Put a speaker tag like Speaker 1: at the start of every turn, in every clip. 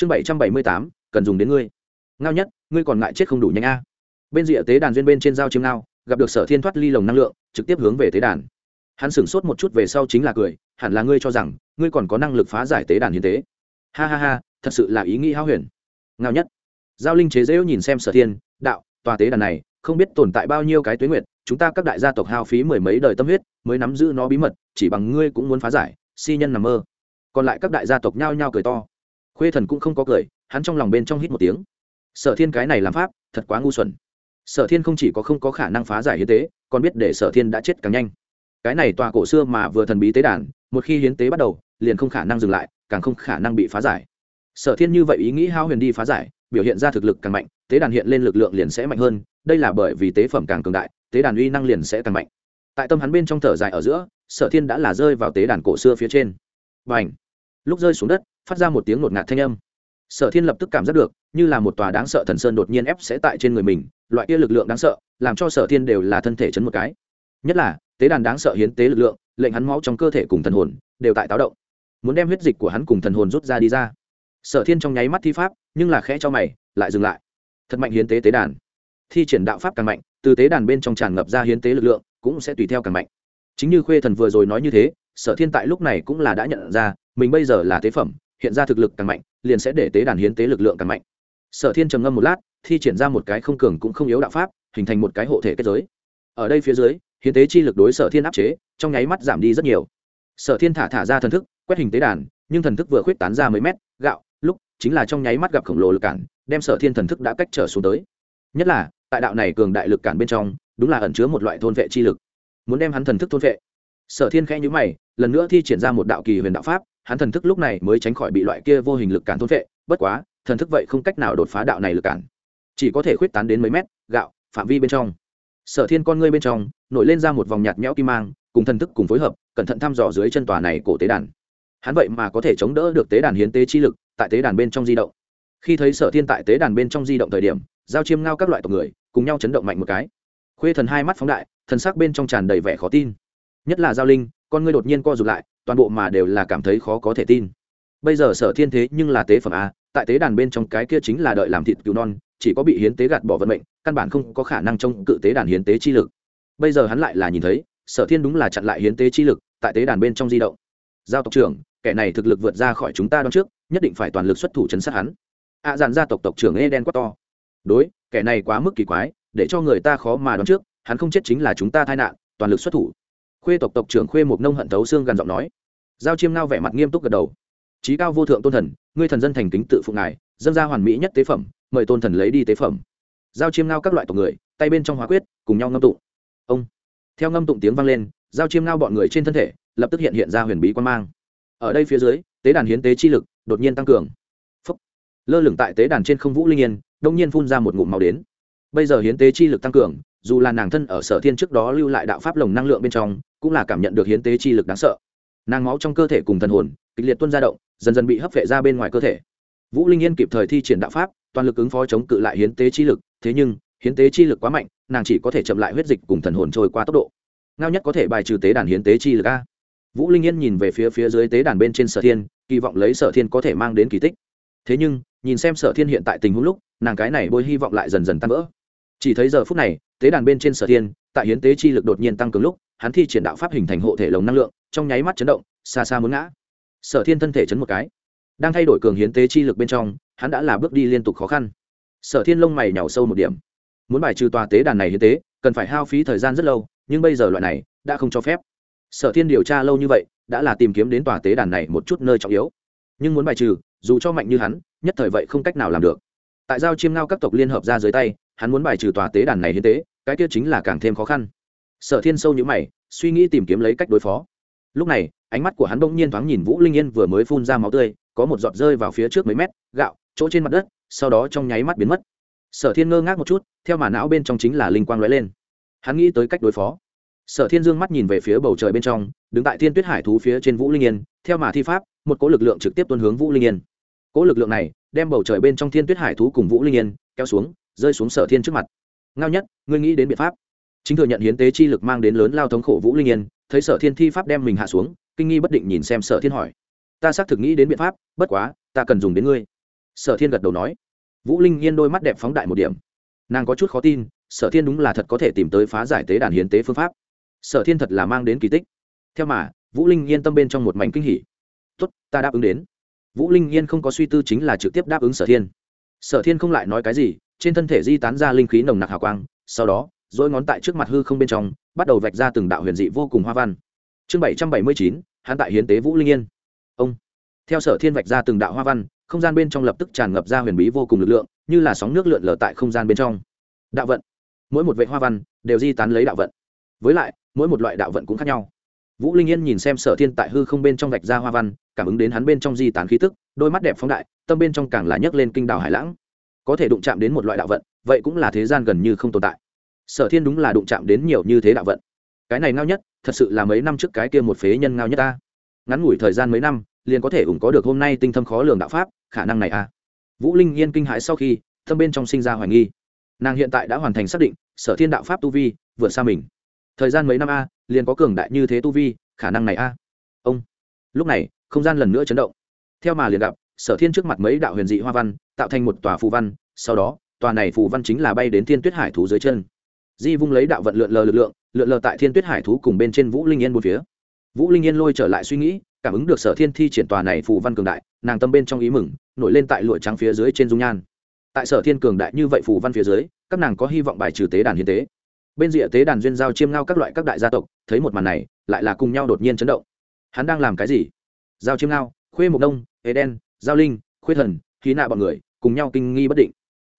Speaker 1: chương bảy trăm bảy mươi tám, cần dùng đến ngươi. Ngao nhất, ngươi còn ngại chết không đủ nhanh a. Bên rìa tế đàn duyên bên trên dao chiêm ngao, gặp được sở thiên thoát ly lồng năng lượng, trực tiếp hướng về tế đàn. Hắn sửng sốt một chút về sau chính là cười, hẳn là ngươi cho rằng, ngươi còn có năng lực phá giải tế đàn hiến tế. Ha ha ha, thật sự là ý nghĩ hao huyền. Ngao nhất. Giao linh chế dễu nhìn xem sở thiên, đạo, tòa tế đàn này, không biết tồn tại bao nhiêu cái tuế nguyệt, chúng ta các đại gia tộc hao phí mười mấy đời tâm huyết, mới nắm giữ nó bí mật, chỉ bằng ngươi cũng muốn phá giải, si nhân nằm mơ. Còn lại các đại gia tộc nhao nhao cười to khuê thần cũng không có cười, hắn trong lòng bên trong hít một tiếng. Sở thiên cái này làm pháp, thật quá ngu xuẩn. Sở thiên không chỉ có không có khả năng phá giải hiến tế, còn biết để sở thiên đã chết càng nhanh. Cái này tòa cổ xưa mà vừa thần bí tế đàn, một khi hiến tế bắt đầu, liền không khả năng dừng lại, càng không khả năng bị phá giải. Sở thiên như vậy ý nghĩ hao huyền đi phá giải, biểu hiện ra thực lực càng mạnh, tế đàn hiện lên lực lượng liền sẽ mạnh hơn, đây là bởi vì tế phẩm càng cường đại, tế đàn uy năng liền sẽ càng mạnh. Tại tâm hắn bên trong thở dài ở giữa, sở thiên đã là rơi vào tế đàn cổ xưa phía trên. Và h lúc rơi xuống đất phát ra một tiếng ngột ngạt thanh âm. Sở thiên lập tức cảm giác được, như là một tòa đáng sợ thần sơn đột nhiên ép sẽ tại trên người mình, loại kia lực lượng đáng sợ, làm cho sở thiên đều là thân thể chấn một cái. Nhất là, tế đàn đáng sợ hiến tế lực lượng, lệnh hắn máu trong cơ thể cùng thần hồn, đều tại táo động. Muốn đem huyết dịch của hắn cùng thần hồn rút ra đi ra. Sở thiên trong nháy mắt thi pháp, nhưng là khẽ cho mày, lại dừng lại. Thật mạnh hiến tế tế đàn. Thi triển đạo pháp càng mạnh, từ tế đàn bên trong tràn ngập ra hiến tế lực lượng, cũng sẽ tùy theo càng mạnh. Chính như khuê thần vừa rồi nói như thế, sở thiên tại lúc này cũng là đã nhận ra, mình bây giờ là tế phẩm hiện ra thực lực càng mạnh, liền sẽ để tế đàn hiến tế lực lượng càng mạnh. Sở thiên trầm ngâm một lát, thi triển ra một cái không cường cũng không yếu đạo pháp, hình thành một cái hộ thể kết giới. Ở đây phía dưới, hiến tế chi lực đối sở thiên áp chế, trong nháy mắt giảm đi rất nhiều. Sở thiên thả thả ra thần thức, quét hình tế đàn, nhưng thần thức vừa khuyết tán ra mấy mét, gạo, lúc, chính là trong nháy mắt gặp khổng lồ lực cản, đem sở thiên thần thức đã cách trở xuống tới. Nhất là, tại đạo này cường đại lực cản bên trong, đúng là ẩn chứa một loại thôn vệ chi lực. Muốn đem hắn thần thức thôn vệ. Sở thiên khẽ nhữ mày, lần nữa thi triển ra một đạo kỳ huyền đạo pháp hắn thần thức lúc này mới tránh khỏi bị loại kia vô hình lực cản thôn vệ bất quá, thần thức vậy không cách nào đột phá đạo này lực cản. Chỉ có thể khuyết tán đến mấy mét, gạo, phạm vi bên trong. Sở thiên con ngươi bên trong, nổi lên ra một vòng nhạt nhẽo kim mang, cùng thần thức cùng phối hợp, cẩn thận thăm dò dưới chân tòa này cổ tế đàn. Hắn vậy mà có thể chống đỡ được tế đàn hiến tế chi lực, tại tế đàn bên trong di động. Khi thấy sở thiên tại tế đàn bên trong di động thời điểm, giao chiêm ngao các loại tộc người, cùng nhau chấn động mạnh một cái. Khuê thần hai mắt phóng đại, thần sắc bên trong tràn đầy vẻ khó tin. Nhất là giao linh, con ngươi đột nhiên co rụt lại toàn bộ mà đều là cảm thấy khó có thể tin. Bây giờ sở thiên thế nhưng là tế phẩm a tại tế đàn bên trong cái kia chính là đợi làm thịt cứu non chỉ có bị hiến tế gạt bỏ vận mệnh căn bản không có khả năng trông cự tế đàn hiến tế chi lực. Bây giờ hắn lại là nhìn thấy sở thiên đúng là chặn lại hiến tế chi lực tại tế đàn bên trong di động. Giao tộc trưởng kẻ này thực lực vượt ra khỏi chúng ta đón trước nhất định phải toàn lực xuất thủ chấn sát hắn. Ạ à, dàn gia tộc tộc trưởng Eden đen quá to. Đối kẻ này quá mức kỳ quái để cho người ta khó mà đón trước hắn không chết chính là chúng ta tai nạn toàn lực xuất thủ khuê tộc tộc trưởng khuê một nông hận thấu xương gần giọng nói. Giao chiêm ngao vẻ mặt nghiêm túc gật đầu. Trí cao vô thượng tôn thần, ngươi thần dân thành kính tự phụng ngài, dân gia hoàn mỹ nhất tế phẩm, mời tôn thần lấy đi tế phẩm. Giao chiêm ngao các loại tộc người, tay bên trong hóa quyết, cùng nhau ngâm tụng. Ông. Theo ngâm tụng tiếng vang lên, giao chiêm ngao bọn người trên thân thể, lập tức hiện hiện ra huyền bí quan mang. Ở đây phía dưới, tế đàn hiến tế chi lực, đột nhiên tăng cường. Phúc. lơ lửng tại tế đàn trên không vũ linh yên, đông nhiên phun ra một ngụm màu đến. Bây giờ hiến tế chi lực tăng cường, dù là nàng thân ở sở thiên trước đó lưu lại đạo pháp lồng năng lượng bên trong cũng là cảm nhận được hiến tế chi lực đáng sợ. Nàng máu trong cơ thể cùng thần hồn, kịch liệt tuân ra động, dần dần bị hấp vệ ra bên ngoài cơ thể. Vũ linh yên kịp thời thi triển đạo pháp, toàn lực ứng phó chống cự lại hiến tế chi lực, thế nhưng, hiến tế chi lực quá mạnh, nàng chỉ có thể chậm lại huyết dịch cùng thần hồn trôi qua tốc độ. Ngao nhất có thể bài trừ tế đàn hiến tế chi lực a? Vũ linh yên nhìn về phía phía dưới tế đàn bên trên sở thiên, kỳ vọng lấy sở thiên có thể mang đến kỳ tích. Thế nhưng, nhìn xem sở thiên hiện tại tình huống lúc, nàng cái này bôi hy vọng lại dần dần tăng vỡ. Chỉ thấy giờ phút này, tế đàn bên trên sở thiên, tại hiến tế chi lực đột nhiên tăng cường lúc hắn thi triển đạo pháp hình thành hộ thể lồng năng lượng, trong nháy mắt chấn động, xa xa muốn ngã. Sở thiên thân thể chấn một cái, đang thay đổi cường hiến tế chi lực bên trong, hắn đã là bước đi liên tục khó khăn. Sở thiên lông mày nhào sâu một điểm. Muốn bài trừ tòa tế đàn này hiến tế, cần phải hao phí thời gian rất lâu, nhưng bây giờ loại này đã không cho phép. Sở thiên điều tra lâu như vậy, đã là tìm kiếm đến tòa tế đàn này một chút nơi trọng yếu. Nhưng muốn bài trừ, dù cho mạnh như hắn, nhất thời vậy không cách nào làm được. Tại giao chiêm ngao các tộc liên hợp ra dưới tay, hắn muốn bài trừ tòa tế đàn này hiến tế, cái kia chính là càng thêm khó khăn. Sở thiên sâu như mày suy nghĩ tìm kiếm lấy cách đối phó. Lúc này, ánh mắt của hắn bỗng nhiên thoáng nhìn vũ linh yên vừa mới phun ra máu tươi, có một giọt rơi vào phía trước mấy mét, gạo, chỗ trên mặt đất, sau đó trong nháy mắt biến mất. Sở thiên ngơ ngác một chút, theo mà não bên trong chính là linh quang lóe lên. Hắn nghĩ tới cách đối phó. Sở thiên dương mắt nhìn về phía bầu trời bên trong, đứng tại thiên tuyết hải thú phía trên vũ linh yên, theo mà thi pháp, một cỗ lực lượng trực tiếp tuân hướng vũ linh yên. Cỗ lực lượng này, đem bầu trời bên trong thiên tuyết hải thú cùng vũ linh yên, kéo xuống, rơi xuống sở thiên trước mặt. Ngao nhất, ngươi nghĩ đến biện pháp chính thừa nhận hiến tế chi lực mang đến lớn lao thống khổ vũ linh yên, thấy sở thiên thi pháp đem mình hạ xuống, kinh nghi bất định nhìn xem sở thiên hỏi. Ta xác thực nghĩ đến biện pháp, bất quá, ta cần dùng đến ngươi. Sở thiên gật đầu nói. Vũ linh yên đôi mắt đẹp phóng đại một điểm. Nàng có chút khó tin, sở thiên đúng là thật có thể tìm tới phá giải tế đàn hiến tế phương pháp. Sở thiên thật là mang đến kỳ tích. Theo mà, vũ linh yên tâm bên trong một mảnh kinh hỉ. Tốt, ta đáp ứng đến. Vũ linh yên không có suy tư chính là trực tiếp đáp ứng sở thiên. Sở thiên không lại nói cái gì, trên thân thể di tán ra linh khí nồng nặc hào quang, sau đó rồi ngón tại trước mặt hư không bên trong, bắt đầu vạch ra từng đạo huyền dị vô cùng hoa văn. Chương bảy trăm bảy mươi chín, hắn tại hiến tế vũ linh yên. Ông. Theo sở thiên vạch ra từng đạo hoa văn, không gian bên trong lập tức tràn ngập ra huyền bí vô cùng lực lượng, như là sóng nước lượn lờ tại không gian bên trong. Đạo vận. Mỗi một vệ hoa văn đều di tán lấy đạo vận. Với lại, mỗi một loại đạo vận cũng khác nhau. Vũ linh yên nhìn xem sở thiên tại hư không bên trong vạch ra hoa văn, cảm ứng đến hắn bên trong di tán khí tức, đôi mắt đẹp phóng đại, tâm bên trong càng là nhấc lên kinh đảo hải lãng. Có thể đụng chạm đến một loại đạo vận, vậy cũng là thế gian gần như không tồn tại sở thiên đúng là đụng chạm đến nhiều như thế đạo vận. Cái này ngao nhất, thật sự là mấy năm trước cái kia một phế nhân ngao nhất ta. Ngắn ngủi thời gian mấy năm, liền có thể ủng có được hôm nay tinh thâm khó lường đạo pháp, khả năng này a vũ linh yên kinh hãi sau khi tâm bên trong sinh ra hoài nghi. Nàng hiện tại đã hoàn thành xác định, sở thiên đạo pháp tu vi, vượt xa mình. Thời gian mấy năm a, liền có cường đại như thế tu vi, khả năng này a. Ông. Lúc này, không gian lần nữa chấn động. Theo mà liền gặp, sở thiên trước mặt mấy đạo huyền dị hoa văn, tạo thành một tòa phù văn, sau đó, tòa này phù văn chính là bay đến thiên tuyết hải thú dưới chân di vung lấy đạo vận lượn lờ lực lượng lượn lờ tại thiên tuyết hải thú cùng bên trên vũ linh yên một phía. Vũ linh yên lôi trở lại suy nghĩ cảm ứng được sở thiên thi triển tòa này phù văn cường đại nàng tâm bên trong ý mừng nổi lên tại lụa trắng phía dưới trên dung nhan. Tại sở thiên cường đại như vậy phù văn phía dưới các nàng có hy vọng bài trừ tế đàn hiến tế. Bên rìa tế đàn duyên giao chiêm ngao các loại các đại gia tộc thấy một màn này lại là cùng nhau đột nhiên chấn động. Hắn đang làm cái gì? Giao chiêm ngao khuê mộc đông Đen, giao linh khuê thần khí nạ bọn người cùng nhau kinh nghi bất định.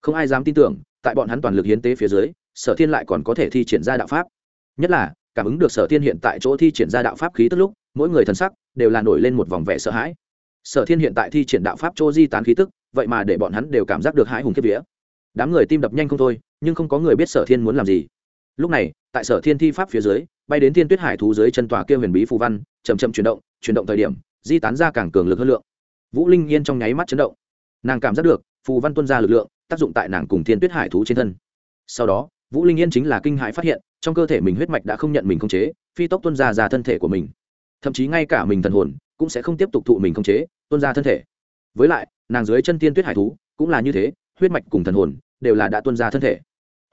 Speaker 1: Không ai dám tin tưởng tại bọn hắn toàn lực hiến tế phía dưới sở thiên lại còn có thể thi triển ra đạo pháp. Nhất là, cảm ứng được sở thiên hiện tại chỗ thi triển ra đạo pháp khí tức lúc, mỗi người thần sắc đều là nổi lên một vòng vẻ sợ hãi. Sở thiên hiện tại thi triển đạo pháp chỗ di tán khí tức, vậy mà để bọn hắn đều cảm giác được hãi hùng kiếp vía. Đám người tim đập nhanh không thôi, nhưng không có người biết sở thiên muốn làm gì. Lúc này, tại sở thiên thi pháp phía dưới, bay đến thiên tuyết hải thú dưới chân tòa kia huyền bí phù văn chầm chậm chuyển động chuyển động thời điểm, di tán ra càng cường lực hơn lượng. Vũ linh yên trong nháy mắt chấn động. Nàng cảm giác được, phù văn tuân ra lực lượng, tác dụng tại nàng cùng thiên tuyết hải thú trên thân. Sau đó vũ linh yên chính là kinh hãi phát hiện, trong cơ thể mình huyết mạch đã không nhận mình không chế, phi tốc tuân ra ra thân thể của mình. Thậm chí ngay cả mình thần hồn cũng sẽ không tiếp tục thụ mình không chế tuân ra thân thể. Với lại, nàng dưới chân tiên tuyết hải thú cũng là như thế, huyết mạch cùng thần hồn đều là đã tuân ra thân thể.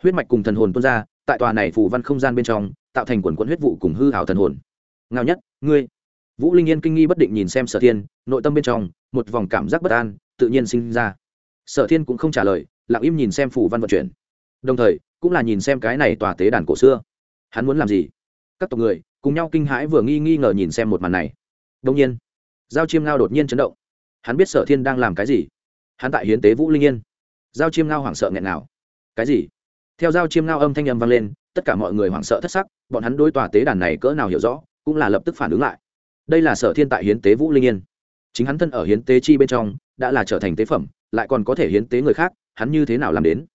Speaker 1: Huyết mạch cùng thần hồn tuân ra, tại tòa này phù văn không gian bên trong, tạo thành quần quẫn huyết vụ cùng hư hảo thần hồn. Ngao nhất, ngươi. Vũ linh yên kinh nghi bất định nhìn xem sở thiên, nội tâm bên trong, một vòng cảm giác bất an tự nhiên sinh ra. Sở thiên cũng không trả lời, lặng im nhìn xem phù văn vận chuyển. Đồng thời cũng là nhìn xem cái này tòa tế đàn cổ xưa. Hắn muốn làm gì? Các tộc người cùng nhau kinh hãi vừa nghi nghi ngờ nhìn xem một màn này. Đông nhiên, giao chiêm ngao đột nhiên chấn động. Hắn biết sở thiên đang làm cái gì. Hắn tại hiến tế vũ linh yên. Giao chiêm ngao hoảng sợ nghẹn nào cái gì? Theo giao chiêm ngao âm thanh âm vang lên, tất cả mọi người hoảng sợ thất sắc, bọn hắn đối tòa tế đàn này cỡ nào hiểu rõ, cũng là lập tức phản ứng lại. Đây là sở thiên tại hiến tế vũ linh yên. Chính hắn thân ở hiến tế chi bên trong, đã là trở thành tế phẩm, lại còn có thể hiến tế người khác, hắn như thế nào làm đến?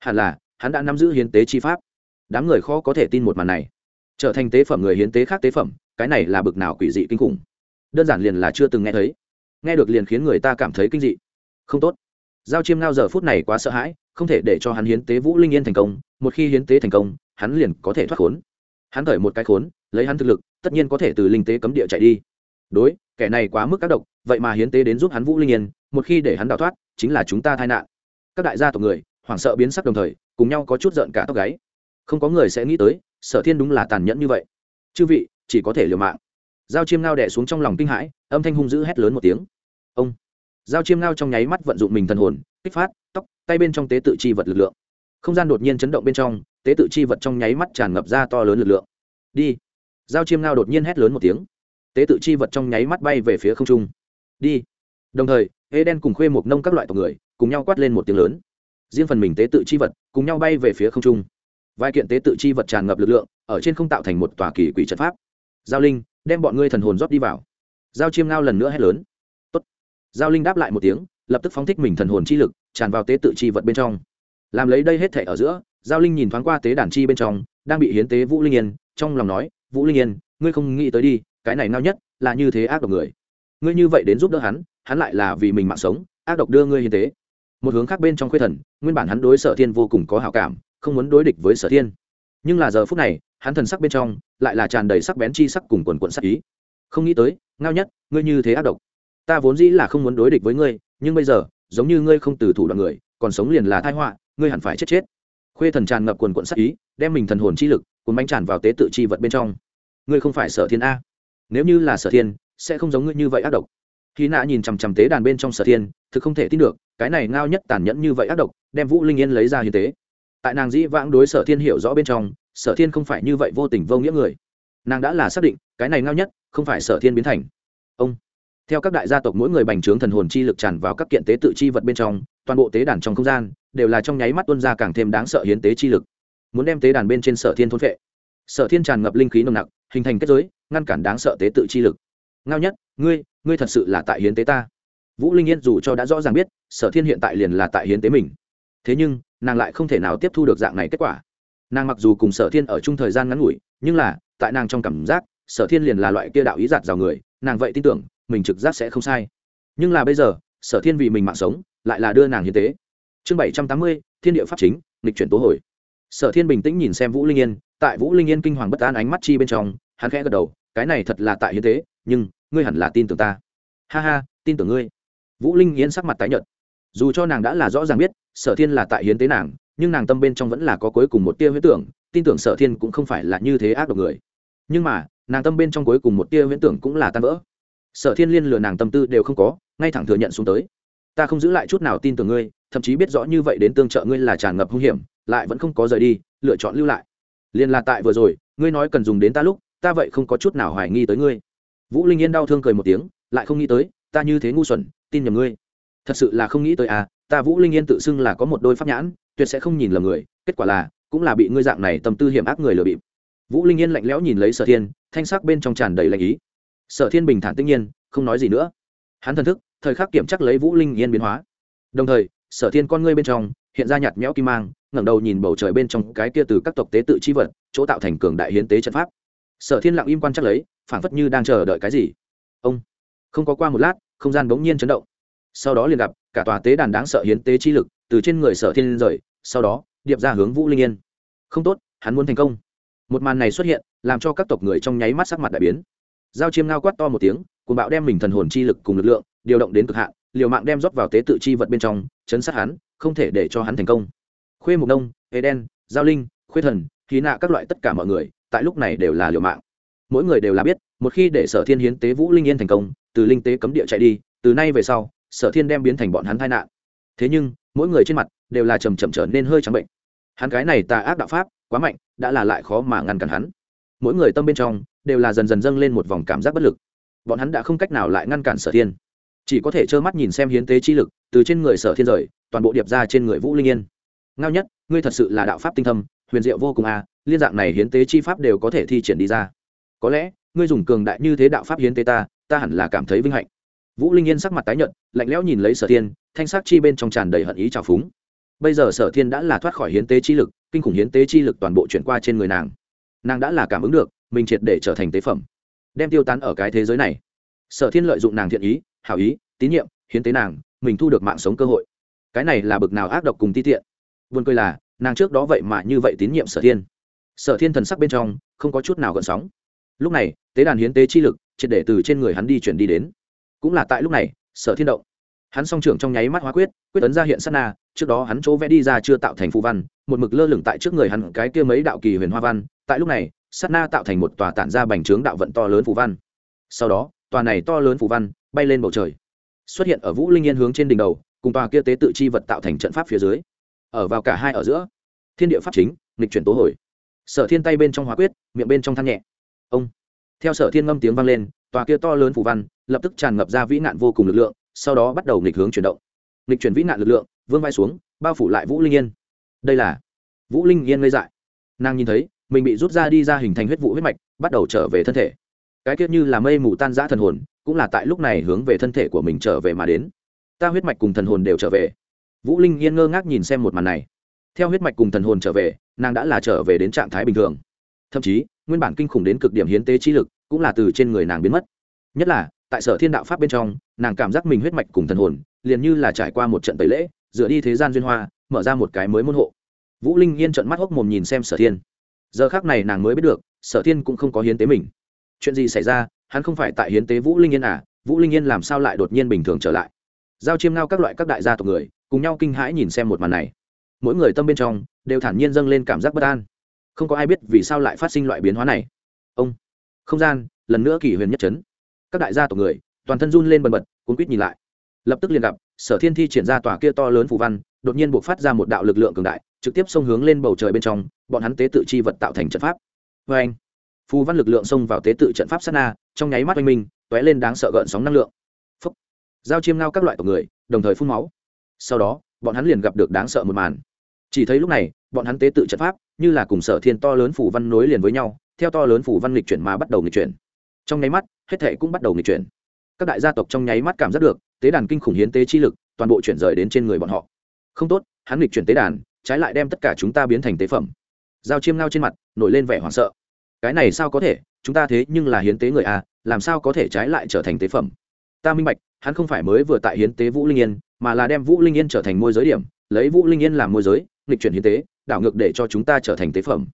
Speaker 1: Hẳn là hắn đã nắm giữ hiến tế chi pháp. Đám người khó có thể tin một màn này. Trở thành tế phẩm người hiến tế khác tế phẩm, cái này là bực nào quỷ dị kinh khủng. Đơn giản liền là chưa từng nghe thấy. Nghe được liền khiến người ta cảm thấy kinh dị. Không tốt. Giao chiêm ngao giờ phút này quá sợ hãi, không thể để cho hắn hiến tế vũ linh yên thành công. Một khi hiến tế thành công, hắn liền có thể thoát khốn. Hắn thởi một cái khốn, lấy hắn thực lực, tất nhiên có thể từ linh tế cấm địa chạy đi. Đối, kẻ này quá mức các độc vậy mà hiến tế đến giúp hắn vũ linh yên, một khi để hắn đào thoát, chính là chúng ta tai nạn. Các đại gia tộc người, hoảng sợ biến sắc đồng thời cùng nhau có chút giận cả tóc gáy. Không có người sẽ nghĩ tới, sở thiên đúng là tàn nhẫn như vậy. Chư vị, chỉ có thể liều mạng. Giao chiêm ngao đẻ xuống trong lòng kinh hãi, âm thanh hung dữ hét lớn một tiếng. Ông! Giao chiêm ngao trong nháy mắt vận dụng mình thần hồn, kích phát, tóc, tay bên trong tế tự chi vật lực lượng. Không gian đột nhiên chấn động bên trong, tế tự chi vật trong nháy mắt tràn ngập ra to lớn lực lượng. Đi! Giao chiêm ngao đột nhiên hét lớn một tiếng. Tế tự chi vật trong nháy mắt bay về phía không trung. Đi! Đồng thời ê đen cùng khuê một nông các loại tộc người, cùng nhau quát lên một tiếng lớn. Riêng phần mình tế tự chi vật cùng nhau bay về phía không trung. Vài kiện tế tự chi vật tràn ngập lực lượng, ở trên không tạo thành một tòa kỳ quỷ trận pháp. Giao linh, đem bọn ngươi thần hồn rót đi vào. Giao chiêm ngao lần nữa hét lớn. Tốt. giao linh đáp lại một tiếng, lập tức phóng thích mình thần hồn chi lực, tràn vào tế tự chi vật bên trong. Làm lấy đây hết thể ở giữa, giao linh nhìn thoáng qua tế đàn chi bên trong, đang bị hiến tế vũ linh yên, trong lòng nói, vũ linh yên, ngươi không nghĩ tới đi, cái này nao nhất, là như thế ác độc người. Ngươi như vậy đến giúp đỡ hắn hắn lại là vì mình mạng sống, ác độc đưa ngươi hiến tế một hướng khác bên trong khuê thần, nguyên bản hắn đối sở thiên vô cùng có hảo cảm, không muốn đối địch với sở thiên. Nhưng là giờ phút này, hắn thần sắc bên trong lại là tràn đầy sắc bén chi sắc cùng quần quận sắc ý. Không nghĩ tới, ngao nhất, ngươi như thế ác độc. Ta vốn dĩ là không muốn đối địch với ngươi, nhưng bây giờ, giống như ngươi không từ thủ đoạn người, còn sống liền là thai họa, ngươi hẳn phải chết chết. Khuê thần tràn ngập quần quận sắc ý, đem mình thần hồn chi lực, cuốn bánh tràn vào tế tự chi vật bên trong. Ngươi không phải sở thiên a. Nếu như là sở thiên, sẽ không giống ngươi như vậy ác độc. Khi nạ nhìn chằm chằm tế đàn bên trong sở thiên, thực không thể tin được cái này ngao nhất tàn nhẫn như vậy ác độc, đem vũ linh yên lấy ra hiến tế. Tại nàng dĩ vãng đối sở thiên hiểu rõ bên trong, sở thiên không phải như vậy vô tình vô nghĩa người. Nàng đã là xác định, cái này ngao nhất không phải sở thiên biến thành. Ông, theo các đại gia tộc mỗi người bành trướng thần hồn chi lực tràn vào các kiện tế tự chi vật bên trong, toàn bộ tế đàn trong không gian đều là trong nháy mắt tuân ra càng thêm đáng sợ hiến tế chi lực. Muốn đem tế đàn bên trên sở thiên thôn phệ. Sở thiên tràn ngập linh khí nồng nặc, hình thành kết giới, ngăn cản đáng sợ tế tự chi lực. Ngao nhất, ngươi ngươi thật sự là tại hiến tế ta. Vũ linh yên dù cho đã rõ ràng biết sở thiên hiện tại liền là tại hiến tế mình. Thế nhưng, nàng lại không thể nào tiếp thu được dạng này kết quả. Nàng mặc dù cùng sở thiên ở chung thời gian ngắn ngủi, nhưng là, tại nàng trong cảm giác, sở thiên liền là loại kia đạo ý giạt rào người, nàng vậy tin tưởng, mình trực giác sẽ không sai. Nhưng là bây giờ, sở thiên vì mình mạng sống, lại là đưa nàng hiến tế. Chương bảy trăm tám mươi, thiên địa pháp chính lịch chuyển tố hồi. Sở thiên bình tĩnh nhìn xem vũ linh yên, tại vũ linh yên kinh hoàng bất an ánh mắt chi bên trong, hắn khẽ gật đầu, cái này thật là tại hiến tế, nhưng, ngươi hẳn là tin tưởng ta. Ha ha, tin tưởng ngươi. Vũ linh yên sắc mặt tái nhợt dù cho nàng đã là rõ ràng biết sở thiên là tại hiến tế nàng, nhưng nàng tâm bên trong vẫn là có cuối cùng một tia huyễn tưởng, tin tưởng sở thiên cũng không phải là như thế ác độc người. Nhưng mà, nàng tâm bên trong cuối cùng một tia huyễn tưởng cũng là tan vỡ. Sở thiên liên lừa nàng tâm tư đều không có, ngay thẳng thừa nhận xuống tới. Ta không giữ lại chút nào tin tưởng ngươi, thậm chí biết rõ như vậy đến tương trợ ngươi là tràn ngập hung hiểm, lại vẫn không có rời đi, lựa chọn lưu lại. Liên là tại vừa rồi, ngươi nói cần dùng đến ta lúc, ta vậy không có chút nào hoài nghi tới ngươi. Vũ linh yên đau thương cười một tiếng, lại không nghĩ tới, ta như thế ngu xuẩn, tin nhầm ngươi thật sự là không nghĩ tới à ta vũ linh yên tự xưng là có một đôi pháp nhãn, tuyệt sẽ không nhìn lầm người, kết quả là, cũng là bị ngươi dạng này tâm tư hiểm ác người lừa bịp. Vũ linh yên lạnh lẽo nhìn lấy sở thiên, thanh sắc bên trong tràn đầy lạnh ý. Sở thiên bình thản tĩnh nhiên, không nói gì nữa. Hắn thần thức, thời khắc kiểm chắc lấy vũ linh yên biến hóa. Đồng thời, sở thiên con ngươi bên trong, hiện ra nhạt méo kim mang, ngẩng đầu nhìn bầu trời bên trong cái kia từ các tộc tế tự chi vật, chỗ tạo thành cường đại hiến tế trận pháp. Sở thiên lặng im quan chắc lấy, phảng phất như đang chờ đợi cái gì. Ông, không có qua một lát, không gian bỗng nhiên chấn động sau đó liền gặp cả tòa tế đàn đáng sợ hiến tế chi lực từ trên người sở thiên rời, sau đó, điệp ra hướng vũ linh yên. Không tốt, hắn muốn thành công. Một màn này xuất hiện, làm cho các tộc người trong nháy mắt sắc mặt đại biến. Giao chiêm ngao quát to một tiếng cùng bạo đem mình thần hồn chi lực cùng lực lượng, điều động đến cực hạn, liều mạng đem rót vào tế tự chi vật bên trong, chấn sát hắn, không thể để cho hắn thành công. Khuê mục nông đen giao linh, khuê thần khí nạ các loại tất cả mọi người, tại lúc này đều là liều mạng. Mỗi người đều là biết, một khi để sở thiên hiến tế vũ linh yên thành công, từ linh tế cấm địa chạy đi, từ nay về sau sở thiên đem biến thành bọn hắn tai nạn. Thế nhưng, mỗi người trên mặt đều là chầm chậm trở nên hơi trắng bệnh. Hắn cái này tà ác đạo pháp, quá mạnh, đã là lại khó mà ngăn cản hắn. Mỗi người tâm bên trong đều là dần dần dâng lên một vòng cảm giác bất lực. Bọn hắn đã không cách nào lại ngăn cản sở thiên. Chỉ có thể trơ mắt nhìn xem hiến tế chi lực từ trên người sở thiên rời, toàn bộ điệp ra trên người vũ linh yên. Ngao nhất, ngươi thật sự là đạo pháp tinh thâm, huyền diệu vô cùng à liên dạng này hiến tế chi pháp đều có thể thi triển đi ra. Có lẽ, ngươi dùng cường đại như thế đạo pháp hiến tế ta ta hẳn là cảm thấy vinh hạnh vũ linh yên sắc mặt tái nhợt, lạnh lẽo nhìn lấy sở thiên, thanh sắc chi bên trong tràn đầy hận ý trào phúng. Bây giờ sở thiên đã là thoát khỏi hiến tế chi lực, kinh khủng hiến tế chi lực toàn bộ chuyển qua trên người nàng. Nàng đã là cảm ứng được, mình triệt để trở thành tế phẩm, đem tiêu tán ở cái thế giới này. Sở thiên lợi dụng nàng thiện ý, hảo ý, tín nhiệm, hiến tế nàng, mình thu được mạng sống cơ hội. Cái này là bực nào ác độc cùng ti tiện. Buồn cười là, nàng trước đó vậy mà như vậy tín nhiệm sở thiên. Sở thiên thần sắc bên trong, không có chút nào gợn sóng. Lúc này, tế đàn hiến tế chi lực triệt để từ trên người hắn đi chuyển đi đến cũng là tại lúc này, sở thiên động. Hắn song trưởng trong nháy mắt hóa quyết quyết tấn ra hiện sát na, trước đó hắn chỗ vẽ đi ra chưa tạo thành phù văn, một mực lơ lửng tại trước người hắn cái kia mấy đạo kỳ huyền hoa văn. Tại lúc này, sát na tạo thành một tòa tản ra bành trướng đạo vận to lớn phù văn. Sau đó, tòa này to lớn phù văn bay lên bầu trời. Xuất hiện ở vũ linh yên hướng trên đỉnh đầu, cùng tòa kia tế tự chi vật tạo thành trận pháp phía dưới. Ở vào cả hai ở giữa, thiên địa pháp chính, nghịch chuyển tố hồi. Sở thiên tay bên trong hóa quyết, miệng bên trong than nhẹ. Ông. Theo sở thiên ngâm tiếng vang lên, tòa kia to lớn phù văn lập tức tràn ngập ra vĩ nạn vô cùng lực lượng, sau đó bắt đầu nghịch hướng chuyển động. Nghịch chuyển vĩ nạn lực lượng, vương vai xuống, bao phủ lại vũ linh yên. Đây là vũ linh yên ngây dại. Nàng nhìn thấy, mình bị rút ra đi ra hình thành huyết vụ huyết mạch, bắt đầu trở về thân thể. Cái tiết như là mây mù tan giã thần hồn, cũng là tại lúc này hướng về thân thể của mình trở về mà đến. Ta huyết mạch cùng thần hồn đều trở về. Vũ linh yên ngơ ngác nhìn xem một màn này. Theo huyết mạch cùng thần hồn trở về, nàng đã là trở về đến trạng thái bình thường. Thậm chí, nguyên bản kinh khủng đến cực điểm hiến tế trí lực, cũng là từ trên người nàng biến mất. Nhất là tại sở thiên đạo pháp bên trong, nàng cảm giác mình huyết mạch cùng thần hồn liền như là trải qua một trận tẩy lễ, dựa đi thế gian duyên hoa, mở ra một cái mới môn hộ. Vũ linh yên trận mắt hốc mồm nhìn xem sở thiên. Giờ khác này nàng mới biết được, sở thiên cũng không có hiến tế mình. Chuyện gì xảy ra, hắn không phải tại hiến tế vũ linh yên à? Vũ linh yên làm sao lại đột nhiên bình thường trở lại? Giao chiêm ngao các loại các đại gia tộc người, cùng nhau kinh hãi nhìn xem một màn này. Mỗi người tâm bên trong đều thản nhiên dâng lên cảm giác bất an. Không có ai biết vì sao lại phát sinh loại biến hóa này. Ông, không gian, lần nữa kỷ huyền nhất trấn các đại gia tộc người, toàn thân run lên bần bật, cuốn quýt nhìn lại. Lập tức liền gặp, sở thiên thi triển ra tòa kia to lớn phù văn, đột nhiên buộc phát ra một đạo lực lượng cường đại, trực tiếp xông hướng lên bầu trời bên trong, bọn hắn tế tự chi vật tạo thành trận pháp. Vê anh, phù văn lực lượng xông vào tế tự trận pháp sát na, trong nháy mắt oanh minh t ó é lên đáng sợ gợn sóng năng lượng. Phấp giao chiêm ngao các loại tộc người, đồng thời phun máu. Sau đó, bọn hắn liền gặp được đáng sợ một màn. Chỉ thấy lúc này, bọn hắn tế tự trận pháp, như là cùng sở thiên to lớn phủ văn nối liền với nhau, theo to lớn phủ văn lịch chuyển mà bắt đầu lịch chuyển. Trong nháy mắt hết thệ cũng bắt đầu lịch chuyển. Các đại gia tộc trong nháy mắt cảm giác được, tế đàn kinh khủng hiến tế chi lực, toàn bộ chuyển rời đến trên người bọn họ. Không tốt, hắn lịch chuyển tế đàn, trái lại đem tất cả chúng ta biến thành tế phẩm. Giao chiêm ngao trên mặt, nổi lên vẻ hoảng sợ. Cái này sao có thể, chúng ta thế nhưng là hiến tế người a làm sao có thể trái lại trở thành tế phẩm? Ta minh bạch, hắn không phải mới vừa tại hiến tế vũ linh yên, mà là đem vũ linh yên trở thành môi giới điểm, lấy vũ linh yên làm môi giới, nghịch chuyển hiến tế, đảo ngược để cho chúng ta trở thành tế phẩm.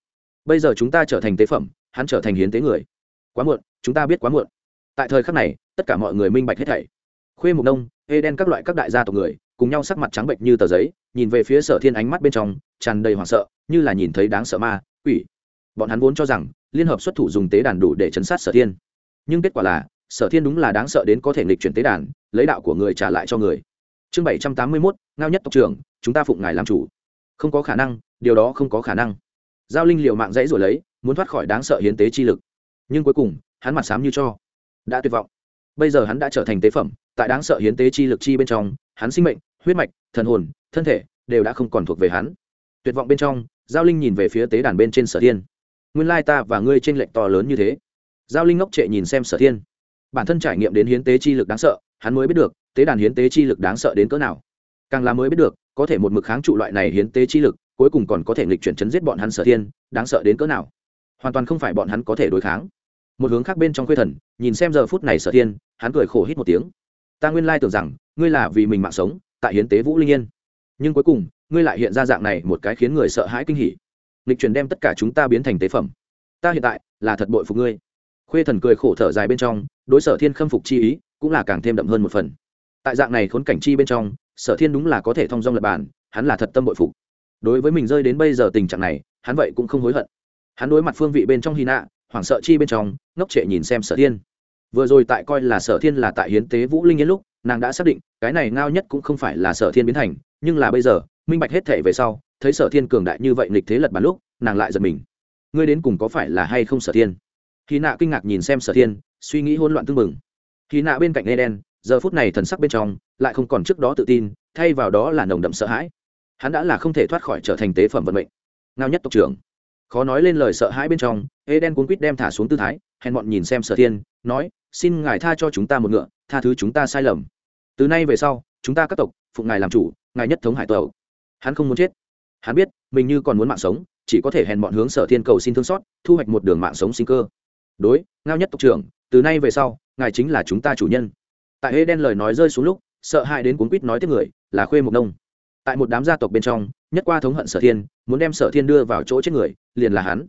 Speaker 1: Bây giờ chúng ta trở thành tế phẩm, hắn trở thành hiến tế người. Quá muộn, chúng ta biết quá muộn tại thời khắc này, tất cả mọi người minh bạch hết thảy. Khuê mục nông ê đen các loại các đại gia tộc người, cùng nhau sắc mặt trắng bệnh như tờ giấy, nhìn về phía sở thiên ánh mắt bên trong, tràn đầy hoảng sợ, như là nhìn thấy đáng sợ ma, quỷ. Bọn hắn vốn cho rằng, liên hợp xuất thủ dùng tế đàn đủ để chấn sát sở thiên. Nhưng kết quả là, sở thiên đúng là đáng sợ đến có thể nghịch chuyển tế đàn, lấy đạo của người trả lại cho người. Chương bảy trăm tám mươi mốt, ngao nhất tộc trưởng, chúng ta phụng ngài làm chủ. Không có khả năng, điều đó không có khả năng. Giao linh liều mạng dãy rồi lấy, muốn thoát khỏi đáng sợ hiến tế chi lực. Nhưng cuối cùng, hắn mặt sám như cho đã tuyệt vọng. Bây giờ hắn đã trở thành tế phẩm, tại đáng sợ hiến tế chi lực chi bên trong, hắn sinh mệnh, huyết mạch, thần hồn, thân thể đều đã không còn thuộc về hắn. Tuyệt vọng bên trong, giao linh nhìn về phía tế đàn bên trên sở thiên. Nguyên lai ta và ngươi t r ê n lệch to lớn như thế. Giao linh ngốc trệ nhìn xem sở thiên. Bản thân trải nghiệm đến hiến tế chi lực đáng sợ, hắn mới biết được, tế đàn hiến tế chi lực đáng sợ đến cỡ nào. Càng là mới biết được, có thể một mực kháng trụ loại này hiến tế chi lực, cuối cùng còn có thể nghịch chuyển chấn giết bọn hắn sở thiên, đáng sợ đến cỡ nào. Hoàn toàn không phải bọn hắn có thể đối kháng một hướng khác bên trong khuê thần, nhìn xem giờ phút này sở thiên, hắn cười khổ hít một tiếng. Ta nguyên lai tưởng rằng, ngươi là vì mình mạng sống, tại hiến tế vũ linh yên. Nhưng cuối cùng, ngươi lại hiện ra dạng này một cái khiến người sợ hãi kinh hỉ. Lịch truyền đem tất cả chúng ta biến thành tế phẩm. Ta hiện tại là thật bội phục ngươi. Khuê thần cười khổ thở dài bên trong, đối sở thiên khâm phục chi ý, cũng là càng thêm đậm hơn một phần. Tại dạng này khốn cảnh chi bên trong, sở thiên đúng là có thể thông dong lập bản, hắn là thật tâm bội phục. Đối với mình rơi đến bây giờ tình trạng này, hắn vậy cũng không hối hận. Hắn đối mặt phương vị bên trong hy nạ hoảng sợ chi bên trong, ngốc trệ nhìn xem sở thiên. Vừa rồi tại coi là sở thiên là tại hiến tế vũ linh yên lúc, nàng đã xác định, cái này ngao nhất cũng không phải là sở thiên biến thành, nhưng là bây giờ, minh bạch hết thể về sau, thấy sở thiên cường đại như vậy nghịch thế lật bàn lúc, nàng lại giật mình. Ngươi đến cùng có phải là hay không sở thiên? Khi nạ kinh ngạc nhìn xem sở thiên, suy nghĩ hỗn loạn tưng bừng. Khi nạ bên cạnh đen giờ phút này thần sắc bên trong, lại không còn trước đó tự tin, thay vào đó là nồng đậm sợ hãi. Hắn đã là không thể thoát khỏi trở thành tế phẩm vận mệnh. Ngao nhất tộc trưởng khó nói lên lời sợ hãi bên trong, eden cuốn quýt đem thả xuống tư thái, hèn bọn nhìn xem sở thiên, nói, xin ngài tha cho chúng ta một ngựa, tha thứ chúng ta sai lầm. Từ nay về sau, chúng ta các tộc, phụng ngài làm chủ, ngài nhất thống hải tàu hắn không muốn chết. Hắn biết, mình như còn muốn mạng sống, chỉ có thể hèn bọn hướng sở thiên cầu xin thương xót, thu hoạch một đường mạng sống sinh cơ. Đối, ngao nhất tộc trưởng, từ nay về sau, ngài chính là chúng ta chủ nhân. Tại hê đen lời nói rơi xuống lúc, sợ hãi đến cuốn quýt nói tiếp người, là khuê mộc nông. Tại một đám gia tộc bên trong nhất qua thống hận sở thiên, muốn đem sở thiên đưa vào chỗ chết người, liền là hắn.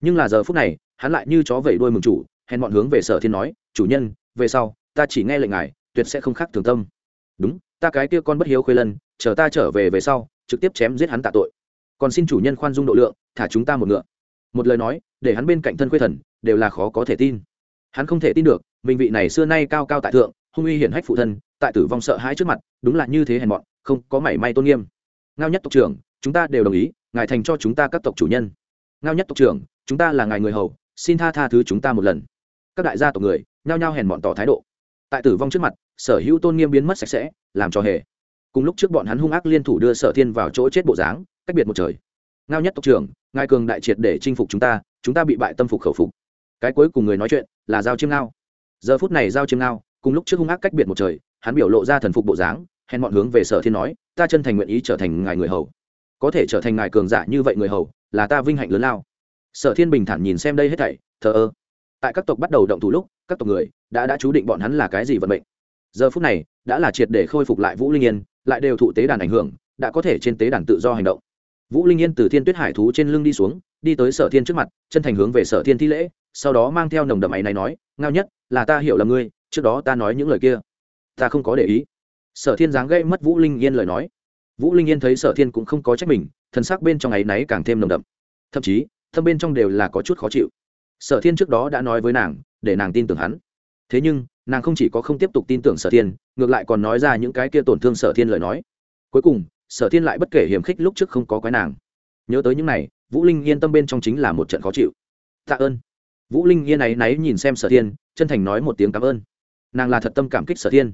Speaker 1: Nhưng là giờ phút này, hắn lại như chó vẩy đuôi mừng chủ, hèn bọn hướng về sở thiên nói, chủ nhân, về sau, ta chỉ nghe lệnh ngài, tuyệt sẽ không khác thường tâm. Đúng, ta cái kia con bất hiếu khuê lân, chờ ta trở về về sau, trực tiếp chém giết hắn tạ tội. Còn xin chủ nhân khoan dung độ lượng, thả chúng ta một ngựa. Một lời nói, để hắn bên cạnh thân khuê thần, đều là khó có thể tin. Hắn không thể tin được, mình vị này xưa nay cao cao tại thượng, hung uy hiển hách phụ thân, tại tử vong sợ hãi trước mặt, đúng là như thế hèn mọn, không có mảy may tôn nghiêm. Ngao nhất tộc trưởng chúng ta đều đồng ý, ngài thành cho chúng ta các tộc chủ nhân. Ngao nhất tộc trưởng, chúng ta là ngài người hầu, xin tha tha thứ chúng ta một lần. Các đại gia tộc người, nhao nhao hèn bọn tỏ thái độ. Tại tử vong trước mặt, sở hữu tôn nghiêm biến mất sạch sẽ, làm cho hề. Cùng lúc trước bọn hắn hung ác liên thủ đưa sở thiên vào chỗ chết bộ dáng, cách biệt một trời. Ngao nhất tộc trưởng, ngài cường đại triệt để chinh phục chúng ta chúng ta bị bại tâm phục khẩu phục. Cái cuối cùng người nói chuyện là giao chiêm ngao. Giờ phút này giao chiêm ngao, cùng lúc trước hung ác cách biệt một trời, hắn biểu lộ ra thần phục bộ dáng, hèn bọn hướng về sở thiên nói, ta chân thành nguyện ý trở thành ngài người hầu có thể trở thành ngài cường giả như vậy người hầu, là ta vinh hạnh lớn lao. Sở thiên bình thản nhìn xem đây hết thảy, thờ ơ. Tại các tộc bắt đầu động thủ lúc, các tộc người đã đã chú định bọn hắn là cái gì vận mệnh. Giờ phút này, đã là triệt để khôi phục lại vũ linh yên, lại đều thụ tế đàn ảnh hưởng, đã có thể trên tế đàn tự do hành động. Vũ linh yên từ thiên tuyết hải thú trên lưng đi xuống, đi tới sở thiên trước mặt, chân thành hướng về sở thiên thi lễ, sau đó mang theo nồng đậm ấy này nói, ngao nhất, là ta hiểu là ngươi, trước đó ta nói những lời kia, ta không có để ý. Sở thiên giáng gây mất vũ linh yên lời nói vũ linh yên thấy sở thiên cũng không có trách mình, thần sắc bên trong áy náy càng thêm nồng đậm. Thậm chí thâm bên trong đều là có chút khó chịu. Sở thiên trước đó đã nói với nàng, để nàng tin tưởng hắn. Thế nhưng, nàng không chỉ có không tiếp tục tin tưởng sở thiên, ngược lại còn nói ra những cái kia tổn thương sở thiên lời nói. Cuối cùng, sở thiên lại bất kể hiềm khích lúc trước không có quái nàng. Nhớ tới những này, vũ linh yên tâm bên trong chính là một trận khó chịu. Tạ ơn. Vũ linh yên ấy náy nhìn xem sở thiên, chân thành nói một tiếng cảm ơn. Nàng là thật tâm cảm kích sở thiên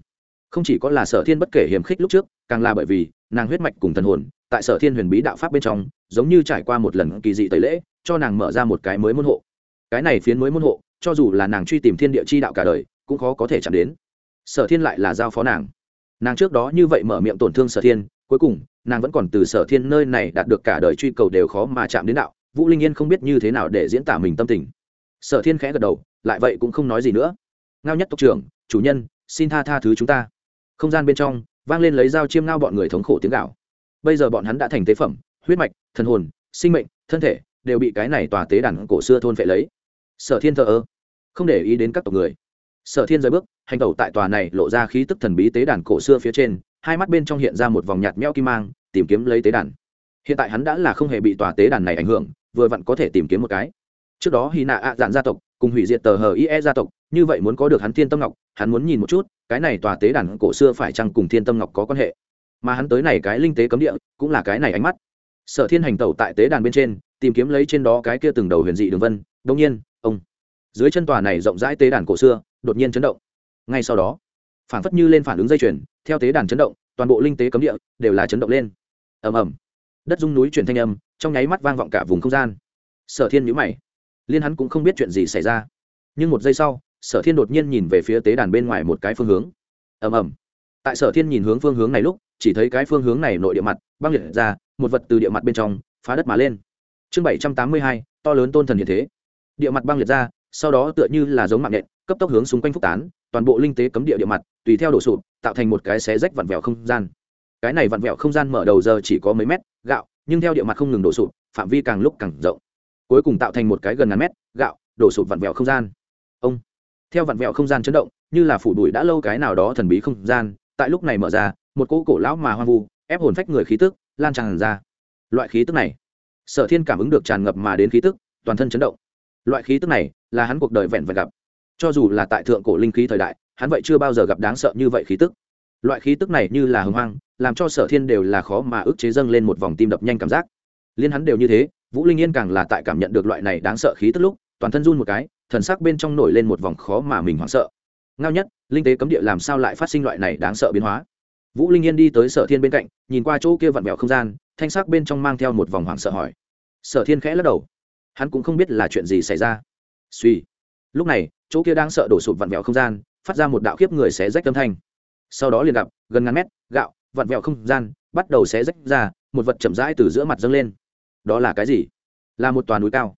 Speaker 1: không chỉ có là sở thiên bất kể hiểm khích lúc trước, càng là bởi vì nàng huyết mạch cùng thần hồn tại sở thiên huyền bí đạo pháp bên trong, giống như trải qua một lần kỳ dị tẩy lễ, cho nàng mở ra một cái mới môn hộ. Cái này phiến mới môn hộ, cho dù là nàng truy tìm thiên địa chi đạo cả đời, cũng khó có thể chạm đến. Sở thiên lại là giao phó nàng. Nàng trước đó như vậy mở miệng tổn thương sở thiên, cuối cùng, nàng vẫn còn từ sở thiên nơi này đạt được cả đời truy cầu đều khó mà chạm đến đạo. Vũ linh yên không biết như thế nào để diễn tả mình tâm tình. Sở thiên khẽ gật đầu, lại vậy cũng không nói gì nữa. Ngao nhất tộc trưởng, chủ nhân, xin tha tha thứ chúng ta không gian bên trong, vang lên lấy dao chiêm ngao bọn người thống khổ tiếng gạo bây giờ bọn hắn đã thành tế phẩm, huyết mạch, thần hồn, sinh mệnh, thân thể, đều bị cái này tòa tế đàn cổ xưa thôn phệ lấy. Sở thiên thờ ơ. Không để ý đến các tộc người. Sở thiên rời bước, hành tẩu tại tòa này lộ ra khí tức thần bí tế đàn cổ xưa phía trên, hai mắt bên trong hiện ra một vòng nhạt meo kim mang, tìm kiếm lấy tế đàn. Hiện tại hắn đã là không hề bị tòa tế đàn này ảnh hưởng, vừa vặn có thể tìm kiếm một cái. Trước đó hy nạ ạ dạn gia tộc cùng hủy diệt tờ hờ ie gia tộc như vậy muốn có được hắn thiên tâm ngọc, hắn muốn nhìn một chút, cái này tòa tế đàn cổ xưa phải chăng cùng thiên tâm ngọc có quan hệ? Mà hắn tới này cái linh tế cấm địa, cũng là cái này ánh mắt. Sở thiên hành tẩu tại tế đàn bên trên, tìm kiếm lấy trên đó cái kia từng đầu huyền dị đường vân đông nhiên, ông, dưới chân tòa này rộng rãi tế đàn cổ xưa, đột nhiên chấn động. Ngay sau đó phản phất như lên phản ứng dây chuyền, theo tế đàn chấn động, toàn bộ linh tế cấm địa đều là chấn động lên. Ầm ầm. Đất dung núi chuyển thanh âm, trong nháy mắt vang vọng cả vùng không gian. Sở thiên nhữ mày. Liên hắn cũng không biết chuyện gì xảy ra. Nhưng một giây sau sở thiên đột nhiên nhìn về phía tế đàn bên ngoài một cái phương hướng. Ầm ầm. Tại sở thiên nhìn hướng phương hướng này lúc, chỉ thấy cái phương hướng này nội địa mặt, băng liệt ra, một vật từ địa mặt bên trong, phá đất mà lên. Chương bảy trăm tám mươi hai, to lớn tôn thần hiện thế. Địa mặt băng liệt ra, sau đó tựa như là giống mạng nện cấp tốc hướng xung quanh phúc tán, toàn bộ linh tế cấm địa địa mặt, tùy theo đổ sụp, tạo thành một cái xé rách vặn vẹo không gian. Cái này vặn vẹo không gian mở đầu giờ chỉ có mấy mét, gạo, nhưng theo địa mặt không ngừng đổ sụp, phạm vi càng lúc càng rộng. Cuối cùng tạo thành một cái gần ngàn mét, gạo, đổ sụp vặn vẹo không gian. Ông theo vặn vẹo không gian chấn động, như là phủ đuổi đã lâu cái nào đó thần bí không gian, tại lúc này mở ra, một cỗ cổ lão mà hoang vu, ép hồn phách người khí tức, lan tràn ra. Loại khí tức này, sở thiên cảm ứng được tràn ngập mà đến khí tức, toàn thân chấn động. Loại khí tức này là hắn cuộc đời vẹn vẹn gặp. Cho dù là tại thượng cổ linh khí thời đại, hắn vậy chưa bao giờ gặp đáng sợ như vậy khí tức. Loại khí tức này như là hưng hoang, làm cho sở thiên đều là khó mà ức chế dâng lên một vòng tim đập nhanh cảm giác. Liên hắn đều như thế, vũ linh yên càng là tại cảm nhận được loại này đáng sợ khí tức lúc, toàn thân run một cái thần sắc bên trong nổi lên một vòng khó mà mình hoảng sợ. Ngao nhất, linh tế cấm địa làm sao lại phát sinh loại này đáng sợ biến hóa? Vũ linh yên đi tới sở thiên bên cạnh, nhìn qua chỗ kia vặn vẹo không gian, thanh sắc bên trong mang theo một vòng hoảng sợ hỏi. Sở thiên khẽ lắc đầu. Hắn cũng không biết là chuyện gì xảy ra. Suy. Lúc này, chỗ kia đang sợ đổ sụp vặn vẹo không gian, phát ra một đạo khiếp người xé rách âm thanh. Sau đó liền gặp, gần ngàn mét, gạo, vặn vẹo không gian, bắt đầu xé rách ra, một vật chậm rãi từ giữa mặt dâng lên. Đó là cái gì? Là một toàn núi cao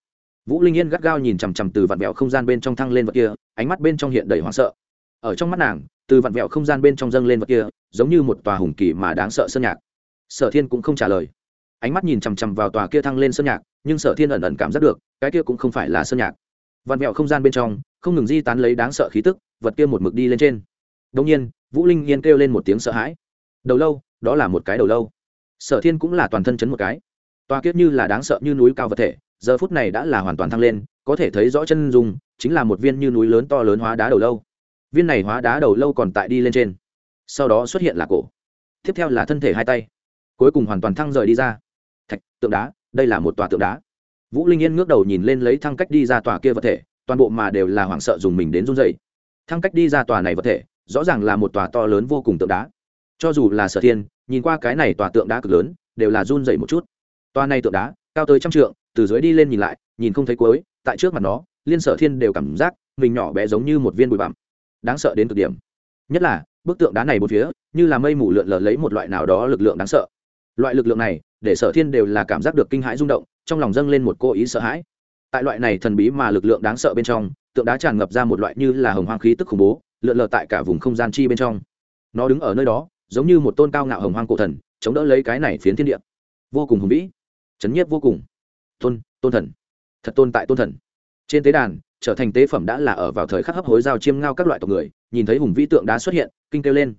Speaker 1: vũ linh yên gắt gao nhìn chằm chằm từ vạn vẹo không gian bên trong thăng lên vật kia, ánh mắt bên trong hiện đầy hoảng sợ. Ở trong mắt nàng, từ vạn vẹo không gian bên trong dâng lên vật kia, giống như một tòa hùng kỳ mà đáng sợ sơn nhạc. Sở thiên cũng không trả lời. Ánh mắt nhìn chằm chằm vào tòa kia thăng lên sơn nhạc, nhưng sở thiên ẩn ẩn cảm giác được, cái kia cũng không phải là sơn nhạc. Vạn vẹo không gian bên trong, không ngừng di tán lấy đáng sợ khí tức, vật kia một mực đi lên trên. Đông nhiên, vũ linh yên kêu lên một tiếng sợ hãi. Đầu lâu, đó là một cái đầu lâu. Sở thiên cũng là toàn thân chấn một cái. Tòa kiếp như là đáng sợ như núi cao vật thể giờ phút này đã là hoàn toàn thăng lên có thể thấy rõ chân dung, chính là một viên như núi lớn to lớn hóa đá đầu lâu. Viên này hóa đá đầu lâu còn tại đi lên trên. Sau đó xuất hiện là cổ. Tiếp theo là thân thể hai tay. Cuối cùng hoàn toàn thăng rời đi ra. Thạch tượng đá đây là một tòa tượng đá. Vũ linh yên ngước đầu nhìn lên lấy thăng cách đi ra tòa kia vật thể toàn bộ mà đều là hoảng sợ dùng mình đến run dày thăng cách đi ra tòa này vật thể rõ ràng là một tòa to lớn vô cùng tượng đá. Cho dù là sở thiên nhìn qua cái này tòa tượng đá cực lớn đều là run dày một chút. Tòa này tượng đá cao tới trăm trượng từ dưới đi lên nhìn lại, nhìn không thấy cuối, tại trước mặt nó, liên sở thiên đều cảm giác mình nhỏ bé giống như một viên bụi bặm. Đáng sợ đến cực điểm. Nhất là, bức tượng đá này một phía, như là mây mù lượn lờ lấy một loại nào đó lực lượng đáng sợ. Loại lực lượng này, để sở thiên đều là cảm giác được kinh hãi rung động, trong lòng dâng lên một cô ý sợ hãi. Tại loại này thần bí mà lực lượng đáng sợ bên trong, tượng đá tràn ngập ra một loại như là hồng hoang khí tức khủng bố, lượn lờ tại cả vùng không gian chi bên trong. Nó đứng ở nơi đó, giống như một tôn cao ngạo hồng hoang cổ thần, chống đỡ lấy cái này phiến thiên địa. Vô cùng hùng vĩ, chấn nhiếp vô cùng tôn tôn thần. Thật tôn tại tôn thần. Trên tế đàn, trở thành tế phẩm đã là ở vào thời khắc hấp hối giao chiêm ngao các loại tộc người, nhìn thấy hùng vĩ tượng đá xuất hiện, kinh kêu lên.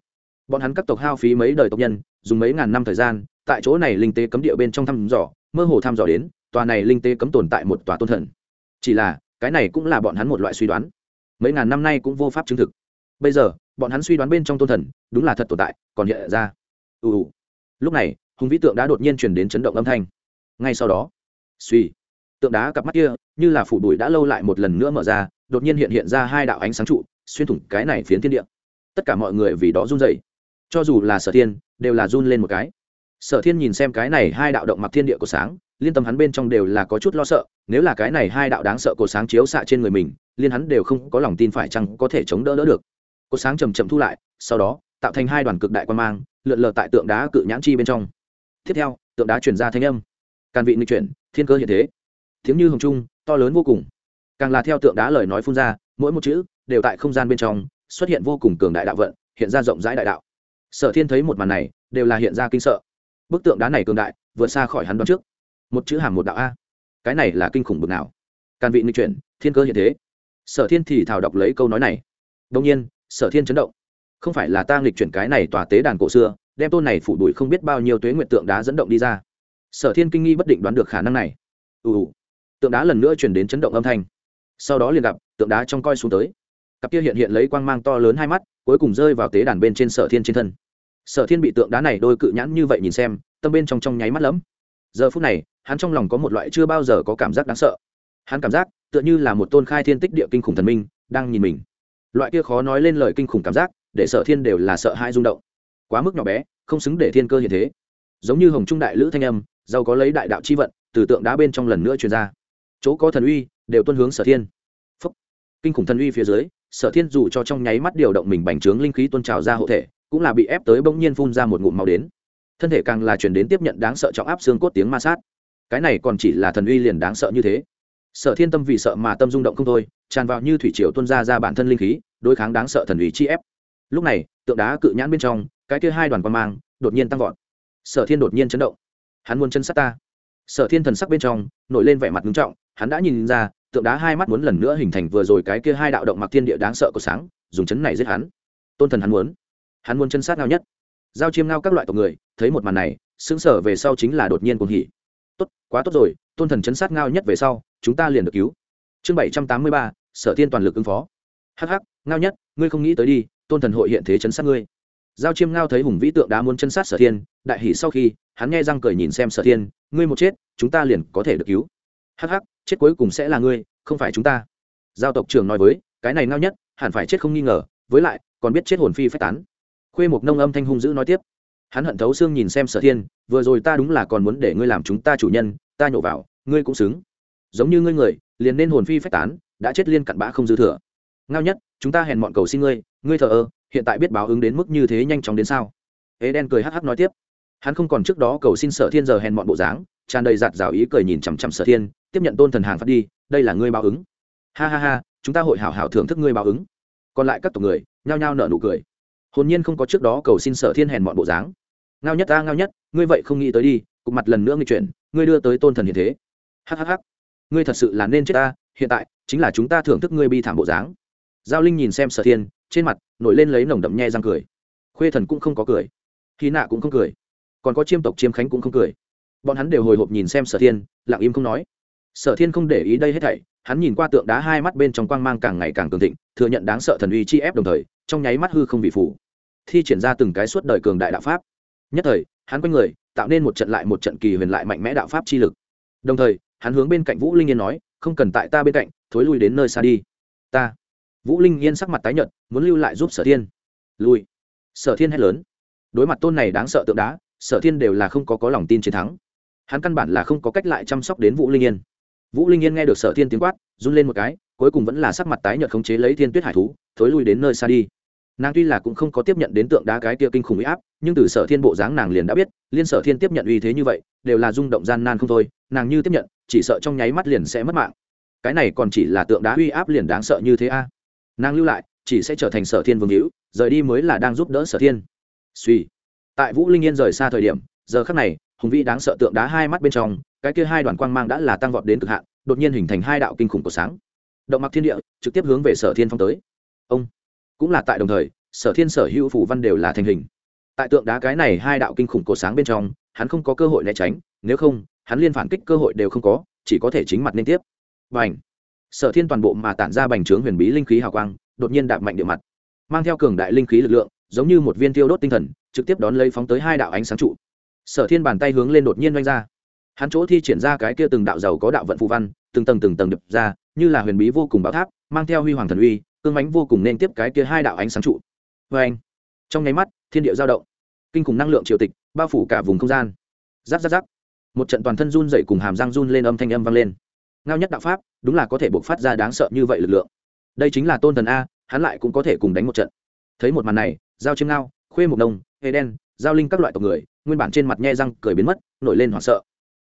Speaker 1: Bọn hắn các tộc hao phí mấy đời tộc nhân, dùng mấy ngàn năm thời gian, tại chỗ này linh tế cấm địa bên trong thăm dò, mơ hồ thăm dò đến, tòa này linh tế cấm tồn tại một tòa tôn thần. Chỉ là, cái này cũng là bọn hắn một loại suy đoán. Mấy ngàn năm nay cũng vô pháp chứng thực. Bây giờ, bọn hắn suy đoán bên trong tôn thần, đúng là thật tồn tại, còn hiện ra. Ù ù. Lúc này, hùng vĩ tượng đã đột nhiên chuyển đến chấn động âm thanh. Ngay sau đó suy. Tượng đá cặp mắt kia, như là phủ bụi đã lâu lại một lần nữa mở ra, đột nhiên hiện hiện ra hai đạo ánh sáng trụ, xuyên thủng cái này phiến thiên địa. Tất cả mọi người vì đó run rẩy. Cho dù là sở thiên, đều là run lên một cái. Sở thiên nhìn xem cái này hai đạo động mặc thiên địa của sáng, liên tâm hắn bên trong đều là có chút lo sợ, nếu là cái này hai đạo đáng sợ của sáng chiếu xạ trên người mình, liên hắn đều không có lòng tin phải chăng có thể chống đỡ đỡ được. Cột sáng chầm chậm thu lại, sau đó, tạo thành hai đoàn cực đại quan mang, lượn lờ tại tượng đá cự nhãn chi bên trong. Tiếp theo, tượng đá chuyển ra thanh âm. Càn vị nghịch chuyển thiên cơ hiện thế. Tiếng như hồng trung, to lớn vô cùng. Càng là theo tượng đá lời nói phun ra, mỗi một chữ đều tại không gian bên trong xuất hiện vô cùng cường đại đạo vận, hiện ra rộng rãi đại đạo. Sở thiên thấy một màn này, đều là hiện ra kinh sợ. Bức tượng đá này cường đại, vượt xa khỏi hắn đoán trước. Một chữ hàm một đạo a. Cái này là kinh khủng bực nào. Càn vị nghịch chuyển, thiên cơ hiện thế. Sở thiên thì thảo đọc lấy câu nói này. Đông nhiên, sở thiên chấn động. Không phải là ta nghịch chuyển cái này tòa tế đàn cổ xưa, đem tôn này phủ đuổi không biết bao nhiêu tuế nguyện tượng đá dẫn động đi ra sở thiên kinh nghi bất định đoán được khả năng này. Ù ù. Tượng đá lần nữa chuyển đến chấn động âm thanh. Sau đó liền gặp, tượng đá trong coi xuống tới. Cặp kia hiện hiện lấy quang mang to lớn hai mắt, cuối cùng rơi vào tế đàn bên trên sở thiên trên thân. Sở thiên bị tượng đá này đôi cự nhãn như vậy nhìn xem, tâm bên trong trong nháy mắt lẫm. Giờ phút này, hắn trong lòng có một loại chưa bao giờ có cảm giác đáng sợ. Hắn cảm giác, tựa như là một tôn khai thiên tích địa kinh khủng thần minh, đang nhìn mình. Loại kia khó nói lên lời kinh khủng cảm giác, để sở thiên đều là sợ hai rung động. Quá mức nhỏ bé, không xứng để thiên cơ hiện thế. Giống như hồng trung đại lữ thanh âm giàu có lấy đại đạo chi vận, từ tượng đá bên trong lần nữa truyền ra. Chỗ có thần uy, đều tuân hướng sở thiên. Phúc. kinh khủng thần uy phía dưới, sở thiên dù cho trong nháy mắt điều động mình bành trướng linh khí tôn trào ra hộ thể, cũng là bị ép tới bỗng nhiên phun ra một ngụm màu đến. Thân thể càng là chuyển đến tiếp nhận đáng sợ trọng áp xương cốt tiếng ma sát. Cái này còn chỉ là thần uy liền đáng sợ như thế. Sở thiên tâm vì sợ mà tâm rung động không thôi, tràn vào như thủy triều tuân ra ra bản thân linh khí, đối kháng đáng sợ thần uy chi ép. Lúc này, tượng đá cự nhãn bên trong, cái kia hai đoàn quan mang, đột nhiên tăng vọt. Sở thiên đột nhiên chấn động hắn muốn chân sát ta. Sở thiên thần sắc bên trong, nổi lên vẻ mặt nghiêm trọng, hắn đã nhìn ra, tượng đá hai mắt muốn lần nữa hình thành vừa rồi cái kia hai đạo động mặc thiên địa đáng sợ có sáng, dùng chấn này giết hắn. Tôn thần hắn muốn hắn muốn chân sát ngao nhất. Giao chiêm ngao các loại tộc người, thấy một màn này xứng sở về sau chính là đột nhiên cuồng hỉ. Tốt, quá tốt rồi, tôn thần chấn sát ngao nhất về sau, chúng ta liền được cứu. Chương bảy trăm tám mươi ba, sở thiên toàn lực ứng phó. Hh ngao nhất, ngươi không nghĩ tới đi, tôn thần hội hiện thế chấn sát ngươi giao chiêm ngao thấy hùng vĩ tượng đá muốn chân sát sở thiên đại hỷ sau khi hắn nghe răng cười nhìn xem sở thiên ngươi một chết chúng ta liền có thể được cứu. Hắc hắc, chết cuối cùng sẽ là ngươi không phải chúng ta. Giao tộc trưởng nói với cái này ngao nhất hẳn phải chết không nghi ngờ với lại còn biết chết hồn phi phách tán. Khuê một nông âm thanh hung dữ nói tiếp hắn hận thấu xương nhìn xem sở thiên vừa rồi ta đúng là còn muốn để ngươi làm chúng ta chủ nhân ta nhổ vào ngươi cũng xứng. Giống như ngươi người liền nên hồn phi phách tán đã chết liên cặn bã không dư thừa. Ngao nhất chúng ta hèn mọn cầu xin ngươi ngươi thờ ơ hiện tại biết báo ứng đến mức như thế nhanh chóng đến sao? Ế đen cười hắc hắc nói tiếp. Hắn không còn trước đó cầu xin sở thiên giờ hèn mọn bộ dáng, tràn đầy giạt rào ý cười nhìn chằm chằm sở thiên, tiếp nhận tôn thần hàng phát đi, đây là ngươi báo ứng. Ha ha ha, chúng ta hội hảo hảo thưởng thức ngươi báo ứng. Còn lại các tộc người, nhao nhao nở nụ cười. Hồn nhiên không có trước đó cầu xin sở thiên hèn mọn bộ dáng. Ngao nhất ta, ngao nhất, ngươi vậy không nghĩ tới đi, cục mặt lần nữa ngươi chuyển, ngươi đưa tới tôn thần hiện thế. Hhh ngươi thật sự là nên chết ta, hiện tại, chính là chúng ta thưởng thức ngươi bi thảm bộ dáng giao linh nhìn xem sở thiên, trên mặt nổi lên lấy nồng đậm nhe răng cười. Khuê thần cũng không có cười. Hy nạ cũng không cười. Còn có chiêm tộc chiêm khánh cũng không cười. Bọn hắn đều hồi hộp nhìn xem sở thiên, lặng im không nói. Sở thiên không để ý đây hết thảy, hắn nhìn qua tượng đá hai mắt bên trong quang mang càng ngày càng cường thịnh, thừa nhận đáng sợ thần uy chi ép đồng thời, trong nháy mắt hư không bị phủ. Thi triển ra từng cái suốt đời cường đại đạo pháp. Nhất thời, hắn quanh người, tạo nên một trận lại một trận kỳ huyền lại mạnh mẽ đạo pháp chi lực. Đồng thời, hắn hướng bên cạnh vũ linh yên nói, không cần tại ta bên cạnh, thối lui đến nơi xa đi. Ta vũ linh yên sắc mặt tái nhợt, muốn lưu lại giúp sở thiên. Lui. Sở thiên hét lớn. Đối mặt tôn này đáng sợ tượng đá, sở thiên đều là không có có lòng tin chiến thắng. Hắn căn bản là không có cách lại chăm sóc đến vũ linh yên. Vũ linh yên nghe được sở thiên tiếng quát, run lên một cái, cuối cùng vẫn là sắc mặt tái nhợt khống chế lấy thiên tuyết hải thú, thối lui đến nơi xa đi. Nàng tuy là cũng không có tiếp nhận đến tượng đá cái kia kinh khủng uy áp, nhưng từ sở thiên bộ dáng nàng liền đã biết, liên sở thiên tiếp nhận uy thế như vậy, đều là rung động gian nan không thôi, nàng như tiếp nhận, chỉ sợ trong nháy mắt liền sẽ mất mạng. Cái này còn chỉ là tượng đá uy áp liền đáng sợ như thế a nàng lưu lại, chỉ sẽ trở thành sở thiên vương hữu, rời đi mới là đang giúp đỡ sở thiên. Suy. Tại vũ linh yên rời xa thời điểm, giờ khắc này, hùng vĩ đáng sợ tượng đá hai mắt bên trong, cái kia hai đoàn quang mang đã là tăng vọt đến cực hạn, đột nhiên hình thành hai đạo kinh khủng của sáng. Động mặc thiên địa, trực tiếp hướng về sở thiên phong tới. Ông. Cũng là tại đồng thời, sở thiên sở hữu phủ văn đều là thành hình. Tại tượng đá cái này hai đạo kinh khủng cổ sáng bên trong, hắn không có cơ hội né tránh, nếu không, hắn liên phản kích cơ hội đều không có, chỉ có thể chính mặt liên tiếp. Và ảnh sở thiên toàn bộ mà tản ra bành trướng huyền bí linh khí hào quang, đột nhiên đạp mạnh địa mặt, mang theo cường đại linh khí lực lượng, giống như một viên tiêu đốt tinh thần, trực tiếp đón lấy phóng tới hai đạo ánh sáng trụ. Sở thiên bàn tay hướng lên đột nhiên doanh ra. Hắn chỗ thi triển ra cái kia từng đạo giàu có đạo vận phù văn, từng tầng từng tầng đập ra, như là huyền bí vô cùng bão tháp, mang theo huy hoàng thần uy, cương ánh vô cùng nên tiếp cái kia hai đạo ánh sáng trụ. Vê anh trong nháy mắt, thiên địa giao động, kinh khủng năng lượng triều tịch, bao phủ cả vùng không gian. Giáp giáp giáp một trận toàn thân run dậy cùng hàm răng run lên âm thanh âm vang lên ngao nhất đạo pháp, đúng là có thể buộc phát ra đáng sợ như vậy lực lượng. Đây chính là tôn thần a, hắn lại cũng có thể cùng đánh một trận. Thấy một màn này, giao chiêm ngao, khuê mục nông hê đen, giao linh các loại tộc người, nguyên bản trên mặt nhe răng cười biến mất, nổi lên hoảng sợ.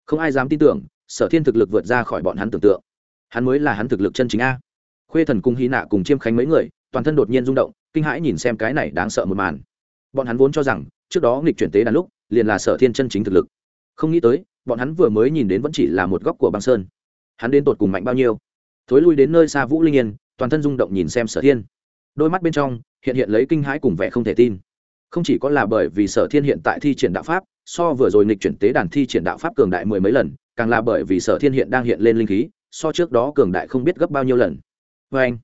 Speaker 1: Không ai dám tin tưởng, sở thiên thực lực vượt ra khỏi bọn hắn tưởng tượng. Hắn mới là hắn thực lực chân chính a. Khuê thần cung hy nạ cùng chiêm khánh mấy người, toàn thân đột nhiên rung động, kinh hãi nhìn xem cái này đáng sợ một màn. Bọn hắn vốn cho rằng, trước đó nghịch chuyển tế đàn lúc, liền là sở thiên chân chính thực lực. Không nghĩ tới, bọn hắn vừa mới nhìn đến vẫn chỉ là một góc của băng sơn hắn đến tột cùng mạnh bao nhiêu. Thối lui đến nơi xa vũ linh yên, toàn thân rung động nhìn xem sở thiên. Đôi mắt bên trong, hiện hiện lấy kinh hãi cùng vẻ không thể tin. Không chỉ có là bởi vì sở thiên hiện tại thi triển đạo pháp, so vừa rồi nghịch chuyển tế đàn thi triển đạo pháp cường đại mười mấy lần, càng là bởi vì sở thiên hiện đang hiện lên linh khí, so trước đó cường đại không biết gấp bao nhiêu lần. Vê anh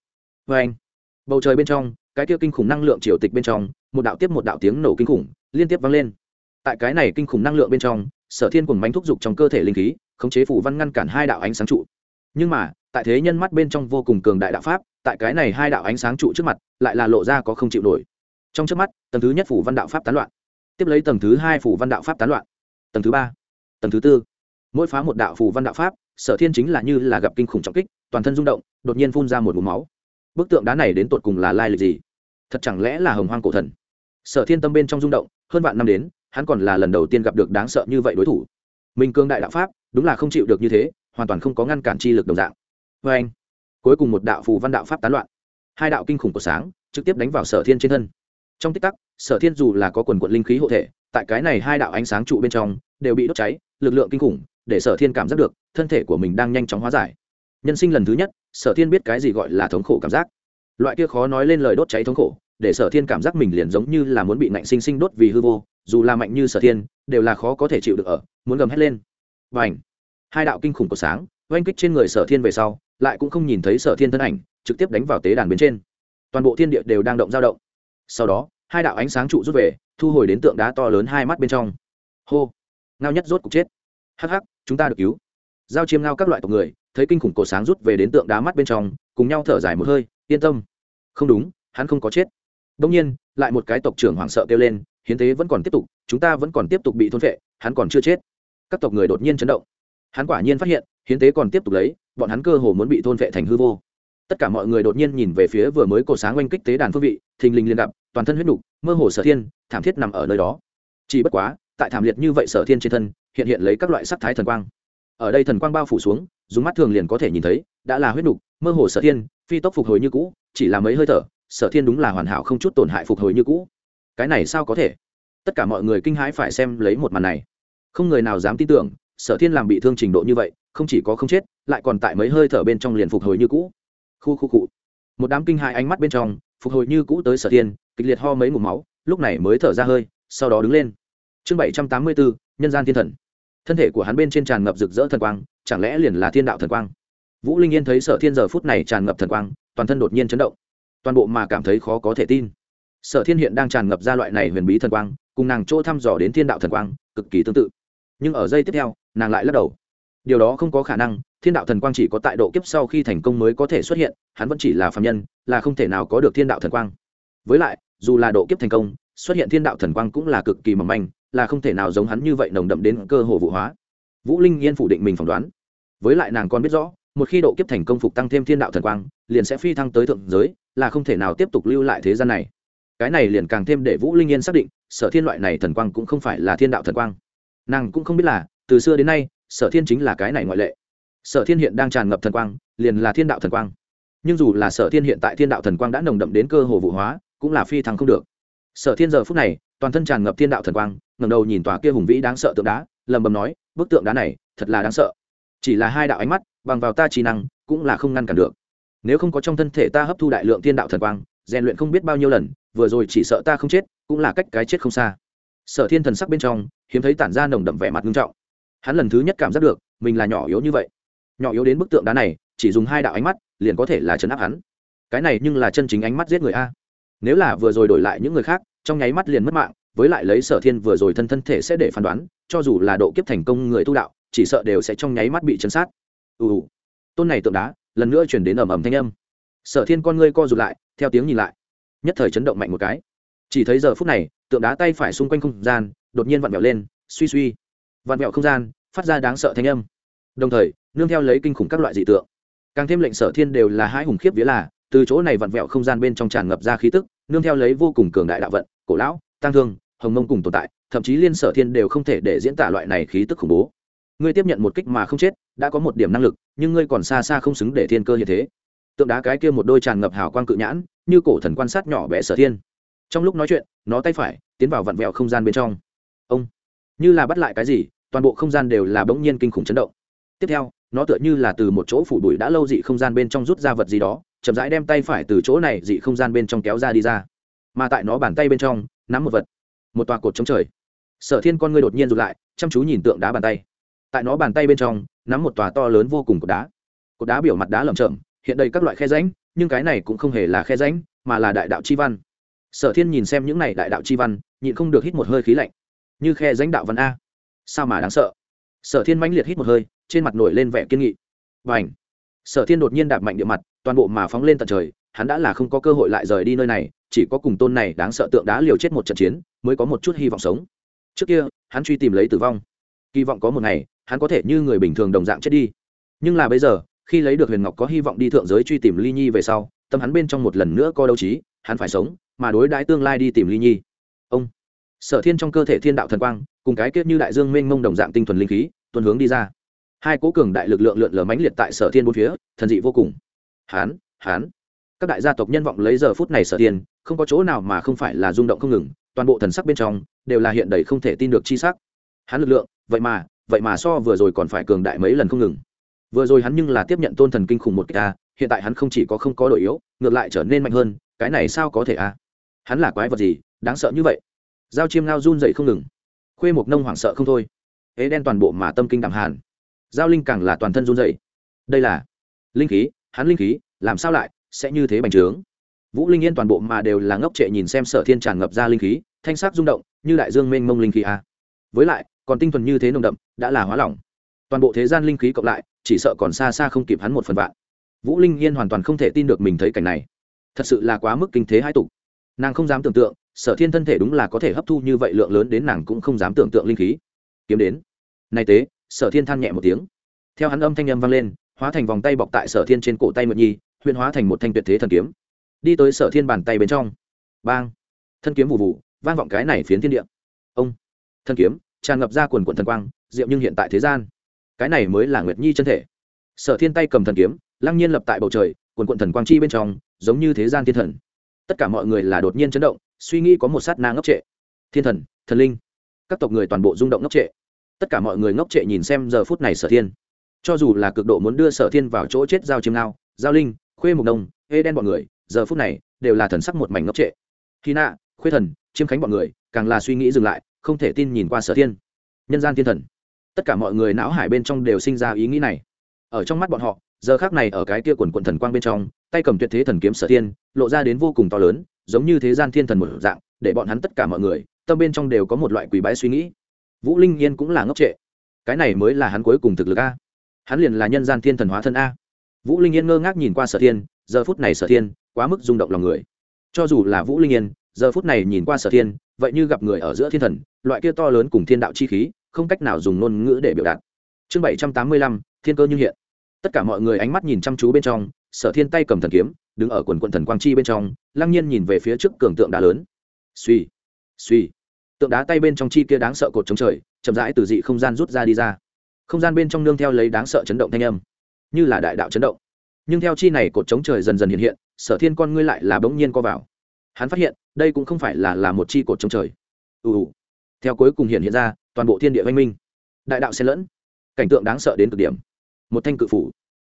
Speaker 1: vê anh bầu trời bên trong, cái kia kinh khủng năng lượng triều tịch bên trong, một đạo tiếp một đạo tiếng nổ kinh khủng liên tiếp vang lên. Tại cái này kinh khủng năng lượng bên trong, sở thiên cùng bánh thúc giục trong cơ thể linh khí khống chế phủ văn ngăn cản hai đạo ánh sáng trụ. Nhưng mà, tại thế nhân mắt bên trong vô cùng cường đại đạo pháp, tại cái này hai đạo ánh sáng trụ trước mặt, lại là lộ ra có không chịu nổi. Trong trước mắt, tầng thứ nhất phủ văn đạo pháp tán loạn. Tiếp lấy tầng thứ hai phủ văn đạo pháp tán loạn. Tầng thứ ba, tầng thứ tư. Mỗi phá một đạo phủ văn đạo pháp, sở thiên chính là như là gặp kinh khủng trọng kích, toàn thân rung động, đột nhiên phun ra một vùng máu. Bức tượng đá này đến tột cùng là lai lịch gì? Thật chẳng lẽ là hồng hoang cổ thần? Sở thiên tâm bên trong rung động, hơn vạn năm đến, hắn còn là lần đầu tiên gặp được đáng sợ như vậy đối thủ. Minh cương đại đạo pháp đúng là không chịu được như thế, hoàn toàn không có ngăn cản chi lực đồng dạng. Vê anh, cuối cùng một đạo phù văn đạo pháp tán loạn. Hai đạo kinh khủng của sáng trực tiếp đánh vào sở thiên trên thân. Trong tích tắc, sở thiên dù là có quần quận linh khí hộ thể, tại cái này hai đạo ánh sáng trụ bên trong đều bị đốt cháy, lực lượng kinh khủng để sở thiên cảm giác được thân thể của mình đang nhanh chóng hóa giải. Nhân sinh lần thứ nhất, sở thiên biết cái gì gọi là thống khổ cảm giác. Loại kia khó nói lên lời đốt cháy thống khổ, để sở thiên cảm giác mình liền giống như là muốn bị nạnh sinh sinh đốt vì hư vô, dù là mạnh như sở thiên, đều là khó có thể chịu được ở, muốn gầm hét lên và ảnh. Hai đạo kinh khủng của sáng, oanh kích trên người sở thiên về sau, lại cũng không nhìn thấy sở thiên thân ảnh, trực tiếp đánh vào tế đàn bên trên. Toàn bộ thiên địa đều đang động dao động. Sau đó, hai đạo ánh sáng trụ rút về, thu hồi đến tượng đá to lớn hai mắt bên trong. Hô! Ngao nhất rốt cục chết. Hắc hắc, chúng ta được cứu. Giao chiêm ngao các loại tộc người, thấy kinh khủng cổ sáng rút về đến tượng đá mắt bên trong, cùng nhau thở dài một hơi, yên tâm. Không đúng, hắn không có chết. Đông nhiên, lại một cái tộc trưởng hoảng sợ kêu lên, hiến tế vẫn còn tiếp tục, chúng ta vẫn còn tiếp tục bị thôn vệ hắn còn chưa chết các tộc người đột nhiên chấn động. Hắn quả nhiên phát hiện, hiến tế còn tiếp tục lấy, bọn hắn cơ hồ muốn bị thôn vệ thành hư vô. Tất cả mọi người đột nhiên nhìn về phía vừa mới cổ sáng oanh kích tế đàn phương vị, thình lình liên gặp, toàn thân huyết nục, mơ hồ sở thiên, thảm thiết nằm ở nơi đó. Chỉ bất quá, tại thảm liệt như vậy sở thiên trên thân, hiện hiện lấy các loại sắc thái thần quang. Ở đây thần quang bao phủ xuống, dùng mắt thường liền có thể nhìn thấy, đã là huyết nục, mơ hồ sở thiên, phi tốc phục hồi như cũ, chỉ là mấy hơi thở, sở thiên đúng là hoàn hảo không chút tổn hại phục hồi như cũ. Cái này sao có thể? Tất cả mọi người kinh hãi phải xem lấy một màn này không người nào dám tin tưởng, sở thiên làm bị thương trình độ như vậy, không chỉ có không chết, lại còn tại mấy hơi thở bên trong liền phục hồi như cũ. Khu khu cụ một đám kinh hại ánh mắt bên trong, phục hồi như cũ tới sở thiên, kịch liệt ho mấy mục máu, lúc này mới thở ra hơi, sau đó đứng lên. Chương bảy trăm tám mươi bốn nhân gian thiên thần. Thân thể của hắn bên trên tràn ngập rực rỡ thần quang, chẳng lẽ liền là thiên đạo thần quang? Vũ linh yên thấy sở thiên giờ phút này tràn ngập thần quang, toàn thân đột nhiên chấn động. Toàn bộ mà cảm thấy khó có thể tin. Sở thiên hiện đang tràn ngập ra loại này huyền bí thần quang, cùng nàng chỗ thăm dò đến thiên đạo thần quang, cực kỳ tương tự nhưng ở giây tiếp theo, nàng lại lắc đầu. Điều đó không có khả năng, thiên đạo thần quang chỉ có tại độ kiếp sau khi thành công mới có thể xuất hiện, hắn vẫn chỉ là phạm nhân, là không thể nào có được thiên đạo thần quang. Với lại, dù là độ kiếp thành công, xuất hiện thiên đạo thần quang cũng là cực kỳ mỏng manh, là không thể nào giống hắn như vậy nồng đậm đến cơ hồ vụ hóa. Vũ linh yên phủ định mình phỏng đoán. Với lại nàng còn biết rõ, một khi độ kiếp thành công phục tăng thêm thiên đạo thần quang, liền sẽ phi thăng tới thượng giới, là không thể nào tiếp tục lưu lại thế gian này. Cái này liền càng thêm để vũ linh yên xác định, sở thiên loại này thần quang cũng không phải là thiên đạo thần quang nàng cũng không biết là, từ xưa đến nay, sở thiên chính là cái này ngoại lệ. Sở thiên hiện đang tràn ngập thần quang, liền là thiên đạo thần quang. Nhưng dù là sở thiên hiện tại thiên đạo thần quang đã nồng đậm đến cơ hồ vụ hóa, cũng là phi thăng không được. Sở thiên giờ phút này, toàn thân tràn ngập thiên đạo thần quang ngầm đầu nhìn tòa kia hùng vĩ đáng sợ tượng đá lầm bầm nói, bức tượng đá này, thật là đáng sợ. Chỉ là hai đạo ánh mắt, bằng vào ta trí năng, cũng là không ngăn cản được. Nếu không có trong thân thể ta hấp thu đại lượng thiên đạo thần quang, rèn luyện không biết bao nhiêu lần, vừa rồi chỉ sợ ta không chết, cũng là cách cái chết không xa sở thiên thần sắc bên trong, hiếm thấy tản ra nồng đậm vẻ mặt nghiêm trọng. Hắn lần thứ nhất cảm giác được, mình là nhỏ yếu như vậy. Nhỏ yếu đến bức tượng đá này, chỉ dùng hai đạo ánh mắt, liền có thể là chấn áp hắn. Cái này nhưng là chân chính ánh mắt giết người a. Nếu là vừa rồi đổi lại những người khác, trong nháy mắt liền mất mạng, với lại lấy sở thiên vừa rồi thân thân thể sẽ để phán đoán, cho dù là độ kiếp thành công người tu đạo, chỉ sợ đều sẽ trong nháy mắt bị chấn sát. Ù ù. Tôn này tượng đá, lần nữa chuyển đến ầm ầm thanh âm. Sở thiên con ngươi co rụt lại, theo tiếng nhìn lại. Nhất thời chấn động mạnh một cái. Chỉ thấy giờ phút này tượng đá tay phải xung quanh không gian, đột nhiên vặn vẹo lên, suy suy. Vặn vẹo không gian, phát ra đáng sợ thanh âm. Đồng thời, nương theo lấy kinh khủng các loại dị tượng. Càng thêm lệnh sở thiên đều là hai hùng khiếp vía là, từ chỗ này vặn vẹo không gian bên trong tràn ngập ra khí tức, nương theo lấy vô cùng cường đại đạo vận, cổ lão tăng thương, hồng mông cùng tồn tại, thậm chí liên sở thiên đều không thể để diễn tả loại này khí tức khủng bố. Ngươi tiếp nhận một kích mà không chết, đã có một điểm năng lực, nhưng ngươi còn xa xa không xứng để thiên cơ như thế. Tượng đá cái kia một đôi tràn ngập hào quang cự nhãn, như cổ thần quan sát nhỏ bé sở thiên trong lúc nói chuyện, nó tay phải tiến vào vặn vẹo không gian bên trong. Ông, như là bắt lại cái gì, toàn bộ không gian đều là bỗng nhiên kinh khủng chấn động. Tiếp theo, nó tựa như là từ một chỗ phủ bụi đã lâu dị không gian bên trong rút ra vật gì đó, chậm rãi đem tay phải từ chỗ này dị không gian bên trong kéo ra đi ra. Mà tại nó bàn tay bên trong, nắm một vật, một tòa cột chống trời. Sở thiên con ngươi đột nhiên rụt lại, chăm chú nhìn tượng đá bàn tay. Tại nó bàn tay bên trong, nắm một tòa to lớn vô cùng cột đá. Cột đá biểu mặt đá lởm chởm, hiện đây các loại khe ránh nhưng cái này cũng không hề là khe ránh mà là đại đạo chi văn sở thiên nhìn xem những này đại đạo chi văn, nhịn không được hít một hơi khí lạnh. Như khe ránh đạo văn a. Sao mà đáng sợ? Sở thiên mãnh liệt hít một hơi, trên mặt nổi lên vẻ kiên nghị. Và ảnh sở thiên đột nhiên đạp mạnh địa mặt, toàn bộ mà phóng lên tận trời, hắn đã là không có cơ hội lại rời đi nơi này, chỉ có cùng tôn này đáng sợ tượng đá liều chết một trận chiến, mới có một chút hy vọng sống. Trước kia, hắn truy tìm lấy tử vong. Kỳ vọng có một ngày, hắn có thể như người bình thường đồng dạng chết đi. Nhưng là bây giờ, khi lấy được huyền ngọc có hy vọng đi thượng giới truy tìm ly nhi về sau, tâm hắn bên trong một lần nữa co đấu trí, hắn phải sống mà đối đãi tương lai đi tìm ly nhi. Ông sở thiên trong cơ thể thiên đạo thần quang, cùng cái kết như đại dương mênh mông đồng dạng tinh thuần linh khí, tuần hướng đi ra. Hai cố cường đại lực lượng lượn lờ mãnh liệt tại sở thiên bốn phía, thần dị vô cùng. Hán hán. Các đại gia tộc nhân vọng lấy giờ phút này sở thiên, không có chỗ nào mà không phải là rung động không ngừng, toàn bộ thần sắc bên trong đều là hiện đầy không thể tin được chi sắc. Hắn lực lượng, vậy mà vậy mà so vừa rồi còn phải cường đại mấy lần không ngừng. Vừa rồi hắn nhưng là tiếp nhận tôn thần kinh khủng một cái hiện tại hắn không chỉ có không có đội yếu, ngược lại trở nên mạnh hơn, cái này sao có thể a? Hắn là quái vật gì, đáng sợ như vậy? Giao chiêm ngao run dậy không ngừng. Khuê mộc nông hoảng sợ không thôi. Ế đen toàn bộ mà tâm kinh đẳng hàn. Giao linh càng là toàn thân run dậy đây là linh khí, hắn linh khí, làm sao lại sẽ như thế bành trướng? Vũ linh yên toàn bộ mà đều là ngốc trệ nhìn xem sở thiên tràn ngập ra linh khí, thanh sắc rung động, như đại dương mênh mông linh khí a với lại, còn tinh thuần như thế nồng đậm, đã là hóa lỏng. Toàn bộ thế gian linh khí cộng lại, chỉ sợ còn xa xa không kịp hắn một phần vạn. Vũ linh yên hoàn toàn không thể tin được mình thấy cảnh này. Thật sự là quá mức kinh thế hai tục nàng không dám tưởng tượng, sở thiên thân thể đúng là có thể hấp thu như vậy lượng lớn đến nàng cũng không dám tưởng tượng linh khí. Kiếm đến. Nay tế, sở thiên than nhẹ một tiếng. Theo hắn âm thanh âm vang lên, hóa thành vòng tay bọc tại sở thiên trên cổ tay mượn nhi, huyền hóa thành một thanh tuyệt thế thần kiếm. Đi tới sở thiên bàn tay bên trong. Bang. Thân kiếm vụ vụ vang vọng cái này phiến thiên địa. Ông. Thân kiếm, tràn ngập ra quần quận thần quang, diệu nhưng hiện tại thế gian. Cái này mới là nguyệt nhi chân thể. Sở thiên tay cầm thần kiếm, lăng nhiên lập tại bầu trời, quần quận thần quang chi bên trong, giống như thế gian thiên thần tất cả mọi người là đột nhiên chấn động suy nghĩ có một sát na ngốc trệ. Thiên thần thần linh. Các tộc người toàn bộ rung động ngốc trệ. Tất cả mọi người ngốc trệ nhìn xem giờ phút này sở thiên. Cho dù là cực độ muốn đưa sở thiên vào chỗ chết giao chiêm lao, giao linh khuê mục đông ê đen bọn người giờ phút này đều là thần sắc một mảnh ngốc trệ. Khi nạ khuê thần chiêm khánh bọn người càng là suy nghĩ dừng lại không thể tin nhìn qua sở thiên. Nhân gian thiên thần. Tất cả mọi người não hải bên trong đều sinh ra ý nghĩ này. Ở trong mắt bọn họ giờ khác này ở cái kia quần quận thần quang bên trong tay cầm tuyệt thế thần kiếm sở thiên, lộ ra đến vô cùng to lớn, giống như thế gian thiên thần một dạng, để bọn hắn tất cả mọi người, tâm bên trong đều có một loại quý bái suy nghĩ. Vũ linh yên cũng là ngốc trệ. Cái này mới là hắn cuối cùng thực lực a. Hắn liền là nhân gian thiên thần hóa thân a. Vũ linh yên ngơ ngác nhìn qua sở thiên, giờ phút này sở thiên, quá mức rung động lòng người. Cho dù là vũ linh yên, giờ phút này nhìn qua sở thiên, vậy như gặp người ở giữa thiên thần, loại kia to lớn cùng thiên đạo chi khí, không cách nào dùng ngôn ngữ để biểu đạt. Chương bảy trăm tám mươi lăm, thiên cơ như hiện. Tất cả mọi người ánh mắt nhìn chăm chú bên trong sở thiên tay cầm thần kiếm, đứng ở quần quận thần quang chi bên trong, lăng nhiên nhìn về phía trước cường tượng đá lớn. Suy suy tượng đá tay bên trong chi kia đáng sợ cột chống trời, chậm rãi từ dị không gian rút ra đi ra. Không gian bên trong nương theo lấy đáng sợ chấn động thanh âm. Như là đại đạo chấn động. Nhưng theo chi này cột chống trời dần dần hiện hiện, sở thiên con ngươi lại là bỗng nhiên co vào. Hắn phát hiện, đây cũng không phải là là một chi cột chống trời. Ù ù. Theo cuối cùng hiện hiện ra, toàn bộ thiên địa văn minh. Đại đạo xen lẫn. Cảnh tượng đáng sợ đến cực điểm. Một thanh cự phủ.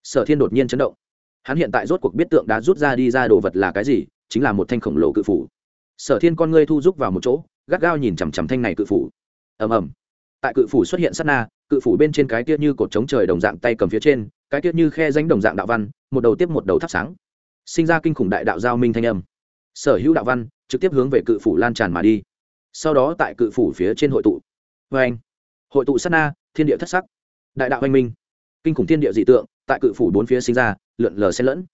Speaker 1: Sở thiên đột nhiên chấn động hắn hiện tại rốt cuộc biết tượng đá rút ra đi ra đồ vật là cái gì, chính là một thanh khổng lồ cự phủ. Sở thiên con ngươi thu rúc vào một chỗ, gắt gao nhìn chằm chằm thanh này cự phủ. Ầm ầm. Tại cự phủ xuất hiện sát na, cự phủ bên trên cái tiết như cột trống trời đồng dạng tay cầm phía trên, cái tiết như khe danh đồng dạng đạo văn, một đầu tiếp một đầu thắp sáng. Sinh ra kinh khủng đại đạo giao minh thanh âm. Sở hữu đạo văn trực tiếp hướng về cự phủ lan tràn mà đi. Sau đó tại cự phủ phía trên hội tụ. Vê anh hội tụ sát na, thiên địa thất sắc. Đại đạo anh minh kinh khủng thiên địa dị tượng, tại cự phủ bốn phía sinh ra, lượn lờ xen lẫn.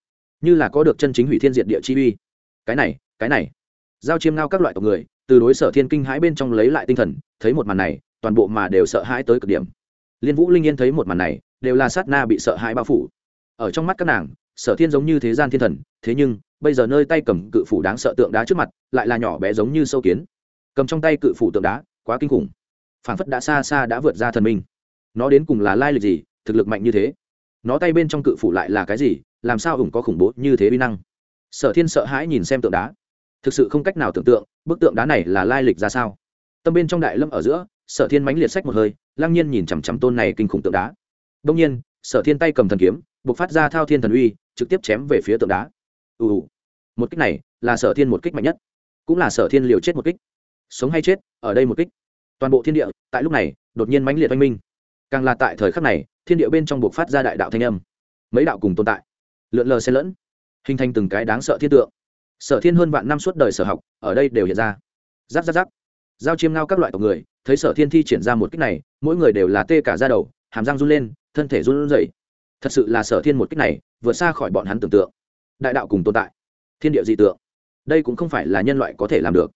Speaker 1: Như là có được chân chính hủy thiên diệt địa chi uy. Cái này cái này. Giao chiêm ngao các loại tộc người, từ đối sở thiên kinh hãi bên trong lấy lại tinh thần, thấy một màn này, toàn bộ mà đều sợ hãi tới cực điểm. Liên vũ linh yên thấy một màn này, đều là sát na bị sợ hãi bao phủ. Ở trong mắt các nàng, sở thiên giống như thế gian thiên thần, thế nhưng, bây giờ nơi tay cầm cự phủ đáng sợ tượng đá trước mặt, lại là nhỏ bé giống như sâu kiến. Cầm trong tay cự phủ tượng đá, quá kinh khủng. Phảng phất đã xa xa đã vượt ra thần minh. Nó đến cùng là lai lịch gì thực lực mạnh như thế. Nó tay bên trong cự phủ lại là cái gì, làm sao ủng có khủng bố như thế uy năng? Sở thiên sợ hãi nhìn xem tượng đá. Thực sự không cách nào tưởng tượng, bức tượng đá này là lai lịch ra sao. Tâm bên trong đại lâm ở giữa, sở thiên mánh liệt sách một hơi, lăng nhiên nhìn chằm chằm tôn này kinh khủng tượng đá. Đông nhiên, sở thiên tay cầm thần kiếm, buộc phát ra thao thiên thần uy, trực tiếp chém về phía tượng đá. Ù ù. Một kích này là sở thiên một kích mạnh nhất, cũng là sở thiên liều chết một kích. Sống hay chết, ở đây một kích. Toàn bộ thiên địa, tại lúc này, đột nhiên mãnh liệt oanh minh. Càng là tại thời khắc này thiên địa bên trong buộc phát ra đại đạo thanh âm. Mấy đạo cùng tồn tại. Lượn lờ xen lẫn. Hình thành từng cái đáng sợ thiên tượng. Sở thiên hơn vạn năm suốt đời sở học, ở đây đều hiện ra. Giáp giáp giáp. Giao chiêm ngao các loại tộc người, thấy sở thiên thi triển ra một kích này, mỗi người đều là tê cả ra đầu, hàm răng run lên, thân thể run rẩy. Thật sự là sở thiên một kích này, vượt xa khỏi bọn hắn tưởng tượng. Đại đạo cùng tồn tại. Thiên địa dị tượng. Đây cũng không phải là nhân loại có thể làm được.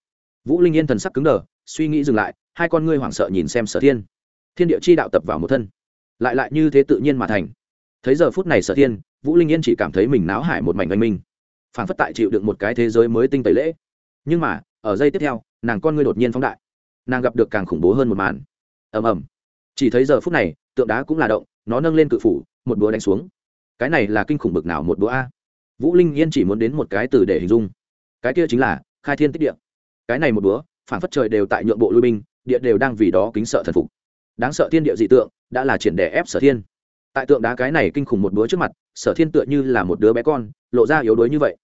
Speaker 1: Vũ linh yên thần sắc cứng đờ, suy nghĩ dừng lại, hai con ngươi hoảng sợ nhìn xem sở thiên. Thiên địa chi đạo tập vào một thân lại lại như thế tự nhiên mà thành. Thấy giờ phút này sở thiên, vũ linh yên chỉ cảm thấy mình náo hải một mảnh oanh minh. Phản phất tại chịu được một cái thế giới mới tinh tẩy lễ. Nhưng mà, ở giây tiếp theo, nàng con ngươi đột nhiên phóng đại. Nàng gặp được càng khủng bố hơn một màn. Ầm ầm. Chỉ thấy giờ phút này, tượng đá cũng là động, nó nâng lên cự phủ, một búa đánh xuống. Cái này là kinh khủng bực nào một búa a? Vũ linh yên chỉ muốn đến một cái từ để hình dung. Cái kia chính là, khai thiên tích địa. Cái này một búa, phản phất trời đều tại nhượng bộ lui binh, địa đều đang vì đó kính sợ thần phục. Đáng sợ thiên địa dị tượng đã là triển đẻ ép sở thiên. Tại tượng đá cái này kinh khủng một búa trước mặt sở thiên tựa như là một đứa bé con lộ ra yếu đuối như vậy.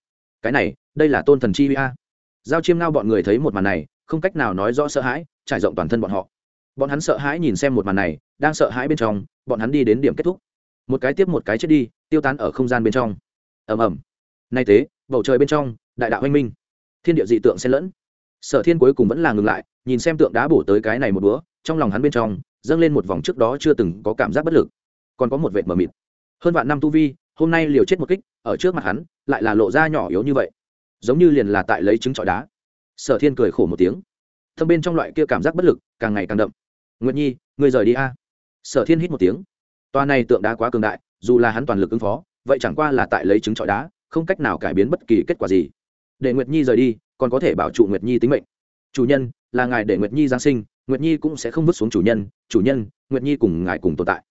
Speaker 1: Cái này đây là tôn thần chi a. Giao chiêm ngao bọn người thấy một màn này không cách nào nói rõ sợ hãi trải rộng toàn thân bọn họ. Bọn hắn sợ hãi nhìn xem một màn này đang sợ hãi bên trong bọn hắn đi đến điểm kết thúc. Một cái tiếp một cái chết đi tiêu tán ở không gian bên trong. Ầm ầm. Nay tế bầu trời bên trong đại đạo anh minh. Thiên địa dị tượng xen lẫn. Sở thiên cuối cùng vẫn là ngừng lại nhìn xem tượng đá bổ tới cái này một bữa, trong lòng hắn bên trong dâng lên một vòng trước đó chưa từng có cảm giác bất lực. Còn có một vệt mờ mịt. Hơn vạn năm tu vi, hôm nay liều chết một kích, ở trước mặt hắn, lại là lộ ra nhỏ yếu như vậy. Giống như liền là tại lấy trứng trọi đá. Sở thiên cười khổ một tiếng. Thâm bên trong loại kia cảm giác bất lực càng ngày càng đậm. Nguyệt nhi người rời đi a. Sở thiên hít một tiếng. Toa này tượng đá quá cường đại, dù là hắn toàn lực ứng phó, vậy chẳng qua là tại lấy trứng trọi đá, không cách nào cải biến bất kỳ kết quả gì. Để nguyệt nhi rời đi, còn có thể bảo trụ nguyệt nhi tính mệnh. Chủ nhân, là ngài để nguyệt nhi giáng sinh nguyệt nhi cũng sẽ không vứt xuống chủ nhân chủ nhân, nguyệt nhi cùng ngài cùng tồn tại.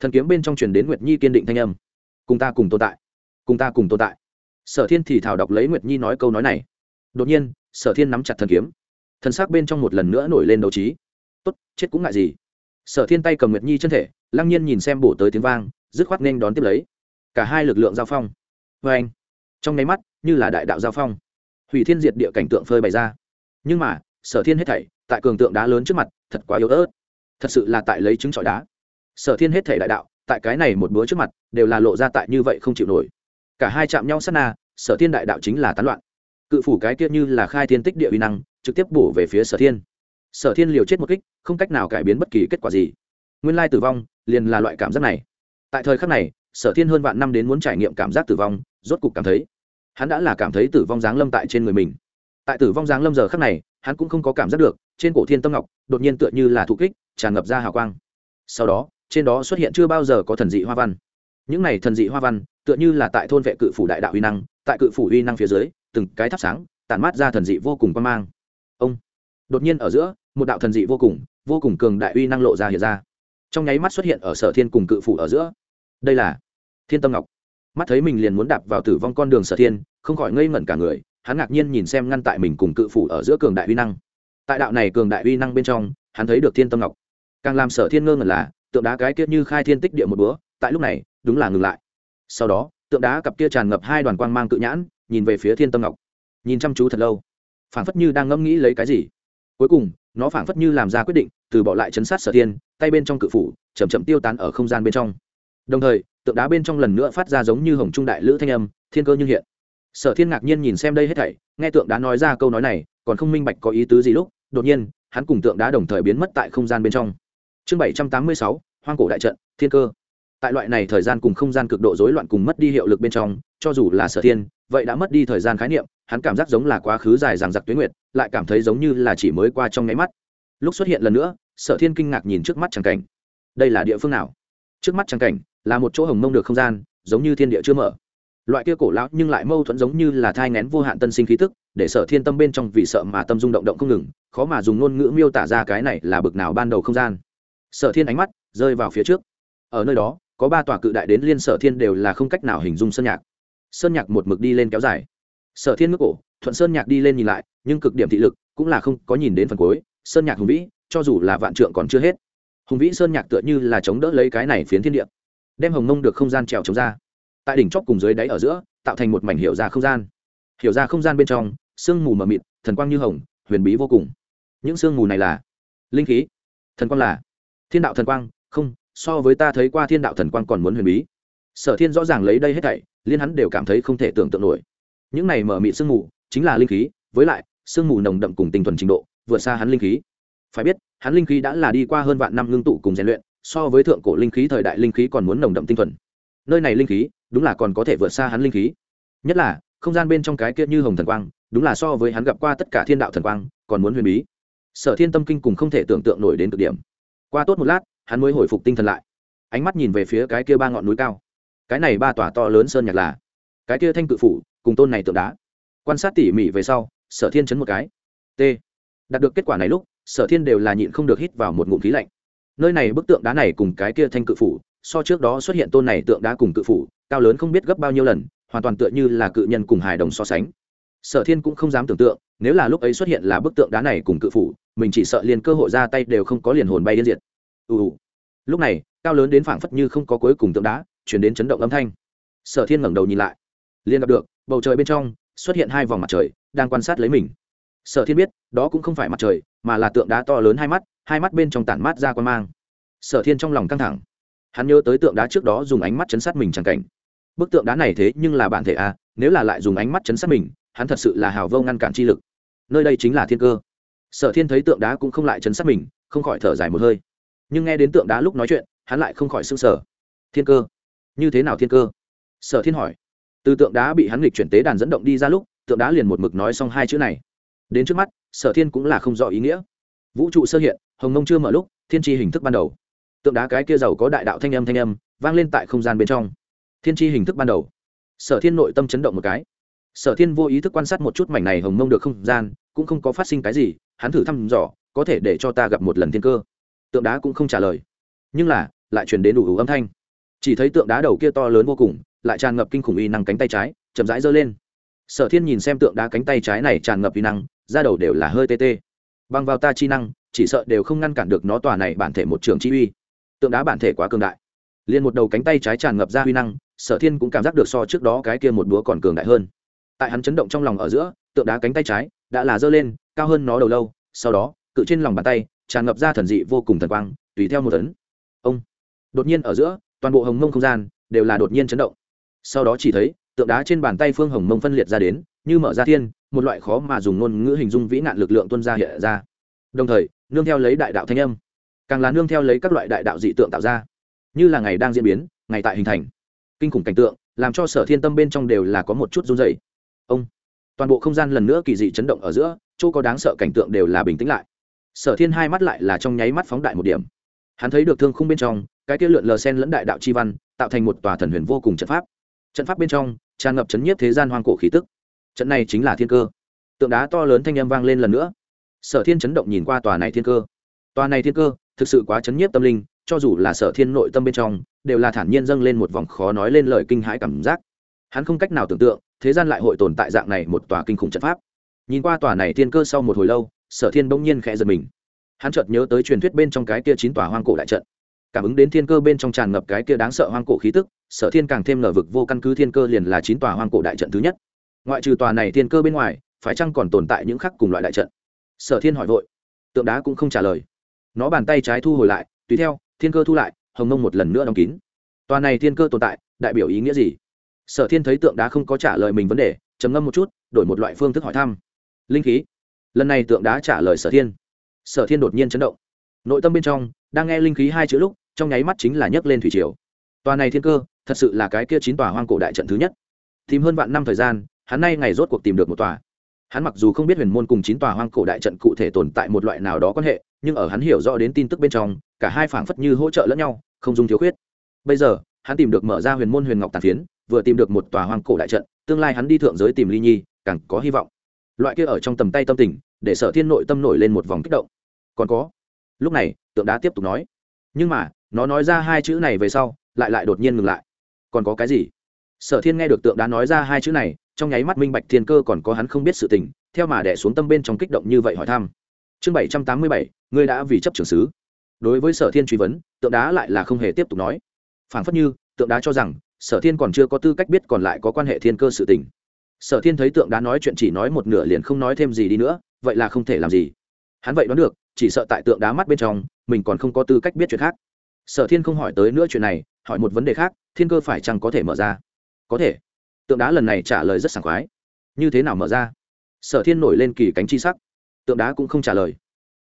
Speaker 1: Thần kiếm bên trong truyền đến nguyệt nhi kiên định thanh âm. Cùng ta cùng tồn tại. Cùng ta cùng tồn tại. Sở thiên thì thảo đọc lấy nguyệt nhi nói câu nói này. Đột nhiên, sở thiên nắm chặt thần kiếm. Thần s ắ c bên trong một lần nữa nổi lên đấu trí. Tốt, chết cũng ngại gì. Sở thiên tay cầm nguyệt nhi chân thể, lăng nhiên nhìn xem bổ tới tiếng vang, dứt khoát nên đón tiếp lấy. Cả hai lực lượng giao phong. Vê anh, trong nháy mắt, như là đại đạo giao phong. Hủy thiên diệt địa cảnh tượng phơi bày ra. Nhưng mà sở thiên hết thảy, tại cường tượng đá lớn trước mặt, thật quá yếu ớt. Thật sự là tại lấy trứng trọi đá. Sở thiên hết thảy đại đạo, tại cái này một búa trước mặt, đều là lộ ra tại như vậy không chịu nổi. Cả hai chạm nhau sát na, sở thiên đại đạo chính là tán loạn. Cự phủ cái kia như là khai thiên tích địa uy năng, trực tiếp bổ về phía sở thiên. Sở thiên liều chết một kích, không cách nào cải biến bất kỳ kết quả gì. Nguyên lai tử vong, liền là loại cảm giác này. Tại thời khắc này, sở thiên hơn vạn năm đến muốn trải nghiệm cảm giác tử vong, rốt cục cảm thấy. Hắn đã là cảm thấy tử vong giáng lâm tại trên người mình. Tại tử vong giáng lâm giờ khắc này hắn cũng không có cảm giác được, trên cổ thiên tâm ngọc, đột nhiên tựa như là thụ kích, tràn ngập ra hào quang. Sau đó, trên đó xuất hiện chưa bao giờ có thần dị hoa văn. Những này thần dị hoa văn, tựa như là tại thôn vệ cự phủ đại đạo uy năng, tại cự phủ uy năng phía dưới, từng cái thắp sáng, tản mát ra thần dị vô cùng quan mang. Ông, đột nhiên ở giữa, một đạo thần dị vô cùng vô cùng cường đại uy năng lộ ra hiện ra. Trong nháy mắt xuất hiện ở sở thiên cùng cự phủ ở giữa. Đây là thiên tâm ngọc. Mắt thấy mình liền muốn đạp vào tử vong con đường sở thiên, không khỏi ngây ngẩn cả người hắn ngạc nhiên nhìn xem ngăn tại mình cùng cự phủ ở giữa cường đại uy năng. Tại đạo này cường đại uy năng bên trong, hắn thấy được thiên tâm ngọc. Càng làm sở thiên ngơ ngẩn là, tượng đá cái kia như khai thiên tích địa một búa tại lúc này, đúng là ngừng lại. Sau đó, tượng đá cặp kia tràn ngập hai đoàn quang mang cự nhãn, nhìn về phía thiên tâm ngọc. Nhìn chăm chú thật lâu. Phảng phất như đang ngẫm nghĩ lấy cái gì. Cuối cùng, nó phảng phất như làm ra quyết định, từ bỏ lại chấn sát sở thiên, tay bên trong cự phủ, chậm chậm tiêu tán ở không gian bên trong. Đồng thời, tượng đá bên trong lần nữa phát ra giống như hồng trung đại lữ thanh âm, thiên cơ như hiện sở thiên ngạc nhiên nhìn xem đây hết thảy, nghe tượng đá nói ra câu nói này, còn không minh bạch có ý tứ gì lúc, đột nhiên, hắn cùng tượng đá đồng thời biến mất tại không gian bên trong. Chương bảy trăm tám mươi sáu, hoang cổ đại trận, thiên cơ. Tại loại này thời gian cùng không gian cực độ rối loạn cùng mất đi hiệu lực bên trong, cho dù là sở thiên, vậy đã mất đi thời gian khái niệm, hắn cảm giác giống là quá khứ dài dằng dặc tuyến nguyệt, lại cảm thấy giống như là chỉ mới qua trong nháy mắt. Lúc xuất hiện lần nữa, sở thiên kinh ngạc nhìn trước mắt tràng cảnh. Đây là địa phương nào? Trước mắt tràng cảnh, là một chỗ hồng mông được không gian, giống như thiên địa chưa mở loại kia cổ lão nhưng lại mâu thuẫn giống như là thai ngén vô hạn tân sinh khí tức, để sở thiên tâm bên trong vì sợ mà tâm rung động động không ngừng, khó mà dùng ngôn ngữ miêu tả ra cái này là bực nào ban đầu không gian. Sở thiên ánh mắt rơi vào phía trước. Ở nơi đó, có ba tòa cự đại đến liên sở thiên đều là không cách nào hình dung sơn nhạc. Sơn nhạc một mực đi lên kéo dài. Sở thiên ngước cổ, thuận sơn nhạc đi lên nhìn lại, nhưng cực điểm thị lực cũng là không có nhìn đến phần cuối. Sơn nhạc hùng vĩ, cho dù là vạn trượng còn chưa hết. Hùng vĩ sơn nhạc tựa như là chống đỡ lấy cái này phiến thiên địa, đem hồng mông được không gian trèo chống ra tại đỉnh chóp cùng dưới đáy ở giữa, tạo thành một mảnh hiểu ra không gian. Hiểu ra không gian bên trong, sương mù mờ mịt, thần quang như hồng, huyền bí vô cùng. Những sương mù này là linh khí, thần quang là thiên đạo thần quang, không, so với ta thấy qua thiên đạo thần quang còn muốn huyền bí. Sở thiên rõ ràng lấy đây hết thảy, liên hắn đều cảm thấy không thể tưởng tượng nổi. Những này mở mịt sương mù, chính là linh khí, với lại, sương mù nồng đậm cùng tinh thuần trình độ, vượt xa hắn linh khí. Phải biết, hắn linh khí đã là đi qua hơn vạn năm ngưng tụ cùng rèn luyện, so với thượng cổ linh khí thời đại linh khí còn muốn nồng đậm tinh thuần nơi này linh khí, đúng là còn có thể vượt xa hắn linh khí. Nhất là, không gian bên trong cái kia như hồng thần quang, đúng là so với hắn gặp qua tất cả thiên đạo thần quang, còn muốn huyền bí. Sở thiên tâm kinh cùng không thể tưởng tượng nổi đến cực điểm. Qua tốt một lát, hắn mới hồi phục tinh thần lại. Ánh mắt nhìn về phía cái kia ba ngọn núi cao. Cái này ba tòa to lớn sơn nhạc là cái kia thanh cự phủ cùng tôn này tượng đá. Quan sát tỉ mỉ về sau, sở thiên chấn một cái. T. Đạt được kết quả này lúc, sở thiên đều là nhịn không được hít vào một ngụm khí lạnh. Nơi này bức tượng đá này cùng cái kia thanh cự phủ so trước đó xuất hiện tôn này tượng đá cùng cự phủ, cao lớn không biết gấp bao nhiêu lần, hoàn toàn tựa như là cự nhân cùng hài đồng so sánh. Sở thiên cũng không dám tưởng tượng, nếu là lúc ấy xuất hiện là bức tượng đá này cùng cự phủ, mình chỉ sợ liền cơ hội ra tay đều không có liền hồn bay điên diệt. Ù ù. Lúc này, cao lớn đến phảng phất như không có cuối cùng tượng đá, chuyển đến chấn động âm thanh. Sở thiên ngẩng đầu nhìn lại, liền gặp được, bầu trời bên trong, xuất hiện hai vòng mặt trời, đang quan sát lấy mình. Sở thiên biết, đó cũng không phải mặt trời, mà là tượng đá to lớn hai mắt hai mắt bên trong tản mát ra quan mang. Sở thiên trong lòng căng thẳng hắn nhớ tới tượng đá trước đó dùng ánh mắt chấn sát mình chẳng cảnh. Bức tượng đá này thế nhưng là bản thể a, nếu là lại dùng ánh mắt chấn sát mình, hắn thật sự là hào vô ngăn cản chi lực. Nơi đây chính là thiên cơ. Sở thiên thấy tượng đá cũng không lại chấn sát mình, không khỏi thở dài một hơi. Nhưng nghe đến tượng đá lúc nói chuyện, hắn lại không khỏi s ư n g sở thiên cơ? Như thế nào thiên cơ? Sở thiên hỏi. Từ tượng đá bị hắn nghịch chuyển tế đàn dẫn động đi ra lúc, tượng đá liền một mực nói xong hai chữ này. Đến trước mắt, sở thiên cũng là không rõ ý nghĩa. Vũ trụ sơ hiện, hồng mông chưa mở lúc, thiên tri hình thức ban đầu tượng đá cái kia giàu có đại đạo thanh âm thanh âm vang lên tại không gian bên trong. Thiên tri hình thức ban đầu. Sở thiên nội tâm chấn động một cái. Sở thiên vô ý thức quan sát một chút mảnh này hồng mông được không gian, cũng không có phát sinh cái gì, hắn thử thăm dò, có thể để cho ta gặp một lần thiên cơ. Tượng đá cũng không trả lời. Nhưng là, lại chuyển đến đủ ủ âm thanh. Chỉ thấy tượng đá đầu kia to lớn vô cùng, lại tràn ngập kinh khủng y năng cánh tay trái, chậm rãi giơ lên. Sở thiên nhìn xem tượng đá cánh tay trái này tràn ngập y năng ra đầu đều là hơi tê tê. Bằng vào ta chi năng, chỉ sợ đều không ngăn cản được nó tòa này bản thể một trường chi uy tượng đá bản thể quá cường đại. Liền một đầu cánh tay trái tràn ngập ra huy năng, sở thiên cũng cảm giác được so trước đó cái kia một búa còn cường đại hơn. Tại hắn chấn động trong lòng ở giữa, tượng đá cánh tay trái đã là dơ lên, cao hơn nó đầu lâu, sau đó, cự trên lòng bàn tay, tràn ngập ra thần dị vô cùng thần quang, tùy theo một tấn. Ông! Đột nhiên ở giữa, toàn bộ hồng mông không gian đều là đột nhiên chấn động. Sau đó chỉ thấy, tượng đá trên bàn tay phương hồng mông phân liệt ra đến, như mở ra thiên, một loại khó mà dùng ngôn ngữ hình dung vĩ nạn lực lượng tuân ra hiện ra. Đồng thời, nương theo lấy đại đạo thanh âm càng là nương theo lấy các loại đại đạo dị tượng tạo ra. Như là ngày đang diễn biến, ngày tại hình thành. Kinh khủng cảnh tượng, làm cho sở thiên tâm bên trong đều là có một chút run dày ông, toàn bộ không gian lần nữa kỳ dị chấn động ở giữa, chỗ có đáng sợ cảnh tượng đều là bình tĩnh lại. Sở thiên hai mắt lại là trong nháy mắt phóng đại một điểm. Hắn thấy được thương khung bên trong, cái kia lượn lờ sen lẫn đại đạo chi văn, tạo thành một tòa thần huyền vô cùng trận pháp. Trận pháp bên trong, tràn ngập chấn nhiếp thế gian hoang cổ khí tức. Trận này chính là thiên cơ. Tượng đá to lớn thanh â m vang lên lần nữa. Sở thiên chấn động nhìn qua tòa này thiên cơ. Tòa này thiên cơ thực sự quá chấn nhiếp tâm linh, cho dù là sở thiên nội tâm bên trong, đều là thản nhiên dâng lên một vòng khó nói lên lời kinh hãi cảm giác. Hắn không cách nào tưởng tượng, thế gian lại hội tồn tại dạng này một tòa kinh khủng trận pháp. Nhìn qua tòa này thiên cơ sau một hồi lâu, sở thiên bỗng nhiên khẽ giật mình. Hắn chợt nhớ tới truyền thuyết bên trong cái kia chín tòa hoang cổ đại trận. Cảm ứng đến thiên cơ bên trong tràn ngập cái kia đáng sợ hoang cổ khí tức, sở thiên càng thêm ngờ vực vô căn cứ thiên cơ liền là chín tòa hoang cổ đại trận thứ nhất. Ngoại trừ tòa này thiên cơ bên ngoài, phải chăng còn tồn tại những khác cùng loại đại trận? Sở thiên hỏi vội. Tượng đá cũng không trả lời nó bàn tay trái thu hồi lại, tùy theo, thiên cơ thu lại, hồng mông một lần nữa đóng kín. Tòa này thiên cơ tồn tại, đại biểu ý nghĩa gì? Sở thiên thấy tượng đá không có trả lời mình vấn đề, trầm ngâm một chút, đổi một loại phương thức hỏi thăm. Linh khí. Lần này tượng đá trả lời sở thiên. Sở thiên đột nhiên chấn động. Nội tâm bên trong, đang nghe linh khí hai chữ lúc, trong nháy mắt chính là nhấc lên thủy triều. Tòa này thiên cơ, thật sự là cái kia chín tòa hoang cổ đại trận thứ nhất. Tìm hơn vạn năm thời gian, hắn nay ngày rốt cuộc tìm được một tòa. Hắn mặc dù không biết huyền môn cùng chín tòa hoang cổ đại trận cụ thể tồn tại một loại nào đó quan hệ nhưng ở hắn hiểu rõ đến tin tức bên trong, cả hai phảng phất như hỗ trợ lẫn nhau, không dung thiếu khuyết. Bây giờ, hắn tìm được mở ra huyền môn huyền ngọc tàn phiến, vừa tìm được một tòa hoang cổ đại trận, tương lai hắn đi thượng giới tìm ly nhi, càng có hy vọng. Loại kia ở trong tầm tay tâm tình, để sở thiên nội tâm nổi lên một vòng kích động. Còn có, lúc này, tượng đá tiếp tục nói. Nhưng mà, nó nói ra hai chữ này về sau, lại lại đột nhiên ngừng lại. Còn có cái gì? Sở thiên nghe được tượng đá nói ra hai chữ này, trong nháy mắt minh bạch thiên cơ còn có hắn không biết sự tình, theo mà đẻ xuống tâm bên trong kích động như vậy hỏi thăm chương bảy trăm tám mươi bảy, ngươi đã vì chấp trưởng sứ. Đối với sở thiên truy vấn, tượng đá lại là không hề tiếp tục nói. Phảng phất như, tượng đá cho rằng, sở thiên còn chưa có tư cách biết còn lại có quan hệ thiên cơ sự tình. Sở thiên thấy tượng đá nói chuyện chỉ nói một nửa liền không nói thêm gì đi nữa, vậy là không thể làm gì. Hắn vậy đoán được, chỉ sợ tại tượng đá mắt bên trong, mình còn không có tư cách biết chuyện khác. Sở thiên không hỏi tới nữa chuyện này, hỏi một vấn đề khác, thiên cơ phải chăng có thể mở ra? Có thể. Tượng đá lần này trả lời rất sảng khoái. Như thế nào mở ra? Sở thiên nổi lên kỳ cánh chi sắc tượng đá cũng không trả lời.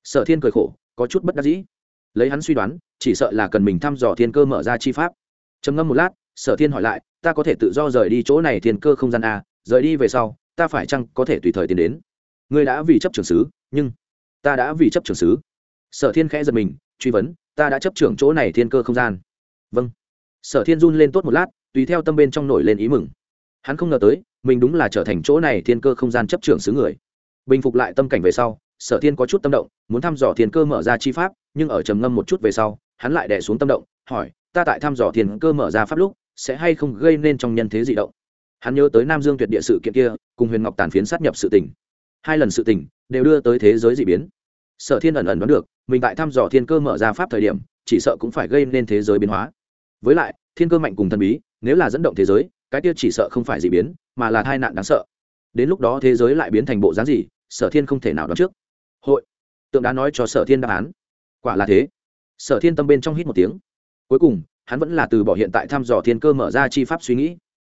Speaker 1: Sở thiên cười khổ, có chút bất đắc dĩ. Lấy hắn suy đoán, chỉ sợ là cần mình thăm dò thiên cơ mở ra chi pháp. Trầm ngâm một lát, sở thiên hỏi lại, ta có thể tự do rời đi chỗ này thiên cơ không gian a rời đi về sau, ta phải chăng có thể tùy thời tiến đến? Ngươi đã vì chấp trưởng sứ, nhưng ta đã vì chấp trưởng sứ. Sở thiên khẽ giật mình, truy vấn, ta đã chấp trưởng chỗ này thiên cơ không gian. Vâng. Sở thiên run lên tốt một lát, tùy theo tâm bên trong nổi lên ý mừng. Hắn không ngờ tới, mình đúng là trở thành chỗ này thiên cơ không gian chấp trưởng xứ người bình phục lại tâm cảnh về sau, sở thiên có chút tâm động, muốn thăm dò thiên cơ mở ra chi pháp, nhưng ở trầm ngâm một chút về sau, hắn lại đẻ xuống tâm động, hỏi, ta tại thăm dò thiên cơ mở ra pháp lúc, sẽ hay không gây nên trong nhân thế dị động? Hắn nhớ tới nam dương tuyệt địa sự kiện kia, cùng huyền ngọc tàn phiến sát nhập sự tình. Hai lần sự tình, đều đưa tới thế giới dị biến. Sở thiên ẩn ẩn đoán được, mình tại thăm dò thiên cơ mở ra pháp thời điểm, chỉ sợ cũng phải gây nên thế giới biến hóa. Với lại, thiên cơ mạnh cùng thần bí, nếu là dẫn động thế giới, cái kia chỉ sợ không phải dị biến, mà là tai nạn đáng sợ đến lúc đó thế giới lại biến thành bộ dáng gì, sở thiên không thể nào đoán trước. Hội, tượng đá nói cho sở thiên đáp án. Quả là thế. Sở thiên tâm bên trong hít một tiếng. Cuối cùng, hắn vẫn là từ bỏ hiện tại thăm dò thiên cơ mở ra chi pháp suy nghĩ.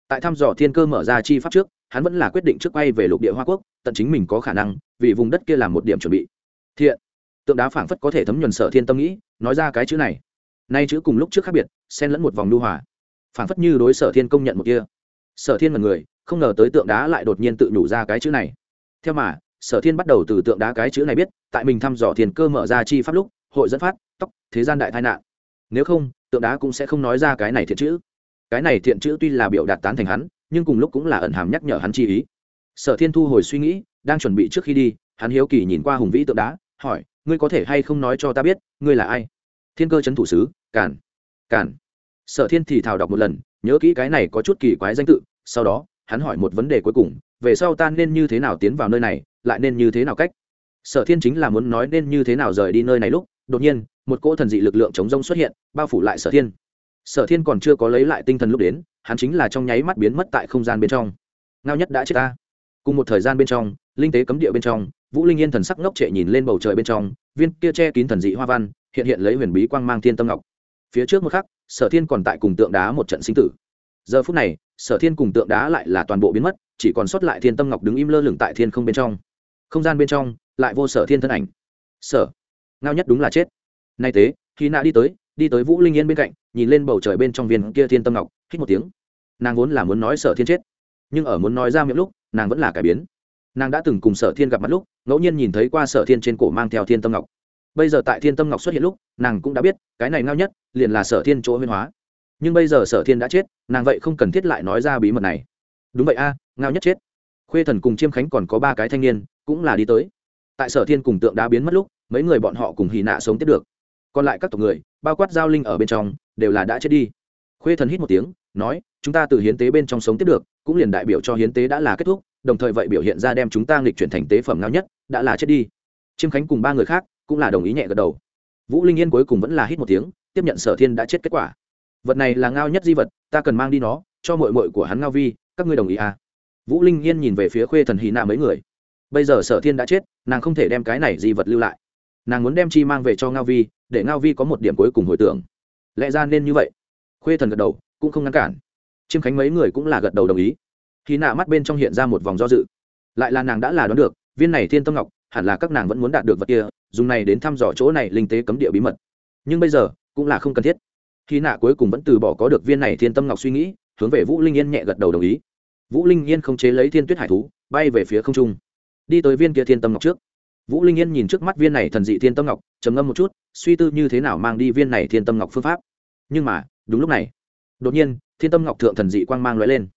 Speaker 1: Tại thăm dò thiên cơ mở ra chi pháp trước, hắn vẫn là quyết định trước quay về lục địa hoa quốc, tận chính mình có khả năng, vì vùng đất kia làm một điểm chuẩn bị. Thiện, tượng đá phảng phất có thể thấm nhuần sở thiên tâm nghĩ, nói ra cái chữ này. Nay chữ cùng lúc trước khác biệt, xen lẫn một vòng lưu hòa. Phảng phất như đối sở thiên công nhận một kia. Sở thiên là người không ngờ tới tượng đá lại đột nhiên tự nhủ ra cái chữ này. Theo mà, sở thiên bắt đầu từ tượng đá cái chữ này biết, tại mình thăm dò thiên cơ mở ra chi pháp lúc, hội dẫn phát, tóc, thế gian đại tai nạn. Nếu không, tượng đá cũng sẽ không nói ra cái này thiện chữ. Cái này thiện chữ tuy là biểu đạt tán thành hắn, nhưng cùng lúc cũng là ẩn hàm nhắc nhở hắn chi ý. Sở thiên thu hồi suy nghĩ, đang chuẩn bị trước khi đi, hắn hiếu kỳ nhìn qua hùng vĩ tượng đá, hỏi, ngươi có thể hay không nói cho ta biết, ngươi là ai? Thiên cơ c h ấ n thủ sứ cản cản sở thiên thì thào đọc một lần, nhớ kỹ cái này có chút kỳ quái danh tự, sau đó hắn hỏi một vấn đề cuối cùng, về sau ta nên như thế nào tiến vào nơi này, lại nên như thế nào cách? Sở thiên chính là muốn nói nên như thế nào rời đi nơi này lúc, đột nhiên, một cỗ thần dị lực lượng chống rông xuất hiện, bao phủ lại sở thiên. Sở thiên còn chưa có lấy lại tinh thần lúc đến, hắn chính là trong nháy mắt biến mất tại không gian bên trong. Ngao nhất đã chết ta. Cùng một thời gian bên trong, linh tế cấm địa bên trong, vũ linh yên thần sắc ngốc trệ nhìn lên bầu trời bên trong, viên kia che kín thần dị hoa văn, hiện hiện lấy huyền bí quang mang thiên tâm ngọc. Phía trước một khắc, sở thiên còn tại cùng tượng đá một trận sinh tử. Giờ phút này sở thiên cùng tượng đá lại là toàn bộ biến mất, chỉ còn sót lại thiên tâm ngọc đứng im lơ lửng tại thiên không bên trong. Không gian bên trong, lại vô sở thiên thân ảnh. Sở, ngao nhất đúng là chết. Nay tế khi nạ đi tới đi tới vũ linh yên bên cạnh, nhìn lên bầu trời bên trong viên kia thiên tâm ngọc, hít một tiếng. Nàng vốn là muốn nói sở thiên chết, nhưng ở muốn nói ra miệng lúc, nàng vẫn là cải biến. Nàng đã từng cùng sở thiên gặp mặt lúc, ngẫu nhiên nhìn thấy qua sở thiên trên cổ mang theo thiên tâm ngọc. Bây giờ tại thiên tâm ngọc xuất hiện lúc, nàng cũng đã biết, cái này ngao nhất, liền là sở thiên chỗ huyên hóa nhưng bây giờ sở thiên đã chết, nàng vậy không cần thiết lại nói ra bí mật này. Đúng vậy a, ngao nhất chết. Khuê thần cùng chiêm khánh còn có ba cái thanh niên, cũng là đi tới. Tại sở thiên cùng tượng đá biến mất lúc, mấy người bọn họ cùng hì nạ sống tiếp được. Còn lại các tộc người, bao quát giao linh ở bên trong, đều là đã chết đi. Khuê thần hít một tiếng, nói, chúng ta từ hiến tế bên trong sống tiếp được, cũng liền đại biểu cho hiến tế đã là kết thúc, đồng thời vậy biểu hiện ra đem chúng ta nghịch chuyển thành tế phẩm ngao nhất, đã là chết đi. Chiêm khánh cùng ba người khác cũng là đồng ý nhẹ gật đầu. Vũ linh yên cuối cùng vẫn là hít một tiếng, tiếp nhận sở thiên đã chết kết quả vật này là ngao nhất di vật, ta cần mang đi nó, cho mội mội của hắn ngao vi, các ngươi đồng ý à? Vũ linh yên nhìn về phía khuê thần hì nạ mấy người. Bây giờ sở thiên đã chết, nàng không thể đem cái này di vật lưu lại. Nàng muốn đem chi mang về cho ngao vi, để ngao vi có một điểm cuối cùng hồi tưởng. Lẽ ra nên như vậy. Khuê thần gật đầu, cũng không ngăn cản. Chiêm khánh mấy người cũng là gật đầu đồng ý. Hì nạ mắt bên trong hiện ra một vòng do dự. Lại là nàng đã là đoán được, viên này thiên tâm ngọc, hẳn là các nàng vẫn muốn đạt được vật kia, dùng này đến thăm dò chỗ này linh tế cấm địa bí mật. Nhưng bây giờ, cũng là không cần thiết khi nạ cuối cùng vẫn từ bỏ có được viên này thiên tâm ngọc suy nghĩ, hướng về vũ linh yên nhẹ gật đầu đồng ý. Vũ linh yên không chế lấy thiên tuyết hải thú, bay về phía không trung. Đi tới viên kia thiên tâm ngọc trước. Vũ linh yên nhìn trước mắt viên này thần dị thiên tâm ngọc, trầm ngâm một chút, suy tư như thế nào mang đi viên này thiên tâm ngọc phương pháp. Nhưng mà, đúng lúc này, đột nhiên, thiên tâm ngọc thượng thần dị quang mang lóe lên.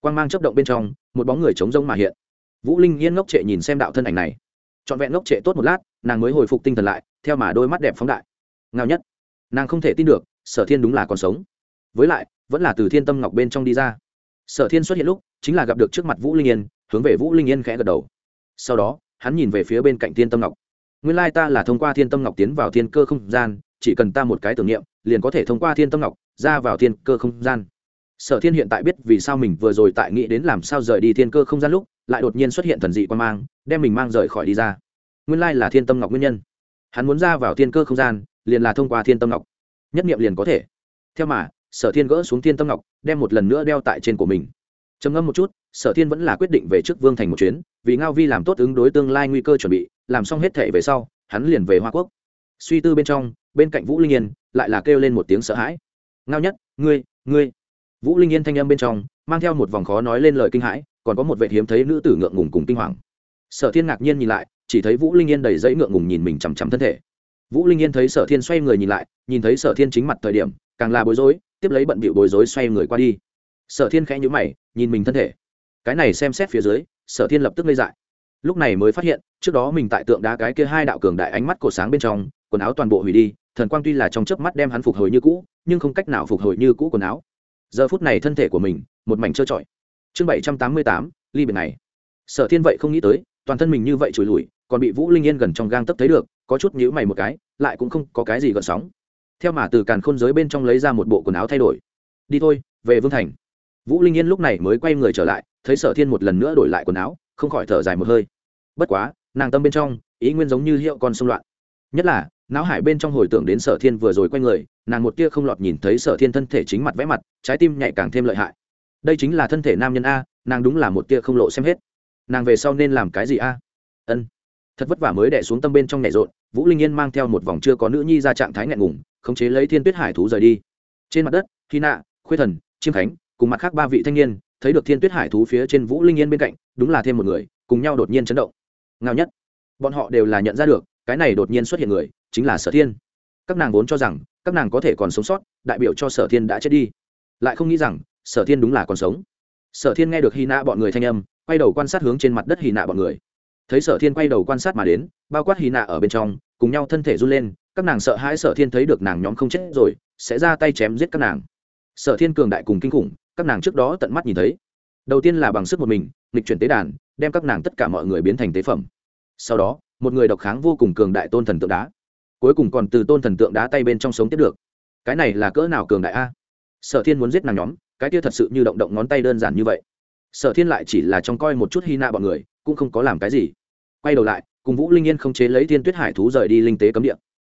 Speaker 1: Quang mang chấp động bên trong, một bóng người trống rông mà hiện. Vũ linh yên ngốc trệ nhìn xem đạo thân ảnh này. Trọn vẹn ngốc trệ tốt một lát, nàng mới hồi phục tinh thần lại, theo mà đôi mắt đẹp phóng đại. Ngao nhất, nàng không thể tin được sở thiên đúng là còn sống. Với lại, vẫn là từ thiên tâm ngọc bên trong đi ra. Sở thiên xuất hiện lúc, chính là gặp được trước mặt vũ linh yên, hướng về vũ linh yên khẽ gật đầu. Sau đó, hắn nhìn về phía bên cạnh thiên tâm ngọc. Nguyên lai ta là thông qua thiên tâm ngọc tiến vào thiên cơ không gian, chỉ cần ta một cái tưởng niệm, liền có thể thông qua thiên tâm ngọc ra vào thiên cơ không gian. Sở thiên hiện tại biết vì sao mình vừa rồi tại nghĩ đến làm sao rời đi thiên cơ không gian lúc, lại đột nhiên xuất hiện thần dị quan mang, đem mình mang rời khỏi đi ra. Nguyên lai là thiên tâm ngọc nguyên nhân. Hắn muốn ra vào thiên cơ không gian, liền là thông qua thiên tâm ngọc nhất nghiệm liền có thể. Theo mà, sở thiên gỡ xuống thiên tâm ngọc, đem một lần nữa đeo tại trên của mình. Trầm ngâm một chút, sở thiên vẫn là quyết định về trước vương thành một chuyến, vì ngao vi làm tốt ứng đối tương lai nguy cơ chuẩn bị, làm xong hết thể về sau, hắn liền về hoa quốc. Suy tư bên trong, bên cạnh vũ linh yên, lại là kêu lên một tiếng sợ hãi. Ngao nhất, ngươi ngươi. Vũ linh yên thanh âm bên trong, mang theo một vòng khó nói lên lời kinh hãi, còn có một vệ hiếm thấy nữ tử ngượng ngùng cùng kinh hoàng. Sở thiên ngạc nhiên nhìn lại, chỉ thấy vũ linh yên đầy dãy ngượng ngùng nhìn mình chằm chằm thân thể vũ linh yên thấy sở thiên xoay người nhìn lại, nhìn thấy sở thiên chính mặt thời điểm, càng là bối rối, tiếp lấy bận bịu bối rối xoay người qua đi. Sở thiên khẽ nhũ mày, nhìn mình thân thể. Cái này xem xét phía dưới, sở thiên lập tức ngây dại. Lúc này mới phát hiện, trước đó mình tại tượng đá cái kia hai đạo cường đại ánh mắt cổ sáng bên trong, quần áo toàn bộ hủy đi, thần quang tuy là trong chớp mắt đem hắn phục hồi như cũ, nhưng không cách nào phục hồi như cũ quần áo. Giờ phút này thân thể của mình, một mảnh trơ trọi. Chương bảy trăm tám mươi tám, ly biệt này. Sở thiên vậy không nghĩ tới, toàn thân mình như vậy trùi lùi còn bị vũ linh yên gần trong gang tấp thấy được có chút nhíu mày một cái, lại cũng không có cái gì gợn sóng. Theo mà từ càn khôn giới bên trong lấy ra một bộ quần áo thay đổi. Đi thôi, về vương thành. Vũ linh yên lúc này mới quay người trở lại, thấy sở thiên một lần nữa đổi lại quần áo, không khỏi thở dài một hơi. Bất quá, nàng tâm bên trong, ý nguyên giống như hiệu con xung loạn. Nhất là, não hải bên trong hồi tưởng đến sở thiên vừa rồi quay người, nàng một tia không lọt nhìn thấy sở thiên thân thể chính mặt vẽ mặt, trái tim nhạy càng thêm lợi hại. Đây chính là thân thể nam nhân a, nàng đúng là một tia không lộ xem hết. Nàng về sau nên làm cái gì a? Ân thật vất vả mới đẻ xuống tâm bên trong nhảy rộn, vũ linh yên mang theo một vòng chưa có nữ nhi ra trạng thái ngại ngùng, khống chế lấy thiên tuyết hải thú rời đi. Trên mặt đất khi nạ khuê thần, chiêm khánh, cùng mặt khác ba vị thanh niên, thấy được thiên tuyết hải thú phía trên vũ linh yên bên cạnh, đúng là thêm một người, cùng nhau đột nhiên chấn động. Ngao nhất. Bọn họ đều là nhận ra được, cái này đột nhiên xuất hiện người, chính là sở thiên. Các nàng vốn cho rằng, các nàng có thể còn sống sót, đại biểu cho sở thiên đã chết đi. Lại không nghĩ rằng, sở thiên đúng là còn sống. Sở thiên nghe được hy nạ bọn người thanh âm, quay đầu quan sát hướng trên mặt đất hy nạ bọn người thấy sở thiên quay đầu quan sát mà đến, bao quát hy nạ ở bên trong, cùng nhau thân thể run lên, các nàng sợ hãi sở thiên thấy được nàng nhóm không chết rồi, sẽ ra tay chém giết các nàng. Sở thiên cường đại cùng kinh khủng, các nàng trước đó tận mắt nhìn thấy. Đầu tiên là bằng sức một mình, nghịch chuyển tế đàn, đem các nàng tất cả mọi người biến thành tế phẩm. Sau đó, một người độc kháng vô cùng cường đại tôn thần tượng đá. Cuối cùng còn từ tôn thần tượng đá tay bên trong sống tiếp được. Cái này là cỡ nào cường đại a? Sở thiên muốn giết nàng nhóm, cái kia thật sự như động động ngón tay đơn giản như vậy. Sở thiên lại chỉ là trong coi một chút hy nạ bọn người cũng không có làm cái gì. Quay đầu lại, cùng vũ linh yên không chế lấy thiên tuyết hải thú rời đi linh tế cấm địa.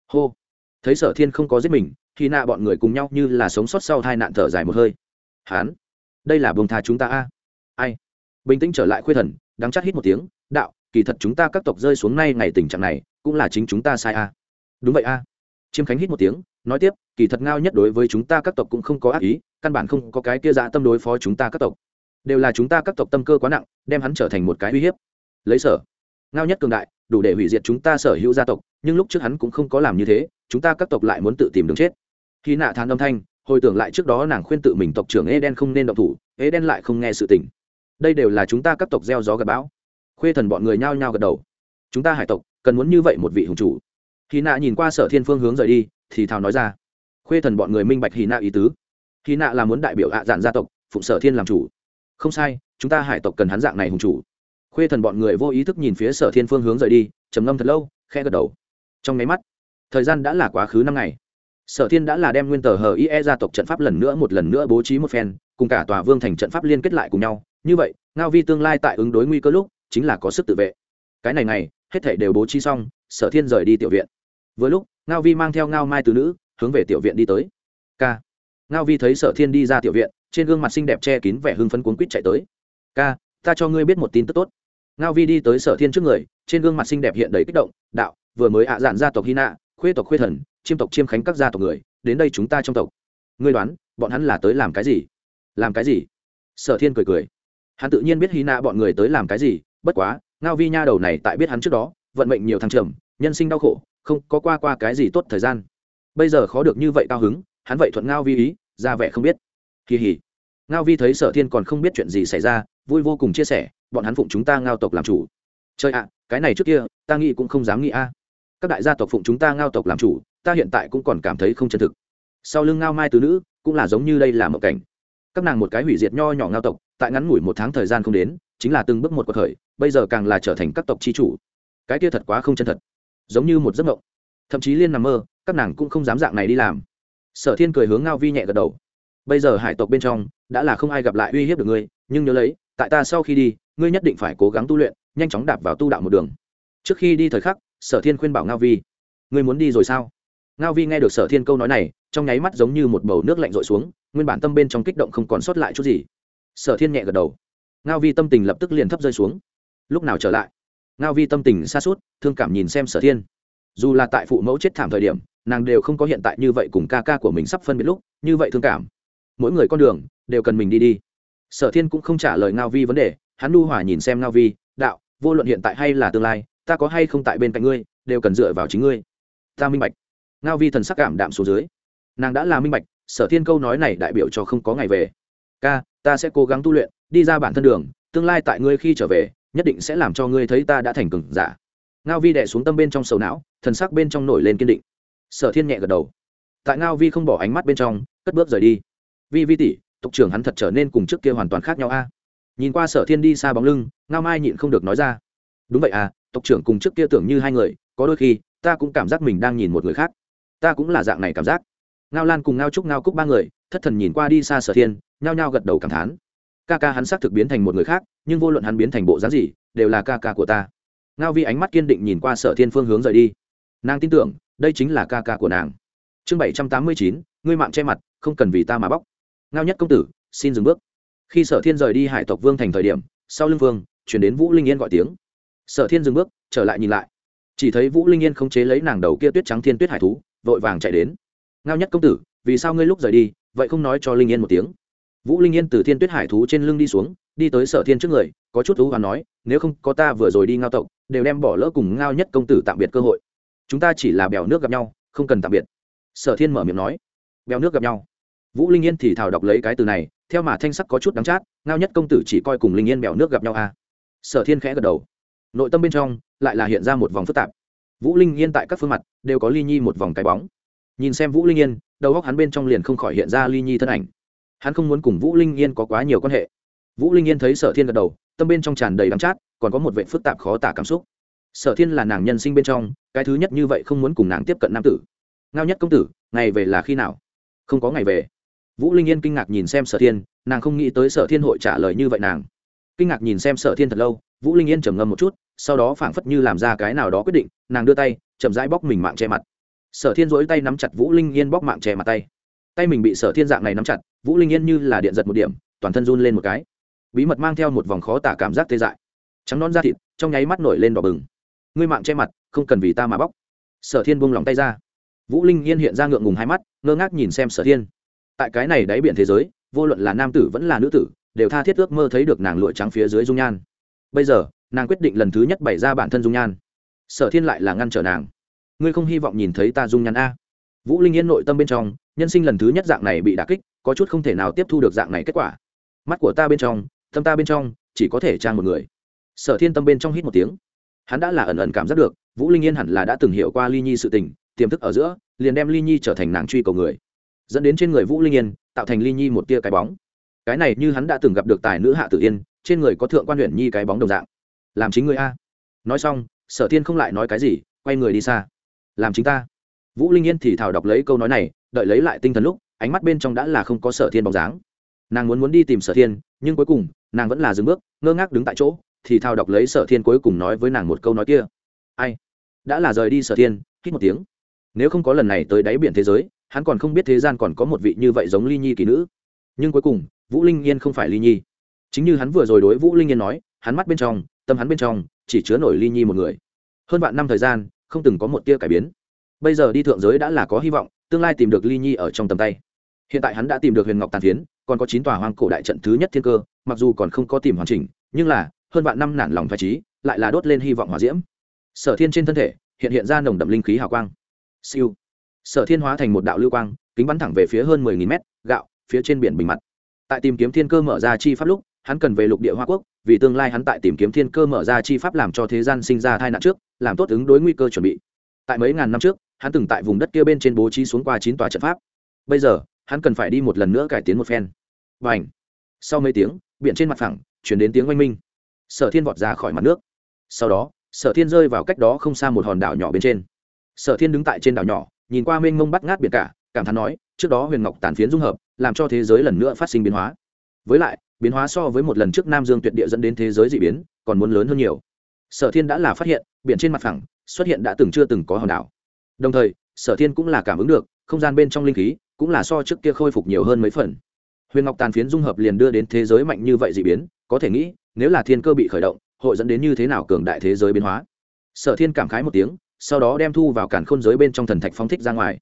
Speaker 1: Hô! Thấy sở thiên không có giết mình hy nạ bọn người cùng nhau như là sống sót sau hai nạn thở dài một hơi. Hán! Đây là bông tha chúng ta a. Ai? Bình tĩnh trở lại khuê thần, đắng chắt hít một tiếng, đạo, kỳ thật chúng ta các tộc rơi xuống nay ngày tình trạng này, cũng là chính chúng ta sai a. Đúng vậy a. Chiêm khánh hít một tiếng, nói tiếp, kỳ thật ngao nhất đối với chúng ta các tộc cũng không có ác ý, căn bản không có cái kia dạ tâm đối phó chúng ta các tộc đều là chúng ta các tộc tâm cơ quá nặng đem hắn trở thành một cái uy hiếp lấy sở ngao nhất cường đại đủ để hủy diệt chúng ta sở hữu gia tộc nhưng lúc trước hắn cũng không có làm như thế chúng ta các tộc lại muốn tự tìm đường chết khi nạ than âm thanh hồi tưởng lại trước đó nàng khuyên tự mình tộc trưởng Eden không nên động thủ, Eden lại không nghe sự tình. Đây đều là chúng ta các tộc gieo gió gặp bão. Khuê thần bọn người nhao nhao gật đầu. Chúng ta hải tộc cần muốn như vậy một vị hùng chủ. khi nạ nhìn qua Sở Thiên phương hướng rời đi, thì thào nói ra. Khuê thần bọn người minh bạch Hí nạ ý tứ. Hí nạ là muốn đại biểu ạ à dạn gia tộc, phụng Sở Thiên làm chủ. Không sai, chúng ta hải tộc cần hắn dạng này hùng chủ. Khuê thần bọn người vô ý thức nhìn phía Sở Thiên phương hướng rời đi, trầm ngâm thật lâu, khe gật đầu. Trong nháy mắt, thời gian đã là quá khứ năm ngày. Sở thiên đã là đem nguyên tờ hờ ie gia tộc trận pháp lần nữa một lần nữa bố trí một phen cùng cả tòa vương thành trận pháp liên kết lại cùng nhau. Như vậy ngao vi tương lai tại ứng đối nguy cơ lúc chính là có sức tự vệ. Cái này này hết thể đều bố trí xong sở thiên rời đi tiểu viện. Vừa lúc ngao vi mang theo ngao mai từ nữ hướng về tiểu viện đi tới. K ngao vi thấy sở thiên đi ra tiểu viện trên gương mặt xinh đẹp che kín vẻ hưng phấn cuốn quýt chạy tới. Ca, ta cho ngươi biết một tin tức tốt. Ngao vi đi tới sở thiên trước người trên gương mặt xinh đẹp hiện đầy kích động đạo vừa mới ạ à dạn gia tộc hy nạ khuê tộc khuê thần chiêm tộc chiêm khánh các gia tộc người đến đây chúng ta trong tộc. Ngươi đoán bọn hắn là tới làm cái gì? Làm cái gì? Sở thiên cười cười. Hắn tự nhiên biết hy nạ bọn người tới làm cái gì bất quá ngao vi nha đầu này tại biết hắn trước đó vận mệnh nhiều thăng trầm nhân sinh đau khổ không có qua qua cái gì tốt thời gian. Bây giờ khó được như vậy cao hứng hắn vậy thuận ngao vi ý ra vẻ không biết. Kỳ hỉ. Ngao vi thấy sở thiên còn không biết chuyện gì xảy ra, vui vô cùng chia sẻ, bọn hắn phụng chúng ta ngao tộc làm chủ. Chơi ạ, cái này trước kia, ta nghĩ cũng không dám nghĩ a. Các đại gia tộc phụng chúng ta ngao tộc làm chủ, ta hiện tại cũng còn cảm thấy không chân thực. Sau lưng ngao mai tứ nữ, cũng là giống như đây là một cảnh. Các nàng một cái hủy diệt nho nhỏ ngao tộc, tại ngắn ngủi một tháng thời gian không đến, chính là từng bước một cuộc khởi, bây giờ càng là trở thành các tộc chi chủ. Cái kia thật quá không chân thật. Giống như một giấc mộng. Thậm chí liên nằm mơ, các nàng cũng không dám dạng này đi làm sở thiên cười hướng ngao vi nhẹ gật đầu. Bây giờ hải tộc bên trong, đã là không ai gặp lại uy hiếp được ngươi, nhưng nhớ lấy, tại ta sau khi đi, ngươi nhất định phải cố gắng tu luyện, nhanh chóng đạp vào tu đạo một đường. Trước khi đi thời khắc, sở thiên khuyên bảo ngao vi, ngươi muốn đi rồi sao? Ngao vi nghe được sở thiên câu nói này, trong nháy mắt giống như một bầu nước lạnh rội xuống, nguyên bản tâm bên trong kích động không còn sót lại chút gì. Sở thiên nhẹ gật đầu. Ngao vi tâm tình lập tức liền thấp rơi xuống. Lúc nào trở lại? Ngao vi tâm tình xa suốt thương cảm nhìn xem sở thiên. Dù là tại phụ mẫu chết thảm thời điểm nàng đều không có hiện tại như vậy cùng ca ca của mình sắp phân biệt lúc, như vậy thương cảm. Mỗi người con đường, đều cần mình đi đi. Sở thiên cũng không trả lời ngao vi vấn đề, hắn nu hòa nhìn xem ngao vi, đạo, vô luận hiện tại hay là tương lai, ta có hay không tại bên cạnh ngươi, đều cần dựa vào chính ngươi. Ta minh bạch. Ngao vi thần sắc cảm đạm xuống dưới. Nàng đã là minh bạch, sở thiên câu nói này đại biểu cho không có ngày về. Ca, ta sẽ cố gắng tu luyện, đi ra bản thân đường, tương lai tại ngươi khi trở về, nhất định sẽ làm cho ngươi thấy ta đã thành cừng giả. Ngao vi đẻ xuống tâm bên trong sầu não, thần sắc bên trong nổi lên kiên định sở thiên nhẹ gật đầu. Tại ngao vi không bỏ ánh mắt bên trong, cất bước rời đi. Vi vi tỷ, tộc trưởng hắn thật trở nên cùng trước kia hoàn toàn khác nhau a. Nhìn qua sở thiên đi xa bóng lưng, ngao mai nhịn không được nói ra. Đúng vậy à tộc trưởng cùng trước kia tưởng như hai người, có đôi khi, ta cũng cảm giác mình đang nhìn một người khác. Ta cũng là dạng này cảm giác. Ngao lan cùng ngao trúc ngao cúc ba người, thất thần nhìn qua đi xa sở thiên, nhao nhao gật đầu cảm thán. Ca ca hắn xác thực biến thành một người khác, nhưng vô luận hắn biến thành bộ dáng gì, đều là ca ca của ta. Ngao vi ánh mắt kiên định nhìn qua sở thiên phương hướng rời đi nàng tin tưởng, đây chính là ca ca của nàng. Chương bảy trăm tám mươi chín, ngươi mạng che mặt, không cần vì ta mà bóc. Ngao nhất công tử, xin dừng bước. Khi sở thiên rời đi hải tộc vương thành thời điểm, sau lưng vương, chuyển đến vũ linh yên gọi tiếng. Sở thiên dừng bước, trở lại nhìn lại. Chỉ thấy vũ linh yên không chế lấy nàng đầu kia tuyết trắng thiên tuyết hải thú, vội vàng chạy đến. Ngao nhất công tử, vì sao ngươi lúc rời đi, vậy không nói cho linh yên một tiếng? Vũ linh yên từ thiên tuyết hải thú trên lưng đi xuống, đi tới sở thiên trước người, có chút thú và nói, nếu không có ta vừa rồi đi ngao tộc, đều đem bỏ lỡ cùng ngao nhất công tử tạm biệt cơ hội chúng ta chỉ là bèo nước gặp nhau, không cần tạm biệt. Sở thiên mở miệng nói. Bèo nước gặp nhau. Vũ linh yên thì thảo đọc lấy cái từ này, theo mà thanh sắc có chút đắng chát, ngao nhất công tử chỉ coi cùng linh yên bèo nước gặp nhau à. sở thiên khẽ gật đầu. Nội tâm bên trong, lại là hiện ra một vòng phức tạp. Vũ linh yên tại các phương mặt, đều có ly nhi một vòng cái bóng. Nhìn xem vũ linh yên, đầu góc hắn bên trong liền không khỏi hiện ra ly nhi thân ảnh. Hắn không muốn cùng vũ linh yên có quá nhiều quan hệ. Vũ linh yên thấy sở thiên gật đầu, tâm bên trong tràn đầy đắng chát, còn có một vệ phức tạp khó tả cảm xúc sở thiên là nàng nhân sinh bên trong, cái thứ nhất như vậy không muốn cùng nàng tiếp cận nam tử. Ngao nhất công tử, ngày về là khi nào? Không có ngày về. Vũ linh yên kinh ngạc nhìn xem sở thiên, nàng không nghĩ tới sở thiên hội trả lời như vậy nàng. Kinh ngạc nhìn xem sở thiên thật lâu, vũ linh yên trầm ngâm một chút, sau đó phảng phất như làm ra cái nào đó quyết định, nàng đưa tay, chậm rãi bóc mình mạng che mặt. Sở thiên dỗi tay nắm chặt vũ linh yên bóc mạng che mặt tay. Tay mình bị sở thiên dạng này nắm chặt, vũ linh yên như là điện giật một điểm, toàn thân run lên một cái. Bí mật mang theo một vòng khó tả cảm giác tê dại. Trắng non da thịt, trong nháy mắt nổi lên đỏ bừng ngươi mạng che mặt, không cần vì ta mà bóc. Sở thiên buông lòng tay ra. Vũ linh yên hiện ra ngượng ngùng hai mắt, ngơ ngác nhìn xem sở thiên. Tại cái này đáy biển thế giới, vô luận là nam tử vẫn là nữ tử, đều tha thiết ước mơ thấy được nàng lụa trắng phía dưới dung nhan. Bây giờ, nàng quyết định lần thứ nhất bày ra bản thân dung nhan. Sở thiên lại là ngăn trở nàng. Ngươi không hy vọng nhìn thấy ta dung nhan a. Vũ linh yên nội tâm bên trong, nhân sinh lần thứ nhất dạng này bị đà kích, có chút không thể nào tiếp thu được dạng này kết quả. Mắt của ta bên trong, tâm ta bên trong, chỉ có thể trang một người. Sở thiên tâm bên trong hít một tiếng hắn đã là ẩn ẩn cảm giác được, vũ linh yên hẳn là đã từng hiểu qua ly nhi sự tình, tiềm thức ở giữa, liền đem ly nhi trở thành nàng truy cầu người. Dẫn đến trên người vũ linh yên, tạo thành ly nhi một tia cái bóng. Cái này như hắn đã từng gặp được tài nữ hạ tử yên, trên người có thượng quan huyện nhi cái bóng đồng dạng. Làm chính người a. Nói xong, sở thiên không lại nói cái gì, quay người đi xa. Làm chính ta. Vũ linh yên thì thảo đọc lấy câu nói này, đợi lấy lại tinh thần lúc, ánh mắt bên trong đã là không có sở thiên bóng dáng. Nàng muốn muốn đi tìm sở thiên, nhưng cuối cùng, nàng vẫn là dừng bước, ngơ ngác đứng tại chỗ thì thao đọc lấy sở thiên cuối cùng nói với nàng một câu nói kia. Ai? Đã là rời đi sở thiên, hít một tiếng. Nếu không có lần này tới đáy biển thế giới, hắn còn không biết thế gian còn có một vị như vậy giống ly nhi kỳ nữ. Nhưng cuối cùng, vũ linh yên không phải ly nhi. Chính như hắn vừa rồi đối vũ linh yên nói, hắn mắt bên trong, tâm hắn bên trong, chỉ chứa nổi ly nhi một người. Hơn vạn năm thời gian, không từng có một tia cải biến. Bây giờ đi thượng giới đã là có hy vọng, tương lai tìm được ly nhi ở trong tầm tay. Hiện tại hắn đã tìm được huyền ngọc tàn phiến, còn có chín tòa hoang cổ đại trận thứ nhất thiên cơ, mặc dù còn không có tìm hoàn chỉnh, nhưng là hơn vạn năm nản lòng phải trí, lại là đốt lên hy vọng hòa diễm. Sở thiên trên thân thể hiện hiện ra nồng đậm linh khí hào quang. Siêu. Sở thiên hóa thành một đạo lưu quang, kính bắn thẳng về phía hơn mười nghìn mét, gạo, phía trên biển bình mặt. Tại tìm kiếm thiên cơ mở ra chi pháp lúc, hắn cần về lục địa hoa quốc, vì tương lai hắn tại tìm kiếm thiên cơ mở ra chi pháp làm cho thế gian sinh ra tai nạn trước, làm tốt ứng đối nguy cơ chuẩn bị. Tại mấy ngàn năm trước, hắn từng tại vùng đất kia bên trên bố trí xuống qua chín tòa trận pháp. Bây giờ, hắn cần phải đi một lần nữa cải tiến một phen. Và ảnh sau mấy tiếng, biển trên mặt phẳng, chuyển đến tiếng oanh minh sở thiên vọt ra khỏi mặt nước. Sau đó, sở thiên rơi vào cách đó không xa một hòn đảo nhỏ bên trên. Sở thiên đứng tại trên đảo nhỏ, nhìn qua mênh mông bắt ngát biển cả, cảm thán nói, trước đó huyền ngọc tàn phiến dung hợp, làm cho thế giới lần nữa phát sinh biến hóa. Với lại, biến hóa so với một lần trước nam dương tuyệt địa dẫn đến thế giới d ị biến, còn muốn lớn hơn nhiều. Sở thiên đã là phát hiện, biển trên mặt phẳng, xuất hiện đã từng chưa từng có hòn đảo. Đồng thời, sở thiên cũng là cảm ứng được, không gian bên trong linh khí cũng là so trước kia khôi phục nhiều hơn mấy phần. Huyền ngọc tàn phiến dung hợp liền đưa đến thế giới mạnh như vậy d ị biến, có thể nghĩ nếu là thiên cơ bị khởi động, hội dẫn đến như thế nào cường đại thế giới biến hóa? Sở thiên cảm khái một tiếng, sau đó đem thu vào cản khôn giới bên trong thần thạch phóng thích ra ngoài.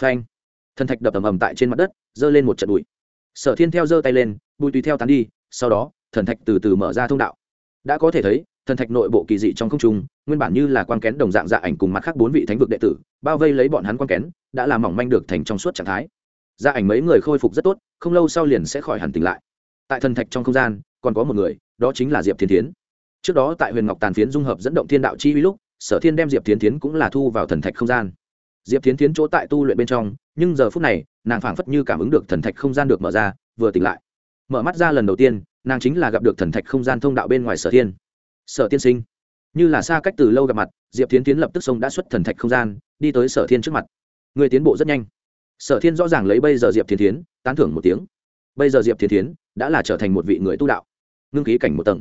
Speaker 1: Phanh! Thần thạch đập ầm ầm tại trên mặt đất, giơ lên một trận bụi. Sở thiên theo giơ tay lên, bụi tùy theo tán đi, sau đó, thần thạch từ từ mở ra thông đạo. Đã có thể thấy, thần thạch nội bộ kỳ dị trong không trung, nguyên bản như là quan kén đồng dạng dạ ảnh cùng mặt khác bốn vị thánh vực đệ tử, bao vây lấy bọn hắn quan kén, đã làm mỏng manh được thành trong suốt trạng thái. Dạ ảnh mấy người khôi phục rất tốt, không lâu sau liền sẽ khỏi hẳn tỉnh lại. Tại thần thạch trong không gian, còn có một người đó chính là diệp thiên tiến trước đó tại huyền ngọc tàn phiến dung hợp dẫn động thiên đạo chi uy lúc, sở thiên đem diệp Thiên tiến cũng là thu vào thần thạch không gian. Diệp Thiên tiến chỗ tại tu luyện bên trong, nhưng giờ phút này, nàng phảng phất như cảm ứng được thần thạch không gian được mở ra, vừa tỉnh lại. Mở mắt ra lần đầu tiên, nàng chính là gặp được thần thạch không gian thông đạo bên ngoài sở thiên. Sở tiên sinh. Như là xa cách từ lâu gặp mặt, diệp tiến tiến lập tức sông đã xuất thần thạch không gian, đi tới sở thiên trước mặt. Người tiến bộ rất nhanh. Sở thiên rõ ràng lấy bây giờ diệp tiến tiến tán thưởng một tiếng. Bây giờ diệp tiến tiến đã là trở thành một vị người tu đạo ngưng khí cảnh một tầng.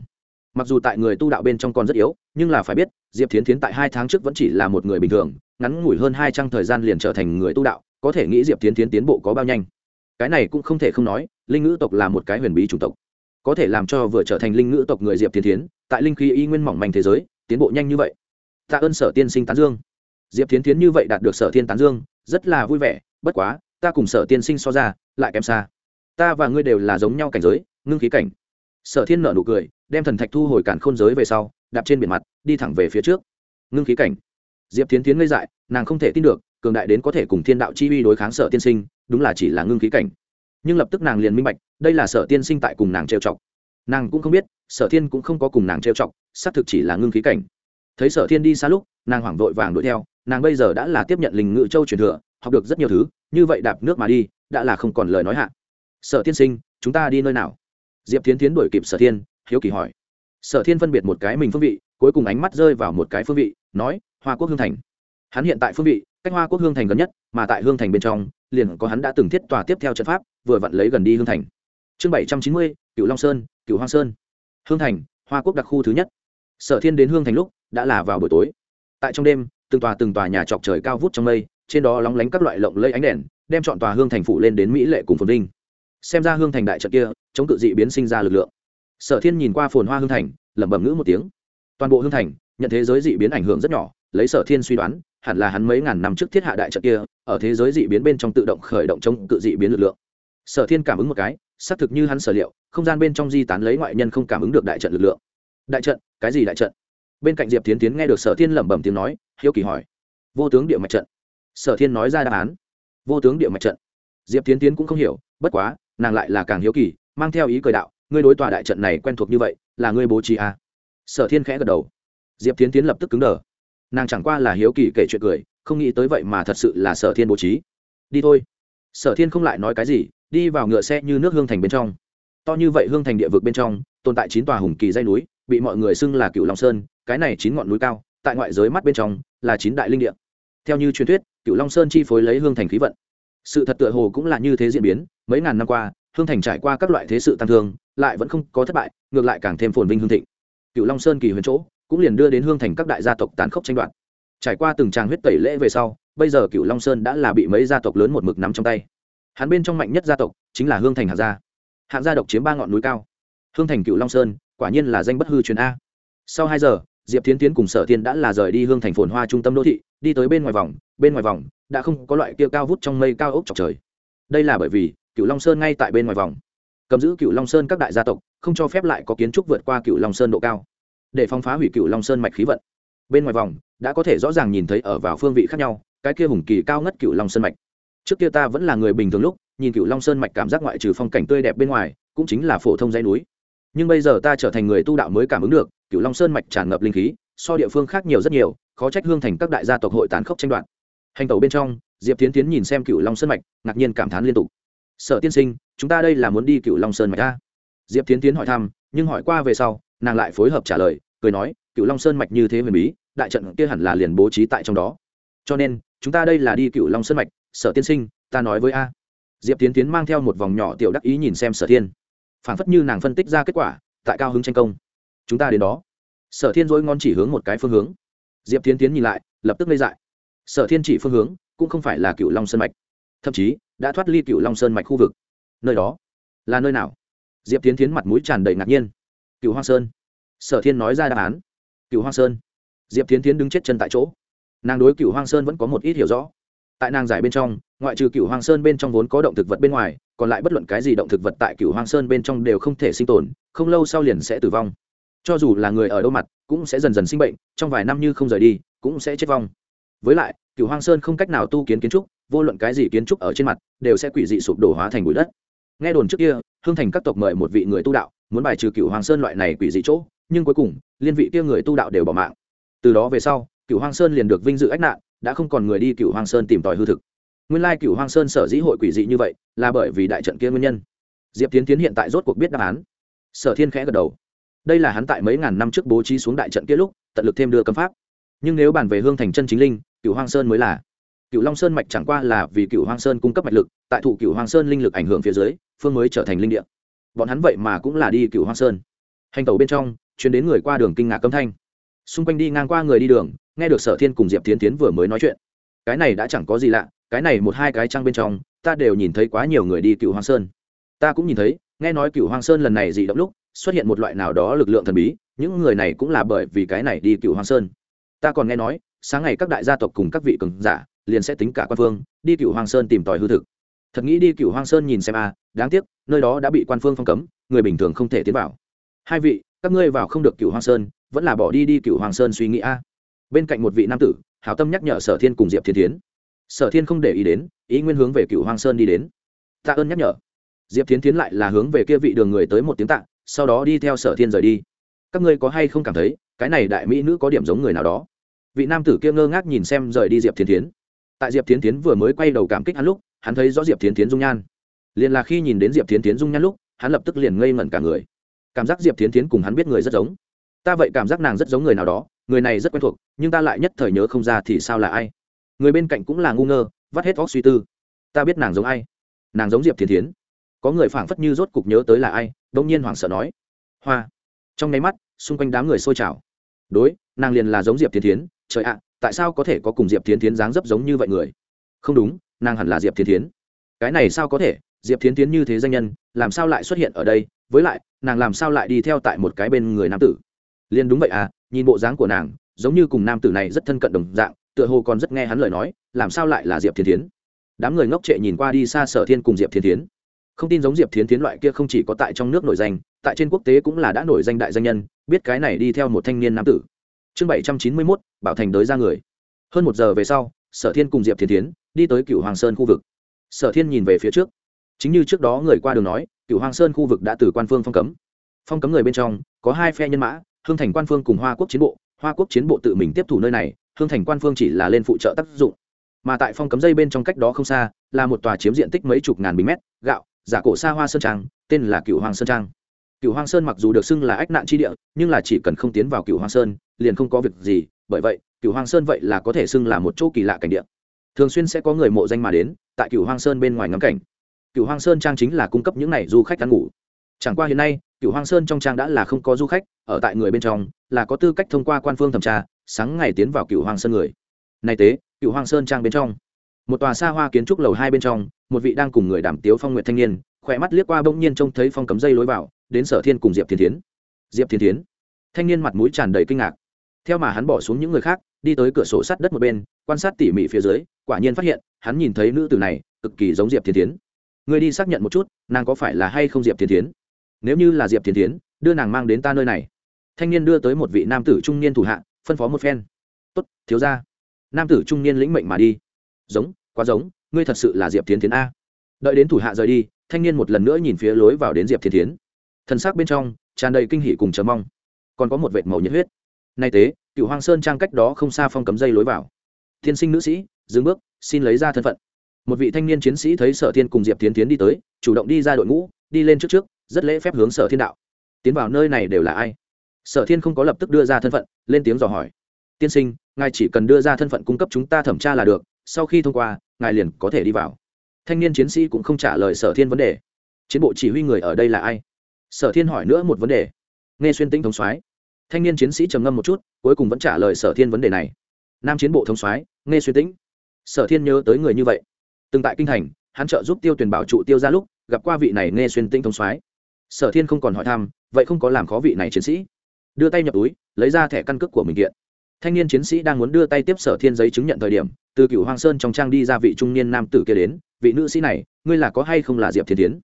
Speaker 1: Mặc dù tại người tu đạo bên trong còn rất yếu, nhưng là phải biết, diệp thiến thiến tại hai tháng trước vẫn chỉ là một người bình thường, ngắn ngủi hơn hai trăm thời gian liền trở thành người tu đạo, có thể nghĩ diệp thiến thiến tiến bộ có bao nhanh. Cái này cũng không thể không nói, linh ngữ tộc là một cái huyền bí chủng tộc. Có thể làm cho vừa trở thành linh ngữ tộc người diệp thiến thiến, tại linh khí y nguyên mỏng manh thế giới, tiến bộ nhanh như vậy. Tạ ơn sở tiên sinh tán dương. Diệp thiến thiến như vậy đạt được sở thiên tán dương, rất là vui vẻ, bất quá, ta cùng sở tiên sinh so ra, lại kém xa. Ta và ngươi đều là giống nhau cảnh giới, ngưng khí cảnh sở thiên nợ nụ cười, đem thần thạch thu hồi cản khôn giới về sau, đạp trên biển mặt, đi thẳng về phía trước. Ngưng khí cảnh. Diệp tiến tiến ngây dại, nàng không thể tin được, cường đại đến có thể cùng thiên đạo chi uy đối kháng sở tiên sinh, đúng là chỉ là ngưng khí cảnh. Nhưng lập tức nàng liền minh bạch, đây là sở tiên sinh tại cùng nàng trêu chọc. Nàng cũng không biết, sở thiên cũng không có cùng nàng trêu chọc, xác thực chỉ là ngưng khí cảnh. Thấy sở thiên đi xa lúc, nàng hoảng vội vàng đuổi theo, nàng bây giờ đã là tiếp nhận linh ngự châu truyền thừa, học được rất nhiều thứ, như vậy đạp nước mà đi, đã là không còn lời nói hạ. Sở tiên sinh, chúng ta đi nơi nào? Diệp tiến tiến đuổi kịp sở thiên, hiếu kỳ hỏi. Sở thiên phân biệt một cái mình phương vị, cuối cùng ánh mắt rơi vào một cái phương vị, nói, hoa quốc hương thành. Hắn hiện tại phương vị, cách hoa quốc hương thành gần nhất, mà tại hương thành bên trong, liền có hắn đã từng thiết tòa tiếp theo trận pháp, vừa vặn lấy gần đi hương thành. Chương bảy trăm chín mươi cựu long sơn cựu hoang sơn. Hương thành, hoa quốc đặc khu thứ nhất. Sở thiên đến hương thành lúc, đã là vào buổi tối. Tại trong đêm, từng tòa từng tòa nhà trọc trời cao vút trong mây, trên đó lóng lánh các loại lộng lây ánh đèn, đem chọn tòa hương thành phủ lên đến mỹ lệ cùng phồn vinh xem ra hương thành đại trận kia, chống cự dị biến sinh ra lực lượng. Sở thiên nhìn qua phồn hoa hương thành, lẩm bẩm ngữ một tiếng. Toàn bộ hương thành, nhận thế giới dị biến ảnh hưởng rất nhỏ, lấy sở thiên suy đoán, hẳn là hắn mấy ngàn năm trước thiết hạ đại trận kia, ở thế giới dị biến bên trong tự động khởi động chống cự dị biến lực lượng. Sở thiên cảm ứng một cái, xác thực như hắn sở liệu, không gian bên trong di tán lấy ngoại nhân không cảm ứng được đại trận lực lượng. Đại trận? Cái gì đại trận? Bên cạnh diệp tiến tiến nghe được sở thiên lẩm bẩm tiếng nói, hiếu kỳ hỏi. Vô tướng địa mạch trận. Sở thiên nói ra đáp án. Vô tướng địa mạch trận. Diệp tiến tiến cũng không hiểu, bất quá nàng lại là càng hiếu kỳ, mang theo ý cười đạo, ngươi đối tòa đại trận này quen thuộc như vậy, là ngươi bố trí à? sở thiên khẽ gật đầu. Diệp tiến tiến lập tức cứng đờ. Nàng chẳng qua là hiếu kỳ kể chuyện cười, không nghĩ tới vậy mà thật sự là sở thiên bố trí. Đi thôi. Sở thiên không lại nói cái gì, đi vào ngựa xe như nước hương thành bên trong. To như vậy hương thành địa vực bên trong, tồn tại chín tòa hùng kỳ dây núi, bị mọi người xưng là cựu long sơn, cái này chín ngọn núi cao, tại ngoại giới mắt bên trong, là chín đại linh địa. Theo như truyền thuyết cựu long sơn chi phối lấy hương thành khí vận sự thật tựa hồ cũng là như thế diễn biến, mấy ngàn năm qua, hương thành trải qua các loại thế sự tăng thương, lại vẫn không có thất bại, ngược lại càng thêm phồn vinh hương thịnh. Cựu long sơn kỳ huyền chỗ, cũng liền đưa đến hương thành các đại gia tộc tán khốc tranh đoạt. Trải qua từng tràng huyết tẩy lễ về sau, bây giờ cựu long sơn đã là bị mấy gia tộc lớn một mực nắm trong tay. Hắn bên trong mạnh nhất gia tộc, chính là hương thành hạng gia. Hạng gia độc chiếm ba ngọn núi cao. Hương thành cựu long sơn, quả nhiên là danh bất hư truyền a. Sau hai giờ diệp tiến tiến cùng sở thiên đã là rời đi hương thành phồn hoa trung tâm đô thị, đi tới bên ngoài vòng, bên ngoài vòng, đã không có loại kia cao vút trong mây cao ốc chọc trời. Đây là bởi vì cựu long sơn ngay tại bên ngoài vòng. Cầm giữ cựu long sơn các đại gia tộc, không cho phép lại có kiến trúc vượt qua cựu long sơn độ cao. Để phong phá hủy cựu long sơn mạch khí vận. Bên ngoài vòng, đã có thể rõ ràng nhìn thấy ở vào phương vị khác nhau, cái kia hùng kỳ cao ngất cựu long sơn mạch. Trước kia ta vẫn là người bình thường lúc, nhìn cựu long sơn mạch cảm giác ngoại trừ phong cảnh tươi đẹp bên ngoài, cũng chính là phổ thông dãy núi. Nhưng bây giờ ta trở thành người tu đạo mới cảm ứng được cựu long sơn mạch tràn ngập linh khí, so địa phương khác nhiều rất nhiều, khó trách hương thành các đại gia tộc hội tán khốc tranh đoạt. Hành tẩu bên trong, diệp tiến tiến nhìn xem cựu long sơn mạch, ngạc nhiên cảm thán liên tục. Sở tiên sinh, chúng ta đây là muốn đi cựu long sơn mạch ta diệp tiến tiến hỏi thăm, nhưng hỏi qua về sau, nàng lại phối hợp trả lời, cười nói cựu long sơn mạch như thế huyền bí, đại trận kia hẳn là liền bố trí tại trong đó. Cho nên, chúng ta đây là đi cựu long sơn mạch, sở tiên sinh, ta nói với a. Diệp tiến tiến mang theo một vòng nhỏ tiểu đắc ý nhìn xem sở thiên. Phản phất như nàng phân tích ra kết quả, tại cao hứng tranh công chúng ta đến đó. Sở thiên dối ngon chỉ hướng một cái phương hướng. Diệp tiến tiến nhìn lại, lập tức lây dại. Sở thiên chỉ phương hướng, cũng không phải là cựu long sơn mạch. Thậm chí, đã thoát ly cựu long sơn mạch khu vực. Nơi đó, là nơi nào? Diệp tiến tiến mặt mũi tràn đầy ngạc nhiên. Cựu hoa sơn. Sở thiên nói ra đáp án. Cựu hoa sơn. Diệp tiến tiến đứng chết chân tại chỗ. Nàng đối cựu hoang sơn vẫn có một ít hiểu rõ. Tại nàng giải bên trong, ngoại trừ cựu hoang sơn bên trong vốn có động thực vật bên ngoài, còn lại bất luận cái gì động thực vật tại cựu hoang sơn bên trong đều không thể sinh tồn, không lâu sau liền sẽ tử vong cho dù là người ở đâu mặt, cũng sẽ dần dần sinh bệnh, trong vài năm như không rời đi, cũng sẽ chết vong. Với lại cựu hoang sơn không cách nào tu kiến kiến trúc, vô luận cái gì kiến trúc ở trên mặt, đều sẽ quỷ dị sụp đổ hóa thành bụi đất. Nghe đồn trước kia, hương thành các tộc mời một vị người tu đạo, muốn bài trừ cựu hoàng sơn loại này quỷ dị chỗ, nhưng cuối cùng, liên vị kia người tu đạo đều bỏ mạng. Từ đó về sau cựu hoàng sơn liền được vinh dự ách nạn, đã không còn người đi cựu hoàng sơn tìm tòi hư thực. Nguyên lai cựu hoàng sơn sở dĩ hội quỷ dị như vậy, là bởi vì đại trận kia nguyên nhân. Diệp tiến tiến hiện tại rốt cuộc biết đáp án. Sở thiên khẽ gật đầu đây là hắn tại mấy ngàn năm trước bố trí xuống đại trận kia lúc, tận lực thêm đưa cấm pháp. Nhưng nếu bàn về hương thành chân chính linh cựu hoang sơn mới là. Cựu long sơn mạch chẳng qua là vì cựu hoang sơn cung cấp mạch lực, tại thủ cựu hoang sơn linh lực ảnh hưởng phía dưới, phương mới trở thành linh địa. Bọn hắn vậy mà cũng là đi cựu hoang sơn. Hành tàu bên trong chuyến đến người qua đường kinh ngạc cấm thanh. Xung quanh đi ngang qua người đi đường, nghe được sở thiên cùng diệp tiến tiến vừa mới nói chuyện. Cái này đã chẳng có gì lạ, cái này một hai cái trăng bên trong, ta đều nhìn thấy quá nhiều người đi cựu hoang sơn. Ta cũng nhìn thấy, nghe nói cựu hoang sơn lần này dị động lúc xuất hiện một loại nào đó lực lượng thần bí, những người này cũng là bởi vì cái này đi cựu hoàng sơn. Ta còn nghe nói, sáng ngày các đại gia tộc cùng các vị cường giả liền sẽ tính cả quan phương, đi cựu hoàng sơn tìm tòi hư thực. Thật nghĩ đi cựu hoàng sơn nhìn xem a, đáng tiếc, nơi đó đã bị quan phương phong cấm, người bình thường không thể tiến vào. Hai vị, các ngươi vào không được cựu hoàng sơn, vẫn là bỏ đi đi cựu hoàng sơn suy nghĩ a. Bên cạnh một vị nam tử, hảo tâm nhắc nhở sở thiên cùng diệp thiên tiến sở thiên không để ý đến, ý nguyên hướng về cựu hoàng sơn đi đến. Tạ ơn nhắc nhở. Diệp thiên tiến lại là hướng về kia vị đường người tới một tiếng tạ sau đó đi theo sở thiên rời đi. Các ngươi có hay không cảm thấy, cái này đại mỹ nữ có điểm giống người nào đó? Vị nam tử kia ngơ ngác nhìn xem rời đi diệp thiên tiến tại diệp tiến tiến vừa mới quay đầu cảm kích hắn lúc, hắn thấy rõ diệp tiến tiến dung nhan. Liền là khi nhìn đến diệp tiến tiến dung nhan lúc, hắn lập tức liền ngây ngẩn cả người. Cảm giác diệp tiến tiến cùng hắn biết người rất giống. Ta vậy cảm giác nàng rất giống người nào đó, người này rất quen thuộc, nhưng ta lại nhất thời nhớ không ra thì sao là ai. Người bên cạnh cũng là ngu ngơ, vắt hết óc suy tư. Ta biết nàng giống ai. Nàng giống diệp tiến tiến có người phảng phất như rốt cục nhớ tới là ai đông nhiên hoảng sợ nói hoa. Trong nháy mắt xung quanh đám người xôi trào. Đối nàng liền là giống diệp tiến Thiến, trời ạ tại sao có thể có cùng diệp tiến Thiến dáng dấp giống như vậy người? Không đúng nàng hẳn là diệp tiến Thiến, cái này sao có thể? Diệp tiến Thiến như thế danh nhân làm sao lại xuất hiện ở đây? Với lại nàng làm sao lại đi theo tại một cái bên người nam tử? Liền đúng vậy à nhìn bộ dáng của nàng giống như cùng nam tử này rất thân cận đồng dạng tựa hồ còn rất nghe hắn lời nói làm sao lại là diệp thiên tiến đám người ngốc trệ nhìn qua đi xa sở thiên cùng diệp thiên tiến không tin giống diệp Thiến tiến loại kia không chỉ có tại trong nước nổi danh, tại trên quốc tế cũng là đã nổi danh đại danh nhân, biết cái này đi theo một thanh niên nam tử. Chương bảy trăm chín mươi mốt, bảo thành đới ra người. Hơn một giờ về sau, sở thiên cùng diệp Thiến tiến đi tới cựu hoàng sơn khu vực. Sở thiên nhìn về phía trước. Chính như trước đó người qua đường nói cựu hoàng sơn khu vực đã từ quan phương phong cấm. Phong cấm người bên trong, có hai phe nhân mã, hương thành quan phương cùng hoa quốc chiến bộ. Hoa quốc chiến bộ tự mình tiếp thủ nơi này, hương thành quan phương chỉ là lên phụ trợ tác dụng. Mà tại phong cấm dây bên trong cách đó không xa, là một tòa chiếm diện tích mấy chục ngàn bình mét, gạo giả cổ xa hoa sơn trang, tên là cựu hoàng sơn trang. Cựu hoàng sơn mặc dù được xưng là ách nạn chi địa, nhưng là chỉ cần không tiến vào cựu hoàng sơn, liền không có việc gì, bởi vậy cựu hoàng sơn vậy là có thể xưng là một chỗ kỳ lạ cảnh địa. Thường xuyên sẽ có người mộ danh mà đến, tại cựu hoàng sơn bên ngoài ngắm cảnh. Cựu hoàng sơn trang chính là cung cấp những n à y du khách ăn ngủ. Chẳng qua hiện nay cựu hoàng sơn trong trang đã là không có du khách, ở tại người bên trong, là có tư cách thông qua quan phương thẩm tra, sáng ngày tiến vào cựu hoàng sơn người. Này tế cựu hoàng sơn trang bên trong. Một tòa xa hoa kiến trúc lầu hai bên trong một vị đang cùng người đảm tiếu phong nguyện thanh niên, khỏe mắt liếc qua bỗng nhiên trông thấy phong cấm dây lối vào, đến sở thiên cùng diệp thiên tiến diệp thiên tiến thanh niên mặt mũi tràn đầy kinh ngạc. Theo mà hắn bỏ xuống những người khác, đi tới cửa sổ sắt đất một bên, quan sát tỉ mỉ phía dưới, quả nhiên phát hiện, hắn nhìn thấy nữ tử này, cực kỳ giống diệp thiên tiến người đi xác nhận một chút, nàng có phải là hay không diệp thiên tiến nếu như là diệp thiên tiến đưa nàng mang đến ta nơi này. Thanh niên đưa tới một vị nam tử trung niên thủ hạ, phân phó một phen. Tốt, thiếu ra nam tử trung niên lĩnh mệnh mà đi. Giống, quá giống ngươi thật sự là diệp tiến tiến a. Đợi đến thủ hạ rời đi, thanh niên một lần nữa nhìn phía lối vào đến diệp tiến tiến thân xác bên trong, tràn đầy kinh hỉ cùng chờ mong. Còn có một vệt màu nhiệt huyết. Nay tế cựu hoang sơn trang cách đó không xa phong cấm dây lối vào. Thiên sinh nữ sĩ, dừng bước, xin lấy ra thân phận. Một vị thanh niên chiến sĩ thấy sở thiên cùng diệp tiến tiến đi tới, chủ động đi ra đội ngũ, đi lên trước trước, rất lễ phép hướng sở thiên đạo. Tiến vào nơi này đều là ai? Sở thiên không có lập tức đưa ra thân phận, lên tiếng dò hỏi. Tiên sinh, ngài chỉ cần đưa ra thân phận cung cấp chúng ta thẩm tra là được sau khi thông qua, ngài liền có thể đi vào. Thanh niên chiến sĩ cũng không trả lời sở thiên vấn đề. Chiến bộ chỉ huy người ở đây là ai? Sở thiên hỏi nữa một vấn đề. Nghe xuyên tĩnh thống soái, thanh niên chiến sĩ trầm ngâm một chút, cuối cùng vẫn trả lời sở thiên vấn đề này. Nam chiến bộ thống soái, nghe xuyên tĩnh. Sở thiên nhớ tới người như vậy. Từng tại kinh thành, hắn trợ giúp tiêu tuyển bảo trụ tiêu ra lúc, gặp qua vị này nghe xuyên tĩnh thống soái. Sở thiên không còn hỏi thăm, vậy không có làm khó vị này chiến sĩ. Đưa tay nhập túi, lấy ra thẻ căn cước của mình kiện thanh niên chiến sĩ đang muốn đưa tay tiếp sở thiên giấy chứng nhận thời điểm, từ cựu hoàng sơn trong trang đi ra vị trung niên nam tử kia đến, vị nữ sĩ này, ngươi là có hay không là diệp thiên tiến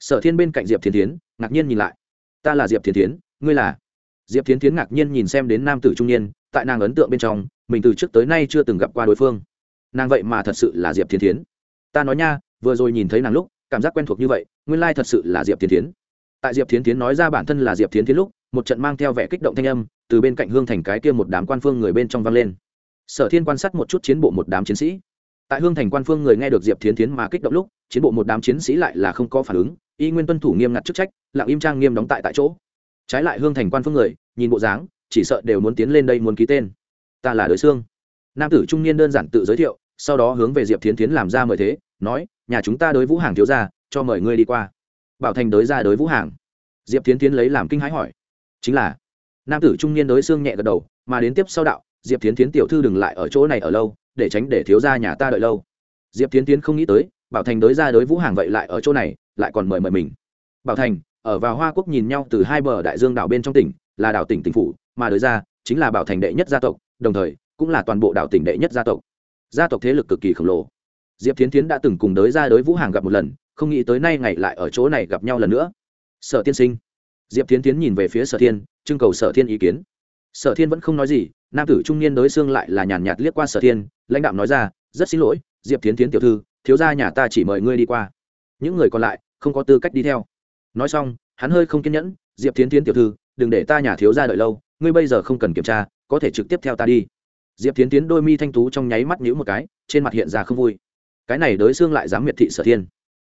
Speaker 1: sở thiên bên cạnh diệp thiên tiến ngạc nhiên nhìn lại. Ta là diệp thiên tiến ngươi là? Diệp thiên tiến ngạc nhiên nhìn xem đến nam tử trung niên, tại nàng ấn tượng bên trong, mình từ trước tới nay chưa từng gặp qua đối phương. Nàng vậy mà thật sự là diệp thiên tiến ta nói nha, vừa rồi nhìn thấy nàng lúc, cảm giác quen thuộc như vậy, nguyên lai thật sự là diệp thiên tiến tại diệp thiến tiến nói ra bản thân là diệp thiến tiến lúc, một trận mang theo vẻ kích động thanh âm từ bên cạnh hương thành cái kia một đám quan phương người bên trong vang lên. Sở thiên quan sát một chút chiến bộ một đám chiến sĩ. Tại hương thành quan phương người nghe được diệp thiến tiến mà kích động lúc, chiến bộ một đám chiến sĩ lại là không có phản ứng, y nguyên tuân thủ nghiêm ngặt chức trách, lặng im trang nghiêm đóng tại tại chỗ. Trái lại hương thành quan phương người, nhìn bộ dáng, chỉ sợ đều muốn tiến lên đây muốn ký tên. Ta là đới xương nam tử trung niên đơn giản tự giới thiệu, sau đó hướng về diệp thiến tiến làm ra mời thế, nói, nhà chúng ta đối vũ hàng thiếu ra cho mời ngươi đi qua. Bảo thành đới ra đới vũ hàng. Diệp thiến tiến lấy làm kinh hãi hỏi. Chính là nam tử trung niên đối xương nhẹ gật đầu, mà đến tiếp sau đạo, diệp tiến tiến tiểu thư đừng lại ở chỗ này ở lâu, để tránh để thiếu ra nhà ta đợi lâu. Diệp tiến tiến không nghĩ tới, bảo thành đối ra đối vũ hàng vậy lại ở chỗ này, lại còn mời mời mình. Bảo thành, ở vào hoa quốc nhìn nhau từ hai bờ đại dương đảo bên trong tỉnh, là đảo tỉnh tỉnh phủ, mà đối ra, chính là bảo thành đệ nhất gia tộc, đồng thời, cũng là toàn bộ đảo tỉnh đệ nhất gia tộc. Gia tộc thế lực cực kỳ khổng lồ. Diệp tiến tiến đã từng cùng đới ra đới vũ hàng gặp một lần, không nghĩ tới nay ngày lại ở chỗ này gặp nhau lần nữa. Sở tiên sinh diệp tiến tiến nhìn về phía sở thiên, trưng cầu sở thiên ý kiến. Sở thiên vẫn không nói gì, nam tử trung niên đối xương lại là nhàn nhạt liếc qua sở thiên, lãnh đạo nói ra, rất xin lỗi, diệp tiến tiến tiểu thư, thiếu gia nhà ta chỉ mời ngươi đi qua. Những người còn lại không có tư cách đi theo. Nói xong, hắn hơi không kiên nhẫn, diệp tiến tiến tiểu thư, đừng để ta nhà thiếu gia đợi lâu, ngươi bây giờ không cần kiểm tra, có thể trực tiếp theo ta đi. Diệp tiến tiến đôi mi thanh tú trong nháy mắt nhíu một cái, trên mặt hiện ra không vui. Cái này đối xương lại dám miệt thị sở thiên.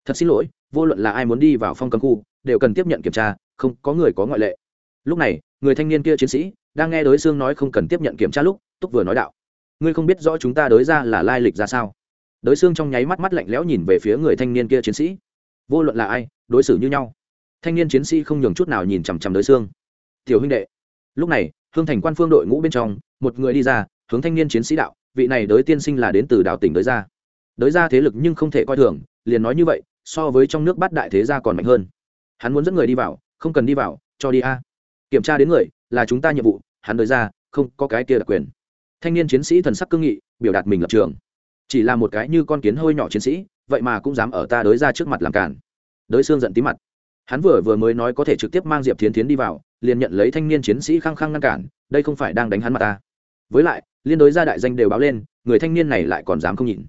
Speaker 1: Thật xin lỗi, vô luận là ai muốn đi vào phong cấm khu, đều cần tiếp nhận kiểm tra không có người có ngoại lệ. Lúc này, người thanh niên kia chiến sĩ, đang nghe đối xương nói không cần tiếp nhận kiểm tra lúc, túc vừa nói đạo. Ngươi không biết rõ chúng ta đối ra là lai lịch ra sao? Đối xương trong nháy mắt mắt lạnh lẽo nhìn về phía người thanh niên kia chiến sĩ. Vô luận là ai, đối xử như nhau. Thanh niên chiến sĩ không nhường chút nào nhìn chằm chằm đối xương. Tiểu huynh đệ. Lúc này, hương thành quan phương đội ngũ bên trong, một người đi ra, hướng thanh niên chiến sĩ đạo, vị này đối tiên sinh là đến từ đảo tỉnh đới ra. Đới ra thế lực nhưng không thể coi thường, liền nói như vậy, so với trong nước bát đại thế gia còn mạnh hơn. Hắn muốn dẫn người đi vào không cần đi vào, cho đi a. Kiểm tra đến người, là chúng ta nhiệm vụ, hắn đới ra, không có cái kia đặc quyền. Thanh niên chiến sĩ thần sắc cương nghị, biểu đạt mình lập trường. Chỉ là một cái như con kiến hơi nhỏ chiến sĩ, vậy mà cũng dám ở ta đới ra trước mặt làm cản đới xương giận tí mặt. Hắn vừa vừa mới nói có thể trực tiếp mang diệp thiến tiến đi vào, liền nhận lấy thanh niên chiến sĩ khăng khăng ngăn cản, đây không phải đang đánh hắn mặt ta. Với lại, liên đối gia đại danh đều báo lên, người thanh niên này lại còn dám không nhìn.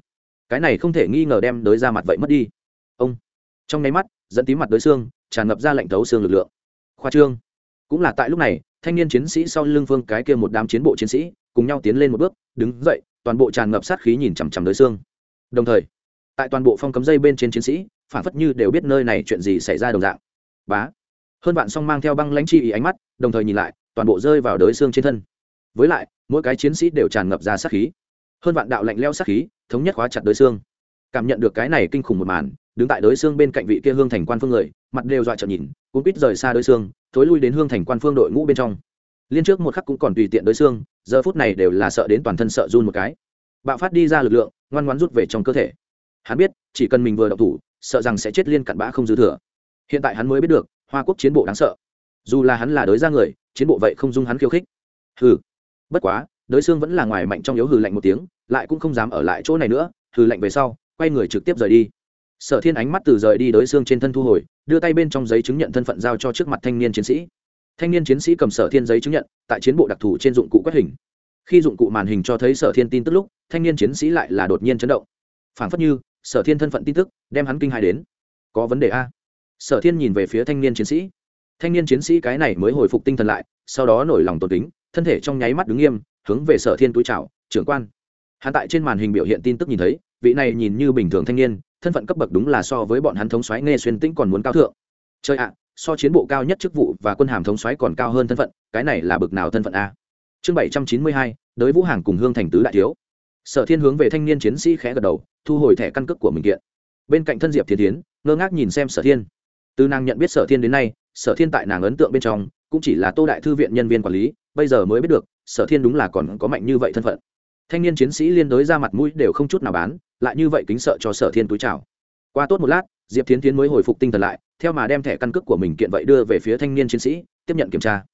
Speaker 1: cái này không thể nghi ngờ đem đới ra mặt vậy mất đi. Ông. Trong nháy mắt dẫn tí mặt đối xương tràn ngập ra lệnh thấu xương lực lượng. Khoa trương. Cũng là tại lúc này, thanh niên chiến sĩ sau lưng phương cái kia một đám chiến bộ chiến sĩ cùng nhau tiến lên một bước, đứng dậy, toàn bộ tràn ngập sát khí nhìn chằm chằm đối xương. Đồng thời, tại toàn bộ phong cấm dây bên trên chiến sĩ, phản phất như đều biết nơi này chuyện gì xảy ra đồng dạng. Bá. Hơn bạn song mang theo băng lãnh chi ý ánh mắt, đồng thời nhìn lại, toàn bộ rơi vào đới xương trên thân. Với lại, mỗi cái chiến sĩ đều tràn ngập ra sát khí. Hơn vạn đạo lạnh leo sát khí, thống nhất khóa chặt đối xương. Cảm nhận được cái này kinh khủng một màn đứng tại đối xương bên cạnh vị kia hương thành quan phương người, mặt đều dọa trợn nhìn cũng quýt rời xa đối xương, thối lui đến hương thành quan phương đội ngũ bên trong. Liên trước một khắc cũng còn tùy tiện đối xương, giờ phút này đều là sợ đến toàn thân sợ run một cái. Bạo phát đi ra lực lượng, ngoan ngoan rút về trong cơ thể. Hắn biết, chỉ cần mình vừa đậu thủ, sợ rằng sẽ chết liên cặn bã không dư thừa. Hiện tại hắn mới biết được, hoa quốc chiến bộ đáng sợ. Dù là hắn là đối ra người, chiến bộ vậy không dung hắn khiêu khích. Hừ. Bất quá, đối xương vẫn là ngoài mạnh trong yếu hừ lạnh một tiếng, lại cũng không dám ở lại chỗ này nữa, hừ lạnh về sau, quay người trực tiếp rời đi sở thiên ánh mắt từ rời đi đới xương trên thân thu hồi, đưa tay bên trong giấy chứng nhận thân phận giao cho trước mặt thanh niên chiến sĩ. Thanh niên chiến sĩ cầm sở thiên giấy chứng nhận, tại chiến bộ đặc thù trên dụng cụ quét hình. Khi dụng cụ màn hình cho thấy sở thiên tin tức lúc, thanh niên chiến sĩ lại là đột nhiên chấn động. Phảng phất như, sở thiên thân phận tin tức, đem hắn kinh hài đến. Có vấn đề a? Sở thiên nhìn về phía thanh niên chiến sĩ. Thanh niên chiến sĩ cái này mới hồi phục tinh thần lại, sau đó nổi lòng tột kính, thân thể trong nháy mắt đứng nghiêm, hướng về sở thiên túi trào trưởng quan. Hắn tại trên màn hình biểu hiện tin tức nhìn thấy, vị này nhìn như bình thường thanh niên thân phận cấp bậc đúng là so với bọn hắn thống soái nghe xuyên tĩnh còn muốn cao thượng. Chơi ạ, so chiến bộ cao nhất chức vụ và quân hàm thống soái còn cao hơn thân phận, cái này là bậc nào thân phận a? Chương bảy trăm chín mươi hai, đới vũ hàng cùng hương thành tứ đại thiếu. Sở thiên hướng về thanh niên chiến sĩ khẽ gật đầu, thu hồi thẻ căn cước của mình kiện. Bên cạnh thân diệp thiên tiến ngơ ngác nhìn xem sở thiên. Từ nàng nhận biết sở thiên đến nay, sở thiên tại nàng ấn tượng bên trong, cũng chỉ là tô đại thư viện nhân viên quản lý, bây giờ mới biết được, sở thiên đúng là còn có mạnh như vậy thân phận thanh niên chiến sĩ liên đối ra mặt mũi đều không chút nào bán, lại như vậy kính sợ cho sở thiên túi chào. Qua tốt một lát, diệp tiến tiến mới hồi phục tinh thần lại, theo mà đem thẻ căn cước của mình kiện vậy đưa về phía thanh niên chiến sĩ, tiếp nhận kiểm tra.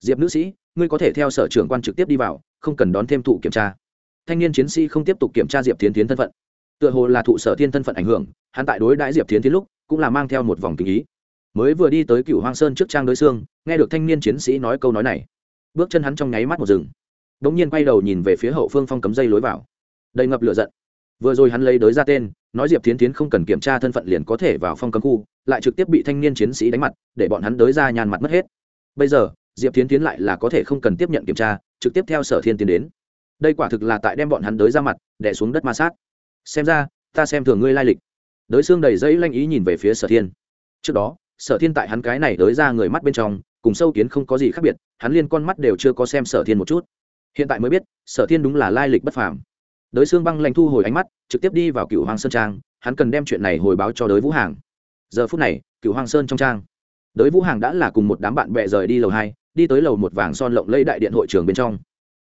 Speaker 1: Diệp nữ sĩ, ngươi có thể theo sở trưởng quan trực tiếp đi vào, không cần đón thêm thụ kiểm tra. Thanh niên chiến sĩ không tiếp tục kiểm tra diệp tiến tiến thân phận. Tựa hồ là thụ sở thiên thân phận ảnh hưởng, hắn tại đối đãi diệp tiến tiến lúc, cũng là mang theo một vòng tình ý. Mới vừa đi tới cựu hoang sơn trước trang đối xương, nghe được thanh niên chiến sĩ nói câu nói này, bước chân hắn trong nháy mắt một rừng đ ỗ n g nhiên quay đầu nhìn về phía hậu phương phong cấm dây lối vào. Đầy ngập lửa giận. Vừa rồi hắn lấy đới ra tên, nói diệp tiến tiến không cần kiểm tra thân phận liền có thể vào phong cấm khu, lại trực tiếp bị thanh niên chiến sĩ đánh mặt, để bọn hắn đới ra nhàn mặt mất hết. Bây giờ, diệp tiến tiến lại là có thể không cần tiếp nhận kiểm tra, trực tiếp theo sở thiên tiến đến. Đây quả thực là tại đem bọn hắn đới ra mặt đẻ xuống đất ma sát. Xem ra, ta xem thường ngươi lai lịch. Đới xương đầy dây lanh ý nhìn về phía sở thiên. Trước đó, sở thiên tại hắn cái này đới ra người mắt bên trong, cùng sâu kiến không có gì khác biệt, hắn liên con mắt đều chưa có xem sở thiên một chút hiện tại mới biết, sở thiên đúng là lai lịch bất phàm. Đới xương băng lanh thu hồi ánh mắt, trực tiếp đi vào cựu hoàng sơn trang, hắn cần đem chuyện này hồi báo cho đới vũ hàng. Giờ phút này cựu hoàng sơn trong trang, đới vũ hàng đã là cùng một đám bạn bè rời đi lầu hai, đi tới lầu một vàng son lộng lây đại điện hội trường bên trong.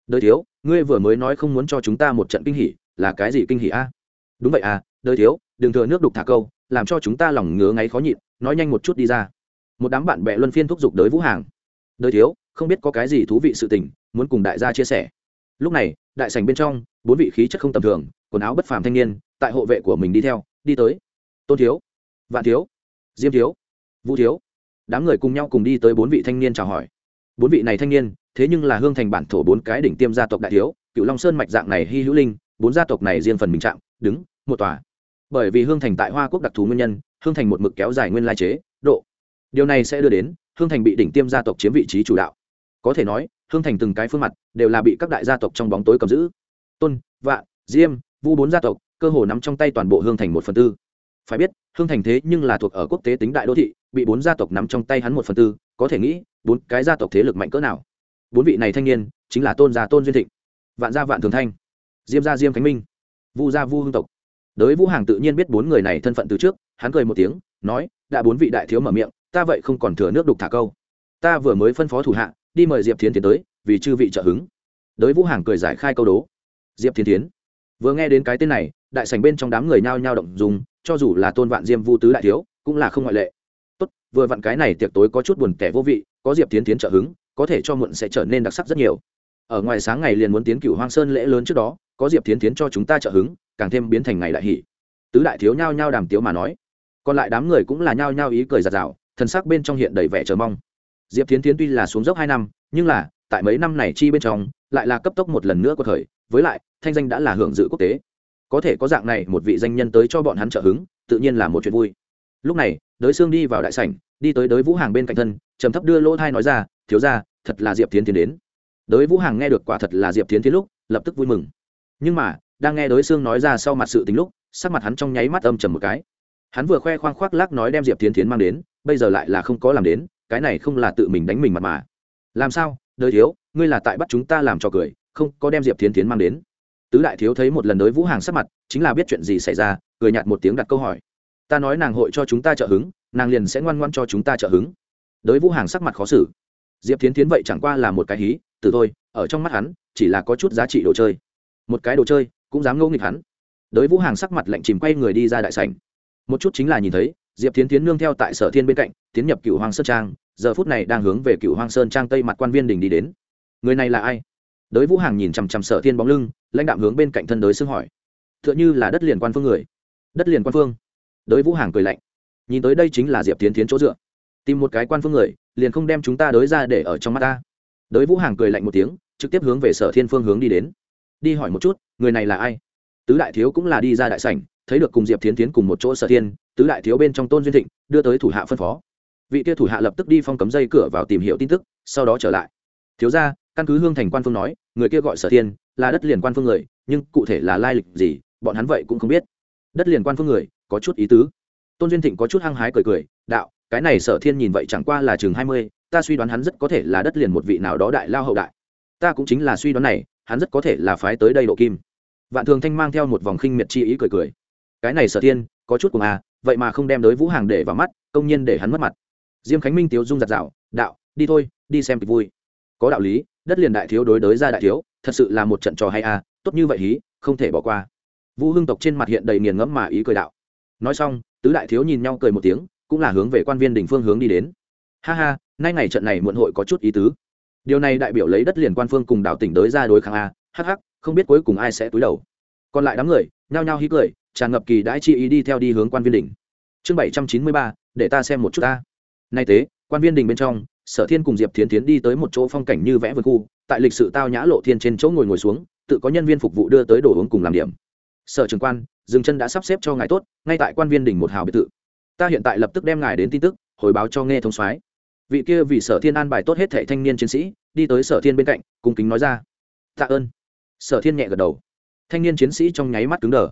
Speaker 1: Đới thiếu, ngươi vừa mới nói không muốn cho chúng ta một trận kinh hỉ, là cái gì kinh hỉ a? À, đúng vậy à đới thiếu, đừng thừa nước đục thả câu, làm cho chúng ta lòng ngứa ngáy khó nhịn, nói nhanh một chút đi ra. Một đám bạn bè luân phiên thúc giục đới vũ hàng. Đới thiếu, không biết có cái gì thú vị sự tình muốn cùng đại gia chia sẻ. Lúc này, đại sảnh bên trong, bốn vị khí chất không tầm thường, quần áo bất phàm thanh niên, tại hộ vệ của mình đi theo, đi tới. Tôn thiếu, vạn thiếu, diêm thiếu, vũ thiếu, đám người cùng nhau cùng đi tới bốn vị thanh niên chào hỏi. Bốn vị này thanh niên, thế nhưng là hương thành bản thổ bốn cái đỉnh tiêm gia tộc đại thiếu, cựu long sơn mạch dạng này hy hữu linh, bốn gia tộc này riêng phần mình chạm, đứng, một tòa. Bởi vì hương thành tại hoa quốc đặc thù nguyên nhân, hương thành một mực kéo dài nguyên lai chế, độ. Điều này sẽ đưa đến, hương thành bị đỉnh tiêm gia tộc chiếm vị trí chủ đạo có thể nói, hương thành từng cái phương mặt đều là bị các đại gia tộc trong bóng tối cầm giữ. Tôn vạn diêm, vu bốn gia tộc, cơ hồ nắm trong tay toàn bộ hương thành một phần tư. Phải biết, hương thành thế nhưng là thuộc ở quốc tế tính đại đô thị, bị bốn gia tộc nắm trong tay hắn một phần tư, có thể nghĩ, bốn cái gia tộc thế lực mạnh cỡ nào. Bốn vị này thanh niên, chính là tôn gia tôn duyên thịnh, vạn gia vạn thường thanh, diêm gia diêm khánh minh, vu gia vu hương tộc. Đới vũ hàng tự nhiên biết bốn người này thân phận từ trước, hắn cười một tiếng, nói, đã bốn vị đại thiếu mở miệng, ta vậy không còn thừa nước đục thả câu. Ta vừa mới phân phó thủ hạ đi mời diệp Thiến tiến tới, vì chư vị trợ hứng. Đới vũ hàng cười giải khai câu đố. Diệp Thiến tiến, vừa nghe đến cái tên này, đại sảnh bên trong đám người nhao nhao động dùng cho dù là tôn vạn diêm vu tứ đại thiếu, cũng là không ngoại lệ. Tốt, vừa vặn cái này tiệc tối có chút buồn kẻ vô vị, có diệp tiến tiến trợ hứng, có thể cho muộn sẽ trở nên đặc sắc rất nhiều. Ở ngoài sáng ngày liền muốn tiến cửu hoang sơn lễ lớn trước đó, có diệp tiến tiến cho chúng ta trợ hứng, càng thêm biến thành ngày đại hỷ. Tứ đại thiếu nhao nhao đàm tiếu mà nói. Còn lại đám người cũng là nhao nhao ý cười giạt rào, thần sắc bên trong hiện đầy vẻ chờ mong diệp tiến tiến tuy là xuống dốc hai năm, nhưng là, tại mấy năm này chi bên trong, lại là cấp tốc một lần nữa của thời, với lại, thanh danh đã là hưởng dự quốc tế. Có thể có dạng này một vị danh nhân tới cho bọn hắn trợ hứng, tự nhiên là một chuyện vui. Lúc này, đới xương đi vào đại sảnh, đi tới đới vũ hàng bên cạnh thân, trầm thấp đưa lỗ thai nói ra, thiếu ra thật là diệp tiến tiến đến. Đới vũ hàng nghe được quả thật là diệp tiến tiến lúc, lập tức vui mừng. Nhưng mà, đang nghe Đới xương nói ra sau mặt sự tính lúc, sắc mặt hắn trong nháy mắt âm trầm một cái. Hắn vừa khoe khoang khoác lác nói đem diệp tiến tiến mang đến, bây giờ lại là không có làm đến cái này không là tự mình đánh mình mặt mà. Làm sao? Đời thiếu, ngươi là tại bắt chúng ta làm cho cười, không có đem diệp Thiến tiến mang đến. Tứ đại thiếu thấy một lần đối vũ hàng sắc mặt, chính là biết chuyện gì xảy ra, cười nhạt một tiếng đặt câu hỏi. Ta nói nàng hội cho chúng ta trợ hứng, nàng liền sẽ ngoan ngoan cho chúng ta trợ hứng. Đới vũ hàng sắc mặt khó xử. Diệp Thiến tiến vậy chẳng qua là một cái hí, từ thôi, ở trong mắt hắn, chỉ là có chút giá trị đồ chơi. Một cái đồ chơi, cũng dám ngẫu nghịch hắn. Đới vũ hàng sắc mặt lạnh chìm quay người đi ra đại sảnh. Một chút chính là nhìn thấy diệp tiến tiến nương theo tại sở thiên bên cạnh, tiến nhập cựu hoàng sơn trang, giờ phút này đang hướng về cựu hoàng sơn trang tây mặt quan viên đình đi đến. Người này là ai? Đới vũ hàng nhìn chằm chằm sở thiên bóng lưng, lãnh đạm hướng bên cạnh thân đới xưng hỏi. T h ư ợ n h ư là đất liền quan phương người. Đất liền quan phương. Đới vũ hàng cười lạnh. Nhìn tới đây chính là diệp tiến tiến chỗ dựa. Tìm một cái quan phương người, liền không đem chúng ta đới ra để ở trong mắt ta. Đới vũ hàng cười lạnh một tiếng, trực tiếp hướng về sở thiên phương hướng đi đến. Đi hỏi một chút, người này là ai? Tứ đại thiếu cũng là đi ra đại sảnh thấy được cùng diệp tiến tiến cùng một chỗ sở thiên, tứ đại thiếu bên trong tôn duyên thịnh đưa tới thủ hạ phân phó. Vị kia thủ hạ lập tức đi phong cấm dây cửa vào tìm hiểu tin tức, sau đó trở lại. Thiếu ra căn cứ hương thành quan phương nói, người kia gọi sở thiên, là đất liền quan phương người, nhưng cụ thể là lai lịch gì, bọn hắn vậy cũng không biết. Đất liền quan phương người, có chút ý tứ. Tôn duyên thịnh có chút hăng hái cười cười, đạo, cái này sở thiên nhìn vậy chẳng qua là chừng hai mươi, ta suy đoán hắn rất có thể là đất liền một vị nào đó đại lao hậu đại. Ta cũng chính là suy đoán này, hắn rất có thể là phái tới đây độ kim. Vạn thường thanh mang theo một vòng khinh miệt chi ý cười cười cái này sở thiên, có chút cùng à vậy mà không đem đới vũ hàng để vào mắt, công nhiên để hắn mất mặt. Diêm khánh minh tiếu dung giặt rào đạo, đi thôi, đi xem kịch vui. Có đạo lý, đất liền đại thiếu đối đới ra đại thiếu, thật sự là một trận trò hay à tốt như vậy hí, không thể bỏ qua. Vũ hưng tộc trên mặt hiện đầy nghiền ngẫm mà ý cười đạo. Nói xong, tứ đại thiếu nhìn nhau cười một tiếng, cũng là hướng về quan viên đình phương hướng đi đến. Ha ha, nay ngày trận này muộn hội có chút ý tứ. Điều này đại biểu lấy đất liền quan phương cùng đảo tỉnh đới ra đối kháng a hắc hắc, không biết cuối cùng ai sẽ túi đầu. Còn lại đám người, nhao nhao hí cười tràn ngập kỳ đãi chi ý đi theo đi hướng quan viên đỉnh. Chương bảy trăm chín mươi ba, để ta xem một chút ta. Nay tế, quan viên đình bên trong, sở thiên cùng diệp thiến tiến đi tới một chỗ phong cảnh như vẽ vườn khu, tại lịch sự tao nhã lộ thiên trên chỗ ngồi ngồi xuống, tự có nhân viên phục vụ đưa tới đồ uống cùng làm điểm. Sở trường quan, dừng chân đã sắp xếp cho ngài tốt, ngay tại quan viên đình một hào biệt thự. Ta hiện tại lập tức đem ngài đến tin tức, hồi báo cho nghe thông soái. Vị kia vì sở thiên an bài tốt hết thệ thanh niên chiến sĩ, đi tới sở thiên bên cạnh, cung kính nói ra. Tạ ơn. Sở thiên nhẹ gật đầu. Thanh niên chiến sĩ trong nháy mắt cứng đờ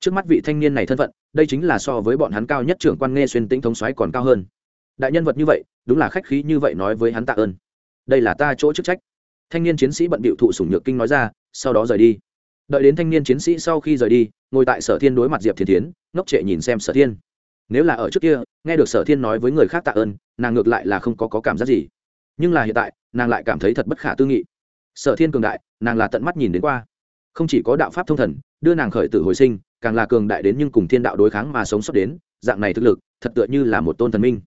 Speaker 1: trước mắt vị thanh niên này thân phận đây chính là so với bọn hắn cao nhất trưởng quan nghe xuyên tĩnh thống soái còn cao hơn. Đại nhân vật như vậy đúng là khách khí như vậy nói với hắn tạ ơn. Đây là ta chỗ chức trách. Thanh niên chiến sĩ bận bịu thụ sủng nhược kinh nói ra sau đó rời đi. Đợi đến thanh niên chiến sĩ sau khi rời đi ngồi tại sở thiên đối mặt diệp thiên tiến ngốc trệ nhìn xem sở thiên. Nếu là ở trước kia nghe được sở thiên nói với người khác tạ ơn nàng ngược lại là không có, có cảm giác gì. Nhưng là hiện tại nàng lại cảm thấy thật bất khả tư nghị. Sở thiên cường đại nàng là tận mắt nhìn đến qua. Không chỉ có đạo pháp thông thần đưa nàng khởi tử hồi sinh càng là cường đại đến nhưng cùng thiên đạo đối kháng mà sống sót đến, dạng này thực lực, thật tựa như là một tôn thần minh.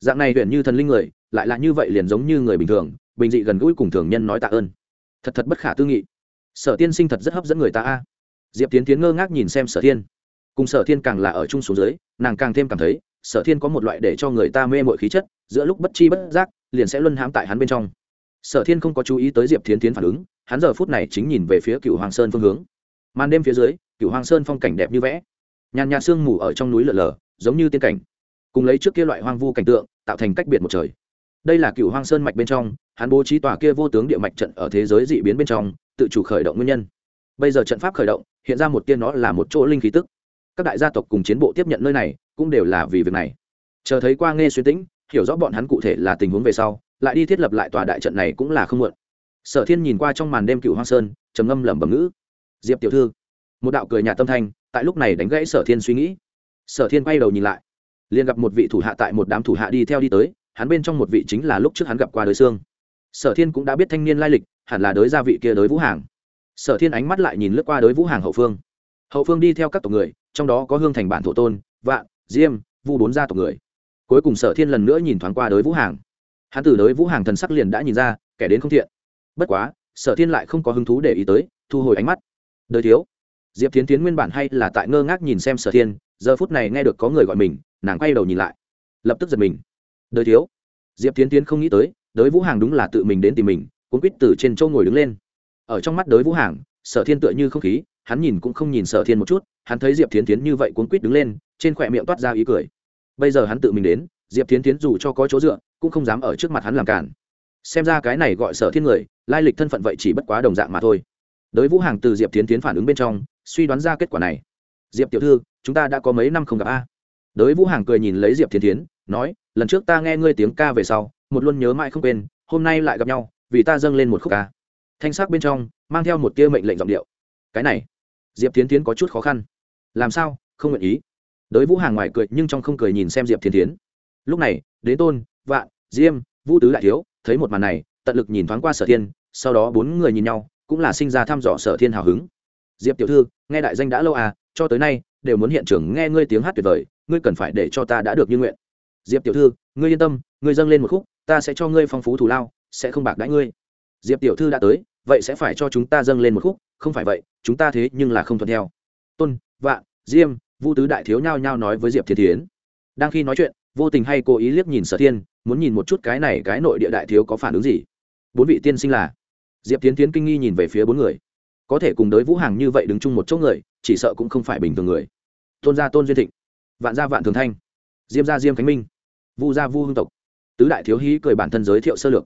Speaker 1: Dạng này huyện như thần linh người, lại là như vậy liền giống như người bình thường, bình dị gần gũi cùng thường nhân nói tạ ơn. Thật thật bất khả tư nghị. Sở tiên sinh thật rất hấp dẫn người ta a. Diệp tiến tiến ngơ ngác nhìn xem sở thiên. Cùng sở thiên càng là ở chung xuống dưới, nàng càng thêm cảm thấy, sở thiên có một loại để cho người ta mê mội khí chất, giữa lúc bất chi bất giác, liền sẽ luân hãm tại hắn bên trong. Sở thiên không có chú ý tới diệp tiến tiến phản ứng, hắn giờ phút này chính nhìn về phía cựu hoàng sơn phương hướng. Màn đêm phía dưới cựu hoàng sơn phong cảnh đẹp như vẽ. Nhàn nhạt sương mù ở trong núi lở lở, giống như tiên cảnh. Cùng lấy trước kia loại hoang vu cảnh tượng, tạo thành cách biệt một trời. Đây là cựu hoang sơn mạch bên trong, hắn bố trí tòa kia vô tướng địa mạch trận ở thế giới dị biến bên trong, tự chủ khởi động nguyên nhân. Bây giờ trận pháp khởi động, hiện ra một tiên nó là một chỗ linh khí tức. Các đại gia tộc cùng chiến bộ tiếp nhận nơi này, cũng đều là vì việc này. Chờ thấy qua nghe xuyên tĩnh, hiểu rõ bọn hắn cụ thể là tình huống về sau, lại đi thiết lập lại tòa đại trận này cũng là không muộn. Sở thiên nhìn qua trong màn đêm cựu hoang sơn, trầm ngâm lẩm bẩm ngữ. Diệp tiểu thư một đạo cười nhà tâm thanh, tại lúc này đánh gãy sở thiên suy nghĩ. Sở thiên quay đầu nhìn lại, liền gặp một vị thủ hạ tại một đám thủ hạ đi theo đi tới, hắn bên trong một vị chính là lúc trước hắn gặp qua đới xương. Sở thiên cũng đã biết thanh niên lai lịch, hẳn là đới gia vị kia đới vũ hàng. Sở thiên ánh mắt lại nhìn lướt qua đới vũ hàng hậu phương. Hậu phương đi theo các tộc người, trong đó có hương thành bản thổ tôn, vạn, diêm, vu bốn gia tộc người. Cuối cùng sở thiên lần nữa nhìn thoáng qua đới vũ hàng. Hắn từ đới vũ hàng thần sắc liền đã nhìn ra, kẻ đến không thiện. Bất quá, sở thiên lại không có hứng thú để ý tới, thu hồi ánh mắt. Đời thiếu diệp tiến tiến nguyên bản hay là tại ngơ ngác nhìn xem sở thiên, giờ phút này nghe được có người gọi mình, nàng quay đầu nhìn lại. Lập tức giật mình. Đời thiếu. Diệp tiến tiến không nghĩ tới, đới vũ hàng đúng là tự mình đến tìm mình, cuốn quýt từ trên châu ngồi đứng lên. Ở trong mắt đới vũ hàng, sở thiên tựa như không khí, hắn nhìn cũng không nhìn sở thiên một chút, hắn thấy diệp tiến tiến như vậy cuốn quýt đứng lên, trên khỏe miệng toát ra ý cười. Bây giờ hắn tự mình đến, diệp tiến tiến dù cho có chỗ dựa, cũng không dám ở trước mặt hắn làm cản. Xem ra cái này gọi sở thiên người, lai lịch thân phận vậy chỉ bất quá đồng dạng mà thôi. Đới vũ hàng từ diệp tiến tiến phản ứng bên trong suy đoán ra kết quả này. Diệp tiểu thư, chúng ta đã có mấy năm không gặp a? Đới vũ hàng cười nhìn lấy diệp thiên tiến nói, lần trước ta nghe ngươi tiếng ca về sau, một luôn nhớ mãi không quên, hôm nay lại gặp nhau, vì ta dâng lên một khúc ca. Thanh sắc bên trong, mang theo một tia mệnh lệnh giọng điệu. Cái này, diệp thiên tiến có chút khó khăn. Làm sao, không nguyện ý? Đới vũ hàng ngoài cười nhưng trong không cười nhìn xem diệp thiên tiến lúc này đến tôn, vạn, diêm, vũ tứ đại thiếu, thấy một màn này, tận lực nhìn thoáng qua sở thiên, sau đó bốn người nhìn nhau, cũng là sinh ra thăm dò sở thiên hào hứng diệp tiểu thư, nghe đại danh đã lâu à cho tới nay, đều muốn hiện trường nghe ngươi tiếng hát tuyệt vời, ngươi cần phải để cho ta đã được như nguyện. Diệp tiểu thư, ngươi yên tâm, ngươi dâng lên một khúc, ta sẽ cho ngươi phong phú thù lao, sẽ không bạc đãi ngươi. Diệp tiểu thư đã tới, vậy sẽ phải cho chúng ta dâng lên một khúc, không phải vậy, chúng ta thế nhưng là không thuận theo. Tôn, vạn, diêm, vu tứ đại thiếu nhao nhao nói với diệp thiên thiến. Đang khi nói chuyện, vô tình hay cố ý liếc nhìn sở thiên, muốn nhìn một chút cái này cái nội địa đại thiếu có phản ứng gì. Bốn vị tiên sinh là? Diệp tiến tiến kinh nghi nhìn về phía bốn người có thể cùng đới vũ hàng như vậy đứng chung một chỗ người, chỉ sợ cũng không phải bình thường người. Tôn gia tôn duyên thịnh, vạn gia vạn thường thanh, diêm gia diêm khánh minh, vu gia vu hương tộc. Tứ đại thiếu hí cười bản thân giới thiệu sơ lược.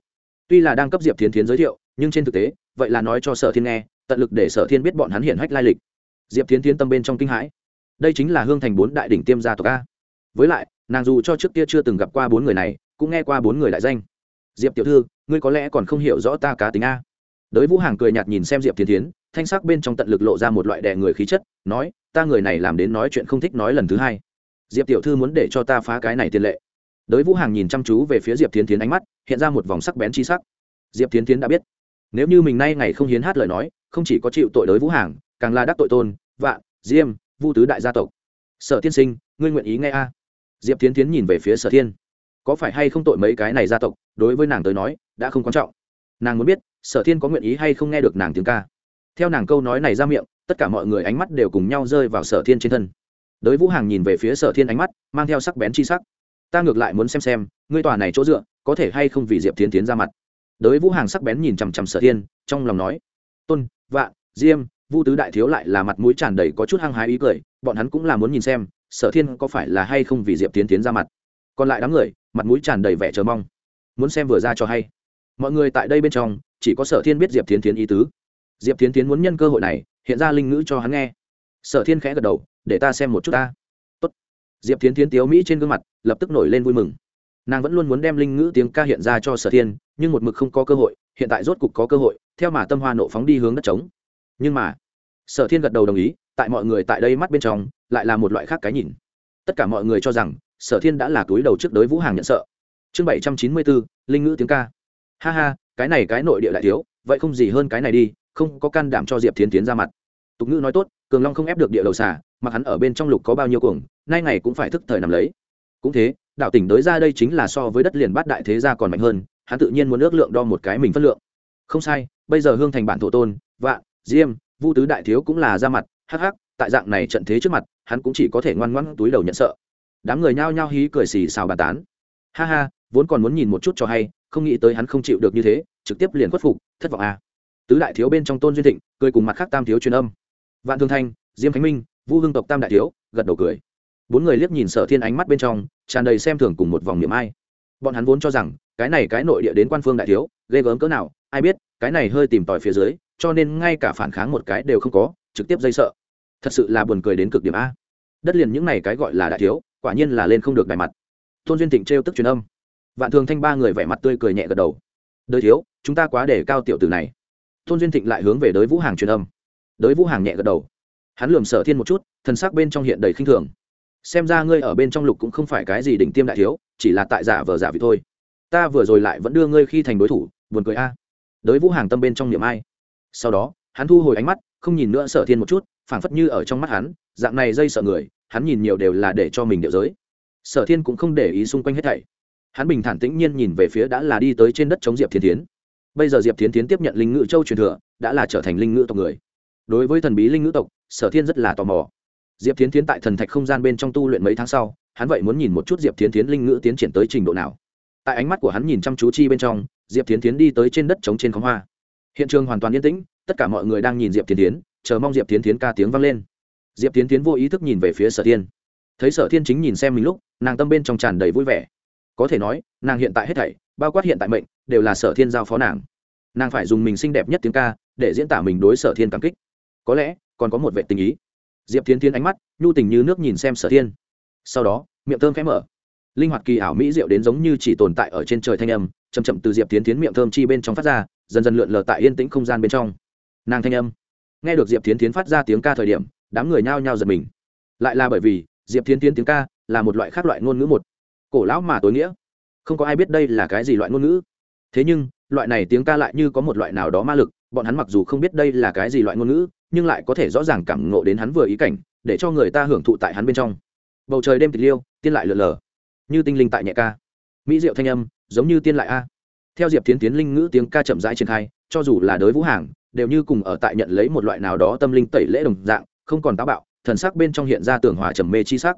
Speaker 1: Tuy là đang cấp diệp tiến tiến giới thiệu, nhưng trên thực tế, vậy là nói cho sở thiên nghe, tận lực để sở thiên biết bọn hắn hiện hách lai lịch. Diệp tiến tiến tâm bên trong kinh hãi. Đây chính là hương thành bốn đại đỉnh tiêm gia tộc a. Với lại, nàng dù cho trước kia chưa từng gặp qua bốn người này, cũng nghe qua bốn người đại danh. Diệp tiểu thư, ngươi có lẽ còn không hiểu rõ ta cá tính a. Đới vũ hàng cười nhạt nhìn xem diệp tiến tiến thanh sắc bên trong tận lực lộ ra một loại đè người khí chất, nói, ta người này làm đến nói chuyện không thích nói lần thứ hai. Diệp tiểu thư muốn để cho ta phá cái này tiền lệ. Đới vũ hàng nhìn chăm chú về phía diệp tiến tiến ánh mắt, hiện ra một vòng sắc bén chi sắc. Diệp tiến tiến đã biết, nếu như mình nay ngày không hiến hát lời nói, không chỉ có chịu tội đới vũ hàng càng là đắc tội tôn, vạn, diêm, vu tứ đại gia tộc. Sở tiên sinh, ngươi nguyện ý nghe a? Diệp tiến tiến nhìn về phía sở thiên. Có phải hay không tội mấy cái này gia tộc, đối với nàng tới nói, đã không quan trọng. Nàng muốn biết, sở thiên có nguyện ý hay không nghe được nàng tiếng ca? Theo nàng câu nói này ra miệng, tất cả mọi người ánh mắt đều cùng nhau rơi vào sở thiên trên thân. Đới vũ hàng nhìn về phía sở thiên ánh mắt, mang theo sắc bén chi sắc. Ta ngược lại muốn xem xem, ngươi tòa này chỗ dựa, có thể hay không vì diệp tiến tiến ra mặt. Đới vũ hàng sắc bén nhìn chằm chằm sở thiên, trong lòng nói, tôn vạn diêm, vu tứ đại thiếu lại là mặt mũi tràn đầy có chút hăng hái ý cười, bọn hắn cũng là muốn nhìn xem, sở thiên có phải là hay không vì diệp tiến tiến ra mặt. Còn lại đám người, mặt mũi tràn đầy vẻ chờ mong. Muốn xem vừa ra cho hay. Mọi người tại đây bên trong, chỉ có sở thiên biết diệp tiến tiến ý tứ diệp tiến tiến muốn nhân cơ hội này, hiện ra linh ngữ cho hắn nghe. Sở thiên khẽ gật đầu, để ta xem một chút ta. Tốt. diệp tiến tiến tiếu mỹ trên gương mặt, lập tức nổi lên vui mừng. Nàng vẫn luôn muốn đem linh ngữ tiếng ca hiện ra cho sở thiên, nhưng một mực không có cơ hội, hiện tại rốt cục có cơ hội, theo mà tâm hoa nộ phóng đi hướng đất trống. Nhưng mà, sở thiên gật đầu đồng ý, tại mọi người tại đây mắt bên trong, lại là một loại khác cái nhìn. Tất cả mọi người cho rằng, sở thiên đã là túi đầu trước đối vũ hàng nhận sợ. Chương bảy trăm chín mươi bốn, linh ngữ tiếng ca. Ha ha, cái này cái nội địa lại thiếu, vậy không gì hơn cái này đi không có can đảm cho diệp thiến tiến ra mặt. Tục ngữ nói tốt, cường long không ép được địa đầu xà, mặc hắn ở bên trong lục có bao nhiêu cuồng, nay ngày cũng phải thức thời nằm lấy. Cũng thế, đạo tỉnh tới ra đây chính là so với đất liền bát đại thế gia còn mạnh hơn, hắn tự nhiên muốn ước lượng đo một cái mình phân lượng. Không sai, bây giờ hương thành bản thổ tôn, vạn, diêm, vu tứ đại thiếu cũng là ra mặt, hắc hắc, tại dạng này trận thế trước mặt, hắn cũng chỉ có thể ngoan ngoãn túi đầu nhận sợ. Đám người nhao nhao hí cười xì xào bàn tán. Ha ha, vốn còn muốn nhìn một chút cho hay, không nghĩ tới hắn không chịu được như thế, trực tiếp liền khuất phục, thất vọng à tứ đại thiếu bên trong tôn duyên thịnh, cười cùng mặt khác tam thiếu truyền âm. Vạn thương thanh, diêm khánh minh, vu hương tộc tam đại thiếu, gật đầu cười. Bốn người liếc nhìn sở thiên ánh mắt bên trong, tràn đầy xem thường cùng một vòng niệm ai. Bọn hắn vốn cho rằng, cái này cái nội địa đến quan phương đại thiếu, ghê gớm cỡ nào, ai biết, cái này hơi tìm tòi phía dưới, cho nên ngay cả phản kháng một cái đều không có, trực tiếp dây sợ. Thật sự là buồn cười đến cực điểm a. Đất liền những này cái gọi là đại thiếu, quả nhiên là lên không được đài mặt. Tôn duyên thịnh trêu tức truyền âm. Vạn thường thanh ba người vẻ mặt tươi cười nhẹ gật đầu. Đời thiếu, chúng ta quá để cao tiểu tử này tôn duyên thịnh lại hướng về đới vũ hàng truyền âm. Đới vũ hàng nhẹ gật đầu. Hắn lườm sở thiên một chút, thần sắc bên trong hiện đầy khinh thường. Xem ra ngươi ở bên trong lục cũng không phải cái gì đỉnh tiêm đại thiếu, chỉ là tại giả vờ giả vị thôi. Ta vừa rồi lại vẫn đưa ngươi khi thành đối thủ, buồn cười a. Đới vũ hàng tâm bên trong niệm ai. Sau đó, hắn thu hồi ánh mắt, không nhìn nữa sở thiên một chút, phảng phất như ở trong mắt hắn, dạng này dây sợ người, hắn nhìn nhiều đều là để cho mình điệu giới. Sở thiên cũng không để ý xung quanh hết thảy. Hắn bình thản tĩnh nhiên nhìn về phía đã là đi tới trên đất chống diệp thiên tiến bây giờ diệp tiến tiến tiếp nhận linh ngữ châu truyền thừa, đã là trở thành linh ngữ tộc người. Đối với thần bí linh ngữ tộc, sở thiên rất là tò mò. Diệp tiến tiến tại thần thạch không gian bên trong tu luyện mấy tháng sau, hắn vậy muốn nhìn một chút diệp tiến tiến linh ngữ tiến triển tới trình độ nào. Tại ánh mắt của hắn nhìn chăm chú chi bên trong, diệp tiến tiến đi tới trên đất trống trên khóm hoa. Hiện trường hoàn toàn yên tĩnh, tất cả mọi người đang nhìn diệp tiến tiến chờ mong diệp tiến tiến ca tiếng vang lên. Diệp tiến tiến vô ý thức nhìn về phía sở thiên. Thấy sở thiên chính nhìn xem mình lúc, nàng tâm bên trong tràn đầy vui vẻ có thể nói, nàng hiện tại hết thảy, bao quát hiện tại mệnh, đều là sở thiên giao phó nàng. Nàng phải dùng mình xinh đẹp nhất tiếng ca, để diễn tả mình đối sở thiên cảm kích. Có lẽ, còn có một vệ tình ý. Diệp tiến tiến ánh mắt, nhu tình như nước nhìn xem sở thiên. Sau đó, miệng thơm khẽ mở. Linh hoạt kỳ ảo mỹ diệu đến giống như chỉ tồn tại ở trên trời thanh âm chầm chậm từ diệp tiến tiến miệng thơm chi bên trong phát ra, dần dần lượn lờ tại yên tĩnh không gian bên trong. Nàng thanh âm. Nghe được diệp tiến tiến phát ra tiếng ca thời điểm, đám người nhao nhao giật mình. Lại là bởi vì, diệp tiến tiến tiếng ca là một loại khác loại ngôn ngữ một cổ lão mà tối nghĩa. Không có ai biết đây là cái gì loại ngôn ngữ. Thế nhưng, loại này tiếng ca lại như có một loại nào đó ma lực, bọn hắn mặc dù không biết đây là cái gì loại ngôn ngữ, nhưng lại có thể rõ ràng cảm ngộ đến hắn vừa ý cảnh, để cho người ta hưởng thụ tại hắn bên trong. Bầu trời đêm tịch liêu, tiên lại lượn lờ. Như tinh linh tại nhẹ ca. Mỹ diệu thanh âm, giống như tiên lại a. Theo diệp tiến tiến linh ngữ tiếng ca chậm rãi triển khai, cho dù là đới vũ hàng, đều như cùng ở tại nhận lấy một loại nào đó tâm linh tẩy lễ đồng dạng, không còn táo bạo, thần sắc bên trong hiện ra tưởng hòa trầm mê chi sắc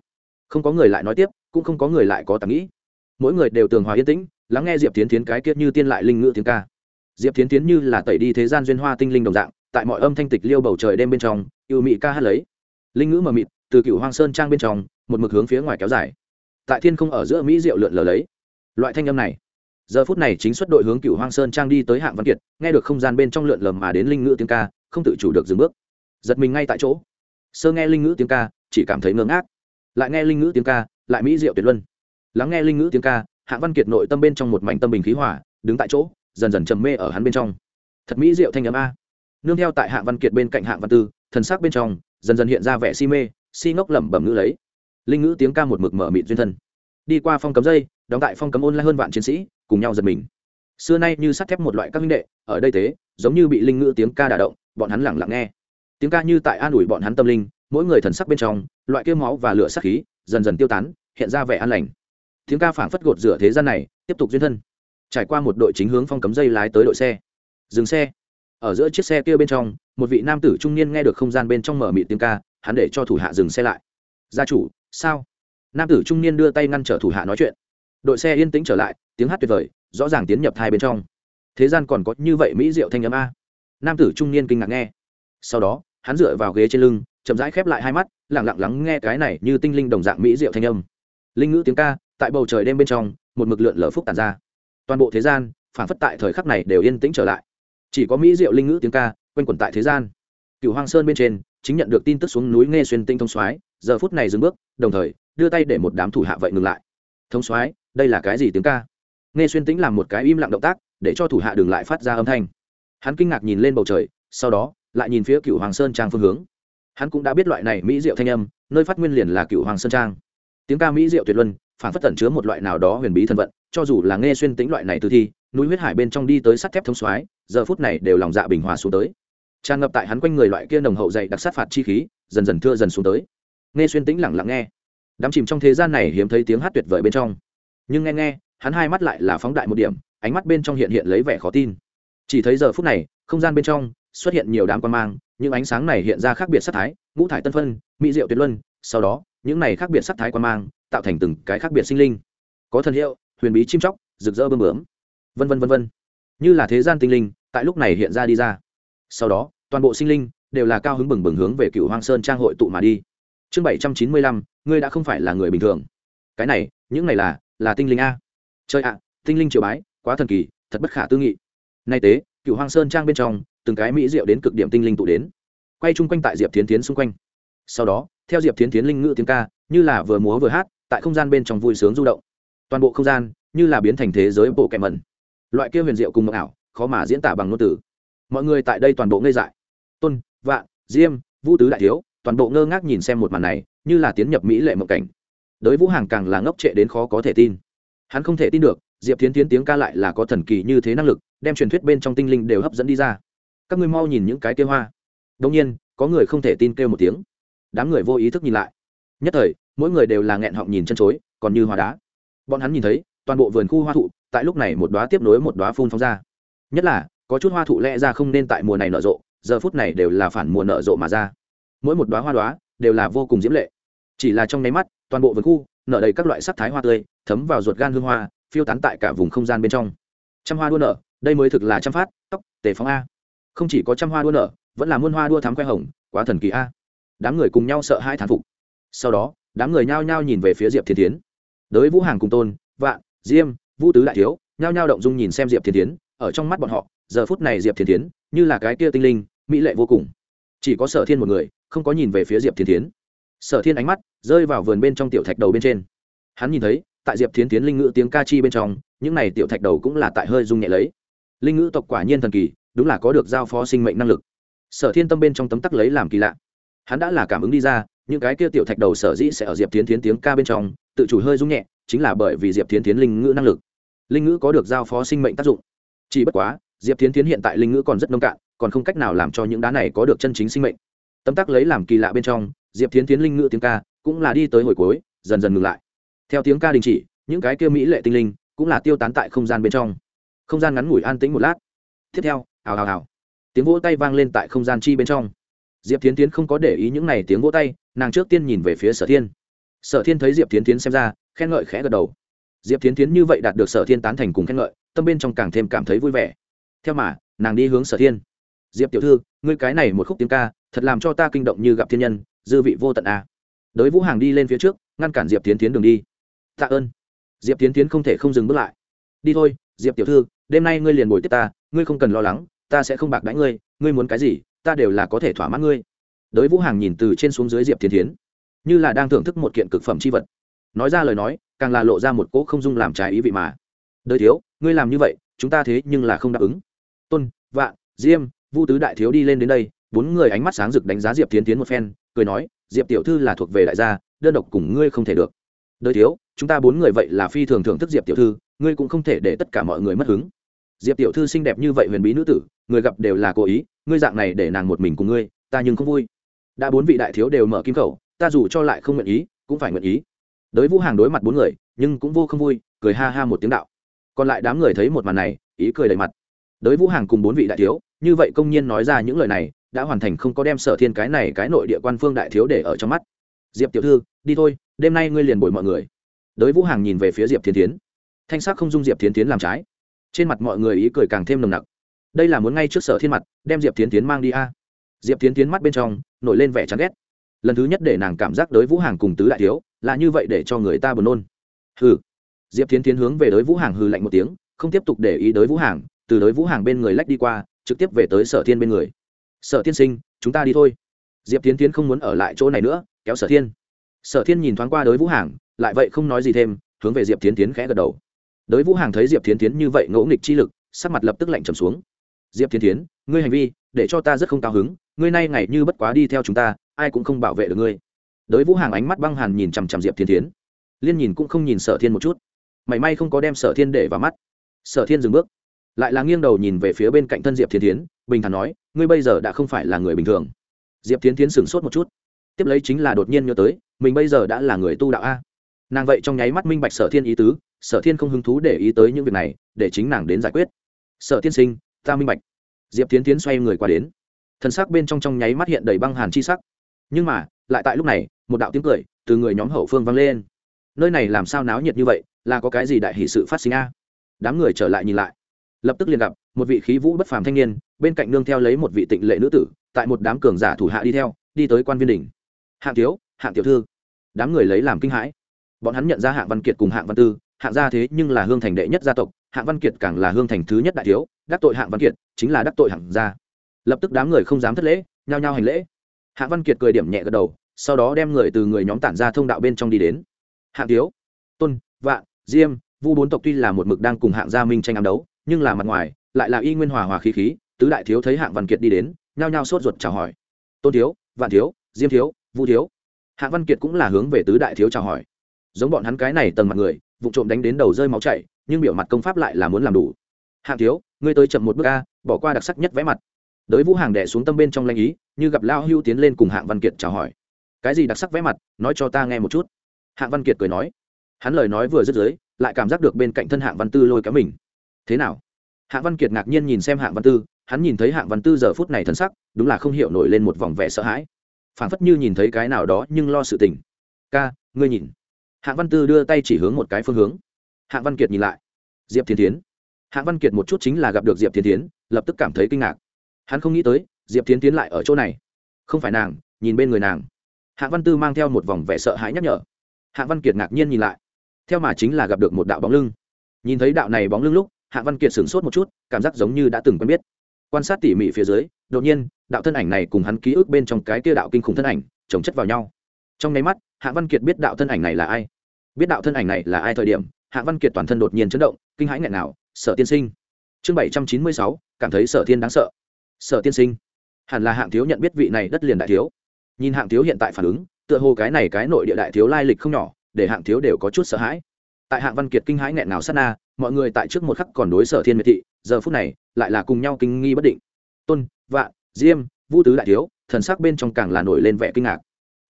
Speaker 1: không có người lại nói tiếp, cũng không có người lại có tạm nghĩ. Mỗi người đều tường hòa yên tĩnh, lắng nghe diệp tiến tiến cái kiết như tiên lại linh ngữ tiếng ca. Diệp tiến tiến như là tẩy đi thế gian duyên hoa tinh linh đồng dạng, tại mọi âm thanh tịch liêu bầu trời đêm bên trong, yêu mị ca hát lấy. Linh ngữ mờ mịt, từ cựu hoang sơn trang bên trong, một mực hướng phía ngoài kéo dài. Tại thiên không ở giữa mỹ diệu lượn lờ lấy. Loại thanh âm này, giờ phút này chính xuất đội hướng cựu hoang sơn trang đi tới hạng văn kiệt, nghe được không gian bên trong lượn lầm mà đến linh ngữ tiếng ca, không tự chủ được dừng bước. Giật mình ngay tại chỗ. Sơ nghe linh ngữ tiếng ca, chỉ cảm thấy ngơ ngác lại nghe linh ngữ tiếng ca, lại mỹ diệu tuyệt luân. Lắng nghe linh ngữ tiếng ca hạng văn kiệt nội tâm bên trong một mảnh tâm bình khí hỏa đứng tại chỗ, dần dần trầm mê ở hắn bên trong. Thật mỹ diệu thanh âm a. Nương theo tại hạng văn kiệt bên cạnh hạng văn tư, thần sắc bên trong, dần dần hiện ra vẻ si mê, si ngốc lẩm bẩm ngữ lấy. Linh ngữ tiếng ca một mực mở mịt duyên thân. Đi qua phong cấm dây, đóng tại phong cấm ôn lại hơn vạn chiến sĩ, cùng nhau giật mình. Xưa nay như sắt thép một loại các minh đệ, ở đây thế, giống như bị linh ngữ tiếng ca đả động, bọn hắn lẳng lặng nghe. Tiếng ca như tại an ủi bọn hắn tâm linh mỗi người thần sắc bên trong, loại kêu máu và lửa sắc khí dần dần tiêu tán, hiện ra vẻ an lành. Tiếng ca phảng phất gột rửa thế gian này, tiếp tục duyên thân. Trải qua một đội chính hướng phong cấm dây lái tới đội xe. Dừng xe. Ở giữa chiếc xe kia bên trong, một vị nam tử trung niên nghe được không gian bên trong mở mịt tiếng ca, hắn để cho thủ hạ dừng xe lại. Gia chủ, sao? Nam tử trung niên đưa tay ngăn trở thủ hạ nói chuyện. Đội xe yên tĩnh trở lại, tiếng hát tuyệt vời, rõ ràng tiến nhập hai bên trong. Thế gian còn có như vậy mỹ diệu thanh âm a. Nam tử trung niên kinh ngạc nghe. Sau đó, hắn dựa vào ghế trên lưng chậm rãi khép lại hai mắt lẳng lặng lắng nghe cái này như tinh linh đồng dạng mỹ diệu thanh âm. Linh ngữ tiếng ca, tại bầu trời đêm bên trong, một mực lượn lở phúc tàn ra. Toàn bộ thế gian phản phất tại thời khắc này đều yên tĩnh trở lại. Chỉ có mỹ diệu linh ngữ tiếng ca, quanh quẩn tại thế gian. Cựu hoang sơn bên trên, chính nhận được tin tức xuống núi nghe xuyên tinh thông soái, giờ phút này dừng bước, đồng thời, đưa tay để một đám thủ hạ vậy ngừng lại. Thông soái, đây là cái gì tiếng ca? Nghe xuyên tĩnh làm một cái im lặng động tác, để cho thủ hạ đừng lại phát ra âm thanh. Hắn kinh ngạc nhìn lên bầu trời, sau đó, lại nhìn phía cựu hoàng sơn trang phương hướng hắn cũng đã biết loại này mỹ diệu thanh âm, nơi phát nguyên liền là cựu hoàng sơn trang. Tiếng ca mỹ diệu tuyệt luân, phản phất tẩn chứa một loại nào đó huyền bí thần vận, cho dù là nghe xuyên tính loại này từ thi, núi huyết hải bên trong đi tới sắt thép thông soái, giờ phút này đều lòng dạ bình hòa xuống tới. Tràn ngập tại hắn quanh người loại kia nồng hậu dày đặc sát phạt chi khí, dần dần thưa dần xuống tới. Nghe xuyên tĩnh lặng lặng nghe. Đắm chìm trong thế gian này hiếm thấy tiếng hát tuyệt vời bên trong. Nhưng nghe nghe, hắn hai mắt lại là phóng đại một điểm, ánh mắt bên trong hiện hiện lấy vẻ khó tin. Chỉ thấy giờ phút này, không gian bên trong xuất hiện nhiều đám quan mang những ánh sáng này hiện ra khác biệt sắc thái, ngũ thải tân phân, mỹ diệu tuyệt luân, sau đó, những này khác biệt sắc thái quan mang, tạo thành từng cái khác biệt sinh linh. Có thần hiệu, huyền bí chim chóc, rực rỡ bơm bướm. Vân vân vân vân. Như là thế gian tinh linh, tại lúc này hiện ra đi ra. Sau đó, toàn bộ sinh linh đều là cao hứng bừng bừng hướng về cựu hoang sơn trang hội tụ mà đi. Chương bảy trăm chín mươi lăm, ngươi đã không phải là người bình thường. Cái này, những này là là tinh linh a. Chơi ạ, tinh linh triều bái, quá thần kỳ, thật bất khả tư nghị. Nay tế cựu hoang sơn trang bên trong từng cái mỹ diệu đến cực điểm tinh linh tụ đến. Quay chung quanh tại diệp tiến tiến xung quanh. Sau đó, theo diệp tiến tiến linh ngữ tiếng ca, như là vừa múa vừa hát, tại không gian bên trong vui sướng du động. Toàn bộ không gian như là biến thành thế giới bộ kẹm mẩn. Loại kia huyền diệu cùng mộng ảo, khó mà diễn tả bằng ngôn từ. Mọi người tại đây toàn bộ ngây dại. Tôn, vạn, diêm, vũ tứ đại thiếu, toàn bộ ngơ ngác nhìn xem một màn này, như là tiến nhập mỹ lệ mộng cảnh. Đới vũ hàng càng là ngốc trệ đến khó có thể tin. Hắn không thể tin được, diệp tiến tiến tiếng ca lại là có thần kỳ như thế năng lực, đem truyền thuyết bên trong tinh linh đều hấp dẫn đi ra các ngươi mau nhìn những cái kêu hoa. Đông nhiên, có người không thể tin kêu một tiếng. Đám người vô ý thức nhìn lại. Nhất thời, mỗi người đều là nghẹn họng nhìn chân chối, còn như hoa đá. Bọn hắn nhìn thấy, toàn bộ vườn khu hoa thụ, tại lúc này một đoá tiếp nối một đoá phun phóng ra. Nhất là, có chút hoa thụ lẽ ra không nên tại mùa này nở rộ, giờ phút này đều là phản mùa nở rộ mà ra. Mỗi một đoá hoa đoá đều là vô cùng diễm lệ. Chỉ là trong nháy mắt, toàn bộ vườn khu nở đầy các loại sắc thái hoa tươi, thấm vào ruột gan hương hoa, phiêu tán tại cả vùng không gian bên trong. Trăm hoa đua nở, đây mới thực là trăm phát, tóc, tề phóng a không chỉ có trăm hoa đua nở, vẫn là muôn hoa đua thám khoe hồng, quá thần kỳ a. Đám người cùng nhau sợ hai thán phục. Sau đó, đám người nhao nhao nhìn về phía diệp thiên tiến đới vũ hàng cùng tôn, vạn, diêm, vũ tứ đại thiếu, nhao nhao động dung nhìn xem diệp thiên tiến ở trong mắt bọn họ, giờ phút này diệp thiên tiến như là cái kia tinh linh, mỹ lệ vô cùng. Chỉ có sở thiên một người, không có nhìn về phía diệp thiên tiến sở thiên ánh mắt rơi vào vườn bên trong tiểu thạch đầu bên trên. Hắn nhìn thấy, tại diệp thiến tiến linh ngữ tiếng ca chi bên trong, những này tiểu thạch đầu cũng là tại hơi rung nhẹ lấy. Linh ngữ tộc quả nhiên thần kỳ đúng là có được giao phó sinh mệnh năng lực. Sở thiên tâm bên trong tấm tắc lấy làm kỳ lạ. Hắn đã là cảm ứng đi ra, những cái kia tiểu thạch đầu sở dĩ sẽ ở diệp tiến tiến tiếng ca bên trong, tự chủ hơi rung nhẹ, chính là bởi vì diệp tiến tiến linh ngữ năng lực. Linh ngữ có được giao phó sinh mệnh tác dụng. Chỉ bất quá, diệp tiến tiến hiện tại linh ngữ còn rất nông cạn, còn không cách nào làm cho những đá này có được chân chính sinh mệnh. Tấm tắc lấy làm kỳ lạ bên trong, diệp tiến tiến linh ngữ tiếng ca cũng là đi tới hồi cuối, dần dần ngừng lại. Theo tiếng ca đình chỉ, những cái kia mỹ lệ tinh linh cũng là tiêu tán tại không gian bên trong. Không gian ngắn ngủi an tĩnh một lát. Tiếp theo ào ào ào, tiếng vỗ tay vang lên tại không gian chi bên trong. Diệp tiến tiến không có để ý những n à y tiếng vỗ tay nàng trước tiên nhìn về phía sở thiên. Sở thiên thấy diệp tiến tiến xem ra khen ngợi khẽ gật đầu. Diệp tiến tiến như vậy đạt được sở thiên tán thành cùng khen ngợi tâm bên trong càng thêm cảm thấy vui vẻ. Theo mà nàng đi hướng sở thiên. Diệp tiểu thư ngươi cái này một khúc tiếng ca thật làm cho ta kinh động như gặp thiên nhân dư vị vô tận a à. đới vũ hàng đi lên phía trước ngăn cản diệp tiến tiến đường đi. Tạ ơn. Diệp tiến tiến không thể không dừng bước lại. Đi thôi diệp tiểu thư đêm nay ngươi liền bồi tiếp ta, ngươi không cần lo lắng, ta sẽ không bạc đãi ngươi ngươi muốn cái gì, ta đều là có thể thỏa mãn ngươi. Đới vũ hàng nhìn từ trên xuống dưới diệp tiến tiến như là đang thưởng thức một kiện cực phẩm c h i vật. Nói ra lời nói, càng là lộ ra một cỗ không dung làm trái ý vị mà. Đới thiếu, ngươi làm như vậy, chúng ta thế nhưng là không đáp ứng. Tôn vạn diêm, vu tứ đại thiếu đi lên đến đây, bốn người ánh mắt sáng rực đánh giá diệp tiến tiến một phen, cười nói, diệp tiểu thư là thuộc về đại gia, đơn độc cùng ngươi không thể được. Đới thiếu, chúng ta bốn người vậy là phi thường thưởng thức diệp tiểu thư, ngươi cũng không thể để tất cả mọi người mất hứng diệp tiểu thư xinh đẹp như vậy huyền bí nữ tử, người gặp đều là cố ý, ngươi dạng này để nàng một mình cùng ngươi, ta nhưng không vui. Đã bốn vị đại thiếu đều mở kim khẩu, ta dù cho lại không nguyện ý, cũng phải nguyện ý. Đới vũ hàng đối mặt bốn người, nhưng cũng vô không vui, cười ha ha một tiếng đạo. Còn lại đám người thấy một màn này, ý cười đầy mặt. Đới vũ hàng cùng bốn vị đại thiếu, như vậy công nhiên nói ra những lời này, đã hoàn thành không có đem sở thiên cái này, cái nội địa quan phương đại thiếu để ở trong mắt. Diệp tiểu thư, đi thôi, đêm nay ngươi liền bồi mọi người. Đới vũ hàng nhìn về phía diệp thiên tiến thanh sắc không dung diệp thiên tiến làm trái trên mặt mọi người ý cười càng thêm nồng nặc. Đây là muốn ngay trước sở thiên mặt, đem diệp tiến tiến mang đi a. Diệp tiến tiến mắt bên trong, nổi lên vẻ chán ghét. Lần thứ nhất để nàng cảm giác đới vũ hàng cùng tứ đại thiếu, là như vậy để cho người ta buồn nôn. Hừ. Diệp tiến tiến hướng về đới vũ hàng hừ lạnh một tiếng, không tiếp tục để ý đới vũ hàng từ đới vũ hàng bên người lách đi qua, trực tiếp về tới sở thiên bên người. Sở tiên sinh, chúng ta đi thôi. Diệp tiến tiến không muốn ở lại chỗ này nữa, kéo sở thiên. Sở thiên nhìn thoáng qua đới vũ hàng lại vậy không nói gì thêm, hướng về diệp tiến tiến khẽ gật đầu đới vũ hàng thấy diệp thiến tiến như vậy ngỗ nghịch chi lực, sắc mặt lập tức lạnh trầm xuống. Diệp thiến tiến ngươi hành vi, để cho ta rất không cao hứng, ngươi nay ngày như bất quá đi theo chúng ta, ai cũng không bảo vệ được ngươi. Đới vũ hàng ánh mắt băng hàn nhìn chằm chằm diệp thiên tiến liên nhìn cũng không nhìn sở thiên một chút. Mảy may không có đem sở thiên để vào mắt. Sở thiên dừng bước, lại là nghiêng đầu nhìn về phía bên cạnh thân diệp thiên tiến bình thản nói, ngươi bây giờ đã không phải là người bình thường. Diệp thiên tiến sửng sốt một chút. Tiếp lấy chính là đột nhiên nhớ tới, mình bây giờ đã là người tu đạo a. Nàng vậy trong nháy mắt minh bạch sở thiên ý tứ sở thiên không hứng thú để ý tới những việc này, để chính nàng đến giải quyết. Sở tiên sinh, ta minh bạch. Diệp tiến tiến xoay người qua đến. Thân xác bên trong trong nháy mắt hiện đầy băng hàn chi sắc. Nhưng mà, lại tại lúc này, một đạo tiếng cười từ người nhóm hậu phương vang lên. Nơi này làm sao náo nhiệt như vậy, là có cái gì đại hỷ sự phát sinh a? Đám người trở lại nhìn lại. Lập tức liền gặp, một vị khí vũ bất phàm thanh niên, bên cạnh nương theo lấy một vị tịnh lệ nữ tử, tại một đám cường giả thủ hạ đi theo, đi tới quan viên đỉnh. hạng thiếu, hạng tiểu thư. Đám người lấy làm kinh hãi. Bọn hắn nhận ra hạng văn kiệt cùng hạng văn tư hạng gia thế nhưng là hương thành đệ nhất gia tộc, hạng văn kiệt càng là hương thành thứ nhất đại thiếu, đắc tội hạng văn kiệt, chính là đắc tội hạng gia. Lập tức đám người không dám thất lễ, nhao nhao hành lễ. Hạng văn kiệt cười điểm nhẹ gật đầu, sau đó đem người từ người nhóm tản ra thông đạo bên trong đi đến. Hạng thiếu, tôn, vạn, diêm, vu bốn tộc tuy là một mực đang cùng hạng gia minh tranh ám đấu, nhưng là mặt ngoài, lại là y nguyên hòa hòa khí khí, tứ đại thiếu thấy hạng văn kiệt đi đến, nhao nhao sốt ruột chào hỏi. Tôn thiếu, vạn thiếu, diêm thiếu, vu thiếu. Hạng văn kiệt cũng là hướng về tứ đại thiếu chào hỏi. Giống bọn hắn cái này tầng mặt người vụ trộm đánh đến đầu rơi máu chảy, nhưng biểu mặt công pháp lại là muốn làm đủ. Hạng thiếu, ngươi tới chậm một bước a, bỏ qua đặc sắc nhất vẽ mặt. Đới vũ hàng đẻ xuống tâm bên trong lanh ý, như gặp lao hưu tiến lên cùng hạng văn kiệt chào hỏi. Cái gì đặc sắc vẽ mặt, nói cho ta nghe một chút. Hạng văn kiệt cười nói. Hắn lời nói vừa dứt dưới, lại cảm giác được bên cạnh thân hạng văn tư lôi kéo mình. Thế nào? Hạng văn kiệt ngạc nhiên nhìn xem hạng văn tư, hắn nhìn thấy hạng văn tư giờ phút này thân sắc, đúng là không hiểu nổi lên một vòng vẻ sợ hãi. Phảng phất như nhìn thấy cái nào đó nhưng lo sự tình. Ca, ngươi nhìn hạng văn tư đưa tay chỉ hướng một cái phương hướng. Hạng văn kiệt nhìn lại. Diệp thiên tiến hạng văn kiệt một chút chính là gặp được diệp thiên tiến lập tức cảm thấy kinh ngạc. Hắn không nghĩ tới, diệp Thiên tiến lại ở chỗ này. Không phải nàng, nhìn bên người nàng. Hạng văn tư mang theo một vòng vẻ sợ hãi nhắc nhở. Hạng văn kiệt ngạc nhiên nhìn lại. Theo mà chính là gặp được một đạo bóng lưng. Nhìn thấy đạo này bóng lưng lúc, hạng văn kiệt sửng sốt một chút, cảm giác giống như đã từng quen biết. Quan sát tỉ mỉ phía dưới, đột nhiên, đạo thân ảnh này cùng hắn ký ức bên trong cái kia đạo kinh khủng thân ảnh, chồng chất vào nhau. Trong nháy mắt Hạ văn kiệt biết đạo thân ảnh này là ai? Biết đạo thân ảnh này là ai thời điểm, Hạ văn kiệt toàn thân đột nhiên chấn động, kinh hãi nghẹn nào sợ tiên sinh! Chương bảy trăm chín mươi sáu, cảm thấy sở thiên đáng sợ. Sở tiên sinh! Hẳn là hạng thiếu nhận biết vị này đất liền đại thiếu. Nhìn hạng thiếu hiện tại phản ứng, tựa hồ cái này cái nội địa đại thiếu lai lịch không nhỏ, để hạng thiếu đều có chút sợ hãi. Tại hạng văn kiệt kinh hãi nghẹn nào sát na, mọi người tại trước một khắc còn đối sở thiên miệt thị, giờ phút này, lại là cùng nhau kinh nghi bất định. Tôn, vạn, diêm vũ tứ đại thiếu, thần sắc bên trong càng là nổi lên vẻ kinh ngạc.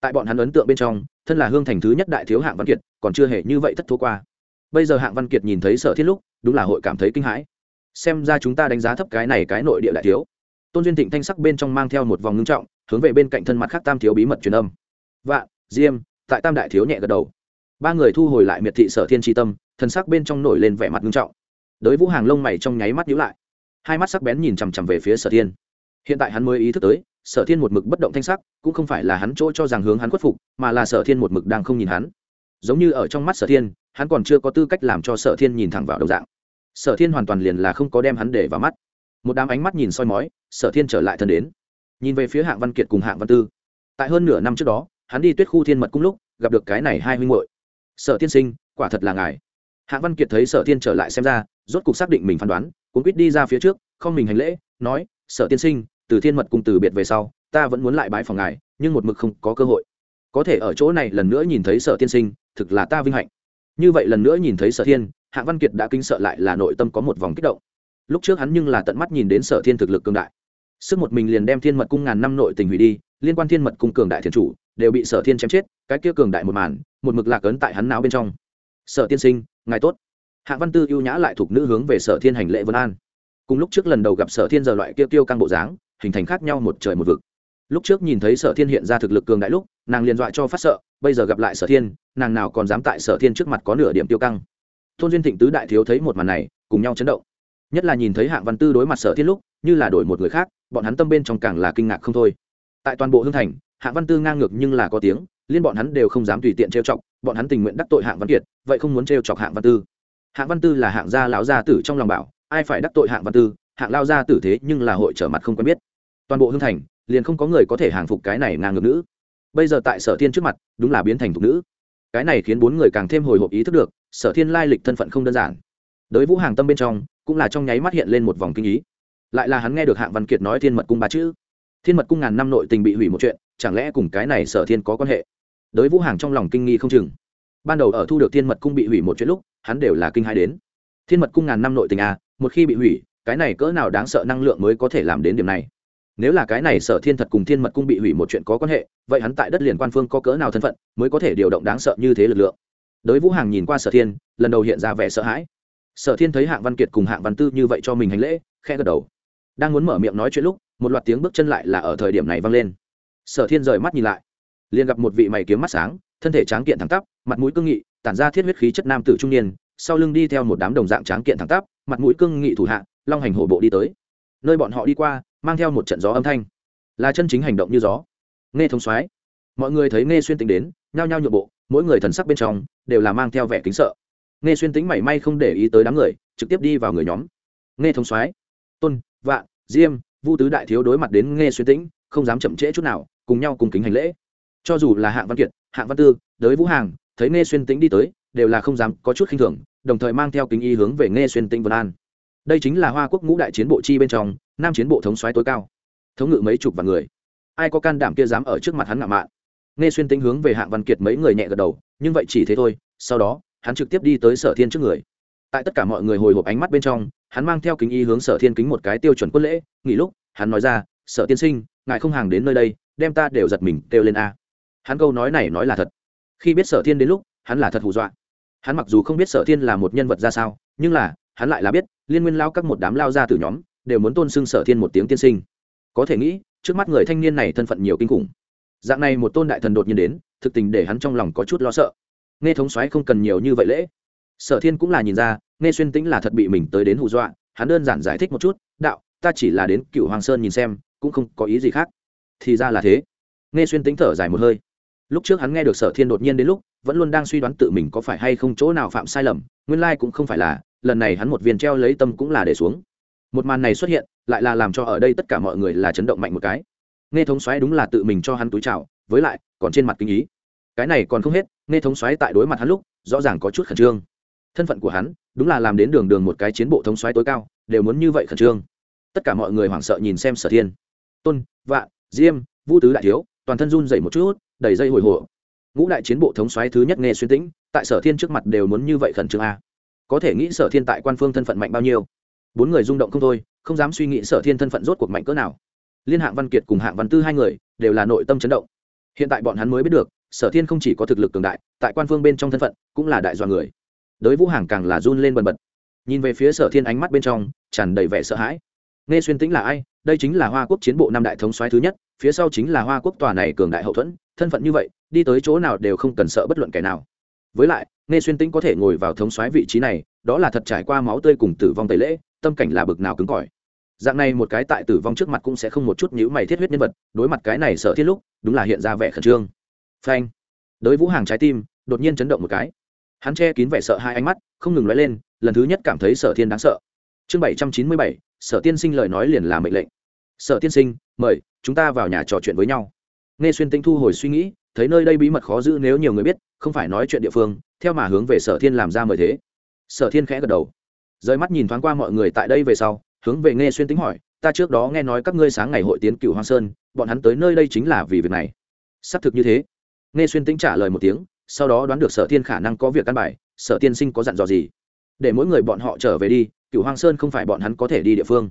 Speaker 1: Tại bọn hắn ấn tượng bên trong thân là hương thành thứ nhất đại thiếu hạng văn kiệt, còn chưa hề như vậy thất thua qua. Bây giờ hạng văn kiệt nhìn thấy sở thiên lúc, đúng là hội cảm thấy kinh hãi. Xem ra chúng ta đánh giá thấp cái này cái nội địa đại thiếu. Tôn duyên thịnh thanh sắc bên trong mang theo một vòng ngưng trọng, hướng về bên cạnh thân mặt khác tam thiếu bí mật truyền âm. Vạn diêm, tại tam đại thiếu nhẹ gật đầu. Ba người thu hồi lại miệt thị sở thiên tri tâm thần sắc bên trong nổi lên vẻ mặt ngưng trọng. Đới vũ hàng lông mày trong nháy mắt nhíu lại. Hai mắt sắc bén nhìn chằm chằm về phía sở thiên. Hiện tại hắn mới ý thức tới sở thiên một mực bất động thanh sắc, cũng không phải là hắn chỗ cho rằng hướng hắn khuất phục, mà là sở thiên một mực đang không nhìn hắn. Giống như ở trong mắt sở thiên, hắn còn chưa có tư cách làm cho sở thiên nhìn thẳng vào đầu dạng. Sở thiên hoàn toàn liền là không có đem hắn để vào mắt. Một đám ánh mắt nhìn soi mói, sở thiên trở lại thân đến. Nhìn về phía hạng văn kiệt cùng hạng văn tư. Tại hơn nửa năm trước đó, hắn đi tuyết khu thiên mật cung lúc, gặp được cái này hai huynh hội sở tiên sinh, quả thật là ngài. Hạng văn kiệt thấy sở thiên trở lại xem ra, rốt cuộc xác định mình phán đoán cũng quyết đi ra phía trước, không mình hành lễ, nói, sở tiên sinh từ thiên mật cung từ biệt về sau, ta vẫn muốn lại bãi phòng ngài, nhưng một mực không có cơ hội. Có thể ở chỗ này lần nữa nhìn thấy sở tiên sinh, thực là ta vinh hạnh. Như vậy lần nữa nhìn thấy sở thiên hạng văn kiệt đã kinh sợ lại là nội tâm có một vòng kích động. Lúc trước hắn nhưng là tận mắt nhìn đến sở thiên thực lực cường đại. Sức một mình liền đem thiên mật cung ngàn năm nội tình hủy đi, liên quan thiên mật cung cường đại thiên chủ, đều bị sở thiên chém chết, cái kia cường đại một màn, một mực lạc ấn tại hắn não bên trong. Sở tiên sinh, ngài tốt. Hạng văn tư ưu nhã lại thuộc nữ hướng về sở thiên hành lễ vân an. Cùng lúc trước lần đầu gặp sở thiên giờ loại kia tiêu căng bộ dáng hình thành khác nhau một trời một vực. Lúc trước nhìn thấy sở thiên hiện ra thực lực cường đại lúc, nàng liền dọa cho phát sợ, bây giờ gặp lại sở thiên, nàng nào còn dám tại sở thiên trước mặt có nửa điểm tiêu căng. Tôn duyên thịnh tứ đại thiếu thấy một màn này, cùng nhau chấn động. Nhất là nhìn thấy hạng văn tư đối mặt sở thiên lúc, như là đổi một người khác, bọn hắn tâm bên trong càng là kinh ngạc không thôi. Tại toàn bộ hương thành, hạng văn tư ngang ngược nhưng là có tiếng, liên bọn hắn đều không dám tùy tiện trêu chọc, bọn hắn tình nguyện đắc tội hạng văn kiệt, vậy không muốn trêu chọc hạng văn tư. Hạng văn tư là hạng gia lão gia tử trong lòng bảo, ai phải đắc tội hạng văn tư, hạng lao gia tử thế nhưng là hội trở mặt không quen biết toàn bộ hương thành liền không có người có thể hàng phục cái này ngang ngược nữ. Bây giờ tại sở thiên trước mặt đúng là biến thành thục nữ. Cái này khiến bốn người càng thêm hồi hộp ý thức được sở thiên lai lịch thân phận không đơn giản. Đới vũ hàng tâm bên trong cũng là trong nháy mắt hiện lên một vòng kinh ý. Lại là hắn nghe được hạng văn kiệt nói thiên mật cung ba chữ. Thiên mật cung ngàn năm nội tình bị hủy một chuyện chẳng lẽ cùng cái này sở thiên có quan hệ? Đới vũ hàng trong lòng kinh nghi không chừng. Ban đầu ở thu được thiên mật cung bị hủy một chuyện lúc hắn đều là kinh hai đến. Thiên mật cung ngàn năm nội tình a à, một khi bị hủy cái này cỡ nào đáng sợ năng lượng mới có thể làm đến điểm này? Nếu là cái này sở thiên thật cùng thiên mật cung bị hủy một chuyện có quan hệ, vậy hắn tại đất liền quan phương có cỡ nào thân phận mới có thể điều động đáng sợ như thế lực lượng? Đới vũ hàng nhìn qua sở thiên, lần đầu hiện ra vẻ sợ hãi. Sở thiên thấy hạng văn kiệt cùng hạng văn tư như vậy cho mình hành lễ khe gật đầu. Đang muốn mở miệng nói chuyện lúc, một loạt tiếng bước chân lại là ở thời điểm này vang lên. Sở thiên rời mắt nhìn lại. Liền gặp một vị mày kiếm mắt sáng, thân thể tráng kiện thẳng tắp, mặt mũi cương nghị, tản ra thiết huyết khí chất nam tử trung niên, sau lưng đi theo một đám đồng dạng tráng kiện thẳng tắp, mặt mũi cương nghị thủ hạ, long hành hổ bộ đi tới. Nơi bọn họ đi qua mang theo một trận gió âm thanh. Là chân chính hành động như gió. Nghe thông soái. Mọi người thấy nghe xuyên tính đến, nhao nhao nhượng bộ, mỗi người thần sắc bên trong đều là mang theo vẻ kính sợ. Nghe xuyên tính mảy may không để ý tới đám người, trực tiếp đi vào người nhóm. Nghe thông soái. Tôn vạn diêm, vu tứ đại thiếu đối mặt đến nghe xuyên tĩnh, không dám chậm trễ chút nào, cùng nhau cùng kính hành lễ. Cho dù là hạng văn kiệt, hạng văn tư, đới vũ hàng, thấy nghe xuyên tĩnh đi tới, đều là không dám có chút khinh thường, đồng thời mang theo kính y hướng về nghe xuyên tĩnh vân an đây chính là hoa quốc ngũ đại chiến bộ chi bên trong, nam chiến bộ thống soái tối cao. Thống ngự mấy chục vạn người. Ai có can đảm kia dám ở trước mặt hắn ngạo mạn? Nghe xuyên tính hướng về hạng văn kiệt mấy người nhẹ gật đầu, nhưng vậy chỉ thế thôi, sau đó, hắn trực tiếp đi tới sở thiên trước người. Tại tất cả mọi người hồi hộp ánh mắt bên trong, hắn mang theo kính y hướng sở thiên kính một cái tiêu chuẩn quân lễ, nghỉ lúc, hắn nói ra, sở tiên sinh, ngài không hàng đến nơi đây, đem ta đều giật mình, kêu lên a. Hắn câu nói này nói là thật. Khi biết sở thiên đến lúc, hắn là thật hù dọa. Hắn mặc dù không biết sở thiên là một nhân vật ra sao, nhưng là hắn lại là biết, liên nguyên lao các một đám lao ra từ nhóm, đều muốn tôn xưng sở thiên một tiếng tiên sinh. Có thể nghĩ, trước mắt người thanh niên này thân phận nhiều kinh khủng. Dạng này một tôn đại thần đột nhiên đến, thực tình để hắn trong lòng có chút lo sợ. Nghe thống xoáy không cần nhiều như vậy lễ. Sở thiên cũng là nhìn ra, nghe xuyên tĩnh là thật bị mình tới đến hù dọa, hắn đơn giản giải thích một chút, đạo, ta chỉ là đến cựu hoàng sơn nhìn xem, cũng không có ý gì khác. Thì ra là thế. Nghe xuyên tĩnh thở dài một hơi. Lúc trước hắn nghe được sở thiên đột nhiên đến lúc, vẫn luôn đang suy đoán tự mình có phải hay không chỗ nào phạm sai lầm, nguyên lai cũng không phải là lần này hắn một viên treo lấy tâm cũng là để xuống. Một màn này xuất hiện, lại là làm cho ở đây tất cả mọi người là chấn động mạnh một cái. Nghe thống xoáy đúng là tự mình cho hắn túi chào, với lại, còn trên mặt kinh ý. Cái này còn không hết, nghe thống xoáy tại đối mặt hắn lúc, rõ ràng có chút khẩn trương. Thân phận của hắn, đúng là làm đến đường đường một cái chiến bộ thống xoáy tối cao, đều muốn như vậy khẩn trương. Tất cả mọi người hoảng sợ nhìn xem sở thiên. Tôn vạn diêm vũ tứ đại thiếu, toàn thân run dậy một chút, đầy dây hồi hộ ngũ đại chiến bộ thống xoáy thứ nhất nghe xuyên tĩnh, tại sở thiên trước mặt đều muốn như vậy khẩn trương a có thể nghĩ sở thiên tại quan phương thân phận mạnh bao nhiêu. Bốn người rung động không thôi, không dám suy nghĩ sở thiên thân phận rốt cuộc mạnh cỡ nào. Liên hạng văn kiệt cùng hạng văn tư hai người đều là nội tâm chấn động. Hiện tại bọn hắn mới biết được, sở thiên không chỉ có thực lực cường đại, tại quan phương bên trong thân phận cũng là đại dọa người. Đới vũ hàng càng là run lên bần bật. Nhìn về phía sở thiên ánh mắt bên trong, tràn đầy vẻ sợ hãi. Nghe xuyên tĩnh là ai? Đây chính là hoa quốc chiến bộ năm đại thống soái thứ nhất, phía sau chính là hoa quốc tòa này cường đại hậu thuẫn, thân phận như vậy, đi tới chỗ nào đều không cần sợ bất luận kẻ nào với lại nghe xuyên tĩnh có thể ngồi vào thống soái vị trí này, đó là thật trải qua máu tươi cùng tử vong tẩy lễ, tâm cảnh là bực nào cứng cỏi. Dạng này một cái tại tử vong trước mặt cũng sẽ không một chút nhữ mày thiết huyết nhân vật, đối mặt cái này sợ thiết lúc, đúng là hiện ra vẻ khẩn trương. Phanh. Đới vũ hàng trái tim, đột nhiên chấn động một cái. Hắn che kín vẻ sợ hai ánh mắt, không ngừng nói lên, lần thứ nhất cảm thấy sở thiên đáng sợ. Chương bảy trăm chín mươi bảy, sở tiên sinh lời nói liền là mệnh lệnh. Sở tiên sinh, mời, chúng ta vào nhà trò chuyện với nhau. Nghe xuyên Tĩnh thu hồi suy nghĩ, thấy nơi đây bí mật khó giữ nếu nhiều người biết không phải nói chuyện địa phương, theo mà hướng về sở thiên làm ra mời thế. Sở thiên khẽ gật đầu. Rời mắt nhìn thoáng qua mọi người tại đây về sau, hướng về nghe xuyên tính hỏi, ta trước đó nghe nói các ngươi sáng ngày hội tiến cựu hoang sơn, bọn hắn tới nơi đây chính là vì việc này. Xác thực như thế. Nghe xuyên tính trả lời một tiếng, sau đó đoán được sở thiên khả năng có việc căn bài, sở tiên sinh có dặn dò gì? Để mỗi người bọn họ trở về đi cựu hoang sơn không phải bọn hắn có thể đi địa phương.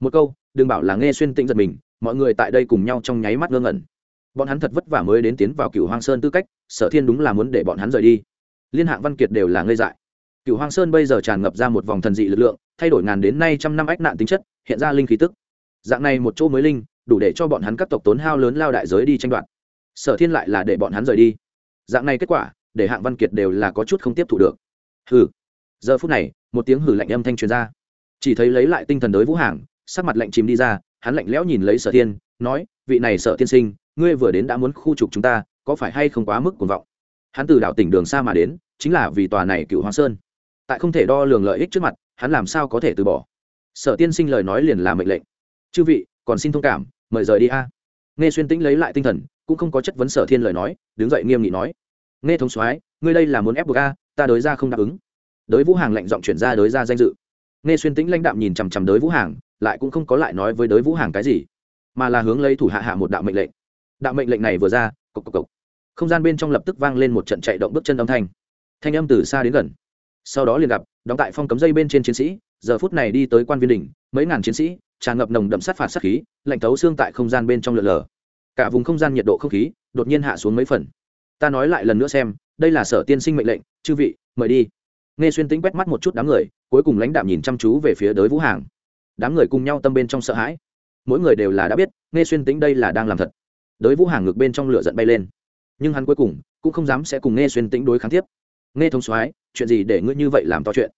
Speaker 1: Một câu, đừng bảo là nghe xuyên tĩnh giật mình, mọi người tại đây cùng nhau trong nháy mắt ngơ ngẩn bọn hắn thật vất vả mới đến tiến vào cựu hoang sơn tư cách, sở thiên đúng là muốn để bọn hắn rời đi. Liên hạng văn kiệt đều là ngây dại. Cựu hoang sơn bây giờ tràn ngập ra một vòng thần dị lực lượng, thay đổi ngàn đến nay trăm năm ách nạn tính chất, hiện ra linh khí tức. Dạng này một chỗ mới linh, đủ để cho bọn hắn các tộc tốn hao lớn lao đại giới đi tranh đoạt. Sở thiên lại là để bọn hắn rời đi. Dạng này kết quả, để hạng văn kiệt đều là có chút không tiếp thu được. Hừ. Giờ phút này, một tiếng hử lạnh âm thanh truyền ra. Chỉ thấy lấy lại tinh thần đới vũ hàng sắc mặt lạnh chìm đi ra, hắn lạnh lẽo nhìn lấy sở thiên, nói, vị này sở tiên sinh ngươi vừa đến đã muốn khu trục chúng ta, có phải hay không quá mức cuồng vọng? Hắn từ đảo tỉnh đường xa mà đến, chính là vì tòa này cựu hoàng sơn. Tại không thể đo lường lợi ích trước mặt, hắn làm sao có thể từ bỏ? Sở tiên sinh lời nói liền là mệnh lệnh. Chư vị, còn xin thông cảm, mời rời đi a. Nghe xuyên tĩnh lấy lại tinh thần, cũng không có chất vấn sở thiên lời nói, đứng dậy nghiêm nghị nói. Nghe thống soái, ngươi đây là muốn ép buộc a, ta đối ra không đáp ứng. Đới vũ hàng lệnh giọng chuyển ra đới ra danh dự. Nghe xuyên tĩnh lãnh đạm nhìn chằm chằm đới vũ hàng, lại cũng không có lại nói với đới vũ hàng cái gì, mà là hướng lấy thủ hạ hạ một đạo mệnh lệnh đạo mệnh lệnh này vừa ra, cộc cộc cộc. Không gian bên trong lập tức vang lên một trận chạy động bước chân âm thanh. Thanh âm từ xa đến gần. Sau đó liền gặp, đóng tại phong cấm dây bên trên chiến sĩ, giờ phút này đi tới quan viên đỉnh, mấy ngàn chiến sĩ, tràn ngập nồng đậm sát phạt sát khí, lạnh thấu xương tại không gian bên trong lượn lờ cả vùng không gian nhiệt độ không khí đột nhiên hạ xuống mấy phần. Ta nói lại lần nữa xem, đây là sở tiên sinh mệnh lệnh, chư vị, mời đi. Nghe xuyên tính quét mắt một chút đám người, cuối cùng lãnh đạm nhìn chăm chú về phía đới vũ hàng. Đám người cùng nhau tâm bên trong sợ hãi. Mỗi người đều là đã biết, nghe xuyên tính đây là đang làm thật đới vũ hàng ngược bên trong lửa giận bay lên. Nhưng hắn cuối cùng cũng không dám sẽ cùng nghe xuyên tĩnh đối kháng tiếp. Nghe thông soái, chuyện gì để ngươi như vậy làm to chuyện?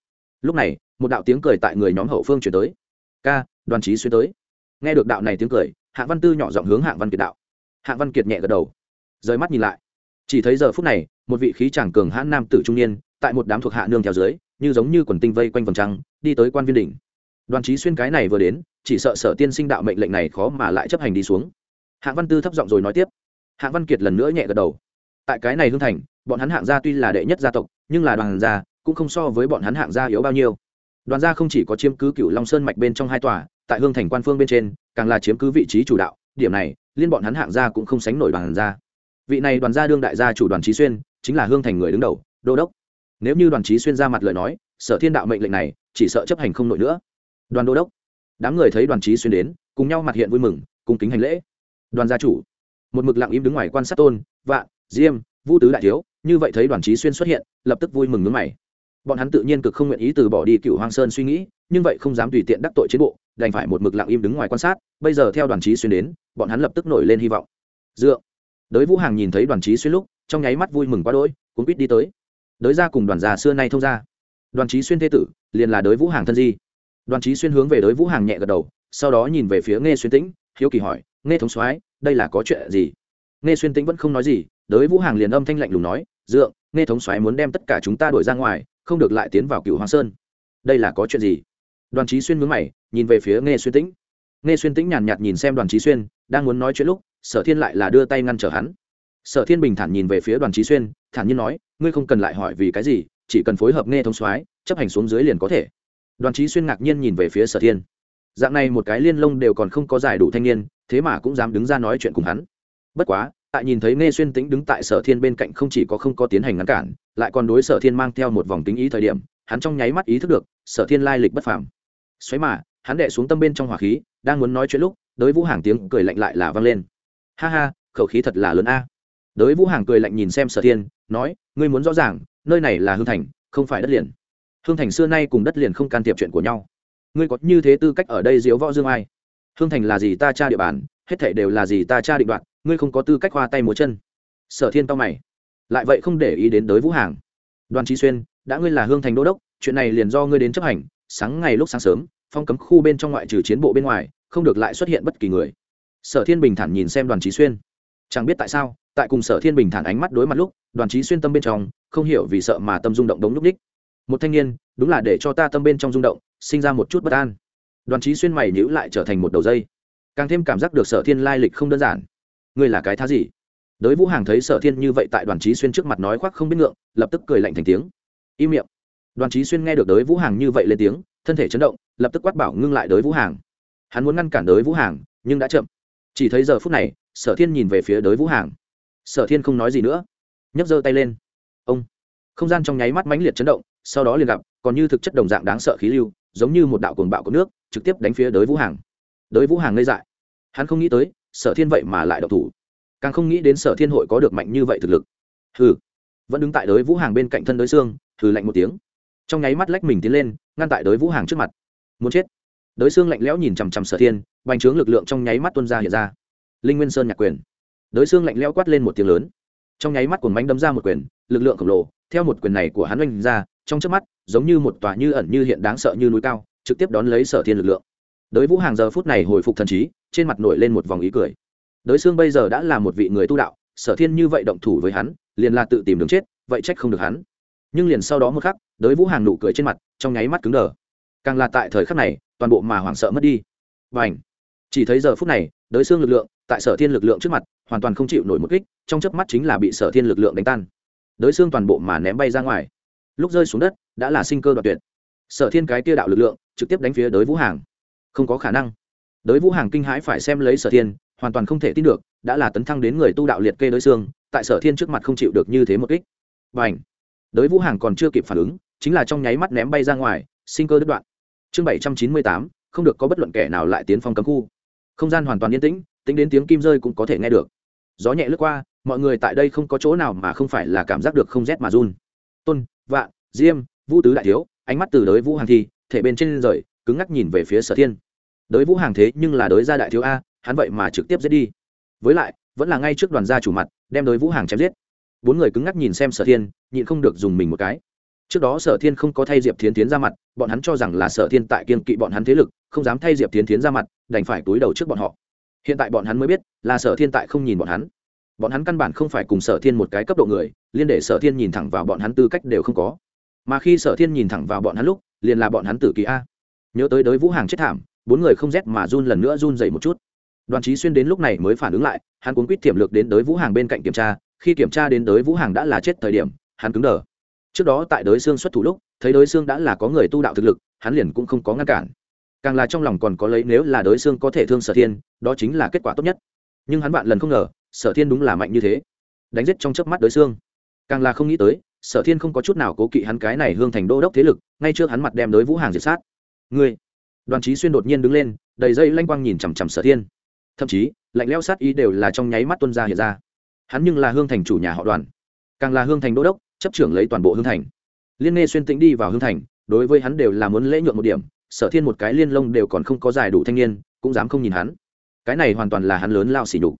Speaker 1: Lúc này, một đạo tiếng cười tại người nhóm hậu phương chuyển tới. Ca, đoàn trí xuyên tới. Nghe được đạo này tiếng cười, hạng văn tư nhỏ giọng hướng hạng văn kiệt đạo. Hạng văn kiệt nhẹ gật đầu. Rời mắt nhìn lại. Chỉ thấy giờ phút này, một vị khí chàng cường hãn nam tử trung niên, tại một đám thuộc hạ nương theo dưới, như giống như quần tinh vây quanh vòng trăng, đi tới quan viên đỉnh. Đoàn trí xuyên cái này vừa đến, chỉ sợ sở tiên sinh đạo mệnh lệnh này khó mà lại chấp hành đi xuống hạng văn tư thấp giọng rồi nói tiếp. Hạng văn kiệt lần nữa nhẹ gật đầu. Tại cái này hương thành, bọn hắn hạng gia tuy là đệ nhất gia tộc, nhưng là đoàn gia cũng không so với bọn hắn hạng gia yếu bao nhiêu. Đoàn gia không chỉ có chiếm cứ cựu long sơn mạch bên trong hai tòa, tại hương thành quan phương bên trên, càng là chiếm cứ vị trí chủ đạo, điểm này, liên bọn hắn hạng gia cũng không sánh nổi đoàn gia. Vị này đoàn gia đương đại gia chủ đoàn trí xuyên, chính là hương thành người đứng đầu, đô đốc. Nếu như đoàn trí xuyên ra mặt lời nói, sở thiên đạo mệnh lệnh này, chỉ sợ chấp hành không nổi nữa. Đoàn đô đốc. Đám người thấy đoàn trí xuyên đến, cùng nhau mặt hiện vui mừng, cùng kính hành lễ đoàn gia chủ. Một mực lặng im đứng ngoài quan sát tôn vạn diêm vũ tứ đại thiếu, như vậy thấy đoàn trí xuyên xuất hiện, lập tức vui mừng nước mày. Bọn hắn tự nhiên cực không nguyện ý từ bỏ đi cựu hoàng sơn suy nghĩ, nhưng vậy không dám tùy tiện đắc tội chiến bộ, đành phải một mực lặng im đứng ngoài quan sát, bây giờ theo đoàn trí xuyên đến, bọn hắn lập tức nổi lên hy vọng. Dựa. Đới vũ hàng nhìn thấy đoàn trí xuyên lúc, trong nháy mắt vui mừng quá đỗi cũng quýt đi tới. Đới ra cùng đoàn già xưa nay thông ra đoàn trí xuyên thế tử, liền là đới vũ hàng thân di. Đoàn trí xuyên hướng về đới vũ hàng nhẹ gật đầu, sau đó nhìn về phía nghe xuyên tĩnh, hiếu kỳ hỏi nghe thống soái, đây là có chuyện gì? Nghe xuyên tĩnh vẫn không nói gì, đới vũ hàng liền âm thanh lạnh lùng nói, dượng, nghe thống soái muốn đem tất cả chúng ta đuổi ra ngoài, không được lại tiến vào cựu hoàng sơn. Đây là có chuyện gì? Đoàn trí xuyên mướn mày, nhìn về phía nghe xuyên tĩnh. Nghe xuyên tĩnh nhàn nhạt nhìn xem đoàn trí xuyên, đang muốn nói chuyện lúc, sở thiên lại là đưa tay ngăn trở hắn. Sở thiên bình thản nhìn về phía đoàn trí xuyên, thản nhiên nói, ngươi không cần lại hỏi vì cái gì, chỉ cần phối hợp nghe thống soái, chấp hành xuống dưới liền có thể. Đoàn trí xuyên ngạc nhiên nhìn về phía sở thiên dạng này một cái liên lông đều còn không có giải đủ thanh niên, thế mà cũng dám đứng ra nói chuyện cùng hắn. Bất quá, tại nhìn thấy nghe xuyên tĩnh đứng tại sở thiên bên cạnh không chỉ có không có tiến hành ngăn cản, lại còn đối sở thiên mang theo một vòng tính ý thời điểm, hắn trong nháy mắt ý thức được, sở thiên lai lịch bất phàm. Xoáy mà, hắn đệ xuống tâm bên trong hỏa khí, đang muốn nói chuyện lúc đới vũ hàng tiếng cười lạnh lại là vang lên. Ha ha, khẩu khí thật là lớn a. Đới vũ hàng cười lạnh nhìn xem sở thiên, nói, ngươi muốn rõ ràng, nơi này là hương thành, không phải đất liền. Hương thành xưa nay cùng đất liền không can thiệp chuyện của nhau ngươi có như thế tư cách ở đây diếu võ dương ai? Hương thành là gì ta tra địa bàn, hết thể đều là gì ta tra định đoạt, ngươi không có tư cách hoa tay múa chân. Sở thiên to mày. Lại vậy không để ý đến đới vũ hàng. Đoàn trí xuyên, đã ngươi là hương thành đô đốc, chuyện này liền do ngươi đến chấp hành, sáng ngày lúc sáng sớm, phong cấm khu bên trong ngoại trừ chiến bộ bên ngoài, không được lại xuất hiện bất kỳ người. Sở thiên bình thản nhìn xem đoàn trí xuyên. Chẳng biết tại sao, tại cùng sở thiên bình thản ánh mắt đối mặt lúc, đoàn trí xuyên tâm bên trong, không hiểu vì sợ mà tâm rung động đống lúc ních một thanh niên, đúng là để cho ta tâm bên trong rung động, sinh ra một chút bất an. Đoàn trí xuyên mày nhữ lại trở thành một đầu dây. Càng thêm cảm giác được sở thiên lai lịch không đơn giản. Ngươi là cái thá gì? Đới vũ hàng thấy sở thiên như vậy tại đoàn trí xuyên trước mặt nói khoác không biết ngượng, lập tức cười lạnh thành tiếng. Im miệng. Đoàn trí xuyên nghe được đới vũ hàng như vậy lên tiếng, thân thể chấn động, lập tức quát bảo ngưng lại đới vũ hàng. Hắn muốn ngăn cản đới vũ hàng, nhưng đã chậm. Chỉ thấy giờ phút này, sở thiên nhìn về phía đới vũ hàng. Sở thiên không nói gì nữa. Nhấc giơ tay lên. Ông. Không gian trong nháy mắt mãnh liệt chấn động sau đó liền gặp, còn như thực chất đồng dạng đáng sợ khí lưu, giống như một đạo cuồng bạo của nước, trực tiếp đánh phía đới vũ hàng. Đới vũ hàng ngây dại. Hắn không nghĩ tới, sở thiên vậy mà lại độc thủ. Càng không nghĩ đến sở thiên hội có được mạnh như vậy thực lực. Hừ. Vẫn đứng tại đới vũ hàng bên cạnh thân đới xương, hừ lạnh một tiếng. Trong nháy mắt lách mình tiến lên, ngăn tại đới vũ hàng trước mặt. Muốn chết. Đới xương lạnh lẽo nhìn chằm chằm sở thiên, bành trướng lực lượng trong nháy mắt tuân ra hiện ra. Linh nguyên sơn nhạc quyền. Đới xương lạnh lẽo quát lên một tiếng lớn. Trong nháy mắt cuồng bánh đấm ra một quyền, lực lượng khổng lồ, theo một quyền này của hắn oanh ra trong chớp mắt, giống như một tòa như ẩn như hiện đáng sợ như núi cao, trực tiếp đón lấy sở thiên lực lượng. Đới vũ hàng giờ phút này hồi phục thần trí, trên mặt nổi lên một vòng ý cười. Đới xương bây giờ đã là một vị người tu đạo, sở thiên như vậy động thủ với hắn, liền là tự tìm đường chết, vậy trách không được hắn. Nhưng liền sau đó một khắc, đới vũ hàng nụ cười trên mặt, trong nháy mắt cứng đờ. Càng là tại thời khắc này, toàn bộ mà hoảng sợ mất đi. Và ảnh chỉ thấy giờ phút này, đới xương lực lượng, tại sở thiên lực lượng trước mặt, hoàn toàn không chịu nổi một kích, trong chớp mắt chính là bị sở thiên lực lượng đánh tan. Đới xương toàn bộ mà ném bay ra ngoài lúc rơi xuống đất, đã là sinh cơ đoạt tuyệt. Sở thiên cái tia đạo lực lượng, trực tiếp đánh phía đới vũ hàng. Không có khả năng. Đới vũ hàng kinh hãi phải xem lấy sở thiên, hoàn toàn không thể tin được, đã là tấn thăng đến người tu đạo liệt kê đới xương tại sở thiên trước mặt không chịu được như thế một kích. Và ảnh đới vũ hàng còn chưa kịp phản ứng, chính là trong nháy mắt ném bay ra ngoài, sinh cơ đứt đoạn. Chương bảy trăm chín mươi tám, không được có bất luận kẻ nào lại tiến phong cấm khu. Không gian hoàn toàn yên tĩnh, tính đến tiếng kim rơi cũng có thể nghe được. Gió nhẹ lướt qua, mọi người tại đây không có chỗ nào mà không phải là cảm giác được không rét mà run. Tôn vạn, diêm, vũ tứ đại thiếu, ánh mắt từ đới vũ hàng thi, thể bên trên rời, cứng ngắc nhìn về phía sở thiên. Đới vũ hàng thế nhưng là đới gia đại thiếu a, hắn vậy mà trực tiếp giết đi. Với lại, vẫn là ngay trước đoàn gia chủ mặt, đem đới vũ hàng chém giết. Bốn người cứng ngắc nhìn xem sở thiên, nhịn không được dùng mình một cái. Trước đó sở thiên không có thay diệp thiến tiến ra mặt, bọn hắn cho rằng là sở thiên tại kiên kỵ bọn hắn thế lực, không dám thay diệp thiến tiến ra mặt, đành phải túi đầu trước bọn họ. Hiện tại bọn hắn mới biết, là sở thiên tại không nhìn bọn hắn bọn hắn căn bản không phải cùng sở thiên một cái cấp độ người, liên để sở thiên nhìn thẳng vào bọn hắn tư cách đều không có. Mà khi sở thiên nhìn thẳng vào bọn hắn lúc, liền là bọn hắn tử kỳ a. Nhớ tới đới vũ hàng chết thảm, bốn người không rét mà run lần nữa run dày một chút. Đoàn trí xuyên đến lúc này mới phản ứng lại, hắn cuốn quýt tiềm lực đến đới vũ hàng bên cạnh kiểm tra, khi kiểm tra đến đới vũ hàng đã là chết thời điểm, hắn cứng đờ. Trước đó tại đới xương xuất thủ lúc, thấy đới xương đã là có người tu đạo thực lực, hắn liền cũng không có ngăn cản. Càng là trong lòng còn có lấy nếu là đới xương có thể thương sở thiên, đó chính là kết quả tốt nhất. Nhưng hắn bạn lần không ngờ sở thiên đúng là mạnh như thế. Đánh giết trong chớp mắt đới xương. Càng là không nghĩ tới, sở thiên không có chút nào cố kỵ hắn cái này hương thành đô đốc thế lực, ngay trước hắn mặt đem đới vũ hàng diệt sát. Ngươi. Đoàn trí xuyên đột nhiên đứng lên, đầy dây lanh quang nhìn chằm chằm sở thiên. Thậm chí, lạnh leo sát ý đều là trong nháy mắt tuân ra hiện ra. Hắn nhưng là hương thành chủ nhà họ đoàn. Càng là hương thành đô đốc, chấp trưởng lấy toàn bộ hương thành. Liên nghe xuyên tĩnh đi vào hương thành, đối với hắn đều là muốn lễ nhuộm một điểm, sở thiên một cái liên lông đều còn không có dài đủ thanh niên, cũng dám không nhìn hắn. Cái này hoàn toàn là hắn lớn lao xỉ nhục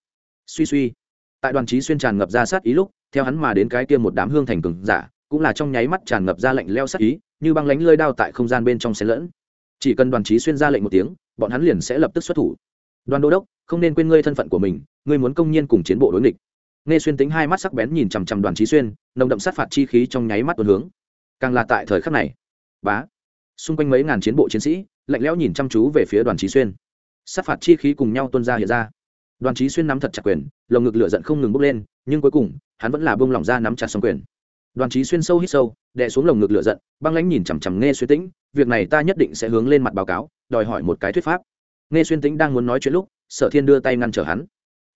Speaker 1: suy suy. Tại đoàn trí xuyên tràn ngập ra sát ý lúc, theo hắn mà đến cái kia một đám hương thành cường giả, cũng là trong nháy mắt tràn ngập ra lạnh leo sát ý, như băng lánh lơi đao tại không gian bên trong xen lẫn. Chỉ cần đoàn trí xuyên ra lệnh một tiếng, bọn hắn liền sẽ lập tức xuất thủ. Đoàn đô đốc, không nên quên ngươi thân phận của mình, ngươi muốn công nhiên cùng chiến bộ đối nghịch. Nghe xuyên tính hai mắt sắc bén nhìn chằm chằm đoàn trí xuyên, nồng đậm sát phạt chi khí trong nháy mắt tuần hướng. Càng là tại thời khắc này, bá, xung quanh mấy ngàn chiến bộ chiến sĩ, lạnh lẽo nhìn chăm chú về phía đoàn trí xuyên. Sát phạt chi khí cùng nhau tuân ra hiện ra đoàn trí xuyên nắm thật chặt quyền, lồng ngực lửa giận không ngừng bốc lên, nhưng cuối cùng, hắn vẫn là bông lỏng ra nắm chặt xong quyền. Đoàn trí xuyên sâu hít sâu, đè xuống lồng ngực lửa giận, băng lãnh nhìn chằm chằm nghe xuyên tĩnh, việc này ta nhất định sẽ hướng lên mặt báo cáo, đòi hỏi một cái thuyết pháp. Nghe xuyên tĩnh đang muốn nói chuyện lúc, sở thiên đưa tay ngăn trở hắn.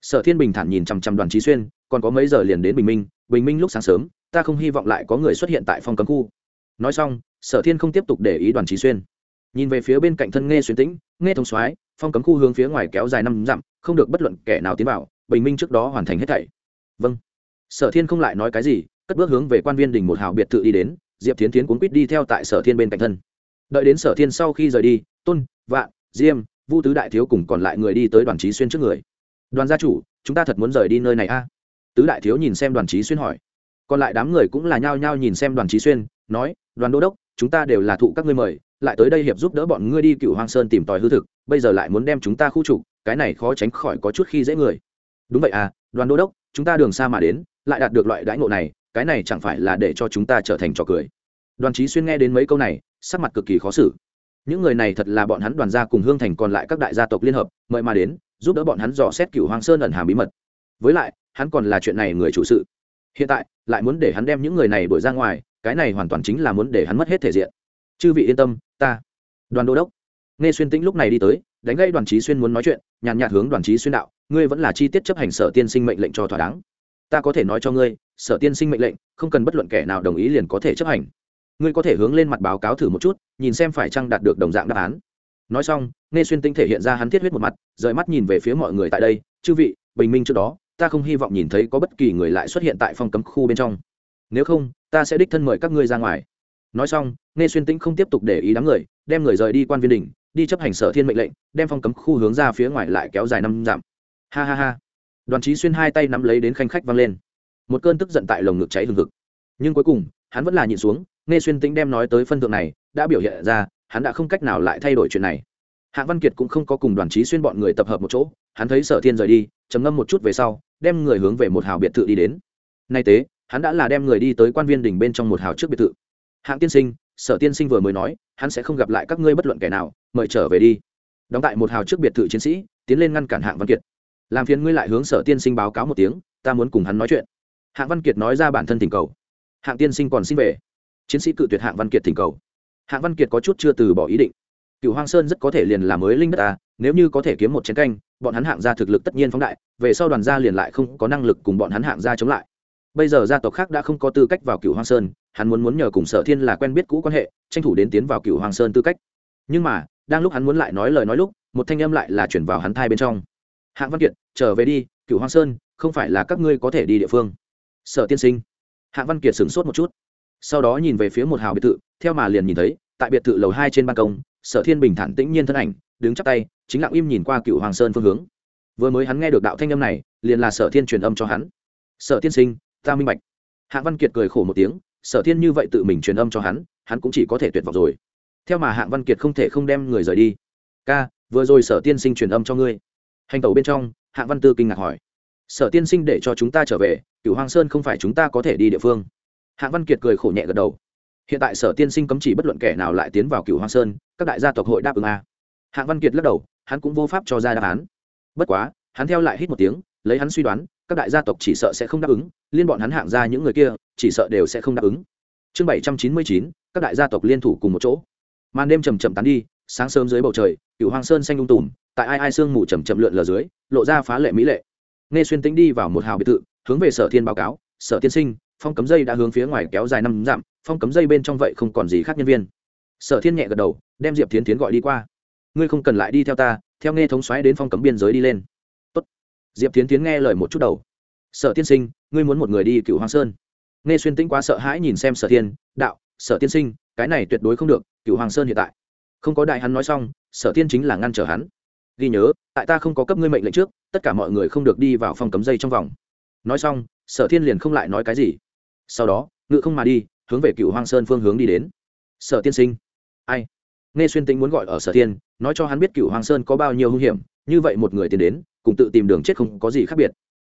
Speaker 1: Sở thiên bình thản nhìn chằm chằm đoàn trí xuyên, còn có mấy giờ liền đến bình minh bình minh lúc sáng sớm, ta không hy vọng lại có người xuất hiện tại phòng cấm khu. Nói xong, sở thiên không tiếp tục để ý đoàn trí xuyên. Nhìn về phía bên cạnh thân nghe xuyên tĩnh nghe thông soái phong cấm khu hướng phía ngoài kéo dài năm dặm không được bất luận kẻ nào tiến vào, bình minh trước đó hoàn thành hết thảy. Vâng. Sở thiên không lại nói cái gì, cất bước hướng về quan viên đình một hào biệt thự đi đến, diệp tiến tiến cuốn quýt đi theo tại sở thiên bên cạnh thân. Đợi đến sở thiên sau khi rời đi, tôn, vạn, diêm, vu tứ đại thiếu cùng còn lại người đi tới đoàn trí xuyên trước người. Đoàn gia chủ, chúng ta thật muốn rời đi nơi này a? À? tứ đại thiếu nhìn xem đoàn trí xuyên hỏi. Còn lại đám người cũng là nhao nhao nhìn xem đoàn trí xuyên, nói, đoàn đô đốc, chúng ta đều là thụ các ngươi mời lại tới đây hiệp giúp đỡ bọn ngươi đi cựu hoang sơn tìm tòi hư thực, bây giờ lại muốn đem chúng ta khu trục, cái này khó tránh khỏi có chút khi dễ người. Đúng vậy à đoàn đô đốc, chúng ta đường xa mà đến, lại đạt được loại đãi ngộ này, cái này chẳng phải là để cho chúng ta trở thành trò cười. Đoàn trí xuyên nghe đến mấy câu này, sắc mặt cực kỳ khó xử. Những người này thật là bọn hắn đoàn gia cùng hương thành còn lại các đại gia tộc liên hợp, mời mà đến, giúp đỡ bọn hắn dò xét cựu hoàng sơn ẩn hàm bí mật. Với lại, hắn còn là chuyện này người chủ sự. Hiện tại, lại muốn để hắn đem những người này đuổi ra ngoài, cái này hoàn toàn chính là muốn để hắn mất hết thể diện chư vị yên tâm, ta. Đoàn đô đốc. Nghe xuyên tĩnh lúc này đi tới, đánh gây đoàn trí xuyên muốn nói chuyện, nhàn nhạt hướng đoàn trí xuyên đạo, ngươi vẫn là chi tiết chấp hành sở tiên sinh mệnh lệnh cho thỏa đáng. Ta có thể nói cho ngươi, sở tiên sinh mệnh lệnh, không cần bất luận kẻ nào đồng ý liền có thể chấp hành. Ngươi có thể hướng lên mặt báo cáo thử một chút, nhìn xem phải chăng đạt được đồng dạng đáp án. Nói xong, nghe xuyên tinh thể hiện ra hắn thiết huyết một mặt, rời mắt nhìn về phía mọi người tại đây, chư vị, bình minh trước đó, ta không hy vọng nhìn thấy có bất kỳ người lại xuất hiện tại phòng cấm khu bên trong. Nếu không, ta sẽ đích thân mời các ngươi ra ngoài nói xong nghe xuyên tĩnh không tiếp tục để ý đám người, đem người rời đi quan viên đình đi chấp hành sở thiên mệnh lệnh, đem phong cấm khu hướng ra phía ngoài lại kéo dài năm dặm. Ha ha ha. Đoàn trí xuyên hai tay nắm lấy đến khanh khách vang lên. Một cơn tức giận tại lồng ngực cháy hừng hực. Nhưng cuối cùng, hắn vẫn là nhịn xuống nghe xuyên tĩnh đem nói tới phân thượng này, đã biểu hiện ra, hắn đã không cách nào lại thay đổi chuyện này. Hạng văn kiệt cũng không có cùng đoàn trí xuyên bọn người tập hợp một chỗ, hắn thấy sở thiên rời đi, trầm ngâm một chút về sau, đem người hướng về một hào biệt thự đi đến. Nay tế, hắn đã là đem người đi tới quan viên đình bên trong một hào trước biệt thự hạng tiên sinh, sở tiên sinh vừa mới nói, hắn sẽ không gặp lại các ngươi bất luận kẻ nào, mời trở về đi. Đóng tại một hào trước biệt thự chiến sĩ, tiến lên ngăn cản hạng văn kiệt. Làm phiền ngươi lại hướng sở tiên sinh báo cáo một tiếng, ta muốn cùng hắn nói chuyện. Hạng văn kiệt nói ra bản thân thỉnh cầu. Hạng tiên sinh còn xin về. Chiến sĩ cự tuyệt hạng văn kiệt thỉnh cầu. Hạng văn kiệt có chút chưa từ bỏ ý định. Cựu hoang sơn rất có thể liền làm mới linh đất ta nếu như có thể kiếm một chiến canh, bọn hắn hạng gia thực lực tất nhiên phóng đại, về sau đoàn gia liền lại không có năng lực cùng bọn hắn hạng gia chống lại. Bây giờ gia tộc khác đã không có tư cách vào cựu hoang sơn hắn muốn muốn nhờ cùng sở thiên là quen biết cũ quan hệ, tranh thủ đến tiến vào cựu hoàng sơn tư cách. Nhưng mà, đang lúc hắn muốn lại nói lời nói lúc, một thanh âm lại là chuyển vào hắn thai bên trong. Hạng văn kiệt, trở về đi cựu hoàng sơn, không phải là các ngươi có thể đi địa phương. Sở tiên sinh. Hạng văn kiệt sửng sốt một chút. Sau đó nhìn về phía một hào biệt thự, theo mà liền nhìn thấy, tại biệt thự lầu hai trên ban công, sở thiên bình thản tĩnh nhiên thân ảnh, đứng chắp tay, chính lặng im nhìn qua cựu hoàng sơn phương hướng. Vừa mới hắn nghe được đạo thanh âm này, liền là sở thiên truyền âm cho hắn. Sở tiên sinh, ta minh bạch. Hạng văn kiệt cười khổ một tiếng sở thiên như vậy tự mình truyền âm cho hắn hắn cũng chỉ có thể tuyệt vọng rồi. Theo mà hạng văn kiệt không thể không đem người rời đi. Ca, vừa rồi sở tiên sinh truyền âm cho ngươi. Hành tẩu bên trong, hạng văn tư kinh ngạc hỏi. Sở tiên sinh để cho chúng ta trở về, Cửu hoàng sơn không phải chúng ta có thể đi địa phương. Hạng văn kiệt cười khổ nhẹ gật đầu. Hiện tại sở tiên sinh cấm chỉ bất luận kẻ nào lại tiến vào Cửu hoàng sơn, các đại gia tộc hội đáp ứng a. Hạng văn kiệt lắc đầu, hắn cũng vô pháp cho ra đáp án. Bất quá, hắn theo lại hít một tiếng lấy hắn suy đoán, các đại gia tộc chỉ sợ sẽ không đáp ứng, liên bọn hắn hạng ra những người kia, chỉ sợ đều sẽ không đáp ứng. Chương bảy trăm chín mươi chín, các đại gia tộc liên thủ cùng một chỗ. Màn đêm chầm chậm tán đi, sáng sớm dưới bầu trời cựu hoàng sơn xanh ung tùm, tại ai ai sương mù chầm chậm lượn lờ dưới, lộ ra phá lệ mỹ lệ. Nghe xuyên tính đi vào một hào biệt thự, hướng về sở thiên báo cáo, sở tiên sinh, phong cấm dây đã hướng phía ngoài kéo dài năm dặm, phong cấm dây bên trong vậy không còn gì khác nhân viên. Sở thiên nhẹ gật đầu, đem diệp tiến tiến gọi đi qua. Ngươi không cần lại đi theo ta, theo nghe thống xoáy đến phong cấm biên giới đi lên diệp tiến tiến nghe lời một chút đầu. Sở tiên sinh, ngươi muốn một người đi cựu hoàng sơn? Nghe xuyên tĩnh quá sợ hãi nhìn xem sở thiên, đạo, sở tiên sinh, cái này tuyệt đối không được cựu hoàng sơn hiện tại. Không có đại hắn nói xong, sở thiên chính là ngăn trở hắn. Ghi nhớ, tại ta không có cấp ngươi mệnh lệnh trước, tất cả mọi người không được đi vào phòng cấm dây trong vòng. Nói xong, sở thiên liền không lại nói cái gì. Sau đó ngự không mà đi, hướng về cựu hoang sơn phương hướng đi đến. Sở tiên sinh. Ai? Nghe xuyên Tĩnh muốn gọi ở sở Thiên nói cho hắn biết cựu hoàng sơn có bao nhiêu hung hiểm, như vậy một người tiến đến, cùng tự tìm đường chết không có gì khác biệt.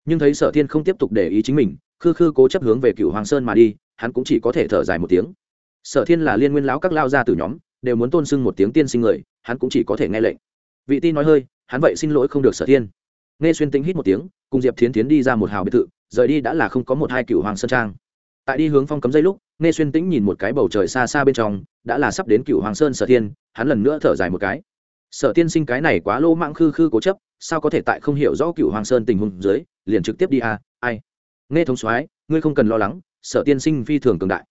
Speaker 1: Nhưng thấy sở thiên không tiếp tục để ý chính mình, khư khư cố chấp hướng về cựu hoàng sơn mà đi, hắn cũng chỉ có thể thở dài một tiếng. Sở thiên là liên nguyên lão các lao ra từ nhóm, đều muốn tôn sưng một tiếng tiên sinh người, hắn cũng chỉ có thể nghe lệnh. Vị ti nói hơi, hắn vậy xin lỗi không được sở thiên. Nghe xuyên tính hít một tiếng, cùng diệp thiến tiến đi ra một hào biệt thự, rời đi đã là không có một hai cựu hoàng sơn trang tại đi hướng phong cấm dây lúc nghe xuyên tĩnh nhìn một cái bầu trời xa xa bên trong, đã là sắp đến cựu hoàng sơn sở thiên, hắn lần nữa thở dài một cái. Sở tiên sinh cái này quá lô mạng khư khư cố chấp, sao có thể tại không hiểu rõ cựu hoàng sơn tình huống dưới, liền trực tiếp đi à ai? Nghe thống soái, ngươi không cần lo lắng, sở tiên sinh phi thường cường đại.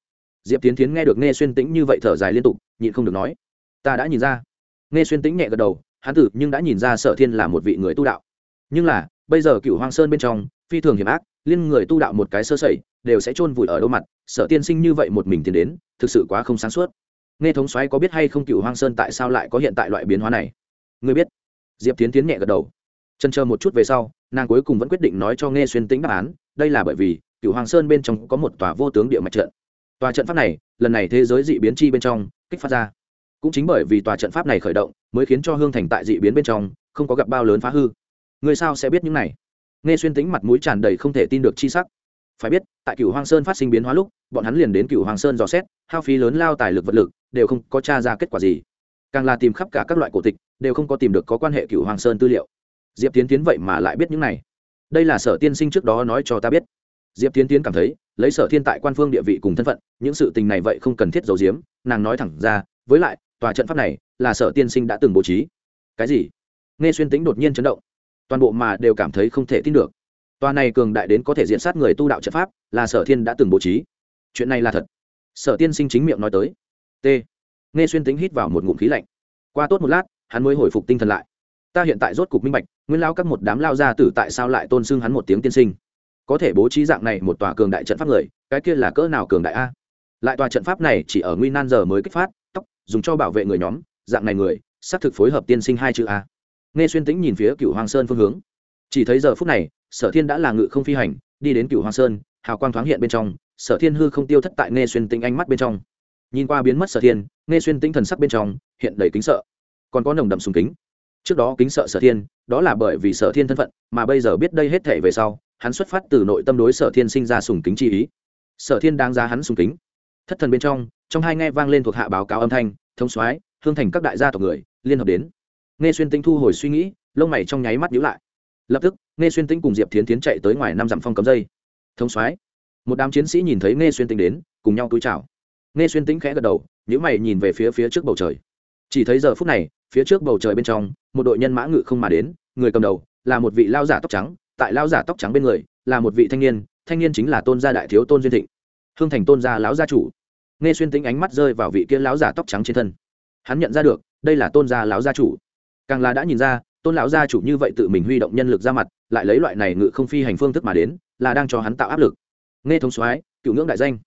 Speaker 1: Diệp tiến tiến nghe được nghe xuyên tĩnh như vậy thở dài liên tục, nhịn không được nói. Ta đã nhìn ra. Nghe xuyên tĩnh nhẹ gật đầu, hắn tử nhưng đã nhìn ra sở thiên là một vị người tu đạo. Nhưng là, bây giờ cựu hoàng sơn bên trong phi thường hiểm ác, liên người tu đạo một cái sơ sẩy, đều sẽ chôn vùi ở đâu mặt sở tiên sinh như vậy một mình tiến đến, thực sự quá không sáng suốt. Nghe thống xoáy có biết hay không cựu hoang sơn tại sao lại có hiện tại loại biến hóa này? Người biết. Diệp tiến tiến nhẹ gật đầu. Chân chờ một chút về sau, nàng cuối cùng vẫn quyết định nói cho nghe xuyên tính đáp án, đây là bởi vì cựu hoàng sơn bên trong có một tòa vô tướng địa mạch trận. Tòa trận pháp này, lần này thế giới dị biến chi bên trong, kích phát ra. Cũng chính bởi vì tòa trận pháp này khởi động, mới khiến cho hương thành tại dị biến bên trong, không có gặp bao lớn phá hư. Người sao sẽ biết những này? Nghe xuyên tính mặt mũi tràn đầy không thể tin được chi sắc. Phải biết, tại cửu hoàng sơn phát sinh biến hóa lúc, bọn hắn liền đến cửu hoàng sơn dò xét, hao phí lớn lao tài lực vật lực, đều không có t r a ra kết quả gì. Càng là tìm khắp cả các loại cổ tịch, đều không có tìm được có quan hệ cửu hoàng sơn tư liệu. Diệp tiến tiến vậy mà lại biết những này. Đây là sở tiên sinh trước đó nói cho ta biết. Diệp tiến tiến cảm thấy, lấy sở thiên tại quan phương địa vị cùng thân phận, những sự tình này vậy không cần thiết giấu giếm, nàng nói thẳng ra, với lại, tòa trận pháp này là sở tiên sinh đã từng bố trí. Cái gì? Nghe xuyên tính đột nhiên chấn động toàn bộ mà đều cảm thấy không thể tin được. Tòa này cường đại đến có thể diện sát người tu đạo trận pháp là sở thiên đã từng bố trí. Chuyện này là thật. Sở tiên sinh chính miệng nói tới. T. Nghe xuyên tính hít vào một ngụm khí lạnh. Qua tốt một lát, hắn mới hồi phục tinh thần lại. Ta hiện tại rốt cục minh bạch, nguyên lao các một đám lao gia tử tại sao lại tôn xưng hắn một tiếng tiên sinh? Có thể bố trí dạng này một tòa cường đại trận pháp người, cái kia là cỡ nào cường đại a? Lại tòa trận pháp này chỉ ở nguy nan giờ mới kích phát, tóc, dùng cho bảo vệ người nhóm, dạng này người, xác thực phối hợp tiên sinh hai chữ a nghe xuyên tĩnh nhìn phía cựu hoàng sơn phương hướng. Chỉ thấy giờ phút này, sở thiên đã là ngự không phi hành, đi đến cựu hoàng sơn, hào quang thoáng hiện bên trong, sở thiên hư không tiêu thất tại nghe xuyên tĩnh ánh mắt bên trong. Nhìn qua biến mất sở thiên, nghe xuyên tĩnh thần sắc bên trong, hiện đầy kính sợ. Còn có nồng đậm sùng kính. Trước đó kính sợ sở thiên, đó là bởi vì sở thiên thân phận, mà bây giờ biết đây hết thể về sau, hắn xuất phát từ nội tâm đối sở thiên sinh ra sùng kính chi ý. Sở thiên đang ra hắn sùng kính. Thất thần bên trong trong hai nghe vang lên thuộc hạ báo cáo âm thanh thông soái, hương thành các đại gia tộc người, liên hợp đến nghe xuyên tinh thu hồi suy nghĩ, lông mày trong nháy mắt nhíu lại. Lập tức, nghe xuyên tinh cùng diệp thiến tiến chạy tới ngoài năm dặm phong cấm dây. Thông soái, một đám chiến sĩ nhìn thấy nghe xuyên tinh đến, cùng nhau túi chào. Nghe xuyên tinh khẽ gật đầu, nhíu mày nhìn về phía phía trước bầu trời. Chỉ thấy giờ phút này, phía trước bầu trời bên trong, một đội nhân mã ngự không mà đến, người cầm đầu là một vị lao giả tóc trắng, tại lao giả tóc trắng bên người, là một vị thanh niên thanh niên chính là tôn gia đại thiếu tôn duyên thịnh. Hương thành tôn gia lão gia chủ. Nghe xuyên tính ánh mắt rơi vào vị kia lão giả tóc trắng trên thân. Hắn nhận ra được, đây là tôn gia lão gia chủ càng là đã nhìn ra, tôn lão gia chủ như vậy tự mình huy động nhân lực ra mặt, lại lấy loại này ngự không phi hành phương thức mà đến, là đang cho hắn tạo áp lực. Nghe thống soái, cựu ngưỡng đại danh.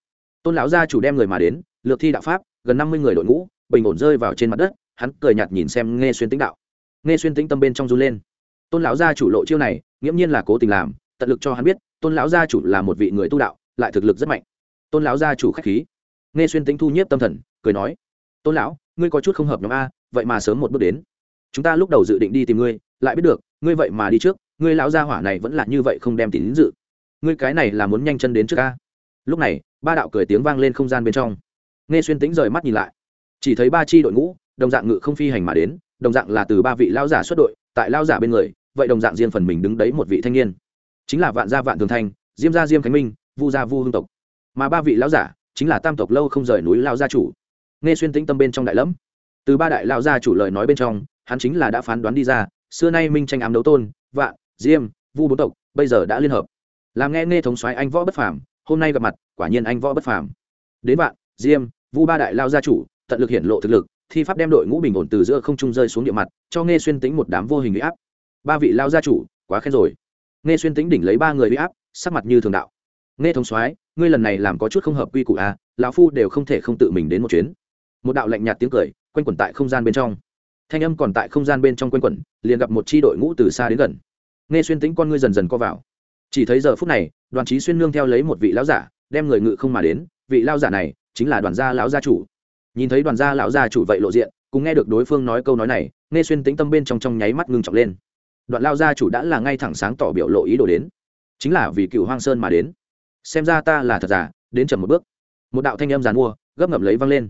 Speaker 1: Tôn lão gia chủ đem người mà đến, lược thi đạo pháp, gần năm mươi người đội ngũ, bình ổn rơi vào trên mặt đất, hắn cười nhạt nhìn xem nghe xuyên tĩnh đạo. Nghe xuyên tĩnh tâm bên trong run lên. Tôn lão gia chủ lộ chiêu này, nghiễm nhiên là cố tình làm, tận lực cho hắn biết, tôn lão gia chủ là một vị người tu đạo, lại thực lực rất mạnh. Tôn lão gia chủ k h á c h khí. Nghe xuyên tĩnh thu nhiếp tâm thần, cười nói, tôn lão, ngươi có chút không hợp nhóm a, vậy mà sớm một bước đến chúng ta lúc đầu dự định đi tìm ngươi, lại biết được, ngươi vậy mà đi trước, ngươi lão gia hỏa này vẫn là như vậy không đem tín dự. Ngươi cái này là muốn nhanh chân đến trước ca. lúc này, ba đạo cười tiếng vang lên không gian bên trong. Nghe xuyên tính rời mắt nhìn lại. Chỉ thấy ba chi đội ngũ, đồng dạng ngự không phi hành mà đến, đồng dạng là từ ba vị lao giả xuất đội, tại lao giả bên người, vậy đồng dạng riêng phần mình đứng đấy một vị thanh niên. Chính là vạn gia vạn thường thanh diêm gia diêm khánh minh, vu gia vu hương tộc. Mà ba vị lao giả chính là tam tộc lâu không rời núi lao gia chủ. Nghe xuyên tĩnh tâm bên trong đại lẫm. Từ ba đại lao gia chủ lời nói bên trong hắn chính là đã phán đoán đi ra, xưa nay minh tranh ám đấu tôn vạn diêm, vu bốn tộc, bây giờ đã liên hợp. Làm nghe nghe thống soái anh võ bất phàm, hôm nay gặp mặt, quả nhiên anh võ bất phàm. Đến vạn diêm, vu ba đại lao gia chủ, tận lực hiển lộ thực lực, thi pháp đem đội ngũ bình ổn từ giữa không trung rơi xuống địa mặt, cho nghe xuyên tính một đám vô hình bị áp. Ba vị lao gia chủ, quá khen rồi. Nghe xuyên tính đỉnh lấy ba người bị áp, sắc mặt như thường đạo. Nghe thống soái, ngươi lần này làm có chút không hợp quy củ à lão phu đều không thể không tự mình đến một chuyến. Một đạo lạnh nhạt tiếng cười, quanh quẩn tại không gian bên trong thanh âm còn tại không gian bên trong quanh quẩn, liền gặp một chi đội ngũ từ xa đến gần. Nghe xuyên tính con ngươi dần dần co vào. Chỉ thấy giờ phút này, đoàn trí xuyên nương theo lấy một vị lão giả, đem người ngự không mà đến, vị lao giả này chính là đoàn gia lão gia chủ. Nhìn thấy đoàn gia lão gia chủ vậy lộ diện, cùng nghe được đối phương nói câu nói này, nghe xuyên tính tâm bên trong trong nháy mắt ngưng trọng lên. Đoạn lao gia chủ đã là ngay thẳng sáng tỏ biểu lộ ý đồ đến. Chính là vì cựu hoang sơn mà đến. Xem ra ta là thật giả, đến chậm một bước. Một đạo thanh âm giàn mua, gấp ngậm lấy văng lên.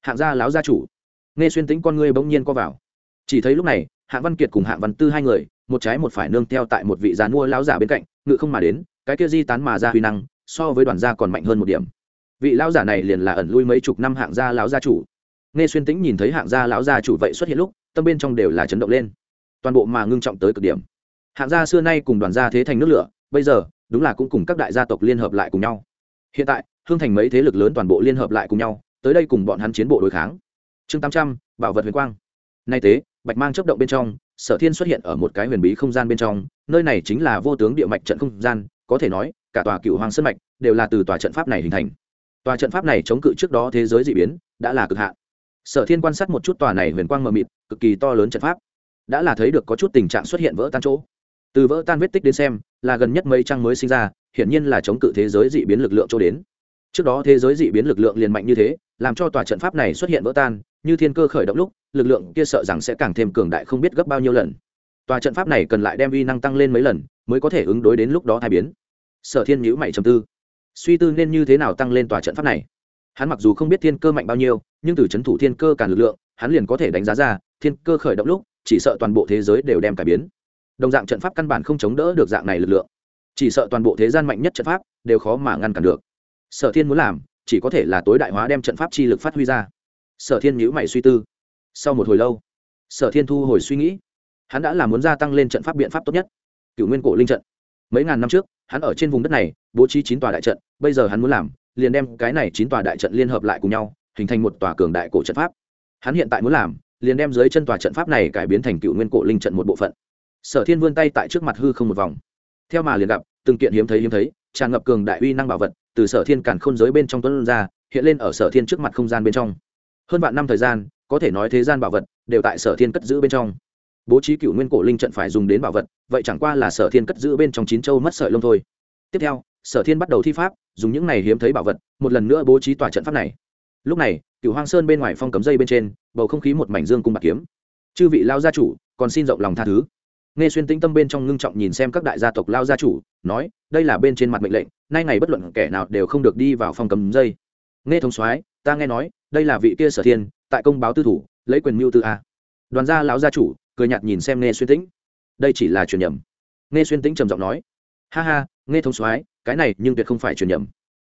Speaker 1: Hạng gia lão gia chủ. Nghe xuyên tính con ngươi bỗng nhiên co vào chỉ thấy lúc này, hạng văn kiệt cùng hạng văn tư hai người, một trái một phải nương theo tại một vị già mua lão giả bên cạnh ngự không mà đến, cái kia di tán mà ra huy năng, so với đoàn gia còn mạnh hơn một điểm. Vị lão giả này liền là ẩn lui mấy chục năm hạng gia lão gia chủ. Nghe xuyên tĩnh nhìn thấy hạng gia lão gia chủ vậy xuất hiện lúc, tâm bên trong đều là chấn động lên. Toàn bộ mà ngưng trọng tới cực điểm. Hạng gia xưa nay cùng đoàn gia thế thành nước lửa, bây giờ, đúng là cũng cùng các đại gia tộc liên hợp lại cùng nhau. Hiện tại, hương thành mấy thế lực lớn toàn bộ liên hợp lại cùng nhau, tới đây cùng bọn hắn chiến bộ đối kháng. Chương tám trăm, bảo vật huyền quang. Nay tế bạch mang chấp động bên trong, sở thiên xuất hiện ở một cái huyền bí không gian bên trong, nơi này chính là vô tướng địa mạch trận không gian, có thể nói, cả tòa cựu hoàng sân mạch đều là từ tòa trận pháp này hình thành. Tòa trận pháp này chống cự trước đó thế giới d ị biến, đã là cực hạn. Sở thiên quan sát một chút tòa này huyền quang mờ mịt, cực kỳ to lớn trận pháp. Đã là thấy được có chút tình trạng xuất hiện vỡ tan chỗ. Từ vỡ tan vết tích đến xem, là gần nhất mấy trăng mới sinh ra, hiển nhiên là chống cự thế giới d ị biến lực lượng chỗ đến. Trước đó thế giới d ị biến lực lượng liền mạnh như thế làm cho tòa trận pháp này xuất hiện vỡ tan, như thiên cơ khởi động lúc, lực lượng kia sợ rằng sẽ càng thêm cường đại không biết gấp bao nhiêu lần. Tòa trận pháp này cần lại đem uy năng tăng lên mấy lần, mới có thể ứng đối đến lúc đó thai biến. Sở thiên nhữ mày trầm tư. Suy tư nên như thế nào tăng lên tòa trận pháp này? Hắn mặc dù không biết thiên cơ mạnh bao nhiêu, nhưng từ c h ấ n thủ thiên cơ cản lực lượng, hắn liền có thể đánh giá ra, thiên cơ khởi động lúc, chỉ sợ toàn bộ thế giới đều đem cải biến. Đồng dạng trận pháp căn bản không chống đỡ được dạng này lực lượng. Chỉ sợ toàn bộ thế gian mạnh nhất trận pháp, đều khó mà ngăn cản được. Sở thiên muốn làm chỉ có thể là tối đại hóa đem trận pháp chi lực phát huy ra. Sở thiên nhữ mày suy tư. Sau một hồi lâu, sở thiên thu hồi suy nghĩ. Hắn đã là muốn gia tăng lên trận pháp biện pháp tốt nhất. Cựu nguyên cổ linh trận. Mấy ngàn năm trước, hắn ở trên vùng đất này, bố trí chín tòa đại trận, bây giờ hắn muốn làm, liền đem cái này chín tòa đại trận liên hợp lại cùng nhau, hình thành một tòa cường đại cổ trận pháp. Hắn hiện tại muốn làm, liền đem dưới chân tòa trận pháp này cải biến thành cựu nguyên cổ linh trận một bộ phận. Sở thiên vươn tay tại trước mặt hư không một vòng. Theo mà liền gặp, từng kiện hiếm thấy hiếm thấy, tràn ngập cường đại uy năng bảo vật từ sở thiên càn khôn giới bên trong tuấn ra, hiện lên ở sở thiên trước mặt không gian bên trong. Hơn vạn năm thời gian, có thể nói thế gian bảo vật đều tại sở thiên cất giữ bên trong. Bố trí cựu nguyên cổ linh trận phải dùng đến bảo vật, vậy chẳng qua là sở thiên cất giữ bên trong chín châu mất sợi lông thôi. Tiếp theo, sở thiên bắt đầu thi pháp, dùng những này hiếm thấy bảo vật, một lần nữa bố trí tòa trận pháp này. Lúc này cựu hoang sơn bên ngoài phong cấm dây bên trên, bầu không khí một mảnh dương cung bạc kiếm. Chư vị lao gia chủ, còn xin rộng lòng tha thứ nghe xuyên tĩnh tâm bên trong ngưng trọng nhìn xem các đại gia tộc lao gia chủ, nói, đây là bên trên mặt mệnh lệnh, nay ngày bất luận kẻ nào đều không được đi vào phòng cầm dây. Nghe thống soái, ta nghe nói, đây là vị kia sở thiên, tại công báo tư thủ, lấy quyền mưu tư a. Đoàn gia lão gia chủ, cười nhạt nhìn xem nghe xuyên tĩnh. Đây chỉ là truyền nhầm. Nghe xuyên tĩnh trầm giọng nói, ha ha, nghe thống soái, cái này nhưng tuyệt không phải truyền nhầm.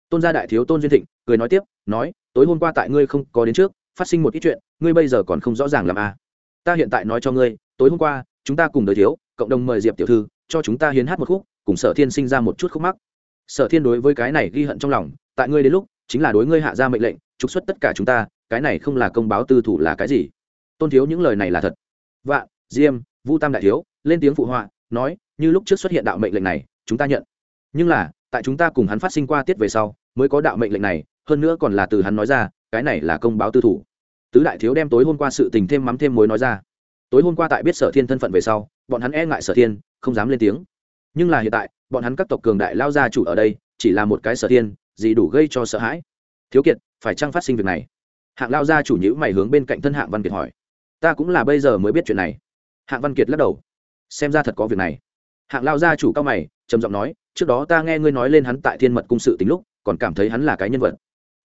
Speaker 1: Tôn gia đại thiếu tôn duyên thịnh, cười nói tiếp, nói, tối hôm qua tại ngươi không có đến trước, phát sinh một ít chuyện, ngươi bây giờ còn không rõ ràng làm a. Ta hiện tại nói cho ngươi, tối hôm qua chúng ta cùng đối thiếu, cộng đồng mời diệp tiểu thư, cho chúng ta hiến hát một khúc, cùng sở thiên sinh ra một chút khúc mắc. Sở thiên đối với cái này ghi hận trong lòng, tại ngươi đến lúc, chính là đối ngươi hạ ra mệnh lệnh, trục xuất tất cả chúng ta, cái này không là công báo tư thủ là cái gì? Tôn thiếu những lời này là thật. Vạn diêm, vu tam đại thiếu, lên tiếng phụ họa, nói, như lúc trước xuất hiện đạo mệnh lệnh này, chúng ta nhận. Nhưng là, tại chúng ta cùng hắn phát sinh qua tiết về sau, mới có đạo mệnh lệnh này, hơn nữa còn là từ hắn nói ra, cái này là công báo tư thủ. Tứ đại thiếu đem tối hôm qua sự tình thêm mắm thêm mối nói ra tối hôm qua tại biết sở thiên thân phận về sau, bọn hắn e ngại sở thiên, không dám lên tiếng. Nhưng là hiện tại, bọn hắn các tộc cường đại lao gia chủ ở đây, chỉ là một cái sở thiên, gì đủ gây cho sợ hãi. Thiếu kiệt, phải chăng phát sinh việc này? Hạng lao gia chủ nhữ mày hướng bên cạnh thân hạng văn kiệt hỏi. Ta cũng là bây giờ mới biết chuyện này. Hạng văn kiệt lắc đầu. Xem ra thật có việc này. Hạng lao gia chủ cao mày, trầm giọng nói, trước đó ta nghe ngươi nói lên hắn tại thiên mật cung sự tính lúc, còn cảm thấy hắn là cái nhân vật.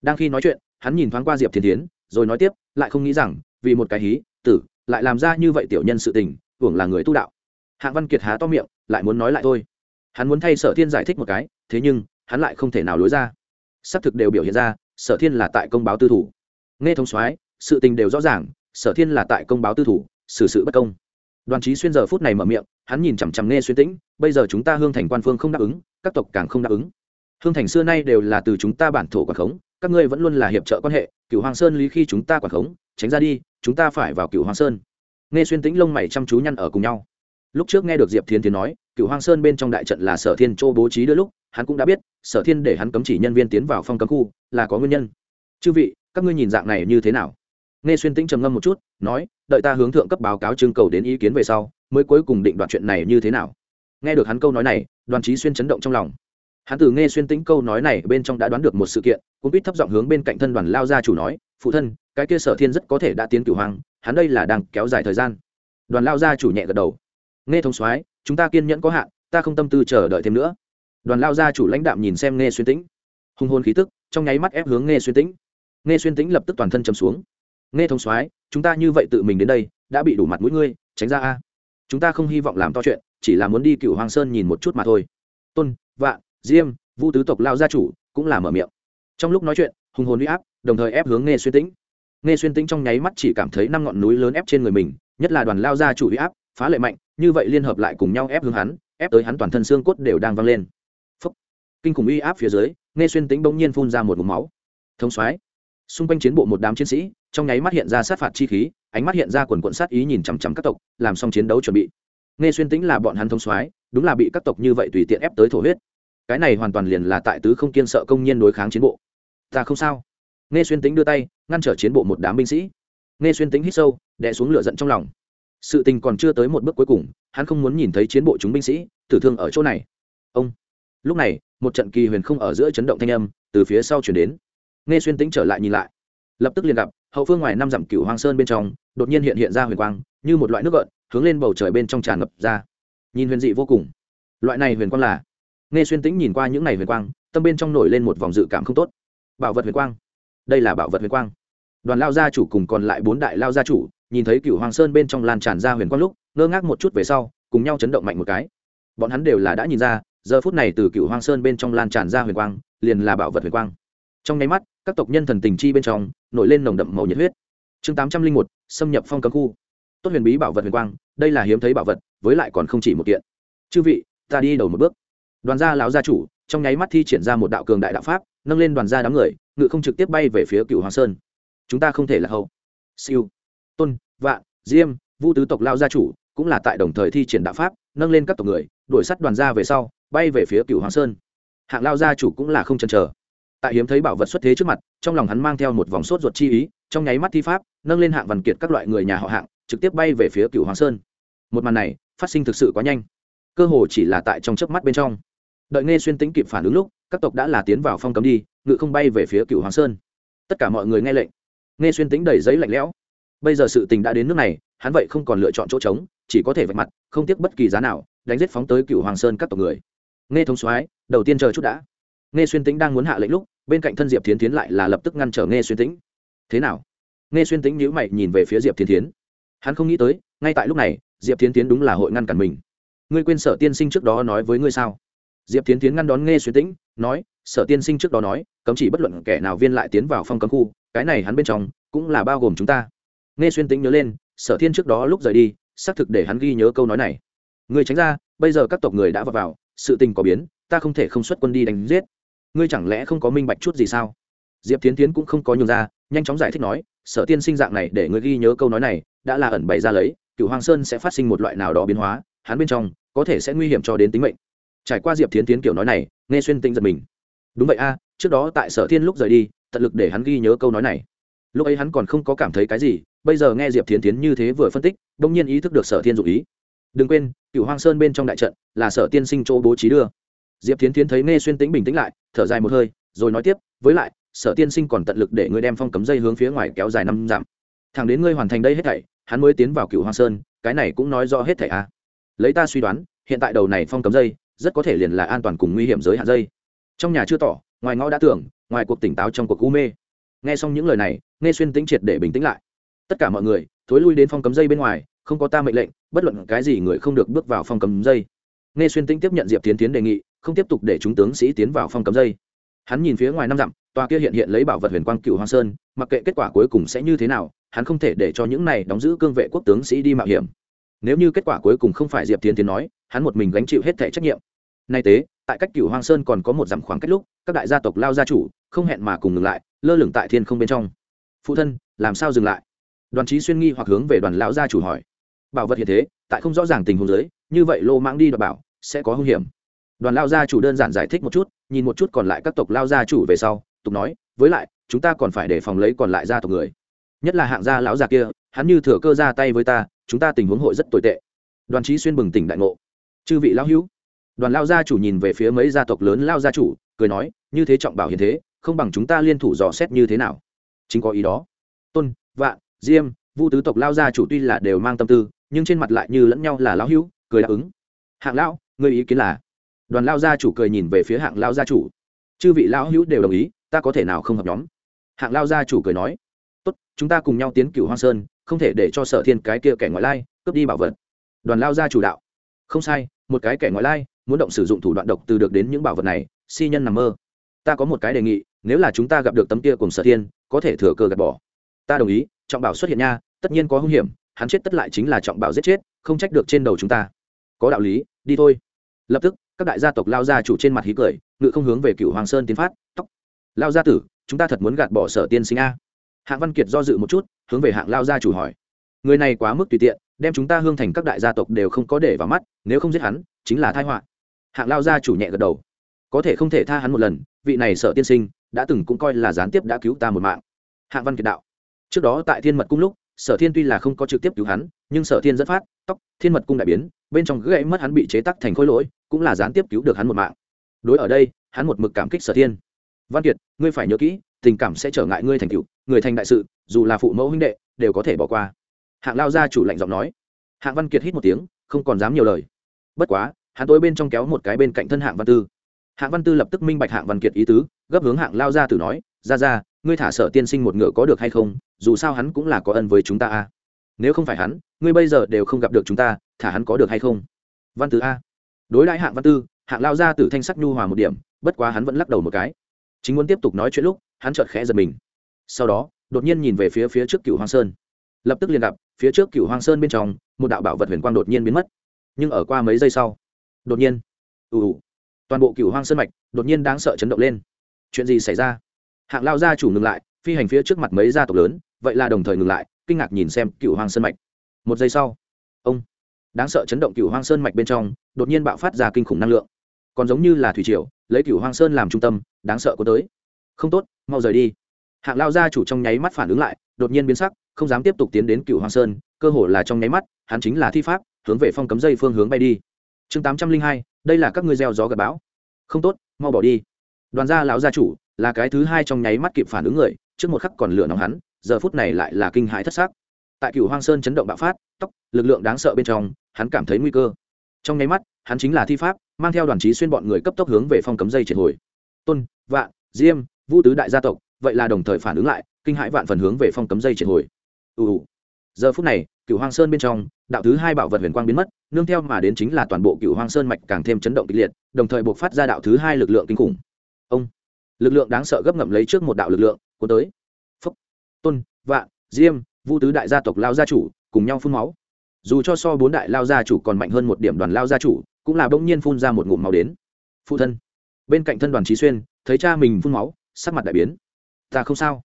Speaker 1: Đang khi nói chuyện, hắn nhìn thoáng qua diệp thiên tiến rồi nói tiếp, lại không nghĩ rằng, vì một cái hí tử, lại làm ra như vậy tiểu nhân sự tình, hưởng là người tu đạo. Hạng văn kiệt há to miệng, lại muốn nói lại thôi. Hắn muốn thay sở thiên giải thích một cái, thế nhưng, hắn lại không thể nào lối ra. Xác thực đều biểu hiện ra, sở thiên là tại công báo tư thủ. Nghe thông soái, sự tình đều rõ ràng, sở thiên là tại công báo tư thủ, xử sự bất công. Đoàn trí xuyên giờ phút này mở miệng, hắn nhìn chằm chằm nghe xuyên tĩnh, bây giờ chúng ta hương thành quan phương không đáp ứng, các tộc càng không đáp ứng. Hương thành xưa nay đều là từ chúng ta bản thổ quảng khống các ngươi vẫn luôn là hiệp trợ quan hệ cựu hoàng sơn lý khi chúng ta quản khống, tránh ra đi, chúng ta phải vào cựu hoàng sơn. Nghe xuyên tĩnh lông mày chăm chú nhăn ở cùng nhau. Lúc trước nghe được diệp thiên tiến nói cựu hoàng sơn bên trong đại trận là sở thiên châu bố trí đôi lúc, hắn cũng đã biết, sở thiên để hắn cấm chỉ nhân viên tiến vào phong cấm khu, là có nguyên nhân. Chư vị, các ngươi nhìn dạng này như thế nào? Nghe xuyên tĩnh trầm ngâm một chút, nói, đợi ta hướng thượng cấp báo cáo trưng cầu đến ý kiến về sau, mới cuối cùng định đoạn chuyện này như thế nào? Nghe được hắn câu nói này, đoàn trí xuyên chấn động trong lòng hắn từ nghe xuyên tĩnh câu nói này bên trong đã đoán được một sự kiện cũng biết thấp giọng hướng bên cạnh thân đoàn lao gia chủ nói, phụ thân, cái kia sở thiên rất có thể đã tiến cửu hoàng hắn đây là đang kéo dài thời gian. Đoàn lao gia chủ nhẹ gật đầu. Nghe thông soái, chúng ta kiên nhẫn có hạn, ta không tâm tư chờ đợi thêm nữa. Đoàn lao gia chủ lãnh đạm nhìn xem nghe xuyên tĩnh. Hung hôn khí tức, trong nháy mắt ép hướng nghe xuyên tĩnh. Nghe xuyên tĩnh lập tức toàn thân chầm xuống. Nghe thông soái, chúng ta như vậy tự mình đến đây, đã bị đủ mặt mũi ngươi, tránh ra a. Chúng ta không hy vọng làm to chuyện, chỉ là muốn đi cựu hoàng sơn nhìn một chút mà thôi. Tôn vạn diêm, vu tứ tộc lao gia chủ, cũng là mở miệng. Trong lúc nói chuyện, hùng hồn uy áp, đồng thời ép hướng nghe xuyên tĩnh. Nghe xuyên tĩnh trong nháy mắt chỉ cảm thấy năm ngọn núi lớn ép trên người mình, nhất là đoàn lao gia chủ uy áp, phá lệ mạnh, như vậy liên hợp lại cùng nhau ép hướng hắn, ép tới hắn toàn thân xương cốt đều đang văng lên. Phúc. kinh khủng uy áp phía dưới nghe xuyên tĩnh bỗng nhiên phun ra một mục máu. Thống soái. Xung quanh chiến bộ một đám chiến sĩ, trong nháy mắt hiện ra sát phạt chi khí, ánh mắt hiện ra quần quận sát ý nhìn chằm chằm các tộc, làm xong chiến đấu chuẩn bị. Nghe xuyên tĩnh là bọn hắn thông soái, đúng là bị các tộc như vậy tùy tiện ép tới thổ huyết cái này hoàn toàn liền là tại tứ không kiên sợ công nhân đối kháng chiến bộ. Ta không sao. Nghe xuyên tĩnh đưa tay, ngăn trở chiến bộ một đám binh sĩ. Nghe xuyên tĩnh hít sâu, đè xuống lửa giận trong lòng. Sự tình còn chưa tới một bước cuối cùng, hắn không muốn nhìn thấy chiến bộ chúng binh sĩ, tử thương ở chỗ này. Ông. Lúc này, một trận kỳ huyền không ở giữa chấn động thanh âm từ phía sau chuyển đến. Nghe xuyên tĩnh trở lại nhìn lại. Lập tức liền gặp, hậu phương ngoài năm dặm cửu hoang sơn bên trong, đột nhiên hiện hiện ra huyền quang, như một loại nước gợn, hướng lên bầu trời bên trong tràn ngập ra. Nhìn huyền dị vô cùng. Loại này huyền quang là nghe xuyên tĩnh nhìn qua những này huyền quang, tâm bên trong nổi lên một vòng dự cảm không tốt. Bảo vật huyền quang. Đây là bảo vật huyền quang. Đoàn lao gia chủ cùng còn lại bốn đại lao gia chủ, nhìn thấy cửu hoàng sơn bên trong lan tràn ra huyền quang lúc, ngơ ngác một chút về sau, cùng nhau chấn động mạnh một cái. Bọn hắn đều là đã nhìn ra, giờ phút này từ cửu hoàng sơn bên trong lan tràn ra huyền quang, liền là bảo vật huyền quang. Trong nháy mắt, các tộc nhân thần tình chi bên trong, nổi lên nồng đậm màu nhiệt huyết. Chương tám trăm linh một, xâm nhập phong cấm khu. Tốt huyền bí bảo vật huyền quang, đây là hiếm thấy bảo vật, với lại còn không chỉ một kiện. Chư vị, ta đi đầu một bước đoàn gia lão gia chủ, trong nháy mắt thi triển ra một đạo cường đại đạo pháp, nâng lên đoàn gia đám người, ngự không trực tiếp bay về phía cựu hoàng sơn. Chúng ta không thể là hậu. Siêu. Tôn, vạn, diêm, vu tứ tộc lao gia chủ, cũng là tại đồng thời thi triển đạo pháp, nâng lên các tộc người, đuổi sắt đoàn gia về sau, bay về phía cựu hoàng sơn. Hạng lao gia chủ cũng là không chần chờ. Tại hiếm thấy bảo vật xuất thế trước mặt, trong lòng hắn mang theo một vòng sốt ruột chi ý, trong nháy mắt thi pháp, nâng lên hạng văn kiệt các loại người nhà họ hạng, trực tiếp bay về phía cựu hoàng sơn. Một màn này, phát sinh thực sự quá nhanh. Cơ hồ chỉ là tại trong chớp mắt bên trong đợi nghe xuyên tính kịp phản ứng lúc, các tộc đã là tiến vào phong cấm đi, ngự không bay về phía cựu hoàng sơn. Tất cả mọi người nghe lệnh. Nghe xuyên tính đầy giấy lạnh lẽo. Bây giờ sự tình đã đến nước này, hắn vậy không còn lựa chọn chỗ trống, chỉ có thể vạch mặt, không tiếc bất kỳ giá nào, đánh giết phóng tới cựu hoàng sơn các tộc người. Nghe thống soái, đầu tiên chờ chút đã. Nghe xuyên tính đang muốn hạ lệnh lúc, bên cạnh thân diệp thiến tiến lại là lập tức ngăn trở nghe xuyên tính thế nào? Nghe xuyên tính nhữ mày nhìn về phía diệp thiến tiến hắn không nghĩ tới, ngay tại lúc này, diệp thiến tiến đúng là hội ngăn cản mình. Ngươi quên sở tiên sinh trước đó nói với ngươi sao? Diệp tiến tiến ngăn đón nghe xuyên tĩnh nói sở tiên sinh trước đó nói cấm chỉ bất luận kẻ nào viên lại tiến vào phong cấm khu cái này hắn bên trong cũng là bao gồm chúng ta. Nghe xuyên tĩnh nhớ lên sở thiên trước đó lúc rời đi xác thực để hắn ghi nhớ câu nói này. Người tránh ra bây giờ các tộc người đã vào, vào sự tình có biến ta không thể không xuất quân đi đánh giết. Ngươi chẳng lẽ không có minh bạch chút gì sao? Diệp tiến tiến cũng không có nhường ra nhanh chóng giải thích nói sở tiên sinh dạng này để ngươi ghi nhớ câu nói này đã là ẩn bày ra lấy cựu hoàng sơn sẽ phát sinh một loại nào đó biến hóa hắn bên trong có thể sẽ nguy hiểm cho đến tính mệnh trải qua diệp tiến tiến kiểu nói này, nghe xuyên tinh giật mình. Đúng vậy a, trước đó tại sở thiên lúc rời đi, tận lực để hắn ghi nhớ câu nói này. Lúc ấy hắn còn không có cảm thấy cái gì, bây giờ nghe diệp tiến tiến như thế vừa phân tích đ ỗ n g nhiên ý thức được sở thiên dụ ý. Đừng quên cựu hoang sơn bên trong đại trận là sở tiên sinh chỗ bố trí đưa. Diệp tiến tiến thấy nghe xuyên tính bình tĩnh lại, thở dài một hơi, rồi nói tiếp, với lại, sở tiên sinh còn tận lực để ngươi đem phong cấm dây hướng phía ngoài kéo dài năm dặm. Thẳng đến ngươi hoàn thành đây hết thảy, hắn mới tiến vào cựu hoang sơn, cái này cũng nói rõ hết thảy a. Lấy ta suy đoán, hiện tại đầu này phong cấm dây rất có thể liền là an toàn cùng nguy hiểm giới hạn dây. Trong nhà chưa tỏ, ngoài ngõ đã tưởng, ngoài cuộc tỉnh táo trong cuộc u mê. Nghe xong những lời này nghe xuyên tĩnh triệt để bình tĩnh lại. Tất cả mọi người, thối lui đến phong cấm dây bên ngoài, không có ta mệnh lệnh, bất luận cái gì người không được bước vào phong cấm dây. Nghe xuyên tĩnh tiếp nhận diệp tiến tiến đề nghị, không tiếp tục để chúng tướng sĩ tiến vào phong cấm dây. Hắn nhìn phía ngoài năm dặm, tòa kia hiện hiện lấy bảo vật huyền quang cựu hoàng sơn, mặc kệ kết quả cuối cùng sẽ như thế nào, hắn không thể để cho những này đóng giữ cương vệ quốc tướng sĩ đi mạo hiểm nếu như kết quả cuối cùng không phải diệp tiến tiến nói, hắn một mình gánh chịu hết thẻ trách nhiệm. Nay tế, tại cách cửu hoang sơn còn có một dặm khoảng cách lúc, các đại gia tộc lao gia chủ, không hẹn mà cùng ngừng lại, lơ lửng tại thiên không bên trong. Phụ thân, làm sao dừng lại? Đoàn trí xuyên nghi hoặc hướng về đoàn lão gia chủ hỏi. Bảo vật hiện thế, tại không rõ ràng tình huống giới như vậy lô mãng đi đọc bảo, sẽ có hung hiểm. Đoàn lao gia chủ đơn giản giải thích một chút, nhìn một chút còn lại các tộc lao gia chủ về sau, tục nói, với lại, chúng ta còn phải đề phòng lấy còn lại gia tộc người. Nhất là hạng gia lão già kia hắn như thừa cơ ra tay với ta, chúng ta tình huống hội rất tồi tệ. Đoàn trí xuyên bừng tỉnh đại ngộ. Chư vị lão hữu, đoàn lao gia chủ nhìn về phía mấy gia tộc lớn lao gia chủ, cười nói, như thế trọng bảo hiền thế, không bằng chúng ta liên thủ dò xét như thế nào? Chính có ý đó. Tôn, vạn, diêm, vu tứ tộc lao gia chủ tuy là đều mang tâm tư, nhưng trên mặt lại như lẫn nhau là lão hữu, cười đáp ứng. Hạng lão người ý kiến là? Đoàn lao gia chủ cười nhìn về phía hạng lao gia chủ. Chư vị lão hữu đều đồng ý, ta có thể nào không hợp nhóm? Hạng lao gia chủ cười nói. Tốt, chúng ta cùng nhau tiến cửu hoa sơn không thể để cho sở thiên cái kia kẻ ngoại lai cướp đi bảo vật. Đoàn lao ra chủ đạo. Không sai, một cái kẻ ngoại lai muốn động sử dụng thủ đoạn độc từ được đến những bảo vật này, si nhân nằm mơ. Ta có một cái đề nghị, nếu là chúng ta gặp được tấm kia cùng sở thiên, có thể thừa cơ gạt bỏ. Ta đồng ý, trọng bảo xuất hiện nha, tất nhiên có hung hiểm, hắn chết tất lại chính là trọng bảo giết chết, không trách được trên đầu chúng ta. Có đạo lý, đi thôi. Lập tức, các đại gia tộc lao gia chủ trên mặt hí cười, ngự không hướng về cựu hoàng sơn tiến phát, tóc. Lao gia tử, chúng ta thật muốn gạt bỏ sở tiên sinh a hạng văn kiệt do dự một chút, hướng về hạng lao gia chủ hỏi. Người này quá mức tùy tiện, đem chúng ta hương thành các đại gia tộc đều không có để vào mắt, nếu không giết hắn, chính là thái họa. Hạng lao gia chủ nhẹ gật đầu. Có thể không thể tha hắn một lần, vị này sợ tiên sinh, đã từng cũng coi là gián tiếp đã cứu ta một mạng. Hạng văn kiệt đạo. Trước đó tại thiên mật cung lúc, sở thiên tuy là không có trực tiếp cứu hắn, nhưng sở thiên dẫn phát, tóc, thiên mật cung đại biến, bên trong gãy mất hắn bị chế tắc thành khối lỗi, cũng là gián tiếp cứu được hắn một mạng. Đối ở đây, hắn một mực cảm kích sở thiên. Văn kiệt, ngươi phải nhớ kỹ tình cảm sẽ trở ngại ngươi thành cựu người thành đại sự, dù là phụ mẫu huynh đệ, đều có thể bỏ qua. Hạng lao gia chủ lạnh giọng nói. Hạng văn kiệt hít một tiếng, không còn dám nhiều lời. Bất quá, hắn tối bên trong kéo một cái bên cạnh thân hạng văn tư. Hạng văn tư lập tức minh bạch hạng văn kiệt ý tứ, gấp hướng hạng lao gia tử nói ra ra ngươi thả sở tiên sinh một ngựa có được hay không? Dù sao hắn cũng là có ân với chúng ta a. Nếu không phải hắn, ngươi bây giờ đều không gặp được chúng ta, thả hắn có được hay không? Văn tư a. Đối đãi hạng văn tư, hạng lao gia tử thanh sắc nhu hòa một điểm, bất quá hắn vẫn lắc đầu một cái. Chính muốn tiếp tục nói chuyện lúc hắn chợt khẽ giật mình. Sau đó, đột nhiên nhìn về phía phía trước cựu hoang sơn. Lập tức liền gặp, phía trước cựu hoang sơn bên trong, một đạo bảo vật huyền quang đột nhiên biến mất. Nhưng ở qua mấy giây sau, đột nhiên, ù ù, toàn bộ cựu hoang sơn mạch đột nhiên đáng sợ chấn động lên. Chuyện gì xảy ra? Hạng lao gia chủ ngừng lại, phi hành phía trước mặt mấy gia tộc lớn, vậy là đồng thời ngừng lại, kinh ngạc nhìn xem cựu hoang sơn mạch. Một giây sau, ông, đáng sợ chấn động cựu hoang sơn mạch bên trong, đột nhiên bạo phát ra kinh khủng năng lượng. Còn giống như là thủy triều, lấy cựu hoang sơn làm trung tâm, đáng sợ có tới không tốt, mau rời đi. Hạng lao gia chủ trong nháy mắt phản ứng lại, đột nhiên biến sắc, không dám tiếp tục tiến đến cựu hoang sơn, cơ hồ là trong nháy mắt, hắn chính là thi pháp, hướng về phong cấm dây phương hướng bay đi. Chương tám trăm linh hai, đây là các ngươi gieo gió gặp bão. Không tốt, mau bỏ đi. Đoàn gia lão gia chủ, là cái thứ hai trong nháy mắt kịp phản ứng người, trước một khắc còn lửa nóng hắn, giờ phút này lại là kinh hãi thất xác tại cựu hoang sơn chấn động bạo phát tóc lực lượng đáng sợ bên trong, hắn cảm thấy nguy cơ. Trong nháy mắt, hắn chính là thi pháp, mang theo đoàn trí xuyên bọn người cấp tốc hướng về phong cấm dây triệt hồi. Tôn, vạn, diêm vũ tứ đại gia tộc, vậy là đồng thời phản ứng lại, kinh hãi vạn phần hướng về phong cấm dây triệt hồi. Ù giờ phút này cựu hoang sơn bên trong, đạo thứ hai bảo vật huyền quang biến mất, nương theo mà đến chính là toàn bộ cựu hoang sơn mạch càng thêm chấn động kịch liệt, đồng thời buộc phát ra đạo thứ hai lực lượng kinh khủng. Ông. Lực lượng đáng sợ gấp ngậm lấy trước một đạo lực lượng, cuốn tới. Phúc. Tôn, vạn, diêm, vu tứ đại gia tộc lao gia chủ, cùng nhau phun máu. Dù cho so bốn đại lao gia chủ còn mạnh hơn một điểm đoàn lao gia chủ, cũng là bỗng nhiên phun ra một ngụm máu đến. Phụ thân. Bên cạnh thân đoàn trí xuyên, thấy cha mình phun máu sắc mặt đại biến. Ta không sao.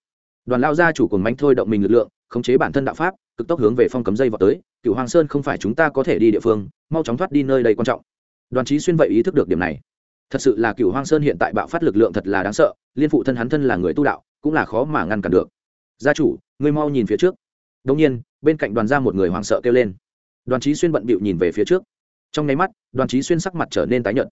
Speaker 1: Đoàn lao gia chủ cùng mánh thôi động mình lực lượng, khống chế bản thân đạo pháp, cực tốc hướng về phong cấm dây vào tới. Cựu hoàng sơn không phải chúng ta có thể đi địa phương, mau chóng thoát đi nơi đây quan trọng. Đoàn trí xuyên vậy ý thức được điểm này. Thật sự là cựu hoang sơn hiện tại bạo phát lực lượng thật là đáng sợ, liên phụ thân hắn thân là người tu đạo, cũng là khó mà ngăn cản được. Gia chủ, ngươi mau nhìn phía trước. Đông nhiên, bên cạnh đoàn ra một người hoảng sợ kêu lên. Đoàn trí xuyên bận bịu nhìn về phía trước. Trong nháy mắt, đoàn trí xuyên sắc mặt trở nên tái nhợt.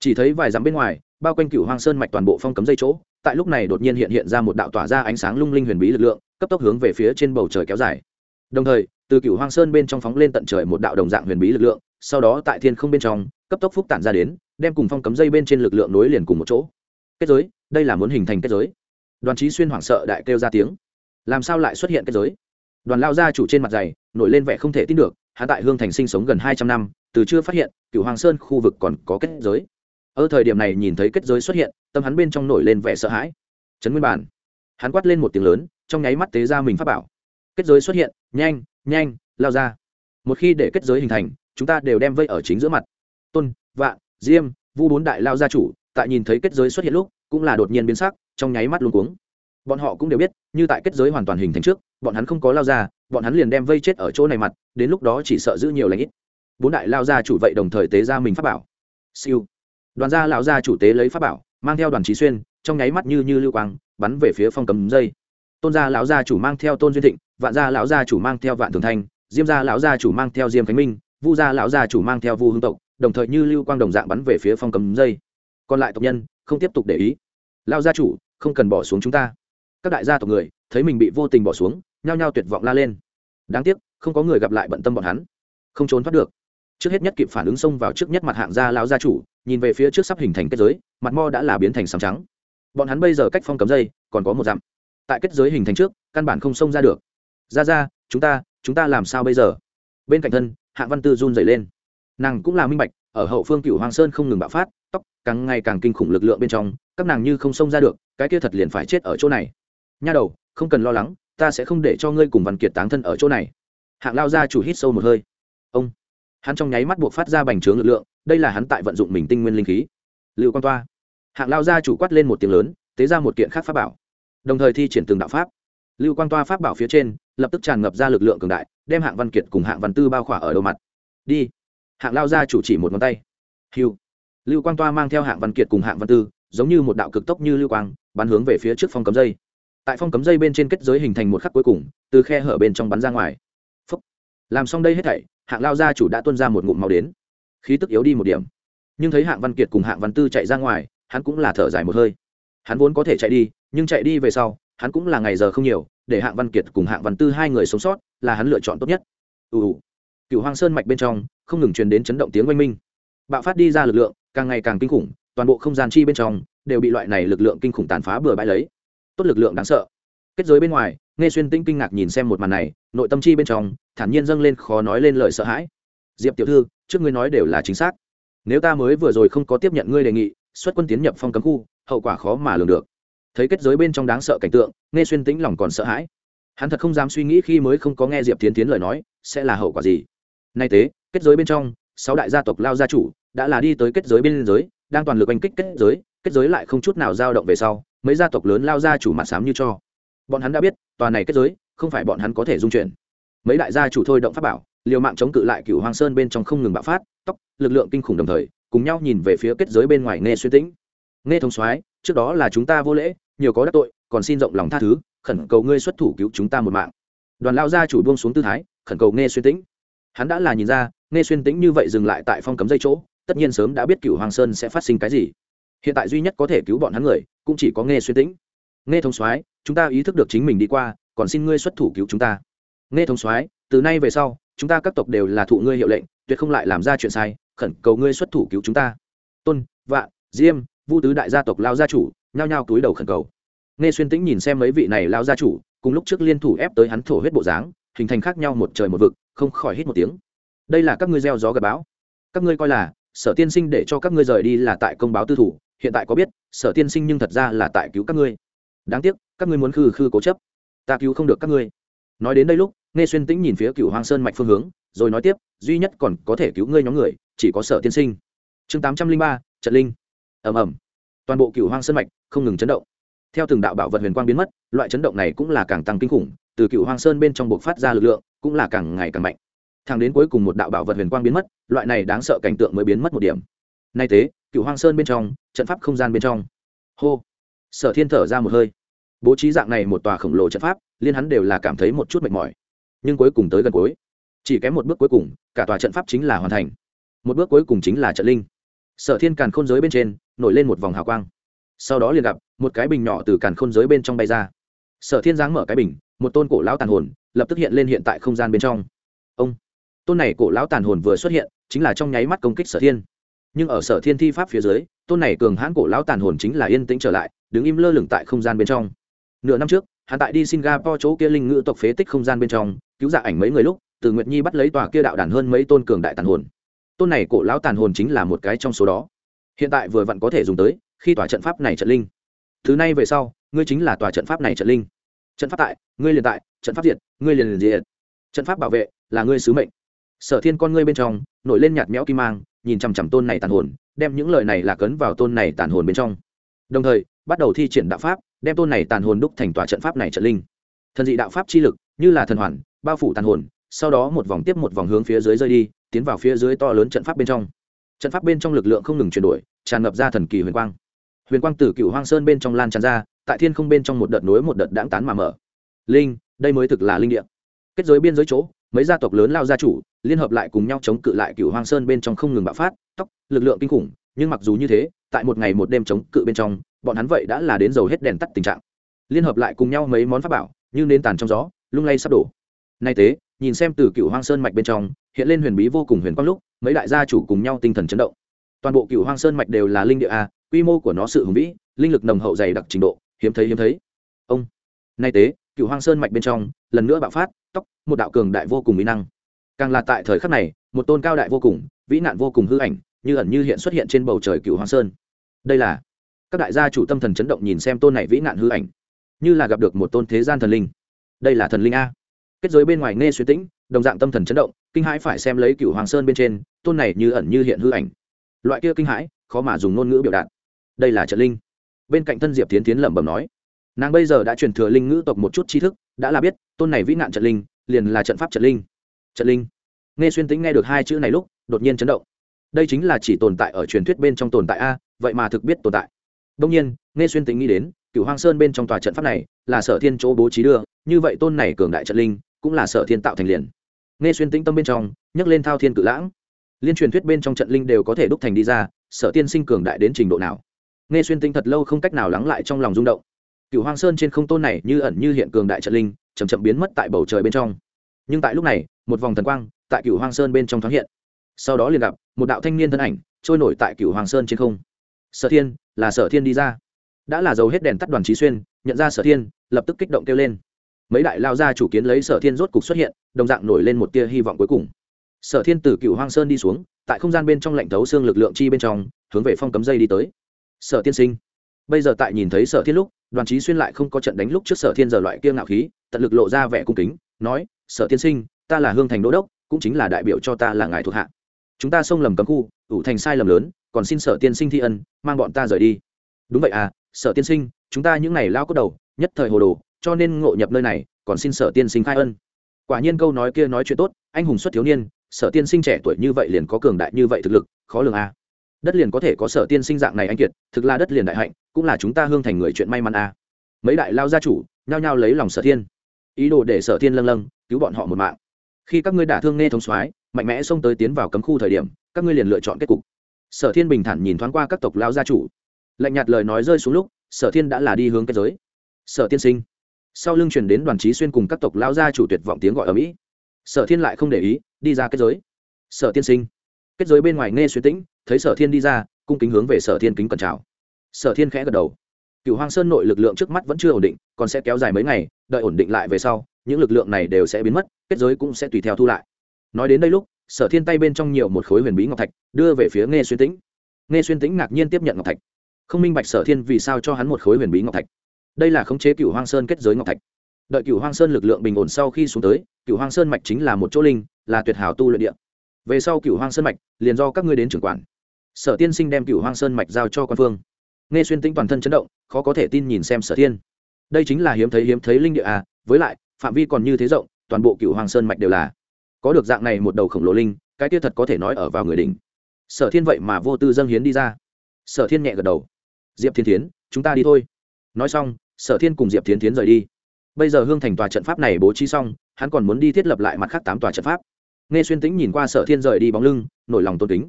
Speaker 1: Chỉ thấy vài dặm bên ngoài, bao quanh cựu hoang sơn mạch toàn bộ phong cấm dây chỗ tại lúc này đột nhiên hiện hiện ra một đạo tỏa ra ánh sáng lung linh huyền bí lực lượng, cấp tốc hướng về phía trên bầu trời kéo dài. Đồng thời, từ cựu hoang sơn bên trong phóng lên tận trời một đạo đồng dạng huyền bí lực lượng, sau đó tại thiên không bên trong, cấp tốc phúc tản ra đến, đem cùng phong cấm dây bên trên lực lượng nối liền cùng một chỗ. Kết giới, đây là muốn hình thành kết giới. Đoàn trí xuyên hoảng sợ đại kêu ra tiếng. Làm sao lại xuất hiện kết giới? Đoàn lao gia chủ trên mặt dày, nổi lên vẻ không thể tin được hạ tại hương thành sinh sống gần hai trăm năm, từ chưa phát hiện cựu hoàng sơn khu vực còn có kết giới ở thời điểm này nhìn thấy kết giới xuất hiện, tâm hắn bên trong nổi lên vẻ sợ hãi. Trấn nguyên bản. Hắn quát lên một tiếng lớn, trong nháy mắt tế ra mình phát bảo. Kết giới xuất hiện, nhanh nhanh, lao ra. Một khi để kết giới hình thành, chúng ta đều đem vây ở chính giữa mặt. Tôn, vạn, diêm, vu bốn đại lao gia chủ, tại nhìn thấy kết giới xuất hiện lúc, cũng là đột nhiên biến sắc, trong nháy mắt luôn cuống. Bọn họ cũng đều biết, như tại kết giới hoàn toàn hình thành trước, bọn hắn không có lao ra, bọn hắn liền đem vây chết ở chỗ này mặt, đến lúc đó chỉ sợ giữ nhiều lãnh ít. Bốn đại lao gia chủ vậy đồng thời tế ra mình pháp bảo. Siêu đoàn gia lão gia chủ tế lấy pháp bảo, mang theo đoàn trí xuyên, trong nháy mắt như như lưu quang, bắn về phía phong cầm dây. Tôn gia lão gia chủ mang theo tôn duyên thịnh, vạn gia lão gia chủ mang theo vạn thường thanh, diêm gia lão gia chủ mang theo diêm khánh minh, vu gia lão gia chủ mang theo vu hương tộc, đồng thời như lưu quang đồng dạng bắn về phía phong cầm dây. Còn lại tộc nhân, không tiếp tục để ý. Lão gia chủ, không cần bỏ xuống chúng ta. Các đại gia tộc người, thấy mình bị vô tình bỏ xuống, nhao nhao tuyệt vọng la lên. Đáng tiếc, không có người gặp lại bận tâm bọn hắn. Không trốn thoát được trước hết nhất kịp phản ứng xông vào trước nhất mặt hạng gia lão gia chủ, nhìn về phía trước sắp hình thành kết giới, mặt mo đã là biến thành sầm trắng. Bọn hắn bây giờ cách phong cấm dây, còn có một dặm. Tại kết giới hình thành trước, căn bản không xông ra được. Ra ra, chúng ta chúng ta làm sao bây giờ? Bên cạnh thân, hạng văn tư run dày lên. Nàng cũng là minh bạch, ở hậu phương cựu hoàng sơn không ngừng bạo phát, tóc càng ngày càng kinh khủng lực lượng bên trong, các nàng như không xông ra được, cái kia thật liền phải chết ở chỗ này. Nha đầu, không cần lo lắng, ta sẽ không để cho ngươi cùng văn kiệt táng thân ở chỗ này. Hạng lao ra chủ hít sâu một hơi. Ông hắn trong nháy mắt buộc phát ra bành trướng lực lượng, đây là hắn tại vận dụng mình tinh nguyên linh khí. Lưu quan toa. Hạng lao ra chủ quát lên một tiếng lớn, tế ra một kiện khác pháp bảo. Đồng thời thi triển từng đạo pháp. Lưu quang toa pháp bảo phía trên, lập tức tràn ngập ra lực lượng cường đại, đem hạng văn kiệt cùng hạng văn tư bao khỏa ở đầu mặt. Đi. Hạng lao ra chủ chỉ một ngón tay. Hiu lưu quang toa mang theo hạng văn kiệt cùng hạng văn tư, giống như một đạo cực tốc như lưu quang, bắn hướng về phía trước phong cấm dây. Tại phong cấm dây bên trên kết giới hình thành một khắc cuối cùng, từ khe hở bên trong bắn ra ngoài. Phúc. làm xong đây hết thảy hạng lao gia chủ đã tuân ra một ngụm màu đến. Khí tức yếu đi một điểm. Nhưng thấy hạng văn kiệt cùng hạng văn tư chạy ra ngoài, hắn cũng là thở dài một hơi. Hắn vốn có thể chạy đi, nhưng chạy đi về sau, hắn cũng là ngày giờ không nhiều, để hạng văn kiệt cùng hạng văn tư hai người sống sót là hắn lựa chọn tốt nhất. Ù ù. Cựu hoang sơn mạch bên trong, không ngừng truyền đến chấn động tiếng oanh minh. Bạo phát đi ra lực lượng, càng ngày càng kinh khủng, toàn bộ không gian chi bên trong, đều bị loại này lực lượng kinh khủng tàn phá bừa bãi lấy. Tốt lực lượng đáng sợ. Kết giới bên ngoài nghe xuyên tinh kinh ngạc nhìn xem một màn này, nội tâm chi bên trong, thản nhiên dâng lên khó nói lên lời sợ hãi. Diệp tiểu thư, trước ngươi nói đều là chính xác. Nếu ta mới vừa rồi không có tiếp nhận ngươi đề nghị, xuất quân tiến nhập phong cấm khu, hậu quả khó mà lường được. Thấy kết giới bên trong đáng sợ cảnh tượng, nghe xuyên tĩnh lòng còn sợ hãi. Hắn thật không dám suy nghĩ khi mới không có nghe diệp tiến tiến lời nói, sẽ là hậu quả gì. Nay tế kết giới bên trong, sáu đại gia tộc lao gia chủ đã là đi tới kết giới bên giới, đang toàn lực oanh kích kết giới kết giới lại không chút nào dao động về sau, mấy gia tộc lớn lao gia chủ mặt sám như cho bọn hắn đã biết, tòa này kết giới, không phải bọn hắn có thể dung chuyển. Mấy đại gia chủ thôi động pháp bảo, liều mạng chống cự lại cửu hoàng sơn bên trong không ngừng bạo phát, tóc, lực lượng kinh khủng đồng thời, cùng nhau nhìn về phía kết giới bên ngoài nghe xuyên tĩnh. Nghe thông soái, trước đó là chúng ta vô lễ, nhiều có đắc tội, còn xin rộng lòng tha thứ, khẩn cầu ngươi xuất thủ cứu chúng ta một mạng. Đoàn lao gia chủ buông xuống tư thái, khẩn cầu nghe xuyên tĩnh. Hắn đã là nhìn ra nghe xuyên tĩnh như vậy dừng lại tại phong cấm dây chỗ, tất nhiên sớm đã biết cửu hoàng sơn sẽ phát sinh cái gì. Hiện tại duy nhất có thể cứu bọn hắn người, cũng chỉ có nghe xuyên tĩnh nghe thông soái, chúng ta ý thức được chính mình đi qua, còn xin ngươi xuất thủ cứu chúng ta. Nghe thông soái, từ nay về sau, chúng ta các tộc đều là thụ ngươi hiệu lệnh, tuyệt không lại làm ra chuyện sai, khẩn cầu ngươi xuất thủ cứu chúng ta. Tôn vạn diêm, vu tứ đại gia tộc lao gia chủ, nhao nhao túi đầu khẩn cầu. Nghe xuyên tĩnh nhìn xem mấy vị này lao gia chủ, cùng lúc trước liên thủ ép tới hắn thổ huyết bộ dáng, hình thành khác nhau một trời một vực, không khỏi hít một tiếng. Đây là các ngươi gieo gió gặp bão. các ngươi coi là, sở tiên sinh để cho các ngươi rời đi là tại công báo tư thủ, hiện tại có biết, sở tiên sinh nhưng thật ra là tại cứu các ngươi đáng tiếc, các ngươi muốn khư khư cố chấp. Ta cứu không được các ngươi. Nói đến đây lúc nghe xuyên tĩnh nhìn phía cựu hoàng sơn mạch phương hướng, rồi nói tiếp, duy nhất còn có thể cứu ngươi nhóm người, chỉ có sở tiên sinh. Chương tám trăm linh ba, trận linh. Ầm ầm. Toàn bộ cựu hoang sơn mạch không ngừng chấn động. Theo từng đạo bảo vật huyền quang biến mất, loại chấn động này cũng là càng tăng kinh khủng, từ cựu hoang sơn bên trong buộc phát ra lực lượng, cũng là càng ngày càng mạnh. Thẳng đến cuối cùng một đạo bảo vật huyền quang biến mất, loại này đáng sợ cảnh tượng mới biến mất một điểm. Nay thế cựu hoang sơn bên trong, trận pháp không gian bên trong. Hô. Sở thiên thở ra một hơi bố trí dạng này một tòa khổng lồ trận pháp, liên hắn đều là cảm thấy một chút mệt mỏi. Nhưng cuối cùng tới gần cuối, chỉ kém một bước cuối cùng, cả tòa trận pháp chính là hoàn thành. Một bước cuối cùng chính là trận linh. Sở thiên càn khôn giới bên trên, nổi lên một vòng hào quang. Sau đó liền gặp, một cái bình nhỏ từ càn khôn giới bên trong bay ra. Sở thiên giáng mở cái bình, một tôn cổ lão tàn hồn, lập tức hiện lên hiện tại không gian bên trong. Ông! Tôn này cổ lão tàn hồn vừa xuất hiện, chính là trong nháy mắt công kích sở thiên. Nhưng ở sở thiên thi pháp phía dưới, tôn này cường hãn cổ lão tàn hồn chính là yên tĩnh trở lại, đứng im lơ lửng tại không gian bên trong nửa năm trước, hắn tại đi singapore chỗ kia linh ngữ tộc phế tích không gian bên trong, cứu dạ ảnh mấy người lúc, từ nguyệt nhi bắt lấy tòa kia đạo đàn hơn mấy tôn cường đại tàn hồn. Tôn này cổ lão tàn hồn chính là một cái trong số đó. Hiện tại vừa vặn có thể dùng tới, khi tòa trận pháp này trận linh. Thứ này về sau, ngươi chính là tòa trận pháp này trận linh. Trận pháp tại, ngươi liền tại, trận pháp diệt, ngươi liền liền diệt. Trận pháp bảo vệ, là ngươi sứ mệnh. Sở thiên con ngươi bên trong, nổi lên nhạt méo kim mang, nhìn chằm chằm tôn này tàn hồn, đem những lời này là cấn vào tôn này tàn hồn bên trong. Đồng thời, bắt đầu thi triển đạo pháp đem tôn này tàn hồn đúc thành tòa trận pháp này trận linh. Thần dị đạo pháp chi lực, như là thần hoàn, bao phủ tàn hồn, sau đó một vòng tiếp một vòng hướng phía dưới rơi đi, tiến vào phía dưới to lớn trận pháp bên trong. Trận pháp bên trong lực lượng không ngừng chuyển đổi, tràn ngập ra thần kỳ huyền quang. Huyền quang từ cựu hoang sơn bên trong lan tràn ra, tại thiên không bên trong một đợt nối một đợt đáng tán mà mở. Linh, đây mới thực là linh địa. Kết giới biên giới chỗ, mấy gia tộc lớn lao gia chủ, liên hợp lại cùng nhau chống cự lại cựu hoang sơn bên trong không ngừng bạo phát tóc lực lượng kinh khủng nhưng mặc dù như thế, tại một ngày một đêm chống cự bên trong, bọn hắn vậy đã là đến dầu hết đèn tắt tình trạng. Liên hợp lại cùng nhau mấy món pháp bảo, như nến tàn trong gió, lung lay sắp đổ. Nay tế nhìn xem từ cựu hoang sơn mạch bên trong, hiện lên huyền bí vô cùng huyền quang lúc, mấy đại gia chủ cùng nhau tinh thần chấn động. Toàn bộ cựu hoang sơn mạch đều là linh địa a, quy mô của nó sự hùng vĩ, linh lực nồng hậu dày đặc trình độ, hiếm thấy hiếm thấy. Ông, nay tế cựu hoang sơn mạch bên trong, lần nữa bạo phát tóc một đạo cường đại vô cùng mỹ năng. Càng là tại thời khắc này, một tôn cao đại vô cùng, vĩ nạn vô cùng hư ảnh như ẩn như hiện xuất hiện trên bầu trời cựu hoàng sơn. Đây là, các đại gia chủ tâm thần chấn động nhìn xem tôn này vĩ nạn hư ảnh, như là gặp được một tôn thế gian thần linh. Đây là thần linh a. Kết giới bên ngoài nghe suy tĩnh, đồng dạng tâm thần chấn động, kinh hãi phải xem lấy cựu hoàng sơn bên trên, tôn này như ẩn như hiện hư ảnh. Loại kia kinh hãi, khó mà dùng ngôn ngữ biểu đạt. Đây là trận linh. Bên cạnh thân diệp tiến tiến lẩm bẩm nói, nàng bây giờ đã truyền thừa linh ngữ tộc một chút tri thức, đã là biết, tôn này vĩ nạn trận linh, liền là trận pháp trận linh. Trận linh. Nghe xuyên tính nghe được hai chữ này lúc, đột nhiên chấn động đây chính là chỉ tồn tại ở truyền thuyết bên trong tồn tại a, vậy mà thực biết tồn tại. Đông nhiên nghe xuyên tính nghĩ đến cựu hoang sơn bên trong tòa trận pháp này là sở thiên chỗ bố trí đưa, như vậy tôn này cường đại trận linh cũng là sở thiên tạo thành liền. Nghe xuyên tĩnh tâm bên trong, nhấc lên thao thiên cự lãng. Liên truyền thuyết bên trong trận linh đều có thể đúc thành đi ra, sở tiên sinh cường đại đến trình độ nào? Nghe xuyên tinh thật lâu không cách nào lắng lại trong lòng rung động. Cựu hoang sơn trên không tôn này như ẩn như hiện cường đại trận linh chầm chậm biến mất tại bầu trời bên trong. Nhưng tại lúc này, một vòng thần quang tại cựu hoang sơn bên trong thoáng hiện. Sau đó liền gặp một đạo thanh niên thân ảnh trôi nổi tại cửu hoàng sơn trên không. Sở thiên, là sở thiên đi ra. Đã là dầu hết đèn tắt đoàn trí xuyên, nhận ra sở thiên, lập tức kích động kêu lên. Mấy đại lao ra chủ kiến lấy sở thiên rốt cục xuất hiện, đồng dạng nổi lên một tia hy vọng cuối cùng. Sở thiên từ cựu hoang sơn đi xuống, tại không gian bên trong lạnh thấu xương lực lượng chi bên trong, hướng về phong cấm dây đi tới. Sở tiên sinh. Bây giờ tại nhìn thấy sở thiên lúc, đoàn trí xuyên lại không có trận đánh lúc trước sở thiên giờ loại kia ngạo khí, tận lực lộ ra vẻ cung kính, nói, sở tiên sinh, ta là hương thành đô đốc, cũng chính là đại biểu cho ta là ngài thuộc hạ chúng ta xông lầm cấm khu, ủ thành sai lầm lớn, còn xin sở tiên sinh thi ân, mang bọn ta rời đi đúng vậy à sở tiên sinh, chúng ta những ngày lao cốt đầu, nhất thời hồ đồ, cho nên ngộ nhập nơi này, còn xin sở tiên sinh khai ân quả nhiên câu nói kia nói chuyện tốt, anh hùng xuất thiếu niên, sở tiên sinh trẻ tuổi như vậy liền có cường đại như vậy thực lực, khó lường à. đất liền có thể có sở tiên sinh dạng này anh kiệt, thực là đất liền đại hạnh, cũng là chúng ta hương thành người chuyện may mắn à. mấy đại lao gia chủ, nhao nhao lấy lòng sở thiên ý đồ để sở thiên lâng lâng, cứu bọn họ một mạng khi các ngươi đả thương nghe thống soái mạnh mẽ xông tới tiến vào cấm khu thời điểm, các ngươi liền lựa chọn kết cục. Sở thiên bình thản nhìn thoáng qua các tộc lao gia chủ. Lạnh nhạt lời nói rơi xuống lúc, sở thiên đã là đi hướng kết giới. Sở tiên sinh. Sau lưng chuyển đến đoàn trí xuyên cùng các tộc lao gia chủ tuyệt vọng tiếng gọi ở mỹ. Sở thiên lại không để ý, đi ra kết giới. Sở tiên sinh. Kết giới bên ngoài nghe xuyên tĩnh, thấy sở thiên đi ra, cung kính hướng về sở thiên kính cẩn chào. Sở thiên khẽ gật đầu. Cựu hoang sơn nội lực lượng trước mắt vẫn chưa ổn định, còn sẽ kéo dài mấy ngày, đợi ổn định lại về sau, những lực lượng này đều sẽ biến mất, kết giới cũng sẽ tùy theo thu lại nói đến đây lúc, sở thiên tay bên trong nhiều một khối huyền bí ngọc thạch, đưa về phía nghe xuyên tĩnh. Nghe xuyên tĩnh ngạc nhiên tiếp nhận ngọc thạch. Không minh bạch sở thiên vì sao cho hắn một khối huyền bí ngọc thạch. Đây là khống chế cựu hoang sơn kết giới ngọc thạch. Đợi cựu hoang sơn lực lượng bình ổn sau khi xuống tới cựu hoang sơn mạch chính là một chỗ linh, là tuyệt hảo tu luyện địa. Về sau cựu hoang sơn mạch, liền do các ngươi đến trưởng quản. Sở tiên sinh đem cựu hoang sơn mạch giao cho quan phương. Nghe xuyên tĩnh toàn thân chấn động, khó có thể tin nhìn xem sở thiên. Đây chính là hiếm thấy hiếm thấy linh địa à với lại, phạm vi còn như thế rộng, toàn bộ cựu hoang sơn mạch đều là có được dạng này một đầu khổng lồ linh, cái kia thật có thể nói ở vào người đỉnh. Sở thiên vậy mà vô tư dâng hiến đi ra. Sở thiên nhẹ gật đầu. Diệp thiên tiến chúng ta đi thôi. Nói xong, sở thiên cùng diệp thiên tiến rời đi. Bây giờ hương thành tòa trận pháp này bố trí xong, hắn còn muốn đi thiết lập lại mặt khác tám tòa trận pháp. Nghe xuyên tĩnh nhìn qua sở thiên rời đi bóng lưng, nổi lòng tôn kính.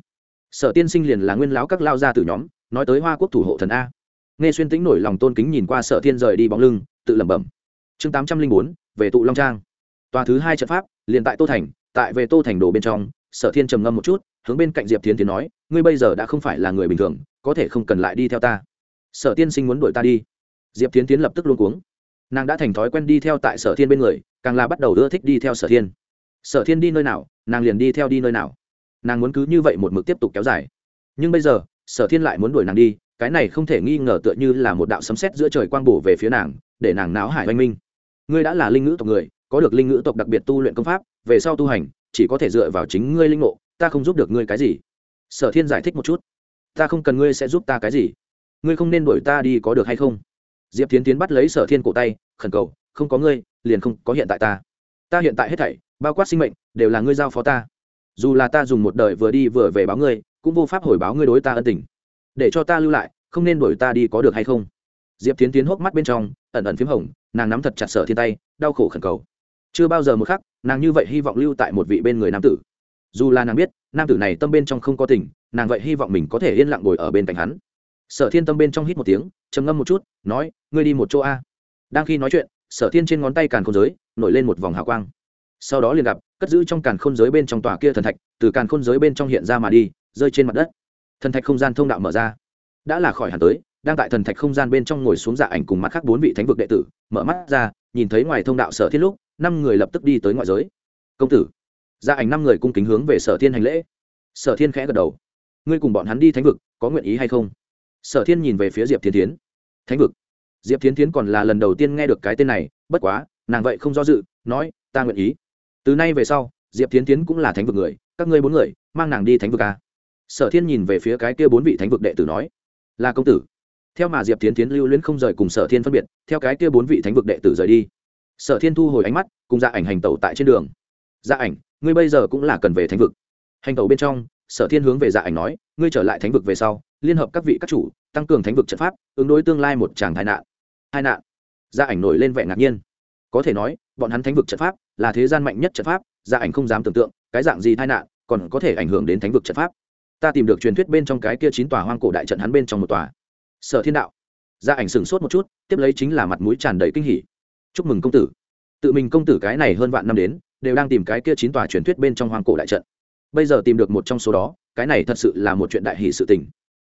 Speaker 1: Sở tiên sinh liền là nguyên láo các lao ra từ nhóm, nói tới hoa quốc thủ hộ thần a. Nghe xuyên tĩnh nổi lòng tôn kính nhìn qua sở thiên rời đi bóng lưng, tự lẩm bẩm. Chương tám trăm linh bốn, về tụ long trang. Tòa thứ hai trận pháp, liền tại tô thành tại về tô thành đồ bên trong, sở thiên trầm ngâm một chút, hướng bên cạnh diệp tiến tiến nói, ngươi bây giờ đã không phải là người bình thường, có thể không cần lại đi theo ta. Sở tiên sinh muốn đuổi ta đi. Diệp tiến tiến lập tức luôn cuống. Nàng đã thành thói quen đi theo tại sở thiên bên người, càng là bắt đầu ưa thích đi theo sở thiên. Sở thiên đi nơi nào, nàng liền đi theo đi nơi nào. Nàng muốn cứ như vậy một mực tiếp tục kéo dài. Nhưng bây giờ, sở thiên lại muốn đuổi nàng đi, cái này không thể nghi ngờ tựa như là một đạo sấm sét giữa trời quang bổ về phía nàng, để nàng náo hải oanh minh. Ngươi đã là linh ngữ tộc người có được linh ngữ tộc đặc biệt tu luyện công pháp, về sau tu hành, chỉ có thể dựa vào chính ngươi linh ngộ, ta không giúp được ngươi cái gì. Sở thiên giải thích một chút. Ta không cần ngươi sẽ giúp ta cái gì. Ngươi không nên đuổi ta đi có được hay không? Diệp tiến tiến bắt lấy sở thiên cổ tay, khẩn cầu, không có ngươi, liền không có hiện tại ta. Ta hiện tại hết thảy, bao quát sinh mệnh, đều là ngươi giao phó ta. Dù là ta dùng một đời vừa đi vừa về báo ngươi, cũng vô pháp hồi báo ngươi đối ta ân tình. Để cho ta lưu lại, không nên đuổi ta đi có được hay không? Diệp tiến tiến hốc mắt bên trong, ẩn ẩn p h í m hồng, nàng nắm thật chặt sở thiên tay, đau khổ khẩn cầu chưa bao giờ một khắc, nàng như vậy hy vọng lưu tại một vị bên người nam tử. Dù là nàng biết, nam tử này tâm bên trong không có tình, nàng vậy hy vọng mình có thể yên lặng ngồi ở bên cạnh hắn. Sở thiên tâm bên trong hít một tiếng, trầm ngâm một chút, nói, ngươi đi một chỗ a. Đang khi nói chuyện, sở thiên trên ngón tay càn khôn giới, nổi lên một vòng hào quang. Sau đó liền gặp, cất giữ trong càn khôn giới bên trong tòa kia thần thạch, từ càn khôn giới bên trong hiện ra mà đi, rơi trên mặt đất. Thần thạch không gian thông đạo mở ra. Đã là khỏi hẳn tới, đang tại thần thạch không gian bên trong ngồi xuống dạ ảnh cùng mặt khác bốn vị thánh vực đệ tử, mở mắt ra, nhìn thấy ngoài thông đạo sở thiên lúc năm người lập tức đi tới ngoại giới. Công tử. Gia ảnh năm người cung kính hướng về sở thiên hành lễ. Sở thiên khẽ gật đầu. Ngươi cùng bọn hắn đi thánh vực, có nguyện ý hay không? Sở thiên nhìn về phía diệp thiên tiến thánh vực. Diệp thiên tiến còn là lần đầu tiên nghe được cái tên này, bất quá, nàng vậy không do dự, nói, ta nguyện ý. Từ nay về sau, diệp thiên tiến cũng là thánh vực người, các ngươi bốn người, mang nàng đi thánh vực à. sở thiên nhìn về phía cái kia bốn vị thánh vực đệ tử nói, là công tử. Theo mà diệp thiên tiến lưu luyến không rời cùng sở thiên phân biệt, theo cái kia bốn vị thánh vực đệ tử rời đi sở thiên thu hồi ánh mắt, cùng dạ ảnh hành tẩu tại trên đường. Dạ ảnh, ngươi bây giờ cũng là cần về thánh vực. Hành tẩu bên trong, sở thiên hướng về dạ ảnh nói, ngươi trở lại thánh vực về sau, liên hợp các vị các chủ, tăng cường thánh vực trận pháp, ứng đối tương lai một tràng tai nạn. Hai nạn. Gia ảnh nổi lên vẻ ngạc nhiên. Có thể nói, bọn hắn thánh vực trận pháp là thế gian mạnh nhất trận pháp gia ảnh không dám tưởng tượng, cái dạng gì tai nạn còn có thể ảnh hưởng đến thánh vực trận pháp. Ta tìm được truyền thuyết bên trong cái kia chín tòa hoang cổ đại trận hắn bên trong một tòa. Sở thiên đạo. Gia ảnh sửng sốt một chút, tiếp lấy chính là mặt mũi tràn đầy kinh hỉ chúc mừng công tử. Tự mình công tử cái này hơn vạn năm đến, đều đang tìm cái kia chín tòa truyền thuyết bên trong hoang cổ đại trận. Bây giờ tìm được một trong số đó, cái này thật sự là một chuyện đại hỷ sự tình.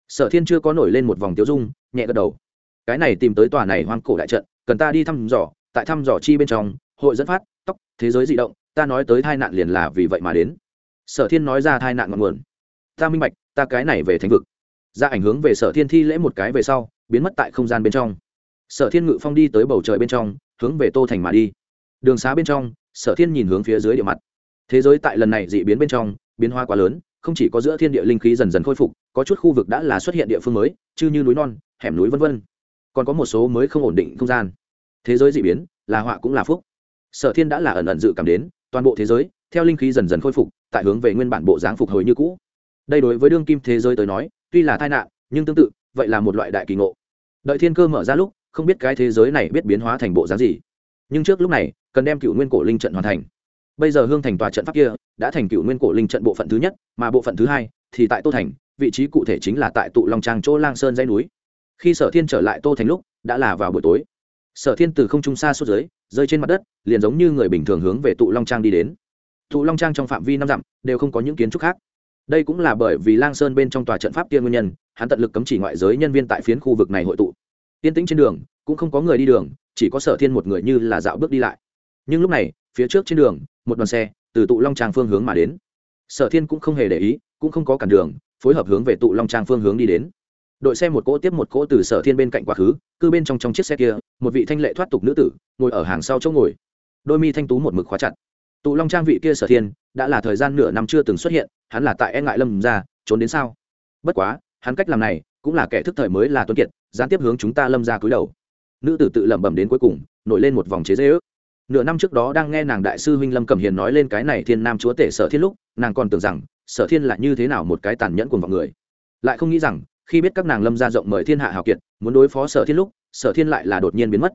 Speaker 1: Sở thiên chưa có nổi lên một vòng tiêu dung, nhẹ gật đầu. Cái này tìm tới tòa này hoang cổ đại trận, cần ta đi thăm dò, tại thăm dò chi bên trong, hội dẫn phát, tóc, thế giới di động, ta nói tới tai nạn liền là vì vậy mà đến. Sở thiên nói ra tai nạn ngọn nguồn. Ta minh bạch, ta cái này về thánh vực. Ra ảnh hướng về sở thiên thi lễ một cái về sau, biến mất tại không gian bên trong. Sở thiên ngự phong đi tới bầu trời bên trong hướng về tô thành mà đi. Đường xá bên trong, sở thiên nhìn hướng phía dưới địa mặt. Thế giới tại lần này dị biến bên trong, biến hoa quá lớn, không chỉ có giữa thiên địa linh khí dần dần khôi phục, có chút khu vực đã là xuất hiện địa phương mới chứ như núi non, hẻm núi v v còn có một số mới không ổn định không gian. Thế giới dị biến, là họa cũng là phúc. Sở thiên đã là ẩn ẩn dự cảm đến, toàn bộ thế giới, theo linh khí dần dần khôi phục, tại hướng về nguyên bản bộ dáng phục hồi như cũ. Đây đối với đương kim thế giới tới nói, tuy là tai nạn, nhưng tương tự, vậy là một loại đại kỳ ngộ. Đợi thiên cơ mở ra lúc không biết cái thế giới này biết biến hóa thành bộ dáng gì. Nhưng trước lúc này, cần đem cựu nguyên cổ linh trận hoàn thành. Bây giờ hương thành tòa trận pháp kia đã thành cựu nguyên cổ linh trận bộ phận thứ nhất, mà bộ phận thứ hai thì tại tô thành, vị trí cụ thể chính là tại tụ long trang chỗ lang sơn dãy núi. Khi sở thiên trở lại tô thành lúc, đã là vào buổi tối. Sở thiên từ không trung xa xuống dưới, rơi trên mặt đất, liền giống như người bình thường hướng về tụ long trang đi đến. Tụ long trang trong phạm vi năm dặm, đều không có những kiến trúc khác. Đây cũng là bởi vì lang sơn bên trong tòa trận pháp kia nguyên nhân, hắn tận lực cấm chỉ ngoại giới nhân viên tại phiến khu vực này hội tụ yên tĩnh trên đường, cũng không có người đi đường, chỉ có sở thiên một người như là dạo bước đi lại. Nhưng lúc này, phía trước trên đường, một đoàn xe từ tụ long trang phương hướng mà đến. Sở thiên cũng không hề để ý, cũng không có cản đường, phối hợp hướng về tụ long trang phương hướng đi đến. Đội xe một cỗ tiếp một cỗ từ sở thiên bên cạnh quá khứ cứ bên trong trong chiếc xe kia, một vị thanh lệ thoát tục nữ tử, ngồi ở hàng sau chỗ ngồi. Đôi mi thanh tú một mực khóa chặt. Tụ long trang vị kia sở thiên, đã là thời gian nửa năm chưa từng xuất hiện, hắn là tại e ngại lâm ra, trốn đến sao? Bất quá, hắn cách làm này, cũng là kẻ thức thời mới là tuấn kiệt gián tiếp hướng chúng ta lâm ra cúi đầu. Nữ tử tự lẩm bẩm đến cuối cùng, nổi lên một vòng chế dễ ước nửa năm trước đó đang nghe nàng đại sư huynh lâm cẩm hiền nói lên cái này thiên nam chúa tể sở thiên lúc, nàng còn tưởng rằng, sở thiên là như thế nào một cái tàn nhẫn cùng mọi người. Lại không nghĩ rằng, khi biết các nàng lâm ra rộng mời thiên hạ hào kiệt, muốn đối phó sở thiên lúc, sở thiên lại là đột nhiên biến mất.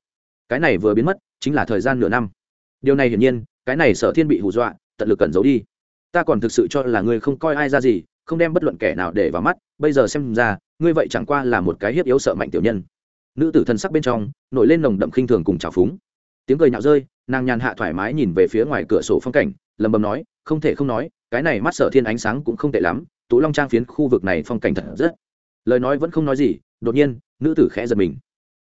Speaker 1: Cái này vừa biến mất, chính là thời gian nửa năm. Điều này hiển nhiên, cái này sở thiên bị hù dọa, tận lực cẩn giấu đi. Ta còn thực sự cho là ngươi không coi ai ra gì, không đem bất luận kẻ nào để vào mắt, bây giờ xem ra ngươi vậy chẳng qua là một cái hiếp yếu sợ mạnh tiểu nhân. Nữ tử thân sắc bên trong, nổi lên nồng đậm khinh thường cùng trào phúng. Tiếng cười nhạo rơi, nàng nhàn hạ thoải mái nhìn về phía ngoài cửa sổ phong cảnh lầm bầm nói, không thể không nói, cái này mắt sở thiên ánh sáng cũng không tệ lắm, tú long trang phiến khu vực này phong cảnh thật rất. Lời nói vẫn không nói gì, đột nhiên, nữ tử khẽ giật mình.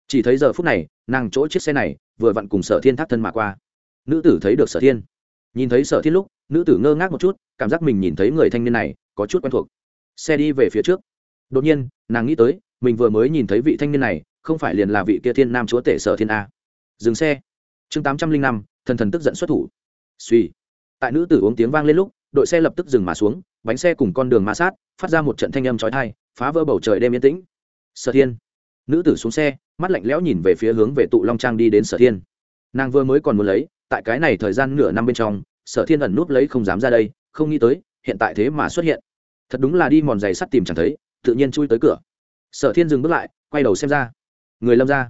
Speaker 1: Chỉ thấy giờ phút này, nàng chỗ chiếc xe này, vừa vặn cùng sở thiên thác thân mà qua. Nữ tử thấy được sở thiên. Nhìn thấy sở thiên lúc, nữ tử ngơ ngác một chút, cảm giác mình nhìn thấy người thanh niên này, có chút quen thuộc. Xe đi về phía trước đột nhiên, nàng nghĩ tới, mình vừa mới nhìn thấy vị thanh niên này, không phải liền là vị kia thiên nam chúa tể sở thiên a. Dừng xe. Chương tám trăm linh năm, thần thần tức giận xuất thủ. Suy tại nữ tử uống tiếng vang lên lúc, đội xe lập tức dừng mà xuống, bánh xe cùng con đường ma sát, phát ra một trận thanh âm trói thai phá vỡ bầu trời đêm yên tĩnh. Sở thiên. Nữ tử xuống xe, mắt lạnh lẽo nhìn về phía hướng về tụ long trang đi đến sở thiên. Nàng vừa mới còn muốn lấy, tại cái này thời gian nửa năm bên trong, sở thiên ẩn núp lấy không dám ra đây, không nghĩ tới, hiện tại thế mà xuất hiện. Thật đúng là đi mòn giày sắt tìm chẳng thấy tự nhiên chui tới cửa. Sở thiên dừng bước lại, quay đầu xem ra. Người lâm ra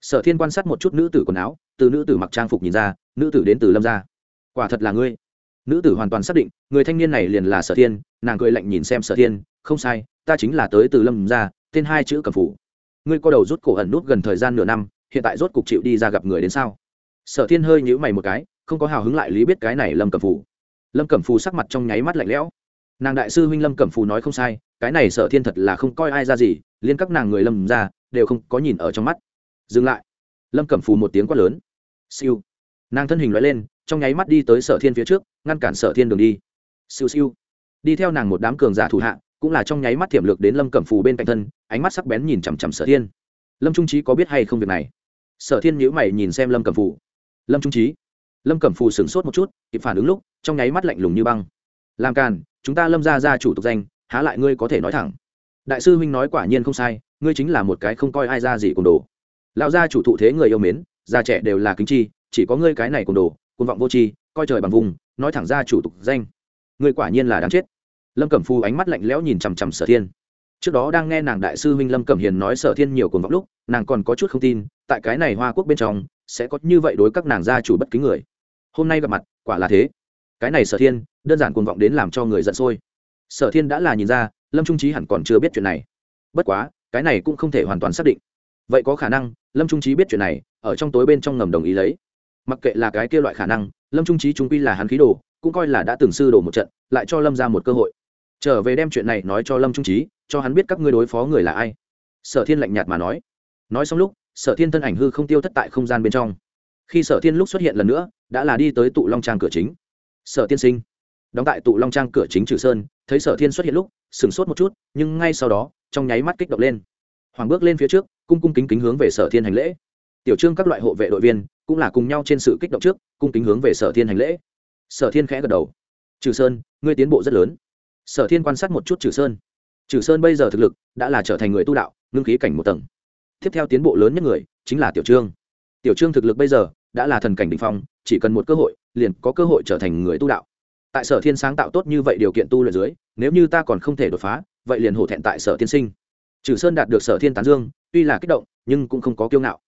Speaker 1: sở thiên quan sát một chút nữ tử quần áo, từ nữ tử mặc trang phục nhìn ra, nữ tử đến từ lâm ra quả thật là ngươi. Nữ tử hoàn toàn xác định, người thanh niên này liền là sở thiên, nàng cười lạnh nhìn xem sở thiên, không sai, ta chính là tới từ lâm ra tên hai chữ cầm phủ. Ngươi có đầu rút cổ ẩn nút gần thời gian nửa năm, hiện tại rốt cục chịu đi ra gặp người đến sao? Sở thiên hơi nhữ mày một cái, không có hào hứng lại lý biết cái này lâm cẩm Phủ. lâm cẩm phù sắc mặt trong nháy mắt lạnh lẽo. Nàng đại sư huynh lâm cẩm phù nói không sai cái này sở thiên thật là không coi ai ra gì, liên các nàng người lâm ra, đều không có nhìn ở trong mắt. Dừng lại. Lâm cẩm phù một tiếng quát lớn. Siêu. Nàng thân hình loại lên, trong nháy mắt đi tới sở thiên phía trước, ngăn cản sở thiên đường đi. Siêu siêu. Đi theo nàng một đám cường giả thủ hạ, cũng là trong nháy mắt thiểm lược đến lâm cẩm phù bên cạnh thân, ánh mắt sắc bén nhìn chằm chằm sở thiên. Lâm trung trí có biết hay không việc này? Sở thiên nhữ mày nhìn xem lâm cẩm phù. Lâm trung trí lâm cẩm phù sửng sốt một chút, kịp phản ứng lúc, trong nháy mắt lạnh lùng như băng. Làm càn, chúng ta lâm ra ra chủ tục danh há lại ngươi có thể nói thẳng. Đại sư huynh nói quả nhiên không sai, ngươi chính là một cái không coi ai ra gì cùng đồ. Lão gia chủ thụ thế người yêu mến, già trẻ đều là kính chi, chỉ có ngươi cái này cùng đồ côn vọng vô tri, coi trời bằng vùng, nói thẳng ra chủ tục danh. Ngươi quả nhiên là đáng chết. Lâm cẩm phu ánh mắt lạnh lẽo nhìn chằm chằm sở thiên. Trước đó đang nghe nàng đại sư huynh lâm cẩm hiền nói sở thiên nhiều cuồng vọng lúc, nàng còn có chút không tin, tại cái này hoa quốc bên trong, sẽ có như vậy đối các nàng gia chủ bất kính người. Hôm nay gặp mặt, quả là thế. Cái này sở thiên, đơn giản cuồng vọng đến làm cho người giận sôi sở thiên đã là nhìn ra, lâm trung trí hẳn còn chưa biết chuyện này. Bất quá, cái này cũng không thể hoàn toàn xác định. Vậy có khả năng, lâm trung trí biết chuyện này, ở trong tối bên trong ngầm đồng ý lấy. Mặc kệ là cái kia loại khả năng, lâm trung trí chúng quy là hắn khí đồ, cũng coi là đã từng sư đồ một trận, lại cho lâm ra một cơ hội. Trở về đem chuyện này nói cho lâm trung trí cho hắn biết các ngươi đối phó người là ai. Sở thiên lạnh nhạt mà nói. Nói xong lúc, sở thiên thân ảnh hư không tiêu thất tại không gian bên trong. Khi sở thiên lúc xuất hiện lần nữa, đã là đi tới tụ long trang cửa chính. Sở tiên sinh. Đóng tại tụ long trang cửa chính trừ sơn thấy sở thiên xuất hiện lúc, sửng sốt một chút, nhưng ngay sau đó, trong nháy mắt kích động lên. Hoàng bước lên phía trước, cung cung kính kính hướng về sở thiên hành lễ. Tiểu trương các loại hộ vệ đội viên cũng là cùng nhau trên sự kích động trước, cung kính hướng về sở thiên hành lễ. Sở thiên khẽ gật đầu. Trừ sơn, ngươi tiến bộ rất lớn. Sở thiên quan sát một chút trừ sơn. Trừ sơn bây giờ thực lực đã là trở thành người tu đạo, ngưng khí cảnh một tầng. Tiếp theo tiến bộ lớn nhất người chính là tiểu trương. Tiểu trương thực lực bây giờ đã là thần cảnh đ ỉ n h phong, chỉ cần một cơ hội, liền có cơ hội trở thành người tu đạo tại sở thiên sáng tạo tốt như vậy điều kiện tu luyện dưới, nếu như ta còn không thể đột phá, vậy liền hổ thẹn tại sở tiên sinh. Trừ sơn đạt được sở thiên tán dương, tuy là kích động, nhưng cũng không có kiêu ngạo.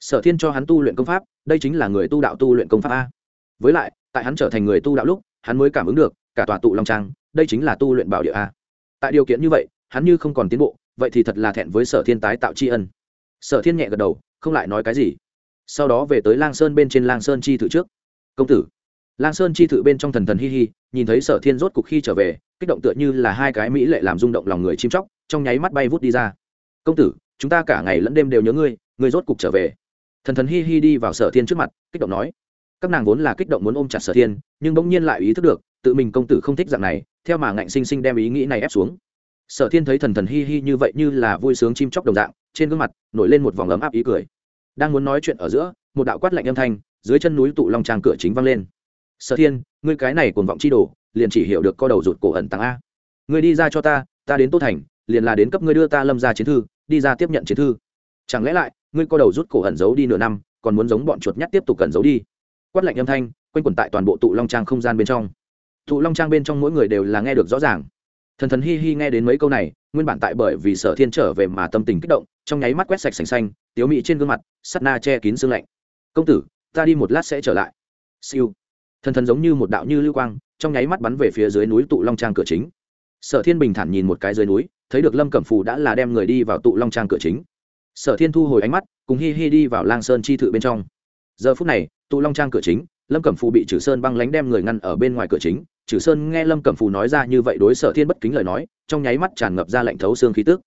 Speaker 1: Sở thiên cho hắn tu luyện công pháp, đây chính là người tu đạo tu luyện công pháp a. Với lại, tại hắn trở thành người tu đạo lúc, hắn mới cảm ứng được, cả tòa tụ long trang, đây chính là tu luyện bảo địa a. Tại điều kiện như vậy, hắn như không còn tiến bộ, vậy thì thật là thẹn với sở thiên tái tạo tri ân. Sở thiên nhẹ gật đầu, không lại nói cái gì. Sau đó về tới lang sơn bên trên lang sơn chi thử trước. Công tử lang sơn chi thự bên trong thần thần hi hi, nhìn thấy sở thiên rốt cục khi trở về, kích động tựa như là hai cái mỹ lệ làm rung động lòng người chim chóc, trong nháy mắt bay vút đi ra. Công tử, chúng ta cả ngày lẫn đêm đều nhớ ngươi ngươi rốt cục trở về. Thần thần hi hi đi vào sở thiên trước mặt, kích động nói. Các nàng vốn là kích động muốn ôm chặt sở thiên, nhưng bỗng nhiên lại ý thức được, tự mình công tử không thích dạng này, theo mà ngạnh sinh sinh đem ý nghĩ này ép xuống. Sở thiên thấy thần thần hi hi như vậy như là vui sướng chim chóc đồng dạng, trên gương mặt nổi lên một vòng ấm áp ý cười. Đang muốn nói chuyện ở giữa, một đạo quát lạnh âm thanh, dưới chân núi tụ long trang cửa chính vang lên sở thiên, ngươi cái này cuồng vọng chi đồ, liền chỉ hiểu được co đầu rụt cổ ẩn tăng a. Ngươi đi ra cho ta ta đến tô thành, liền là đến cấp ngươi đưa ta lâm ra chiến thư, đi ra tiếp nhận chiến thư. Chẳng lẽ lại, ngươi co đầu rút cổ ẩn giấu đi nửa năm, còn muốn giống bọn chuột nhắt tiếp tục cẩn giấu đi? Quát lạnh âm thanh, quanh quẩn tại toàn bộ tụ long trang không gian bên trong. Tụ long trang bên trong mỗi người đều là nghe được rõ ràng. Thần thần hi hi nghe đến mấy câu này, nguyên bản tại bởi vì sở thiên trở về mà tâm tình kích động, trong nháy mắt quét sạch sành xanh, tiếu mị trên gương mặt, sắt na che kín xương lạnh. Công tử, ta đi một lát sẽ trở lại. Siêu thần thần giống như một đạo như lưu quang, trong nháy mắt bắn về phía dưới núi tụ long trang cửa chính. Sở thiên bình thản nhìn một cái dưới núi, thấy được lâm cẩm phù đã là đem người đi vào tụ long trang cửa chính. Sở thiên thu hồi ánh mắt, cùng hi hi đi vào lang sơn chi thự bên trong. Giờ phút này, tụ long trang cửa chính, lâm cẩm phù bị trừ sơn băng lánh đem người ngăn ở bên ngoài cửa chính. Trừ sơn nghe lâm cẩm phù nói ra như vậy đối sở thiên bất kính lời nói, trong nháy mắt tràn ngập ra lạnh thấu xương khí tức.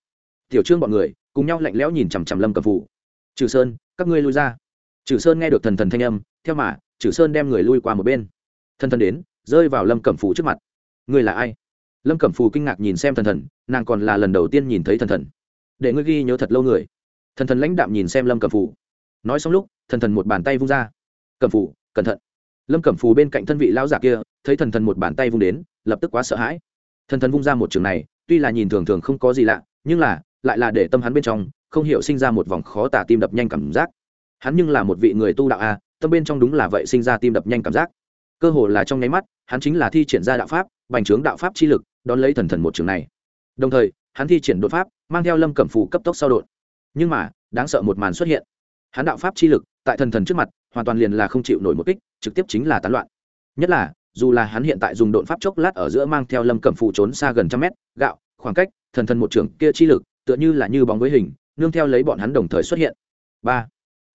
Speaker 1: Tiểu trương bọn người, cùng nhau lạnh lẽo nhìn chằm chằm lâm cẩm phù. Trừ sơn, các ngươi lui ra. Trừ sơn nghe được thần thần thanh âm, theo mà Chử sơn đem người lui qua một bên. Thần thần đến, rơi vào lâm cẩm phù trước mặt. Ngươi là ai? Lâm cẩm phù kinh ngạc nhìn xem thần thần, nàng còn là lần đầu tiên nhìn thấy thần thần. Để ngươi ghi nhớ thật lâu người. Thần thần lãnh đạm nhìn xem lâm cẩm phù. Nói xong lúc, thần thần một bàn tay vung ra. Cẩm phù, cẩn thận. Lâm cẩm phù bên cạnh thân vị lão giả kia, thấy thần thần một bàn tay vung đến, lập tức quá sợ hãi. Thần thần vung ra một trường này, tuy là nhìn thường thường không có gì lạ, nhưng là, lại là để tâm hắn bên trong, không hiểu sinh ra một vòng khó tả tim đập nhanh cảm giác. Hắn nhưng là một vị người tu đạo a tâm bên trong đúng là vậy sinh ra tim đập nhanh cảm giác. Cơ hồ là trong nháy mắt, hắn chính là thi triển ra đạo pháp, bành trướng đạo pháp chi lực, đón lấy thần thần một trường này. Đồng thời, hắn thi triển đột pháp, mang theo lâm cẩm phù cấp tốc sau đột. Nhưng mà, đáng sợ một màn xuất hiện. Hắn đạo pháp chi lực, tại thần thần trước mặt, hoàn toàn liền là không chịu nổi một kích, trực tiếp chính là tán loạn. Nhất là, dù là hắn hiện tại dùng đột pháp chốc lát ở giữa mang theo lâm cẩm phù trốn xa gần trăm mét, gạo, khoảng cách, thần thần một trường kia chi lực, tựa như là như bóng với hình, nương theo lấy bọn hắn đồng thời xuất hiện. Ba.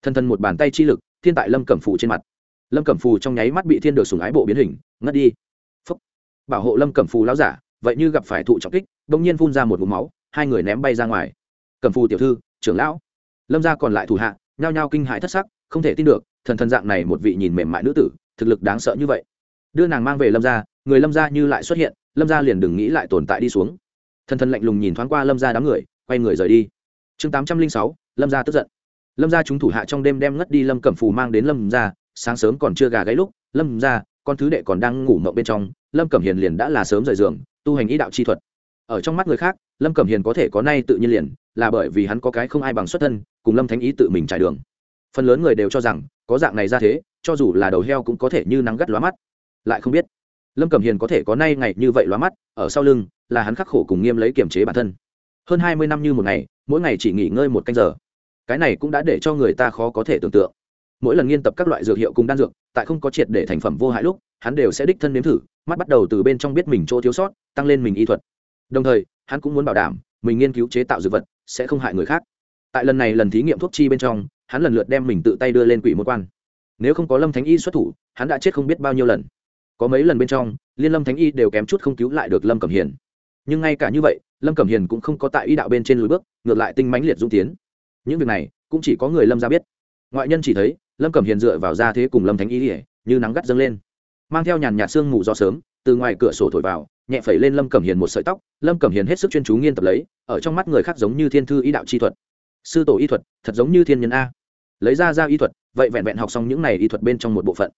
Speaker 1: Thần thần một bàn tay chi lực thiên tại lâm cẩm phù trên mặt lâm cẩm phù trong nháy mắt bị thiên được sùng ái bộ biến hình ngất đi Phúc. bảo hộ lâm cẩm phù lao giả vậy như gặp phải thụ trọng kích bỗng nhiên phun ra một vùng máu hai người ném bay ra ngoài cẩm phù tiểu thư trưởng lão lâm gia còn lại thủ hạ nhao nhao kinh hãi thất sắc không thể tin được thần thần dạng này một vị nhìn mềm mại nữ tử thực lực đáng sợ như vậy đưa nàng mang về lâm gia người lâm gia như lại xuất hiện lâm gia liền đừng nghĩ lại tồn tại đi xuống thần thần lạnh lùng nhìn thoáng qua lâm gia đám người quay người rời đi chương tám trăm linh sáu lâm gia tức giận lâm gia chúng thủ hạ trong đêm đem ngất đi lâm cẩm phù mang đến lâm gia, sáng sớm còn chưa gà gáy lúc, lâm gia, con thứ đệ còn đang ngủ mộng bên trong, lâm cẩm hiền liền đã là sớm rời giường, tu hành ý đạo chi thuật. Ở trong mắt người khác, lâm cẩm hiền có thể có nay tự nhiên liền, là bởi vì hắn có cái không ai bằng xuất thân, cùng lâm thánh ý tự mình trải đường. Phần lớn người đều cho rằng, có dạng này ra thế, cho dù là đầu heo cũng có thể như nắng gắt lóa mắt. Lại không biết, lâm cẩm hiền có thể có nay ngày như vậy lóa mắt, ở sau lưng, là hắn khắc khổ cùng nghiêm lấy kiềm chế bản thân. Hơn hai mươi năm như một ngày, mỗi ngày chỉ nghỉ ngơi một canh giờ cái này cũng đã để cho người ta khó có thể tưởng tượng. Mỗi lần nghiên tập các loại dược hiệu cùng đan dược, tại không có triệt để thành phẩm vô hại lúc, hắn đều sẽ đích thân nếm thử, mắt bắt đầu từ bên trong biết mình chỗ thiếu sót, tăng lên mình y thuật. Đồng thời, hắn cũng muốn bảo đảm, mình nghiên cứu chế tạo dược vật sẽ không hại người khác. Tại lần này lần thí nghiệm thuốc chi bên trong, hắn lần lượt đem mình tự tay đưa lên quỷ môn quan. Nếu không có lâm thánh y xuất thủ, hắn đã chết không biết bao nhiêu lần. Có mấy lần bên trong, liên lâm thánh y đều kém chút không cứu lại được lâm cẩm hiền. Nhưng ngay cả như vậy, lâm cẩm hiền cũng không có tại y đạo bên trên lùi bước, ngược lại tinh mãnh liệt dung tiến những việc này cũng chỉ có người lâm gia biết. Ngoại nhân chỉ thấy, lâm cẩm hiền dựa vào ra thế cùng lâm thánh y ỉa như nắng gắt dâng lên. Mang theo nhàn nhạt sương mù do sớm, từ ngoài cửa sổ thổi vào, nhẹ phẩy lên lâm cẩm hiền một sợi tóc. Lâm cẩm hiền hết sức chuyên chú nghiên tập lấy, ở trong mắt người khác giống như thiên thư y đạo chi thuật. Sư tổ y thuật, thật giống như thiên nhân a. Lấy ra ra y thuật, vậy vẹn vẹn học xong những này y thuật bên trong một bộ phận.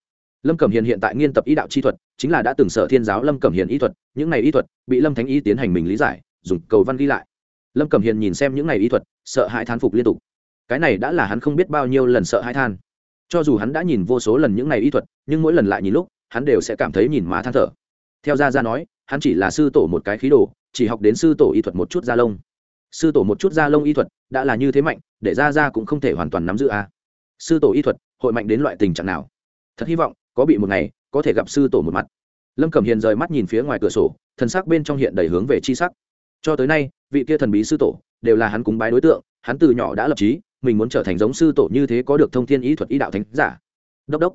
Speaker 1: Lâm cẩm hiền hiện tại nghiên tập y đạo chi thuật, chính là đã từng sở thiên giáo lâm cẩm hiền y thuật. Những này y thuật bị lâm thánh y tiến hành mình lý giải, dùng cầu văn ghi lại lâm cẩm hiền nhìn xem những này y thuật, sợ hãi thán phục liên tục. Cái này đã là hắn không biết bao nhiêu lần sợ hãi than. Cho dù hắn đã nhìn vô số lần những này y thuật, nhưng mỗi lần lại nhìn lúc, hắn đều sẽ cảm thấy nhìn má than thở. Theo gia gia nói, hắn chỉ là sư tổ một cái khí đồ, chỉ học đến sư tổ y thuật một chút da lông sư tổ một chút da lông y thuật, đã là như thế mạnh, để gia gia cũng không thể hoàn toàn nắm giữ a. À. sư tổ y thuật, hội mạnh đến loại tình trạng nào? Thật hy vọng, có bị một ngày, có thể gặp sư tổ một mặt. Lâm cẩm hiền rời mắt nhìn phía ngoài cửa sổ thần sắc bên trong hiện đầy hướng về chi sắc cho tới nay, vị kia thần bí sư tổ đều là hắn cúng bái đối tượng, hắn từ nhỏ đã lập trí mình muốn trở thành giống sư tổ như thế có được thông thiên ý thuật ý đạo thánh giả. Đốc đốc.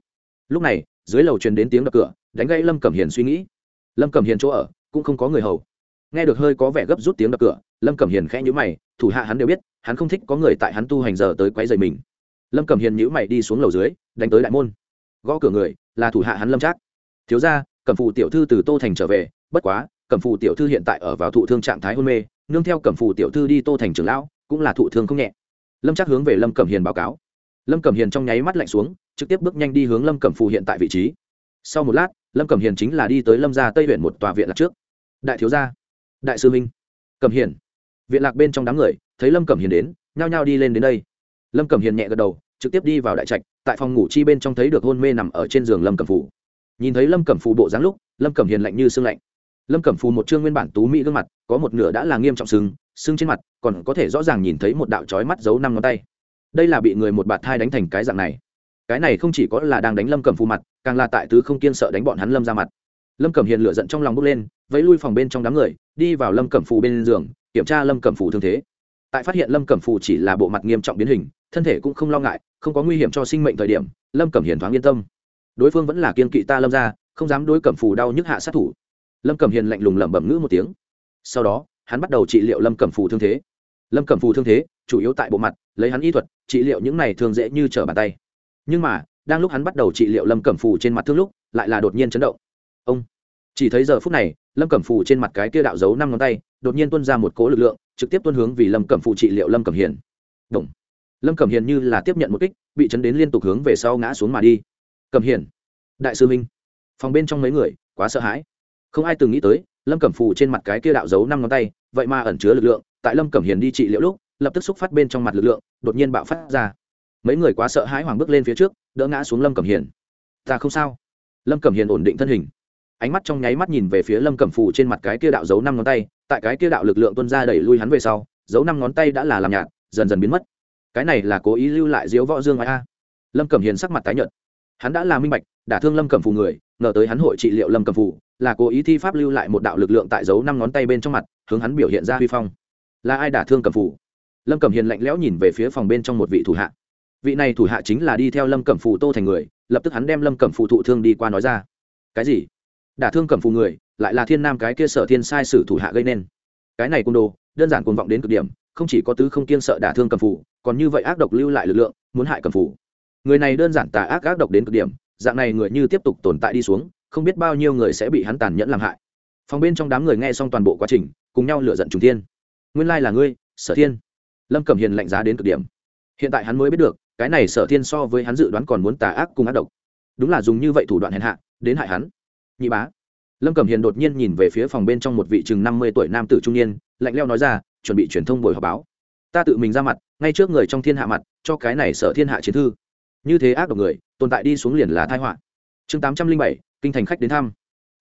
Speaker 1: Lúc này, dưới lầu truyền đến tiếng đập cửa, đánh gãy lâm cẩm hiền suy nghĩ. Lâm cẩm hiền chỗ ở, cũng không có người hầu. Nghe được hơi có vẻ gấp rút tiếng đập cửa, lâm cẩm hiền khẽ nhữ mày, thủ hạ hắn đều biết, hắn không thích có người tại hắn tu hành giờ tới quấy dày mình. Lâm cẩm hiền nhữ mày đi xuống lầu dưới, đánh tới đại môn. Gõ cửa người, là thủ hạ hắn lâm trác. Thiếu ra cẩm phụ tiểu thư từ tô thành trở về, bất quá cẩm phù tiểu thư hiện tại ở vào thụ thương trạng thái hôn mê, nương theo cẩm phù tiểu thư đi tô thành trường lão, cũng là thụ thương không nhẹ. Lâm trác hướng về lâm cẩm hiền báo cáo. Lâm cẩm hiền trong nháy mắt lạnh xuống, trực tiếp bước nhanh đi hướng lâm cẩm phù hiện tại vị trí. Sau một lát, lâm cẩm hiền chính là đi tới lâm gia tây huyện một tòa viện lạc trước. Đại thiếu gia, đại sư minh. Cẩm hiền. Viện lạc bên trong đám người, thấy lâm cẩm hiền đến, nhao nhao đi lên đến đây. Lâm cẩm hiền nhẹ gật đầu, trực tiếp đi vào đại trạch, tại phòng ngủ chi bên trong thấy được hôn mê nằm ở trên giường lâm cẩm phù. Nhìn thấy lâm cẩm phù bộ dáng lúc, lâm cẩm hiền lạnh như sương lạnh lâm cẩm phù một chương nguyên bản tú mỹ gương mặt, có một nửa đã là nghiêm trọng sưng sưng trên mặt, còn có thể rõ ràng nhìn thấy một đạo trói mắt giấu năm ngón tay. Đây là bị người một bạt thai đánh thành cái dạng này. Cái này không chỉ có là đang đánh lâm cẩm phù mặt, càng là tại tứ không kiên sợ đánh bọn hắn lâm ra mặt. Lâm cẩm hiền lửa giận trong lòng bốc lên, vẫy lui phòng bên trong đám người, đi vào lâm cẩm phù bên giường, kiểm tra lâm cẩm phù thương thế. Tại phát hiện lâm cẩm phù chỉ là bộ mặt nghiêm trọng biến hình, thân thể cũng không lo ngại, không có nguy hiểm cho sinh mệnh thời điểm, lâm cẩm hiền thoáng yên tâm. Đối phương vẫn là kiên kỵ ta lâm ra, không dám đối cẩm phù đau nhức hạ sát thủ lâm cẩm hiền lạnh lùng lẩm bẩm ngữ một tiếng sau đó hắn bắt đầu trị liệu lâm cẩm phù thương thế lâm cẩm phù thương thế chủ yếu tại bộ mặt lấy hắn y thuật trị liệu những này thường dễ như trở bàn tay nhưng mà đang lúc hắn bắt đầu trị liệu lâm cẩm phù trên mặt thương lúc lại là đột nhiên chấn động ông chỉ thấy giờ phút này lâm cẩm phù trên mặt cái kia đạo giấu năm ngón tay đột nhiên tuôn ra một cỗ lực lượng trực tiếp tuôn hướng vì lâm cẩm phù trị liệu lâm cẩm hiền Động. lâm cẩm hiền như là tiếp nhận một kích bị chấn đến liên tục hướng về sau ngã xuống mà đi cẩm hiền đại sư minh phòng bên trong mấy người quá sợ hãi không ai từng nghĩ tới, lâm cẩm phù trên mặt cái kia đạo giấu năm ngón tay, vậy mà ẩn chứa lực lượng, tại lâm cẩm hiền đi trị liệu lúc, lập tức xúc phát bên trong mặt lực lượng, đột nhiên bạo phát ra. Mấy người quá sợ hãi hoàng bước lên phía trước, đỡ ngã xuống lâm cẩm hiền. Ta không sao. Lâm cẩm hiền ổn định thân hình. Ánh mắt trong nháy mắt nhìn về phía lâm cẩm phù trên mặt cái kia đạo giấu năm ngón tay, tại cái kia đạo lực lượng tuân ra đẩy lui hắn về sau giấu năm ngón tay đã là làm nhạt, dần dần biến mất. Cái này là cố ý lưu lại diếu võ dương ai a. Lâm cẩm hiền sắc mặt tái nhợt hắn đã là minh bạch, đả thương lâm cẩm phù người, ngờ tới hắn hội trị liệu lâm cẩm phù, là cố ý thi pháp lưu lại một đạo lực lượng tại dấu năm ngón tay bên trong mặt, hướng hắn biểu hiện ra huy phong. Là ai đả thương cẩm phù? Lâm cẩm hiền lạnh lẽo nhìn về phía phòng bên trong một vị thủ hạ. Vị này thủ hạ chính là đi theo lâm cẩm phù tô thành người, lập tức hắn đem lâm cẩm phù thụ thương đi qua nói ra. Cái gì? Đả thương cẩm phù người, lại là thiên nam cái kia sở thiên sai sử thủ hạ gây nên. Cái này côn đồ, đơn giản cuồng vọng đến cực điểm, không chỉ có tứ không kiên sợ đả thương cẩm phù, còn như vậy ác độc lưu lại lực lượng, muốn hại cẩm phù người này đơn giản tà ác ác độc đến cực điểm, dạng này người như tiếp tục tồn tại đi xuống, không biết bao nhiêu người sẽ bị hắn tàn nhẫn làm hại. Phòng bên trong đám người nghe xong toàn bộ quá trình, cùng nhau lựa giận trùng thiên. Nguyên lai là ngươi, sở thiên. Lâm cẩm hiền lạnh giá đến cực điểm. Hiện tại hắn mới biết được, cái này sở thiên so với hắn dự đoán còn muốn tà ác cùng ác độc. Đúng là dùng như vậy thủ đoạn hèn hạ, đến hại hắn. Nhị bá. Lâm cẩm hiền đột nhiên nhìn về phía phòng bên trong một vị chừng năm mươi tuổi nam tử trung niên, lạnh leo nói ra, chuẩn bị truyền thông buổi họp báo. Ta tự mình ra mặt, ngay trước người trong thiên hạ mặt, cho cái này sở thiên hạ chiến thư như thế ác độc người, tồn tại đi xuống liền là thái họa. Chương tám trăm linh bảy, kinh thành khách đến thăm.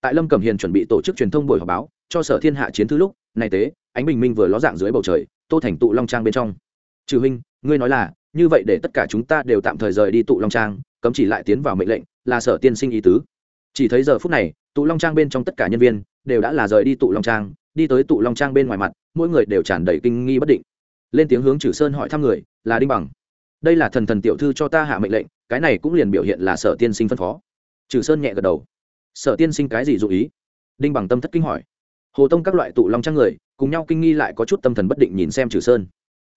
Speaker 1: Tại lâm cẩm hiền chuẩn bị tổ chức truyền thông buổi họp báo, cho sở thiên hạ chiến thư lúc, này tế, ánh bình minh vừa ló dạng dưới bầu trời, tô thành tụ long trang bên trong. Trừ huynh, ngươi nói là, như vậy để tất cả chúng ta đều tạm thời rời đi tụ long trang, cấm chỉ lại tiến vào mệnh lệnh, là sở tiên sinh ý tứ. Chỉ thấy giờ phút này, tụ long trang bên trong tất cả nhân viên, đều đã là rời đi tụ long trang, đi tới tụ long trang bên ngoài mặt, mỗi người đều tràn đầy kinh nghi bất định. Lên tiếng hướng trừ sơn hỏi thăm người, là đinh bằng? Đây là thần thần tiểu thư cho ta hạ mệnh lệnh, cái này cũng liền biểu hiện là sở tiên sinh phân phó. Trừ sơn nhẹ gật đầu. Sở tiên sinh cái gì dụ ý? Đinh bằng tâm thất kinh hỏi. Hồ tông các loại tụ long trang người, cùng nhau kinh nghi lại có chút tâm thần bất định nhìn xem trừ sơn.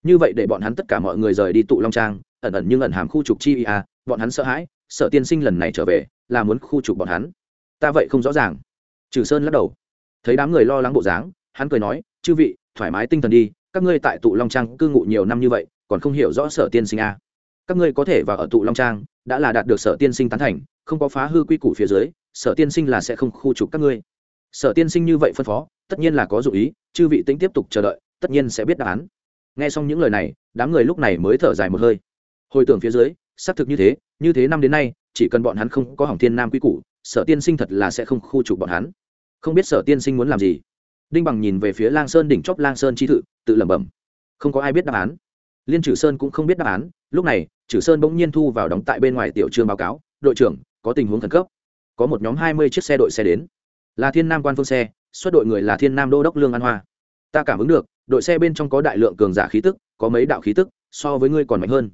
Speaker 1: Như vậy để bọn hắn tất cả mọi người rời đi tụ long trang, ẩn ẩn nhưng ẩn hàm khu trục chi ia à, bọn hắn sợ hãi sợ tiên sinh lần này trở về, là muốn khu trục bọn hắn. Ta vậy không rõ ràng. Trừ sơn lắc đầu. Thấy đám người lo lắng bộ dáng, hắn cười nói, chư vị, thoải mái tinh thần đi, các ngươi tại tụ long trang cư ngụ nhiều năm như vậy còn không hiểu rõ sở tiên sinh a. Các ngươi có thể vào ở tụ long trang, đã là đạt được sở tiên sinh tán thành, không có phá hư quy củ phía dưới, sở tiên sinh là sẽ không khu trục các ngươi. Sở tiên sinh như vậy phân phó, tất nhiên là có dụ ý, chư vị tính tiếp tục chờ đợi, tất nhiên sẽ biết đáp án. Nghe xong những lời này, đám người lúc này mới thở dài một hơi. Hồi tưởng phía dưới, xác thực như thế như thế năm đến nay, chỉ cần bọn hắn không có hỏng thiên nam quy củ, sở tiên sinh thật là sẽ không khu trục bọn hắn. Không biết sở tiên sinh muốn làm gì. Đinh bằng nhìn về phía lang sơn đỉnh chóp lang sơn chi thự, tự lẩm bẩm. Không có ai biết đáp án liên trừ sơn cũng không biết đáp án, lúc này trừ sơn bỗng nhiên thu vào đóng tại bên ngoài tiểu trương báo cáo, đội trưởng, có tình huống khẩn cấp. Có một nhóm hai mươi chiếc xe đội xe đến. Là thiên nam quan phương xe, xuất đội người là thiên nam đô đốc lương an hoa. Ta cảm ứng được, đội xe bên trong có đại lượng cường giả khí tức, có mấy đạo khí tức, so với ngươi còn mạnh hơn.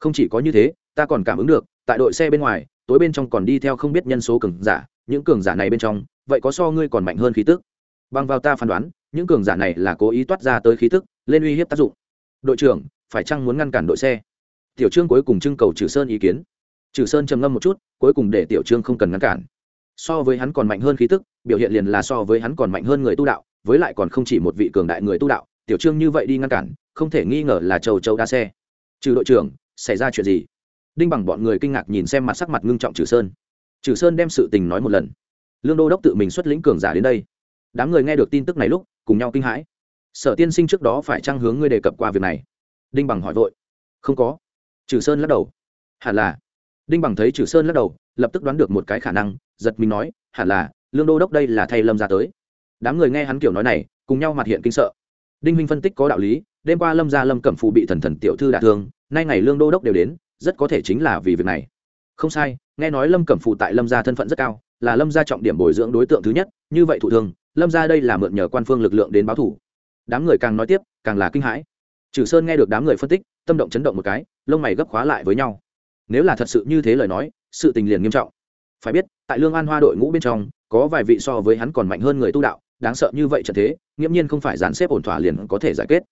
Speaker 1: Không chỉ có như thế, ta còn cảm ứng được, tại đội xe bên ngoài, tối bên trong còn đi theo không biết nhân số cường giả, những cường giả này bên trong, vậy có so ngươi còn mạnh hơn khí tức? Bằng vào ta phán đoán, những cường giả này là cố ý toát ra tới khí tức, lên uy hiếp tác dụng. Đội trưởng phải chăng muốn ngăn cản đội xe? Tiểu trương cuối cùng trưng cầu trừ sơn ý kiến. Trừ sơn trầm ngâm một chút, cuối cùng để tiểu trương không cần ngăn cản. So với hắn còn mạnh hơn khí tức, biểu hiện liền là so với hắn còn mạnh hơn người tu đạo, với lại còn không chỉ một vị cường đại người tu đạo, tiểu trương như vậy đi ngăn cản, không thể nghi ngờ là châu châu đa xe. Trừ đội trưởng, xảy ra chuyện gì? Đinh bằng bọn người kinh ngạc nhìn xem mặt sắc mặt ngưng trọng trừ sơn. Trừ sơn đem sự tình nói một lần. Lương đô đốc tự mình xuất lĩnh cường giả đến đây. Đám người nghe được tin tức này lúc, cùng nhau kinh hãi. Sở tiên sinh trước đó phải trăng hướng ngươi đề cập qua việc này? Đinh bằng hỏi vội. Không có. Trừ sơn lắc đầu. Hẳn là. Đinh bằng thấy trừ sơn lắc đầu, lập tức đoán được một cái khả năng, giật mình nói, hẳn là, lương đô đốc đây là thay lâm ra tới. Đám người nghe hắn kiểu nói này, cùng nhau mặt hiện kinh sợ. Đinh huynh phân tích có đạo lý, đêm qua lâm gia lâm cẩm phụ bị thần thần tiểu thư đả thương, nay ngày lương đô đốc đều đến, rất có thể chính là vì việc này. Không sai, nghe nói lâm cẩm phụ tại lâm gia thân phận rất cao, là lâm gia trọng điểm bồi dưỡng đối tượng thứ nhất, như vậy thủ thương, lâm gia đây là mượn nhờ quan phương lực lượng đến báo thủ. Đám người càng nói tiếp, càng là kinh hãi trừ sơn nghe được đám người phân tích, tâm động chấn động một cái, lông mày gấp khóa lại với nhau. Nếu là thật sự như thế lời nói, sự tình liền nghiêm trọng. Phải biết, tại lương an hoa đội ngũ bên trong, có vài vị so với hắn còn mạnh hơn người tu đạo, đáng sợ như vậy trận thế, nghiễm nhiên không phải dàn xếp ổn thỏa liền có thể giải kết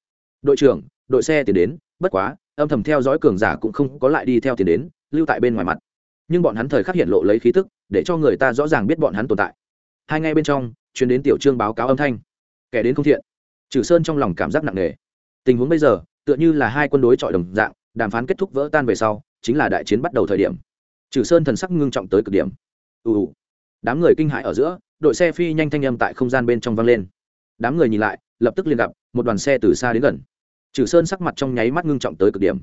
Speaker 1: đội trưởng, đội xe tiến đến, bất quá, âm thầm theo dõi cường giả cũng không có lại đi theo tiền đến, lưu tại bên ngoài mặt. Nhưng bọn hắn thời khắc hiện lộ lấy khí tức, để cho người ta rõ ràng biết bọn hắn tồn tại. Hai ngay bên trong chuyến đến tiểu trương báo cáo âm thanh. Kẻ đến không thiện. Trừ sơn trong lòng cảm giác nặng nề tình huống bây giờ, tựa như là hai quân đối chọi đồng dạng, đàm phán kết thúc vỡ tan về sau, chính là đại chiến bắt đầu thời điểm. Trừ sơn thần sắc ngưng trọng tới cực điểm. Ù đám người kinh hãi ở giữa, đội xe phi nhanh thanh âm tại không gian bên trong vang lên. Đám người nhìn lại, lập tức liên gặp một đoàn xe từ xa đến gần. Trừ sơn sắc mặt trong nháy mắt ngưng trọng tới cực điểm.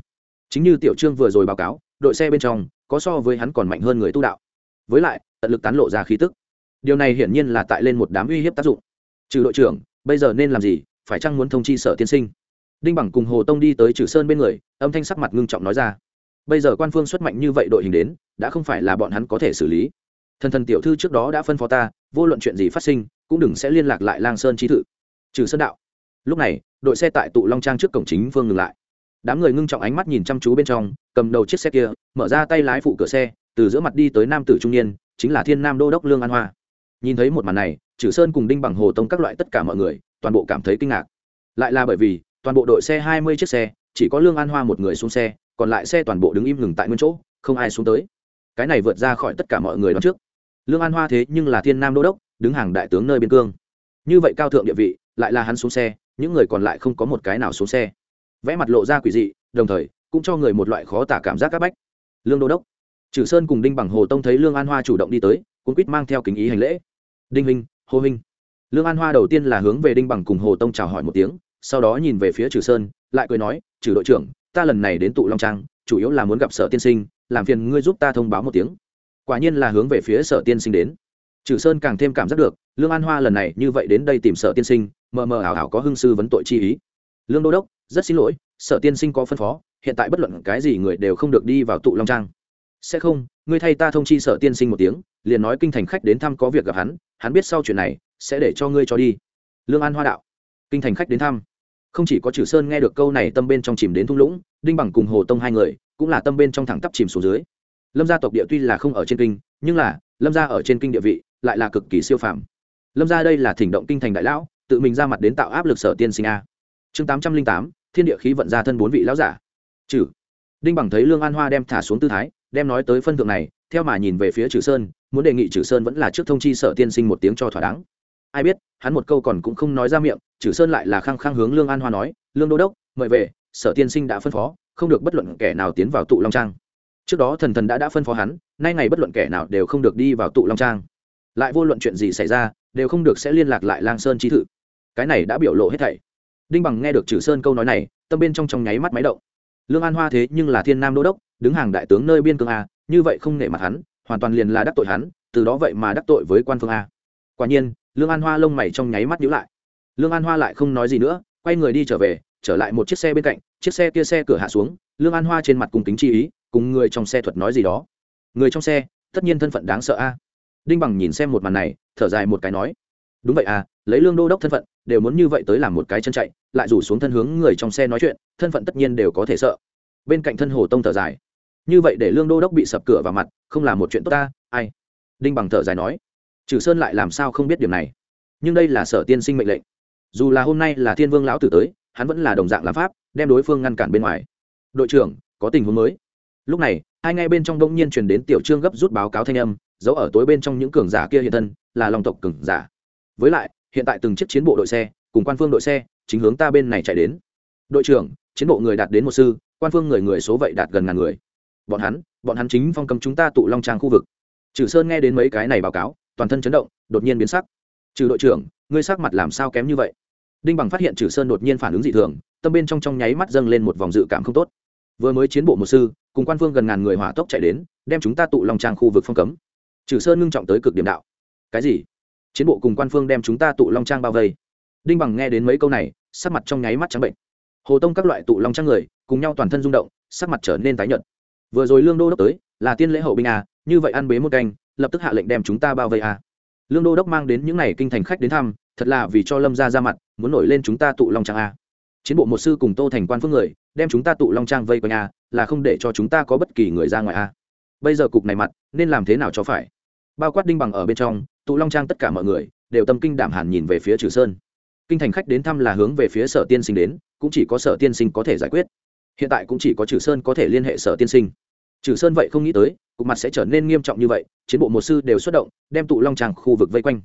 Speaker 1: Chính như tiểu trương vừa rồi báo cáo, đội xe bên trong có so với hắn còn mạnh hơn người tu đạo. Với lại, tận lực tán lộ ra khí tức. Điều này hiển nhiên là tại lên một đám uy hiếp tác dụng. Trừ đội trưởng, bây giờ nên làm gì? Phải chăng muốn thông chi sở tiên sinh? Đinh bằng cùng hồ tông đi tới trừ sơn bên người, âm thanh sắc mặt ngưng trọng nói ra. Bây giờ quan phương xuất mạnh như vậy đội hình đến, đã không phải là bọn hắn có thể xử lý. Thần thần tiểu thư trước đó đã phân phó ta, vô luận chuyện gì phát sinh, cũng đừng sẽ liên lạc lại lang sơn trí thự. Trừ sơn đạo. Lúc này, đội xe tại tụ long trang trước cổng chính phương ngừng lại. Đám người ngưng trọng ánh mắt nhìn chăm chú bên trong, cầm đầu chiếc xe kia, mở ra tay lái phụ cửa xe, từ giữa mặt đi tới nam tử trung niên, chính là thiên nam đô đốc lương an hoa. Nhìn thấy một màn này trừ sơn cùng đinh bằng hồ tông các loại tất cả mọi người, toàn bộ cảm thấy kinh ngạc. Lại là bởi vì toàn bộ đội xe hai mươi chiếc xe, chỉ có lương an hoa một người xuống xe, còn lại xe toàn bộ đứng im ngừng tại nguyên chỗ, không ai xuống tới. Cái này vượt ra khỏi tất cả mọi người đón trước. Lương an hoa thế nhưng là thiên nam đô đốc, đứng hàng đại tướng nơi biên cương. Như vậy cao thượng địa vị, lại là hắn xuống xe, những người còn lại không có một cái nào xuống xe. Vẽ mặt lộ ra quỷ dị, đồng thời, cũng cho người một loại khó tả cảm giác c áp bách. Lương đô đốc. Trừ sơn cùng đinh bằng hồ tông thấy lương an hoa chủ động đi tới, cũng quýt mang theo kính ý hành lễ. Đinh huynh, hồ huynh. Lương an hoa đầu tiên là hướng về đinh bằng cùng hồ tông chào hỏi một tiếng sau đó nhìn về phía trừ sơn, lại cười nói trừ đội trưởng, ta lần này đến tụ long trang, chủ yếu là muốn gặp sở tiên sinh, làm phiền ngươi giúp ta thông báo một tiếng. Quả nhiên là hướng về phía sở tiên sinh đến. Trừ sơn càng thêm cảm giác được, lương an hoa lần này như vậy đến đây tìm sở tiên sinh, mờ mờ ảo ảo có hưng sư vấn tội chi ý. Lương đô đốc, rất xin lỗi, sở tiên sinh có phân phó, hiện tại bất luận cái gì người đều không được đi vào tụ long trang. Sẽ không, ngươi thay ta thông chi sở tiên sinh một tiếng, liền nói kinh thành khách đến thăm có việc gặp hắn hắn biết sau chuyện này, sẽ để cho ngươi cho đi. Lương an hoa đạo. Kinh thành khách đến thăm không chỉ có trừ sơn nghe được câu này tâm bên trong chìm đến thung lũng, đinh bằng cùng hồ tông hai người, cũng là tâm bên trong thẳng tắp chìm xuống dưới. Lâm gia tộc địa tuy là không ở trên kinh, nhưng là, lâm gia ở trên kinh địa vị, lại là cực kỳ siêu phàm. Lâm gia đây là thỉnh động kinh thành đại lão, tự mình ra mặt đến tạo áp lực sở tiên sinh a. Chương tám trăm linh tám, thiên địa khí vận ra thân bốn vị lão giả. Trừ. Đinh bằng thấy lương an hoa đem thả xuống tư thái, đem nói tới phân thượng này, theo mà nhìn về phía trừ sơn, muốn đề nghị trừ sơn vẫn là trước thông chi sở tiên sinh một tiếng cho thỏa đáng ai biết, hắn một câu còn cũng không nói ra miệng trừ sơn lại là khăng khăng hướng lương an hoa nói, lương đô đốc, mời về, sở tiên sinh đã phân phó, không được bất luận kẻ nào tiến vào tụ long trang. Trước đó thần thần đã đã phân phó hắn, nay ngày bất luận kẻ nào đều không được đi vào tụ long trang. Lại vô luận chuyện gì xảy ra, đều không được sẽ liên lạc lại lang sơn trí thự. Cái này đã biểu lộ hết thảy. Đinh bằng nghe được trừ sơn câu nói này, tâm bên trong trong nháy mắt máy động. Lương an hoa thế nhưng là thiên nam đô đốc, đứng hàng đại tướng nơi biên cương a, như vậy không nể mặt hắn, hoàn toàn liền là đắc tội hắn, từ đó vậy mà đắc tội với quan phương a. Quả nhiên lương an hoa lông mày trong nháy mắt nhíu lại. Lương an hoa lại không nói gì nữa, quay người đi trở về, trở lại một chiếc xe bên cạnh, chiếc xe kia xe cửa hạ xuống, lương an hoa trên mặt cùng kính chi ý, cùng người trong xe thuật nói gì đó. Người trong xe, tất nhiên thân phận đáng sợ a. Đinh bằng nhìn xem một màn này, thở dài một cái nói, đúng vậy à lấy lương đô đốc thân phận, đều muốn như vậy tới làm một cái chân chạy, lại rủ xuống thân hướng người trong xe nói chuyện, thân phận tất nhiên đều có thể sợ. Bên cạnh thân hồ tông thở dài, như vậy để lương đô đốc bị sập cửa vào mặt, không là một chuyện tốt ta, ai? Đinh bằng thở dài nói trừ sơn lại làm sao không biết điểm này? Nhưng đây là sở tiên sinh mệnh lệnh. Dù là hôm nay là thiên vương lão tử tới, hắn vẫn là đồng dạng làm pháp, đem đối phương ngăn cản bên ngoài. Đội trưởng, có tình huống mới. Lúc này, hai ngay bên trong đông nhiên truyền đến tiểu trương gấp rút báo cáo thanh âm, giấu ở tối bên trong những cường giả kia hiện thân, là lòng tộc cường giả. Với lại, hiện tại từng chiếc chiến bộ đội xe, cùng quan phương đội xe, chính hướng ta bên này chạy đến. Đội trưởng, chiến bộ người đạt đến một sư, quan phương người người số vậy đạt gần ngàn người. Bọn hắn bọn hắn chính phong cầm chúng ta tụ long trang khu vực. Trừ sơn nghe đến mấy cái này báo cáo toàn thân chấn động, đột nhiên biến sắc. Trừ đội trưởng, ngươi sắc mặt làm sao kém như vậy? Đinh bằng phát hiện trừ sơn đột nhiên phản ứng dị thường, tâm bên trong trong nháy mắt dâng lên một vòng dự cảm không tốt. Vừa mới chiến bộ một sư, cùng quan phương gần ngàn người hỏa tốc chạy đến, đem chúng ta tụ long trang khu vực phong cấm. Trừ sơn ngưng trọng tới cực điểm đạo. Cái gì? Chiến bộ cùng quan phương đem chúng ta tụ long trang bao vây. Đinh bằng nghe đến mấy câu này, sắc mặt trong nháy mắt trắng bệnh. Hồ tông các loại tụ long trang người, cùng nhau toàn thân rung động, sắc mặt trở nên tái nhợt. Vừa rồi lương đô đốc tới, là tiên lễ hậu binh à như vậy ăn bế một canh lập tức hạ lệnh đem chúng ta bao vây à. Lương đô đốc mang đến những n à y kinh thành khách đến thăm thật là vì cho lâm ra ra mặt muốn nổi lên chúng ta tụ long trang à. chiến bộ một sư cùng tô thành quan phương người đem chúng ta tụ long trang vây quanh à, là không để cho chúng ta có bất kỳ người ra ngoài à. bây giờ cục này mặt nên làm thế nào cho phải? Bao quát đinh bằng ở bên trong tụ long trang tất cả mọi người đều tâm kinh đảm hẳn nhìn về phía trừ sơn. Kinh thành khách đến thăm là hướng về phía sở tiên sinh đến cũng chỉ có sở tiên sinh có thể giải quyết. Hiện tại cũng chỉ có trừ sơn có thể liên hệ sở tiên sinh trừ sơn vậy không nghĩ tới, cục mặt sẽ trở nên nghiêm trọng như vậy, chiến bộ một sư đều xuất động, đem tụ long tràng khu vực vây quanh.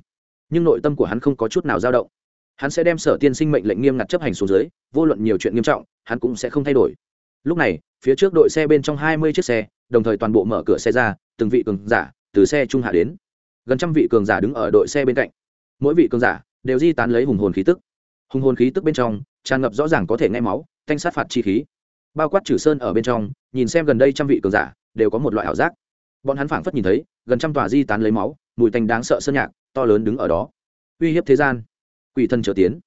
Speaker 1: Nhưng nội tâm của hắn không có chút nào dao động. Hắn sẽ đem sở tiên sinh mệnh lệnh nghiêm ngặt chấp hành xuống dưới, vô luận nhiều chuyện nghiêm trọng, hắn cũng sẽ không thay đổi. Lúc này, phía trước đội xe bên trong hai mươi chiếc xe, đồng thời toàn bộ mở cửa xe ra, từng vị cường giả từ xe trung hạ đến. Gần trăm vị cường giả đứng ở đội xe bên cạnh. Mỗi vị cường giả đều di tán lấy hùng hồn khí tức. Hùng hồn khí tức bên trong, tràn ngập rõ ràng có thể nghe máu, thanh sát phạt chi khí bao quát trừ sơn ở bên trong, nhìn xem gần đây trăm vị cường giả, đều có một loại ảo giác. Bọn hắn phảng phất nhìn thấy, gần trăm tòa di tán lấy máu, mùi tanh đáng sợ sơn nhạc, to lớn đứng ở đó. Uy hiếp thế gian. Quỷ thân trở tiến.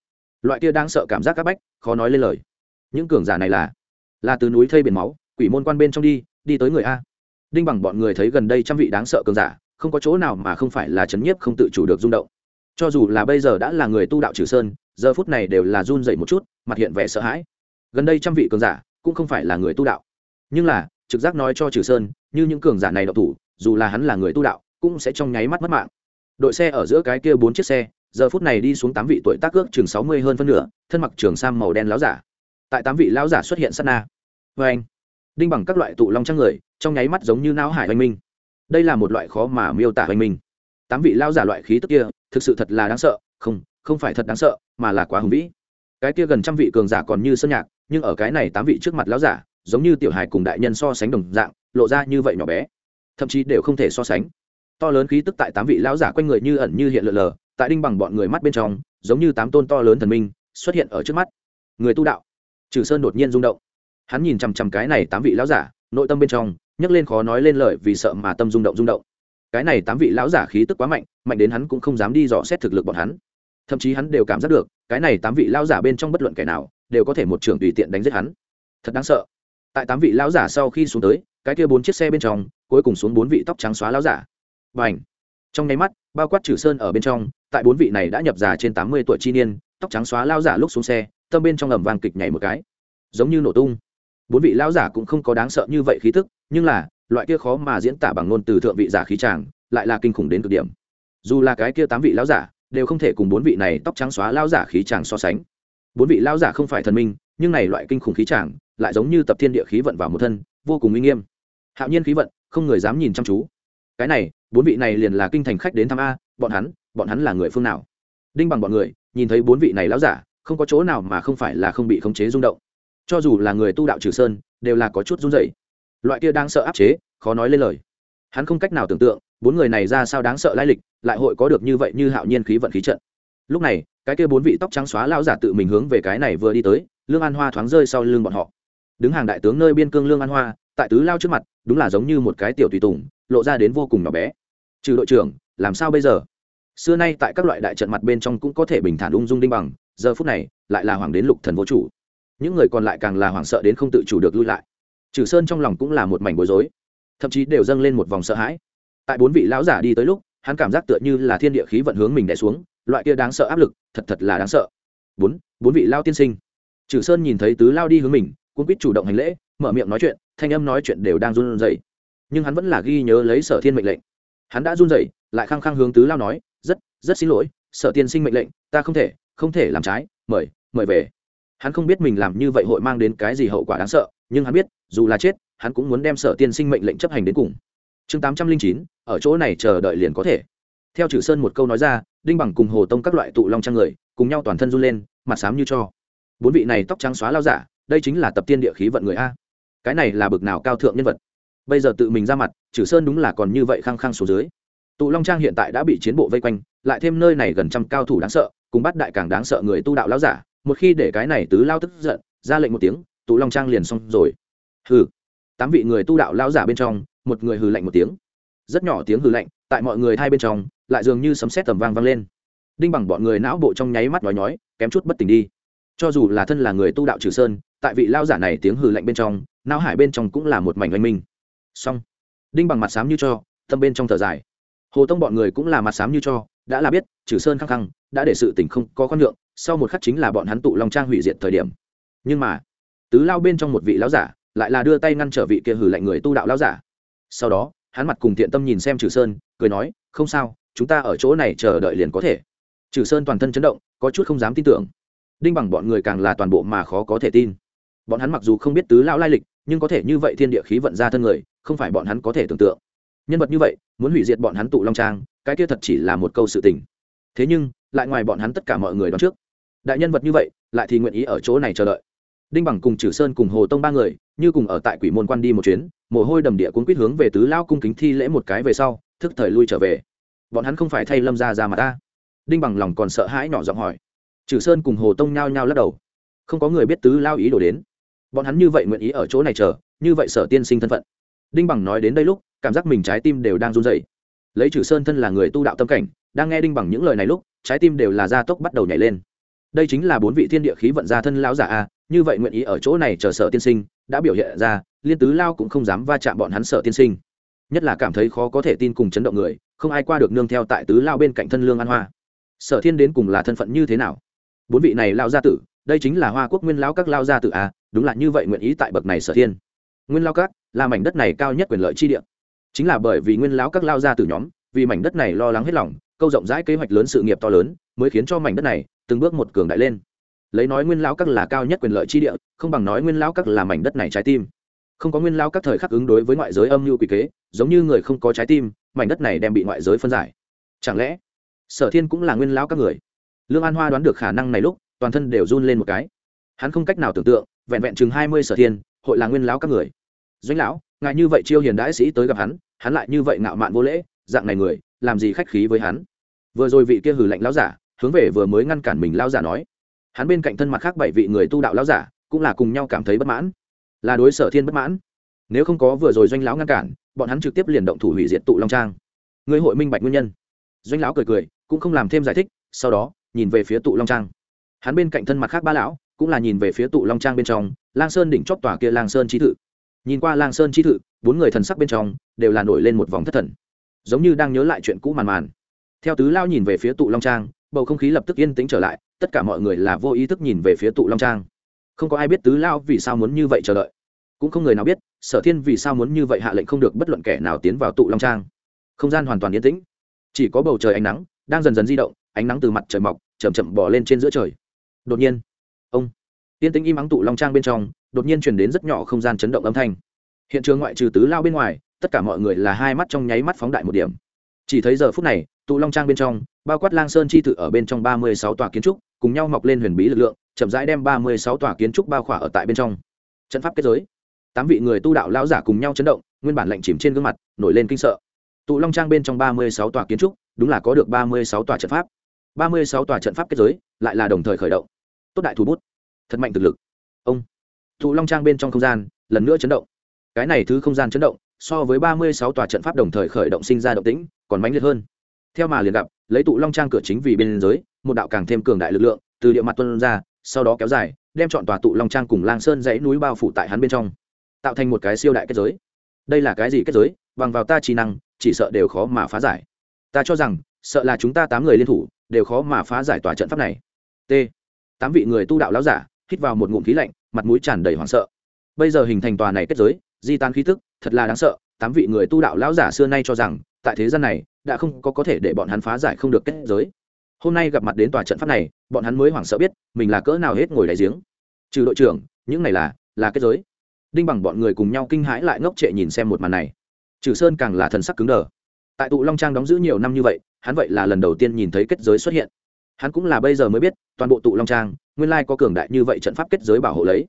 Speaker 1: Loại kia đáng sợ cảm giác các bách, khó nói lên lời. Những cường giả này là là từ núi thây biển máu, quỷ môn quan bên trong đi đi tới người a. Đinh bằng bọn người thấy gần đây trăm vị đáng sợ cường giả, không có chỗ nào mà không phải là chấn nhiếp, không tự chủ được rung động. Cho dù là bây giờ đã là người tu đạo trừ sơn, giờ phút này đều là run dậy một chút, mặt hiện vẻ sợ hãi. Gần đây trăm vị cường giả cũng không phải là người tu đạo. Nhưng là, trực giác nói cho trừ sơn, như những cường giả này độc thủ, dù là hắn là người tu đạo, cũng sẽ trong nháy mắt mất mạng. Đội xe ở giữa cái kia bốn chiếc xe, giờ phút này đi xuống tám vị tuổi tác ước chừng sáu mươi hơn phân nửa, thân mặc trường sam màu đen láo giả. Tại tám vị lão giả xuất hiện sát na. Vê anh, đinh bằng các loại tụ long trăng người, trong nháy mắt giống như não hải oanh minh. Đây là một loại khó mà miêu tả oanh minh. Tám vị lao giả loại khí tức kia, thực sự thật là đáng sợ, không không phải thật đáng sợ, mà là quá hùng vĩ. Cái kia gần trăm vị cường giả còn như sơn nhạc nhưng ở cái này tám vị trước mặt lão giả, giống như tiểu hài cùng đại nhân so sánh đồng dạng, lộ ra như vậy nhỏ bé. Thậm chí đều không thể so sánh. To lớn khí tức tại tám vị lão giả quanh người như ẩn như hiện lượn lờ, tại đinh bằng bọn người mắt bên trong, giống như tám tôn to lớn thần minh, xuất hiện ở trước mắt. Người tu đạo. Trừ sơn đột nhiên rung động. Hắn nhìn chằm chằm cái này tám vị lão giả, nội tâm bên trong, nhấc lên khó nói lên lời vì sợ mà tâm rung động rung động. Cái này tám vị lão giả khí tức quá mạnh mạnh đến hắn cũng không dám đi dò xét thực lực bọn hắn. Thậm chí hắn đều cảm giác được, cái này tám vị lão giả bên trong bất luận kẻ nào đều có thể một trưởng tùy tiện đánh giết hắn. Thật đáng sợ. Tại tám vị lão giả sau khi xuống tới, cái kia bốn chiếc xe bên trong, cuối cùng xuống bốn vị tóc trắng xóa lão giả. Và ảnh trong nháy mắt, bao quát trừ sơn ở bên trong, tại bốn vị này đã nhập già trên tám mươi tuổi chi niên, tóc trắng xóa lao giả lúc xuống xe, tâm bên trong ầm vang kịch nhảy một cái. Giống như nổ tung. Bốn vị lão giả cũng không có đáng sợ như vậy khí tức, nhưng là, loại kia khó mà diễn tả bằng ngôn từ thượng vị giả khí tràng lại là kinh khủng đến cực điểm. Dù là cái kia tám vị lão giả, đều không thể cùng bốn vị này tóc trắng xóa lão giả khí tràng so sánh bốn vị lão giả không phải thần minh, nhưng này loại kinh khủng khí tràng lại giống như tập thiên địa khí vận vào một thân, vô cùng uy nghiêm. Hạo nhiên khí vận, không người dám nhìn chăm chú. Cái này, bốn vị này liền là kinh thành khách đến thăm a, bọn hắn bọn hắn là người phương nào? Đinh bằng bọn người, nhìn thấy bốn vị này lão giả, không có chỗ nào mà không phải là không bị khống chế rung động. Cho dù là người tu đạo trừ sơn, đều là có chút run rẩy. Loại kia đang sợ áp chế, khó nói lên lời. Hắn không cách nào tưởng tượng, bốn người này ra sao đáng sợ lai lịch, lại hội có được như vậy như hạo nhiên khí vận khí trận lúc này, cái kia bốn vị tóc trắng xóa lao giả tự mình hướng về cái này vừa đi tới, lương an hoa thoáng rơi sau lưng bọn họ. Đứng hàng đại tướng nơi biên cương lương an hoa, tại tứ lao trước mặt, đúng là giống như một cái tiểu tùy tùng, lộ ra đến vô cùng nhỏ bé. Trừ đội trưởng, làm sao bây giờ? Xưa nay tại các loại đại trận mặt bên trong cũng có thể bình thản ung dung đinh bằng, giờ phút này, lại là hoàng đến lục thần vô chủ. Những người còn lại càng là hoảng sợ đến không tự chủ được lui lại. Trừ sơn trong lòng cũng là một mảnh bối rối, thậm chí đều dâng lên một vòng sợ hãi. Tại bốn vị lão giả đi tới lúc, hắn cảm giác tựa như là thiên địa khí vận hướng mình đè xuống loại kia đáng sợ áp lực, thật thật là đáng sợ. Bốn bốn vị lao tiên sinh. Trừ sơn nhìn thấy tứ lao đi hướng mình cũng biết chủ động hành lễ, mở miệng nói chuyện, thanh âm nói chuyện đều đang run rẩy. Nhưng hắn vẫn là ghi nhớ lấy sở thiên mệnh lệnh. Hắn đã run rẩy, lại khăng khăng hướng tứ lao nói, rất rất xin lỗi, sở tiên sinh mệnh lệnh, ta không thể không thể làm trái, mời mời về. Hắn không biết mình làm như vậy hội mang đến cái gì hậu quả đáng sợ, nhưng hắn biết, dù là chết, hắn cũng muốn đem sở tiên sinh mệnh lệnh chấp hành đến cùng. Chương tám trăm linh chín, ở chỗ này chờ đợi liền có thể. Theo chử sơn một câu nói ra đinh bằng cùng hồ tông các loại tụ long trang người, cùng nhau toàn thân run lên, mặt xám như cho. Bốn vị này tóc trắng xóa lao giả, đây chính là tập tiên địa khí vận người a. Cái này là bực nào cao thượng nhân vật? Bây giờ tự mình ra mặt chử sơn đúng là còn như vậy khăng khăng số dưới. Tụ long trang hiện tại đã bị chiến bộ vây quanh, lại thêm nơi này gần trăm cao thủ đáng sợ, cùng bắt đại càng đáng sợ người tu đạo lao giả, một khi để cái này tứ lao tức giận, ra lệnh một tiếng, tụ long trang liền xong rồi. Hừ. Tám vị người tu đạo lao giả bên trong, một người hừ lạnh một tiếng. Rất nhỏ tiếng hừ lạnh, tại mọi người hai bên trong lại dường như sấm sét tầm vang vang lên. Đinh bằng bọn người não bộ trong nháy mắt nói nhói, kém chút bất tỉnh đi. Cho dù là thân là người tu đạo trừ sơn, tại vị lao giả này tiếng hừ lạnh bên trong, não hải bên trong cũng là một mảnh oanh minh. Xong. Đinh bằng mặt xám như cho, tâm bên trong thở dài. Hồ tông bọn người cũng là mặt xám như cho, đã là biết, trừ sơn khăng khăng, đã để sự tình không có con lượng sau một khắc chính là bọn hắn tụ long trang hủy diệt thời điểm. Nhưng mà, tứ lao bên trong một vị lão giả, lại là đưa tay ngăn trở vị kia hử lạnh người tu đạo lão giả. Sau đó, hắn mặt cùng thiện tâm nhìn xem trừ sơn, cười nói, không sao chúng ta ở chỗ này chờ đợi liền có thể. Trừ sơn toàn thân chấn động, có chút không dám tin tưởng. Đinh bằng bọn người càng là toàn bộ mà khó có thể tin. Bọn hắn mặc dù không biết tứ lão lai lịch, nhưng có thể như vậy thiên địa khí vận ra thân người, không phải bọn hắn có thể tưởng tượng. Nhân vật như vậy, muốn hủy diệt bọn hắn tụ long trang, cái kia thật chỉ là một câu sự tình. Thế nhưng, lại ngoài bọn hắn tất cả mọi người đón trước. Đại nhân vật như vậy, lại thì nguyện ý ở chỗ này chờ đợi. Đinh bằng cùng trừ sơn cùng hồ tông ba người, như cùng ở tại quỷ môn quan đi một chuyến, mồ hôi đầm địa cuốn quýt hướng về tứ lao cung kính thi lễ một cái về sau, thức thời lui trở về bọn hắn không phải thay lâm ra ra mà ta. Đinh bằng lòng còn sợ hãi nhỏ giọng hỏi. Trừ sơn cùng hồ tông nhao nhao lắc đầu. Không có người biết tứ lao ý đổ đến. Bọn hắn như vậy nguyện ý ở chỗ này chờ, như vậy sở tiên sinh thân phận. Đinh bằng nói đến đây lúc, cảm giác mình trái tim đều đang run rẩy. Lấy trừ sơn thân là người tu đạo tâm cảnh, đang nghe đinh bằng những lời này lúc, trái tim đều là gia tốc bắt đầu nhảy lên. Đây chính là bốn vị thiên địa khí vận gia thân lão giả a, như vậy nguyện ý ở chỗ này chờ sở tiên sinh, đã biểu hiện ra, liên tứ lao cũng không dám va chạm bọn hắn sở tiên sinh. Nhất là cảm thấy khó có thể tin cùng chấn động người không ai qua được nương theo tại tứ lao bên cạnh thân lương an hoa. Sở thiên đến cùng là thân phận như thế nào? Bốn vị này lao gia tử, đây chính là hoa quốc nguyên lao các lao gia tử à đúng là như vậy nguyện ý tại bậc này sở thiên. Nguyên lao các là mảnh đất này cao nhất quyền lợi chi địa. Chính là bởi vì nguyên lao các lao gia tử nhóm, vì mảnh đất này lo lắng hết lòng, câu rộng rãi kế hoạch lớn sự nghiệp to lớn, mới khiến cho mảnh đất này từng bước một cường đại lên. Lấy nói nguyên lao các là cao nhất quyền lợi chi địa, không bằng nói nguyên lao các là mảnh đất này trái tim. Không có nguyên lao các thời khắc ứng đối với ngoại giới âm mưu kỳ kế, giống như người không có trái tim mảnh đất này đem bị ngoại giới phân giải. Chẳng lẽ, sở thiên cũng là nguyên lão các người? Lương an hoa đoán được khả năng này lúc, toàn thân đều run lên một cái. Hắn không cách nào tưởng tượng, vẹn vẹn chừng hai mươi sở thiên, hội là nguyên lão các người. Doanh lão, ngài như vậy chiêu hiền đãi sĩ tới gặp hắn hắn lại như vậy ngạo mạn vô lễ, dạng này người, làm gì khách khí với hắn? Vừa rồi vị kia hử lạnh lão giả, hướng về vừa mới ngăn cản mình lão giả nói. Hắn bên cạnh thân mặt khác bảy vị người tu đạo lão giả, cũng là cùng nhau cảm thấy bất mãn. Là đối sở thiên bất mãn. Nếu không có vừa rồi doanh lão ngăn cản bọn hắn trực tiếp liền động thủ hủy diệt tụ long trang. Người hội minh bạch nguyên nhân. Doanh lão cười cười, cũng không làm thêm giải thích, sau đó, nhìn về phía tụ long trang. Hắn bên cạnh thân mặt khác ba lão, cũng là nhìn về phía tụ long trang bên trong, lang sơn đỉnh chóp tòa kia lang sơn trí thự. Nhìn qua lang sơn trí thự, bốn người thần sắc bên trong, đều là nổi lên một vòng thất thần. Giống như đang nhớ lại chuyện cũ màn màn. Theo tứ lao nhìn về phía tụ long trang, bầu không khí lập tức yên tĩnh trở lại, tất cả mọi người là vô ý thức nhìn về phía tụ long trang. Không có ai biết tứ lao vì sao muốn như vậy chờ đợi cũng không người nào biết, sở thiên vì sao muốn như vậy hạ lệnh không được bất luận kẻ nào tiến vào tụ long trang. Không gian hoàn toàn yên tĩnh. Chỉ có bầu trời ánh nắng đang dần dần di động, ánh nắng từ mặt trời mọc, chậm chậm bỏ lên trên giữa trời. Đột nhiên, ông, yên tĩnh im ắng tụ long trang bên trong, đột nhiên chuyển đến rất nhỏ không gian chấn động âm thanh. Hiện trường ngoại trừ tứ lao bên ngoài, tất cả mọi người là hai mắt trong nháy mắt phóng đại một điểm. Chỉ thấy giờ phút này, tụ long trang bên trong, bao quát lang sơn chi tự ở bên trong ba mươi sáu tòa kiến trúc, cùng nhau mọc lên huyền bí lực lượng, chậm rãi đem ba mươi sáu tòa kiến trúc bao khỏa ở tại bên trong. Trận pháp kết giới tám vị người tu đạo lão giả cùng nhau chấn động, nguyên bản lạnh chìm trên gương mặt, nổi lên kinh sợ. Tụ long trang bên trong ba mươi sáu tòa kiến trúc, đúng là có được ba mươi sáu tòa trận pháp. Ba mươi sáu tòa trận pháp kết giới, lại là đồng thời khởi động. Tốt đại thủ bút. Thật mạnh thực lực. Ông. Tụ long trang bên trong không gian, lần nữa chấn động. Cái này thứ không gian chấn động, so với ba mươi sáu tòa trận pháp đồng thời khởi động sinh ra động tĩnh, còn mãnh liệt hơn. Theo mà liền gặp, lấy tụ long trang cửa chính vì bên giới một đạo càng thêm cường đại lực lượng, từ địa mặt tuân ra, sau đó kéo dài, đem chọn tòa tụ long trang cùng lang sơn dãy núi bao phủ tại hắn bên trong tạo thành một cái siêu đại kết giới. Đây là cái gì kết giới? Bằng vào ta trí năng, chỉ sợ đều khó mà phá giải. Ta cho rằng, sợ là chúng ta tám người liên thủ, đều khó mà phá giải tòa trận pháp này. T. Tám vị người tu đạo láo giả, hít vào một ngụm khí lạnh, mặt mũi tràn đầy hoảng sợ. Bây giờ hình thành tòa này kết giới, di tan khí tức, thật là đáng sợ. Tám vị người tu đạo lão giả xưa nay cho rằng, tại thế gian này, đã không có có thể để bọn hắn phá giải không được kết giới. Hôm nay gặp mặt đến tòa trận pháp này, bọn hắn mới hoảng sợ biết, mình là cỡ nào hết ngồi đáy giếng. Trừ đội trưởng, những này là là kết giới đinh bằng bọn người cùng nhau kinh hãi lại ngốc trệ nhìn xem một màn này. Trừ sơn càng là thần sắc cứng đờ. Tại tụ long trang đóng giữ nhiều năm như vậy, hắn vậy là lần đầu tiên nhìn thấy kết giới xuất hiện. Hắn cũng là bây giờ mới biết, toàn bộ tụ long trang, nguyên lai có cường đại như vậy trận pháp kết giới bảo hộ lấy.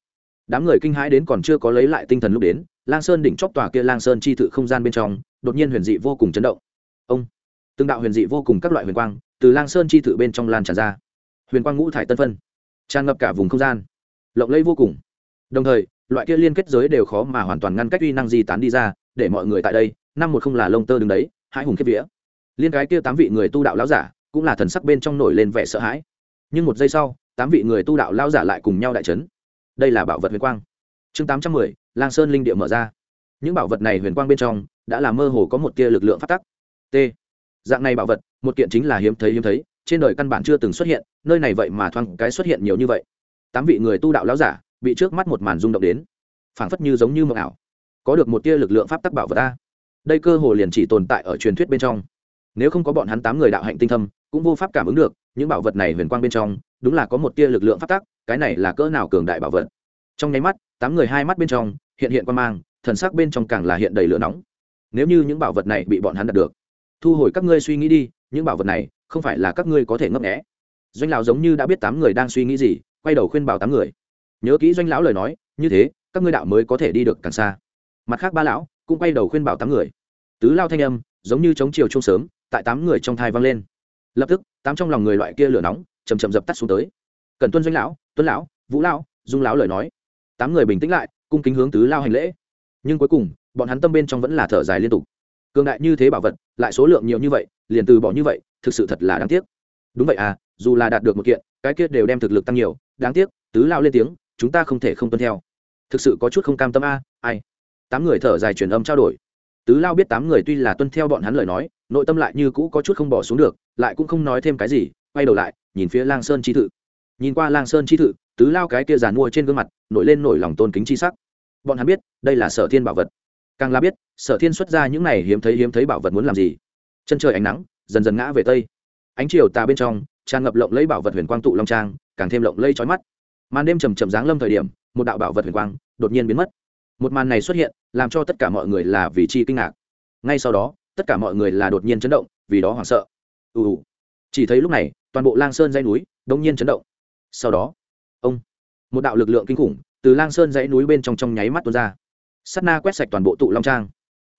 Speaker 1: Đám người kinh hãi đến còn chưa có lấy lại tinh thần lúc đến, lang sơn đỉnh chóp tòa kia lang sơn chi thự không gian bên trong, đột nhiên huyền dị vô cùng chấn động. Ông! Từng đạo huyền dị vô cùng các loại huyền quang từ lang sơn chi thự bên trong lan tràn ra. Huyền quang ngũ thải tân phân, tràn ngập cả vùng không gian, lộng lẫy vô cùng. Đồng thời loại kia liên kết giới đều khó mà hoàn toàn ngăn cách uy năng di tán đi ra, để mọi người tại đây, năm một không là lông tơ đứng đấy, hãi hùng kết vía. Liên cái kia tám vị người tu đạo lão giả, cũng là thần sắc bên trong nổi lên vẻ sợ hãi. Nhưng một giây sau, tám vị người tu đạo lão giả lại cùng nhau đại trấn đây là bảo vật huyền quang. Chương tám trăm mười, lang sơn linh địa mở ra. Những bảo vật này huyền quang bên trong, đã là mơ hồ có một tia lực lượng phát tắc. T. Dạng này bảo vật, một kiện chính là hiếm thấy hiếm thấy, trên đời căn bản chưa từng xuất hiện, nơi này vậy mà thoáng cái xuất hiện nhiều như vậy. Tám vị người tu đạo lão giả bị trước mắt một màn rung động đến. Phảng phất như giống như mộng ảo. Có được một tia lực lượng pháp tắc bảo vật ta. Đây cơ hồ liền chỉ tồn tại ở truyền thuyết bên trong. Nếu không có bọn hắn tám người đạo hạnh tinh thâm, cũng vô pháp cảm ứng được, những bảo vật này huyền quang bên trong, đúng là có một tia lực lượng pháp tắc, cái này là cỡ nào cường đại bảo vật. Trong nháy mắt, tám người hai mắt bên trong, hiện hiện quan mang, thần sắc bên trong càng là hiện đầy lửa nóng. Nếu như những bảo vật này bị bọn hắn đạt được, thu hồi các ngươi suy nghĩ đi, những bảo vật này, không phải là các ngươi có thể ngấp nghẽ doanh lão giống như đã biết tám người đang suy nghĩ gì, quay đầu khuyên bảo tám người nhớ kỹ doanh lão lời nói, như thế, các ngươi đạo mới có thể đi được càng xa. Mặt khác ba lão cũng quay đầu khuyên bảo tám người. Tứ lao thanh âm, giống như chống chiều chung sớm, tại tám người trong thai vang lên. Lập tức, tám trong lòng người loại kia lửa nóng chầm chậm dập tắt xuống tới. Cần tuân doanh lão, tuân lão, vũ lão, dung lão lời nói. Tám người bình tĩnh lại, cung kính hướng tứ lao hành lễ. Nhưng cuối cùng, bọn hắn tâm bên trong vẫn là thở dài liên tục. Cường đại như thế bảo vật, lại số lượng nhiều như vậy, liền từ bỏ như vậy, thực sự thật là đáng tiếc. Đúng vậy à dù là đạt được một kiện, cái kia đều đem thực lực tăng nhiều, đáng tiếc, tứ lao lên tiếng chúng ta không thể không tuân theo. Thực sự có chút không cam tâm a, ai? Tám người thở dài truyền âm trao đổi. Tứ lao biết tám người tuy là tuân theo bọn hắn lời nói, nội tâm lại như cũ có chút không bỏ xuống được, lại cũng không nói thêm cái gì, quay đầu lại, nhìn phía lang sơn chi thự. Nhìn qua lang sơn chi thự, tứ lao cái kia giàn mua trên gương mặt, nổi lên nổi lòng tôn kính chi sắc. Bọn hắn biết, đây là sở thiên bảo vật. Càng là biết, sở thiên xuất ra những này hiếm thấy hiếm thấy bảo vật muốn làm gì. Chân trời ánh nắng, dần dần ngã về tây. Ánh chiều tà bên trong, tràn ngập lộng lấy bảo vật huyền quang tụ long trang, càng thêm lộng lây trói mắt màn đêm trầm trầm giáng lâm thời điểm, một đạo bảo vật huyền quang đột nhiên biến mất. Một màn này xuất hiện, làm cho tất cả mọi người là vì chi kinh ngạc. Ngay sau đó, tất cả mọi người là đột nhiên chấn động, vì đó hoảng sợ. Ù ù. Chỉ thấy lúc này, toàn bộ lang sơn dãy núi đột nhiên chấn động. Sau đó, ông, một đạo lực lượng kinh khủng từ lang sơn dãy núi bên trong trong nháy mắt tuôn ra. Sắt na quét sạch toàn bộ tụ long trang.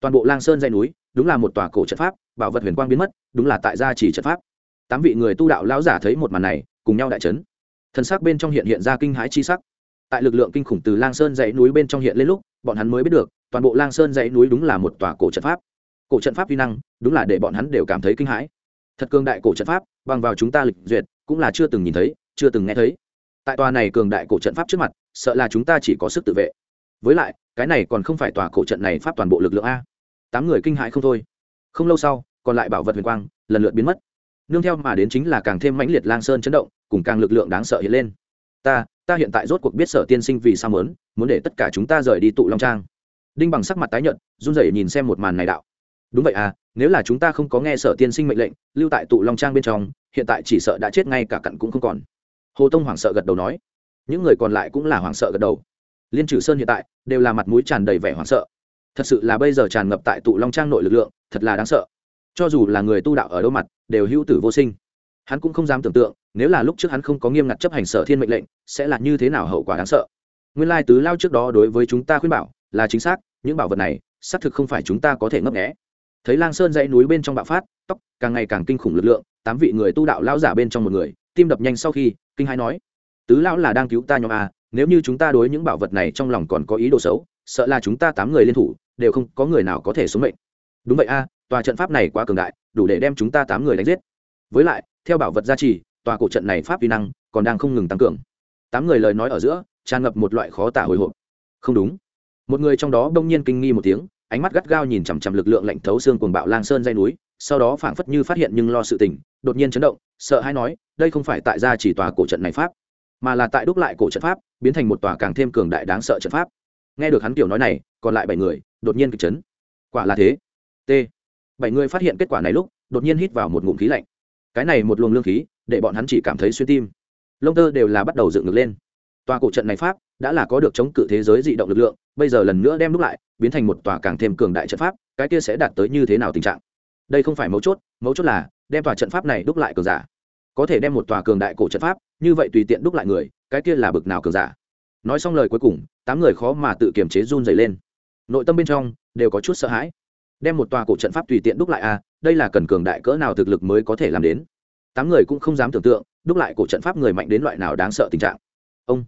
Speaker 1: Toàn bộ lang sơn dãy núi, đúng là một tòa cổ trận pháp, bảo vật huyền quang biến mất, đúng là tại gia chỉ trận pháp. Tám vị người tu đạo lão giả thấy một màn này, cùng nhau đại trấn thân xác bên trong hiện hiện ra kinh hãi chi sắc. Tại lực lượng kinh khủng từ lang sơn dãy núi bên trong hiện lên lúc, bọn hắn mới biết được, toàn bộ lang sơn dãy núi đúng là một tòa cổ trận pháp. Cổ trận pháp vi năng, đúng là để bọn hắn đều cảm thấy kinh hãi. Thật cường đại cổ trận pháp, bằng vào chúng ta lịch duyệt, cũng là chưa từng nhìn thấy, chưa từng nghe thấy. Tại tòa này cường đại cổ trận pháp trước mặt, sợ là chúng ta chỉ có sức tự vệ. Với lại, cái này còn không phải tòa cổ trận này pháp toàn bộ lực lượng a. Tám người kinh hãi không thôi. Không lâu sau, còn lại bảo vật huyền quang lần lượt biến mất. Nương theo mà đến chính là càng thêm mãnh liệt lang sơn chấn động cùng càng lực lượng đáng sợ hiện lên. Ta ta hiện tại rốt cuộc biết sở tiên sinh vì sao mớn muốn để tất cả chúng ta rời đi tụ long trang. Đinh bằng sắc mặt tái nhợt, run rẩy nhìn xem một màn này đạo. Đúng vậy à nếu là chúng ta không có nghe sở tiên sinh mệnh lệnh, lưu tại tụ long trang bên trong, hiện tại chỉ sợ đã chết ngay cả cặn cũng không còn. Hồ tông hoảng sợ gật đầu nói. Những người còn lại cũng là hoảng sợ gật đầu. Liên trừ sơn hiện tại đều là mặt mũi tràn đầy vẻ hoảng sợ. Thật sự là bây giờ tràn ngập tại tụ long trang nội lực lượng, thật là đáng sợ. Cho dù là người tu đạo ở đâu mặt, đều hữu tử vô sinh hắn cũng không dám tưởng tượng, nếu là lúc trước hắn không có nghiêm ngặt chấp hành sở thiên mệnh lệnh, sẽ là như thế nào hậu quả đáng sợ. Nguyên lai tứ lao trước đó đối với chúng ta khuyên bảo, là chính xác, những bảo vật này, xác thực không phải chúng ta có thể ngấp nghẽ thấy lang sơn dãy núi bên trong bạo phát, tóc càng ngày càng kinh khủng lực lượng, tám vị người tu đạo lao giả bên trong một người, tim đập nhanh sau khi, kinh hai nói, tứ lão là đang cứu ta nhóm a nếu như chúng ta đối những bảo vật này trong lòng còn có ý đồ xấu, sợ là chúng ta tám người liên thủ, đều không có người nào có thể sống mệnh. Đúng vậy a, tòa trận pháp này quá cường đại, đủ để đem chúng ta tám người đánh giết với lại, theo bảo vật gia trì, tòa cổ trận này pháp vi năng còn đang không ngừng tăng cường. Tám người lời nói ở giữa, tràn ngập một loại khó tả hồi hộp. Không đúng. Một người trong đó đông nhiên kinh nghi một tiếng, ánh mắt gắt gao nhìn chằm chằm lực lượng lạnh thấu xương cuồng bạo lang sơn dây núi, sau đó phảng phất như phát hiện nhưng lo sự tình, đột nhiên chấn động, sợ hay nói, đây không phải tại gia chỉ tòa cổ trận này pháp, mà là tại đúc lại cổ trận pháp, biến thành một tòa càng thêm cường đại đáng sợ trận pháp. Nghe được hắn kiểu nói này, còn lại bảy người, đột nhiên kịch chấn. Quả là thế. T. Bảy người phát hiện kết quả này lúc, đột nhiên hít vào một ngụm khí lạnh cái này một luồng lương khí, để bọn hắn chỉ cảm thấy xuyên tim. Lông tơ đều là bắt đầu dựng ngược lên. Tòa cổ trận này pháp đã là có được chống cự thế giới dị động lực lượng, bây giờ lần nữa đem đúc lại, biến thành một tòa càng thêm cường đại trận pháp, cái kia sẽ đạt tới như thế nào tình trạng? Đây không phải mấu chốt mấu chốt là đem tòa trận pháp này đúc lại cường giả. Có thể đem một tòa cường đại cổ trận pháp, như vậy tùy tiện đúc lại người, cái kia là bực nào cường giả? Nói xong lời cuối cùng, tám người khó mà tự kiềm chế run dày lên. Nội tâm bên trong đều có chút sợ hãi. Đem một tòa cổ trận pháp tùy tiện đúc lại à đây là cần cường đại cỡ nào thực lực mới có thể làm đến? Tám người cũng không dám tưởng tượng, đúc lại cổ trận pháp người mạnh đến loại nào đáng sợ tình trạng. Ông,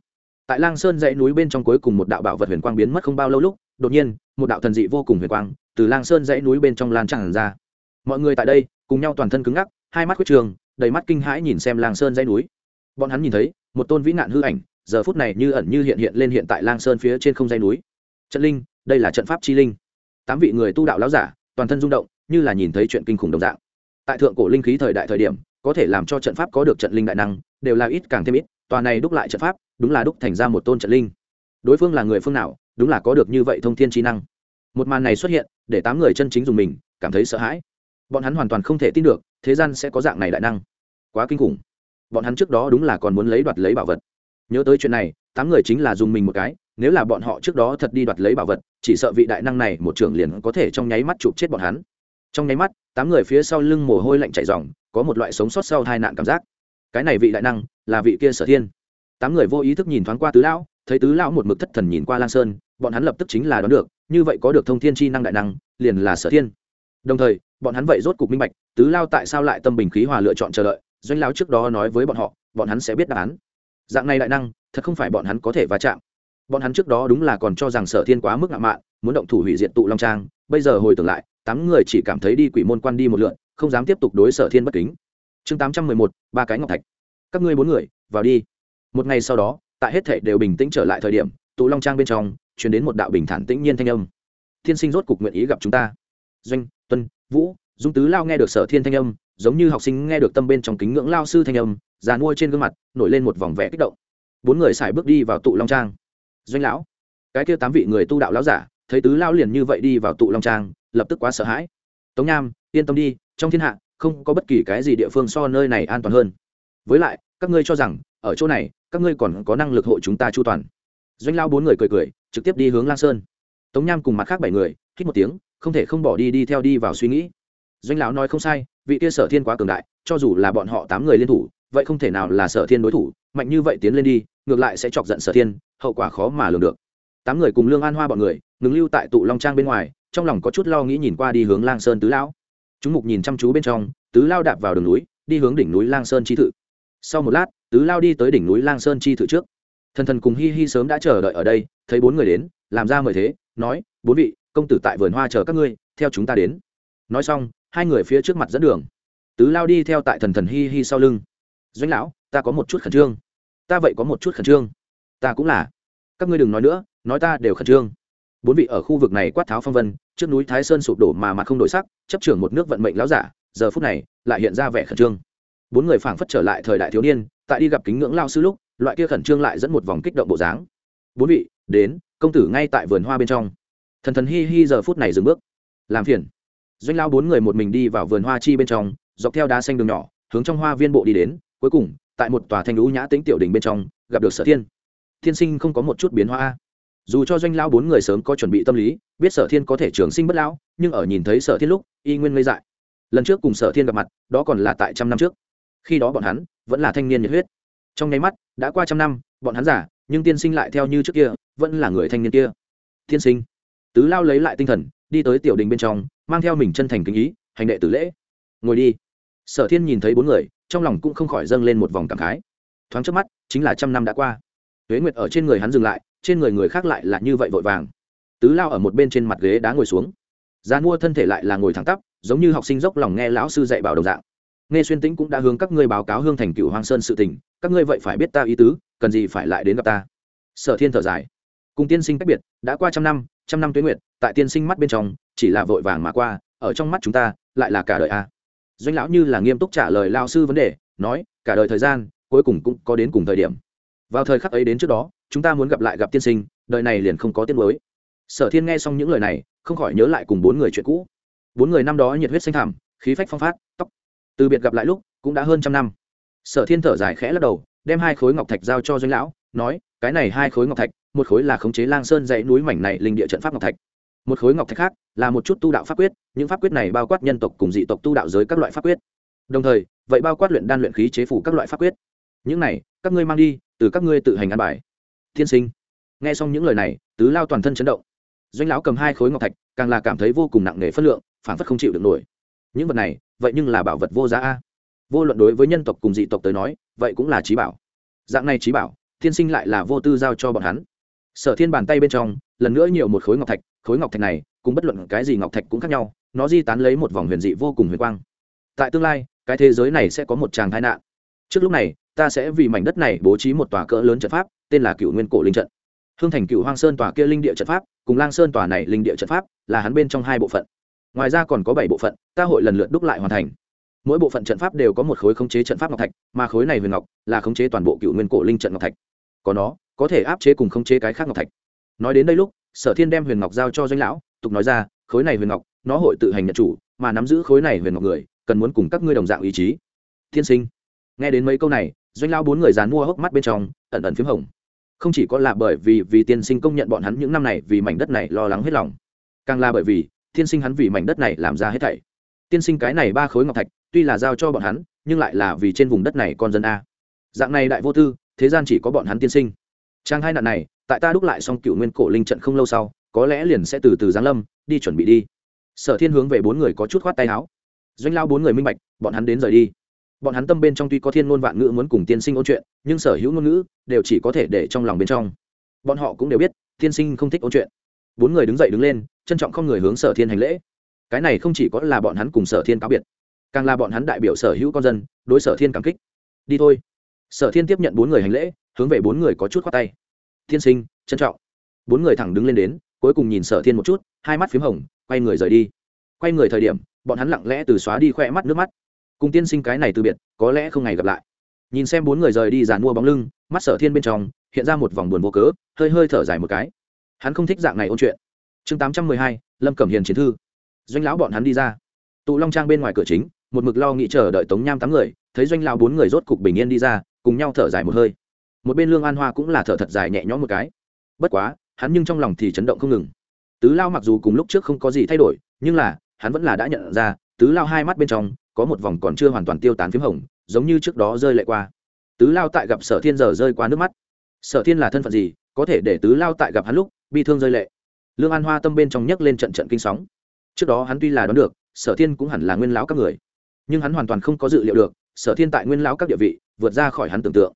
Speaker 1: tại lang sơn dãy núi bên trong cuối cùng một đạo bảo vật huyền quang biến mất không bao lâu lúc, đột nhiên, một đạo thần dị vô cùng huyền quang từ lang sơn dãy núi bên trong lan tràn ra. Mọi người tại đây, cùng nhau toàn thân cứng ngắc, hai mắt quyết trường, đầy mắt kinh hãi nhìn xem lang sơn dãy núi. Bọn hắn nhìn thấy, một tôn vĩ nạn hư ảnh, giờ phút này như ẩn như hiện hiện lên hiện tại lang sơn phía trên không dãy núi. Trận linh, đây là trận pháp chi linh. Tám vị người tu đạo lão giả, toàn thân rung động như là nhìn thấy chuyện kinh khủng đồng dạng. Tại thượng cổ linh khí thời đại thời điểm, có thể làm cho trận pháp có được trận linh đại năng, đều là ít càng thêm ít, tòa này đúc lại trận pháp, đúng là đúc thành ra một tôn trận linh. Đối phương là người phương nào, đúng là có được như vậy thông thiên trí năng. Một màn này xuất hiện, để tám người chân chính dùng mình, cảm thấy sợ hãi. Bọn hắn hoàn toàn không thể tin được, thế gian sẽ có dạng này đại năng. Quá kinh khủng. Bọn hắn trước đó đúng là còn muốn lấy đoạt lấy bảo vật. Nhớ tới chuyện này, tám người chính là dùng mình một cái, nếu là bọn họ trước đó thật đi đoạt lấy bảo vật, chỉ sợ vị đại năng này một trưởng liền có thể trong nháy mắt chụp chết bọn hắn trong nháy mắt, tám người phía sau lưng mồ hôi lạnh chảy dòng có một loại sống sót sau tai nạn cảm giác. Cái này vị đại năng, là vị kia sở thiên. Tám người vô ý thức nhìn thoáng qua tứ lão, thấy tứ lão một mực thất thần nhìn qua lang sơn, bọn hắn lập tức chính là đoán được, như vậy có được thông thiên chi năng đại năng, liền là sở thiên. Đồng thời, bọn hắn vậy rốt cục minh bạch, tứ lao tại sao lại tâm bình khí hòa lựa chọn chờ đợi, doanh lao trước đó nói với bọn họ, bọn hắn sẽ biết đáp án. Dạng này đại năng, thật không phải bọn hắn có thể va chạm. Bọn hắn trước đó đúng là còn cho rằng sở thiên quá mức ngạo mạn, muốn động thủ hủy diệt tụ long trang, bây giờ hồi tưởng lại tám người chỉ cảm thấy đi quỷ môn quan đi một lượn, không dám tiếp tục đối sở thiên bất kính. Chương tám trăm mười một, ba cái ngọc thạch. Các ngươi bốn người, vào đi. Một ngày sau đó, tại hết thể đều bình tĩnh trở lại thời điểm, tụ long trang bên trong chuyển đến một đạo bình thản tĩnh nhiên thanh âm. Thiên sinh rốt cục nguyện ý gặp chúng ta. Doanh, tuân, vũ, dung tứ lao nghe được sở thiên thanh âm, giống như học sinh nghe được tâm bên trong kính ngưỡng lao sư thanh âm, già nuôi trên gương mặt, nổi lên một vòng vẻ kích động. Bốn người xài bước đi vào tụ long trang. Doanh lão, cái kia tám vị người tu đạo lão giả, thấy tứ lao liền như vậy đi vào tụ long trang lập tức quá sợ hãi. Tống nham, yên tâm đi, trong thiên hạ, không có bất kỳ cái gì địa phương so nơi này an toàn hơn. Với lại, các ngươi cho rằng, ở chỗ này, các ngươi còn có năng lực hộ chúng ta chu toàn. Doanh lao bốn người cười cười, trực tiếp đi hướng lang sơn. Tống nham cùng mặt khác bảy người, hít một tiếng, không thể không bỏ đi đi theo đi vào suy nghĩ. Doanh lão nói không sai, vị kia sở thiên quá cường đại, cho dù là bọn họ tám người liên thủ, vậy không thể nào là sở thiên đối thủ, mạnh như vậy tiến lên đi, ngược lại sẽ chọc giận sở thiên, hậu quả khó mà lường được. Tám người cùng lương an hoa bọn người, ngừng lưu tại tụ long trang bên ngoài trong lòng có chút lo nghĩ nhìn qua đi hướng lang sơn tứ lão. Chúng mục nhìn chăm chú bên trong, tứ lao đạp vào đường núi, đi hướng đỉnh núi lang sơn chi thự. Sau một lát, tứ lao đi tới đỉnh núi lang sơn chi thự trước. Thần thần cùng hi hi sớm đã chờ đợi ở đây, thấy bốn người đến, làm ra mời thế, nói, bốn vị, công tử tại vườn hoa chờ các ngươi, theo chúng ta đến. Nói xong, hai người phía trước mặt dẫn đường. Tứ lao đi theo tại thần thần hi hi sau lưng. Doanh lão, ta có một chút khẩn trương. Ta vậy có một chút khẩn trương. Ta cũng là. Các ngươi đừng nói nữa, nói ta đều khẩn trương bốn vị ở khu vực này quát tháo phong vân, trước núi thái sơn sụp đổ mà mặt không đổi sắc, chấp trưởng một nước vận mệnh láo giả, giờ phút này, lại hiện ra vẻ khẩn trương. Bốn người phảng phất trở lại thời đại thiếu niên, tại đi gặp kính ngưỡng lao sư lúc, loại kia khẩn trương lại dẫn một vòng kích động bộ dáng. Bốn vị, đến, công tử ngay tại vườn hoa bên trong. Thần thần hi hi giờ phút này dừng bước. Làm phiền. Doanh lao bốn người một mình đi vào vườn hoa chi bên trong, dọc theo đá xanh đường nhỏ, hướng trong hoa viên bộ đi đến, cuối cùng, tại một tòa thanh lũ nhã tĩnh tiểu đình bên trong, gặp được sở thiên. Thiên sinh không có một chút biến hóa dù cho doanh lao bốn người sớm có chuẩn bị tâm lý, biết sở thiên có thể trường sinh bất lão, nhưng ở nhìn thấy sở thiên lúc, y nguyên ngây dại. Lần trước cùng sở thiên gặp mặt, đó còn là tại trăm năm trước. Khi đó bọn hắn vẫn là thanh niên nhiệt huyết. Trong nháy mắt, đã qua trăm năm, bọn hắn giả nhưng tiên sinh lại theo như trước kia, vẫn là người thanh niên kia. Tiên sinh. Tứ lao lấy lại tinh thần, đi tới tiểu đình bên trong, mang theo mình chân thành kính ý, hành đệ tử lễ. Ngồi đi. Sở thiên nhìn thấy bốn người, trong lòng cũng không khỏi dâng lên một vòng cảm khái. Thoáng trước mắt, chính là trăm năm đã qua. Huế nguyệt ở trên người hắn dừng lại trên người người khác lại là như vậy vội vàng. Tứ lao ở một bên trên mặt ghế đá ngồi xuống. Gian mua thân thể lại là ngồi thẳng tắp, giống như học sinh dốc lòng nghe lão sư dạy bảo đồng dạng. Nghe xuyên tĩnh cũng đã hướng các ngươi báo cáo hương thành cựu hoàng sơn sự tình, các ngươi vậy phải biết ta ý tứ, cần gì phải lại đến gặp ta. Sở thiên thở dài. Cùng tiên sinh cách biệt, đã qua trăm năm trăm năm tuyến nguyệt, tại tiên sinh mắt bên trong, chỉ là vội vàng mà qua, ở trong mắt chúng ta, lại là cả đời a. Doanh lão như là nghiêm túc trả lời lao sư vấn đề, nói, cả đời thời gian, cuối cùng cũng có đến cùng thời điểm vào thời khắc ấy đến trước đó, chúng ta muốn gặp lại gặp tiên sinh, đời này liền không có tiết mới sở thiên nghe xong những lời này, không khỏi nhớ lại cùng bốn người chuyện cũ. Bốn người năm đó nhiệt huyết xanh thảm khí phách phong phát, tóc. Từ biệt gặp lại lúc, cũng đã hơn trăm năm. Sở thiên thở dài khẽ lắc đầu, đem hai khối ngọc thạch giao cho doanh lão, nói, cái này hai khối ngọc thạch, một khối là khống chế lang sơn dãy núi mảnh này linh địa trận pháp ngọc thạch. Một khối ngọc thạch khác là một chút tu đạo pháp quyết, những pháp quyết này bao quát nhân tộc cùng dị tộc tu đạo giới các loại pháp quyết. Đồng thời, vậy bao quát luyện đan luyện khí chế phủ các loại pháp quyết. Những này, các ngươi mang đi từ các ngươi tự hành ăn bài. Thiên sinh. Nghe xong những lời này, tứ lao toàn thân chấn động. Doanh lão cầm hai khối ngọc thạch, càng là cảm thấy vô cùng nặng nề phất lượng, phản phất không chịu được nổi. Những vật này, vậy nhưng là bảo vật vô giá a. Vô luận đối với nhân tộc cùng dị tộc tới nói, vậy cũng là trí bảo. Dạng này trí bảo, thiên sinh lại là vô tư giao cho bọn hắn. Sở thiên bàn tay bên trong, lần nữa nhiều một khối ngọc thạch, khối ngọc thạch này cũng bất luận cái gì ngọc thạch cũng khác nhau, nó di tán lấy một vòng huyền dị vô cùng huyền quang. Tại tương lai, cái thế giới này sẽ có một tràng tai nạn. Trước lúc này ta sẽ vì mảnh đất này bố trí một tòa cỡ lớn trận pháp, tên là cựu nguyên cổ linh trận. Hương thành cựu hoang sơn tòa kia linh địa trận pháp, cùng lang sơn tòa này linh địa trận pháp, là hắn bên trong hai bộ phận. Ngoài ra còn có bảy bộ phận, ta hội lần lượt đúc lại hoàn thành. Mỗi bộ phận trận pháp đều có một khối khống chế trận pháp ngọc thạch, mà khối này huyền ngọc là khống chế toàn bộ cựu nguyên cổ linh trận ngọc thạch. Có nó, có thể áp chế cùng khống chế cái khác ngọc thạch. Nói đến đây lúc, sở thiên đem huyền ngọc giao cho doanh lão, tục nói ra, khối này huyền ngọc, nó hội tự hành nhận chủ, mà nắm giữ khối này huyền ngọc người, cần muốn cùng các ngươi đồng dạng ý chí. Thiên sinh. Nghe đến mấy câu này doanh lão bốn người dàn mua hốc mắt bên trong, ẩn ẩn p h í m hồng. Không chỉ có là bởi vì vì tiên sinh công nhận bọn hắn những năm này vì mảnh đất này lo lắng hết lòng, càng là bởi vì, tiên sinh hắn vì mảnh đất này làm ra hết thảy. Tiên sinh cái này ba khối ngọc thạch, tuy là giao cho bọn hắn, nhưng lại là vì trên vùng đất này con dân a. Dạng này đại vô tư, thế gian chỉ có bọn hắn tiên sinh. Trang hai nạn này, tại ta đúc lại xong cựu nguyên cổ linh trận không lâu sau, có lẽ liền sẽ từ từ giáng lâm, đi chuẩn bị đi. Sở thiên hướng về bốn người có chút khoát tay áo. Doanh lao bốn người minh bạch, bọn hắn đến rời đi bọn hắn tâm bên trong tuy có thiên ngôn vạn ngữ muốn cùng tiên sinh ôn chuyện, nhưng sở hữu ngôn ngữ đều chỉ có thể để trong lòng bên trong. Bọn họ cũng đều biết, tiên sinh không thích ôn chuyện. Bốn người đứng dậy đứng lên, trân trọng không người hướng sở thiên hành lễ. Cái này không chỉ có là bọn hắn cùng sở thiên cáo biệt, càng là bọn hắn đại biểu sở hữu con dân, đối sở thiên cảm kích. Đi thôi. Sở thiên tiếp nhận bốn người hành lễ, hướng về bốn người có chút khoát tay. Thiên sinh, trân trọng. Bốn người thẳng đứng lên đến, cuối cùng nhìn sở thiên một chút, hai mắt p h í m hồng, quay người rời đi. Quay người thời điểm, bọn hắn lặng lẽ từ xóa đi khoe mắt nước mắt cùng tiên sinh cái này từ biệt, có lẽ không ngày gặp lại. Nhìn xem bốn người rời đi giàn mua bóng lưng, mắt sở thiên bên trong, hiện ra một vòng buồn vô cớ, hơi hơi thở dài một cái. Hắn không thích dạng này ôn chuyện. Chương tám trăm mười hai, lâm cẩm hiền chiến thư. Doanh lão bọn hắn đi ra. Tụ long trang bên ngoài cửa chính, một mực lo nghĩ chờ đợi tống nham tám người, thấy doanh lão bốn người rốt cục bình yên đi ra, cùng nhau thở dài một hơi. Một bên lương an hoa cũng là thở thật dài nhẹ nhõm một cái. Bất quá, hắn nhưng trong lòng thì chấn động không ngừng. Tứ lao mặc dù cùng lúc trước không có gì thay đổi, nhưng là, hắn vẫn là đã nhận ra, tứ lao hai mắt bên trong có một vòng còn chưa hoàn toàn tiêu tán p h í m hồng, giống như trước đó rơi lệ qua. Tứ lao tại gặp sở thiên giờ rơi qua nước mắt. Sở thiên là thân phận gì, có thể để tứ lao tại gặp hắn lúc, bi thương rơi lệ? Lương an hoa tâm bên trong nhấc lên trận trận kinh sóng. Trước đó hắn tuy là đoán được, sở thiên cũng hẳn là nguyên lão các người. Nhưng hắn hoàn toàn không có dự liệu được, sở thiên tại nguyên lão các địa vị, vượt ra khỏi hắn tưởng tượng.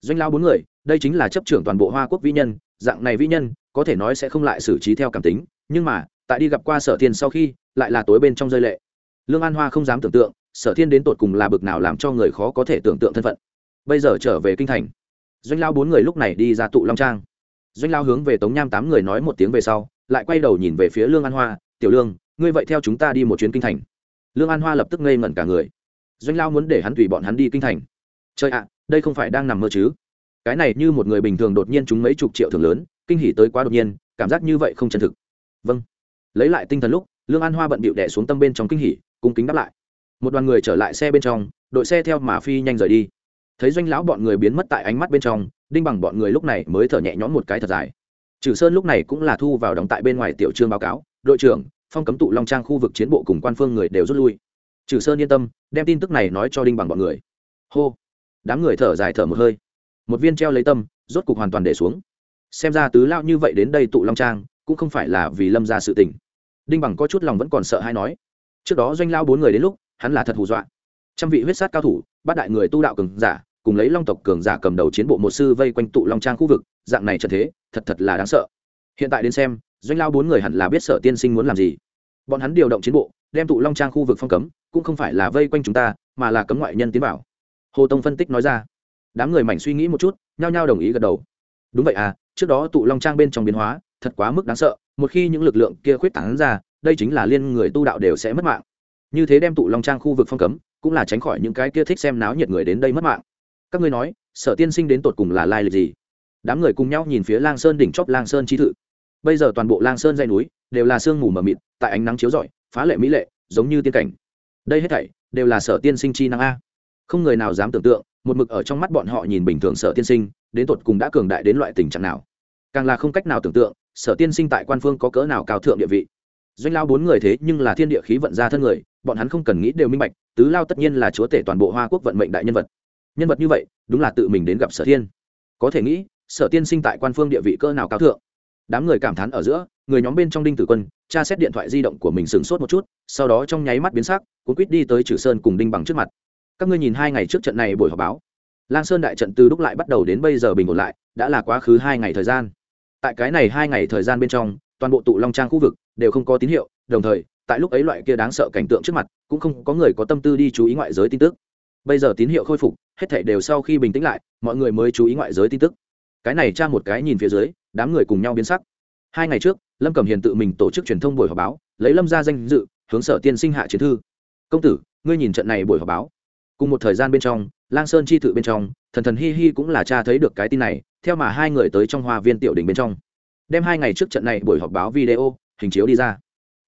Speaker 1: Doanh lao bốn người, đây chính là chấp trưởng toàn bộ hoa quốc vĩ nhân, dạng này vĩ nhân, có thể nói sẽ không lại xử trí theo cảm tính, nhưng mà, tại đi gặp qua sở thiên sau khi, lại là tối bên trong rơi lệ lương an hoa không dám tưởng tượng, sở thiên đến tột cùng là bực nào làm cho người khó có thể tưởng tượng thân phận. Bây giờ trở về kinh thành, doanh lao bốn người lúc này đi ra tụ long trang. Doanh lao hướng về tống nham tám người nói một tiếng về sau, lại quay đầu nhìn về phía lương an hoa, tiểu lương, ngươi vậy theo chúng ta đi một chuyến kinh thành. Lương an hoa lập tức ngây ngẩn cả người. Doanh lao muốn để hắn tùy bọn hắn đi kinh thành. Trời ạ, đây không phải đang nằm mơ chứ? Cái này như một người bình thường đột nhiên chúng mấy chục triệu thường lớn, kinh hỉ tới quá đột nhiên, cảm giác như vậy không chân thực. Vâng. Lấy lại tinh thần lúc, lương an hoa bận bịu đẻ xuống tâm bên trong kinh hỉ cung kính đáp lại. Một đoàn người trở lại xe bên trong, đội xe theo mà phi nhanh rời đi. Thấy doanh lão bọn người biến mất tại ánh mắt bên trong, đinh bằng bọn người lúc này mới thở nhẹ nhõm một cái thật dài. Trừ sơn lúc này cũng là thu vào đóng tại bên ngoài tiểu trương báo cáo, đội trưởng, phong cấm tụ long trang khu vực chiến bộ cùng quan phương người đều rút lui. Trừ sơn yên tâm, đem tin tức này nói cho đinh bằng bọn người. Hô. Đám người thở dài thở một hơi. Một viên treo lấy tâm, rốt cục hoàn toàn để xuống. Xem ra tứ lao như vậy đến đây tụ long trang, cũng không phải là vì lâm ra sự tình. Đinh bằng có chút lòng vẫn còn sợ hay nói trước đó doanh lao bốn người đến lúc, hắn là thật hù dọa. Trăm vị huyết sát cao thủ bát đại người tu đạo cường giả, cùng lấy long tộc cường giả cầm đầu chiến bộ một sư vây quanh tụ long trang khu vực, dạng này trận thế, thật thật là đáng sợ. Hiện tại đến xem, doanh lao bốn người hẳn là biết sở tiên sinh muốn làm gì. Bọn hắn điều động chiến bộ, đem tụ long trang khu vực phong cấm, cũng không phải là vây quanh chúng ta, mà là cấm ngoại nhân tiến vào. Hồ tông phân tích nói ra. Đám người mảnh suy nghĩ một chút, nhao nhao đồng ý gật đầu. Đúng vậy à trước đó tụ long trang bên trong biến hóa, thật quá mức đáng sợ, một khi những lực lượng kia khuyết tảng ra đây chính là liên người tu đạo đều sẽ mất mạng. Như thế đem tụ long trang khu vực phong cấm, cũng là tránh khỏi những cái kia thích xem náo nhiệt người đến đây mất mạng. Các ngươi nói, sở tiên sinh đến tột cùng là lai lịch gì? Đám người cùng nhau nhìn phía lang sơn đỉnh chóp lang sơn chi thự. Bây giờ toàn bộ lang sơn dây núi đều là sương mù mờ mịt, tại ánh nắng chiếu rọi, phá lệ mỹ lệ, giống như tiên cảnh. Đây hết thảy đều là sở tiên sinh chi năng a. Không người nào dám tưởng tượng, một mực ở trong mắt bọn họ nhìn bình thường sở tiên sinh, đến tột cùng đã cường đại đến loại tình trạng nào. Càng là không cách nào tưởng tượng, sở tiên sinh tại quan phương có cỡ nào cao thượng địa vị doanh lao bốn người thế nhưng là thiên địa khí vận ra thân người, bọn hắn không cần nghĩ đều minh bạch, tứ lao tất nhiên là chúa tể toàn bộ hoa quốc vận mệnh đại nhân vật. Nhân vật như vậy, đúng là tự mình đến gặp sở thiên. Có thể nghĩ, sở tiên sinh tại quan phương địa vị cơ nào cao thượng. Đám người cảm thán ở giữa, người nhóm bên trong đinh tử quân, tra xét điện thoại di động của mình sửng sốt một chút, sau đó trong nháy mắt biến sắc, cuốn quýt đi tới trừ sơn cùng đinh bằng trước mặt. Các ngươi nhìn hai ngày trước trận này buổi họp báo. Lang sơn đại trận từ lúc lại bắt đầu đến bây giờ bình ổn lại, đã là quá khứ hai ngày thời gian. Tại cái này hai ngày thời gian bên trong, toàn bộ tụ long trang khu vực đều không có tín hiệu, đồng thời, tại lúc ấy loại kia đáng sợ cảnh tượng trước mặt, cũng không có người có tâm tư đi chú ý ngoại giới tin tức. Bây giờ tín hiệu khôi phục, hết thảy đều sau khi bình tĩnh lại, mọi người mới chú ý ngoại giới tin tức. Cái này tra một cái nhìn phía dưới, đám người cùng nhau biến sắc. Hai ngày trước, lâm cẩm hiền tự mình tổ chức truyền thông buổi họp báo, lấy lâm ra danh dự, hướng sở tiên sinh hạ chiến thư. Công tử, ngươi nhìn trận này buổi họp báo. Cùng một thời gian bên trong, lang sơn chi thự bên trong, thần thần hi hi cũng là cha thấy được cái tin này, theo mà hai người tới trong hoa viên tiểu đình bên trong. Đem hai ngày trước trận này buổi họp báo video hình chiếu đi ra.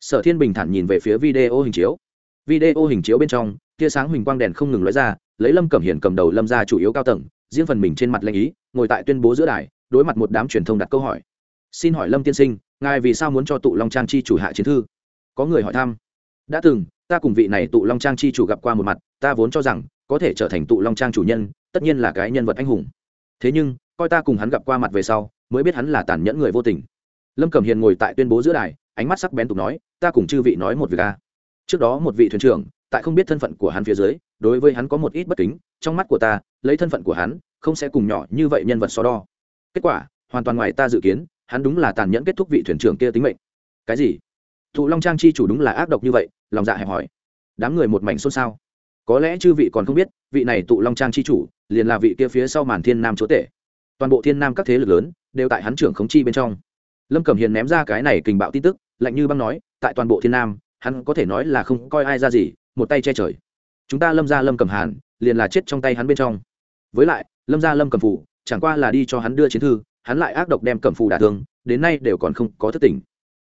Speaker 1: Sở thiên bình thản nhìn về phía video hình chiếu. Video hình chiếu bên trong, tia sáng huỳnh quang đèn không ngừng lóe ra, lấy lâm cẩm hiển cầm đầu lâm ra chủ yếu cao tầng, riêng phần mình trên mặt lanh ý, ngồi tại tuyên bố giữa đài, đối mặt một đám truyền thông đặt câu hỏi. Xin hỏi lâm tiên sinh, ngài vì sao muốn cho tụ long trang chi chủ hạ chiến thư? Có người hỏi thăm. Đã từng, ta cùng vị này tụ long trang chi chủ gặp qua một mặt, ta vốn cho rằng, có thể trở thành tụ long trang chủ nhân, tất nhiên là cái nhân vật anh hùng. Thế nhưng, coi ta cùng hắn gặp qua mặt về sau, mới biết hắn là tàn nhẫn người vô tình lâm cẩm hiền ngồi tại tuyên bố giữa đài, ánh mắt sắc bén tục nói, ta cùng chư vị nói một việc a. Trước đó một vị thuyền trưởng, tại không biết thân phận của hắn phía dưới, đối với hắn có một ít bất kính, trong mắt của ta, lấy thân phận của hắn, không sẽ cùng nhỏ như vậy nhân vật so đo. Kết quả, hoàn toàn ngoài ta dự kiến, hắn đúng là tàn nhẫn kết thúc vị thuyền trưởng kia tính mệnh. Cái gì? Thụ long trang chi chủ đúng là ác độc như vậy, lòng dạ hẹp hỏi đám người một mảnh xôn xao. Có lẽ chư vị còn không biết, vị này tụ long trang chi chủ, liền là vị kia phía sau màn thiên nam chúa tể. Toàn bộ thiên nam các thế lực lớn, đều tại hắn trưởng khống chi bên trong lâm cẩm hiền ném ra cái này kình bạo tin tức, lạnh như băng nói, tại toàn bộ thiên nam, hắn có thể nói là không coi ai ra gì, một tay che trời. Chúng ta lâm ra lâm Cẩm hàn, liền là chết trong tay hắn bên trong. Với lại, lâm ra lâm Cẩm phủ, chẳng qua là đi cho hắn đưa chiến thư, hắn lại ác độc đem Cẩm phủ đả thương, đến nay đều còn không có thất tình.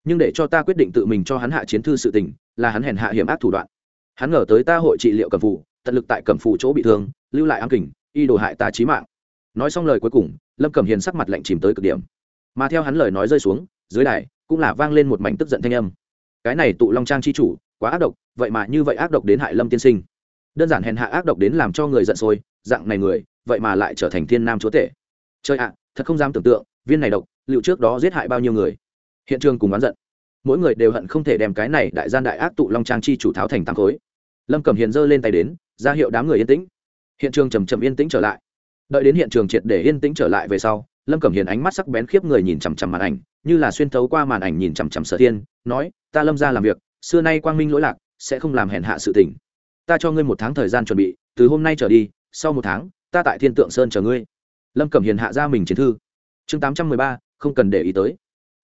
Speaker 1: Nhưng để cho ta quyết định tự mình cho hắn hạ chiến thư sự tình, là hắn hèn hạ hiểm ác thủ đoạn. Hắn ngờ tới ta hội trị liệu Cẩm phủ, tận lực tại Cẩm phủ chỗ bị thương, lưu lại ám kình, y đồ hại ta trí mạng. Nói xong lời cuối cùng, lâm cẩm hiền sắc mặt lạnh chìm tới cực điểm mà theo hắn lời nói rơi xuống, dưới đài cũng là vang lên một mảnh tức giận thanh âm. Cái này tụ long trang chi chủ, quá ác độc, vậy mà như vậy ác độc đến hại lâm tiên sinh. Đơn giản hèn hạ ác độc đến làm cho người giận sôi, dạng này người, vậy mà lại trở thành thiên nam chúa tể. Chơi ạ, thật không dám tưởng tượng, viên này độc, liệu trước đó giết hại bao nhiêu người. Hiện trường cùng oán giận. Mỗi người đều hận không thể đem cái này đại gian đại ác tụ long trang chi chủ tháo thành tăng khối. Lâm cầm hiền giơ lên tay đến, ra hiệu đám người yên tĩnh. Hiện trường chầm chậm yên tĩnh trở lại. Đợi đến hiện trường triệt để yên tĩnh trở lại về sau lâm cẩm hiền ánh mắt sắc bén khiếp người nhìn chằm chằm màn ảnh, như là xuyên thấu qua màn ảnh nhìn chằm chằm sở thiên, nói, ta lâm ra làm việc, xưa nay quang minh lỗi lạc, sẽ không làm hèn hạ sự tình. Ta cho ngươi một tháng thời gian chuẩn bị, từ hôm nay trở đi, sau một tháng, ta tại thiên tượng sơn chờ ngươi. Lâm cẩm hiền hạ ra mình chiến thư. Chương tám trăm mười ba, không cần để ý tới.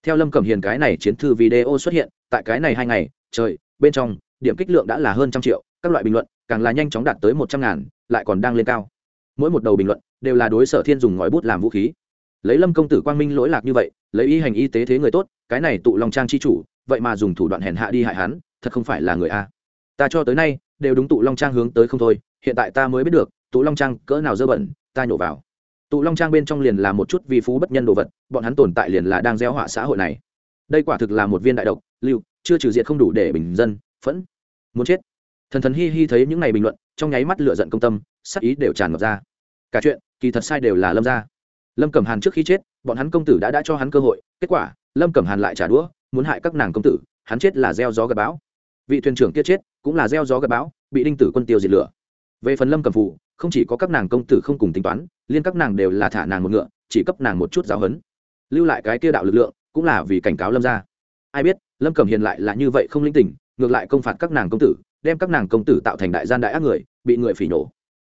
Speaker 1: Theo lâm cẩm hiền cái này chiến thư video xuất hiện, tại cái này hai ngày, trời, bên trong, điểm kích lượng đã là hơn trăm triệu, các loại bình luận, càng là nhanh chóng đạt tới một trăm ngàn, lại còn đang lên cao. Mỗi một đầu bình luận, đều là đối sở thiên dùng ngòi bút làm vũ khí lấy lâm công tử quang minh lỗi lạc như vậy, lấy y hành y tế thế người tốt, cái này tụ lòng trang chi chủ, vậy mà dùng thủ đoạn hèn hạ đi hại hắn, thật không phải là người a. Ta cho tới nay, đều đúng tụ long trang hướng tới không thôi, hiện tại ta mới biết được, tụ long trang cỡ nào dơ bẩn, ta nhổ vào. Tụ long trang bên trong liền là một chút vi phú bất nhân đồ vật, bọn hắn tồn tại liền là đang gieo họa xã hội này. Đây quả thực là một viên đại độc, lưu, chưa trừ diệt không đủ để bình dân, phẫn. Muốn chết. Thần thần hi hi thấy những ngày bình luận, trong nháy mắt lựa giận công tâm, sắc ý đều tràn ngập ra. Cả chuyện, kỳ thật sai đều là lâm ra lâm cẩm hàn trước khi chết, bọn hắn công tử đã đã cho hắn cơ hội, kết quả, lâm cẩm hàn lại trả đũa, muốn hại các nàng công tử, hắn chết là gieo gió gặp bão. Vị thuyền trưởng kia chết, cũng là gieo gió gặp bão, bị đinh tử quân tiêu diệt lửa. Về phần lâm Cẩm phụ không chỉ có các nàng công tử không cùng tính toán, liên các nàng đều là thả nàng một ngựa, chỉ cấp nàng một chút giáo hấn lưu lại cái kia đạo lực lượng, cũng là vì cảnh cáo lâm ra ai biết, lâm Cẩm hiền lại là như vậy không linh tỉnh, ngược lại công phạt các nàng công tử, đem các nàng công tử tạo thành đại gian đại ác người, bị người phỉ nổ.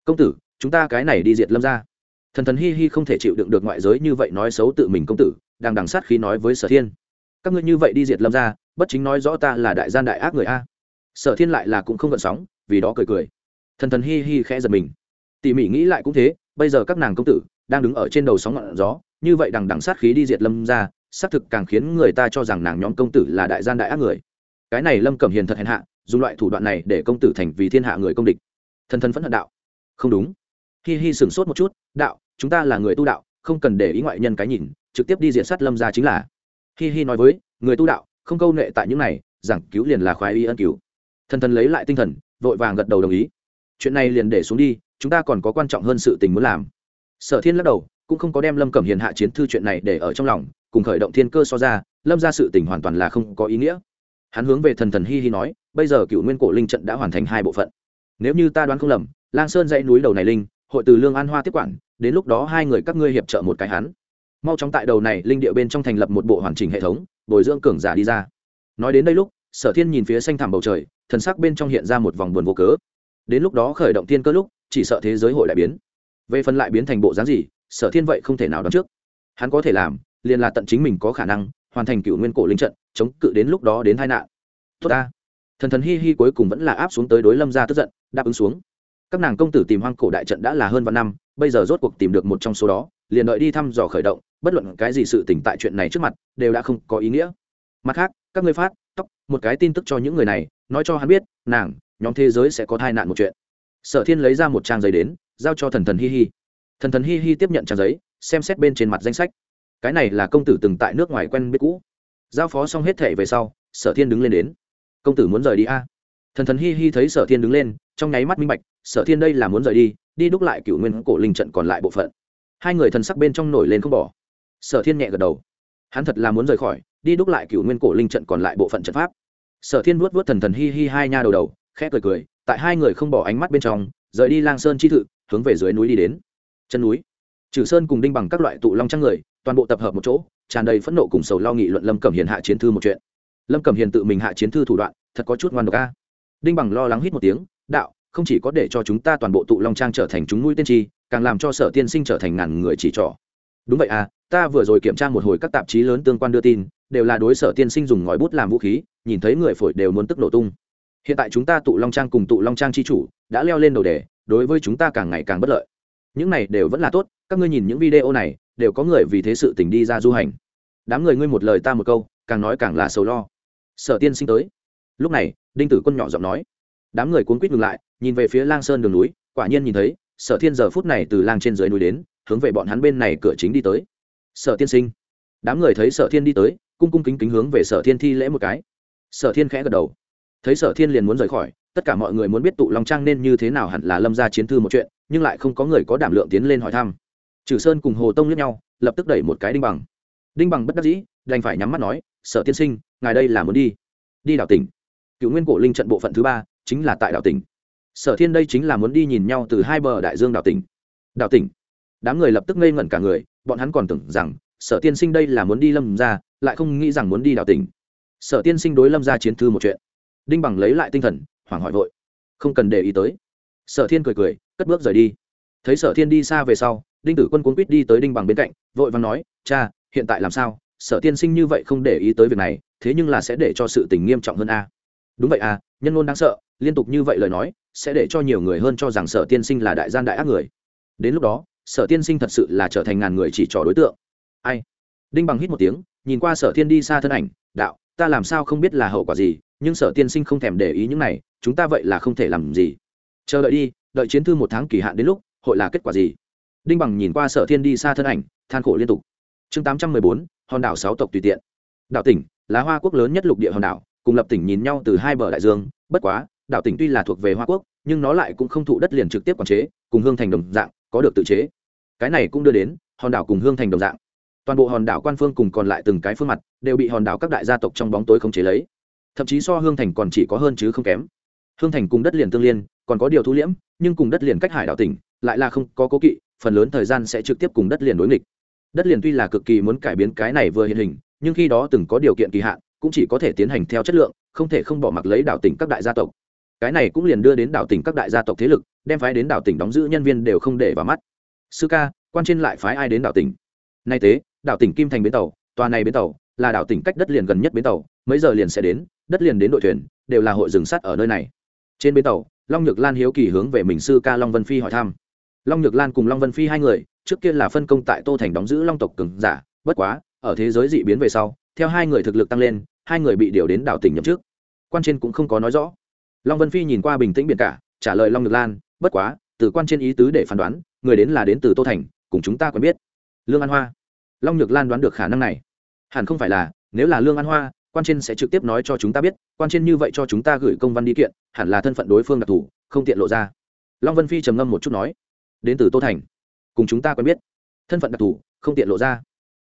Speaker 1: Công tử, chúng ta cái này đi diệt lâm ra thần thần hi hi không thể chịu đựng được ngoại giới như vậy nói xấu tự mình công tử, đang đằng sát khi nói với sở thiên. Các ngươi như vậy đi diệt lâm ra bất chính nói rõ ta là đại gian đại ác người a. Sở thiên lại là cũng không gợn sóng, vì đó cười cười. Thần thần hi hi khẽ giật mình. Tỉ mỉ nghĩ lại cũng thế, bây giờ các nàng công tử đang đứng ở trên đầu sóng ngọn gió, như vậy đằng đằng sát khí đi diệt lâm ra xác thực càng khiến người ta cho rằng nàng nhóm công tử là đại gian đại ác người. Cái này lâm cẩm hiền thật hèn hạ, dùng loại thủ đoạn này để công tử thành vì thiên hạ người công địch. Thần thần phẫn hận đạo. Không đúng hi hi sửng sốt một chút, đạo, chúng ta là người tu đạo, không cần để ý ngoại nhân cái nhìn, trực tiếp đi diện sát lâm ra chính là. Hi hi nói với, người tu đạo, không câu nệ tại những này, giảng cứu liền là khoái y ân cứu. Thần thần lấy lại tinh thần, vội vàng gật đầu đồng ý. Chuyện này liền để xuống đi, chúng ta còn có quan trọng hơn sự tình muốn làm. Sở thiên lắc đầu, cũng không có đem lâm cẩm hiền hạ chiến thư chuyện này để ở trong lòng, cùng khởi động thiên cơ so ra, lâm ra sự tình hoàn toàn là không có ý nghĩa. Hắn hướng về thần thần hi hi nói, bây giờ cựu nguyên cổ linh trận đã hoàn thành hai bộ phận. Nếu như ta đoán không lầm, lang sơn dãy núi đầu này linh hội từ lương an hoa tiếp quản, đến lúc đó hai người các ngươi hiệp trợ một cái hắn. Mau chóng tại đầu này linh địa bên trong thành lập một bộ hoàn chỉnh hệ thống, bồi dưỡng cường giả đi ra. Nói đến đây lúc, sở thiên nhìn phía xanh thẳm bầu trời, thần sắc bên trong hiện ra một vòng buồn vô cớ. Đến lúc đó khởi động thiên cơ lúc, chỉ sợ thế giới hội đại biến. Về phần lại biến thành bộ dáng gì, sở thiên vậy không thể nào đoán trước. Hắn có thể làm, liền là tận chính mình có khả năng, hoàn thành cựu nguyên cổ linh trận, chống cự đến lúc đó đến tai nạn. Tốt ta. Thần thần hi hi cuối cùng vẫn là áp xuống tới đối lâm gia tức giận, đáp ứng xuống các nàng công tử tìm hoang cổ đại trận đã là hơn vạn năm, bây giờ rốt cuộc tìm được một trong số đó, liền đợi đi thăm dò khởi động, bất luận cái gì sự tỉnh tại chuyện này trước mặt, đều đã không có ý nghĩa. Mặt khác, các ngươi phát, tóc, một cái tin tức cho những người này, nói cho hắn biết, nàng, nhóm thế giới sẽ có tai nạn một chuyện. Sở thiên lấy ra một trang giấy đến, giao cho thần thần hi hi. Thần thần hi hi tiếp nhận trang giấy, xem xét bên trên mặt danh sách. Cái này là công tử từng tại nước ngoài quen biết cũ. Giao phó xong hết thẻ về sau, sở thiên đứng lên đến. Công tử muốn rời đi a? À? thần thần hi hi thấy sở thiên đứng lên, trong nháy mắt minh bạch sở thiên đây là muốn rời đi đi đúc lại cựu nguyên cổ linh trận còn lại bộ phận. Hai người thần sắc bên trong nổi lên không bỏ. Sở thiên nhẹ gật đầu. Hắn thật là muốn rời khỏi, đi đúc lại cựu nguyên cổ linh trận còn lại bộ phận trận pháp. Sở thiên vuốt vuốt thần thần hi hi hai nha đầu đầu, khẽ cười cười, tại hai người không bỏ ánh mắt bên trong, rời đi lang sơn chi thự, hướng về dưới núi đi đến. Chân núi. Trừ sơn cùng đinh bằng các loại tụ long trăng người, toàn bộ tập hợp một chỗ, tràn đầy phẫn nộ cùng sầu lo nghị luận lâm cẩm hiền hạ chiến thư một chuyện. Lâm cẩm hiền tự mình hạ chiến thư thủ đoạn, thật có chút ngoan độc a. Đinh bằng lo lắng hít một tiếng, đạo không chỉ có để cho chúng ta toàn bộ tụ long trang trở thành chúng nuôi tiên tri, càng làm cho sở tiên sinh trở thành ngàn người chỉ trỏ. Đúng vậy à ta vừa rồi kiểm tra một hồi các tạp chí lớn tương quan đưa tin, đều là đối sở tiên sinh dùng ngòi bút làm vũ khí, nhìn thấy người phổi đều muốn tức nổ tung. Hiện tại chúng ta tụ long trang cùng tụ long trang chi chủ, đã leo lên đầu đề, đối với chúng ta càng ngày càng bất lợi. Những này đều vẫn là tốt, các ngươi nhìn những video này, đều có người vì thế sự tình đi ra du hành. Đám người ngươi một lời ta một câu, càng nói càng là sầu lo. Sở tiên sinh tới. Lúc này, đinh tử quân nhỏ giọng nói. Đám người cuốn quýt ngừng lại nhìn về phía lang sơn đường núi, quả nhiên nhìn thấy, sở thiên giờ phút này từ lang trên dưới núi đến, hướng về bọn hắn bên này cửa chính đi tới. Sở tiên sinh. Đám người thấy sở thiên đi tới, cung cung kính kính hướng về sở thiên thi lễ một cái. Sở thiên khẽ gật đầu. Thấy sở thiên liền muốn rời khỏi, tất cả mọi người muốn biết tụ long trang nên như thế nào hẳn là lâm ra chiến thư một chuyện, nhưng lại không có người có đảm lượng tiến lên hỏi thăm. Trừ sơn cùng hồ tông lướt nhau, lập tức đẩy một cái đinh bằng. Đinh bằng bất đắc dĩ, đành phải nhắm mắt nói, sở tiên sinh, ngài đây là muốn đi. Đi đảo tỉnh. Cựu nguyên cổ linh trận bộ phận thứ ba, chính là tại đảo tỉnh sở thiên đây chính là muốn đi nhìn nhau từ hai bờ đại dương đảo tỉnh. Đảo tỉnh? Đám người lập tức ngây ngẩn cả người, bọn hắn còn tưởng rằng sở tiên sinh đây là muốn đi lâm ra, lại không nghĩ rằng muốn đi đảo tỉnh. Sở tiên sinh đối lâm ra chiến thư một chuyện. Đinh bằng lấy lại tinh thần, hoảng hỏi vội. Không cần để ý tới. Sở thiên cười cười, cất bước rời đi. Thấy sở thiên đi xa về sau, đinh tử quân cuốn quýt đi tới đinh bằng bên cạnh, vội và nói, cha, hiện tại làm sao? Sở tiên sinh như vậy không để ý tới việc này, thế nhưng là sẽ để cho sự tình nghiêm trọng hơn a. Đúng vậy à nhân ngôn đáng sợ, liên tục như vậy lời nói sẽ để cho nhiều người hơn cho rằng sở tiên sinh là đại gian đại ác người. Đến lúc đó, sở tiên sinh thật sự là trở thành ngàn người chỉ trỏ đối tượng. Ai? Đinh bằng hít một tiếng, nhìn qua sở thiên đi xa thân ảnh, đạo, ta làm sao không biết là hậu quả gì, nhưng sở tiên sinh không thèm để ý những này, chúng ta vậy là không thể làm gì. Chờ đợi đi, đợi chiến thư một tháng kỳ hạn đến lúc, hội là kết quả gì? Đinh bằng nhìn qua sở thiên đi xa thân ảnh, than khổ liên tục. Chương tám trăm mười bốn, hòn đảo sáu tộc tùy tiện. Đảo tỉnh, là hoa quốc lớn nhất lục địa hòn đảo, cùng lập tỉnh nhìn nhau từ hai bờ đại dương, bất quá đảo tỉnh tuy là thuộc về hoa quốc, nhưng nó lại cũng không thụ đất liền trực tiếp quản chế, cùng hương thành đồng dạng, có được tự chế. Cái này cũng đưa đến, hòn đảo cùng hương thành đồng dạng. Toàn bộ hòn đảo quan phương cùng còn lại từng cái phương mặt, đều bị hòn đảo các đại gia tộc trong bóng tối không chế lấy. Thậm chí so hương thành còn chỉ có hơn chứ không kém. Hương thành cùng đất liền tương liên, còn có điều thu liễm, nhưng cùng đất liền cách hải đảo tỉnh, lại là không có cố kỵ, phần lớn thời gian sẽ trực tiếp cùng đất liền đối nghịch. Đất liền tuy là cực kỳ muốn cải biến cái này vừa hiện hình, nhưng khi đó từng có điều kiện kỳ hạn, cũng chỉ có thể tiến hành theo chất lượng, không thể không bỏ mặc lấy đảo tỉnh các đại gia tộc cái này cũng liền đưa đến đảo tỉnh các đại gia tộc thế lực, đem phái đến đảo tỉnh đóng giữ nhân viên đều không để vào mắt. Sư ca, quan trên lại phái ai đến đảo tỉnh? Nay tế đảo tỉnh kim thành bến tàu, tòa này bến tàu là đảo tỉnh cách đất liền gần nhất bến tàu, mấy giờ liền sẽ đến, đất liền đến đội thuyền, đều là hội rừng sắt ở nơi này. Trên bến tàu, long nhược lan hiếu kỳ hướng về mình sư ca long vân phi hỏi thăm. Long nhược lan cùng long vân phi hai người, trước kia là phân công tại tô thành đóng giữ long tộc cường giả, bất quá, ở thế giới dị biến về sau, theo hai người thực lực tăng lên, hai người bị điều đến đảo tỉnh nhậm trước quan trên cũng không có nói rõ long vân phi nhìn qua bình tĩnh biển cả, trả lời long nhược lan, bất quá, từ quan trên ý tứ để phán đoán, người đến là đến từ tô thành, cùng chúng ta quen biết. Lương an hoa. Long nhược lan đoán được khả năng này. Hẳn không phải là, nếu là lương an hoa, quan trên sẽ trực tiếp nói cho chúng ta biết, quan trên như vậy cho chúng ta gửi công văn đi kiện, hẳn là thân phận đối phương đặc thù, không tiện lộ ra. Long vân phi trầm ngâm một chút nói, đến từ tô thành, cùng chúng ta quen biết. Thân phận đặc thù, không tiện lộ ra.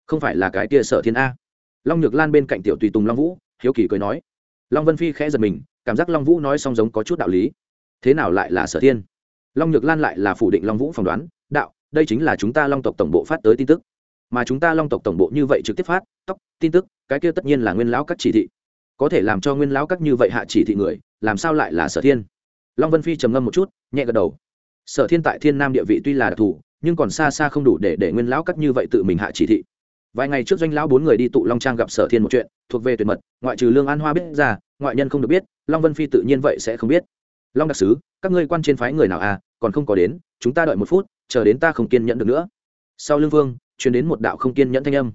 Speaker 1: Không phải là cái kia sở thiên a. Long nhược lan bên cạnh tiểu tùy tùng long vũ, hiếu kỳ cười nói. Long vân phi khẽ giật mình cảm giác long vũ nói song giống có chút đạo lý. Thế nào lại là sở thiên? Long nhược lan lại là phủ định long vũ phỏng đoán, đạo, đây chính là chúng ta long tộc tổng bộ phát tới tin tức. Mà chúng ta long tộc tổng bộ như vậy trực tiếp phát, tóc, tin tức, cái kia tất nhiên là nguyên lão các chỉ thị. Có thể làm cho nguyên lão các như vậy hạ chỉ thị người, làm sao lại là sở thiên? Long vân phi trầm ngâm một chút, nhẹ gật đầu. Sở thiên tại thiên nam địa vị tuy là đặc thù, nhưng còn xa xa không đủ để để nguyên lão các như vậy tự mình hạ chỉ thị. Vài ngày trước doanh lão bốn người đi tụ long trang gặp sở thiên một chuyện, thuộc về tuyệt mật, ngoại trừ lương an hoa biết ra, ngoại nhân không được biết long vân phi tự nhiên vậy sẽ không biết. Long đặc sứ, các ngươi quan trên phái người nào à? Còn không có đến, chúng ta đợi một phút, chờ đến ta không kiên nhẫn được nữa. Sau lương vương chuyển đến một đạo không kiên nhẫn thanh âm.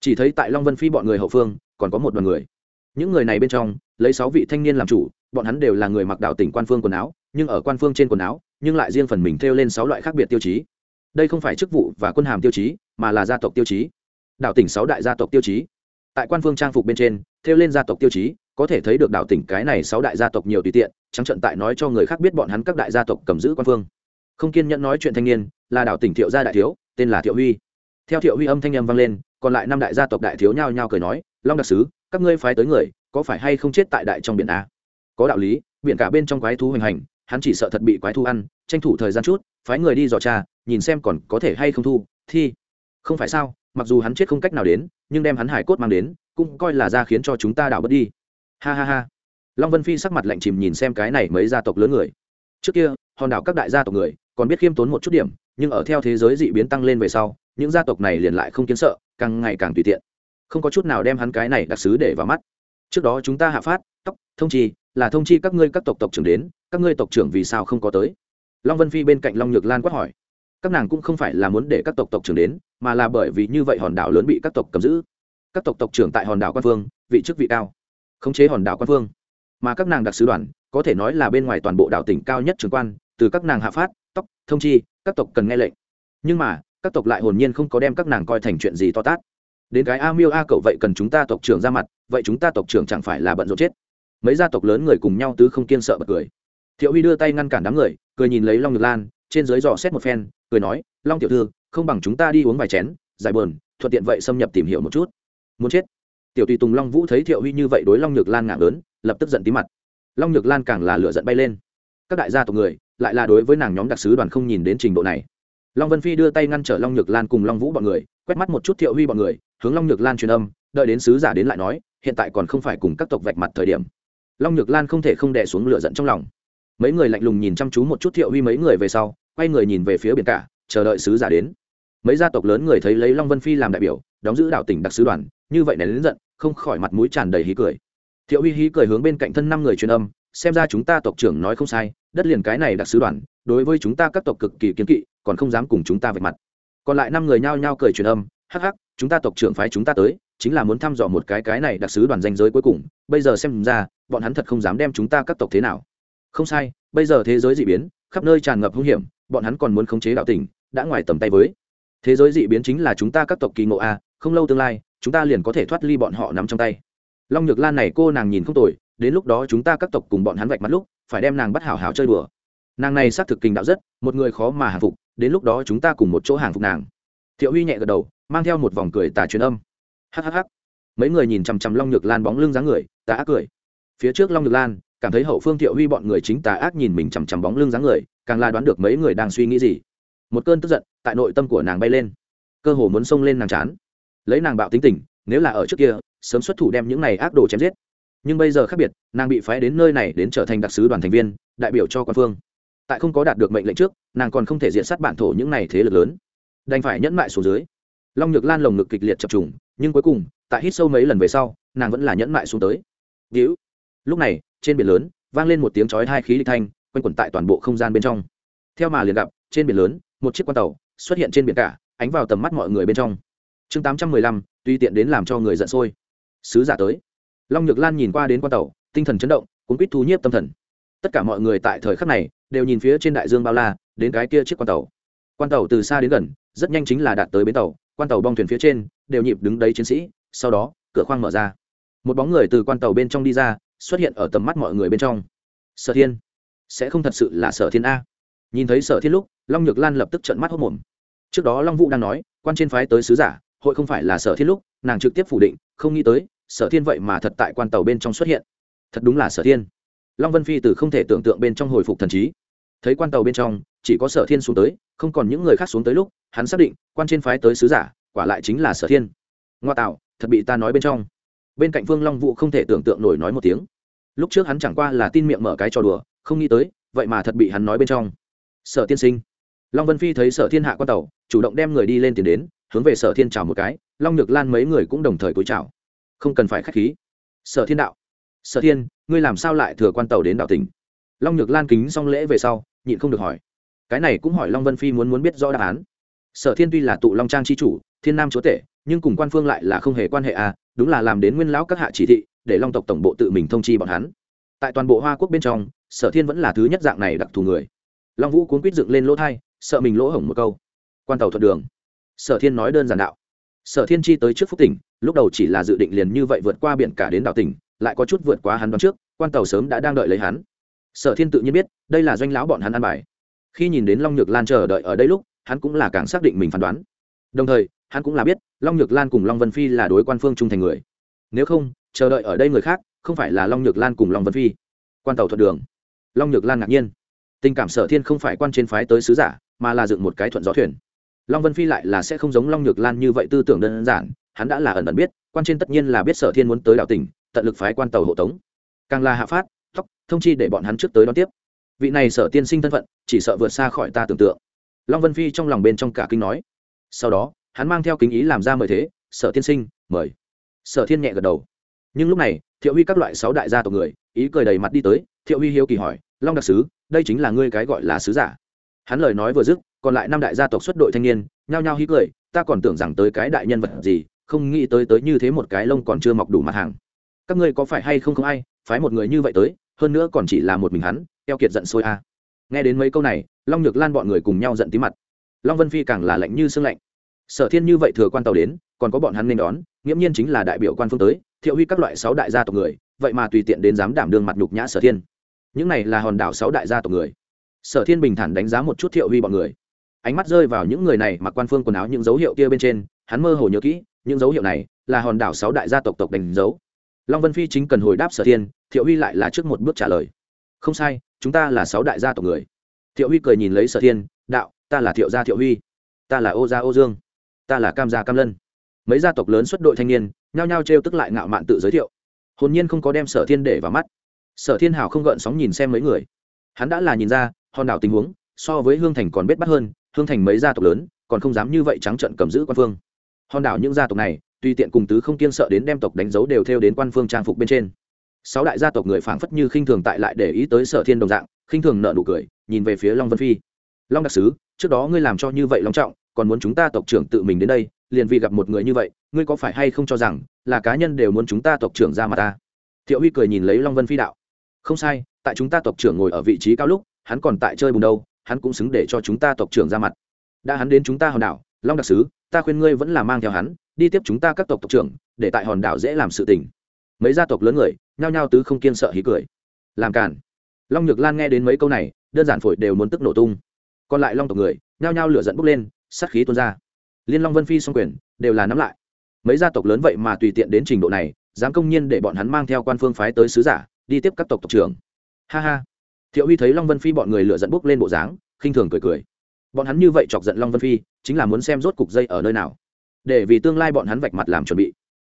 Speaker 1: Chỉ thấy tại long vân phi bọn người hậu phương, còn có một đoàn người. Những người này bên trong, lấy sáu vị thanh niên làm chủ, bọn hắn đều là người mặc đạo tỉnh quan phương quần áo, nhưng ở quan phương trên quần áo, nhưng lại riêng phần mình thêu lên sáu loại khác biệt tiêu chí. Đây không phải chức vụ và quân hàm tiêu chí, mà là gia tộc tiêu chí. Đạo tỉnh sáu đại gia tộc tiêu chí. Tại quan phương trang phục bên trên, thêu lên gia tộc tiêu chí có thể thấy được đạo tỉnh cái này sáu đại gia tộc nhiều tùy tiện, trắng trận tại nói cho người khác biết bọn hắn các đại gia tộc cầm giữ quan phương. Không kiên nhẫn nói chuyện thanh niên, là đạo tỉnh thiệu gia đại thiếu, tên là thiệu huy. Theo thiệu huy âm thanh âm vang lên, còn lại năm đại gia tộc đại thiếu nhao nhao cười nói, long đặc sứ, các ngươi phái tới người, có phải hay không chết tại đại trong biển a? Có đạo lý, biển cả bên trong quái thú hoành hành, hắn chỉ sợ thật bị quái thú ăn, tranh thủ thời gian chút, phái người đi dò cha nhìn xem còn có thể hay không thu, thi. Không phải sao, mặc dù hắn chết không cách nào đến, nhưng đem hắn hải cốt mang đến, cũng coi là ra khiến cho chúng ta đảo bớt đi ha ha ha. Long vân phi sắc mặt lạnh chìm nhìn xem cái này mấy gia tộc lớn người. Trước kia, hòn đảo các đại gia tộc người còn biết khiêm tốn một chút điểm, nhưng ở theo thế giới dị biến tăng lên về sau, những gia tộc này liền lại không kiến sợ, càng ngày càng tùy tiện. Không có chút nào đem hắn cái này đặc xứ để vào mắt. Trước đó chúng ta hạ phát, tóc, thông chi, là thông chi các ngươi các tộc tộc trưởng đến, các ngươi tộc trưởng vì sao không có tới? Long vân phi bên cạnh long nhược lan quát hỏi. Các nàng cũng không phải là muốn để các tộc tộc trưởng đến, mà là bởi vì như vậy hòn đảo lớn bị các tộc cầm giữ. Các tộc tộc trưởng tại hòn đảo quan phương, vị chức vị cao khống chế hòn đảo quan phương. Mà các nàng đặc sứ đoàn, có thể nói là bên ngoài toàn bộ đảo tỉnh cao nhất trường quan, từ các nàng hạ phát, tóc, thông chi, các tộc cần nghe lệnh. Nhưng mà, các tộc lại hồn nhiên không có đem các nàng coi thành chuyện gì to tát. Đến cái a miêu a cậu vậy cần chúng ta tộc trưởng ra mặt, vậy chúng ta tộc trưởng chẳng phải là bận rộn chết. Mấy gia tộc lớn người cùng nhau tứ không kiên sợ bật cười. Thiệu huy đưa tay ngăn cản đám người, cười nhìn lấy long nhược lan, trên dưới dò xét một phen, cười nói, long tiểu thư, không bằng chúng ta đi uống vài chén, giải bờn thuận tiện vậy xâm nhập tìm hiểu một chút. Muốn chết? Tiểu tùy tùng long vũ thấy thiệu huy như vậy đối long nhược lan ngạc lớn, lập tức giận tí mặt. Long nhược lan càng là lựa giận bay lên. Các đại gia tộc người, lại là đối với nàng nhóm đặc sứ đoàn không nhìn đến trình độ này. Long vân phi đưa tay ngăn trở long nhược lan cùng long vũ bọn người, quét mắt một chút thiệu huy bọn người, hướng long nhược lan truyền âm, đợi đến sứ giả đến lại nói, hiện tại còn không phải cùng các tộc vạch mặt thời điểm. Long nhược lan không thể không đè xuống lửa giận trong lòng. Mấy người lạnh lùng nhìn chăm chú một chút thiệu huy mấy người về sau, quay người nhìn về phía biển cả, chờ đợi sứ giả đến. Mấy gia tộc lớn người thấy lấy long vân phi làm đại biểu đóng giữ đảo tỉnh đặc sứ đoàn, như vậy này đến giận, không khỏi mặt mũi tràn đầy hí cười. Thiệu huy hí cười hướng bên cạnh thân năm người truyền âm, xem ra chúng ta tộc trưởng nói không sai, đất liền cái này đặc sứ đoàn, đối với chúng ta các tộc cực kỳ kiến kỵ, còn không dám cùng chúng ta vạch mặt. Còn lại năm người nhao nhao cười truyền âm, hắc hắc, chúng ta tộc trưởng phái chúng ta tới, chính là muốn thăm dò một cái cái này đặc sứ đoàn danh giới cuối cùng, bây giờ xem ra, bọn hắn thật không dám đem chúng ta các tộc thế nào. Không sai, bây giờ thế giới dị biến, khắp nơi tràn ngập hung hiểm, bọn hắn còn muốn khống chế đạo tỉnh, đã ngoài tầm tay với. Thế giới dị biến chính là chúng ta các tộc kỳ ngộ a không lâu tương lai, chúng ta liền có thể thoát ly bọn họ nắm trong tay. Long nhược lan này cô nàng nhìn không tồi, đến lúc đó chúng ta các tộc cùng bọn hắn vạch mặt lúc, phải đem nàng bắt hảo hảo chơi đùa. Nàng này xác thực kinh đạo rất, một người khó mà hàng phục, đến lúc đó chúng ta cùng một chỗ hàng phục nàng. Thiệu huy nhẹ gật đầu, mang theo một vòng cười tà truyền âm. Hhh mấy người nhìn chằm chằm long nhược lan bóng lưng dáng người, tà ác cười. Phía trước long nhược lan, cảm thấy hậu phương thiệu huy bọn người chính tà ác nhìn mình chằm chằm bóng lưng dáng người, càng là đoán được mấy người đang suy nghĩ gì. Một cơn tức giận, tại nội tâm của nàng bay lên. Cơ hồ muốn xông lên nàng chán lấy nàng bạo tính tình, nếu là ở trước kia, sớm xuất thủ đem những này ác đồ chém giết. Nhưng bây giờ khác biệt, nàng bị phái đến nơi này đến trở thành đặc sứ đoàn thành viên, đại biểu cho quan phương. Tại không có đạt được mệnh lệnh trước, nàng còn không thể diện sát bản thổ những này thế lực lớn. Đành phải nhẫn mại xuống dưới. Long nhược lan lồng ngực kịch liệt chập trùng, nhưng cuối cùng, tại hít sâu mấy lần về sau, nàng vẫn là nhẫn mại xuống tới. Víu lúc này, trên biển lớn, vang lên một tiếng chói hai khí địch thanh, quanh quẩn tại toàn bộ không gian bên trong. Theo mà liền gặp, trên biển lớn, một chiếc quan tàu xuất hiện trên biển cả, ánh vào tầm mắt mọi người bên trong chương tám trăm mười lăm tuy tiện đến làm cho người giận sôi. Sứ giả tới. Long nhược lan nhìn qua đến quan tàu, tinh thần chấn động, cuốn quýt thu nhiếp tâm thần. Tất cả mọi người tại thời khắc này đều nhìn phía trên đại dương bao la, đến cái kia chiếc quan tàu. Quan tàu từ xa đến gần, rất nhanh chính là đạt tới bến tàu. Quan tàu bong thuyền phía trên, đều nhịp đứng đấy chiến sĩ, sau đó, cửa khoang mở ra. Một bóng người từ quan tàu bên trong đi ra, xuất hiện ở tầm mắt mọi người bên trong. Sở thiên. Sẽ không thật sự là sở thiên a. Nhìn thấy sở thiên lúc, long nhược lan lập tức trận mắt hốc mồm. Trước đó long vũ đang nói, quan trên phái tới sứ giả hội không phải là sở thiên lúc, nàng trực tiếp phủ định, không nghĩ tới, sở thiên vậy mà thật tại quan tàu bên trong xuất hiện. Thật đúng là sở thiên. Long vân phi từ không thể tưởng tượng bên trong hồi phục thần trí. Thấy quan tàu bên trong, chỉ có sở thiên xuống tới, không còn những người khác xuống tới lúc, hắn xác định, quan trên phái tới sứ giả, quả lại chính là sở thiên. Ngoa tạo, thật bị ta nói bên trong. Bên cạnh phương long vũ không thể tưởng tượng nổi nói một tiếng. Lúc trước hắn chẳng qua là tin miệng mở cái trò đùa, không nghĩ tới, vậy mà thật bị hắn nói bên trong. Sở tiên sinh. Long vân phi thấy sở thiên hạ quan tàu, chủ động đem người đi lên tiền đến hướng về sở thiên chào một cái, long nhược lan mấy người cũng đồng thời cúi chào. Không cần phải k h á c h khí. Sở thiên đạo. Sở thiên, ngươi làm sao lại thừa quan tàu đến đạo tỉnh? Long nhược lan kính xong lễ về sau, nhịn không được hỏi. Cái này cũng hỏi long vân phi muốn muốn biết rõ đáp án. Sở thiên tuy là tụ long trang c h i chủ, thiên nam chúa tể, nhưng cùng quan phương lại là không hề quan hệ à đúng là làm đến nguyên lão các hạ chỉ thị, để long tộc tổng bộ tự mình thông chi bọn hắn. Tại toàn bộ hoa quốc bên trong, sở thiên vẫn là thứ nhất dạng này đặc thù người. Long vũ cuốn quýt dựng lên lỗ thai, sợ mình lỗ hổng một câu. Quan tàu thuận đường sở thiên nói đơn giản đạo. Sở thiên chi tới trước phúc tỉnh, lúc đầu chỉ là dự định liền như vậy vượt qua biển cả đến đảo tỉnh, lại có chút vượt qua hắn đoán trước, quan tàu sớm đã đang đợi lấy hắn. Sở thiên tự nhiên biết, đây là doanh lão bọn hắn ăn bài. Khi nhìn đến long nhược lan chờ đợi ở đây lúc, hắn cũng là càng xác định mình phán đoán. Đồng thời, hắn cũng là biết, long nhược lan cùng long vân phi là đối quan phương trung thành người. Nếu không, chờ đợi ở đây người khác, không phải là long nhược lan cùng long vân phi. Quan tàu thuận đường. Long nhược lan ngạc nhiên. Tình cảm sở thiên không phải quan trên phái tới sứ giả, mà là dựng một cái thuận gió thuyền long vân phi lại là sẽ không giống long nhược lan như vậy tư tưởng đơn giản, hắn đã là ẩn ẩn biết, quan trên tất nhiên là biết sở thiên muốn tới đảo tỉnh, tận lực phái quan tàu hộ tống. Càng là hạ phát, tóc, thông chi để bọn hắn trước tới đón tiếp. Vị này sở tiên sinh thân phận, chỉ sợ vượt xa khỏi ta tưởng tượng. Long vân phi trong lòng bên trong cả kinh nói. Sau đó, hắn mang theo kính ý làm ra mời thế, sở tiên sinh, mời. Sở thiên nhẹ gật đầu. Nhưng lúc này, thiệu huy các loại sáu đại gia tộc người, ý cười đầy mặt đi tới, thiệu huy hiếu kỳ hỏi, long đặc sứ, đây chính là ngươi cái gọi là sứ giả? Hắn lời nói vừa dứt còn lại năm đại gia tộc xuất đội thanh niên, nhao nhao hí cười, ta còn tưởng rằng tới cái đại nhân vật gì, không nghĩ tới tới như thế một cái lông còn chưa mọc đủ mặt hàng. Các ngươi có phải hay không không ai, phái một người như vậy tới, hơn nữa còn chỉ là một mình hắn eo kiệt giận sôi a. Nghe đến mấy câu này, long nhược lan bọn người cùng nhau giận tí mặt. Long vân phi càng là lạnh như sương lạnh. Sở thiên như vậy thừa quan tàu đến, còn có bọn hắn nên đón, nghiễm nhiên chính là đại biểu quan phương tới, thiệu huy các loại sáu đại gia tộc người, vậy mà tùy tiện đến dám đảm đương mặt nhục nhã sở thiên. Những này là hòn đảo sáu đại gia tộc người. Sở thiên bình thản đánh giá một chút thiệu huy bọn người ánh mắt rơi vào những người này mặc quan phương quần áo những dấu hiệu kia bên trên, hắn mơ hồ nhớ kỹ, những dấu hiệu này là hòn đảo sáu đại gia tộc tộc đánh dấu. Long vân phi chính cần hồi đáp sở thiên, thiệu huy lại là trước một bước trả lời. Không sai, chúng ta là sáu đại gia tộc người. Thiệu huy cười nhìn lấy sở thiên, đạo, ta là thiệu gia thiệu huy. Ta là ô gia ô dương. Ta là cam gia cam lân. Mấy gia tộc lớn xuất đội thanh niên, nhao nhao t tức lại ngạo mạn tự giới thiệu. Hồn nhiên không có đem sở thiên để vào mắt. Sở thiên hào không gợn sóng nhìn xem mấy người. Hắn đã là nhìn ra, hòn đảo tình huống, so với hương thành còn bết bắt hơn hương thành mấy gia tộc lớn, còn không dám như vậy trắng trận cầm giữ quan phương. Hòn đảo những gia tộc này, tùy tiện cùng tứ không kiên sợ đến đem tộc đánh dấu đều theo đến quan phương trang phục bên trên. Sáu đại gia tộc người phảng phất như khinh thường tại lại để ý tới sở thiên đồng dạng, khinh thường nợ nụ cười, nhìn về phía long vân phi. Long đặc sứ, trước đó ngươi làm cho như vậy long trọng, còn muốn chúng ta tộc trưởng tự mình đến đây, liền vì gặp một người như vậy, ngươi có phải hay không cho rằng là cá nhân đều muốn chúng ta tộc trưởng ra mà ta? Thiệu huy cười nhìn lấy long vân phi đạo. Không sai, tại chúng ta tộc trưởng ngồi ở vị trí cao lúc, hắn còn tại chơi bùn đâu hắn cũng xứng để cho chúng ta tộc trưởng ra mặt. Đã hắn đến chúng ta hòn đảo, long đặc sứ, ta khuyên ngươi vẫn là mang theo hắn, đi tiếp chúng ta các tộc tộc trưởng, để tại hòn đảo dễ làm sự tình. Mấy gia tộc lớn người, nhao nhao tứ không kiên sợ hí cười. Làm cản long nhược lan nghe đến mấy câu này, đơn giản phổi đều muốn tức nổ tung. Còn lại long tộc người, nhao nhao lửa dẫn bốc lên, sát khí tuôn ra. Liên long vân phi song quyền, đều là nắm lại. Mấy gia tộc lớn vậy mà tùy tiện đến trình độ này, dám công nhiên để bọn hắn mang theo quan phương phái tới sứ giả, đi tiếp các tộc tộc trưởng. Ha ha thiệu huy thấy long vân phi bọn người lựa dẫn bốc lên bộ dáng, khinh thường cười cười. Bọn hắn như vậy chọc giận long vân phi, chính là muốn xem rốt cục dây ở nơi nào. Để vì tương lai bọn hắn vạch mặt làm chuẩn bị.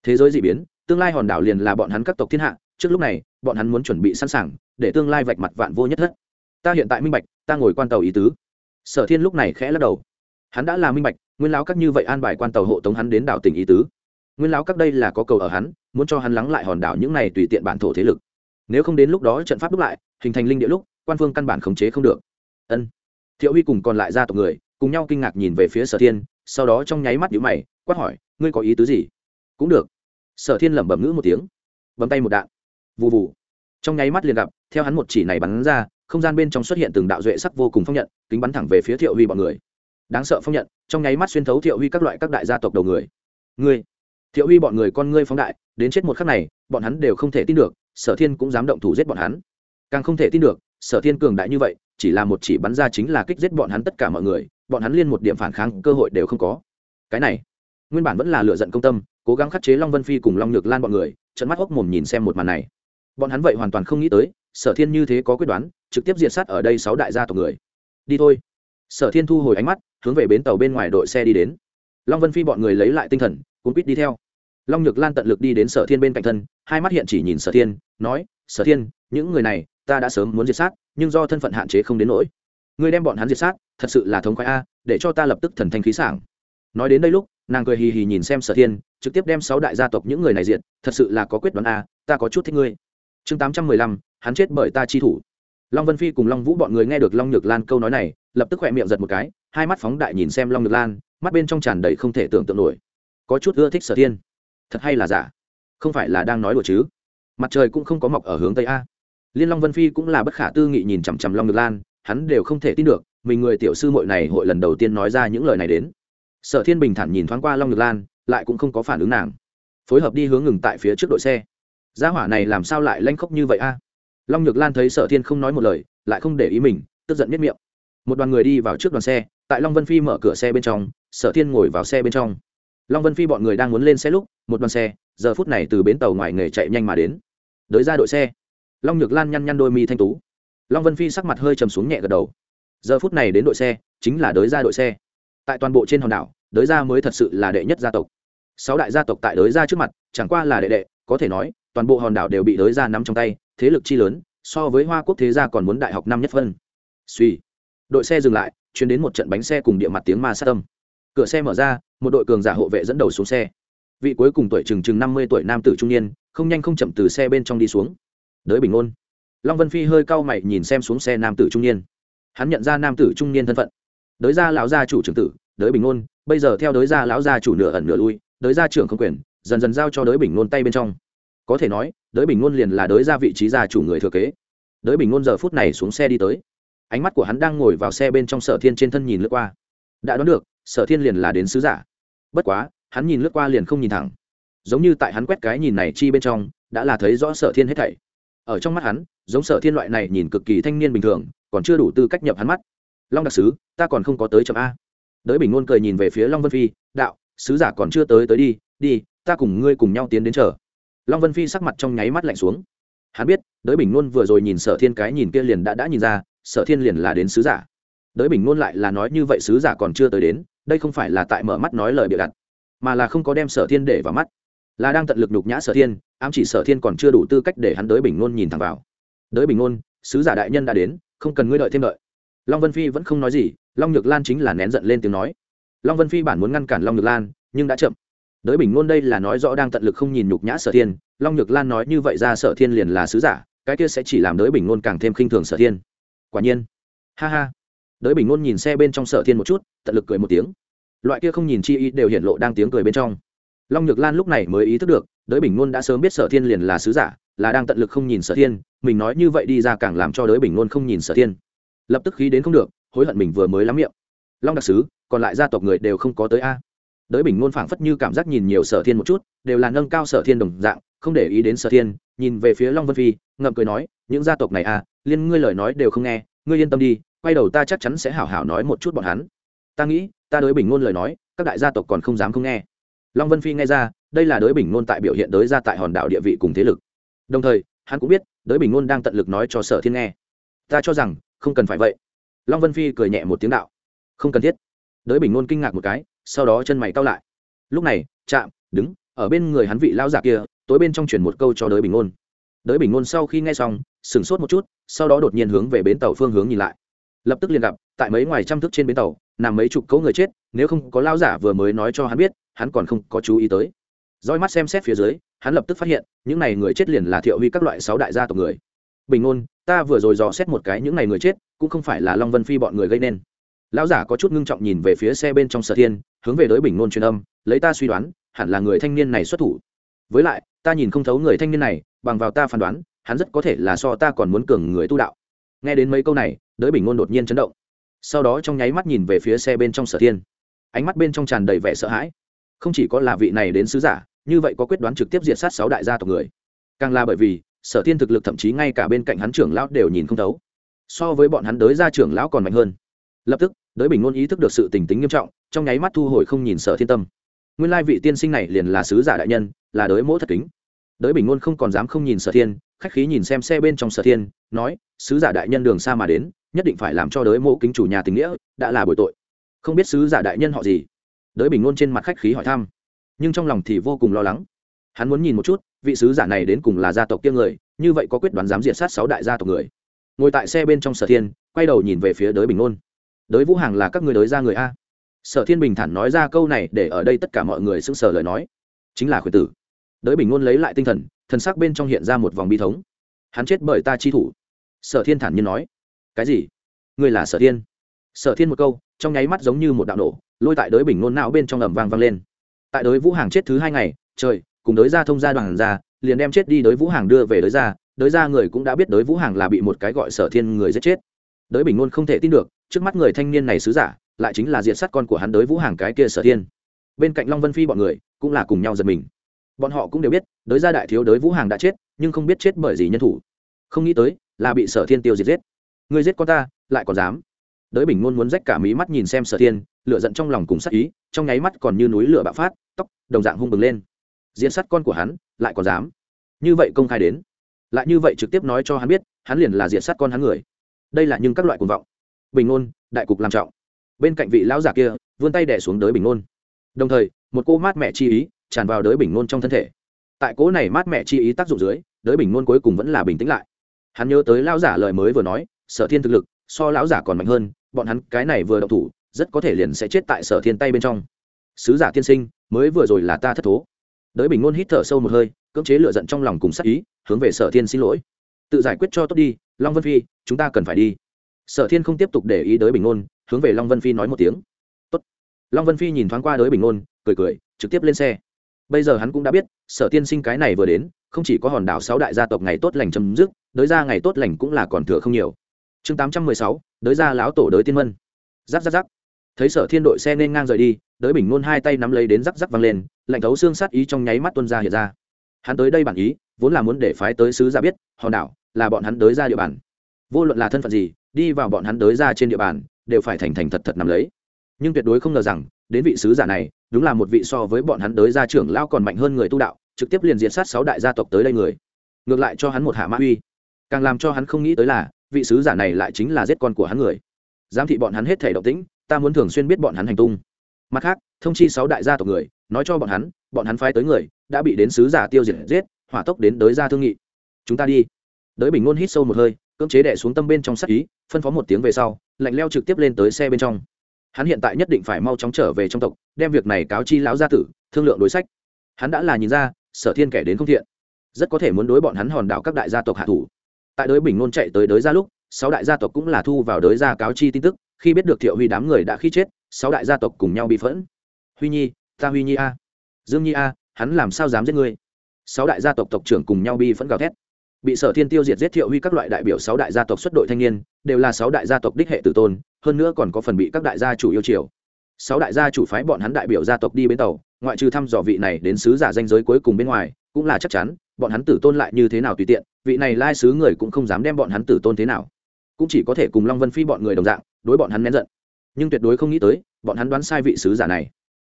Speaker 1: Thế giới d ị biến, tương lai hòn đảo liền là bọn hắn các tộc thiên hạ, trước lúc này, bọn hắn muốn chuẩn bị sẵn sàng, để tương lai vạch mặt vạn vô nhất thất. Ta hiện tại minh bạch, ta ngồi quan tàu ý tứ. Sở thiên lúc này khẽ lắc đầu. Hắn đã là minh bạch, nguyên lão các như vậy an bài quan tàu hộ tống hắn đến đảo tỉnh ý tứ. Nguyên lão các đây là có cầu ở hắn, muốn cho hắn lắng lại hòn đảo những này tùy tiện bản thổ thế lực nếu không đến lúc đó trận pháp đúc lại, hình thành linh địa lúc, quan phương căn bản khống chế không được. Ân. Thiệu huy cùng còn lại gia tộc người, cùng nhau kinh ngạc nhìn về phía sở thiên, sau đó trong nháy mắt nhữ mày, quát hỏi, ngươi có ý tứ gì? Cũng được. Sở thiên lẩm bẩm ngữ một tiếng, bấm tay một đạn. Vụ vụ trong nháy mắt liền gặp, theo hắn một chỉ này bắn ra, không gian bên trong xuất hiện từng đạo duệ sắc vô cùng phong nhận, kính bắn thẳng về phía thiệu huy bọn người. Đáng sợ phong nhận, trong nháy mắt xuyên thấu thiệu huy các loại các đại gia tộc đầu người. Ngươi thiệu huy bọn người con ngươi phóng đại, đến chết một khắc này, bọn hắn đều không thể tin được, sở thiên cũng dám động thủ giết bọn hắn. Càng không thể tin được, sở thiên cường đại như vậy, chỉ là một chỉ bắn ra chính là kích giết bọn hắn tất cả mọi người, bọn hắn liên một điểm phản kháng cơ hội đều không có. Cái này, nguyên bản vẫn là lựa giận công tâm, cố gắng khắc chế long vân phi cùng long nhược lan bọn người trận mắt hốc mồm nhìn xem một màn này. Bọn hắn vậy hoàn toàn không nghĩ tới, sở thiên như thế có quyết đoán, trực tiếp diệt sát ở đây sáu đại gia tộc người. Đi thôi. Sở thiên thu hồi ánh mắt, hướng về bến tàu bên ngoài đội xe đi đến. Long vân phi bọn người lấy lại tinh thần, cuốn quýt đi theo long nhược lan tận lực đi đến sở thiên bên cạnh thân, hai mắt hiện chỉ nhìn sở thiên, nói, sở thiên, những người này, ta đã sớm muốn diệt sát, nhưng do thân phận hạn chế không đến nỗi. Ngươi đem bọn hắn diệt sát, thật sự là thống khoái a, để cho ta lập tức thần thanh khí sảng. Nói đến đây lúc, nàng cười hì hì nhìn xem sở thiên, trực tiếp đem sáu đại gia tộc những người này diệt, thật sự là có quyết đoán a, ta có chút thích ngươi. Chương tám trăm mười lăm, hắn chết bởi ta chi thủ. Long vân phi cùng long vũ bọn người nghe được long nhược lan câu nói này, lập tức khỏe miệng giật một cái, hai mắt phóng đại nhìn xem long nhược lan, mắt bên trong tràn đầy không thể tưởng tượng nổi. Có chút ưa thích sở thiên thật hay là giả? Không phải là đang nói đùa chứ? Mặt trời cũng không có mọc ở hướng tây a. Liên long vân phi cũng là bất khả tư nghị nhìn chằm chằm long nhược lan, hắn đều không thể tin được, mình người tiểu sư muội này hội lần đầu tiên nói ra những lời này đến. Sở thiên bình thản nhìn thoáng qua long nhược lan, lại cũng không có phản ứng nàng. Phối hợp đi hướng ngừng tại phía trước đội xe. Gia hỏa này làm sao lại lanh khóc như vậy a? Long nhược lan thấy sở thiên không nói một lời, lại không để ý mình, tức giận nhất miệng. Một đoàn người đi vào trước đoàn xe, tại long vân phi mở cửa xe bên trong, sở thiên ngồi vào xe bên trong. Long vân phi bọn người đang muốn lên xe lúc một đoàn xe, giờ phút này từ bến tàu ngoài nghề chạy nhanh mà đến. Đới ra đội xe. Long nhược lan nhăn nhăn đôi mi thanh tú. Long vân phi sắc mặt hơi trầm xuống nhẹ gật đầu. Giờ phút này đến đội xe, chính là đới ra đội xe. Tại toàn bộ trên hòn đảo, đới ra mới thật sự là đệ nhất gia tộc. Sáu đại gia tộc tại đới ra trước mặt, chẳng qua là đệ đệ, có thể nói, toàn bộ hòn đảo đều bị đới ra nắm trong tay, thế lực chi lớn, so với hoa quốc thế gia còn muốn đại học năm nhất phân. Suy đội xe dừng lại chuyển đến một trận bánh xe cùng địa mặt tiếng ma sát tâm cửa xe mở ra, một đội cường giả hộ vệ dẫn đầu xuống xe vị cuối cùng tuổi chừng chừng năm mươi tuổi nam tử trung niên, không nhanh không chậm từ xe bên trong đi xuống. Đới bình ngôn long vân phi hơi cau mày nhìn xem xuống xe nam tử trung niên. Hắn nhận ra nam tử trung niên thân phận. Đới gia lão gia chủ trưởng tử, đới bình ngôn bây giờ theo đới gia lão gia chủ nửa ẩn nửa lui, đới gia trưởng không quyền, dần dần giao cho đới bình ngôn tay bên trong. Có thể nói, đới bình ngôn liền là đới gia vị trí gia chủ người thừa kế. Đới bình ngôn giờ phút này xuống xe đi tới. Ánh mắt của hắn đang ngồi vào xe bên trong sở thiên trên thân nhìn lướt qua. Đã đoán được, sở thiên liền là đến sứ giả. Bất quá hắn nhìn lướt qua liền không nhìn thẳng. Giống như tại hắn quét cái nhìn này chi bên trong, đã là thấy rõ sở thiên hết thảy. Ở trong mắt hắn, giống sở thiên loại này nhìn cực kỳ thanh niên bình thường, còn chưa đủ tư cách nhập hắn mắt. Long đặc sứ, ta còn không có tới chậm a. Đới bình ngôn cười nhìn về phía long vân phi, đạo, sứ giả còn chưa tới tới đi đi, ta cùng ngươi cùng nhau tiến đến chờ. Long vân phi sắc mặt trong nháy mắt lạnh xuống. Hắn biết, đới bình ngôn vừa rồi nhìn sở thiên cái nhìn kia liền đã đã nhìn ra, sở thiên liền là đến sứ giả. Đới bình ngôn lại là nói như vậy, sứ giả còn chưa tới đến, đây không phải là tại mở mắt nói lời bịa đặt mà là không có đem sở thiên để vào mắt. Là đang tận lực nhục nhã sở thiên, ám chỉ sở thiên còn chưa đủ tư cách để hắn tới bình nôn nhìn thẳng vào. Đới bình nôn sứ giả đại nhân đã đến, không cần ngươi đợi thêm đợi. Long vân phi vẫn không nói gì, long nhược lan chính là nén giận lên tiếng nói. Long vân phi bản muốn ngăn cản long nhược lan, nhưng đã chậm. Đới bình ngôn đây là nói rõ đang tận lực không nhìn nhục nhã sở thiên, long nhược lan nói như vậy ra sở thiên liền là sứ giả, cái kia sẽ chỉ làm đới bình ngôn càng thêm khinh thường sở thiên. Quả nhiên. Ha ha. Đới bình ngôn nhìn xe bên trong sở thiên một chút, tận lực cười một tiếng loại kia không nhìn chi ý đều hiện lộ đang tiếng cười bên trong. Long nhược lan lúc này mới ý thức được, đới bình ngôn đã sớm biết sở thiên liền là sứ giả, là đang tận lực không nhìn sở thiên, mình nói như vậy đi ra càng làm cho đới bình ngôn không nhìn sở thiên. Lập tức khí đến không được, hối hận mình vừa mới lắm miệng. Long đặc sứ, còn lại gia tộc người đều không có tới a. Đới bình ngôn phảng phất như cảm giác nhìn nhiều sở thiên một chút, đều là nâng cao sở thiên đồng dạng, không để ý đến sở thiên, nhìn về phía long vân phi, ngậm cười nói, những gia tộc này a, liên ngươi lời nói đều không nghe, ngươi yên tâm đi, quay đầu ta chắc chắn sẽ hảo hảo nói một chút bọn hắn ta nghĩ, ta đới bình ngôn lời nói, các đại gia tộc còn không dám không nghe. Long vân phi nghe ra, đây là đới bình ngôn tại biểu hiện đới ra tại hòn đảo địa vị cùng thế lực. Đồng thời, hắn cũng biết đới bình ngôn đang tận lực nói cho sở thiên nghe. Ta cho rằng, không cần phải vậy. Long vân phi cười nhẹ một tiếng đạo. Không cần thiết. Đới bình ngôn kinh ngạc một cái, sau đó chân mày cao lại. Lúc này, chạm, đứng, ở bên người hắn vị lao giả kia, tối bên trong chuyển một câu cho đới bình ngôn. Đới bình ngôn sau khi nghe xong, sửng sốt một chút, sau đó đột nhiên hướng về bến tàu phương hướng nhìn lại. Lập tức liền gặp, tại mấy ngoài trăm thước trên bến tàu nằm mấy chục cấu người chết, nếu không có lao giả vừa mới nói cho hắn biết, hắn còn không có chú ý tới. Roi mắt xem xét phía dưới, hắn lập tức phát hiện, những n à y người chết liền là thiệu huy các loại sáu đại gia tộc người. Bình ngôn, ta vừa rồi dò xét một cái những n à y người chết, cũng không phải là long vân phi bọn người gây nên. Lão giả có chút ngưng trọng nhìn về phía xe bên trong sở thiên, hướng về đối bình ngôn truyền âm, lấy ta suy đoán, hẳn là người thanh niên này xuất thủ. Với lại, ta nhìn không thấu người thanh niên này, bằng vào ta phán đoán, hắn rất có thể là so ta còn muốn cường người tu đạo. Nghe đến mấy câu này đới bình ngôn đột nhiên chấn động sau đó trong nháy mắt nhìn về phía xe bên trong sở thiên. Ánh mắt bên trong tràn đầy vẻ sợ hãi. Không chỉ có là vị này đến sứ giả, như vậy có quyết đoán trực tiếp diệt sát sáu đại gia tộc người. Càng là bởi vì, sở thiên thực lực thậm chí ngay cả bên cạnh hắn trưởng lão đều nhìn không thấu. So với bọn hắn đới ra trưởng lão còn mạnh hơn. Lập tức, đới bình ngôn ý thức được sự tình tính nghiêm trọng, trong nháy mắt thu hồi không nhìn sở thiên tâm. Nguyên lai vị tiên sinh này liền là sứ giả đại nhân, là đới mỗ thật kính. Đới bình ngôn không còn dám không nhìn sở thiên, khách khí nhìn xem xe bên trong sở thiên, nói, sứ giả đại nhân đường xa mà đến nhất định phải làm cho đới mỗ kính chủ nhà tình nghĩa, đã là bồi tội. Không biết sứ giả đại nhân họ gì? Đới bình ngôn trên mặt khách khí hỏi thăm, nhưng trong lòng thì vô cùng lo lắng. Hắn muốn nhìn một chút, vị sứ giả này đến cùng là gia tộc kiêng người, như vậy có quyết đoán dám diện sát sáu đại gia tộc người. Ngồi tại xe bên trong sở thiên, quay đầu nhìn về phía đới bình ngôn. Đới vũ hàng là các người đới ra người a? Sở thiên bình thản nói ra câu này để ở đây tất cả mọi người sững sờ lời nói. Chính là khuyển tử. Đới bình ngôn lấy lại tinh thần thần sắc bên trong hiện ra một vòng bi thống. Hắn chết bởi ta chi thủ. Sở thiên thản nhiên nói cái gì? Người là sở thiên? Sở thiên một câu, trong nháy mắt giống như một đạo nổ, lôi tại đới bình nôn não bên trong ẩm vang vang lên. Tại đới vũ hàng chết thứ hai ngày, trời, cùng đới ra thông gia đoàn ra, liền đem chết đi đới vũ hàng đưa về đới ra đới ra người cũng đã biết đới vũ hàng là bị một cái gọi sở thiên người giết chết. Đới bình nôn không thể tin được, trước mắt người thanh niên này sứ giả, lại chính là diện sát con của hắn đới vũ hàng cái kia sở thiên. Bên cạnh long vân phi bọn người, cũng là cùng nhau giật mình. Bọn họ cũng đều biết, đới gia đại thiếu đới vũ hàng đã chết, nhưng không biết chết bởi gì nhân thủ. Không nghĩ tới, là bị sở thiên tiêu diệt giết. Ngươi giết con ta, lại còn dám. Đới bình ngôn muốn rách cả mí mắt nhìn xem sở thiên lựa giận trong lòng cùng sắc ý, trong nháy mắt còn như núi lửa bạo phát, tóc, đồng dạng hung bừng lên. Diễn sát con của hắn, lại còn dám. Như vậy công khai đến. Lại như vậy trực tiếp nói cho hắn biết, hắn liền là diện sát con hắn người. Đây là những các loại cuồng vọng. Bình ngôn, đại cục làm trọng. Bên cạnh vị lão giả kia, vươn tay đẻ xuống đới bình ngôn. Đồng thời, một cô mát mẹ chi ý tràn vào đới bình ngôn trong thân thể. Tại cố này mát mẹ chi ý tác dụng dưới, đới bình ngôn cuối cùng vẫn là bình tĩnh lại. Hắn nhớ tới lão giả lời mới vừa nói sở thiên thực lực, so lão giả còn mạnh hơn, bọn hắn cái này vừa động thủ, rất có thể liền sẽ chết tại sở thiên tay bên trong. Sứ giả tiên sinh, mới vừa rồi là ta thất thố. Đới bình ngôn hít thở sâu một hơi, cưỡng chế lựa giận trong lòng cùng sắc ý, hướng về sở thiên xin lỗi. Tự giải quyết cho tốt đi, long vân phi, chúng ta cần phải đi. Sở thiên không tiếp tục để ý đới bình ngôn hướng về long vân phi nói một tiếng. Tốt. long vân phi nhìn thoáng qua đới bình ngôn cười cười, trực tiếp lên xe. Bây giờ hắn cũng đã biết, sở tiên sinh cái này vừa đến, không chỉ có hòn đảo sáu đại gia tộc ngày tốt lành chấm dứt, đới ra ngày tốt lành cũng là còn thừa không nhiều chương tám trăm mười sáu, đới ra láo tổ đới tiên mân. Giáp giáp giáp thấy sở thiên đội xe nên ngang rời đi, đới bình ngôn hai tay nắm lấy đến rắc rắc văng lên, lạnh thấu xương sát ý trong nháy mắt tuân ra hiện ra. Hắn tới đây bản ý, vốn là muốn để phái tới sứ gia biết, hòn đảo là bọn hắn đới ra địa bàn. Vô luận là thân phận gì, đi vào bọn hắn đới ra trên địa bàn, đều phải thành thành thật thật nằm lấy. Nhưng tuyệt đối không ngờ rằng, đến vị sứ giả này, đúng là một vị so với bọn hắn đới ra trưởng lao còn mạnh hơn người tu đạo, trực tiếp liền diện sát sáu đại gia tộc tới đây người. Ngược lại cho hắn một hạ mã uy. Càng làm cho hắn không nghĩ tới là vị sứ giả này lại chính là giết con của hắn người. Giám thị bọn hắn hết thể động tĩnh, ta muốn thường xuyên biết bọn hắn hành tung. Mặt khác, thông chi sáu đại gia tộc người, nói cho bọn hắn bọn hắn phái tới người, đã bị đến sứ giả tiêu diệt giết, hỏa tốc đến tới ra thương nghị. Chúng ta đi. Đới bình ngôn hít sâu một hơi, cưỡng chế đẻ xuống tâm bên trong sắc ý, phân phó một tiếng về sau, lạnh leo trực tiếp lên tới xe bên trong. Hắn hiện tại nhất định phải mau chóng trở về trong tộc, đem việc này cáo chi lão gia tử, thương lượng đối sách. Hắn đã là nhìn ra, sở thiên kẻ đến không thiện. Rất có thể muốn đối bọn hắn hòn đảo các đại gia tộc hạ thủ tại đới bình nôn chạy tới đới gia lúc, sáu đại gia tộc cũng là thu vào đới gia cáo chi tin tức, khi biết được thiệu huy đám người đã khi chết, sáu đại gia tộc cùng nhau bị phẫn. Huy nhi, ta huy nhi a. Dương nhi a, hắn làm sao dám giết ngươi? Sáu đại gia tộc tộc trưởng cùng nhau bi phẫn gào thét. Bị sở thiên tiêu diệt giết thiệu huy các loại đại biểu sáu đại gia tộc xuất đội thanh niên, đều là sáu đại gia tộc đích hệ tử tôn, hơn nữa còn có phần bị các đại gia chủ yêu triều sáu đại gia chủ phái bọn hắn đại biểu gia tộc đi bến tàu, ngoại trừ thăm dò vị này đến sứ giả danh giới cuối cùng bên ngoài, cũng là chắc chắn bọn hắn tử tôn lại như thế nào tùy tiện, vị này lai sứ người cũng không dám đem bọn hắn tử tôn thế nào. Cũng chỉ có thể cùng long vân phi bọn người đồng dạng, đối bọn hắn nén giận. Nhưng tuyệt đối không nghĩ tới, bọn hắn đoán sai vị sứ giả này.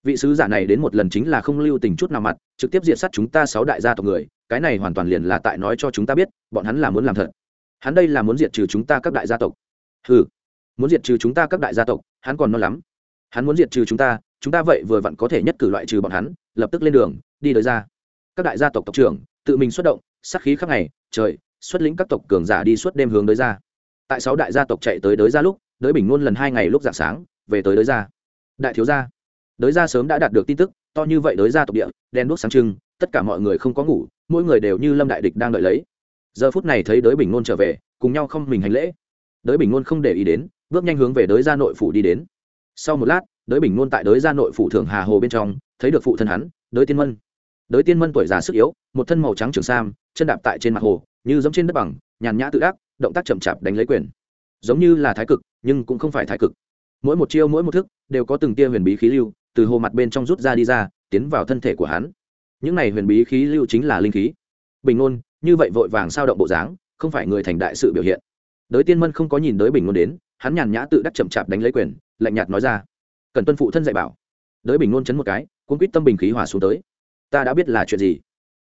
Speaker 1: Vị sứ giả này đến một lần chính là không lưu tình chút nào mặt, trực tiếp diệt sát chúng ta sáu đại gia tộc người, cái này hoàn toàn liền là tại nói cho chúng ta biết, bọn hắn là muốn làm thật. Hắn đây là muốn diệt trừ chúng ta các đại gia tộc. Ừ muốn diệt trừ chúng ta các đại gia tộc, hắn còn non lắm. Hắn muốn diệt trừ chúng ta chúng ta vậy vừa vặn có thể nhất cử loại trừ bọn hắn, lập tức lên đường, đi đời ra. Các đại gia tộc tộc trưởng tự mình xuất động sắc khí khắp ngày, trời, xuất lĩnh các tộc cường giả đi suốt đêm hướng đới ra. Tại sáu đại gia tộc chạy tới đới ra lúc, đới bình ngôn lần hai ngày lúc dạng sáng, về tới đới ra. Đại thiếu gia, đới ra sớm đã đạt được tin tức, to như vậy đới ra tộc địa đen đuốc sáng trưng, tất cả mọi người không có ngủ, mỗi người đều như lâm đại địch đang đợi lấy. Giờ phút này thấy đới bình ngôn trở về, cùng nhau không mình hành lễ. Đới bình ngôn không để ý đến, bước nhanh hướng về đới ra nội phủ đi đến. Sau một lát, đới bình ngôn tại đới ra nội phủ thượng hà hồ bên trong, thấy được phụ thân hắn, đới tiên mân đới tiên mân tuổi già sức yếu, một thân màu trắng trường sam, chân đạp tại trên mặt hồ, như giống trên đất bằng, nhàn nhã tự đắc, động tác chậm chạp đánh lấy quyền. Giống như là thái cực, nhưng cũng không phải thái cực. Mỗi một chiêu, mỗi một thức, đều có từng tia huyền bí khí lưu, từ hồ mặt bên trong rút ra đi ra, tiến vào thân thể của hắn. Những này huyền bí khí lưu chính là linh khí. Bình ngôn như vậy vội vàng sao động bộ dáng, không phải người thành đại sự biểu hiện. Đới tiên mân không có nhìn đới bình ngôn đến, hắn nhàn nhã tự đắc chậm chạp đánh lấy quyền, lạnh nhạt nói ra. Cần tuân phụ thân dạy bảo. Đới bình ngôn chấn một cái, cuốn quýt tâm bình khí hòa xuống tới ta đã biết là chuyện gì.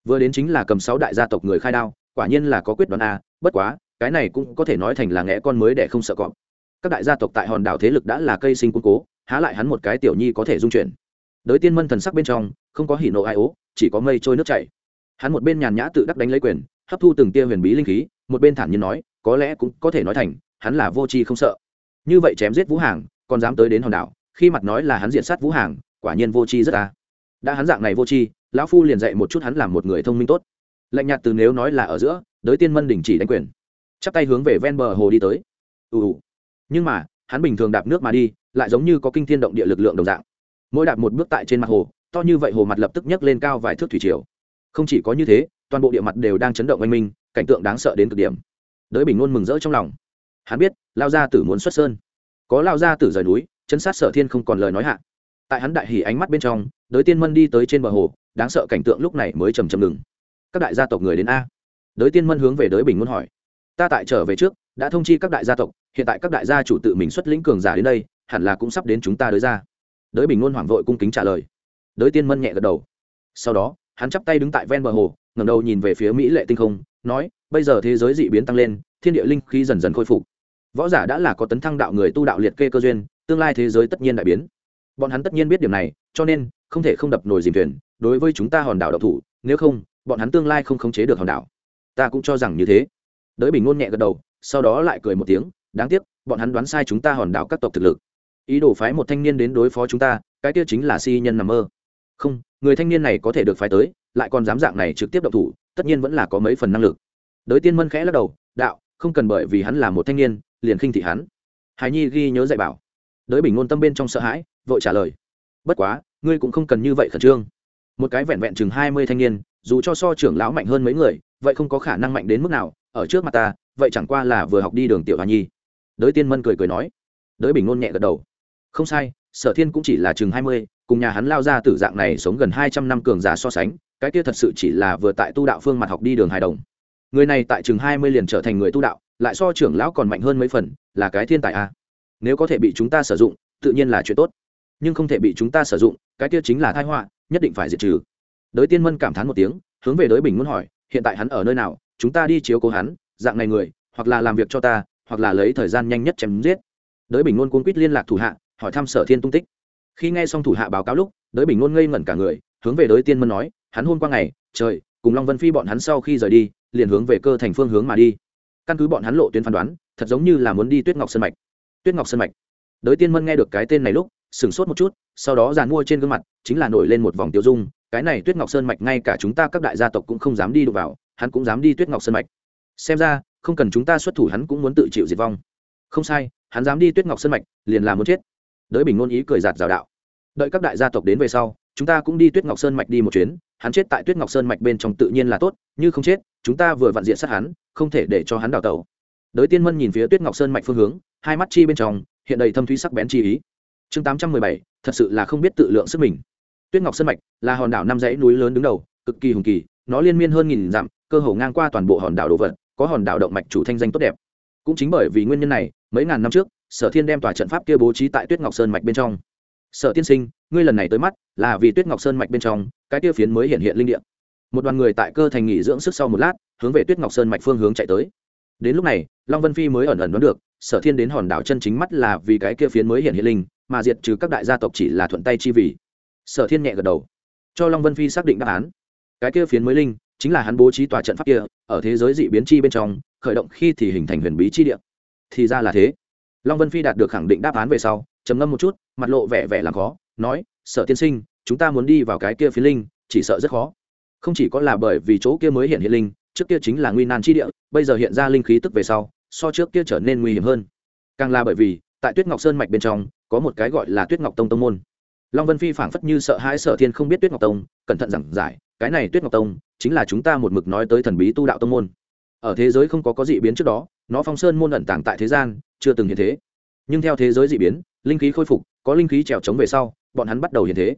Speaker 1: Vừa đến chính là cầm sáu đại gia tộc người khai đao, quả nhiên là có quyết đoán a, bất quá, cái này cũng có thể nói thành là ngẽ con mới để không sợ cọp. Các đại gia tộc tại hòn đảo thế lực đã là cây sinh quân cố, há lại hắn một cái tiểu nhi có thể dung chuyển. Đới tiên mân thần sắc bên trong, không có hỉ nộ ai ố, chỉ có mây trôi nước chảy. Hắn một bên nhàn nhã tự đắc đánh lấy quyền, hấp thu từng tia huyền bí linh khí, một bên thản nhiên nói, có lẽ cũng có thể nói thành, hắn là vô tri không sợ. Như vậy chém giết vũ hàng còn dám tới đến hòn đảo, khi mặt nói là hắn diện sát vũ hàng quả nhiên vô tri rất ta đã hắn dạng này vô tri lão phu liền dạy một chút hắn làm một người thông minh tốt. Lạnh nhạt từ nếu nói là ở giữa, đới tiên mân đình chỉ đánh quyền. Chắp tay hướng về ven bờ hồ đi tới. Ù nhưng mà, hắn bình thường đạp nước mà đi, lại giống như có kinh thiên động địa lực lượng đồng dạng. Mỗi đạp một bước tại trên mặt hồ, to như vậy hồ mặt lập tức nhấc lên cao vài thước thủy triều. Không chỉ có như thế, toàn bộ địa mặt đều đang chấn động oanh minh, cảnh tượng đáng sợ đến cực điểm. Đới bình luôn mừng rỡ trong lòng. Hắn biết, lao gia tử muốn xuất sơn. Có lao gia tử rời núi, chấn sát sở thiên không còn lời nói hạ. Tại hắn đại hỉ ánh mắt bên trong, đới tiên mân đi tới trên bờ hồ đáng sợ cảnh tượng lúc này mới trầm trầm ngừng. Các đại gia tộc người đến a. Đới tiên mân hướng về đới bình ngôn hỏi. Ta tại trở về trước, đã thông chi các đại gia tộc, hiện tại các đại gia chủ tự mình xuất lĩnh cường giả đến đây, hẳn là cũng sắp đến chúng ta đới ra. Đới bình ngôn hoảng vội cung kính trả lời. Đới tiên mân nhẹ gật đầu. Sau đó, hắn chắp tay đứng tại ven bờ hồ, ngẩng đầu nhìn về phía mỹ lệ tinh không, nói, bây giờ thế giới dị biến tăng lên, thiên địa linh khí dần dần khôi phục. Võ giả đã là có tấn thăng đạo người tu đạo liệt kê cơ duyên, tương lai thế giới tất nhiên đại biến. Bọn hắn tất nhiên biết điểm này, cho nên không thể không đập nồi dìm thuyền, đối với chúng ta hòn đảo độc thủ, nếu không, bọn hắn tương lai không khống chế được hòn đảo. Ta cũng cho rằng như thế. Đới bình ngôn nhẹ gật đầu, sau đó lại cười một tiếng, đáng tiếc, bọn hắn đoán sai chúng ta hòn đảo các tộc thực lực. Ý đồ phái một thanh niên đến đối phó chúng ta, cái kia chính là si nhân nằm mơ. Không, người thanh niên này có thể được phái tới, lại còn dám dạng này trực tiếp độc thủ, tất nhiên vẫn là có mấy phần năng lực. Đới tiên mân khẽ lắc đầu, đạo, không cần bởi vì hắn là một thanh niên, liền khinh thị hắn. Hải nhi ghi nhớ dạy bảo. Đới bình ngôn tâm bên trong sợ hãi, vội trả lời bất quá, ngươi cũng không cần như vậy khẩn trương. Một cái vẹn vẹn chừng hai mươi thanh niên, dù cho so trưởng lão mạnh hơn mấy người, vậy không có khả năng mạnh đến mức nào, ở trước mặt ta, vậy chẳng qua là vừa học đi đường tiểu hoa nhi. Đới tiên mân cười cười nói. Đới bình ngôn nhẹ gật đầu. Không sai, sở thiên cũng chỉ là chừng hai mươi, cùng nhà hắn lao ra tử dạng này sống gần hai trăm năm cường giả so sánh, cái kia thật sự chỉ là vừa tại tu đạo phương mặt học đi đường hài đồng. Người này tại chừng hai mươi liền trở thành người tu đạo, lại so trưởng lão còn mạnh hơn mấy phần, là cái thiên tài a. À. nếu có thể bị chúng ta sử dụng, tự nhiên là chuyện tốt nhưng không thể bị chúng ta sử dụng, cái kia chính là tai họa, nhất định phải diệt trừ. Đới tiên mân cảm thán một tiếng, hướng về đới bình muốn hỏi, hiện tại hắn ở nơi nào, chúng ta đi chiếu cố hắn, dạng này người, hoặc là làm việc cho ta, hoặc là lấy thời gian nhanh nhất chém giết. Đới bình ngôn cuốn quýt liên lạc thủ hạ, hỏi thăm sở thiên tung tích. Khi nghe xong thủ hạ báo cáo lúc, đới bình ngôn ngây ngẩn cả người, hướng về đới tiên mân nói, hắn hôn qua ngày, trời, cùng long vân phi bọn hắn sau khi rời đi, liền hướng về cơ thành phương hướng mà đi. Căn cứ bọn hắn lộ tuyến phán đoán, thật giống như là muốn đi tuyết ngọc sơn mạch. Tuyết ngọc sơn mạch. Đới tiên mân nghe được cái tên này lúc sửng sốt một chút, sau đó giàn mua trên gương mặt, chính là nổi lên một vòng tiêu dung, cái này tuyết ngọc sơn mạch ngay cả chúng ta các đại gia tộc cũng không dám đi đụng vào, hắn cũng dám đi tuyết ngọc sơn mạch. Xem ra, không cần chúng ta xuất thủ hắn cũng muốn tự chịu diệt vong. Không sai, hắn dám đi tuyết ngọc sơn mạch, liền là muốn chết. Đới bình ngôn ý cười giạt rào đạo. Đợi các đại gia tộc đến về sau, chúng ta cũng đi tuyết ngọc sơn mạch đi một chuyến, hắn chết tại tuyết ngọc sơn mạch bên trong tự nhiên là tốt, như không chết, chúng ta vừa vặn diện sát hắn, không thể để cho hắn đào tẩu. Đới tiên mân nhìn phía tuyết ngọc sơn mạch phương hướng, hai mắt chi bên trong, hiện đầy thâm thúy sắc bén chi ý chương tám trăm mười bảy, thật sự là không biết tự lượng sức mình. Tuyết ngọc sơn mạch là hòn đảo năm dãy núi lớn đứng đầu, cực kỳ hùng kỳ, nó liên miên hơn nghìn dặm, cơ hồ ngang qua toàn bộ hòn đảo đồ vật, có hòn đảo động mạch chủ thanh danh tốt đẹp. Cũng chính bởi vì nguyên nhân này, mấy ngàn năm trước, sở thiên đem tòa trận pháp kia bố trí tại tuyết ngọc sơn mạch bên trong. Sở tiên sinh, ngươi lần này tới mắt là vì tuyết ngọc sơn mạch bên trong, cái kia phiến mới hiện hiện linh địa. Một đoàn người tại cơ thành nghỉ dưỡng sức sau một lát, hướng về tuyết ngọc sơn mạch phương hướng chạy tới. Đến lúc này, long vân phi mới ẩn ẩn đoán được, sở thiên đến hòn đảo chân chính mắt là vì cái kia phiến mới hiện hiện linh mà diệt trừ các đại gia tộc chỉ là thuận tay chi vì. Sở thiên nhẹ gật đầu. Cho long vân phi xác định đáp án. Cái kia phiến mới linh, chính là hắn bố trí tòa trận pháp kia, ở thế giới dị biến chi bên trong, khởi động khi thì hình thành huyền bí chi địa. Thì ra là thế. Long vân phi đạt được khẳng định đáp án về sau, trầm ngâm một chút, mặt lộ vẻ vẻ làm khó, nói, sở tiên sinh, chúng ta muốn đi vào cái kia phiến linh, chỉ sợ rất khó. Không chỉ có là bởi vì chỗ kia mới hiện hiện linh, trước kia chính là nguy nan chi địa, bây giờ hiện ra linh khí tức về sau, so trước kia trở nên nguy hiểm hơn. Càng là bởi vì, tại tuyết ngọc sơn mạch bên trong có một cái gọi là tuyết ngọc tông tông môn. Long vân phi phảng phất như sợ hãi sở thiên không biết tuyết ngọc tông, cẩn thận giảng giải, cái này tuyết ngọc tông chính là chúng ta một mực nói tới thần bí tu đạo tông môn. Ở thế giới không có có dị biến trước đó, nó phong sơn môn ẩn tàng tại thế gian, chưa từng hiện thế. Nhưng theo thế giới dị biến, linh khí khôi phục, có linh khí trèo trống về sau, bọn hắn bắt đầu hiện thế.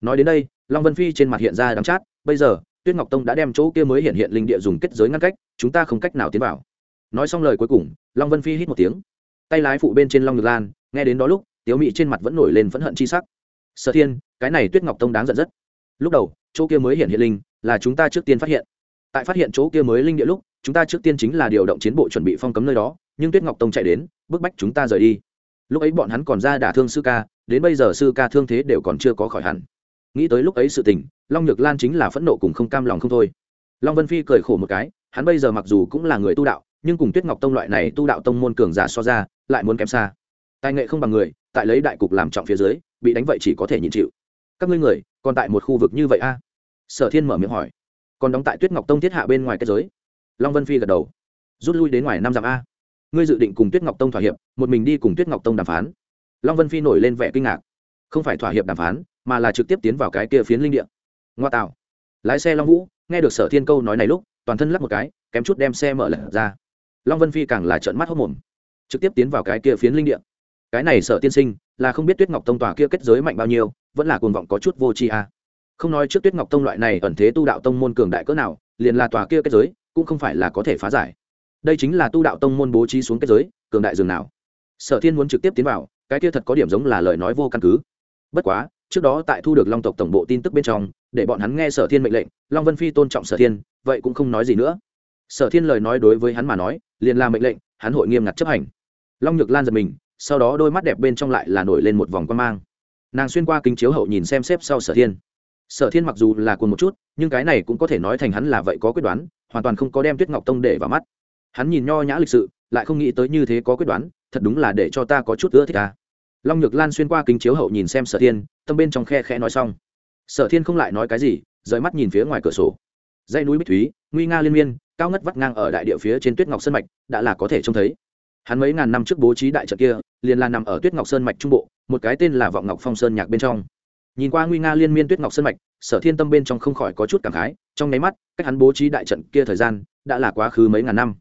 Speaker 1: Nói đến đây, long vân phi trên mặt hiện ra đắng chát, bây giờ, tuyết ngọc tông đã đem chỗ kia mới hiện hiện linh địa dùng kết giới ngăn cách, chúng ta không cách nào tiến vào. Nói xong lời cuối cùng, long vân phi hít một tiếng. Tay lái phụ bên trên long ngược lan, nghe đến đó lúc tiếu mị trên mặt vẫn nổi lên phẫn hận chi sắc. Sở thiên, cái này tuyết ngọc tông đáng giận rất. Lúc đầu, chỗ kia mới hiện hiện linh, là chúng ta trước tiên phát hiện. Tại phát hiện chỗ kia mới linh địa lúc, chúng ta trước tiên chính là điều động chiến bộ chuẩn bị phong cấm nơi đó, nhưng tuyết ngọc tông chạy đến, bức bách chúng ta rời đi. Lúc ấy bọn hắn còn ra đả thương sư ca, đến bây giờ sư ca thương thế đều còn chưa có khỏi hẳn. Nghĩ tới lúc ấy sự tình, long nhược lan chính là phẫn nộ cùng không cam lòng không thôi. Long vân phi cười khổ một cái, hắn bây giờ mặc dù cũng là người tu đạo, nhưng cùng tuyết ngọc tông loại này tu đạo tông môn cường giả so ra, lại muốn kém xa. Tài nghệ không bằng người tại lấy đại cục làm trọng phía dưới, bị đánh vậy chỉ có thể nhịn chịu. Các ngươi người, còn tại một khu vực như vậy a? Sở thiên mở miệng hỏi. Còn đóng tại tuyết ngọc tông thiết hạ bên ngoài kết giới. Long vân phi gật đầu. Rút lui đến ngoài năm dặm a. Ngươi dự định cùng tuyết ngọc tông thỏa hiệp, một mình đi cùng tuyết ngọc tông đàm phán. Long vân phi nổi lên vẻ kinh ngạc. Không phải thỏa hiệp đàm phán, mà là trực tiếp tiến vào cái kia phiến linh địa. Ngoa tạo. Lái xe long vũ, nghe được sở thiên câu nói này lúc, toàn thân lắc một cái, kém chút đem xe mở lật ra. Long vân phi càng là trợn mắt hốc mồm. Trực tiếp tiến vào cái kia phiến linh địa cái này sở tiên sinh, là không biết tuyết ngọc tông tòa kia kết giới mạnh bao nhiêu, vẫn là cuồng vọng có chút vô tri a. Không nói trước tuyết ngọc tông loại này ẩn thế tu đạo tông môn cường đại cỡ nào, liền là tòa kia kết giới, cũng không phải là có thể phá giải. Đây chính là tu đạo tông môn bố trí xuống kết giới, cường đại dường nào. Sở thiên muốn trực tiếp tiến vào, cái kia thật có điểm giống là lời nói vô căn cứ. Bất quá, trước đó tại thu được long tộc tổng bộ tin tức bên trong, để bọn hắn nghe sở thiên mệnh lệnh, long vân phi tôn trọng sở thiên, vậy cũng không nói gì nữa. Sở thiên lời nói đối với hắn mà nói, liền là mệnh lệnh, hắn hội nghiêm ngặt chấp hành. Long nhược lan giật mình sau đó đôi mắt đẹp bên trong lại là nổi lên một vòng quan mang. Nàng xuyên qua kính chiếu hậu nhìn xem xếp sau sở thiên. Sở thiên mặc dù là cùng một chút, nhưng cái này cũng có thể nói thành hắn là vậy có quyết đoán, hoàn toàn không có đem tuyết ngọc tông để vào mắt. Hắn nhìn nho nhã lịch sự, lại không nghĩ tới như thế có quyết đoán, thật đúng là để cho ta có chút ưa thích ta. Long nhược lan xuyên qua kính chiếu hậu nhìn xem sở thiên, tâm bên trong khe khẽ nói xong. Sở thiên không lại nói cái gì, rời mắt nhìn phía ngoài cửa sổ. Dãy núi bích thúy, nguy nga liên miên, cao ngất vắt ngang ở đại địa phía trên tuyết ngọc sơn mạch, đã là có thể trông thấy hắn mấy ngàn năm trước bố trí đại trận kia, liền là nằm ở tuyết ngọc sơn mạch trung bộ, một cái tên là vọng ngọc phong sơn nhạc bên trong. Nhìn qua nguy nga liên miên tuyết ngọc sơn mạch, sở thiên tâm bên trong không khỏi có chút cảm khái, trong nháy mắt, cách hắn bố trí đại trận kia thời gian, đã là quá khứ mấy ngàn năm.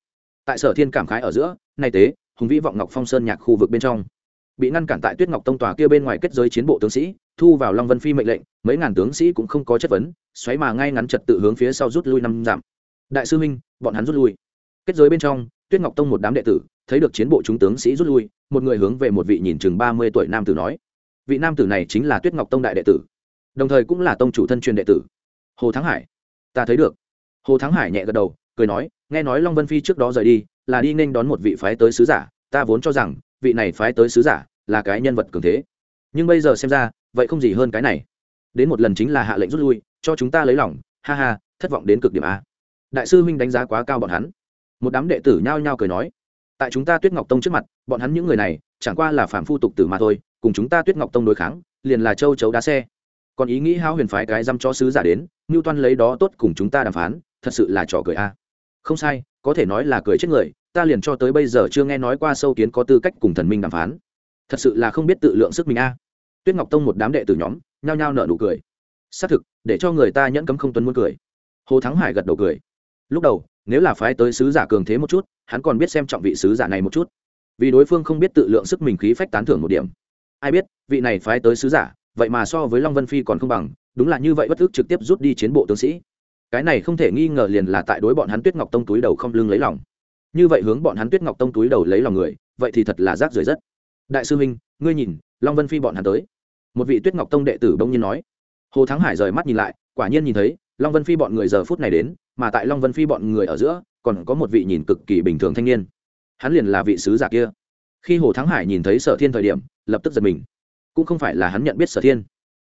Speaker 1: Tại sở thiên cảm khái ở giữa, nay tế, hùng vĩ vọng ngọc phong sơn nhạc khu vực bên trong. Bị ngăn cản tại tuyết ngọc tông tòa kia bên ngoài kết giới chiến bộ tướng sĩ, thu vào long vân phi mệnh lệnh, mấy ngàn tướng sĩ cũng không có chất vấn, xoáy mà ngay ngắn trật tự hướng phía sau rút lui năm giảm đại sư huynh, bọn hắn rút lui. Kết giới bên trong, tuyết ngọc tông một đám đệ tử thấy được chiến bộ chúng tướng sĩ rút lui, một người hướng về một vị nhìn chừng ba mươi tuổi nam tử nói, vị nam tử này chính là tuyết ngọc tông đại đệ tử, đồng thời cũng là tông chủ thân truyền đệ tử. Hồ thắng hải, ta thấy được. Hồ thắng hải nhẹ gật đầu, cười nói, nghe nói long vân phi trước đó rời đi, là đi nên đón một vị phái tới sứ giả, ta vốn cho rằng, vị này phái tới sứ giả là cái nhân vật cường thế. Nhưng bây giờ xem ra, vậy không gì hơn cái này. Đến một lần chính là hạ lệnh rút lui, cho chúng ta lấy lòng, ha ha, thất vọng đến cực điểm a. Đại sư huynh đánh giá quá cao bọn hắn. Một đám đệ tử nhao nhao cười nói tại chúng ta tuyết ngọc tông trước mặt, bọn hắn những người này, chẳng qua là phạm phu tục tử mà thôi, cùng chúng ta tuyết ngọc tông đối kháng, liền là châu chấu đá xe. Còn ý nghĩ hao huyền phái cái dăm cho sứ giả đến ngưu toan lấy đó tốt cùng chúng ta đàm phán, thật sự là trò cười a. Không sai, có thể nói là cười chết người, ta liền cho tới bây giờ chưa nghe nói qua sâu kiến có tư cách cùng thần minh đàm phán. Thật sự là không biết tự lượng sức mình a. Tuyết ngọc tông một đám đệ tử nhóm, nhao nhao nợ nụ cười. Xác thực, để cho người ta nhẫn cấm không tuân muốn cười. Hồ thắng hải gật đầu cười lúc đầu, nếu là phái tới sứ giả cường thế một chút, hắn còn biết xem trọng vị sứ giả này một chút. Vì đối phương không biết tự lượng sức mình khí phách tán thưởng một điểm. Ai biết, vị này phái tới sứ giả, vậy mà so với long vân phi còn không bằng, đúng là như vậy bất ước trực tiếp rút đi chiến bộ tướng sĩ. Cái này không thể nghi ngờ liền là tại đối bọn hắn tuyết ngọc tông túi đầu không lưng lấy lòng. Như vậy hướng bọn hắn tuyết ngọc tông túi đầu lấy lòng người, vậy thì thật là rác rưởi rất. Đại sư huynh, ngươi nhìn, long vân phi bọn hắn tới. Một vị tuyết ngọc tông đệ tử bỗng nhiên nói. Hồ thắng hải rời mắt nhìn lại, quả nhiên nhìn thấy long vân phi bọn người giờ phút này đến, mà tại long vân phi bọn người ở giữa, còn có một vị nhìn cực kỳ bình thường thanh niên. Hắn liền là vị sứ giả kia. Khi hồ thắng hải nhìn thấy sở thiên thời điểm, lập tức giật mình. Cũng không phải là hắn nhận biết sở thiên,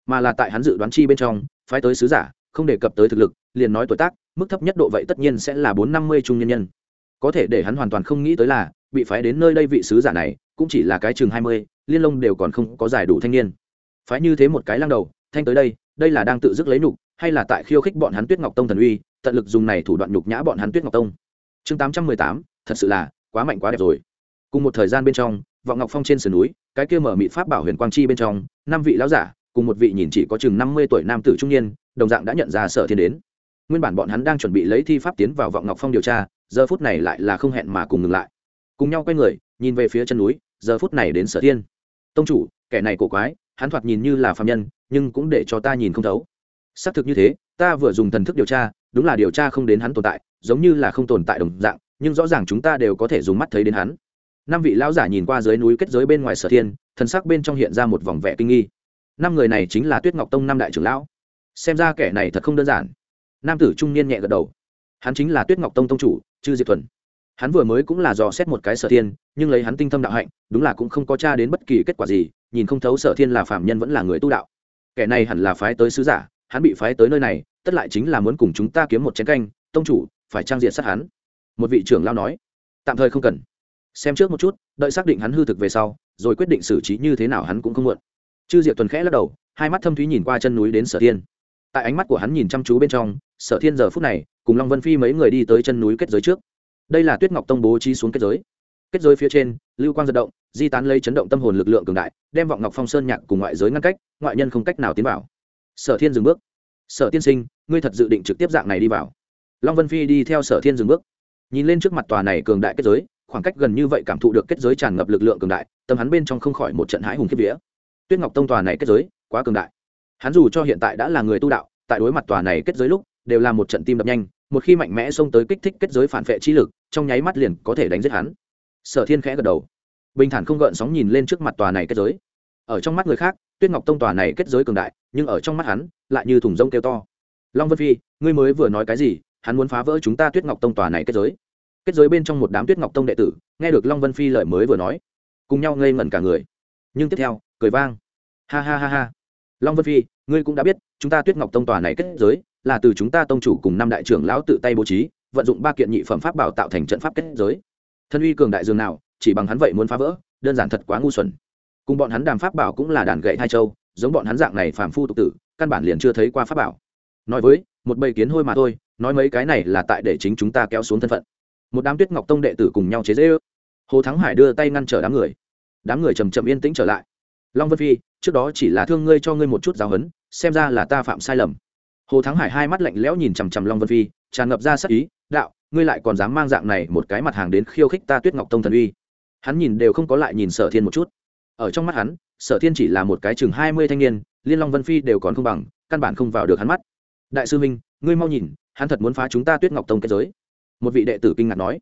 Speaker 1: mà là tại hắn dự đoán chi bên trong, phái tới sứ giả, không đề cập tới thực lực, liền nói tuổi tác, mức thấp nhất độ vậy tất nhiên sẽ là bốn năm mươi trung nhân nhân. Có thể để hắn hoàn toàn không nghĩ tới là, bị phái đến nơi đây vị sứ giả này, cũng chỉ là cái chừng hai mươi, liên lông đều còn không có giải đủ thanh niên. Phái như thế một cái lăng đầu, thanh tới đây đây là đang tự dứt lấy nhục hay là tại khiêu khích bọn hắn tuyết ngọc tông thần uy, tận lực dùng này thủ đoạn nhục nhã bọn hắn tuyết ngọc tông. Chương tám trăm mười tám, thật sự là quá mạnh quá đẹp rồi. Cùng một thời gian bên trong, vọng ngọc phong trên sườn núi, cái kia mở mịt pháp bảo huyền quang chi bên trong, năm vị lão giả, cùng một vị nhìn chỉ có chừng năm mươi tuổi nam tử trung niên, đồng dạng đã nhận ra sở thiên đến. Nguyên bản bọn hắn đang chuẩn bị lấy thi pháp tiến vào vọng ngọc phong điều tra, giờ phút này lại là không hẹn mà cùng ngừng lại. Cùng nhau quay người, nhìn về phía chân núi, giờ phút này đến sở thiên. Tông chủ, kẻ này cổ quái, hắn thoạt nhìn như là phàm nhân, nhưng cũng để cho ta nhìn không thấu xác thực như thế, ta vừa dùng thần thức điều tra, đúng là điều tra không đến hắn tồn tại, giống như là không tồn tại đồng dạng, nhưng rõ ràng chúng ta đều có thể dùng mắt thấy đến hắn. Năm vị lão giả nhìn qua dưới núi kết giới bên ngoài sở thiên, thần sắc bên trong hiện ra một vòng vẻ kinh nghi. Năm người này chính là tuyết ngọc tông năm đại trưởng lão. Xem ra kẻ này thật không đơn giản. Nam tử trung niên nhẹ gật đầu. Hắn chính là tuyết ngọc tông tông chủ, chư diệp thuần. Hắn vừa mới cũng là dò xét một cái sở thiên, nhưng lấy hắn tinh thâm đạo hạnh, đúng là cũng không có tra đến bất kỳ kết quả gì, nhìn không thấu sở thiên là phạm nhân vẫn là người tu đạo. Kẻ này hẳn là phái tới sứ giả hắn bị phái tới nơi này, tất lại chính là muốn cùng chúng ta kiếm một chén canh, tông chủ, phải trang diện sát hắn. Một vị trưởng lao nói. Tạm thời không cần. Xem trước một chút, đợi xác định hắn hư thực về sau, rồi quyết định xử trí như thế nào hắn cũng không muộn. Chư diệp tuần khẽ lắc đầu, hai mắt thâm thúy nhìn qua chân núi đến sở thiên. Tại ánh mắt của hắn nhìn chăm chú bên trong, sở thiên giờ phút này, cùng long vân phi mấy người đi tới chân núi kết giới trước. Đây là tuyết ngọc tông bố trí xuống kết giới. Kết giới phía trên, lưu quang giật động, di tán lấy chấn động tâm hồn lực lượng cường đại, đem vọng ngọc phong sơn nhạc cùng ngoại giới ngăn cách, ngoại nhân không cách nào tiến vào sở thiên dừng bước. Sở tiên sinh, ngươi thật dự định trực tiếp dạng này đi vào? Long vân phi đi theo sở thiên dừng bước. Nhìn lên trước mặt tòa này cường đại kết giới, khoảng cách gần như vậy cảm thụ được kết giới tràn ngập lực lượng cường đại, tâm hắn bên trong không khỏi một trận hãi hùng kiếp vía. Tuyết ngọc tông tòa này kết giới, quá cường đại. Hắn dù cho hiện tại đã là người tu đạo, tại đối mặt tòa này kết giới lúc, đều là một trận tim đập nhanh, một khi mạnh mẽ xông tới kích thích kết giới phản vệ trí lực, trong nháy mắt liền có thể đánh giết hắn. Sở thiên khẽ gật đầu. Bình thản không gợn sóng nhìn lên trước mặt tòa này kết giới. Ở trong mắt người khác, tuyết ngọc tông tòa này kết giới cường đại nhưng ở trong mắt hắn, lại như thùng rông kêu to. Long vân phi, ngươi mới vừa nói cái gì? Hắn muốn phá vỡ chúng ta tuyết ngọc tông tòa này kết giới. Kết giới bên trong một đám tuyết ngọc tông đệ tử, nghe được long vân phi lời mới vừa nói, cùng nhau ngây ngẩn cả người. Nhưng tiếp theo, cười vang. Ha ha ha ha. Long vân phi, ngươi cũng đã biết, chúng ta tuyết ngọc tông tòa này kết giới là từ chúng ta tông chủ cùng năm đại trưởng lão tự tay bố trí, vận dụng ba kiện nhị phẩm pháp bảo tạo thành trận pháp kết giới. Thân uy cường đại dương nào, chỉ bằng hắn vậy muốn phá vỡ, đơn giản thật quá ngu xuẩn. Cùng bọn hắn đàm pháp bảo cũng là đàn gậy hai châu giống bọn hắn dạng này phàm phu tục tử, căn bản liền chưa thấy qua pháp bảo. Nói với, một bầy kiến hôi mà thôi, nói mấy cái này là tại để chính chúng ta kéo xuống thân phận. Một đám tuyết ngọc tông đệ tử cùng nhau chế dễ ước hồ thắng hải đưa tay ngăn trở đám người. Đám người chầm chậm yên tĩnh trở lại. Long vân phi, trước đó chỉ là thương ngươi cho ngươi một chút giáo hấn xem ra là ta phạm sai lầm. Hồ thắng hải hai mắt lạnh lẽo nhìn chằm chằm long vân phi, tràn ngập ra sắc ý, đạo, ngươi lại còn dám mang dạng này một cái mặt hàng đến khiêu khích ta tuyết ngọc tông thần uy. Hắn nhìn đều không có lại nhìn sở thiên một chút. Ở trong mắt hắn sở thiên chỉ là một cái chừng hai mươi thanh niên, liên long vân phi đều còn không bằng, căn bản không vào được hắn mắt. Đại sư minh, ngươi mau nhìn, hắn thật muốn phá chúng ta tuyết ngọc tông kết giới. Một vị đệ tử kinh ngạc nói.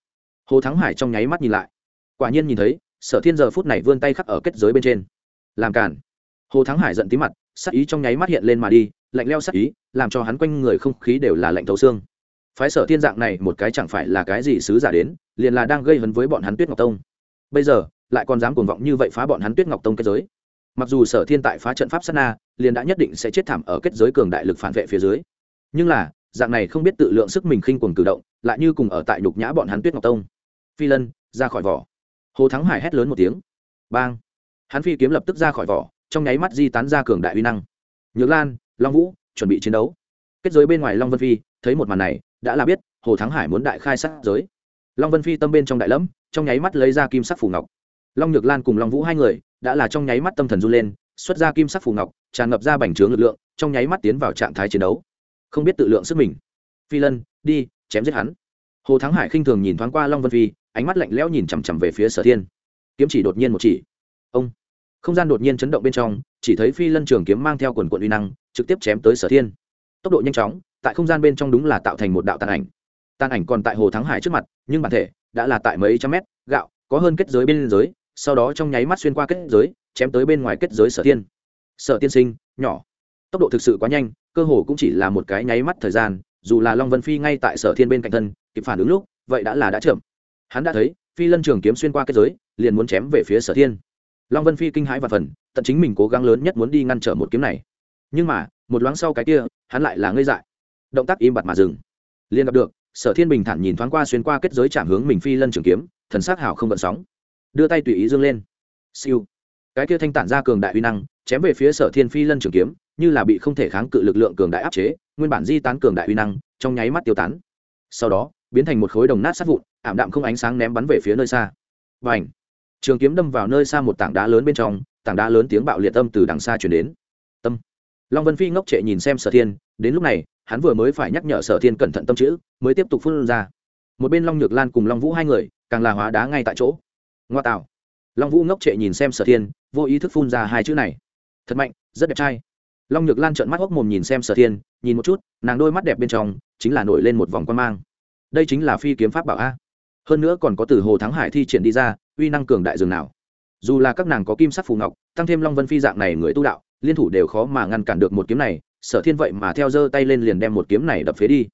Speaker 1: Hồ thắng hải trong nháy mắt nhìn lại. Quả nhiên nhìn thấy, sở thiên giờ phút này vươn tay khắc ở kết giới bên trên. Làm cản hồ thắng hải giận tí mặt, sắc ý trong nháy mắt hiện lên mà đi, lạnh leo sắc ý, làm cho hắn quanh người không khí đều là lạnh thấu xương. Phái sở thiên dạng này một cái chẳng phải là cái gì sứ giả đến, liền là đang gây hấn với bọn hắn tuyết ngọc tông. Bây giờ, lại còn dám cuồng vọng như vậy phá bọn hắn tuyết ngọc tông kết giới mặc dù sở thiên tại phá trận pháp sát na, liền đã nhất định sẽ chết thảm ở kết giới cường đại lực phản vệ phía dưới. Nhưng là, dạng này không biết tự lượng sức mình khinh quần cử động, lại như cùng ở tại nhục nhã bọn hắn tuyết ngọc tông. Phi lân, ra khỏi vỏ. Hồ thắng hải hét lớn một tiếng. Bang! Hắn phi kiếm lập tức ra khỏi vỏ, trong nháy mắt di tán ra cường đại uy năng. Nhược lan, long vũ, chuẩn bị chiến đấu. Kết giới bên ngoài long vân phi, thấy một màn này, đã là biết hồ thắng hải muốn đại khai sát giới. Long vân phi tâm bên trong đại lẫm, trong nháy mắt lấy ra kim sắc phủ ngọc long nhược lan cùng long vũ hai người đã là trong nháy mắt tâm thần run lên, xuất ra kim sắc phù ngọc, tràn ngập ra bành trướng lực lượng, trong nháy mắt tiến vào trạng thái chiến đấu. Không biết tự lượng sức mình. Phi lân, đi, chém giết hắn. Hồ thắng hải khinh thường nhìn thoáng qua long vân phi, ánh mắt lạnh lẽo nhìn chằm chằm về phía sở thiên. Kiếm chỉ đột nhiên một chỉ. Ông. Không gian đột nhiên chấn động bên trong, chỉ thấy phi lân trường kiếm mang theo quần quận uy năng, trực tiếp chém tới sở thiên. Tốc độ nhanh chóng, tại không gian bên trong đúng là tạo thành một đạo tàn ảnh. Tàn ảnh còn tại hồ thắng hải trước mặt, nhưng bản thể đã là tại mấy trăm mét, gạo, có hơn kết giới bên giới sau đó trong nháy mắt xuyên qua kết giới, chém tới bên ngoài kết giới sở thiên sở tiên sinh, nhỏ. Tốc độ thực sự quá nhanh, cơ hồ cũng chỉ là một cái nháy mắt thời gian, dù là long vân phi ngay tại sở thiên bên cạnh thân, kịp phản ứng lúc, vậy đã là đã chậm. Hắn đã thấy, phi lân trường kiếm xuyên qua kết giới, liền muốn chém về phía sở thiên. Long vân phi kinh hãi và phần, tận chính mình cố gắng lớn nhất muốn đi ngăn trở một kiếm này. Nhưng mà, một loáng sau cái kia, hắn lại là ngây dại. Động tác im bặt mà dừng. Liền gặp được, sở thiên bình thản nhìn thoáng qua xuyên qua kết giới chạm hướng mình phi lân trường kiếm, thần s á c hảo không vận sóng đưa tay tùy ý dương lên. Siêu. Cái kia thanh tản ra cường đại uy năng, chém về phía sở thiên phi lân trường kiếm, như là bị không thể kháng cự lực lượng cường đại áp chế, nguyên bản di tán cường đại uy năng, trong nháy mắt tiêu tán. Sau đó, biến thành một khối đồng nát sát vụn, ảm đạm không ánh sáng ném bắn về phía nơi xa. Và ảnh trường kiếm đâm vào nơi xa một tảng đá lớn bên trong, tảng đá lớn tiếng bạo liệt âm từ đằng xa chuyển đến. Tâm! Long vân phi ngốc trệ nhìn xem sở thiên, đến lúc này, hắn vừa mới phải nhắc nhở sở thiên cẩn thận tâm chữ, mới tiếp tục phun ra. Một bên long nhược lan cùng long vũ hai người, càng là hóa đá ngay tại chỗ ngoa tạo long vũ ngốc trệ nhìn xem sở thiên, vô ý thức phun ra hai chữ này. Thật mạnh, rất đẹp trai. Long nhược lan trợn mắt hốc mồm nhìn xem sở thiên, nhìn một chút, nàng đôi mắt đẹp bên trong, chính là nổi lên một vòng quan mang. Đây chính là phi kiếm pháp bảo a. Hơn nữa còn có từ hồ thắng hải thi triển đi ra, uy năng cường đại dường nào. Dù là các nàng có kim sắc phù ngọc, tăng thêm long vân phi dạng này người tu đạo, liên thủ đều khó mà ngăn cản được một kiếm này, sở thiên vậy mà theo giơ tay lên liền đem một kiếm này đập phế đi.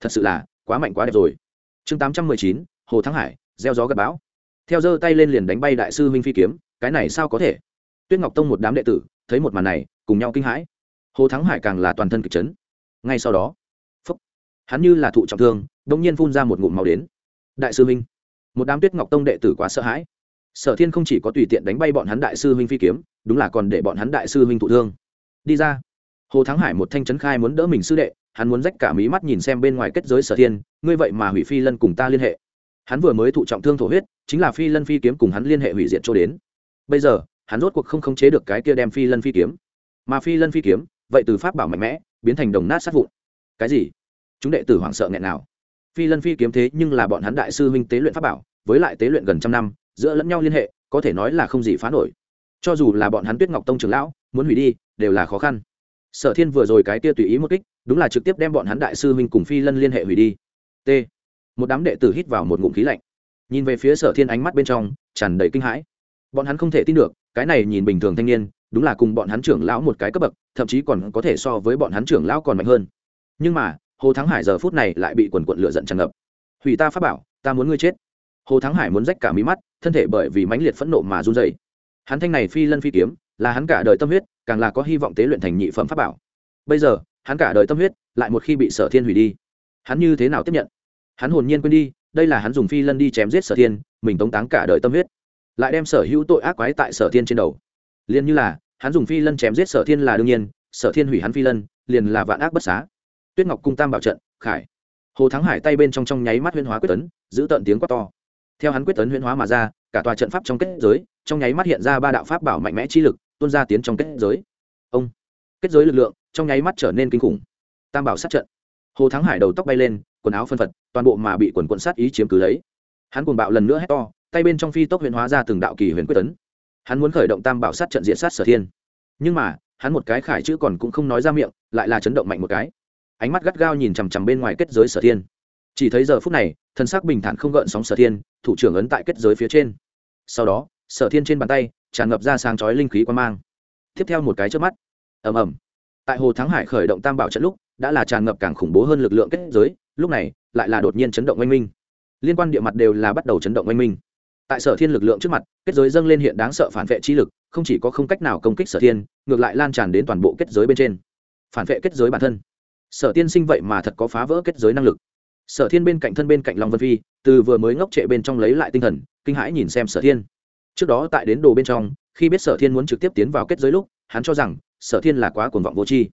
Speaker 1: Thật sự là quá mạnh quá đẹp rồi. Chương tám trăm mười chín, hồ thắng hải, gieo gió gặp bão theo giơ tay lên liền đánh bay đại sư minh phi kiếm cái này sao có thể? Tuyết ngọc tông một đám đệ tử thấy một màn này cùng nhau kinh hãi. Hồ thắng hải càng là toàn thân kịch chấn. Ngay sau đó phúc, hắn như là thụ trọng thương đ ỗ n g nhiên phun ra một ngụm màu đến. Đại sư minh một đám tuyết ngọc tông đệ tử quá sợ hãi. Sở thiên không chỉ có tùy tiện đánh bay bọn hắn đại sư huynh phi kiếm đúng là còn để bọn hắn đại sư huynh thụ thương. Đi ra. Hồ thắng hải một thanh trấn khai muốn đỡ mình sư đệ hắn muốn rách cả mí mắt nhìn xem bên ngoài kết giới sở thiên ngươi vậy mà hủy phi lân cùng ta liên hệ. Hắn vừa mới thụ trọng thương thổ huyết chính là phi lân phi kiếm cùng hắn liên hệ hủy diệt cho đến. Bây giờ, hắn rốt cuộc không khống chế được cái kia đem phi lân phi kiếm. Mà phi lân phi kiếm, vậy từ pháp bảo mạnh mẽ, biến thành đồng nát sát vụn. Cái gì? Chúng đệ tử hoảng sợ nghẹn nào. Phi lân phi kiếm thế nhưng là bọn hắn đại sư huynh tế luyện pháp bảo, với lại tế luyện gần trăm năm, giữa lẫn nhau liên hệ, có thể nói là không gì phá nổi. Cho dù là bọn hắn tuyết ngọc tông trường lão, muốn hủy đi, đều là khó khăn. Sở thiên vừa rồi cái kia tùy ý một kích, đúng là trực tiếp đem bọn hắn đại sư huynh cùng phi lân liên hệ hủy đi. T. Một đám đệ tử hít vào một ngụm khí lạnh nhìn về phía sở thiên ánh mắt bên trong, tràn đầy kinh hãi. Bọn hắn không thể tin được, cái này nhìn bình thường thanh niên, đúng là cùng bọn hắn trưởng lão một cái cấp bậc, thậm chí còn có thể so với bọn hắn trưởng lão còn mạnh hơn. Nhưng mà, hồ thắng hải giờ phút này lại bị quần quận lửa giận tràn ngập. Hủy ta pháp bảo, ta muốn ngươi chết. Hồ thắng hải muốn rách cả mí mắt, thân thể bởi vì mãnh liệt phẫn nộ mà run dày hắn thanh này phi lân phi kiếm, là hắn cả đời tâm huyết, càng là có hy vọng tế luyện thành nhị phẩm pháp bảo. Bây giờ, hắn cả đời tâm huyết, lại một khi bị sở thiên hủy đi, hắn như thế nào tiếp nhận? Hắn hồn nhiên quên đi đây là hắn dùng phi lân đi chém giết sở thiên, mình tống táng cả đời tâm huyết. Lại đem sở hữu tội ác quái tại sở thiên trên đầu. Liền như là, hắn dùng phi lân chém giết sở thiên là đương nhiên, sở thiên hủy hắn phi lân, liền là vạn ác bất xá. Tuyết ngọc cung tam bảo trận, khải. Hồ thắng hải tay bên trong trong nháy mắt huyên hóa quyết tấn, giữ tận tiếng quát to. Theo hắn quyết tấn huyên hóa mà ra, cả tòa trận pháp trong kết giới, trong nháy mắt hiện ra ba đạo pháp bảo mạnh mẽ chi lực, tuôn ra tiến trong kết giới. Ông. Kết giới lực lượng trong nháy mắt trở nên kinh khủng. Tam bảo sát trận. Hồ thắng hải đầu tóc bay lên quần áo phân phật, toàn bộ mà bị quần quận sát ý chiếm cứ lấy. Hắn cuồng bạo lần nữa hét to, tay bên trong phi tốc huyền hóa ra từng đạo kỳ huyền quyết tấn. Hắn muốn khởi động tam bảo sát trận diện sát sở thiên. Nhưng mà, hắn một cái khải chữ còn cũng không nói ra miệng, lại là chấn động mạnh một cái. Ánh mắt gắt gao nhìn chằm chằm bên ngoài kết giới sở thiên. Chỉ thấy giờ phút này, thân xác bình thản không gợn sóng sở thiên, thủ trưởng ấn tại kết giới phía trên. Sau đó, sở thiên trên bàn tay, tràn ngập ra sáng chói linh khí quan mang. Tiếp theo một cái trước mắt. Ầm ầm. Tại hồ thắng hải khởi động tam bảo trận lúc, đã là tràn ngập càng khủng bố hơn lực lượng kết giới lúc này, lại là đột nhiên chấn động oanh minh. Liên quan địa mặt đều là bắt đầu chấn động oanh minh. Tại sở thiên lực lượng trước mặt, kết giới dâng lên hiện đáng sợ phản vệ chi lực, không chỉ có không cách nào công kích sở thiên, ngược lại lan tràn đến toàn bộ kết giới bên trên. Phản vệ kết giới bản thân. Sở tiên sinh vậy mà thật có phá vỡ kết giới năng lực. Sở thiên bên cạnh thân bên cạnh long vân phi, từ vừa mới ngốc trệ bên trong lấy lại tinh thần, kinh hãi nhìn xem sở thiên. Trước đó tại đến đồ bên trong, khi biết sở thiên muốn trực tiếp tiến vào kết giới lúc, hắn cho rằng, sở thiên là quá cuồng vọng vô tri.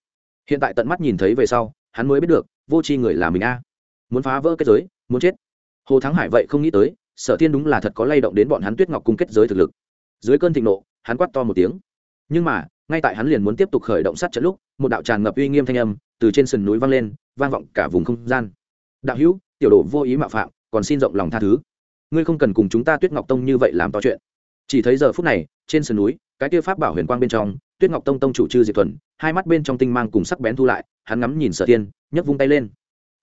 Speaker 1: Hiện tại tận mắt nhìn thấy về sau, hắn mới biết được, vô tri người là mình a muốn phá vỡ kết giới muốn chết. Hồ thắng hải vậy không nghĩ tới sở thiên đúng là thật có lay động đến bọn hắn tuyết ngọc cung kết giới thực lực. Dưới cơn thịnh nộ hắn quát to một tiếng. Nhưng mà ngay tại hắn liền muốn tiếp tục khởi động sát trận lúc một đạo tràn ngập uy nghiêm thanh âm từ trên sườn núi vang lên vang vọng cả vùng không gian. Đạo hữu tiểu đồ vô ý mạo phạm còn xin rộng lòng tha thứ. Ngươi không cần cùng chúng ta tuyết ngọc tông như vậy làm to chuyện. Chỉ thấy giờ phút này trên sườn núi cái kia pháp bảo huyền quang bên trong tuyết ngọc tông tông chủ chư diệt thuần hai mắt bên trong tinh mang cùng sắc bén thu lại hắn ngắm nhìn sở Thiên, nhấc vung tay lên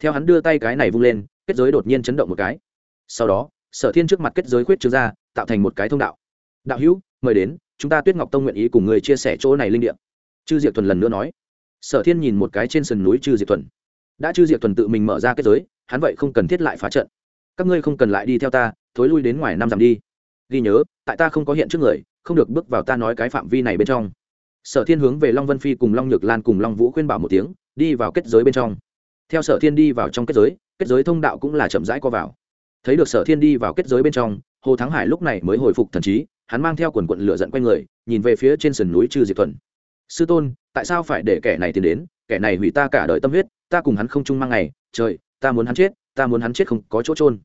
Speaker 1: theo hắn đưa tay cái này vung lên, kết giới đột nhiên chấn động một cái. Sau đó, sở thiên trước mặt kết giới khuyết trừ ra, tạo thành một cái thông đạo. Đạo hữu, mời đến, chúng ta tuyết ngọc tông nguyện ý cùng người chia sẻ chỗ này linh điệm chư diệt thuần lần nữa nói. Sở thiên nhìn một cái trên sườn núi chư diệt thuần. Đã chư diệt thuần tự mình mở ra kết giới, hắn vậy không cần thiết lại phá trận. Các ngươi không cần lại đi theo ta, thối lui đến ngoài năm dặm đi. Ghi nhớ, tại ta không có hiện trước người, không được bước vào ta nói cái phạm vi này bên trong. Sở thiên hướng về long vân phi cùng long nhược lan cùng long vũ khuyên bảo một tiếng, đi vào kết giới bên trong theo sở thiên đi vào trong kết giới kết giới thông đạo cũng là chậm rãi co vào. Thấy được sở thiên đi vào kết giới bên trong, hồ thắng hải lúc này mới hồi phục thần trí, hắn mang theo quần quận lửa dẫn q u a n người, nhìn về phía trên sườn núi trừ diệt thuần sư tôn, tại sao phải để kẻ này tiến đến? Kẻ này hủy ta cả đời tâm huyết, ta cùng hắn không chung mang ngày, trời, ta muốn hắn chết, ta muốn hắn chết không có chỗ trôn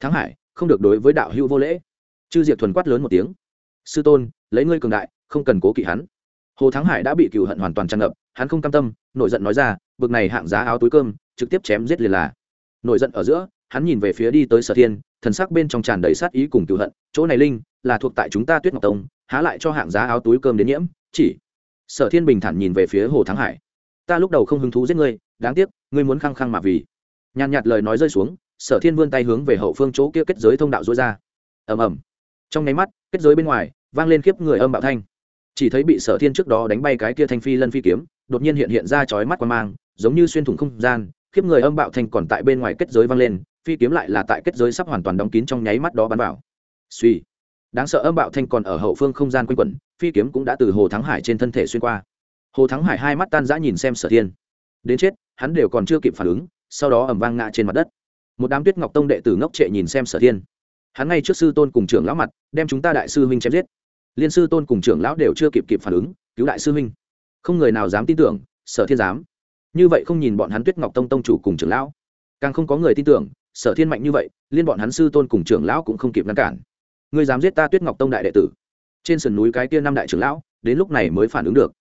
Speaker 1: thắng hải không được đối với đạo hữu vô lễ. Chư diệt thuần quát lớn một tiếng. Sư tôn, lấy ngươi cường đại, không cần cố kỵ hắn. Hồ thắng hải đã bị cựu hận hoàn toàn tràn ngập, hắn không cam tâm, nổi giận nói ra, bực này hạng giá áo túi cơm trực tiếp chém giết liền là. Nổi giận ở giữa, hắn nhìn về phía đi tới sở thiên, thần sắc bên trong tràn đầy sát ý cùng cựu hận. Chỗ này linh, là thuộc tại chúng ta tuyết ngọc tông, há lại cho hạng giá áo túi cơm đến nhiễm, chỉ. Sở thiên bình thản nhìn về phía hồ thắng hải. Ta lúc đầu không hứng thú giết ngươi, đáng tiếc, ngươi muốn khăng khăng mà vì. Nhàn nhạt lời nói rơi xuống, sở thiên vươn tay hướng về hậu phương chỗ kia kết giới thông đạo dối ra. Ầm ầm. Trong nháy mắt, kết giới bên ngoài, vang lên khiếp người âm bạo thanh. Chỉ thấy bị sở thiên trước đó đánh bay cái kia thanh phi lân phi kiếm, đột nhiên hiện hiện ra chói mắt quan mang, giống như xuyên thủng không gian khiếp người âm bạo thanh còn tại bên ngoài kết giới vang lên, phi kiếm lại là tại kết giới sắp hoàn toàn đóng kín trong nháy mắt đó bắn vào. Suy. Đáng sợ âm bạo thanh còn ở hậu phương không gian quanh quẩn, phi kiếm cũng đã từ hồ thắng hải trên thân thể xuyên qua. Hồ thắng hải hai mắt tan rã nhìn xem sở thiên. Đến chết, hắn đều còn chưa kịp phản ứng, sau đó ẩm vang ngã trên mặt đất. Một đám tuyết ngọc tông đệ tử ngốc trệ nhìn xem sở thiên. Hắn ngay trước sư tôn cùng trưởng lão mặt, đem chúng ta đại sư huynh chém giết. Liên sư tôn cùng trưởng lão đều chưa kịp kịp phản ứng, cứu đại sư huynh. Không người nào dám tin tưởng, sở thiên dám như vậy không nhìn bọn hắn tuyết ngọc tông tông chủ cùng trưởng lão. Càng không có người tin tưởng, sở thiên mạnh như vậy, liên bọn hắn sư tôn cùng trưởng lão cũng không kịp ngăn cản. Ngươi dám giết ta tuyết ngọc tông đại đệ tử. Trên sườn núi cái kia năm đại trưởng lão, đến lúc này mới phản ứng được.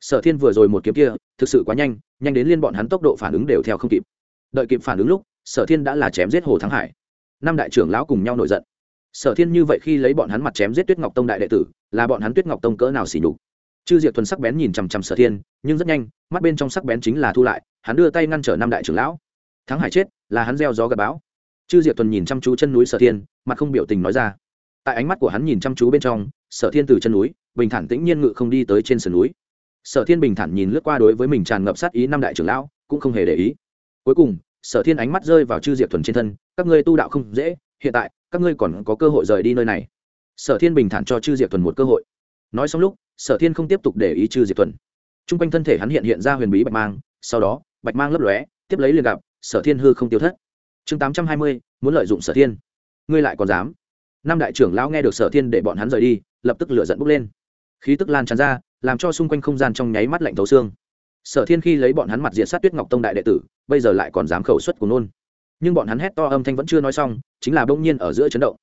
Speaker 1: Sở thiên vừa rồi một kiếm kia, thực sự quá nhanh nhanh đến liên bọn hắn tốc độ phản ứng đều theo không kịp. Đợi kịp phản ứng lúc, sở thiên đã là chém giết hồ thắng hải. Năm đại trưởng lão cùng nhau nổi giận. Sở thiên như vậy khi lấy bọn hắn mặt chém giết tuyết ngọc tông đại đệ tử, là bọn hắn tuyết ngọc tông cỡ nào xỉ nhục chư diệt thuần sắc bén nhìn chằm chằm sở thiên, nhưng rất nhanh, mắt bên trong sắc bén chính là thu lại, hắn đưa tay ngăn trở năm đại trưởng lão. Thắng hải chết, là hắn gieo gió gặp bão. Chư diệt thuần nhìn chăm chú chân núi sở thiên, mặt không biểu tình nói ra. Tại ánh mắt của hắn nhìn chăm chú bên trong, sở thiên từ chân núi, bình thản tĩnh nhiên ngự không đi tới trên sườn núi. Sở thiên bình thản nhìn lướt qua đối với mình tràn ngập sát ý năm đại trưởng lão, cũng không hề để ý. Cuối cùng, sở thiên ánh mắt rơi vào chư diệp thuần trên thân, các ngươi tu đạo không dễ, hiện tại, các ngươi còn có cơ hội rời đi nơi này. Sở thiên bình thản cho chư diệp thuần một cơ hội. Nói xong lúc sở thiên không tiếp tục để ý chư diệp thuần. T r u n g quanh thân thể hắn hiện hiện ra huyền bí bạch mang, sau đó, bạch mang lấp lóe, tiếp lấy liền gặp, sở thiên hư không tiêu thất. Chương tám trăm hai mươi, muốn lợi dụng sở thiên. Ngươi lại còn dám? Năm đại trưởng lão nghe được sở thiên để bọn hắn rời đi, lập tức lửa dẫn bốc lên. Khí tức lan tràn ra, làm cho xung quanh không gian trong nháy mắt lạnh thấu xương. Sở thiên khi lấy bọn hắn mặt diện sát tuyết ngọc tông đại đệ tử, bây giờ lại còn dám khẩu xuất của nôn. Nhưng bọn hắn hét to âm thanh vẫn chưa nói xong, chính là bỗng nhiên ở giữa chấn động.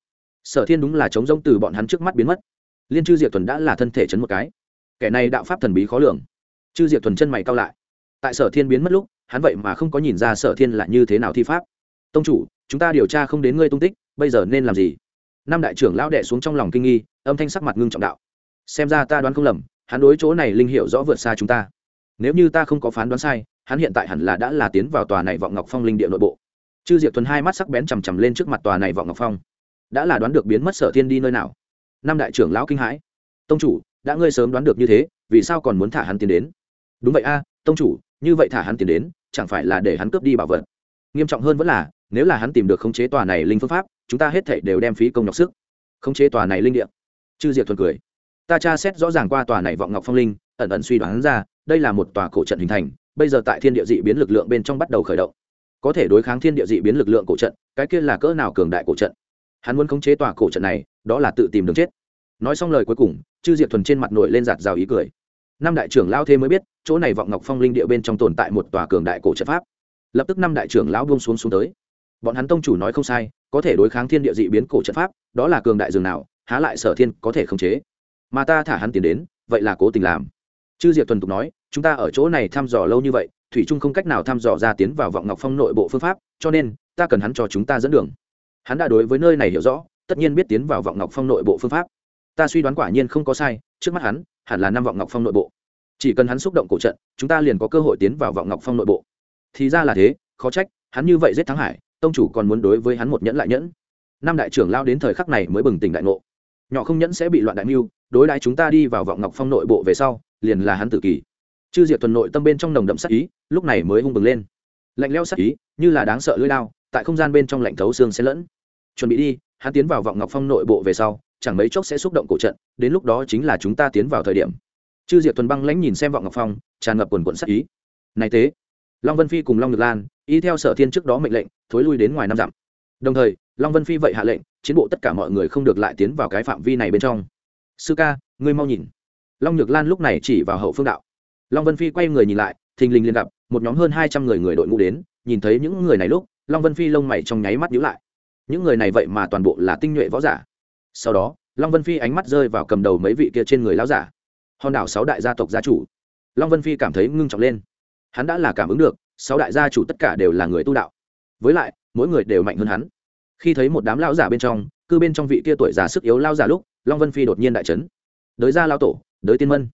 Speaker 1: Sở thiên đúng là chống rông từ bọn hắn trước mắt biến mất liên chư diệt thuần đã là thân thể chấn một cái. Kẻ này đạo pháp thần bí khó lường. Chư diệt thuần chân mày cao lại. Tại sở thiên biến mất lúc, hắn vậy mà không có nhìn ra sở thiên là như thế nào thi pháp. Tông chủ, chúng ta điều tra không đến ngươi tung tích, bây giờ nên làm gì? Năm đại trưởng lão đệ xuống trong lòng kinh nghi, âm thanh sắc mặt ngưng trọng đạo. Xem ra ta đoán không lầm, hắn đối chỗ này linh hiệu rõ vượt xa chúng ta. Nếu như ta không có phán đoán sai, hắn hiện tại hẳn là đã là tiến vào tòa này vọng ngọc phong linh địa nội bộ. Chư diệp thuần hai mắt sắc bén chằm chằm lên trước mặt tòa này vọng ngọc phong. Đã là đoán được biến mất sở thiên đi nơi nào? Năm đại trưởng lão kinh hãi. Tông chủ, đã ngươi sớm đoán được như thế, vì sao còn muốn thả hắn tiến đến? Đúng vậy a, tông chủ, như vậy thả hắn tiến đến, chẳng phải là để hắn cướp đi bảo vật? Nghiêm trọng hơn vẫn là, nếu là hắn tìm được khống chế tòa này linh phương pháp, chúng ta hết thảy đều đem phí công nhọc sức. Khống chế tòa này linh địa. Chư diệp thuần cười. Ta tra xét rõ ràng qua tòa này vọng ngọc phong linh, ẩn ẩn suy đoán ra, đây là một tòa cổ trận hình thành, bây giờ tại thiên địa dị biến lực lượng bên trong bắt đầu khởi động. Có thể đối kháng thiên địa dị biến lực lượng cổ trận, cái kia là cỡ nào cường đại cổ trận? Hắn muốn khống chế tòa cổ trận này, đó là tự tìm đường chết. Nói xong lời cuối cùng, chư diệp thuần trên mặt nổi lên giạt rào ý cười. Năm đại trưởng lao thế mới biết, chỗ này vọng ngọc phong linh địa bên trong tồn tại một tòa cường đại cổ trận pháp. Lập tức năm đại trưởng lão buông xuống xuống tới. Bọn hắn tông chủ nói không sai, có thể đối kháng thiên địa dị biến cổ trận pháp, đó là cường đại dường nào, há lại sở thiên có thể khống chế. Mà ta thả hắn tiền đến, vậy là cố tình làm. Chư diệp thuần tục nói, chúng ta ở chỗ này thăm dò lâu như vậy, thủy trung không cách nào thăm dò ra tiến vào vọng ngọc phong nội bộ phương pháp, cho nên, ta cần hắn cho chúng ta dẫn đường hắn đã đối với nơi này hiểu rõ, tất nhiên biết tiến vào vọng ngọc phong nội bộ phương pháp. Ta suy đoán quả nhiên không có sai, trước mắt hắn, hẳn là năm vọng ngọc phong nội bộ. Chỉ cần hắn xúc động cổ trận, chúng ta liền có cơ hội tiến vào vọng ngọc phong nội bộ. Thì ra là thế, khó trách, hắn như vậy giết thắng hải, tông chủ còn muốn đối với hắn một nhẫn lại nhẫn. Năm đại trưởng lao đến thời khắc này mới bừng tỉnh đại ngộ. Nhỏ không nhẫn sẽ bị loạn đại mưu, đối đãi chúng ta đi vào vọng ngọc phong nội bộ về sau, liền là hắn tự kỷ chư diệt thuần nội tâm bên trong nồng đậm sắc ý, lúc này mới hung bừng lên. Lạnh leo sắc ý, như là đáng sợ lưỡi lao tại không gian bên trong lạnh thấu xương xen lẫn chuẩn bị đi, hắn tiến vào vọng ngọc phong nội bộ về sau, chẳng mấy chốc sẽ xúc động cổ trận, đến lúc đó chính là chúng ta tiến vào thời điểm. Chư diệt thuần băng lãnh nhìn xem vọng ngọc phong, tràn ngập quần quận sắc ý. Này thế, long vân phi cùng long ngược lan, y theo sở thiên trước đó mệnh lệnh, thối lui đến ngoài năm dặm. Đồng thời, long vân phi vậy hạ lệnh, chiến bộ tất cả mọi người không được lại tiến vào cái phạm vi này bên trong. Sư ca, ngươi mau nhìn. Long nhược lan lúc này chỉ vào hậu phương đạo. Long vân phi quay người nhìn lại, thình lình liền gặp một nhóm hơn hai trăm người người đội ngũ đến, nhìn thấy những người này lúc, long vân phi lông mày trong nháy mắt nhíu lại những người này vậy mà toàn bộ là tinh nhuệ võ giả. Sau đó, long vân phi ánh mắt rơi vào cầm đầu mấy vị kia trên người lão giả. Hòn đảo sáu đại gia tộc gia chủ. Long vân phi cảm thấy ngưng trọng lên. Hắn đã là cảm ứng được, sáu đại gia chủ tất cả đều là người tu đạo. Với lại, mỗi người đều mạnh hơn hắn. Khi thấy một đám lão giả bên trong, cư bên trong vị kia tuổi già sức yếu lao giả lúc, long vân phi đột nhiên đại trấn đới ra lao tổ, đới tiên mân.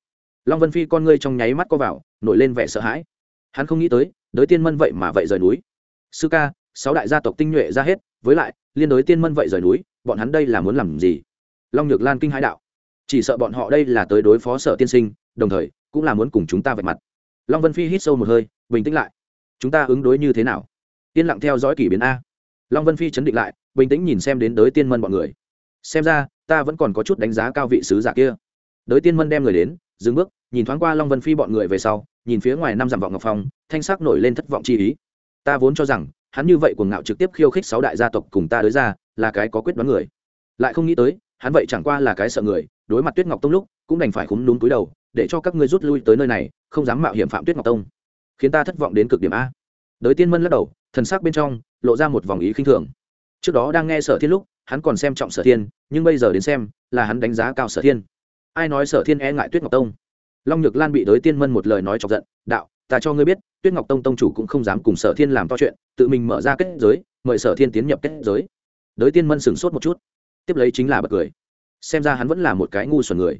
Speaker 1: Long vân phi con ngươi trong nháy mắt co vào, nổi lên vẻ sợ hãi. Hắn không nghĩ tới, đới tiên mân vậy mà vậy rời núi. Sư ca, sáu đại gia tộc tinh nhuệ ra hết với lại, liên đối tiên mân vậy rời núi, bọn hắn đây là muốn làm gì? Long nhược lan kinh hãi đạo. Chỉ sợ bọn họ đây là tới đối phó sở tiên sinh, đồng thời, cũng là muốn cùng chúng ta vạch mặt. Long vân phi hít sâu một hơi, bình tĩnh lại. Chúng ta ứng đối như thế nào? Yên lặng theo dõi kỷ biến a. Long vân phi chấn định lại, bình tĩnh nhìn xem đến đới tiên mân bọn người. Xem ra, ta vẫn còn có chút đánh giá cao vị sứ giả kia. Đới tiên mân đem người đến, dừng bước, nhìn thoáng qua long vân phi bọn người về sau, nhìn phía ngoài năm dặm vọng ngọc phong, thanh sắc nổi lên thất vọng chi ý. Ta vốn cho rằng hắn như vậy cuồng ngạo trực tiếp khiêu khích sáu đại gia tộc cùng ta đối ra, là cái có quyết đoán người. Lại không nghĩ tới, hắn vậy chẳng qua là cái sợ người, đối mặt tuyết ngọc tông lúc, cũng đành phải khúm núm túi đầu, để cho các ngươi rút lui tới nơi này, không dám mạo hiểm phạm tuyết ngọc tông. Khiến ta thất vọng đến cực điểm a. Đới tiên mân lắc đầu, thần sắc bên trong, lộ ra một vòng ý khinh thường. Trước đó đang nghe sở thiên lúc, hắn còn xem trọng sở thiên, nhưng bây giờ đến xem, là hắn đánh giá cao sở thiên. Ai nói sở thiên e ngại tuyết ngọc tông? Long nhược lan bị đới tiên mân một lời nói chọc giận, đạo ta cho ngươi biết, tuyết ngọc tông tông chủ cũng không dám cùng sở thiên làm to chuyện, tự mình mở ra kết giới, mời sở thiên tiến nhập kết giới. Đới tiên mân sửng sốt một chút, tiếp lấy chính là bật cười. Xem ra hắn vẫn là một cái ngu xuẩn người.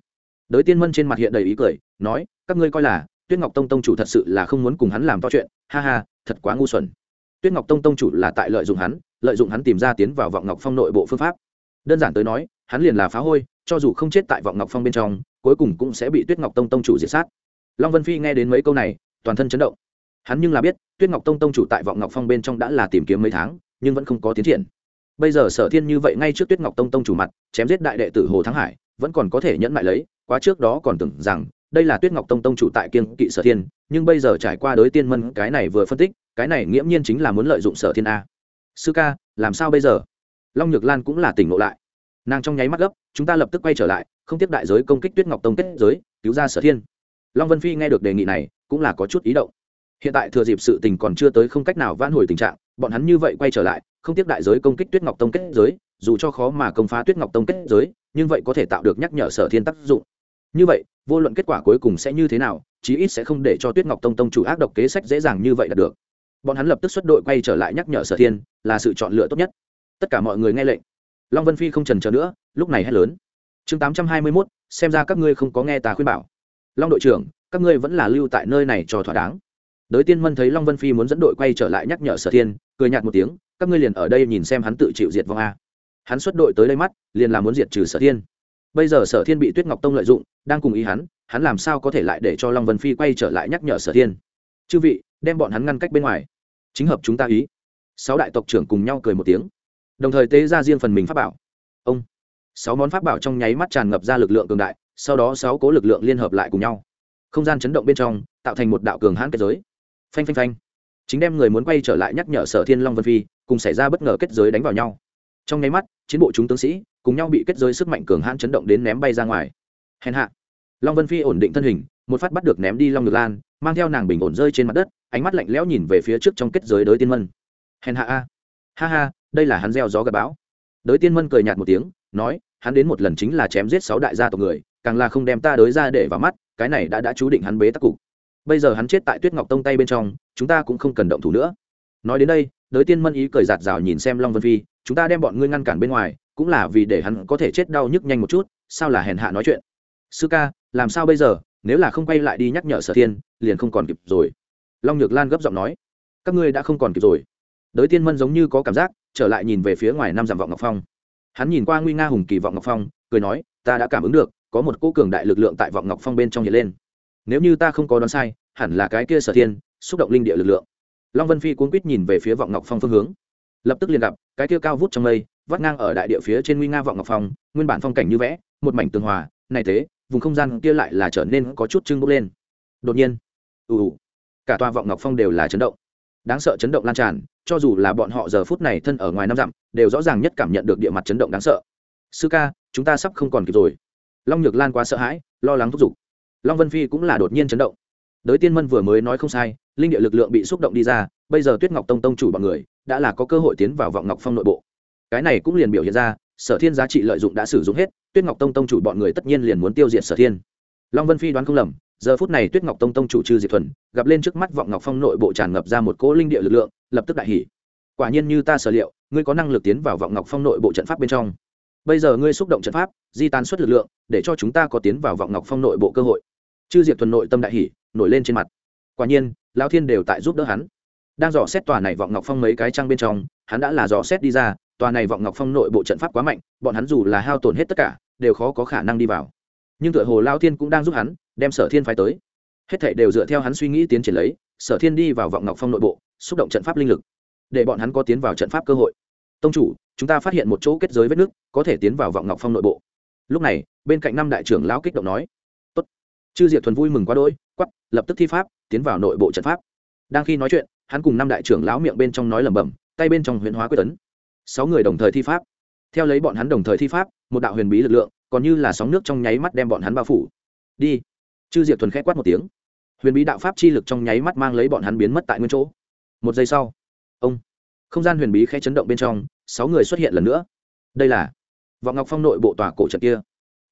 Speaker 1: Đới tiên mân trên mặt hiện đầy ý cười, nói, các ngươi coi là, tuyết ngọc tông tông chủ thật sự là không muốn cùng hắn làm to chuyện, ha ha, thật quá ngu xuẩn. Tuyết ngọc tông tông chủ là tại lợi dụng hắn, lợi dụng hắn tìm ra tiến vào vọng ngọc phong nội bộ phương pháp. Đơn giản tới nói, hắn liền là phá hôi, cho dù không chết tại vọng ngọc phong bên trong, cuối cùng cũng sẽ bị tuyết ngọc tông tông chủ diệt sát. Long vân phi nghe đến mấy câu này toàn thân chấn động. Hắn nhưng là biết, tuyết ngọc tông tông chủ tại vọng ngọc phong bên trong đã là tìm kiếm mấy tháng, nhưng vẫn không có tiến triển. Bây giờ sở thiên như vậy ngay trước tuyết ngọc tông tông chủ mặt, chém giết đại đệ tử hồ thắng hải, vẫn còn có thể nhẫn nại lấy, quá trước đó còn tưởng rằng, đây là tuyết ngọc tông tông chủ tại kiên kỵ sở thiên, nhưng bây giờ trải qua đối tiên mân, cái này vừa phân tích, cái này nghiễm nhiên chính là muốn lợi dụng sở thiên a. Sư ca, làm sao bây giờ? Long nhược lan cũng là tỉnh ngộ lại. Nàng trong nháy mắt gấp, chúng ta lập tức quay trở lại, không tiếp đại giới công kích tuyết ngọc tông kết giới, cứu ra sở thiên. Long vân phi nghe được đề nghị này cũng là có chút ý động. Hiện tại thừa dịp sự tình còn chưa tới không cách nào vãn hồi tình trạng, bọn hắn như vậy quay trở lại, không tiếp đại giới công kích tuyết ngọc tông kết giới, dù cho khó mà công phá tuyết ngọc tông kết giới, nhưng vậy có thể tạo được nhắc nhở sở thiên tác dụng. Như vậy, vô luận kết quả cuối cùng sẽ như thế nào, chí ít sẽ không để cho tuyết ngọc tông tông chủ ác độc kế sách dễ dàng như vậy đạt được. Bọn hắn lập tức xuất đội quay trở lại nhắc nhở sở thiên, là sự chọn lựa tốt nhất. Tất cả mọi người nghe lệnh. Long vân phi không trần chờ nữa, lúc này hét lớn. Chương tám trăm hai mươi mốt, xem ra các ngươi không có nghe ta khuyên bảo. Long đội trưởng các ngươi vẫn là lưu tại nơi này cho thỏa đáng. Đới tiên mân thấy long vân phi muốn dẫn đội quay trở lại nhắc nhở sở thiên, cười nhạt một tiếng, các ngươi liền ở đây nhìn xem hắn tự chịu diệt vong a. Hắn xuất đội tới đây mắt, liền là muốn diệt trừ sở thiên. Bây giờ sở thiên bị tuyết ngọc tông lợi dụng, đang cùng ý hắn hắn làm sao có thể lại để cho long vân phi quay trở lại nhắc nhở sở thiên? Chư vị, đem bọn hắn ngăn cách bên ngoài. Chính hợp chúng ta ý. Sáu đại tộc trưởng cùng nhau cười một tiếng. Đồng thời tế ra riêng phần mình pháp bảo. Ông. Sáu món pháp bảo trong nháy mắt tràn ngập ra lực lượng cường đại, sau đó sáu cố lực lượng liên hợp lại cùng nhau không gian chấn động bên trong, tạo thành một đạo cường hãn kết giới. Phanh phanh phanh. Chính đem người muốn quay trở lại nhắc nhở sở thiên long vân phi, cùng xảy ra bất ngờ kết giới đánh vào nhau. Trong nháy mắt, chiến bộ chúng tướng sĩ cùng nhau bị kết giới sức mạnh cường hãn chấn động đến ném bay ra ngoài. Hèn hạ. Long vân phi ổn định thân hình, một phát bắt được ném đi long ngược lan, mang theo nàng bình ổn rơi trên mặt đất, ánh mắt lạnh lẽo nhìn về phía trước trong kết giới đới tiên mân. Hèn hạ a. Ha ha, đây là hắn gieo gió gặp bão. Đới tiên mân cười nhạt một tiếng, nói, hắn đến một lần chính là chém giết sáu đại gia tộc người, càng là không đem ta đới ra để vào mắt cái này đã đã chú định hắn bế tắc cục. Bây giờ hắn chết tại tuyết ngọc tông tay bên trong, chúng ta cũng không cần động thủ nữa. Nói đến đây, đới tiên mân ý cười giạt rào nhìn xem long vân phi, chúng ta đem bọn ngươi ngăn cản bên ngoài, cũng là vì để hắn có thể chết đau nhức nhanh một chút, sao là hèn hạ nói chuyện? Sư ca, làm sao bây giờ? Nếu là không quay lại đi nhắc nhở sở thiên, liền không còn kịp rồi. Long nhược lan gấp giọng nói, các ngươi đã không còn kịp rồi. Đới tiên mân giống như có cảm giác, trở lại nhìn về phía ngoài năm dặm vọng ngọc phong. Hắn nhìn qua nguy nga hùng kỳ vọng ngọc phong, cười nói, ta đã cảm ứng được có một cô cường đại lực lượng tại vọng ngọc phong bên trong hiện lên. Nếu như ta không có đoán sai, hẳn là cái kia sở thiên, xúc động linh địa lực lượng. Long vân phi cuốn quýt nhìn về phía vọng ngọc phong phương hướng. Lập tức liền gặp, cái kia cao vút trong mây, vắt ngang ở đại địa phía trên nguy nga vọng ngọc phong, nguyên bản phong cảnh như vẽ, một mảnh tường hòa, này thế, vùng không gian kia lại là trở nên có chút trưng bốc lên. Đột nhiên, ù ù, cả tòa vọng ngọc phong đều là chấn động. Đáng sợ chấn động lan tràn, cho dù là bọn họ giờ phút này thân ở ngoài năm dặm, đều rõ ràng nhất cảm nhận được địa mặt chấn động đáng sợ. Sư ca, chúng ta sắp không còn kịp rồi long nhược lan quá sợ hãi, lo lắng thúc giục. Long vân phi cũng là đột nhiên chấn động. Đới tiên mân vừa mới nói không sai, linh địa lực lượng bị xúc động đi ra, bây giờ tuyết ngọc tông tông chủ bọn người, đã là có cơ hội tiến vào vọng ngọc phong nội bộ. Cái này cũng liền biểu hiện ra, sở thiên giá trị lợi dụng đã sử dụng hết, tuyết ngọc tông tông chủ bọn người tất nhiên liền muốn tiêu diệt sở thiên. Long vân phi đoán không lầm, giờ phút này tuyết ngọc tông tông chủ trư diệt thuần, gặp lên trước mắt vọng ngọc phong nội bộ tràn ngập ra một cỗ linh địa lực lượng, lập tức đại hỉ. Quả nhiên như ta sở liệu, ngươi có năng lực tiến vào vọng ngọc phong nội bộ trận pháp bên trong bây giờ ngươi xúc động trận pháp, di tán suất lực lượng, để cho chúng ta có tiến vào vọng ngọc phong nội bộ cơ hội. Chư Diệp thuần nội tâm đại hỉ, nổi lên trên mặt. Quả nhiên, lão thiên đều tại giúp đỡ hắn. Đang dò xét tòa này vọng ngọc phong mấy cái trăng bên trong, hắn đã là dò xét đi ra, tòa này vọng ngọc phong nội bộ trận pháp quá mạnh, bọn hắn dù là hao tổn hết tất cả, đều khó có khả năng đi vào. Nhưng tựa hồ lao thiên cũng đang giúp hắn, đem sở thiên phái tới. Hết thảy đều dựa theo hắn suy nghĩ tiến triển lấy, sở thiên đi vào vọng ngọc phong nội bộ, xúc động trận pháp linh lực, để bọn hắn có tiến vào trận pháp cơ hội tông chủ, chúng ta phát hiện một chỗ kết giới vết nước, có thể tiến vào vọng ngọc phong nội bộ. Lúc này, bên cạnh năm đại trưởng lão kích động nói, tốt. Chư diệt thuần vui mừng quá đỗi quắp lập tức thi pháp, tiến vào nội bộ trận pháp. Đang khi nói chuyện, hắn cùng năm đại trưởng lão miệng bên trong nói lẩm bẩm, tay bên trong huyền hóa quyết tấn. Sáu người đồng thời thi pháp. Theo lấy bọn hắn đồng thời thi pháp, một đạo huyền bí lực lượng, còn như là sóng nước trong nháy mắt đem bọn hắn bao phủ. Đi. Chư diệt thuần khẽ quát một tiếng. Huyền bí đạo pháp chi lực trong nháy mắt mang lấy bọn hắn biến mất tại nguyên chỗ. Một giây sau, ông không gian huyền bí khẽ chấn động bên trong, sáu người xuất hiện lần nữa. Đây là vọng ngọc phong nội bộ tòa cổ trận kia.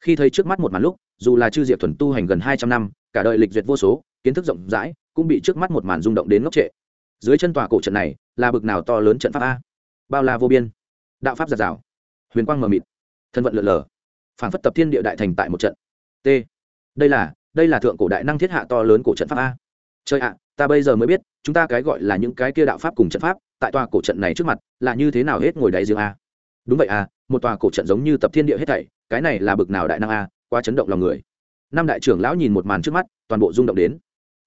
Speaker 1: Khi thấy trước mắt một màn lúc, dù là chư diệp thuần tu hành gần hai trăm năm, cả đời lịch duyệt vô số, kiến thức rộng rãi, cũng bị trước mắt một màn rung động đến ngốc trệ. Dưới chân tòa cổ trận này, là bực nào to lớn trận pháp a? Bao la vô biên. Đạo pháp giạt rào. Huyền quang mờ mịt. Thân vận lượn lờ. Phản phất tập thiên địa đại thành tại một trận. T. Đây là đây là thượng cổ đại năng thiết hạ to lớn cổ trận pháp a? Chơi ạ ta bây giờ mới biết, chúng ta cái gọi là những cái kia đạo pháp cùng trận pháp, tại tòa cổ trận này trước mặt, là như thế nào hết ngồi đáy riêng a? Đúng vậy a, một tòa cổ trận giống như tập thiên địa hết thảy, cái này là bực nào đại năng a, quá chấn động lòng người. Năm đại trưởng lão nhìn một màn trước mắt, toàn bộ rung động đến.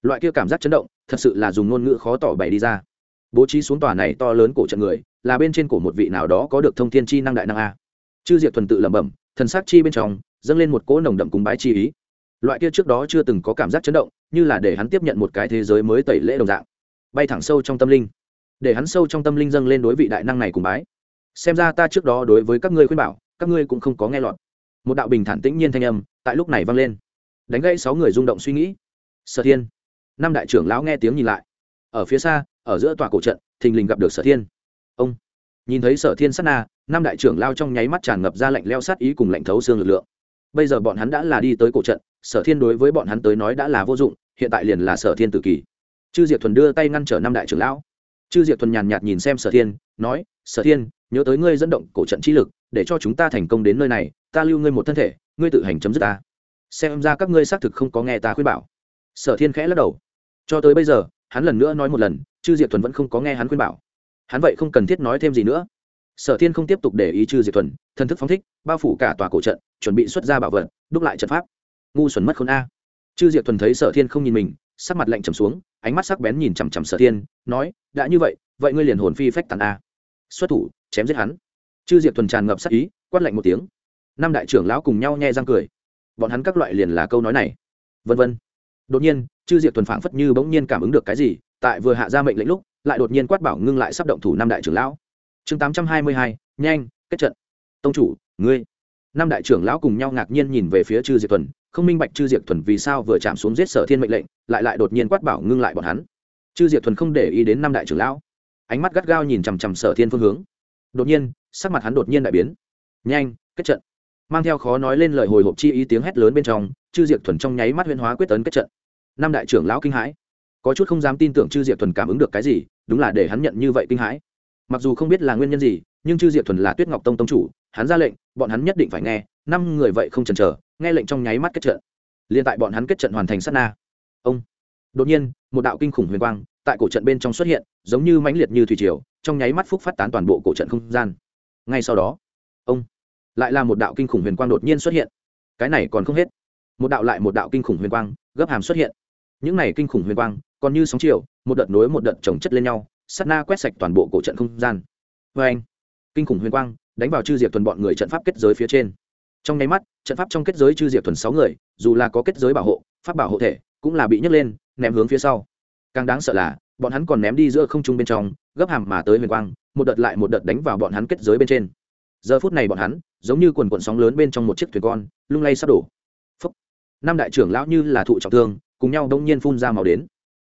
Speaker 1: Loại kia cảm giác chấn động, thật sự là dùng ngôn ngữ khó tỏ bày đi ra. Bố trí xuống tòa này to lớn cổ trận người, là bên trên cổ một vị nào đó có được thông thiên chi năng đại năng a. Chư diệt thuần tự lẩm bẩm, thần sắc chi bên trong, dâng lên một cỗ nồng đậm cúng bái chi ý. Loại kia trước đó chưa từng có cảm giác chấn động như là để hắn tiếp nhận một cái thế giới mới tẩy lễ đồng dạng. Bay thẳng sâu trong tâm linh. Để hắn sâu trong tâm linh dâng lên đối vị đại năng này cùng bái. Xem ra ta trước đó đối với các ngươi khuyên bảo, các ngươi cũng không có nghe lọt. Một đạo bình thản tĩnh nhiên thanh âm tại lúc này vang lên. Đánh gãy sáu người rung động suy nghĩ. Sở thiên. Năm đại trưởng lão nghe tiếng nhìn lại. Ở phía xa, ở giữa tòa cổ trận, thình lình gặp được sở thiên. Ông. Nhìn thấy sở thiên sát na, năm đại trưởng lao trong nháy mắt tràn ngập ra lạnh leo sát ý cùng lạnh thấu xương lực lượng bây giờ bọn hắn đã là đi tới cổ trận, sở thiên đối với bọn hắn tới nói đã là vô dụng, hiện tại liền là sở thiên tự kỷ chư diệp thuần đưa tay ngăn trở năm đại trưởng lão. Chư diệp thuần nhàn nhạt nhìn xem sở thiên, nói, sở thiên, nhớ tới ngươi dẫn động cổ trận chi lực, để cho chúng ta thành công đến nơi này, ta lưu ngươi một thân thể, ngươi tự hành chấm dứt ta. Xem ra các ngươi xác thực không có nghe ta khuyên bảo. Sở thiên khẽ lắc đầu. Cho tới bây giờ, hắn lần nữa nói một lần, chư diệp thuần vẫn không có nghe hắn khuyên bảo. Hắn vậy không cần thiết nói thêm gì nữa sở thiên không tiếp tục để ý chư diệt thuần, thân thức phóng thích, bao phủ cả tòa cổ trận, chuẩn bị xuất ra bảo vật, đúc lại trận pháp. Ngu xuẩn mất khôn a. Chư diệt thuần thấy sở thiên không nhìn mình, sắc mặt lạnh trầm xuống, ánh mắt sắc bén nhìn chằm chằm sở thiên, nói, đã như vậy vậy ngươi liền hồn phi phách tàn a. Xuất thủ, chém giết hắn. Chư diệt thuần tràn ngập sắc ý, quát lạnh một tiếng. Năm đại trưởng lão cùng nhau nhe răng cười. Bọn hắn các loại liền là câu nói này. Vân vân. Đột nhiên chư diệt thuần phảng phất như bỗng nhiên cảm ứng được cái gì, tại vừa hạ ra mệnh lệnh lúc, lại đột nhiên quát bảo ngưng lại sắp động thủ năm đại trưởng lão chương tám trăm hai mươi hai, nhanh, kết trận. Tông chủ, ngươi. Năm đại trưởng lão cùng nhau ngạc nhiên nhìn về phía chư diệp thuần, không minh bạch chư diệp thuần vì sao vừa chạm xuống giết sở thiên mệnh lệnh, lại lại đột nhiên quát bảo ngưng lại bọn hắn. Chư diệp thuần không để ý đến năm đại trưởng lão. Ánh mắt gắt gao nhìn chằm chằm sở thiên phương hướng. Đột nhiên, sắc mặt hắn đột nhiên đại biến. Nhanh, kết trận. Mang theo khó nói lên lời hồi hộp chi ý tiếng hét lớn bên trong chư diệp thuần trong nháy mắt huyên hóa quyết tấn kết trận. Năm đại trưởng lão kinh hãi. Có chút không dám tin tưởng chư diệp thuần cảm ứng được cái gì, đúng là để hắn nhận như vậy kinh hãi mặc dù không biết là nguyên nhân gì, nhưng chư diệp thuần là tuyết ngọc tông tông chủ, hắn ra lệnh, bọn hắn nhất định phải nghe, năm người vậy không chần chờ, nghe lệnh trong nháy mắt kết trận. Liên tại bọn hắn kết trận hoàn thành sát na. Ông. Đột nhiên, một đạo kinh khủng huyền quang tại cổ trận bên trong xuất hiện, giống như mãnh liệt như thủy triều, trong nháy mắt phúc phát tán toàn bộ cổ trận không gian. Ngay sau đó, ông. Lại là một đạo kinh khủng huyền quang đột nhiên xuất hiện. Cái này còn không hết. Một đạo lại một đạo kinh khủng huyền quang gấp hàm xuất hiện. Những này kinh khủng huyền quang còn như sóng chiều, một đợt nối một đợt chồng chất lên nhau sát na quét sạch toàn bộ cổ trận không gian. Vê anh, kinh khủng huyền quang đánh vào chư diệp thuần bọn người trận pháp kết giới phía trên. Trong nháy mắt, trận pháp trong kết giới chư diệp thuần sáu người, dù là có kết giới bảo hộ, pháp bảo hộ thể, cũng là bị nhấc lên, ném hướng phía sau. Càng đáng sợ là, bọn hắn còn ném đi giữa không trung bên trong, gấp hàm mà tới huyền quang, một đợt lại một đợt đánh vào bọn hắn kết giới bên trên. Giờ phút này bọn hắn, giống như quần quần sóng lớn bên trong một chiếc thuyền con, lung lay sắp đổ. Phúc. năm đại trưởng lão như là thụ trọng thương, cùng nhau đông nhiên phun ra màu đến.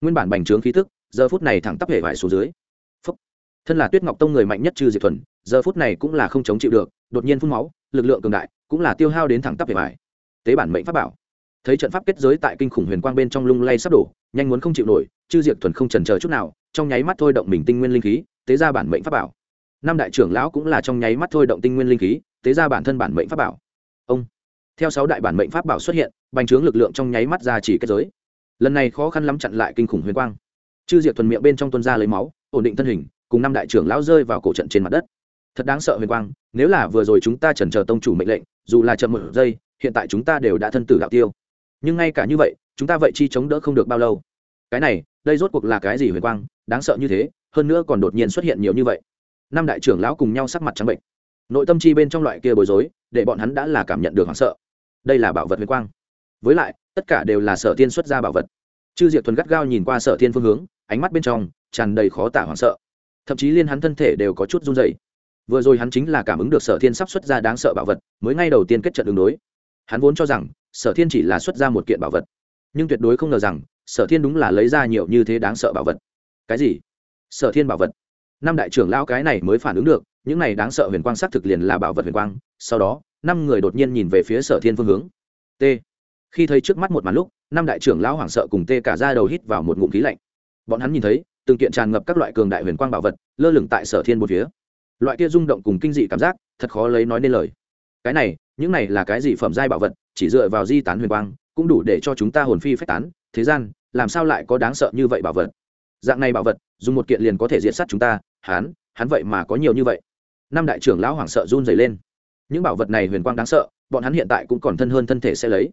Speaker 1: Nguyên bản bành trướng khí thức giờ phút này thẳng tắp hệ vải xuống dưới. Phúc. thân là tuyết ngọc tông người mạnh nhất trừ diệt thuần, giờ phút này cũng là không chống chịu được, đột nhiên phun máu, lực lượng cường đại, cũng là tiêu hao đến thẳng tắp hệ vải. Tế bản mệnh pháp bảo. Thấy trận pháp kết giới tại kinh khủng huyền quang bên trong lung lay sắp đổ, nhanh muốn không chịu nổi, chư diệt thuần không trần chờ chút nào, trong nháy mắt thôi động mình tinh nguyên linh khí, tế ra bản mệnh pháp bảo. Năm đại trưởng lão cũng là trong nháy mắt thôi động tinh nguyên linh khí, tế ra bản thân bản mệnh pháp bảo. Ông. Theo sáu đại bản mệnh pháp bảo xuất hiện, bành trướng lực lượng trong nháy mắt ra chỉ kết giới. Lần này khó khăn lắm chặn lại kinh khủng huyền quang chư diệt thuần miệng bên trong tuân ra lấy máu, ổn định thân hình, cùng năm đại trưởng lão rơi vào cổ trận trên mặt đất. Thật đáng sợ huyền quang, nếu là vừa rồi chúng ta chần chờ tông chủ mệnh lệnh, dù là chậm một giây, hiện tại chúng ta đều đã thân tử đạo tiêu. Nhưng ngay cả như vậy, chúng ta vậy chi chống đỡ không được bao lâu? Cái này, đây rốt cuộc là cái gì huyền quang? Đáng sợ như thế, hơn nữa còn đột nhiên xuất hiện nhiều như vậy. Năm đại trưởng lão cùng nhau sắc mặt trắng bệnh. Nội tâm chi bên trong loại kia bối rối, để bọn hắn đã là cảm nhận được hoảng sợ. Đây là bảo vật huyền quang. Với lại, tất cả đều là sở thiên xuất ra bảo vật. Chư diệp thuần gắt gao nhìn qua sở thiên phương hướng ánh mắt bên trong tràn đầy khó tả hoảng sợ. Thậm chí liên hắn thân thể đều có chút run dày vừa rồi hắn chính là cảm ứng được sở thiên sắp xuất ra đáng sợ bảo vật, mới ngay đầu tiên kết trận đường đối. Hắn vốn cho rằng, sở thiên chỉ là xuất ra một kiện bảo vật. Nhưng tuyệt đối không ngờ rằng, sở thiên đúng là lấy ra nhiều như thế đáng sợ bảo vật. Cái gì? Sở thiên bảo vật. Năm đại trưởng lão cái này mới phản ứng được, những này đáng sợ huyền quang xác thực liền là bảo vật huyền quang. Sau đó, năm người đột nhiên nhìn về phía sở thiên phương hướng. T. Khi thấy trước mắt một màn lúc, năm đại trưởng lão hoảng sợ cùng tê cả ra đầu hít vào một ngụm khí lạnh bọn hắn nhìn thấy từng kiện tràn ngập các loại cường đại huyền quang bảo vật lơ lửng tại sở thiên một phía. Loại kia rung động cùng kinh dị cảm giác thật khó lấy nói nên lời. Cái này những này là cái gì phẩm giai bảo vật chỉ dựa vào di tán huyền quang cũng đủ để cho chúng ta hồn phi phách tán thế gian làm sao lại có đáng sợ như vậy bảo vật? Dạng này bảo vật dùng một kiện liền có thể diệt sát chúng ta Hán, hắn vậy mà có nhiều như vậy. Năm đại trưởng lão hoảng sợ run dày lên. Những bảo vật này huyền quang đáng sợ bọn hắn hiện tại cũng còn thân hơn thân thể sẽ lấy.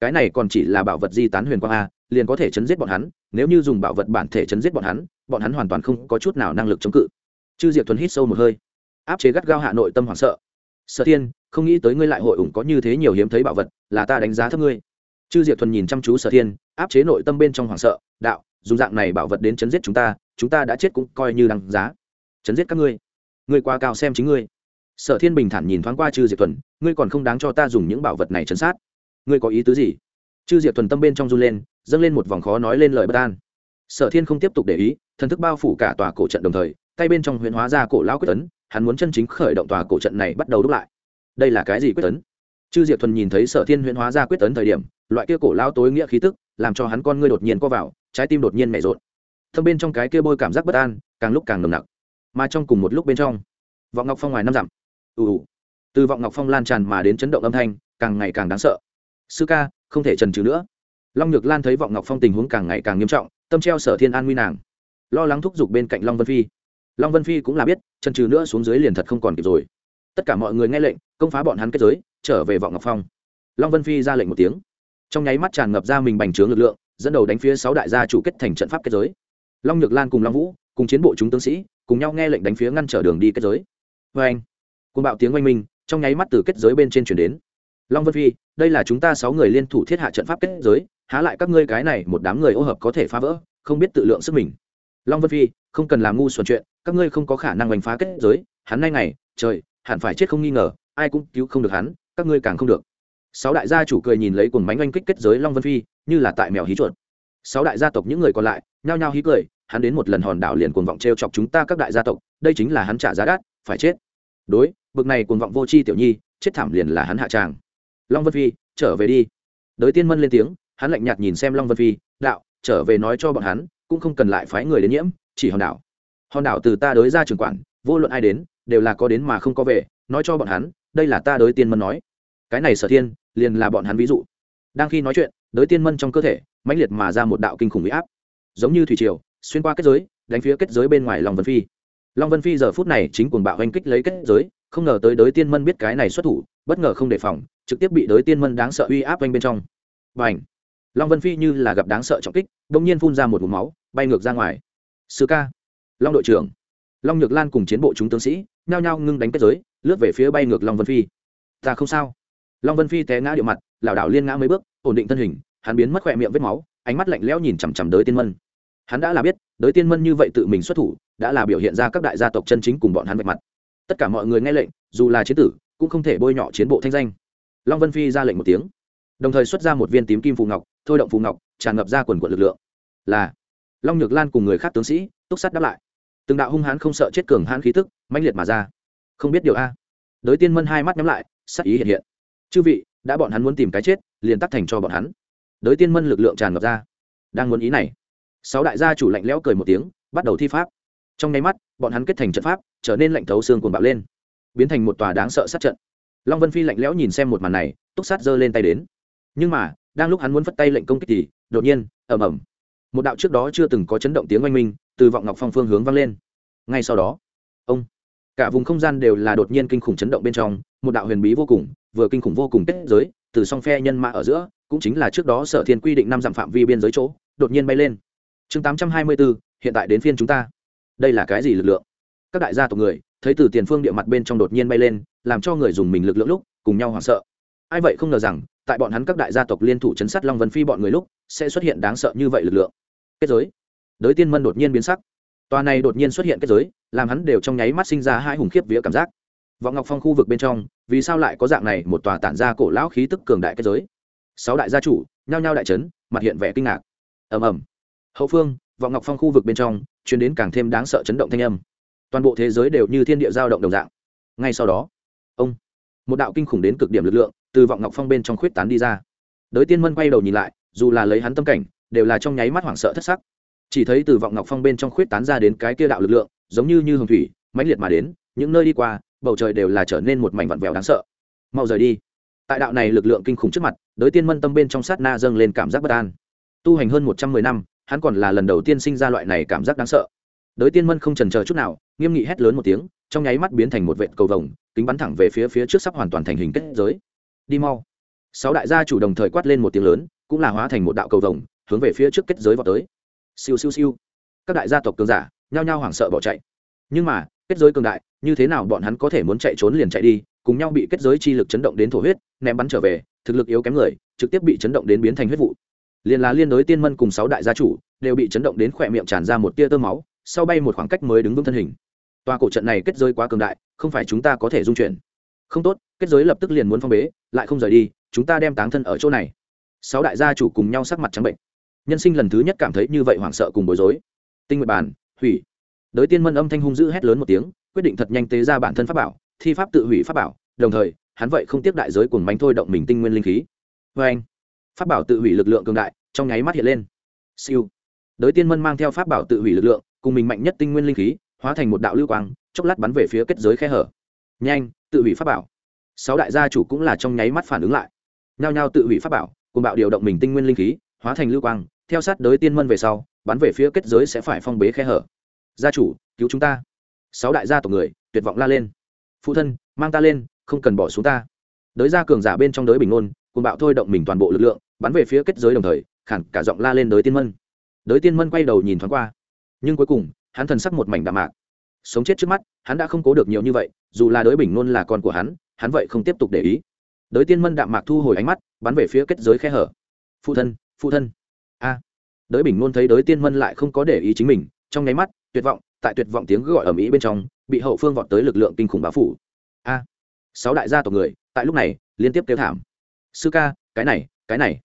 Speaker 1: Cái này còn chỉ là bảo vật di tán huyền quang a liền có thể chấn giết bọn hắn, nếu như dùng bảo vật bản thể chấn giết bọn hắn bọn hắn hoàn toàn không có chút nào năng lực chống cự. Chư diệp thuần hít sâu một hơi. Áp chế gắt gao hạ nội tâm hoảng sợ. Sở thiên, không nghĩ tới ngươi lại hội ủng có như thế nhiều hiếm thấy bảo vật, là ta đánh giá thấp ngươi. Chư diệp thuần nhìn chăm chú sở thiên, áp chế nội tâm bên trong hoảng sợ, đạo, dùng dạng này bảo vật đến chấn giết chúng ta chúng ta đã chết cũng coi như đăng giá. Chấn giết các ngươi. Ngươi quá cao xem chính ngươi. Sở thiên bình thản nhìn thoáng qua chư diệp thuần, ngươi còn không đáng cho ta dùng những bảo vật này chấn sát. Ngươi có ý tứ gì? Chư diệp thuần tâm bên trong run lên dâng lên một vòng khó nói lên lời bất an. Sở thiên không tiếp tục để ý, thần thức bao phủ cả tòa cổ trận đồng thời, tay bên trong huyện hóa ra cổ lão quyết tấn, hắn muốn chân chính khởi động tòa cổ trận này bắt đầu đúc lại. Đây là cái gì quyết tấn? Chư diệp thuần nhìn thấy sở thiên huyện hóa ra quyết tấn thời điểm, loại kia cổ lão tối nghĩa khí tức, làm cho hắn con ngươi đột nhiên co vào, trái tim đột nhiên mẹ rộn. Thâm bên trong cái kia bôi cảm giác bất an, càng lúc càng nồng nặc. Mà trong cùng một lúc bên trong, vọng ngọc phong ngoài năm dặm. Ù ù. Từ vọng ngọc phong lan tràn mà đến chấn động âm thanh, càng ngày càng đáng sợ. Sư ca, không thể trần trừ nữa long nhược lan thấy vọng ngọc phong tình huống càng ngày càng nghiêm trọng, tâm treo sở thiên an nguy nàng. Lo lắng thúc giục bên cạnh long vân phi. Long vân phi cũng là biết, chân trừ nữa xuống dưới liền thật không còn kịp rồi. Tất cả mọi người nghe lệnh, công phá bọn hắn kết giới, trở về vọng ngọc phong. Long vân phi ra lệnh một tiếng. Trong nháy mắt tràn ngập ra mình bành trướng lực lượng, dẫn đầu đánh phía sáu đại gia chủ kết thành trận pháp kết giới. Long nhược lan cùng long vũ, cùng chiến bộ chúng tướng sĩ, cùng nhau nghe lệnh đánh phía ngăn trở đường đi kết giới. Vê anh côn bạo tiếng oanh minh, trong nháy mắt từ kết giới bên trên chuyển đến long vân phi, đây là chúng ta sáu người liên thủ thiết hạ trận pháp kết giới, há lại các ngươi cái này một đám người ô hợp có thể phá vỡ, không biết tự lượng sức mình. Long vân phi, không cần làm ngu xuẩn chuyện, các ngươi không có khả năng đánh phá kết giới, hắn nay ngày, trời, hẳn phải chết không nghi ngờ, ai cũng cứu không được hắn, các ngươi càng không được. Sáu đại gia chủ cười nhìn lấy cùng bánh oanh kích kết giới long vân phi, như là tại mèo hí chuột. Sáu đại gia tộc những người còn lại, nhao nhao hí cười, hắn đến một lần hòn đảo liền cuồng vọng t r e o chọc chúng ta các đại gia tộc, đây chính là hắn trả giá đắt, phải chết. Đối, bực này cuồng vọng vô c h i tiểu nhi, chết thảm liền là hắn hạ tràng long vân phi, trở về đi. Đới tiên mân lên tiếng, hắn lạnh nhạt nhìn xem long vân phi, đạo, trở về nói cho bọn hắn, cũng không cần lại phái người đến nhiễm, chỉ hòn đảo. Hòn đảo từ ta đới ra trường quản, vô luận ai đến, đều là có đến mà không có về, nói cho bọn hắn, đây là ta đới tiên mân nói. Cái này sở thiên, liền là bọn hắn ví dụ. Đang khi nói chuyện, đới tiên mân trong cơ thể, mãnh liệt mà ra một đạo kinh khủng huy áp. Giống như thủy triều, xuyên qua kết giới, đánh phía kết giới bên ngoài long vân phi. Long vân phi giờ phút này chính cuồng bạo hành kích lấy kết giới, không ngờ tới đới tiên mân biết cái này xuất thủ bất ngờ không đề phòng, trực tiếp bị đới tiên mân đáng sợ uy áp vây bên trong. Và long vân phi như là gặp đáng sợ trọng kích đ ỗ n g nhiên phun ra một vùng máu, bay ngược ra ngoài. Sư ca! Long đội trưởng! Long nhược lan cùng chiến bộ chúng tướng sĩ, nhao nhao ngưng đánh kết giới, lướt về phía bay ngược long vân phi. Ta không sao. Long vân phi té ngã điệu mặt, lảo đảo liên ngã mấy bước, ổn định thân hình, hắn biến mất khỏe miệng vết máu, ánh mắt lạnh lẽo nhìn chằm chằm đới tiên mân. Hắn đã là biết, đới tiên mân như vậy tự mình xuất thủ, đã là biểu hiện ra các đại gia tộc chân chính cùng bọn hắn vạch mặt. Tất cả mọi người nghe lệnh, dù là chiến tử cũng không thể bôi nhọ chiến bộ thanh danh. Long vân phi ra lệnh một tiếng, đồng thời xuất ra một viên tím kim phù ngọc, thôi động phù ngọc, tràn ngập ra quần quận lực lượng. Là, long nhược lan cùng người khác tướng sĩ, túc sắt đáp lại. Từng đạo hung hãn không sợ chết cường hãn khí tức, mãnh liệt mà ra. Không biết điều a. Đới tiên mân hai mắt nhắm lại, sắc ý hiện hiện. Chư vị, đã bọn hắn muốn tìm cái chết, liền tắt thành cho bọn hắn. Đới tiên mân lực lượng tràn ngập ra. Đang muốn ý này, sáu đại gia chủ lạnh lẽo cười một tiếng, bắt đầu thi pháp. Trong nháy mắt, bọn hắn kết thành trận pháp, trở nên lạnh thấu xương cuồng bạo lên biến thành một tòa đáng sợ sát trận. Long vân phi lạnh lẽo nhìn xem một màn này, túc sát giơ lên tay đến. Nhưng mà, đang lúc hắn muốn phất tay lệnh công kích thì, đột nhiên, ầm ầm. Một đạo trước đó chưa từng có chấn động tiếng oanh minh, từ vọng ngọc phong phương hướng vang lên. Ngay sau đó, ông, cả vùng không gian đều là đột nhiên kinh khủng chấn động bên trong, một đạo huyền bí vô cùng, vừa kinh khủng vô cùng kết giới, từ song phe nhân mã ở giữa, cũng chính là trước đó sở thiên quy định năm dặm phạm vi biên giới chỗ, đột nhiên bay lên. Chương tám trăm hai mươi bốn, hiện tại đến phiên chúng ta. Đây là cái gì lực lượng? Các đại gia tộc người thấy từ tiền phương địa mặt bên trong đột nhiên bay lên, làm cho người dùng mình lực lượng lúc, cùng nhau hoảng sợ. Ai vậy không ngờ rằng, tại bọn hắn các đại gia tộc liên thủ chấn sát long vân phi bọn người lúc, sẽ xuất hiện đáng sợ như vậy lực lượng. Kết giới. Đới tiên mân đột nhiên biến sắc. Tòa này đột nhiên xuất hiện kết giới, làm hắn đều trong nháy mắt sinh ra hai hùng khiếp vía cảm giác. Vọng ngọc phong khu vực bên trong, vì sao lại có dạng này một tòa tản ra cổ lão khí tức cường đại kết giới? Sáu đại gia chủ, nhao nhao đại trấn mặt hiện vẻ kinh ngạc. Ầm ầm. Hậu phương, vọng ngọc phong khu vực bên trong chuyển đến càng thêm đáng sợ chấn động thanh âm toàn bộ thế giới đều như thiên địa giao động đồng dạng. Ngay sau đó, ông, một đạo kinh khủng đến cực điểm lực lượng từ vọng ngọc phong bên trong khuyết tán đi ra. Đới tiên mân quay đầu nhìn lại, dù là lấy hắn tâm cảnh, đều là trong nháy mắt hoảng sợ thất sắc. Chỉ thấy từ vọng ngọc phong bên trong khuyết tán ra đến cái kia đạo lực lượng, giống như như hồng thủy, mãnh liệt mà đến, những nơi đi qua, bầu trời đều là trở nên một mảnh vặn vẹo đáng sợ. Mau rời đi. Tại đạo này lực lượng kinh khủng trước mặt, đới tiên mân tâm bên trong sát na dâng lên cảm giác bất an. Tu hành hơn một trăm mười năm, hắn còn là lần đầu tiên sinh ra loại này cảm giác đáng sợ. Đới tiên mân không trần chờ chút nào nghiêm nghị hét lớn một tiếng, trong nháy mắt biến thành một vệt cầu vồng, kính bắn thẳng về phía phía trước sắp hoàn toàn thành hình kết giới. Đi mau. Sáu đại gia chủ đồng thời quát lên một tiếng lớn, cũng là hóa thành một đạo cầu vồng, hướng về phía trước kết giới vào tới. Siêu siêu siêu. Các đại gia tộc cường giả, nhao nhao hoảng sợ bỏ chạy. Nhưng mà, kết giới cường đại, như thế nào bọn hắn có thể muốn chạy trốn liền chạy đi, cùng nhau bị kết giới chi lực chấn động đến thổ huyết, ném bắn trở về, thực lực yếu kém người, trực tiếp bị chấn động đến biến thành huyết vụ. Liền là liên đối tiên mân cùng sáu đại gia chủ, đều bị chấn động đến khỏe miệng tràn ra một tia tơ máu, sau bay một khoảng cách mới đứng vững thân hình tòa cổ trận này kết giới quá cường đại, không phải chúng ta có thể dung chuyển. Không tốt, kết giới lập tức liền muốn phong bế, lại không rời đi, chúng ta đem táng thân ở chỗ này. Sáu đại gia chủ cùng nhau sắc mặt trắng bệnh. Nhân sinh lần thứ nhất cảm thấy như vậy hoảng sợ cùng bối rối. Tinh nguyện bàn, hủy. Đới tiên mân âm thanh hung dữ hét lớn một tiếng, quyết định thật nhanh tế ra bản thân pháp bảo, thi pháp tự hủy pháp bảo, đồng thời, hắn vậy không tiếp đại giới cùng bánh thôi động mình tinh nguyên linh khí. Vê anh pháp bảo tự hủy lực lượng cường đại, trong nháy mắt hiện lên. Siêu. Đới tiên mân mang theo pháp bảo tự hủy lực lượng, cùng mình mạnh nhất tinh nguyên linh khí hóa thành một đạo lưu quang, chốc lát bắn về phía kết giới khe hở. Nhanh, tự hủy pháp bảo. Sáu đại gia chủ cũng là trong nháy mắt phản ứng lại. Nhao nhao tự hủy pháp bảo, cùng bạo điều động mình tinh nguyên linh khí, hóa thành lưu quang, theo sát đới tiên mân về sau, bắn về phía kết giới sẽ phải phong bế khe hở. Gia chủ, cứu chúng ta. Sáu đại gia tộc người, tuyệt vọng la lên. Phụ thân, mang ta lên, không cần bỏ xuống ta. Đới gia cường giả bên trong đới bình ngôn, cùng bạo thôi động mình toàn bộ lực lượng, bắn về phía kết giới đồng thời, khản cả giọng la lên đới tiên mân. Đới tiên mân quay đầu nhìn thoáng qua. Nhưng cuối cùng hắn thần sắc một mảnh đạm mạc. Sống chết trước mắt, hắn đã không cố được nhiều như vậy, dù là đới bình nôn là con của hắn hắn vậy không tiếp tục để ý. Đới tiên mân đạm mạc thu hồi ánh mắt, bắn về phía kết giới khe hở. Phụ thân phụ thân. A. Đới bình nôn thấy đới tiên mân lại không có để ý chính mình, trong nháy mắt, tuyệt vọng, tại tuyệt vọng tiếng gọi ở mỹ bên trong, bị hậu phương vọt tới lực lượng kinh khủng báo phủ. A. Sáu đại gia tộc người, tại lúc này, liên tiếp kêu thảm. Sư ca, cái này cái này.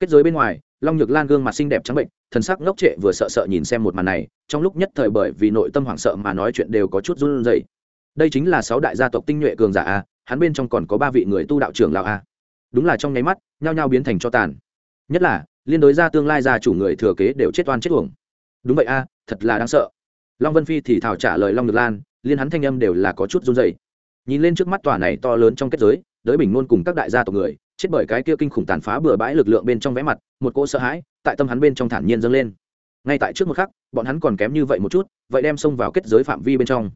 Speaker 1: Kết giới bên ngoài long nhược lan gương mặt xinh đẹp trắng bệnh, thần sắc ngốc trệ vừa sợ sợ nhìn xem một màn này, trong lúc nhất thời bởi vì nội tâm hoảng sợ mà nói chuyện đều có chút run rẩy. Đây chính là sáu đại gia tộc tinh nhuệ cường giả a, hắn bên trong còn có ba vị người tu đạo trưởng lão a. Đúng là trong nháy mắt, nhao nhao biến thành cho tàn. Nhất là, liên đối ra tương lai gia chủ người thừa kế đều chết oan chết uổng. Đúng vậy a, thật là đáng sợ. Long vân phi thì thảo trả lời long nhược lan, liên hắn thanh âm đều là có chút run rẩy. Nhìn lên trước mắt tòa này to lớn trong kết giới, đới bình nôn cùng các đại gia tộc người chết bởi cái kia kinh khủng tàn phá bừa bãi lực lượng bên trong vẽ mặt, một cỗ sợ hãi tại tâm hắn bên trong thản nhiên dâng lên. Ngay tại trước một khắc, bọn hắn còn kém như vậy một chút, vậy đem xông vào kết giới phạm vi bên trong.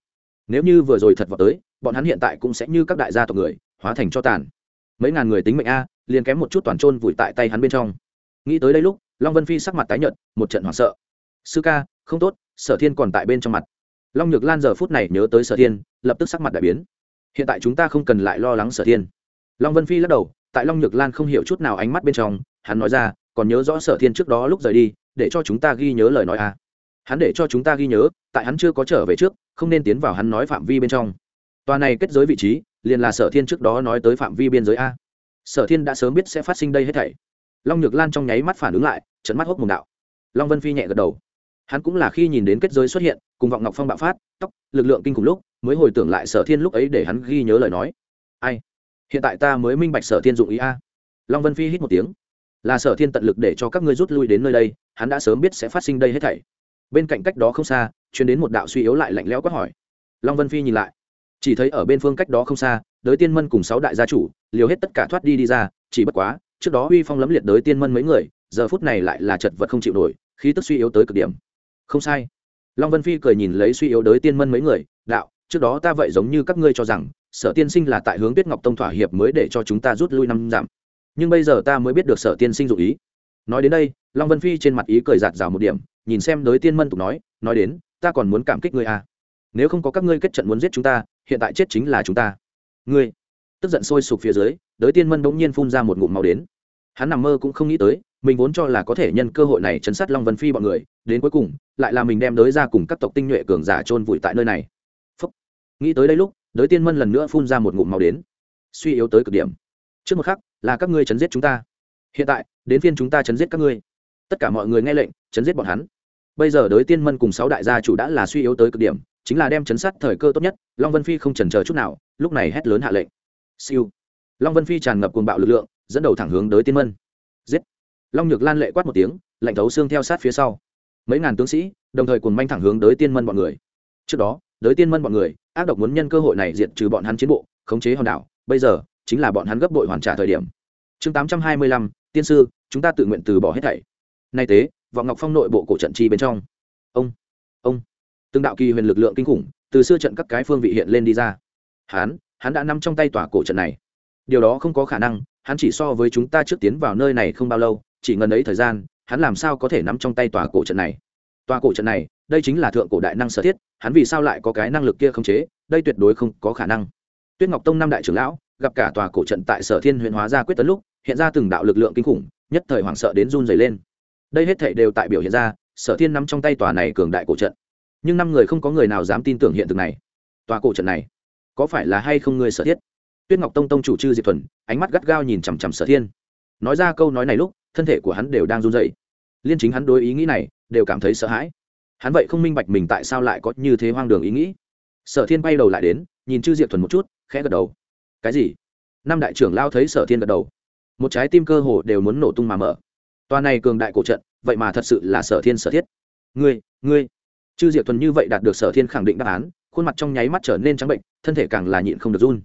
Speaker 1: Nếu như vừa rồi thật vào tới, bọn hắn hiện tại cũng sẽ như các đại gia tộc người, hóa thành cho tàn. Mấy ngàn người tính mệnh a, liền kém một chút toàn trôn vùi tại tay hắn bên trong. Nghĩ tới đây lúc, long vân phi sắc mặt tái nhợt, một trận hoảng sợ. Sư ca, không tốt, sở thiên còn tại bên trong mặt. Long nhược lan giờ phút này nhớ tới sở thiên, lập tức sắc mặt đại biến. Hiện tại chúng ta không cần lại lo lắng sở thiên. Long vân phi lắc đầu tại long nhược lan không hiểu chút nào ánh mắt bên trong, hắn nói ra, còn nhớ rõ sở thiên trước đó lúc rời đi, để cho chúng ta ghi nhớ lời nói à. hắn để cho chúng ta ghi nhớ, tại hắn chưa có trở về trước, không nên tiến vào hắn nói phạm vi bên trong. Tòa này kết giới vị trí, liền là sở thiên trước đó nói tới phạm vi biên giới a. Sở thiên đã sớm biết sẽ phát sinh đây hết thảy. Long nhược lan trong nháy mắt phản ứng lại trận mắt hốc mùng đạo. Long vân phi nhẹ gật đầu. Hắn cũng là khi nhìn đến kết giới xuất hiện, cùng vọng ngọc phong bạo phát, tóc, lực lượng kinh khủng lúc, mới hồi tưởng lại sở thiên lúc ấy để hắn ghi nhớ lời nói. Ai? Hiện tại ta mới minh bạch sở thiên dụng ý a. Long vân phi hít một tiếng. Là sở thiên tận lực để cho các ngươi rút lui đến nơi đây, hắn đã sớm biết sẽ phát sinh đây hết thảy. Bên cạnh cách đó không xa chuyển đến một đạo suy yếu lại lạnh lẽo quát hỏi. Long vân phi nhìn lại. Chỉ thấy ở bên phương cách đó không xa, đới tiên mân cùng sáu đại gia chủ, liều hết tất cả thoát đi đi ra, chỉ bất quá, trước đó uy phong lấm liệt đới tiên mân mấy người, giờ phút này lại là chật vật không chịu nổi, khí tức suy yếu tới cực điểm. Không sai. Long vân phi cười nhìn lấy suy yếu đới tiên mân mấy người, đạo trước đó ta vậy giống như các ngươi cho rằng, sở tiên sinh là tại hướng tuyết ngọc tông thỏa hiệp mới để cho chúng ta rút lui năm giảm nhưng bây giờ ta mới biết được sở tiên sinh dụ ý. Nói đến đây, long vân phi trên mặt ý cười giạt rào một điểm, nhìn xem đới tiên mân tục nói nói đến, ta còn muốn cảm kích ngươi à. nếu không có các ngươi kết trận muốn giết chúng ta, hiện tại chết chính là chúng ta. Ngươi, tức giận sôi sục phía dưới, đới tiên mân bỗng nhiên phun ra một ngụm màu đến. Hắn nằm mơ cũng không nghĩ tới, mình vốn cho là có thể nhân cơ hội này chấn sát long vân phi bọn người, đến cuối cùng, lại là mình đem đới ra cùng các tộc tinh nhuệ cường giả chôn vùi tại nơi này nghĩ tới đây lúc, đới tiên mân lần nữa phun ra một ngụm màu đến. Suy yếu tới cực điểm. Trước một khắc, là các ngươi chấn giết chúng ta. Hiện tại, đến phiên chúng ta chấn giết các ngươi. Tất cả mọi người nghe lệnh, chấn giết bọn hắn. Bây giờ đới tiên mân cùng sáu đại gia chủ đã là suy yếu tới cực điểm, chính là đem chấn sát thời cơ tốt nhất, long vân phi không chần chờ chút nào, lúc này hét lớn hạ lệnh. Siêu. Long vân phi tràn ngập cuồng bạo lực lượng, dẫn đầu thẳng hướng đới tiên mân. Giết. Long nhược lan lệ quát một tiếng, lạnh thấu xương theo sát phía sau. Mấy ngàn tướng sĩ, đồng thời cuồng manh thẳng hướng đới tiên mân bọn người. Trước đó, đới tiên mân bọn người ác độc muốn nhân cơ hội này diệt trừ bọn hắn chiến bộ, khống chế hòn đảo. Bây giờ, chính là bọn hắn gấp đội hoàn trả thời điểm. Chương tám trăm hai mươi lăm, tiên sư, chúng ta tự nguyện từ bỏ hết thảy. Nay tế, vọng ngọc phong nội bộ cổ trận chi bên trong. Ông ông. Từng đạo kỳ huyền lực lượng kinh khủng, từ xưa trận các cái phương vị hiện lên đi ra. Hắn hắn đã nằm trong tay tòa cổ trận này. Điều đó không có khả năng, hắn chỉ so với chúng ta trước tiến vào nơi này không bao lâu, chỉ ngần ấy thời gian, hắn làm sao có thể nắm trong tay tòa cổ trận này? Tòa cổ trận này, đây chính là thượng cổ đại năng sở thiết, hắn vì sao lại có cái năng lực kia không chế, đây tuyệt đối không có khả năng. Tuyết ngọc tông năm đại trưởng lão, gặp cả tòa cổ trận tại sở thiên huyện hóa ra quyết tấn lúc, hiện ra từng đạo lực lượng kinh khủng, nhất thời hoảng sợ đến run dày lên. Đây hết thể đều tại biểu hiện ra, sở thiên nắm trong tay tòa này cường đại cổ trận. Nhưng năm người không có người nào dám tin tưởng hiện thực này. Tòa cổ trận này, có phải là hay không người sở thiết? Tuyết ngọc tông tông chủ Trư diệp thuần, ánh mắt gắt gao nhìn chằm chằm sở thiên. Nói ra câu nói này lúc, thân thể của hắn đều đang run dậy liên chính hắn đối ý nghĩ này, đều cảm thấy sợ hãi. Hắn vậy không minh bạch mình tại sao lại có như thế hoang đường ý nghĩ. Sở thiên bay đầu lại đến, nhìn chư diệp thuần một chút, khẽ gật đầu. Cái gì? Năm đại trưởng lao thấy sở thiên gật đầu. Một trái tim cơ hồ đều muốn nổ tung mà mở. Toa này cường đại cổ trận, vậy mà thật sự là sở thiên sở thiết. Ngươi ngươi. Chư diệp thuần như vậy đạt được sở thiên khẳng định đáp án, khuôn mặt trong nháy mắt trở nên trắng bệnh, thân thể càng là nhịn không được run.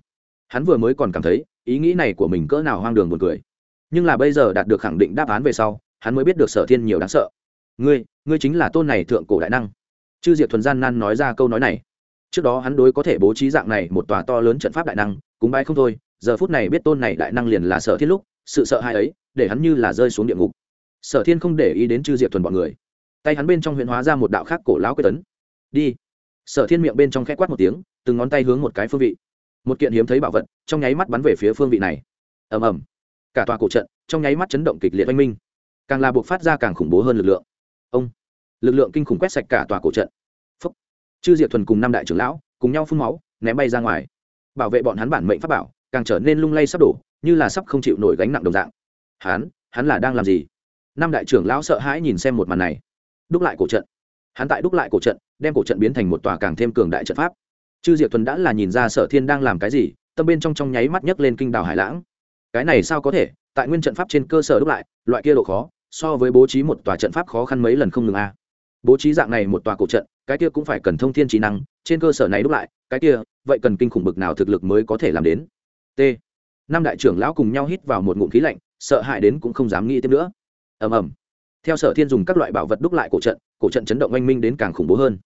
Speaker 1: Hắn vừa mới còn cảm thấy, ý nghĩ này của mình cỡ nào hoang đường buồn cười. Nhưng là bây giờ đạt được khẳng định đáp án về sau hắn mới biết được sở thiên nhiều đáng sợ. Ngươi ngươi chính là tôn này thượng cổ đại năng. Chư diệp thuần gian nan nói ra câu nói này. Trước đó hắn đối có thể bố trí dạng này một tòa to lớn trận pháp đại năng cúng bay không thôi, giờ phút này biết tôn này đại năng liền là sở thiên lúc, sự sợ hãi ấy, để hắn như là rơi xuống địa ngục. Sở thiên không để ý đến chư diệp thuần bọn người. Tay hắn bên trong huyện hóa ra một đạo khác cổ lão quyết tấn. Đi. Sở thiên miệng bên trong khẽ quát một tiếng, từng ngón tay hướng một cái phương vị. Một kiện hiếm thấy bảo vật, trong nháy mắt bắn về phía phương vị này. Ầm ầm. Cả tòa cổ trận, trong nháy mắt chấn động kịch liệt oanh minh càng là buộc phát ra càng khủng bố hơn lực lượng. Ông, lực lượng kinh khủng quét sạch cả tòa cổ trận. Phúc. Chư diệp thuần cùng năm đại trưởng lão cùng nhau phun máu, ném bay ra ngoài. Bảo vệ bọn hắn bản mệnh pháp bảo, càng trở nên lung lay sắp đổ, như là sắp không chịu nổi gánh nặng đồng dạng. Hắn hắn là đang làm gì? Năm đại trưởng lão sợ hãi nhìn xem một màn này. Đúc lại cổ trận. Hắn tại đúc lại cổ trận, đem cổ trận biến thành một tòa càng thêm cường đại trận pháp. Chư diệp thuần đã là nhìn ra sở thiên đang làm cái gì, tâm bên trong trong nháy mắt nhấc lên kinh đảo hải lãng. Cái này sao có thể? Tại nguyên trận pháp trên cơ sở đúc lại, loại kia độ khó so với bố trí một tòa trận pháp khó khăn mấy lần không ngừng a. Bố trí dạng này một tòa cổ trận, cái kia cũng phải cần thông thiên trí năng, trên cơ sở này đúc lại, cái kia, vậy cần kinh khủng bực nào thực lực mới có thể làm đến? T. Năm đại trưởng lão cùng nhau hít vào một ngụm khí lạnh, sợ hãi đến cũng không dám nghĩ tiếp nữa. Ầm ầm. Theo sở thiên dùng các loại bảo vật đúc lại cổ trận cổ trận chấn động oanh minh đến càng khủng bố hơn.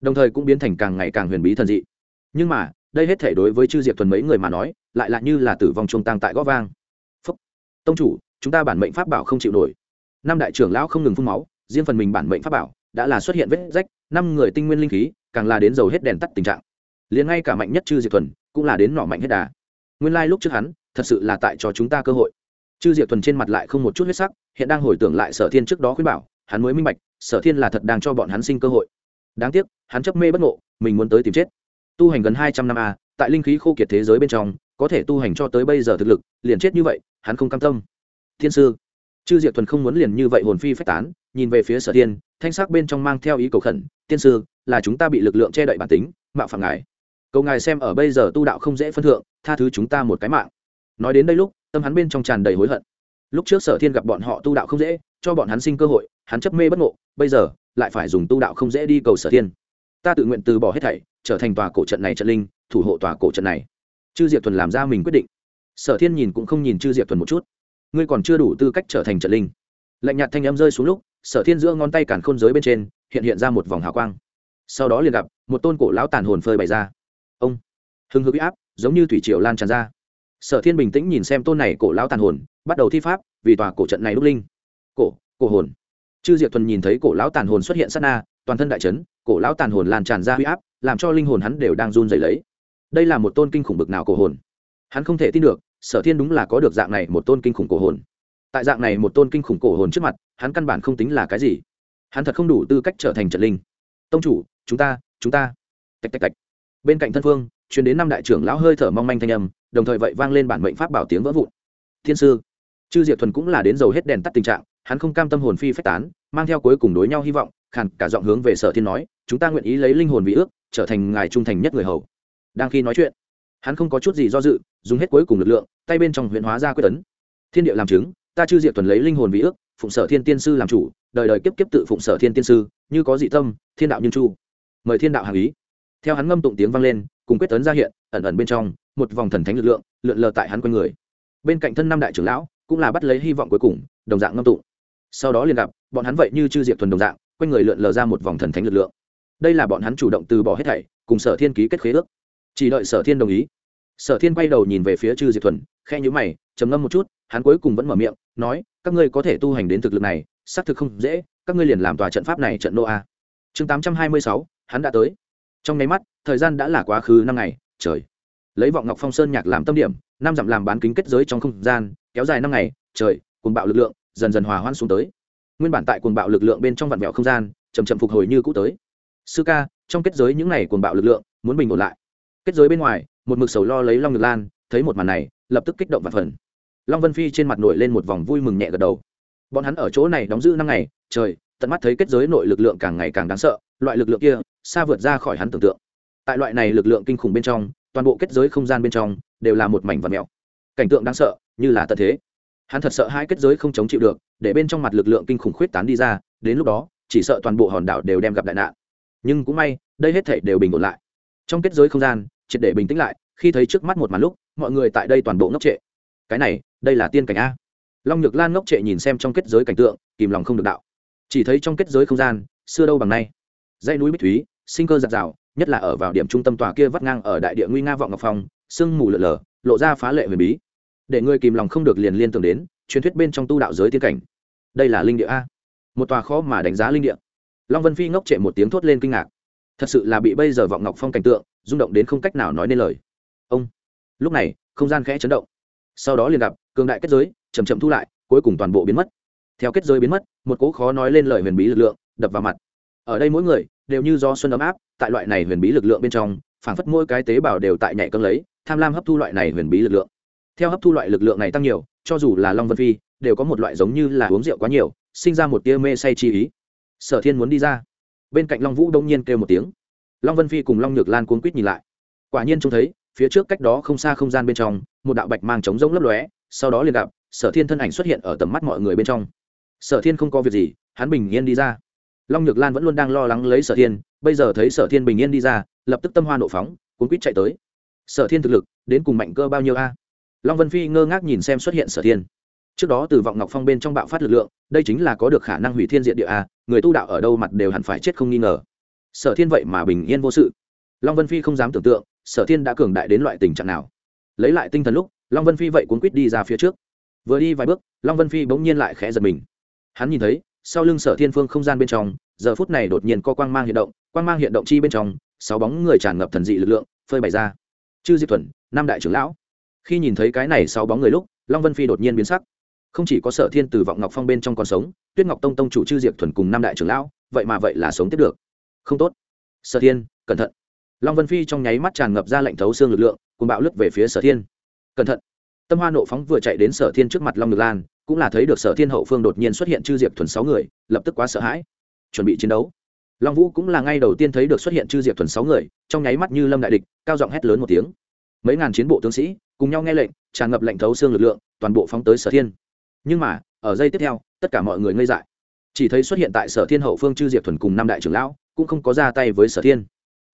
Speaker 1: Đồng thời cũng biến thành càng ngày càng huyền bí thần dị. Nhưng mà, đây hết thể đối với chư diệp thuần mấy người mà nói, lại là như là tử vong trung tang tại gó vang. Phúc. Tông chủ, chúng ta bản mệnh pháp bảo không chịu nổi năm đại trưởng lão không ngừng phun máu, riêng phần mình bản mệnh pháp bảo đã là xuất hiện vết rách, năm người tinh nguyên linh khí càng là đến dầu hết đèn tắt tình trạng. Liền ngay cả mạnh nhất chư diệp thuần cũng là đến nọ mạnh hết đà. Nguyên lai lúc trước hắn thật sự là tại cho chúng ta cơ hội. Chư diệp thuần trên mặt lại không một chút huyết sắc, hiện đang hồi tưởng lại sở thiên trước đó khuyên bảo, hắn mới minh bạch, sở thiên là thật đang cho bọn hắn sinh cơ hội. Đáng tiếc, hắn chấp mê bất ngộ, mình muốn tới tìm chết. Tu hành gần hai trăm năm a, tại linh khí khô kiệt thế giới bên trong, có thể tu hành cho tới bây giờ thực lực, liền chết như vậy, hắn không cam tâm. Thiên sư chư diệp thuần không muốn liền như vậy hồn phi phách tán, nhìn về phía sở thiên, thanh sắc bên trong mang theo ý cầu khẩn, tiên sư, là chúng ta bị lực lượng che đậy bản tính, mạo phạm ngài. Cầu ngài xem ở bây giờ tu đạo không dễ phân thượng, tha thứ chúng ta một cái mạng. Nói đến đây lúc, tâm hắn bên trong tràn đầy hối hận. Lúc trước sở thiên gặp bọn họ tu đạo không dễ, cho bọn hắn sinh cơ hội, hắn chấp mê bất ngộ, bây giờ lại phải dùng tu đạo không dễ đi cầu sở thiên. Ta tự nguyện từ bỏ hết thảy, trở thành tòa cổ trận này trận linh, thủ hộ tòa cổ trận này. Chư diệp thuần làm ra mình quyết định. Sở thiên nhìn cũng không nhìn chư diệp thuần một chút ngươi còn chưa đủ tư cách trở thành trận linh. Lạnh nhạt thanh âm rơi xuống lúc, sở thiên giữa ngón tay cản khôn giới bên trên, hiện hiện ra một vòng hào quang. Sau đó liền gặp, một tôn cổ lão tàn hồn phơi bày ra. Ông, hưng hực áp, giống như thủy triều lan tràn ra. Sở thiên bình tĩnh nhìn xem tôn này cổ lão tàn hồn, bắt đầu thi pháp, vì tòa cổ trận này đúc linh. Cổ cổ hồn. Chư diệp thuần nhìn thấy cổ lão tàn hồn xuất hiện sát na, toàn thân đại chấn, cổ lão tàn hồn lan tràn ra huy áp, làm cho linh hồn hắn đều đang run dày lấy. Đây là một tôn kinh khủng bực nào cổ hồn. Hắn không thể tin được sở thiên đúng là có được dạng này một tôn kinh khủng cổ hồn. Tại dạng này một tôn kinh khủng cổ hồn trước mặt, hắn căn bản không tính là cái gì. Hắn thật không đủ tư cách trở thành trận linh. Tông chủ, chúng ta chúng ta. Tạch tạch tạch. Bên cạnh thân phương chuyển đến năm đại trưởng lão hơi thở mong manh thanh âm, đồng thời vậy vang lên bản mệnh pháp bảo tiếng vỡ vụn. Thiên sư. Chư diệp thuần cũng là đến dầu hết đèn tắt tình trạng, hắn không cam tâm hồn phi phách tán, mang theo cuối cùng đối nhau hy vọng, khàn cả giọng hướng về sở thiên nói, chúng ta nguyện ý lấy linh hồn vị ước, trở thành ngài trung thành nhất người hầu. Đang khi nói chuyện hắn không có chút gì do dự, dùng hết cuối cùng lực lượng, tay bên trong huyện hóa ra quyết tấn. Thiên địa làm chứng, ta chư diệt tuần lấy linh hồn vị ước, phụng sở thiên tiên sư làm chủ, đời đời kiếp kiếp tự phụng sở thiên tiên sư, như có dị tâm, thiên đạo như chu. Mời thiên đạo hàng ý. Theo hắn ngâm tụng tiếng vang lên, cùng quyết tấn ra hiện, ẩn ẩn bên trong, một vòng thần thánh lực lượng, lượn lờ tại hắn quanh người. Bên cạnh thân năm đại trưởng lão, cũng là bắt lấy hy vọng cuối cùng, đồng dạng ngâm tụng. Sau đó liền gặp, bọn hắn vậy như chư diệt thuần đồng dạng, quanh người lượn lờ ra một vòng thần thánh lực lượng. Đây là bọn hắn chủ động từ bỏ hết thảy, cùng sở thiên ký kết khế ước chỉ đợi sở thiên đồng ý. Sở thiên quay đầu nhìn về phía chư diệp thuần khe nhữ mày, trầm ngâm một chút, hắn cuối cùng vẫn mở miệng, nói, các ngươi có thể tu hành đến thực lực này, xác thực không dễ, các ngươi liền làm tòa trận pháp này trận nô a. Chương tám trăm hai mươi sáu, hắn đã tới. Trong nháy mắt, thời gian đã là quá khứ năm ngày, trời. Lấy vọng ngọc phong sơn nhạc làm tâm điểm, năm dặm làm bán kính kết giới trong không gian, kéo dài năm ngày, trời cùng bạo lực lượng, dần dần hòa hoãn xuống tới. Nguyên bản tại cuồng bạo lực lượng bên trong vạn vẹo không gian chầm chậm phục hồi như cũ tới. Sư ca, trong kết giới những này cuồng bạo lực lượng, muốn bình ổn lại kết giới bên ngoài, một mực sầu lo lấy long ngực lan, thấy một màn này, lập tức kích động và phần long vân phi trên mặt nổi lên một vòng vui mừng nhẹ gật đầu. Bọn hắn ở chỗ này đóng giữ năm ngày, trời, tận mắt thấy kết giới nội lực lượng càng ngày càng đáng sợ, loại lực lượng kia, xa vượt ra khỏi hắn tưởng tượng. Tại loại này lực lượng kinh khủng bên trong, toàn bộ kết giới không gian bên trong, đều là một mảnh vật mèo. Cảnh tượng đáng sợ, như là tận thế. Hắn thật sợ hai kết giới không chống chịu được, để bên trong mặt lực lượng kinh khủng khuyết tán đi ra, đến lúc đó, chỉ sợ toàn bộ hòn đảo đều đem gặp đại nạn. Nhưng cũng may, đây hết thể đều bình ổn lại. Trong kết giới không gian triệt để bình tĩnh lại, khi thấy trước mắt một màn lúc, mọi người tại đây toàn bộ ngốc trệ. Cái này, đây là tiên cảnh a. Long nhược lan ngốc trệ nhìn xem trong kết giới cảnh tượng, kìm lòng không được đạo. Chỉ thấy trong kết giới không gian, xưa đâu bằng nay. Dãy núi bích thúy, sinh cơ giặt rào, nhất là ở vào điểm trung tâm tòa kia vắt ngang ở đại địa nguy nga vọng ngọc phong, sương mù lở lở, lộ ra phá lệ huyền bí. Để người kìm lòng không được liền liên tưởng đến, truyền thuyết bên trong tu đạo giới tiên cảnh. Đây là linh địa a. Một tòa khó mà đánh giá linh địa. Long vân phi ngốc trệ một tiếng thốt lên kinh ngạc. Thật sự là bị bây giờ vọng ngọc phong cảnh tượng rung động đến không cách nào nói nên lời. Ông, lúc này, không gian khẽ chấn động. Sau đó liền gặp, cường đại kết giới chầm chậm thu lại, cuối cùng toàn bộ biến mất. Theo kết giới biến mất, một cỗ khó nói lên lời huyền bí lực lượng đập vào mặt. Ở đây mỗi người, đều như do xuân ấm áp, tại loại này huyền bí lực lượng bên trong, phảng phất mỗi cái tế bào đều tại nhạy cân lấy, tham lam hấp thu loại này huyền bí lực lượng. Theo hấp thu loại lực lượng này tăng nhiều, cho dù là long vân phi, đều có một loại giống như là uống rượu quá nhiều, sinh ra một tia mê say chi ý. Sở thiên muốn đi ra. Bên cạnh long vũ đông nhiên kêu một tiếng long vân phi cùng long nhược lan cuốn quýt nhìn lại. Quả nhiên trông thấy, phía trước cách đó không xa không gian bên trong, một đạo bạch mang trống rỗng lấp lóe, sau đó liền gặp, sở thiên thân ảnh xuất hiện ở tầm mắt mọi người bên trong. Sở thiên không có việc gì, hắn bình yên đi ra. Long nhược lan vẫn luôn đang lo lắng lấy sở thiên, bây giờ thấy sở thiên bình yên đi ra, lập tức tâm hoa nộ phóng cuốn quýt chạy tới. Sở thiên thực lực, đến cùng mạnh cơ bao nhiêu a? Long vân phi ngơ ngác nhìn xem xuất hiện sở thiên. Trước đó từ vọng ngọc phong bên trong bạo phát lực lượng, đây chính là có được khả năng hủy thiên diện địa a, người tu đạo ở đâu mặt đều hẳn phải chết không nghi ngờ sở thiên vậy mà bình yên vô sự. Long vân phi không dám tưởng tượng, sở thiên đã cường đại đến loại tình trạng nào. Lấy lại tinh thần lúc, long vân phi vậy cuốn quýt đi ra phía trước. Vừa đi vài bước, long vân phi bỗng nhiên lại khẽ giật mình. Hắn nhìn thấy, sau lưng sở thiên phương không gian bên trong, giờ phút này đột nhiên có quang mang hiện động, quang mang hiện động chi bên trong, sáu bóng người tràn ngập thần dị lực lượng, phơi bày ra. Chư diệp thuần năm đại trưởng lão. Khi nhìn thấy cái này sáu bóng người lúc, long vân phi đột nhiên biến sắc. Không chỉ có sở thiên từ vọng ngọc phong bên trong còn sống, tuyết ngọc tông tông chủ chư diệp thuần cùng năm đại trưởng lão, vậy mà vậy là sống tiếp được không tốt. Sở thiên, cẩn thận. Long vân phi trong nháy mắt tràn ngập ra lệnh thấu xương lực lượng cùng bạo lướt về phía sở thiên. Cẩn thận. Tâm hoa nộ phóng vừa chạy đến sở thiên trước mặt long ngực lan, cũng là thấy được sở thiên hậu phương đột nhiên xuất hiện chư diệp thuần sáu người, lập tức quá sợ hãi. Chuẩn bị chiến đấu. Long vũ cũng là ngay đầu tiên thấy được xuất hiện chư diệp thuần sáu người, trong nháy mắt như lâm đại địch, cao giọng hét lớn một tiếng. Mấy ngàn chiến bộ tướng sĩ, cùng nhau nghe lệnh, tràn ngập lệnh thấu xương lực lượng, toàn bộ phóng tới sở thiên. Nhưng mà, ở giây tiếp theo, tất cả mọi người ngây dại. Chỉ thấy xuất hiện tại sở thiên hậu phương chư diệp thuần cùng năm đại trưởng lão cũng không có ra tay với sở thiên.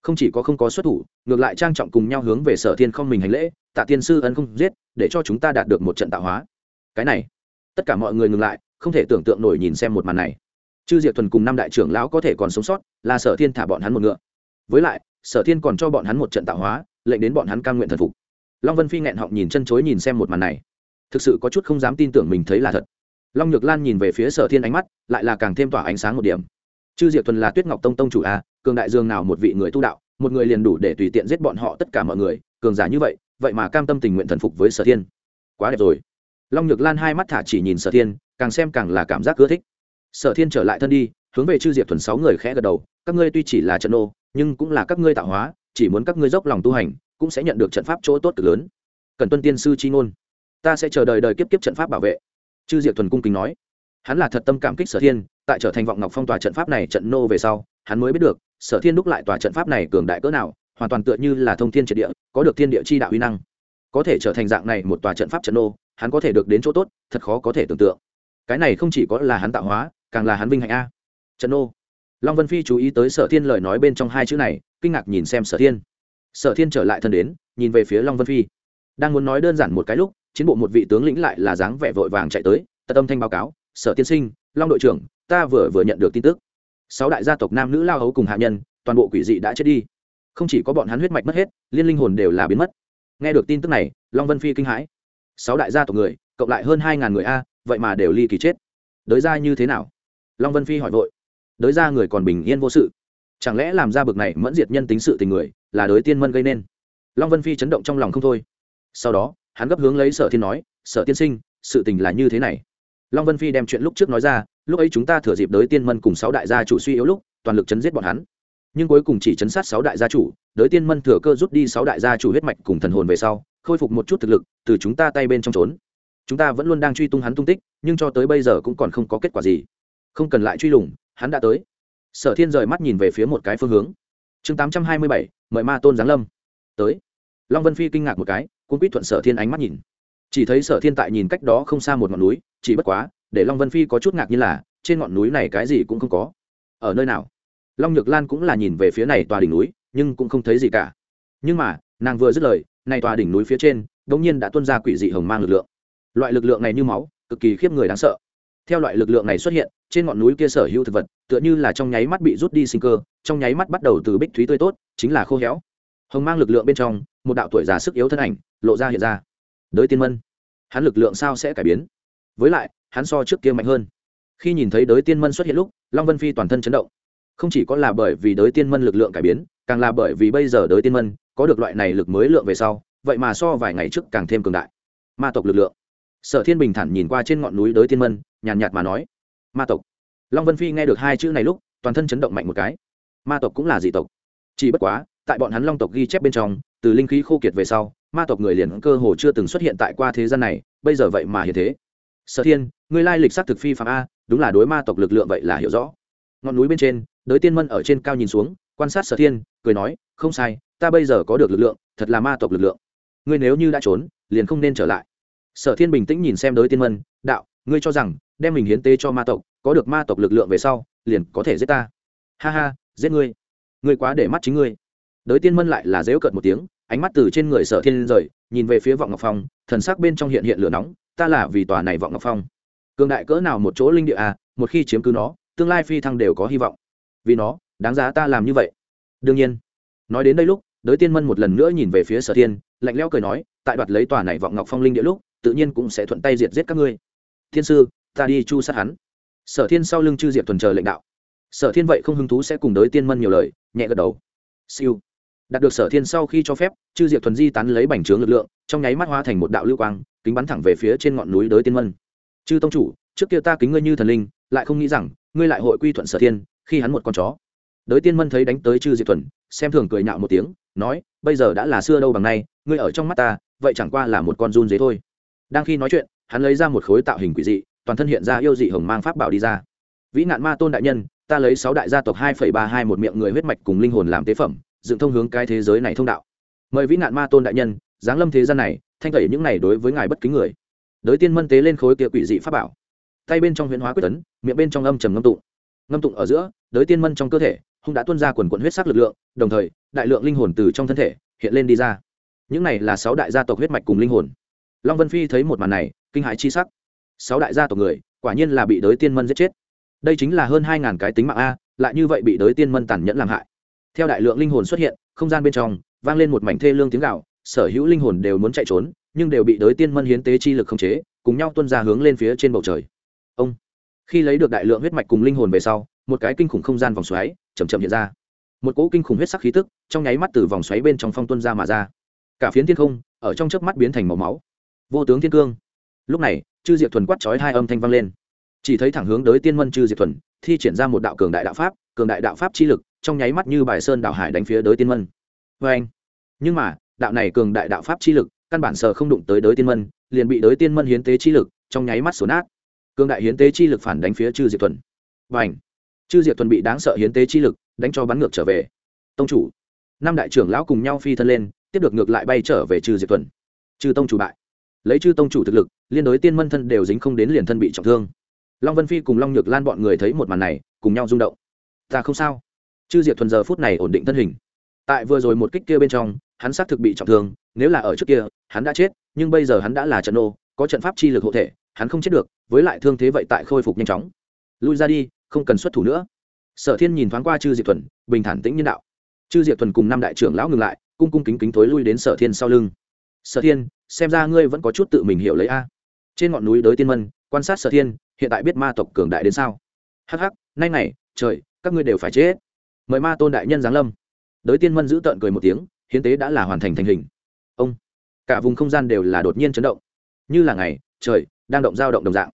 Speaker 1: Không chỉ có không có xuất thủ, ngược lại trang trọng cùng nhau hướng về sở thiên không mình hành lễ, tạ tiên sư ân không giết, để cho chúng ta đạt được một trận tạo hóa. Cái này, tất cả mọi người ngừng lại, không thể tưởng tượng nổi nhìn xem một màn này. Chư diệp thuần cùng năm đại trưởng lão có thể còn sống sót, là sở thiên thả bọn hắn một ngựa. Với lại, sở thiên còn cho bọn hắn một trận tạo hóa, lệnh đến bọn hắn cam nguyện thần phục. Long vân phi nghẹn họng nhìn chân chối nhìn xem một màn này. Thực sự có chút không dám tin tưởng mình thấy là thật. Long nhược lan nhìn về phía sở thiên ánh mắt, lại là càng thêm tỏa ánh sáng một điểm chư diệp thuần là tuyết ngọc tông tông chủ a, cường đại dương nào một vị người tu đạo, một người liền đủ để tùy tiện giết bọn họ tất cả mọi người, cường giả như vậy vậy mà cam tâm tình nguyện thần phục với sở thiên. Quá đẹp rồi. Long nhược lan hai mắt thả chỉ nhìn sở thiên, càng xem càng là cảm giác ưa thích. Sở thiên trở lại thân đi, hướng về chư diệp thuần sáu người khẽ gật đầu, các ngươi tuy chỉ là trận ô nhưng cũng là các ngươi tạo hóa, chỉ muốn các ngươi dốc lòng tu hành, cũng sẽ nhận được trận pháp chỗ tốt cực lớn. Cần tuân tiên sư chi ngôn, ta sẽ chờ đợi đời kiếp kiếp trận pháp bảo vệ. Chư diệp thuần cung kính nói. Hắn là thật tâm cảm kích sở thiên tại trở thành vọng ngọc phong tòa trận pháp này trận nô về sau, hắn mới biết được, sở thiên đúc lại tòa trận pháp này cường đại cỡ nào, hoàn toàn tựa như là thông thiên triệt địa, có được thiên địa chi đạo uy năng. Có thể trở thành dạng này một tòa trận pháp trận nô, hắn có thể được đến chỗ tốt, thật khó có thể tưởng tượng. Cái này không chỉ có là hắn tạo hóa, càng là hắn vinh hạnh a. Trận nô. Long vân phi chú ý tới sở thiên lời nói bên trong hai chữ này, kinh ngạc nhìn xem sở thiên. Sở thiên trở lại thân đến, nhìn về phía long vân phi. Đang muốn nói đơn giản một cái lúc, chiến bộ một vị tướng lĩnh lại là dáng vẻ vội vàng chạy tới tật âm thanh báo cáo, sở tiên sinh, long đội trưởng ta vừa vừa nhận được tin tức. Sáu đại gia tộc nam nữ lao hấu cùng hạ nhân, toàn bộ quỷ dị đã chết đi. Không chỉ có bọn hắn huyết mạch mất hết, liên linh hồn đều là biến mất. Nghe được tin tức này, long vân phi kinh hãi. Sáu đại gia tộc người, cộng lại hơn hai ngàn người a, vậy mà đều ly kỳ chết. Đới ra như thế nào? Long vân phi hỏi vội. Đới ra người còn bình yên vô sự. Chẳng lẽ làm ra bực này mẫn diệt nhân tính sự tình người, là đới tiên mân gây nên? Long vân phi chấn động trong lòng không thôi. Sau đó, hắn gấp hướng lấy sở thiên nói, sở tiên sinh, sự tình là như thế này. Long vân phi đem chuyện lúc trước nói ra lúc ấy chúng ta thừa dịp đới tiên mân cùng sáu đại gia chủ suy yếu lúc, toàn lực chấn giết bọn hắn. Nhưng cuối cùng chỉ chấn sát sáu đại gia chủ, đới tiên mân thừa cơ rút đi sáu đại gia chủ huyết mạch cùng thần hồn về sau, khôi phục một chút thực lực, từ chúng ta tay bên trong trốn. Chúng ta vẫn luôn đang truy tung hắn tung tích, nhưng cho tới bây giờ cũng còn không có kết quả gì. Không cần lại truy lùng, hắn đã tới. Sở thiên rời mắt nhìn về phía một cái phương hướng. Chương tám trăm hai mươi bảy, mời ma tôn giáng lâm. Tới. Long vân phi kinh ngạc một cái cũng biết thuận sở thiên ánh mắt nhìn. Chỉ thấy sở thiên tại nhìn cách đó không xa một ngọn núi, chỉ bất quá để long vân phi có chút ngạc như là, trên ngọn núi này cái gì cũng không có. Ở nơi nào? Long nhược lan cũng là nhìn về phía này tòa đỉnh núi, nhưng cũng không thấy gì cả. Nhưng mà, nàng vừa dứt lời, này tòa đỉnh núi phía trên đ ỗ n g nhiên đã tuân ra quỷ dị hồng mang lực lượng. Loại lực lượng này như máu, cực kỳ khiếp người đáng sợ. Theo loại lực lượng này xuất hiện, trên ngọn núi kia sở hữu thực vật, tựa như là trong nháy mắt bị rút đi sinh cơ, trong nháy mắt bắt đầu từ bích thúy tươi tốt, chính là khô héo. Hồng mang lực lượng bên trong, một đạo tuổi già sức yếu thân ảnh, lộ ra hiện ra. Đới tiên mân, hắn lực lượng sao sẽ cải biến? Với lại hắn so trước kia mạnh hơn. Khi nhìn thấy đới tiên mân xuất hiện lúc, long vân phi toàn thân chấn động. Không chỉ có là bởi vì đới tiên mân lực lượng cải biến, càng là bởi vì bây giờ đới tiên mân có được loại này lực mới lượng về sau, vậy mà so vài ngày trước càng thêm cường đại. Ma tộc lực lượng. Sở thiên bình thản nhìn qua trên ngọn núi đới tiên mân, nhàn nhạt mà nói, ma tộc. Long vân phi nghe được hai chữ này lúc, toàn thân chấn động mạnh một cái. Ma tộc cũng là dị tộc. Chỉ bất quá, tại bọn hắn long tộc ghi chép bên trong, từ linh khí khô kiệt về sau, ma tộc người liền cơ hồ chưa từng xuất hiện tại qua thế gian này, bây giờ vậy mà hiện thế. Sở thiên ngươi lai lịch sát thực phi phạm a, đúng là đối ma tộc lực lượng vậy là hiểu rõ. Ngọn núi bên trên, đới tiên mân ở trên cao nhìn xuống, quan sát sở thiên, cười nói, không sai, ta bây giờ có được lực lượng, thật là ma tộc lực lượng. Ngươi nếu như đã trốn, liền không nên trở lại. Sở thiên bình tĩnh nhìn xem đới tiên mân, đạo, ngươi cho rằng, đem mình hiến tế cho ma tộc, có được ma tộc lực lượng về sau, liền có thể giết ta? Ha ha, giết ngươi. Ngươi quá để mắt chính ngươi. Đới tiên mân lại là dễu cợt một tiếng, ánh mắt từ trên người sở thiên rời, nhìn về phía vọng ngọc phong, thần sắc bên trong hiện hiện lửa nóng, ta là vì tòa này vọng ngọc phong cường đại cỡ nào một chỗ linh địa à một khi chiếm cứ nó, tương lai phi thăng đều có hy vọng. Vì nó, đáng giá ta làm như vậy. Đương nhiên, nói đến đây lúc, đới tiên mân một lần nữa nhìn về phía sở thiên, lạnh lẽo cười nói, tại đoạt lấy tòa này vọng ngọc phong linh địa lúc, tự nhiên cũng sẽ thuận tay diệt giết các ngươi. Thiên sư, ta đi chu sát hắn. Sở thiên sau lưng chư diệp tuần chờ lệnh đạo. Sở thiên vậy không hứng thú sẽ cùng đới tiên mân nhiều lời, nhẹ gật đầu. Siêu. Đạt được sở thiên sau khi cho phép, chư diệp thuần di tán lấy bành trướng lực lượng, trong nháy mắt hóa thành một đạo lưu quang, kính bắn thẳng về phía trên ngọn núi đới tiên mân chư tông chủ, trước kia ta kính ngươi như thần linh, lại không nghĩ rằng, ngươi lại hội quy thuận sở thiên, khi hắn một con chó. Đới tiên mân thấy đánh tới chư diệp thuần, xem thường cười nhạo một tiếng, nói, bây giờ đã là xưa đâu bằng nay, ngươi ở trong mắt ta, vậy chẳng qua là một con run dế thôi. Đang khi nói chuyện, hắn lấy ra một khối tạo hình quỷ dị, toàn thân hiện ra yêu dị hồng mang pháp bảo đi ra. Vĩ nạn ma tôn đại nhân, ta lấy sáu đại gia tộc hai phẩy ba hai một miệng người huyết mạch cùng linh hồn làm tế phẩm, dựng thông hướng cái thế giới này thông đạo. Mời vĩ nạn ma tôn đại nhân, giáng lâm thế gian này, thanh tẩy những này đối với ngài bất kính người đới tiên mân tế lên khối kia quỷ dị pháp bảo. Tay bên trong huyễn hóa quyết tấn, miệng bên trong âm trầm ngâm tụng. Ngâm tụng ở giữa, đới tiên mân trong cơ thể, hung đã tuôn ra quần quận huyết sắc lực lượng, đồng thời, đại lượng linh hồn từ trong thân thể hiện lên đi ra. Những này là sáu đại gia tộc huyết mạch cùng linh hồn. Long vân phi thấy một màn này, kinh hãi chi sắc. Sáu đại gia tộc người, quả nhiên là bị đới tiên mân giết chết. Đây chính là hơn hai ngàn cái tính mạng a, lại như vậy bị đới tiên mân tàn nhẫn làm hại. Theo đại lượng linh hồn xuất hiện, không gian bên trong, vang lên một mảnh thê lương tiếng gạo sở hữu linh hồn đều muốn chạy trốn nhưng đều bị đới tiên mân hiến tế chi lực khống chế, cùng nhau tuân ra hướng lên phía trên bầu trời. Ông, khi lấy được đại lượng huyết mạch cùng linh hồn về sau, một cái kinh khủng không gian vòng xoáy chầm chậm hiện ra. Một cỗ kinh khủng huyết sắc khí tức trong nháy mắt từ vòng xoáy bên trong phong tuân ra mà ra. Cả phiến thiên không ở trong chớp mắt biến thành màu máu. Vô tướng thiên cương. Lúc này, chư diệp thuần quát chói hai âm thanh vang lên. Chỉ thấy thẳng hướng đới tiên mân chư diệp thuần, thi triển ra một đạo cường đại đạo pháp, cường đại đạo pháp chi lực, trong nháy mắt như bài sơn đạo hải đánh phía đới tiên mân. Vê anh nhưng mà, đạo này cường đại đạo pháp chi lực căn bản sờ không đụng tới đới tiên mân, liền bị đới tiên mân hiến tế chi lực trong nháy mắt sổ nát. Cương đại hiến tế chi lực phản đánh phía chư diệp thuần. Và ảnh chư diệp thuần bị đáng sợ hiến tế chi lực đánh cho bắn ngược trở về. Tông chủ! Năm đại trưởng lão cùng nhau phi thân lên, tiếp được ngược lại bay trở về chư diệp thuần. Chư tông chủ bại. Lấy chư tông chủ thực lực, liên đối tiên mân thân đều dính không đến liền thân bị trọng thương. Long vân phi cùng long nhược lan bọn người thấy một màn này, cùng nhau rung động. Ta không sao. Chư diệp thuần giờ phút này ổn định thân hình. Tại vừa rồi một kích kia bên trong, hắn xác thực bị trọng thương nếu là ở trước kia, hắn đã chết, nhưng bây giờ hắn đã là trận nô, có trận pháp chi lực hộ thể, hắn không chết được, với lại thương thế vậy tại khôi phục nhanh chóng. Lui ra đi, không cần xuất thủ nữa. Sở thiên nhìn thoáng qua chư diệp thuần, bình thản tĩnh nhân đạo. Chư diệp thuần cùng năm đại trưởng lão ngừng lại, cung cung kính kính thối lui đến sở thiên sau lưng. Sở thiên, xem ra ngươi vẫn có chút tự mình hiểu lấy a. Trên ngọn núi đới tiên mân, quan sát sở thiên, hiện tại biết ma tộc cường đại đến sao. Hắc hắc, nay này trời, các ngươi đều phải chết. Mời ma tôn đại nhân giáng lâm. Đới tiên mân giữ tợn cười một tiếng, hiến tế đã là hoàn thành thành hình ông. Cả vùng không gian đều là đột nhiên chấn động. Như là ngày, trời đang động dao động đồng dạng.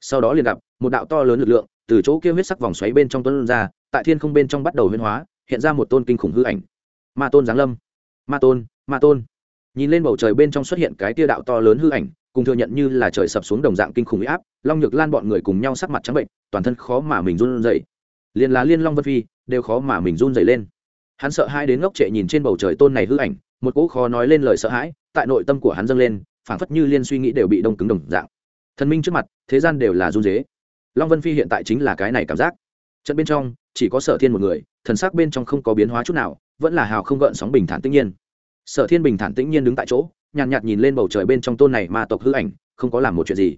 Speaker 1: Sau đó liền gặp một đạo to lớn lực lượng từ chỗ kia huyết sắc vòng xoáy bên trong tuấn ra, tại thiên không bên trong bắt đầu huyên hóa, hiện ra một tôn kinh khủng hư ảnh. Ma tôn giáng lâm. Ma tôn ma tôn. Nhìn lên bầu trời bên trong xuất hiện cái tia đạo to lớn hư ảnh, cùng thừa nhận như là trời sập xuống đồng dạng kinh khủng huy áp, long nhược lan bọn người cùng nhau sắc mặt trắng bệnh, toàn thân khó mà mình run dậy liền là liên long vân phi đều khó mà mình run dậy lên. Hắn sợ hai đến ngốc trệ nhìn trên bầu trời tôn này hư ảnh một cỗ khó nói lên lời sợ hãi tại nội tâm của hắn dâng lên phảng phất như liên suy nghĩ đều bị đông cứng đồng dạng. Thần minh trước mặt thế gian đều là run dế long vân phi hiện tại chính là cái này cảm giác. Trận bên trong chỉ có sở thiên một người thần sắc bên trong không có biến hóa chút nào vẫn là hào không gợn sóng bình thản tĩnh nhiên. Sở thiên bình thản tĩnh nhiên đứng tại chỗ nhàn nhạt, nhạt nhìn lên bầu trời bên trong tôn này mà tộc hư ảnh không có làm một chuyện gì.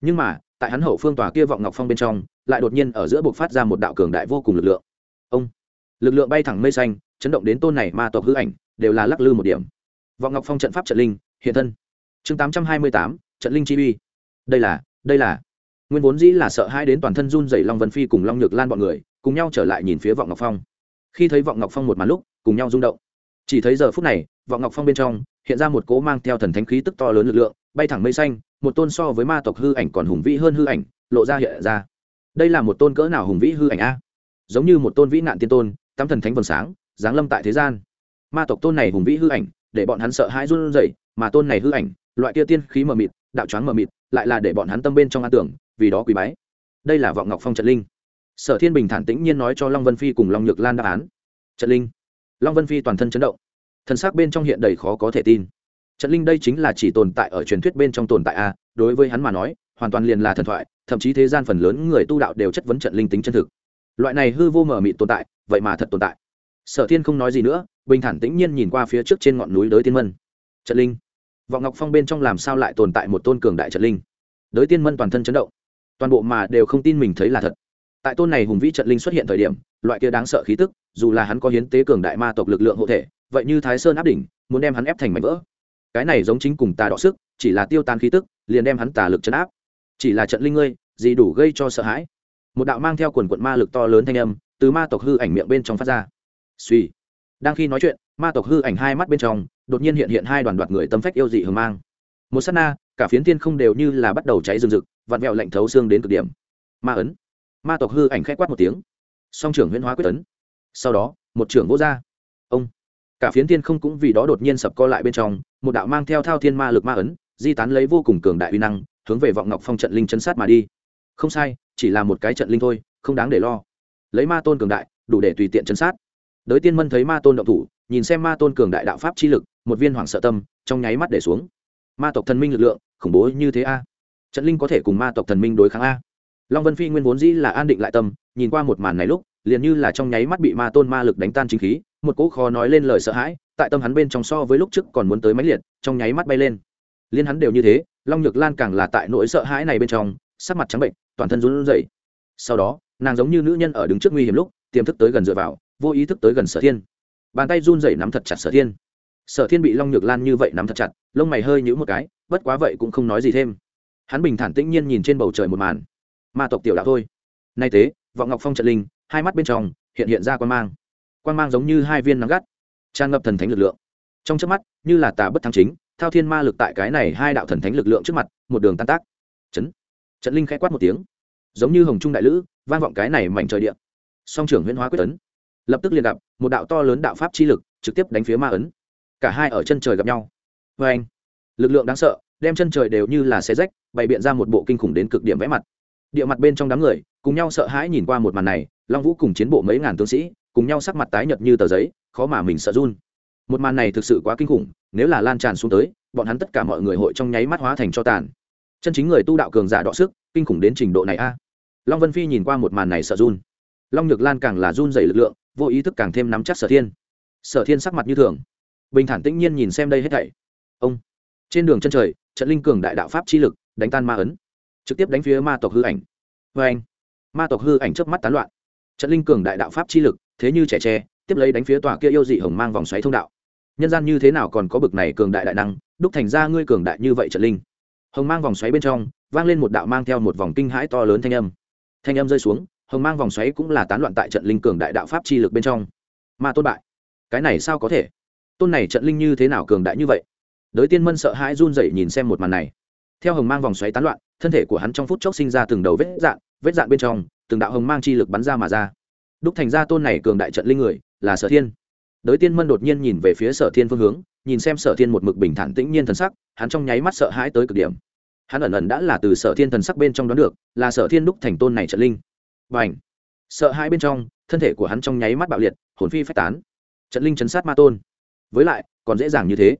Speaker 1: Nhưng mà tại hắn hậu phương tòa kia vọng ngọc phong bên trong lại đột nhiên ở giữa buộc phát ra một đạo cường đại vô cùng lực lượng. Ông lực lượng bay thẳng mây xanh chấn động đến tôn này ma tộc hư ảnh đều là lắc lư một điểm. Vọng ngọc phong trận pháp trận linh, hiện thân. Chương tám trăm hai mươi tám, trận linh chi uy. Đây là đây là. Nguyên vốn dĩ là sợ hai đến toàn thân run dày long vân phi cùng long nhược lan bọn người, cùng nhau trở lại nhìn phía vọng ngọc phong. Khi thấy vọng ngọc phong một màn lúc, cùng nhau rung động. Chỉ thấy giờ phút này, vọng ngọc phong bên trong, hiện ra một cố mang theo thần thánh khí tức to lớn lực lượng, bay thẳng mây xanh, một tôn so với ma tộc hư ảnh còn hùng vĩ hơn hư ảnh, lộ ra hiện ra. Đây là một tôn cỡ nào hùng vĩ hư ảnh a? Giống như một tôn vĩ nạn tiên tôn tam thần thánh vầng sáng, giáng lâm tại thế gian ma tộc tôn này hùng vĩ hư ảnh, để bọn hắn sợ hãi run rẩy, mà tôn này hư ảnh, loại kia tiên khí mờ mịt, đạo choáng mờ mịt, lại là để bọn hắn tâm bên trong an tưởng, vì đó quý bái. Đây là vọng ngọc phong trận linh. Sở thiên bình thản tĩnh nhiên nói cho long vân phi cùng long nhược lan đáp án. Trận linh. Long vân phi toàn thân chấn động. Thân xác bên trong hiện đầy khó có thể tin. Trận linh đây chính là chỉ tồn tại ở truyền thuyết bên trong tồn tại a, đối với hắn mà nói, hoàn toàn liền là thần thoại, thậm chí thế gian phần lớn người tu đạo đều chất vấn trận linh tính chân thực. Loại này hư vô mờ mịt tồn tại, vậy mà thật tồn tại. Sở thiên không nói gì nữa bình thản tĩnh nhiên nhìn qua phía trước trên ngọn núi đới tiên mân. Trận linh. Vọng ngọc phong bên trong làm sao lại tồn tại một tôn cường đại trận linh? Đới tiên mân toàn thân chấn động. Toàn bộ mà đều không tin mình thấy là thật. Tại tôn này hùng vĩ trận linh xuất hiện thời điểm, loại kia đáng sợ khí tức, dù là hắn có hiến tế cường đại ma tộc lực lượng hộ thể, vậy như thái sơn áp đỉnh, muốn đem hắn ép thành mảnh vỡ. Cái này giống chính cùng tà đọ sức, chỉ là tiêu tan khí tức, liền đem hắn tà lực chấn áp. Chỉ là trận linh ngươi, gì đủ gây cho sợ hãi? Một đạo mang theo quần quận ma lực to lớn thanh âm, từ ma tộc hư ảnh miệng bên trong phát ra. Suy đang khi nói chuyện, ma tộc hư ảnh hai mắt bên trong, đột nhiên hiện hiện hai đoàn đoạt người tâm phách yêu dị hờ mang. Một s á t na, cả phiến tiên không đều như là bắt đầu cháy rừng rực, vặn vẹo lạnh thấu xương đến cực điểm. Ma ấn. Ma tộc hư ảnh k h ẽ quát một tiếng. Song trưởng huyễn hóa quyết tấn. Sau đó, một trưởng vô r ông. Cả phiến tiên không cũng vì đó đột nhiên sập co lại bên trong, một đạo mang theo thao thiên ma lực ma ấn, di tán lấy vô cùng cường đại uy năng, hướng về vọng ngọc phong trận linh chân sát mà đi. Không sai, chỉ là một cái trận linh thôi, không đáng để lo. Lấy ma tôn cường đại, đủ để tùy tiện chân sát đới tiên mân thấy ma tôn động thủ, nhìn xem ma tôn cường đại đạo pháp chi lực, một viên hoảng sợ tâm, trong nháy mắt để xuống. Ma tộc thần minh lực lượng, khủng bố như thế a. Trận linh có thể cùng ma tộc thần minh đối kháng a. Long vân phi nguyên vốn dĩ là an định lại tâm, nhìn qua một màn này lúc, liền như là trong nháy mắt bị ma tôn ma lực đánh tan chính khí, một cỗ khó nói lên lời sợ hãi, tại tâm hắn bên trong so với lúc trước còn muốn tới máy liệt, trong nháy mắt bay lên. Liên hắn đều như thế, long nhược lan càng là tại nỗi sợ hãi này bên trong, sắc mặt trắng bệnh, toàn thân run rẩy. Sau đó, nàng giống như nữ nhân ở đứng trước nguy hiểm lúc, tiềm thức tới gần dựa vào vô ý thức tới gần sở thiên. Bàn tay run rẩy nắm thật chặt sở thiên. Sở thiên bị long nhược lan như vậy nắm thật chặt, lông mày hơi nhũ một cái, bất quá vậy cũng không nói gì thêm. Hắn bình thản tĩnh nhiên nhìn trên bầu trời một màn. Ma tộc tiểu đạo thôi. Nay thế vọng ngọc phong trận linh, hai mắt bên trong, hiện hiện ra quan mang. Quan mang giống như hai viên nắng gắt, tràn ngập thần thánh lực lượng. Trong trước mắt, như là tà bất thắng chính, thao thiên ma lực tại cái này hai đạo thần thánh lực lượng trước mặt, một đường tan tác. Chấn. Trận linh khẽ quát một tiếng. Giống như hồng trung đại lữ, vang vọng cái này mảnh trời điện song trưởng huyễn hóa quyết tấn lập tức liền gặp một đạo to lớn đạo pháp chi lực trực tiếp đánh phía ma ấn. Cả hai ở chân trời gặp nhau. Vê anh, lực lượng đáng sợ, đem chân trời đều như là xe rách, bày biện ra một bộ kinh khủng đến cực điểm vẽ mặt. Địa mặt bên trong đám người, cùng nhau sợ hãi nhìn qua một màn này, long vũ cùng chiến bộ mấy ngàn tướng sĩ, cùng nhau sắc mặt tái nhợt như tờ giấy, khó mà mình sợ run. Một màn này thực sự quá kinh khủng, nếu là lan tràn xuống tới, bọn hắn tất cả mọi người hội trong nháy mắt hóa thành cho tàn. Chân chính người tu đạo cường giả đọ sức, kinh khủng đến trình độ này a. Long vân phi nhìn qua một màn này sợ run. Long nhược lan càng là run dày lực lượng vô ý thức càng thêm nắm chắc sở thiên. Sở thiên sắc mặt như thường. Bình thản tĩnh nhiên nhìn xem đây hết thảy. Ông. Trên đường chân trời, trận linh cường đại đạo pháp chi lực đánh tan ma ấn. Trực tiếp đánh phía ma tộc hư ảnh. Vê anh. Ma tộc hư ảnh trước mắt tán loạn. Trận linh cường đại đạo pháp chi lực, thế như trẻ tre, tiếp lấy đánh phía tòa kia yêu dị hồng mang vòng xoáy thông đạo. Nhân gian như thế nào còn có bực này cường đại đại năng, đúc thành ra ngươi cường đại như vậy trận linh? Hồng mang vòng xoáy bên trong, vang lên một đạo mang theo một vòng kinh hãi to lớn thanh âm. Thanh âm rơi xuống hồng mang vòng xoáy cũng là tán loạn tại trận linh cường đại đạo pháp chi lực bên trong. Mà tôn bại, cái này sao có thể? Tôn này trận linh như thế nào cường đại như vậy? Đới tiên mân sợ hãi run rẩy nhìn xem một màn này. Theo hồng mang vòng xoáy tán loạn, thân thể của hắn trong phút chốc sinh ra từng đầu vết dạn vết dạn bên trong, từng đạo hồng mang chi lực bắn ra mà ra. Đúc thành ra tôn này cường đại trận linh người, là sở thiên. Đới tiên mân đột nhiên nhìn về phía sở thiên phương hướng, nhìn xem sở thiên một mực bình thản tĩnh nhiên thần sắc, hắn trong nháy mắt sợ hãi tới cực điểm. Hắn ẩn ẩn đã là từ sở thiên thần sắc bên trong đoán được, là sở thiên đúc thành tôn này trận linh và ảnh. Sợ hãi bên trong, thân thể của hắn trong nháy mắt bạo liệt, hồn phi phách tán. Trận linh chấn sát ma tôn. Với lại, còn dễ dàng như thế.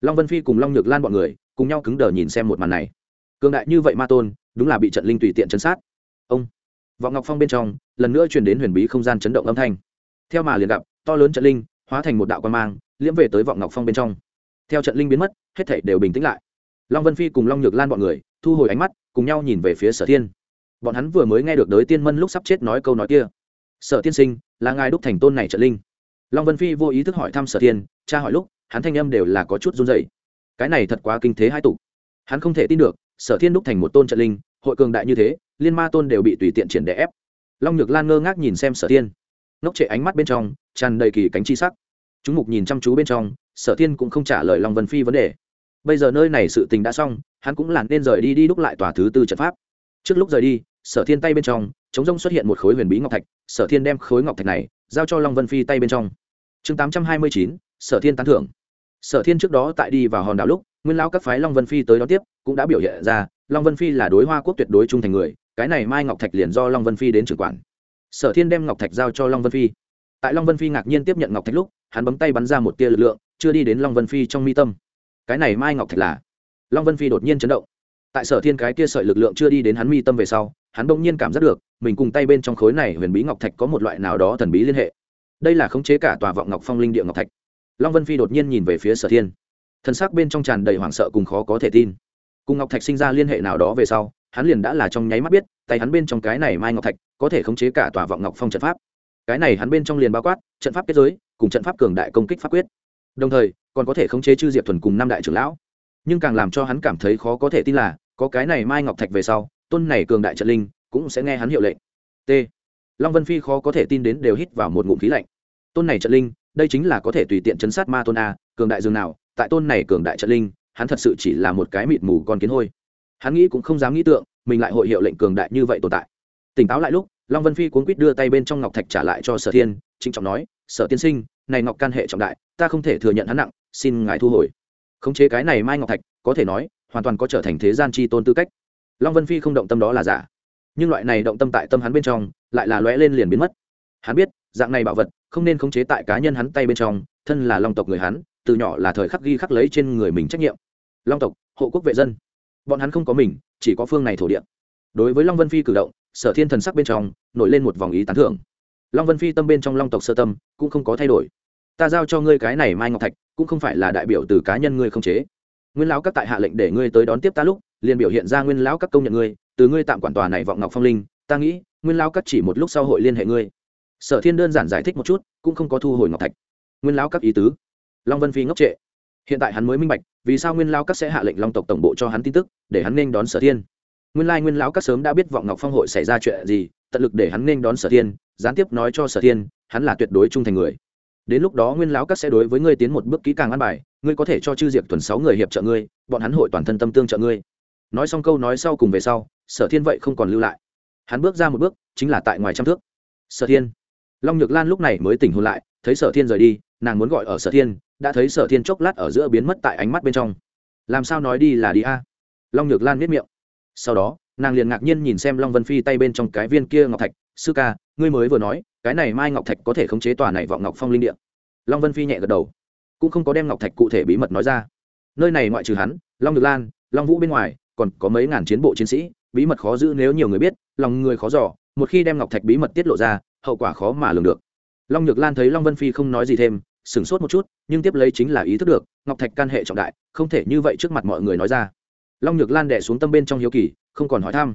Speaker 1: Long vân phi cùng long nhược lan bọn người, cùng nhau cứng đờ nhìn xem một màn này. Cường đại như vậy ma tôn, đúng là bị trận linh tùy tiện chấn sát. Ông. Vọng ngọc phong bên trong, lần nữa truyền đến huyền bí không gian chấn động âm thanh. Theo mà liền gặp, to lớn trận linh, hóa thành một đạo quan mang, liễm về tới vọng ngọc phong bên trong. Theo trận linh biến mất, hết thảy đều bình tĩnh lại. Long vân phi cùng long nhược lan bọn người, thu hồi ánh mắt, cùng nhau nhìn về phía sở thiên bọn hắn vừa mới nghe được đới tiên mân lúc sắp chết nói câu nói kia. Sở tiên sinh là ngài đúc thành tôn này trợ linh. Long vân phi vô ý thức hỏi thăm sở tiên, cha hỏi lúc hắn thanh âm đều là có chút run dày cái này thật quá kinh thế hai tục. Hắn không thể tin được sở thiên đúc thành một tôn trợ linh hội cường đại như thế liên ma tôn đều bị tùy tiện triển đẻ ép. Long nhược lan ngơ ngác nhìn xem sở thiên. Ngốc trệ ánh mắt bên trong tràn đầy kỳ cánh chi sắc. Chúng mục nhìn chăm chú bên trong sở thiên cũng không trả lời long vân phi vấn đề. Bây giờ nơi này sự tình đã xong hắn cũng lặn nên rời đi đi đúc lại tòa thứ tư trận pháp. Trước lúc rời đi sở thiên tay bên trong, chống rông xuất hiện một khối huyền bí ngọc thạch, sở thiên đem khối ngọc thạch này giao cho long vân phi tay bên trong. Chương tám trăm hai mươi chín, sở thiên tán thưởng. Sở thiên trước đó tại đi vào hòn đảo lúc, nguyên lão các phái long vân phi tới đó tiếp, cũng đã biểu hiện ra long vân phi là đối hoa quốc tuyệt đối trung thành người, cái này mai ngọc thạch liền do long vân phi đến trưởng quản. Sở thiên đem ngọc thạch giao cho long vân phi. Tại long vân phi ngạc nhiên tiếp nhận ngọc thạch lúc, hắn bấm tay bắn ra một tia lực lượng, chưa đi đến long vân phi trong mi tâm. Cái này mai ngọc thạch là long vân phi đột nhiên chấn động tại sở thiên cái kia sợi lực lượng chưa đi đến hắn mi tâm về sau, hắn bỗng nhiên cảm giác được, mình cùng tay bên trong khối này huyền bí ngọc thạch có một loại nào đó thần bí liên hệ. Đây là khống chế cả tòa vọng ngọc phong linh địa ngọc thạch. Long vân phi đột nhiên nhìn về phía sở thiên. Thân xác bên trong tràn đầy hoảng sợ cùng khó có thể tin. Cùng ngọc thạch sinh ra liên hệ nào đó về sau, hắn liền đã là trong nháy mắt biết, tay hắn bên trong cái này mai ngọc thạch có thể khống chế cả tòa vọng ngọc phong trận pháp. Cái này hắn bên trong liền bao quát, trận pháp kết giới, cùng trận pháp cường đại công kích pháp quyết. Đồng thời, còn có thể khống chế chư diệp thuần cùng năm đại trưởng lão nhưng càng làm cho hắn cảm thấy khó có thể tin là, có cái này mai ngọc thạch về sau, tôn này cường đại trận linh, cũng sẽ nghe hắn hiệu lệnh. T. Long vân phi khó có thể tin đến đều hít vào một ngụm khí lạnh. Tôn này trận linh, đây chính là có thể tùy tiện chấn sát ma tôn a, cường đại dường nào, tại tôn này cường đại trận linh, hắn thật sự chỉ là một cái mịt mù con kiến hôi. Hắn nghĩ cũng không dám nghĩ tượng, mình lại hội hiệu lệnh cường đại như vậy tồn tại. Tỉnh táo lại lúc, long vân phi cuốn quýt đưa tay bên trong ngọc thạch trả lại cho sở thiên, trịnh trọng nói, sở tiên sinh, này ngọc can hệ trọng đại, ta không thể thừa nhận hắn nặng, xin ngài thu hồi khống chế cái này mai ngọc thạch, có thể nói, hoàn toàn có trở thành thế gian chi tôn tư cách. Long vân phi không động tâm đó là giả. Nhưng loại này động tâm tại tâm hắn bên trong, lại là lóe lên liền biến mất. Hắn biết, dạng này bảo vật, không nên khống chế tại cá nhân hắn tay bên trong, thân là long tộc người hắn, từ nhỏ là thời khắc ghi khắc lấy trên người mình trách nhiệm. Long tộc, hộ quốc vệ dân. Bọn hắn không có mình, chỉ có phương này thổ địa. Đối với long vân phi cử động, sở thiên thần sắc bên trong, nổi lên một vòng ý tán thưởng. Long vân phi tâm bên trong long tộc sơ tâm, cũng không có thay đổi. Ta giao cho ngươi cái này mai ngọc thạch cũng không phải là đại biểu từ cá nhân ngươi không chế. Nguyên lão các tại hạ lệnh để ngươi tới đón tiếp ta lúc, liền biểu hiện ra nguyên lão các công nhận ngươi, từ ngươi tạm quản tòa này vọng ngọc phong linh, ta nghĩ, nguyên lão các chỉ một lúc sau hội liên hệ ngươi. Sở thiên đơn giản giải thích một chút, cũng không có thu hồi ngọc thạch. Nguyên lão các ý tứ. Long vân phi ngốc trệ. Hiện tại hắn mới minh bạch, vì sao nguyên lão các sẽ hạ lệnh long tộc tổng bộ cho hắn tin tức, để hắn nên đón sở thiên. Nguyên lai nguyên lão các sớm đã biết vọng ngọc phong hội xảy ra chuyện gì, tận lực để hắn nên đón sở thiên, gián tiếp nói cho sở thiên, hắn là tuyệt đối trung thành người đến lúc đó nguyên lão các sẽ đối với ngươi tiến một bước kỹ càng ăn bài, ngươi có thể cho chư diệp tuần sáu người hiệp trợ ngươi, bọn hắn hội toàn thân tâm tương trợ ngươi. Nói xong câu nói sau cùng về sau, sở thiên vậy không còn lưu lại. Hắn bước ra một bước, chính là tại ngoài trăm thước. Sở thiên. Long nhược lan lúc này mới tỉnh hôn lại, thấy sở thiên rời đi, nàng muốn gọi ở sở thiên, đã thấy sở thiên chốc lát ở giữa biến mất tại ánh mắt bên trong. Làm sao nói đi là đi a? Long nhược lan miết miệng. Sau đó, nàng liền ngạc nhiên nhìn xem long vân phi tay bên trong cái viên kia ngọc thạch sư ca, ngươi mới vừa nói, cái này mai ngọc thạch có thể khống chế tòa này vọng ngọc phong linh điện long vân phi nhẹ gật đầu, cũng không có đem ngọc thạch cụ thể bí mật nói ra. Nơi này ngoại trừ hắn, long được lan, long vũ bên ngoài, còn có mấy ngàn chiến bộ chiến sĩ, bí mật khó giữ nếu nhiều người biết, lòng người khó giỏ một khi đem ngọc thạch bí mật tiết lộ ra, hậu quả khó mà lường được. Long nhược lan thấy long vân phi không nói gì thêm, sửng sốt một chút, nhưng tiếp lấy chính là ý thức được, ngọc thạch can hệ trọng đại, không thể như vậy trước mặt mọi người nói ra. Long nhược lan đẻ xuống tâm bên trong hiếu kỳ, không còn hỏi thăm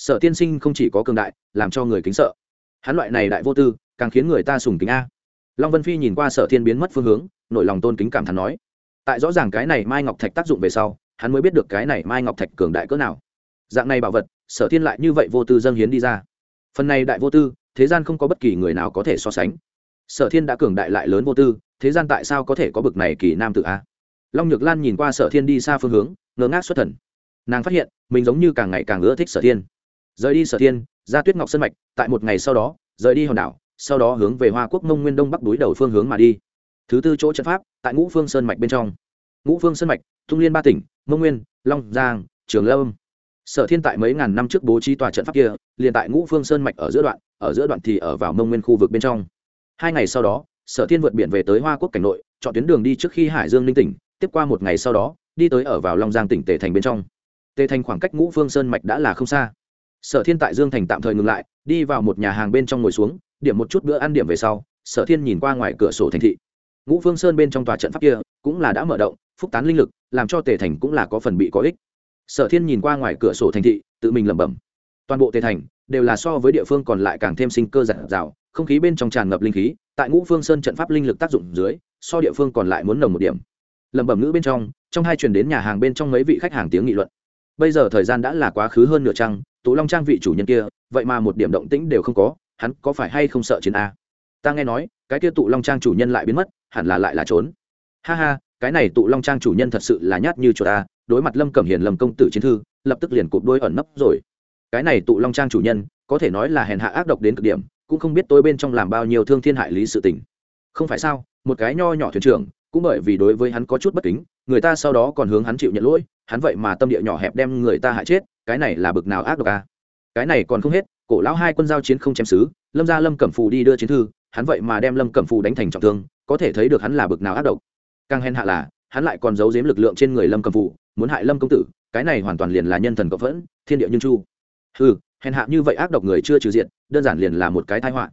Speaker 1: sở tiên sinh không chỉ có cường đại, làm cho người kính sợ. Hắn loại này đại vô tư, càng khiến người ta sùng kính a. Long vân phi nhìn qua sở thiên biến mất phương hướng nội lòng tôn kính cảm thán nói. Tại rõ ràng cái này mai ngọc thạch tác dụng về sau, hắn mới biết được cái này mai ngọc thạch cường đại cỡ nào. Dạng này bảo vật, sở thiên lại như vậy vô tư dâng hiến đi ra. Phần này đại vô tư, thế gian không có bất kỳ người nào có thể so sánh. Sở thiên đã cường đại lại lớn vô tư, thế gian tại sao có thể có bực này kỳ nam tự a? Long nhược lan nhìn qua sở thiên đi xa phương hướng, ngơ ngác xuất thần. Nàng phát hiện, mình giống như càng ngày càng ưa thích sở thiên rời đi sở thiên, ra tuyết ngọc sân mạch, tại một ngày sau đó, rời đi hòn đảo, sau đó hướng về hoa quốc mông nguyên đông bắc đối đầu phương hướng mà đi. Thứ tư chỗ trận pháp, tại ngũ phương sơn mạch bên trong. Ngũ phương sơn mạch, thung liên ba tỉnh, mông nguyên, long giang, trường lâm. Sở thiên tại mấy ngàn năm trước bố trí tòa trận pháp kia, liền tại ngũ phương sơn mạch ở giữa đoạn, ở giữa đoạn thì ở vào mông nguyên khu vực bên trong. Hai ngày sau đó, sở thiên vượt biển về tới hoa quốc cảnh nội, chọn tuyến đường đi trước khi hải dương ninh tỉnh, tiếp qua một ngày sau đó, đi tới ở vào long giang tỉnh tề thành bên trong. Tề thành khoảng cách ngũ phương sơn mạch đã là không xa sở thiên tại dương thành tạm thời ngừng lại, đi vào một nhà hàng bên trong ngồi xuống, điểm một chút bữa ăn điểm về sau, sở thiên nhìn qua ngoài cửa sổ thành thị. Ngũ phương sơn bên trong tòa trận pháp kia cũng là đã mở động, phúc tán linh lực, làm cho tề thành cũng là có phần bị có ích. Sở thiên nhìn qua ngoài cửa sổ thành thị, tự mình lẩm bẩm. Toàn bộ tề thành đều là so với địa phương còn lại càng thêm sinh cơ giản dào, không khí bên trong tràn ngập linh khí, tại ngũ phương sơn trận pháp linh lực tác dụng dưới, so địa phương còn lại muốn nồng một điểm. Lẩm bẩm ngữ bên trong trong hai truyền đến nhà hàng bên trong mấy vị khách hàng tiếng nghị luận. Bây giờ thời gian đã là quá khứ hơn nửa trăng tú long trang vị chủ nhân kia, vậy mà một điểm động tĩnh đều không có, hắn có phải hay không sợ chiến a? Ta nghe nói, cái kia tụ long trang chủ nhân lại biến mất, hẳn là lại là trốn. Ha ha, cái này tụ long trang chủ nhân thật sự là nhát như chuột ta đối mặt lâm cẩm hiền lầm công tử chiến thư, lập tức liền cụp đôi ẩn nấp rồi. Cái này tụ long trang chủ nhân, có thể nói là hèn hạ ác độc đến cực điểm, cũng không biết tôi bên trong làm bao nhiêu thương thiên hại lý sự tình. Không phải sao, một cái nho nhỏ thuyền trưởng, cũng bởi vì đối với hắn có chút bất kính, người ta sau đó còn hướng hắn chịu nhận lỗi, hắn vậy mà tâm địa nhỏ hẹp đem người ta hại chết cái này là bực nào ác độc a? cái này còn không hết, cổ lão hai quân giao chiến không chém xứ, lâm ra lâm cẩm phù đi đưa chiến thư, hắn vậy mà đem lâm cẩm phù đánh thành trọng thương, có thể thấy được hắn là bực nào ác độc. Càng hèn hạ là, hắn lại còn giấu giếm lực lượng trên người lâm cẩm phù, muốn hại lâm công tử, cái này hoàn toàn liền là nhân thần cộng phẫn, thiên địa nhân chu. Ừ hèn hạ như vậy ác độc người chưa trừ diện, đơn giản liền là một cái tai họa.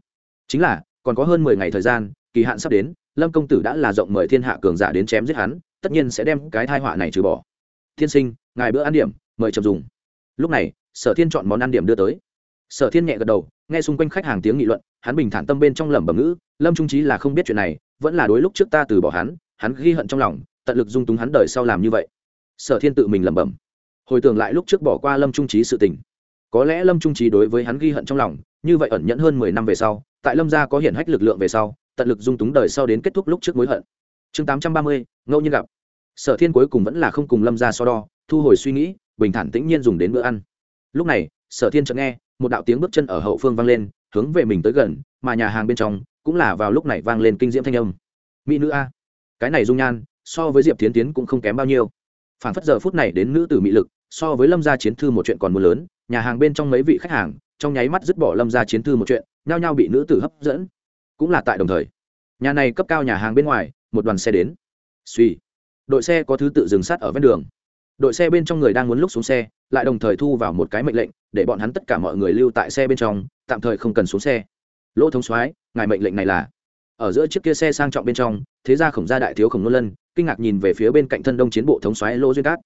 Speaker 1: Chính là, còn có hơn mười ngày thời gian, kỳ hạn sắp đến, lâm công tử đã là rộng mời thiên hạ cường giả đến chém giết hắn, tất nhiên sẽ đem cái tai họa này trừ bỏ. Thiên sinh, ngài bữa ăn điểm, mời chậm dùng lúc này, sở thiên chọn món ăn điểm đưa tới. Sở thiên nhẹ gật đầu, nghe xung quanh khách hàng tiếng nghị luận, hắn bình thản tâm bên trong lẩm bẩm ngữ, lâm trung trí là không biết chuyện này, vẫn là đối lúc trước ta từ bỏ hắn hắn ghi hận trong lòng, tận lực dung túng hắn đời sau làm như vậy. Sở thiên tự mình lẩm bẩm. Hồi tưởng lại lúc trước bỏ qua lâm trung trí sự tình. Có lẽ lâm trung trí đối với hắn ghi hận trong lòng, như vậy ẩn nhẫn hơn mười năm về sau, tại lâm gia có hiển hách lực lượng về sau, tận lực dung túng đời sau đến kết thúc lúc trước mối hận. Chương tám trăm ba mươi, ngẫu nhiên gặp. Sở thiên cuối cùng vẫn là không cùng lâm gia so đo, thu hồi suy nghĩ bình thản tĩnh nhiên dùng đến bữa ăn. Lúc này, sở thiên chợt nghe, một đạo tiếng bước chân ở hậu phương vang lên, hướng về mình tới gần, mà nhà hàng bên trong cũng là vào lúc này vang lên kinh diễm thanh âm. Mỹ nữ a, cái này dung nhan, so với diệp tiến tiến cũng không kém bao nhiêu. Phản phất giờ phút này đến nữ tử mỹ lực, so với lâm gia chiến thư một chuyện còn mưa lớn, nhà hàng bên trong mấy vị khách hàng, trong nháy mắt dứt bỏ lâm gia chiến thư một chuyện, nhao nhao bị nữ tử hấp dẫn. Cũng là tại đồng thời, nhà này cấp cao nhà hàng bên ngoài, một đoàn xe đến. Suy đội xe có thứ tự dừng sát ở ven đường đội xe bên trong người đang muốn lúc xuống xe, lại đồng thời thu vào một cái mệnh lệnh, để bọn hắn tất cả mọi người lưu tại xe bên trong, tạm thời không cần xuống xe. Lỗ thống soái, ngài mệnh lệnh này là? Ở giữa chiếc kia xe sang trọng bên trong, thế ra khổng gia đại thiếu khổng nô lân, kinh ngạc nhìn về phía bên cạnh thân đông chiến bộ thống soái lô duyên cát.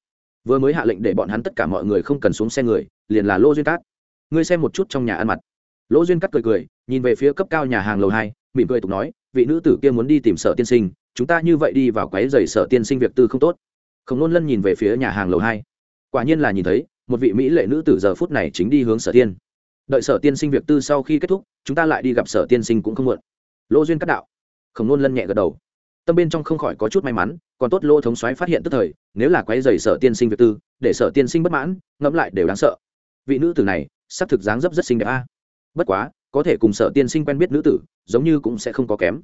Speaker 1: Vừa mới hạ lệnh để bọn hắn tất cả mọi người không cần xuống xe người, liền là lô duyên cát. Ngươi xem một chút trong nhà ăn mặt. Lỗ duyên cát cười cười, nhìn về phía cấp cao nhà hàng lầu hai, mỉm cười tục nói, vị nữ tử kia muốn đi tìm sở tiên sinh, chúng ta như vậy đi vào quái dày sở tiên sinh việc tư không tốt khổng nôn lân nhìn về phía nhà hàng lầu hai. Quả nhiên là nhìn thấy, một vị mỹ lệ nữ tử giờ phút này chính đi hướng sở tiên. Đợi sở tiên sinh việc tư sau khi kết thúc, chúng ta lại đi gặp sở tiên sinh cũng không muộn. Lô duyên cắt đạo. Khổng nôn lân nhẹ gật đầu. Tâm bên trong không khỏi có chút may mắn, còn tốt lô thống xoáy phát hiện tức thời, nếu là quay dày sở tiên sinh việc tư, để sở tiên sinh bất mãn, ngẫm lại đều đáng sợ. Vị nữ tử này, sắp thực dáng dấp rất xinh đẹp a. Bất quá, có thể cùng sở tiên sinh quen biết nữ tử, giống như cũng sẽ không có kém.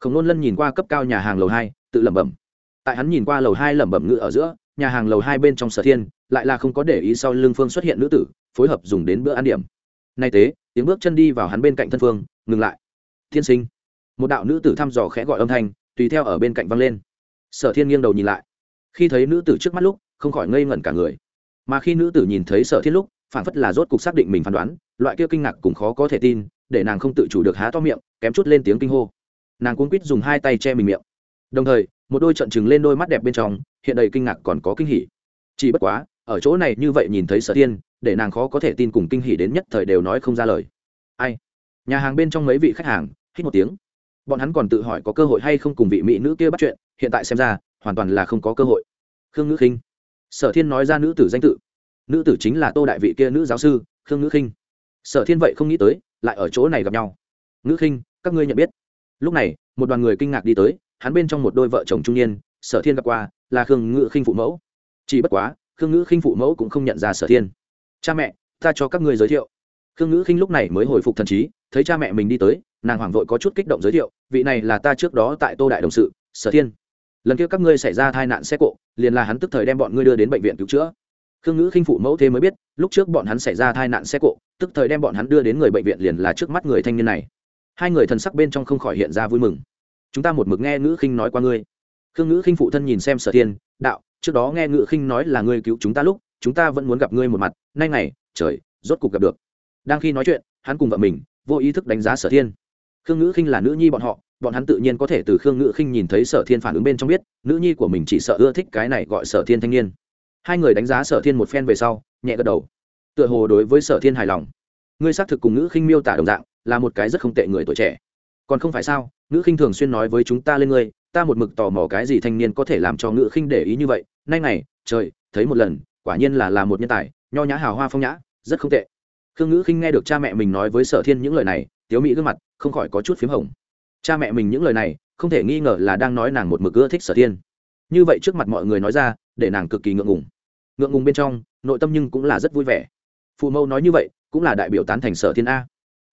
Speaker 1: Khổng nôn lân nhìn qua cấp cao nhà hàng lầu hai, tự lẩm bẩm tại hắn nhìn qua lầu hai lẩm bẩm ngự ở giữa, nhà hàng lầu hai bên trong sở thiên, lại là không có để ý sau lưng phương xuất hiện nữ tử, phối hợp dùng đến bữa ăn điểm. Nay tế, tiếng bước chân đi vào hắn bên cạnh thân phương, ngừng lại. Thiên sinh. Một đạo nữ tử thăm dò khẽ gọi âm thanh, tùy theo ở bên cạnh văng lên. Sở thiên nghiêng đầu nhìn lại. Khi thấy nữ tử trước mắt lúc, không khỏi ngây ngẩn cả người. Mà khi nữ tử nhìn thấy sở thiên lúc phản phất là rốt cục xác định mình phán đoán, loại kia kinh ngạc cũng khó có thể tin, để nàng không tự chủ được há to miệng, kém chút lên tiếng kinh hô. Nàng cuốn quýt dùng hai tay che mình miệng. Đồng thời một đôi trận chừng lên đôi mắt đẹp bên trong, hiện đầy kinh ngạc còn có kinh hỉ. Chỉ bất quá, ở chỗ này như vậy nhìn thấy sở thiên, để nàng khó có thể tin cùng kinh hỉ đến nhất thời đều nói không ra lời. Ai? Nhà hàng bên trong mấy vị khách hàng, hít một tiếng. Bọn hắn còn tự hỏi có cơ hội hay không cùng vị mỹ nữ kia bắt chuyện, hiện tại xem ra, hoàn toàn là không có cơ hội. Khương ngữ khinh. Sở thiên nói ra nữ tử danh tự. Nữ tử chính là tô đại vị kia nữ giáo sư, khương ngữ khinh. Sở thiên vậy không nghĩ tới, lại ở chỗ này gặp nhau. Ngữ khinh, các ngươi nhận biết. Lúc này, một đoàn người kinh ngạc đi tới hắn bên trong một đôi vợ chồng trung niên, sở thiên gặp qua, là khương ngữ khinh phụ mẫu. Chỉ bất quá, khương ngữ khinh phụ mẫu cũng không nhận ra sở thiên. Cha mẹ, ta cho các ngươi giới thiệu. Khương ngữ khinh lúc này mới hồi phục thần trí, thấy cha mẹ mình đi tới, nàng hoảng vội có chút kích động giới thiệu, vị này là ta trước đó tại tô đại đồng sự, sở thiên. Lần kia các ngươi xảy ra tai nạn xe cộ, liền là hắn tức thời đem bọn ngươi đưa đến bệnh viện cứu chữa. Khương ngữ khinh phụ mẫu thế mới biết, lúc trước bọn hắn xảy ra tai nạn xe cộ, tức thời đem bọn hắn đưa đến người bệnh viện liền là trước mắt người thanh niên này. Hai người thần sắc bên trong không khỏi hiện ra vui mừng chúng ta một mực nghe ngữ khinh nói qua ngươi. Khương ngữ khinh phụ thân nhìn xem sở thiên, đạo, trước đó nghe ngữ khinh nói là ngươi cứu chúng ta lúc, chúng ta vẫn muốn gặp ngươi một mặt, nay này trời, rốt cục gặp được. Đang khi nói chuyện, hắn cùng vợ mình, vô ý thức đánh giá sở thiên. Khương ngữ khinh là nữ nhi bọn họ, bọn hắn tự nhiên có thể từ khương ngữ khinh nhìn thấy sở thiên phản ứng bên trong biết, nữ nhi của mình chỉ sợ ưa thích cái này gọi sở thiên thanh niên. Hai người đánh giá sở thiên một phen về sau, nhẹ gật đầu. Tựa hồ đối với sở thiên hài lòng. Ngươi xác thực cùng ngữ khinh miêu tả đồng dạng, là một cái rất không tệ người tuổi trẻ còn không phải sao, ngữ khinh thường xuyên nói với chúng ta lên ngươi, ta một mực tò mò cái gì thanh niên có thể làm cho ngữ khinh để ý như vậy. Nay này trời, thấy một lần, quả nhiên là là một nhân tài, nho nhã hào hoa phong nhã, rất không tệ. Khương ngữ khinh nghe được cha mẹ mình nói với sở thiên những lời này, tiếu mỹ gương mặt không khỏi có chút p h í m hồng. Cha mẹ mình những lời này, không thể nghi ngờ là đang nói nàng một mực ưa thích sở thiên. Như vậy trước mặt mọi người nói ra, để nàng cực kỳ ngượng ngùng. Ngượng ngùng bên trong, nội tâm nhưng cũng là rất vui vẻ. Phụ mẫu nói như vậy, cũng là đại biểu tán thành sở thiên a.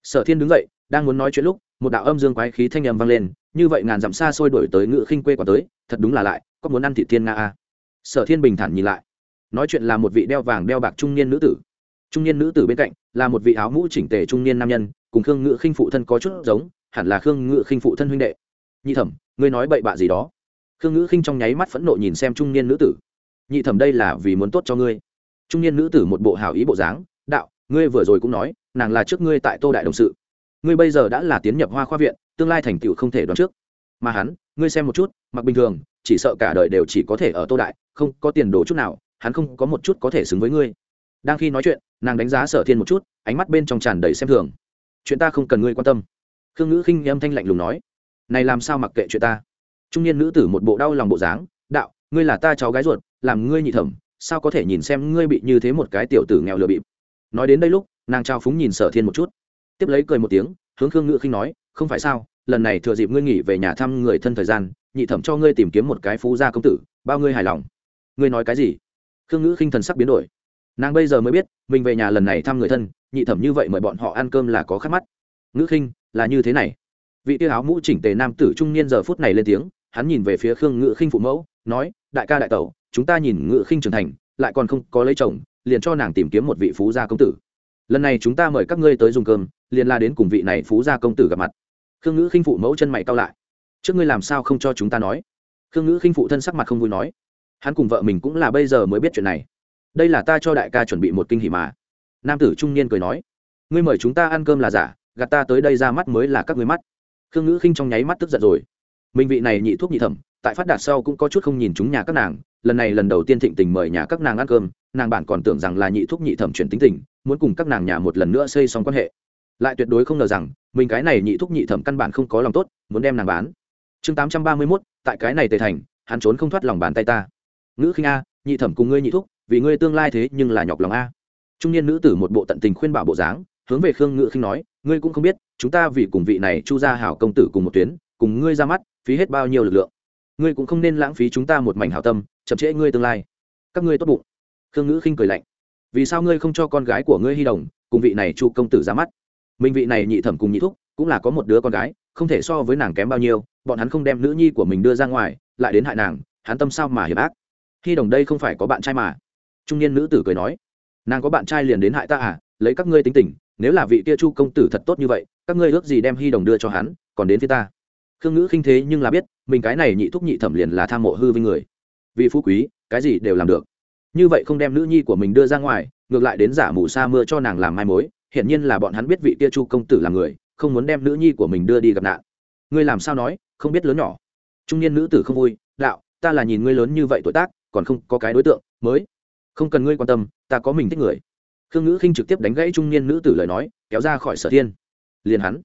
Speaker 1: Sở thiên đứng dậy, đang muốn nói chuyện lúc một đạo âm dương quái khí thanh âm vang lên, như vậy ngàn dặm xa xôi đổi tới ngự khinh quê quả tới, thật đúng là lại, có muốn ăn thị thiên nga a sở thiên bình thản nhìn lại. Nói chuyện là một vị đeo vàng đeo bạc trung niên nữ tử. Trung niên nữ tử bên cạnh là một vị áo mũ chỉnh tề trung niên nam nhân, cùng khương ngự khinh phụ thân có chút giống, hẳn là khương ngự khinh phụ thân huynh đệ. Nhị thẩm, ngươi nói bậy bạ gì đó? Khương ngự khinh trong nháy mắt phẫn nộ nhìn xem trung niên nữ tử. Nhị thẩm đây là vì muốn tốt cho ngươi. Trung niên nữ tử một bộ hào ý bộ dáng, đạo, ngươi vừa rồi cũng nói, nàng là trước ngươi tại tô đại đồng sự ngươi bây giờ đã là tiến nhập hoa khoa viện, tương lai thành tựu không thể đoán trước. Mà hắn, ngươi xem một chút, mặc bình thường, chỉ sợ cả đời đều chỉ có thể ở tô đại, không có tiền đồ chút nào, hắn không có một chút có thể xứng với ngươi. Đang khi nói chuyện, nàng đánh giá sở thiên một chút, ánh mắt bên trong tràn đầy xem thường. Chuyện ta không cần ngươi quan tâm. Khương ngữ khinh âm thanh lạnh lùng nói. Này làm sao mặc kệ chuyện ta? Trung niên nữ tử một bộ đau lòng bộ dáng, đạo, ngươi là ta cháu gái ruột, làm ngươi nhị thẩm, sao có thể nhìn xem ngươi bị như thế một cái tiểu tử nghèo lừa bịp? Nói đến đây lúc, nàng trao phúng nhìn sở thiên một chút tiếp lấy cười một tiếng, hướng khương ngữ khinh nói, không phải sao, lần này thừa dịp ngươi nghỉ về nhà thăm người thân thời gian, nhị thẩm cho ngươi tìm kiếm một cái phú gia công tử, bao ngươi hài lòng. Ngươi nói cái gì? Khương ngữ khinh thần sắc biến đổi. Nàng bây giờ mới biết, mình về nhà lần này thăm người thân, nhị thẩm như vậy mời bọn họ ăn cơm là có khắc mắt. Ngữ khinh, là như thế này. Vị tiêu áo mũ chỉnh tề nam tử trung niên giờ phút này lên tiếng, hắn nhìn về phía khương ngữ khinh phụ mẫu, nói, đại ca đại tẩu, chúng ta nhìn ngữ khinh trưởng thành, lại còn không có lấy chồng, liền cho nàng tìm kiếm một vị phú gia công tử. Lần này chúng ta mời các ngươi tới dùng cơm liền la đến cùng vị này phú gia công tử gặp mặt. Khương ngữ khinh phụ mẫu chân mày cao lại. Trước ngươi làm sao không cho chúng ta nói? Khương ngữ khinh phụ thân sắc mặt không vui nói. Hắn cùng vợ mình cũng là bây giờ mới biết chuyện này. Đây là ta cho đại ca chuẩn bị một kinh hỉ mà. Nam tử trung niên cười nói. Ngươi mời chúng ta ăn cơm là giả, gạt ta tới đây ra mắt mới là các ngươi mắt. Khương ngữ khinh trong nháy mắt tức giận rồi. Minh vị này nhị thuốc nhị thẩm, tại phát đạt sau cũng có chút không nhìn chúng nhà các nàng. Lần này lần đầu tiên thịnh tình mời nhà các nàng ăn cơm, nàng bản còn tưởng rằng là nhị thuốc nhị thẩm chuyển tính tình, muốn cùng các nàng nhà một lần nữa xây xong quan hệ lại tuyệt đối không ngờ rằng, mình cái này nhị thúc nhị thẩm căn bản không có lòng tốt, muốn đem nàng bán. Chương tám trăm ba mươi mốt, tại cái này tề thành, hắn trốn không thoát lòng bàn tay ta. Ngữ khinh a, nhị thẩm cùng ngươi nhị thúc, vì ngươi tương lai thế nhưng là nhọc lòng a. Trung niên nữ tử một bộ tận tình khuyên bảo bộ dáng, hướng về khương ngữ khinh nói, ngươi cũng không biết, chúng ta vì cùng vị này chu gia hảo công tử cùng một tuyến, cùng ngươi ra mắt, phí hết bao nhiêu lực lượng. Ngươi cũng không nên lãng phí chúng ta một mảnh hảo tâm, chậm trễ ngươi tương lai. Các ngươi tốt bụng. Khương ngữ khinh cười lạnh. Vì sao ngươi không cho con gái của ngươi hy đồng, cùng vị này chu công tử ra mắt? Minh vị này nhị thẩm cùng nhị thúc, cũng là có một đứa con gái, không thể so với nàng kém bao nhiêu, bọn hắn không đem nữ nhi của mình đưa ra ngoài, lại đến hại nàng, hắn tâm sao mà hiểm ác? Hy đồng đây không phải có bạn trai mà. Trung niên nữ tử cười nói, nàng có bạn trai liền đến hại ta à? Lấy các ngươi tính tình, nếu là vị kia chu công tử thật tốt như vậy, các ngươi ước gì đem hy đồng đưa cho hắn, còn đến phía ta? Khương ngữ khinh thế nhưng là biết, mình cái này nhị thúc nhị thẩm liền là tham mộ hư vinh người. Vì phú quý, cái gì đều làm được. Như vậy không đem nữ nhi của mình đưa ra ngoài, ngược lại đến giả mù sa mưa cho nàng làm mai mối hiển nhiên là bọn hắn biết vị kia chu công tử là người, không muốn đem nữ nhi của mình đưa đi gặp nạn. Ngươi làm sao nói, không biết lớn nhỏ. Trung niên nữ tử không vui, đạo, ta là nhìn ngươi lớn như vậy tuổi tác, còn không có cái đối tượng, mới không cần ngươi quan tâm, ta có mình thích người. Khương ngữ khinh trực tiếp đánh gãy trung niên nữ tử lời nói, kéo ra khỏi sở thiên. Liền hắn.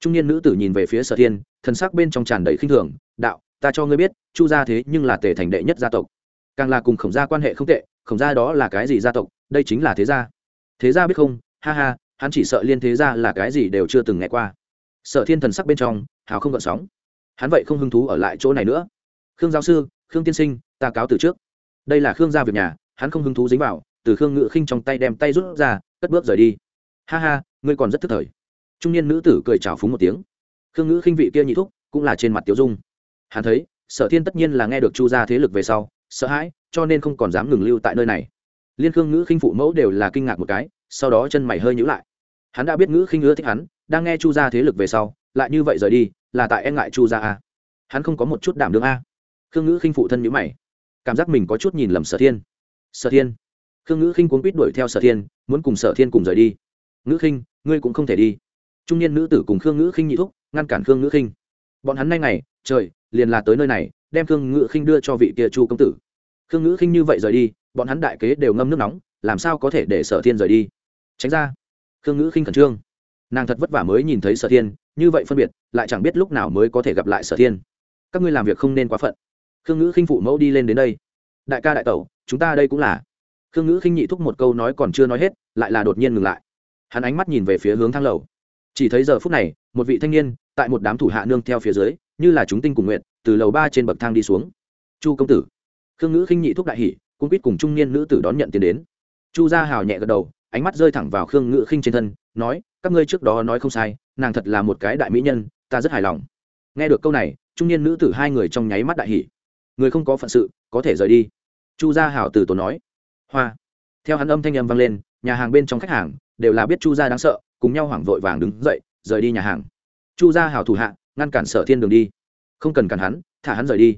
Speaker 1: Trung niên nữ tử nhìn về phía sở thiên, thần sắc bên trong tràn đầy khinh thường, đạo, ta cho ngươi biết, chu gia thế nhưng là tề thành đệ nhất gia tộc. Càng là cùng khổng gia quan hệ không tệ, khổng gia đó là cái gì gia tộc, đây chính là thế gia. Thế gia biết không? Ha ha hắn chỉ sợ liên thế gia là cái gì đều chưa từng nghe qua. Sở thiên thần sắc bên trong, hào không gợn sóng. Hắn vậy không hứng thú ở lại chỗ này nữa. Khương giáo sư, khương tiên sinh, ta cáo từ trước. Đây là khương gia việc nhà, hắn không hứng thú dính vào, từ khương ngự khinh trong tay đem tay rút ra, cất bước rời đi. Ha ha, ngươi còn rất thức thời. Trung niên nữ tử cười trào phúng một tiếng. Khương ngữ khinh vị kia nhị thúc, cũng là trên mặt tiểu dung. Hắn thấy, sở thiên tất nhiên là nghe được chu gia thế lực về sau, sợ hãi, cho nên không còn dám ngừng lưu tại nơi này. Liên khương ngữ khinh phụ mẫu đều là kinh ngạc một cái sau đó chân mày hơi nhữ lại. Hắn đã biết ngữ khinh ưa thích hắn, đang nghe chu gia thế lực về sau, lại như vậy rời đi, là tại e ngại chu gia a. Hắn không có một chút đảm đương a. Khương ngữ khinh phụ thân nhữ mày. Cảm giác mình có chút nhìn lầm sở thiên. Sở thiên. Khương ngữ khinh cuốn quýt đuổi theo sở thiên, muốn cùng sở thiên cùng rời đi. Ngữ khinh, ngươi cũng không thể đi. Trung niên nữ tử cùng khương ngữ khinh nhị thúc, ngăn cản khương ngữ khinh. Bọn hắn nay ngày, trời, liền là tới nơi này, đem khương ngữ khinh đưa cho vị kia chu công tử. Khương ngữ khinh như vậy rời đi, bọn hắn đại kế đều ngâm nước nóng làm sao có thể để sở thiên rời đi? Tránh ra. Khương ngữ khinh khẩn trương. Nàng thật vất vả mới nhìn thấy sở thiên, như vậy phân biệt, lại chẳng biết lúc nào mới có thể gặp lại sở thiên. Các ngươi làm việc không nên quá phận. Khương ngữ khinh phụ mẫu đi lên đến đây. Đại ca đại tẩu, chúng ta đây cũng là. Khương ngữ khinh nhị thúc một câu nói còn chưa nói hết, lại là đột nhiên ngừng lại. Hắn ánh mắt nhìn về phía hướng thang lầu. Chỉ thấy giờ phút này, một vị thanh niên, tại một đám thủ hạ nương theo phía dưới, như là chúng tinh cùng nguyện, từ lầu ba trên bậc thang đi xuống. Chu công tử. Khương ngữ khinh nhị thúc đại hỷ cũng quýt cùng trung niên nữ tử đón nhận tiền đến chu gia hào nhẹ gật đầu, ánh mắt rơi thẳng vào khương Ngự khinh trên thân, nói, các ngươi trước đó nói không sai, nàng thật là một cái đại mỹ nhân, ta rất hài lòng. Nghe được câu này, trung niên nữ tử hai người trong nháy mắt đại hỷ người không có phận sự, có thể rời đi. Chu gia hảo từ tốn nói. Hoa. Theo hắn âm thanh âm vang lên, nhà hàng bên trong khách hàng đều là biết chu gia đáng sợ, cùng nhau hoảng vội vàng đứng dậy, rời đi nhà hàng. Chu gia hảo thủ hạ, ngăn cản sở thiên đường đi. Không cần cản hắn, thả hắn rời đi.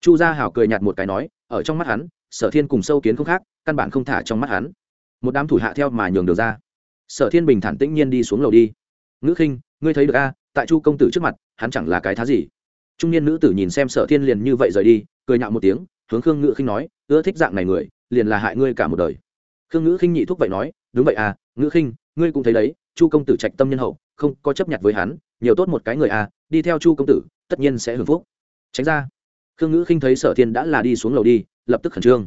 Speaker 1: Chu gia hảo cười nhạt một cái nói, ở trong mắt hắn, sở thiên cùng sâu kiến không khác căn bản không thả trong mắt hắn. Một đám thủ hạ theo mà nhường đường ra. Sở thiên bình thản tĩnh nhiên đi xuống lầu đi. Ngữ khinh, ngươi thấy được a? Tại chu công tử trước mặt, hắn chẳng là cái thá gì. Trung niên nữ tử nhìn xem sở thiên liền như vậy rời đi, cười nhạo một tiếng, hướng khương ngữ khinh nói, ưa thích dạng này người, liền là hại ngươi cả một đời. Khương ngữ khinh nhị thúc vậy nói, đúng vậy à ngữ khinh, ngươi cũng thấy đấy, chu công tử trạch tâm nhân hậu, không có chấp nhận với hắn, nhiều tốt một cái người à đi theo chu công tử, tất nhiên sẽ hưởng phúc. Tránh ra, khương ngữ khinh thấy sở thiên đã là đi xuống lầu đi, lập tức khẩn trương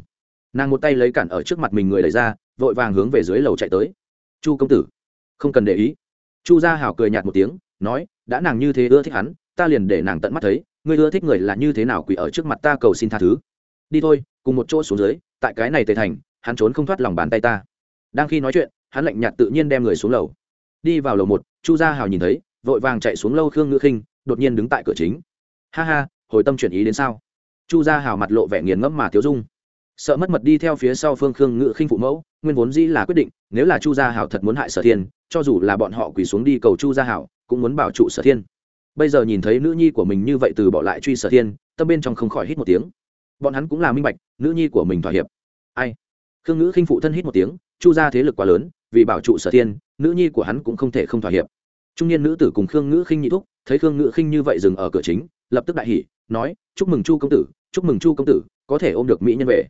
Speaker 1: nàng một tay lấy cản ở trước mặt mình người lấy ra, vội vàng hướng về dưới lầu chạy tới. Chu công tử, không cần để ý. Chu gia hảo cười nhạt một tiếng, nói, đã nàng như thế ưa thích hắn, ta liền để nàng tận mắt thấy, ngươi ưa thích người là như thế nào quỷ ở trước mặt ta cầu xin tha thứ. Đi thôi, cùng một chỗ xuống dưới, tại cái này tề thành, hắn trốn không thoát lòng bàn tay ta. Đang khi nói chuyện, hắn lạnh nhạt tự nhiên đem người xuống lầu. Đi vào lầu một, chu gia hào nhìn thấy, vội vàng chạy xuống lâu khương ngữ khinh, đột nhiên đứng tại cửa chính. Ha ha, hồi tâm chuyển ý đến sao? Chu gia hào mặt lộ vẻ nghiền ngẫm mà thiếu dung sợ mất mật đi theo phía sau phương khương ngự khinh phụ mẫu, nguyên vốn dĩ là quyết định, nếu là chu gia hảo thật muốn hại sở thiên, cho dù là bọn họ quỳ xuống đi cầu chu gia hảo, cũng muốn bảo trụ sở thiên. Bây giờ nhìn thấy nữ nhi của mình như vậy từ bỏ lại truy sở thiên, tâm bên trong không khỏi hít một tiếng. Bọn hắn cũng là minh bạch, nữ nhi của mình thỏa hiệp. Ai? Khương ngữ khinh phụ thân hít một tiếng, chu gia thế lực quá lớn, vì bảo trụ sở thiên, nữ nhi của hắn cũng không thể không thỏa hiệp. Trung niên nữ tử cùng khương ngữ khinh nhị thúc, thấy khương ngữ khinh như vậy dừng ở cửa chính, lập tức đại hỉ, nói, chúc mừng chu công tử, chúc mừng chu công tử, có thể ôm được mỹ nhân về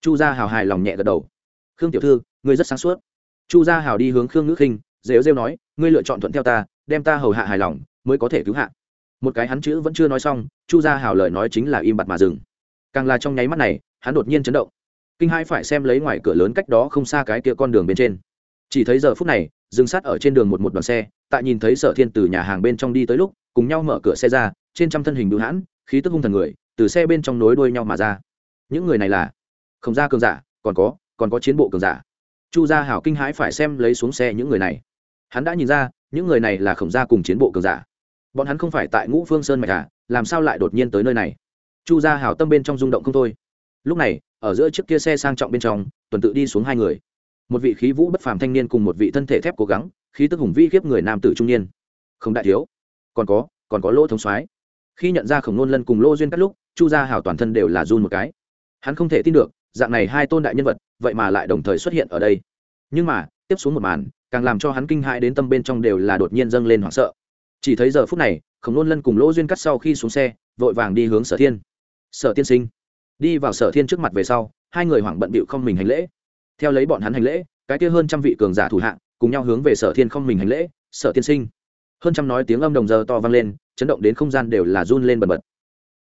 Speaker 1: chu gia hào hài lòng nhẹ gật đầu. Khương tiểu thư, ngươi rất sáng suốt. Chu gia hào đi hướng khương ngữ khinh, rêu rêu nói, ngươi lựa chọn thuận theo ta, đem ta hầu hạ hài lòng, mới có thể cứu hạ. Một cái hắn chữ vẫn chưa nói xong, chu gia hào lời nói chính là im bặt mà dừng. Càng là trong nháy mắt này, hắn đột nhiên chấn động. Kinh hai phải xem lấy ngoài cửa lớn cách đó không xa cái kia con đường bên trên. Chỉ thấy giờ phút này, dừng sát ở trên đường một một đoàn xe, tại nhìn thấy sở thiên từ nhà hàng bên trong đi tới lúc, cùng nhau mở cửa xe ra, trên trăm thân hình bưu hãn, khí tức hung thần người, từ xe bên trong nối đuôi nhau mà ra. Những người này là khổng gia cường giả, còn có còn có chiến bộ cường giả. Chu gia hảo kinh hãi phải xem lấy xuống xe những người này. Hắn đã nhìn ra, những người này là khổng gia cùng chiến bộ cường giả. Bọn hắn không phải tại ngũ phương sơn mạch à làm sao lại đột nhiên tới nơi này? Chu gia hảo tâm bên trong rung động không thôi. Lúc này, ở giữa chiếc kia xe sang trọng bên trong, tuần tự đi xuống hai người. Một vị khí vũ bất phàm thanh niên cùng một vị thân thể thép cố gắng, khí tức hùng vi khiếp người nam tử trung niên. Không đại thiếu. Còn có còn có lỗ thống soái. Khi nhận ra khổng nôn lân cùng lô duyên cắt lúc, chu gia hảo toàn thân đều là run một cái. Hắn không thể tin được dạng này hai tôn đại nhân vật, vậy mà lại đồng thời xuất hiện ở đây. Nhưng mà, tiếp xuống một màn, càng làm cho hắn kinh hãi đến tâm bên trong đều là đột nhiên dâng lên hoảng sợ. Chỉ thấy giờ phút này, khổng nôn lân cùng lỗ duyên cắt sau khi xuống xe, vội vàng đi hướng sở thiên. Sở tiên sinh. Đi vào sở thiên trước mặt về sau, hai người hoảng bận bịu không mình hành lễ. Theo lấy bọn hắn hành lễ, cái kia hơn trăm vị cường giả thủ hạng cùng nhau hướng về sở thiên không mình hành lễ, sở tiên sinh. Hơn trăm nói tiếng âm đồng giờ to vang lên, chấn động đến không gian đều là run lên bần bật.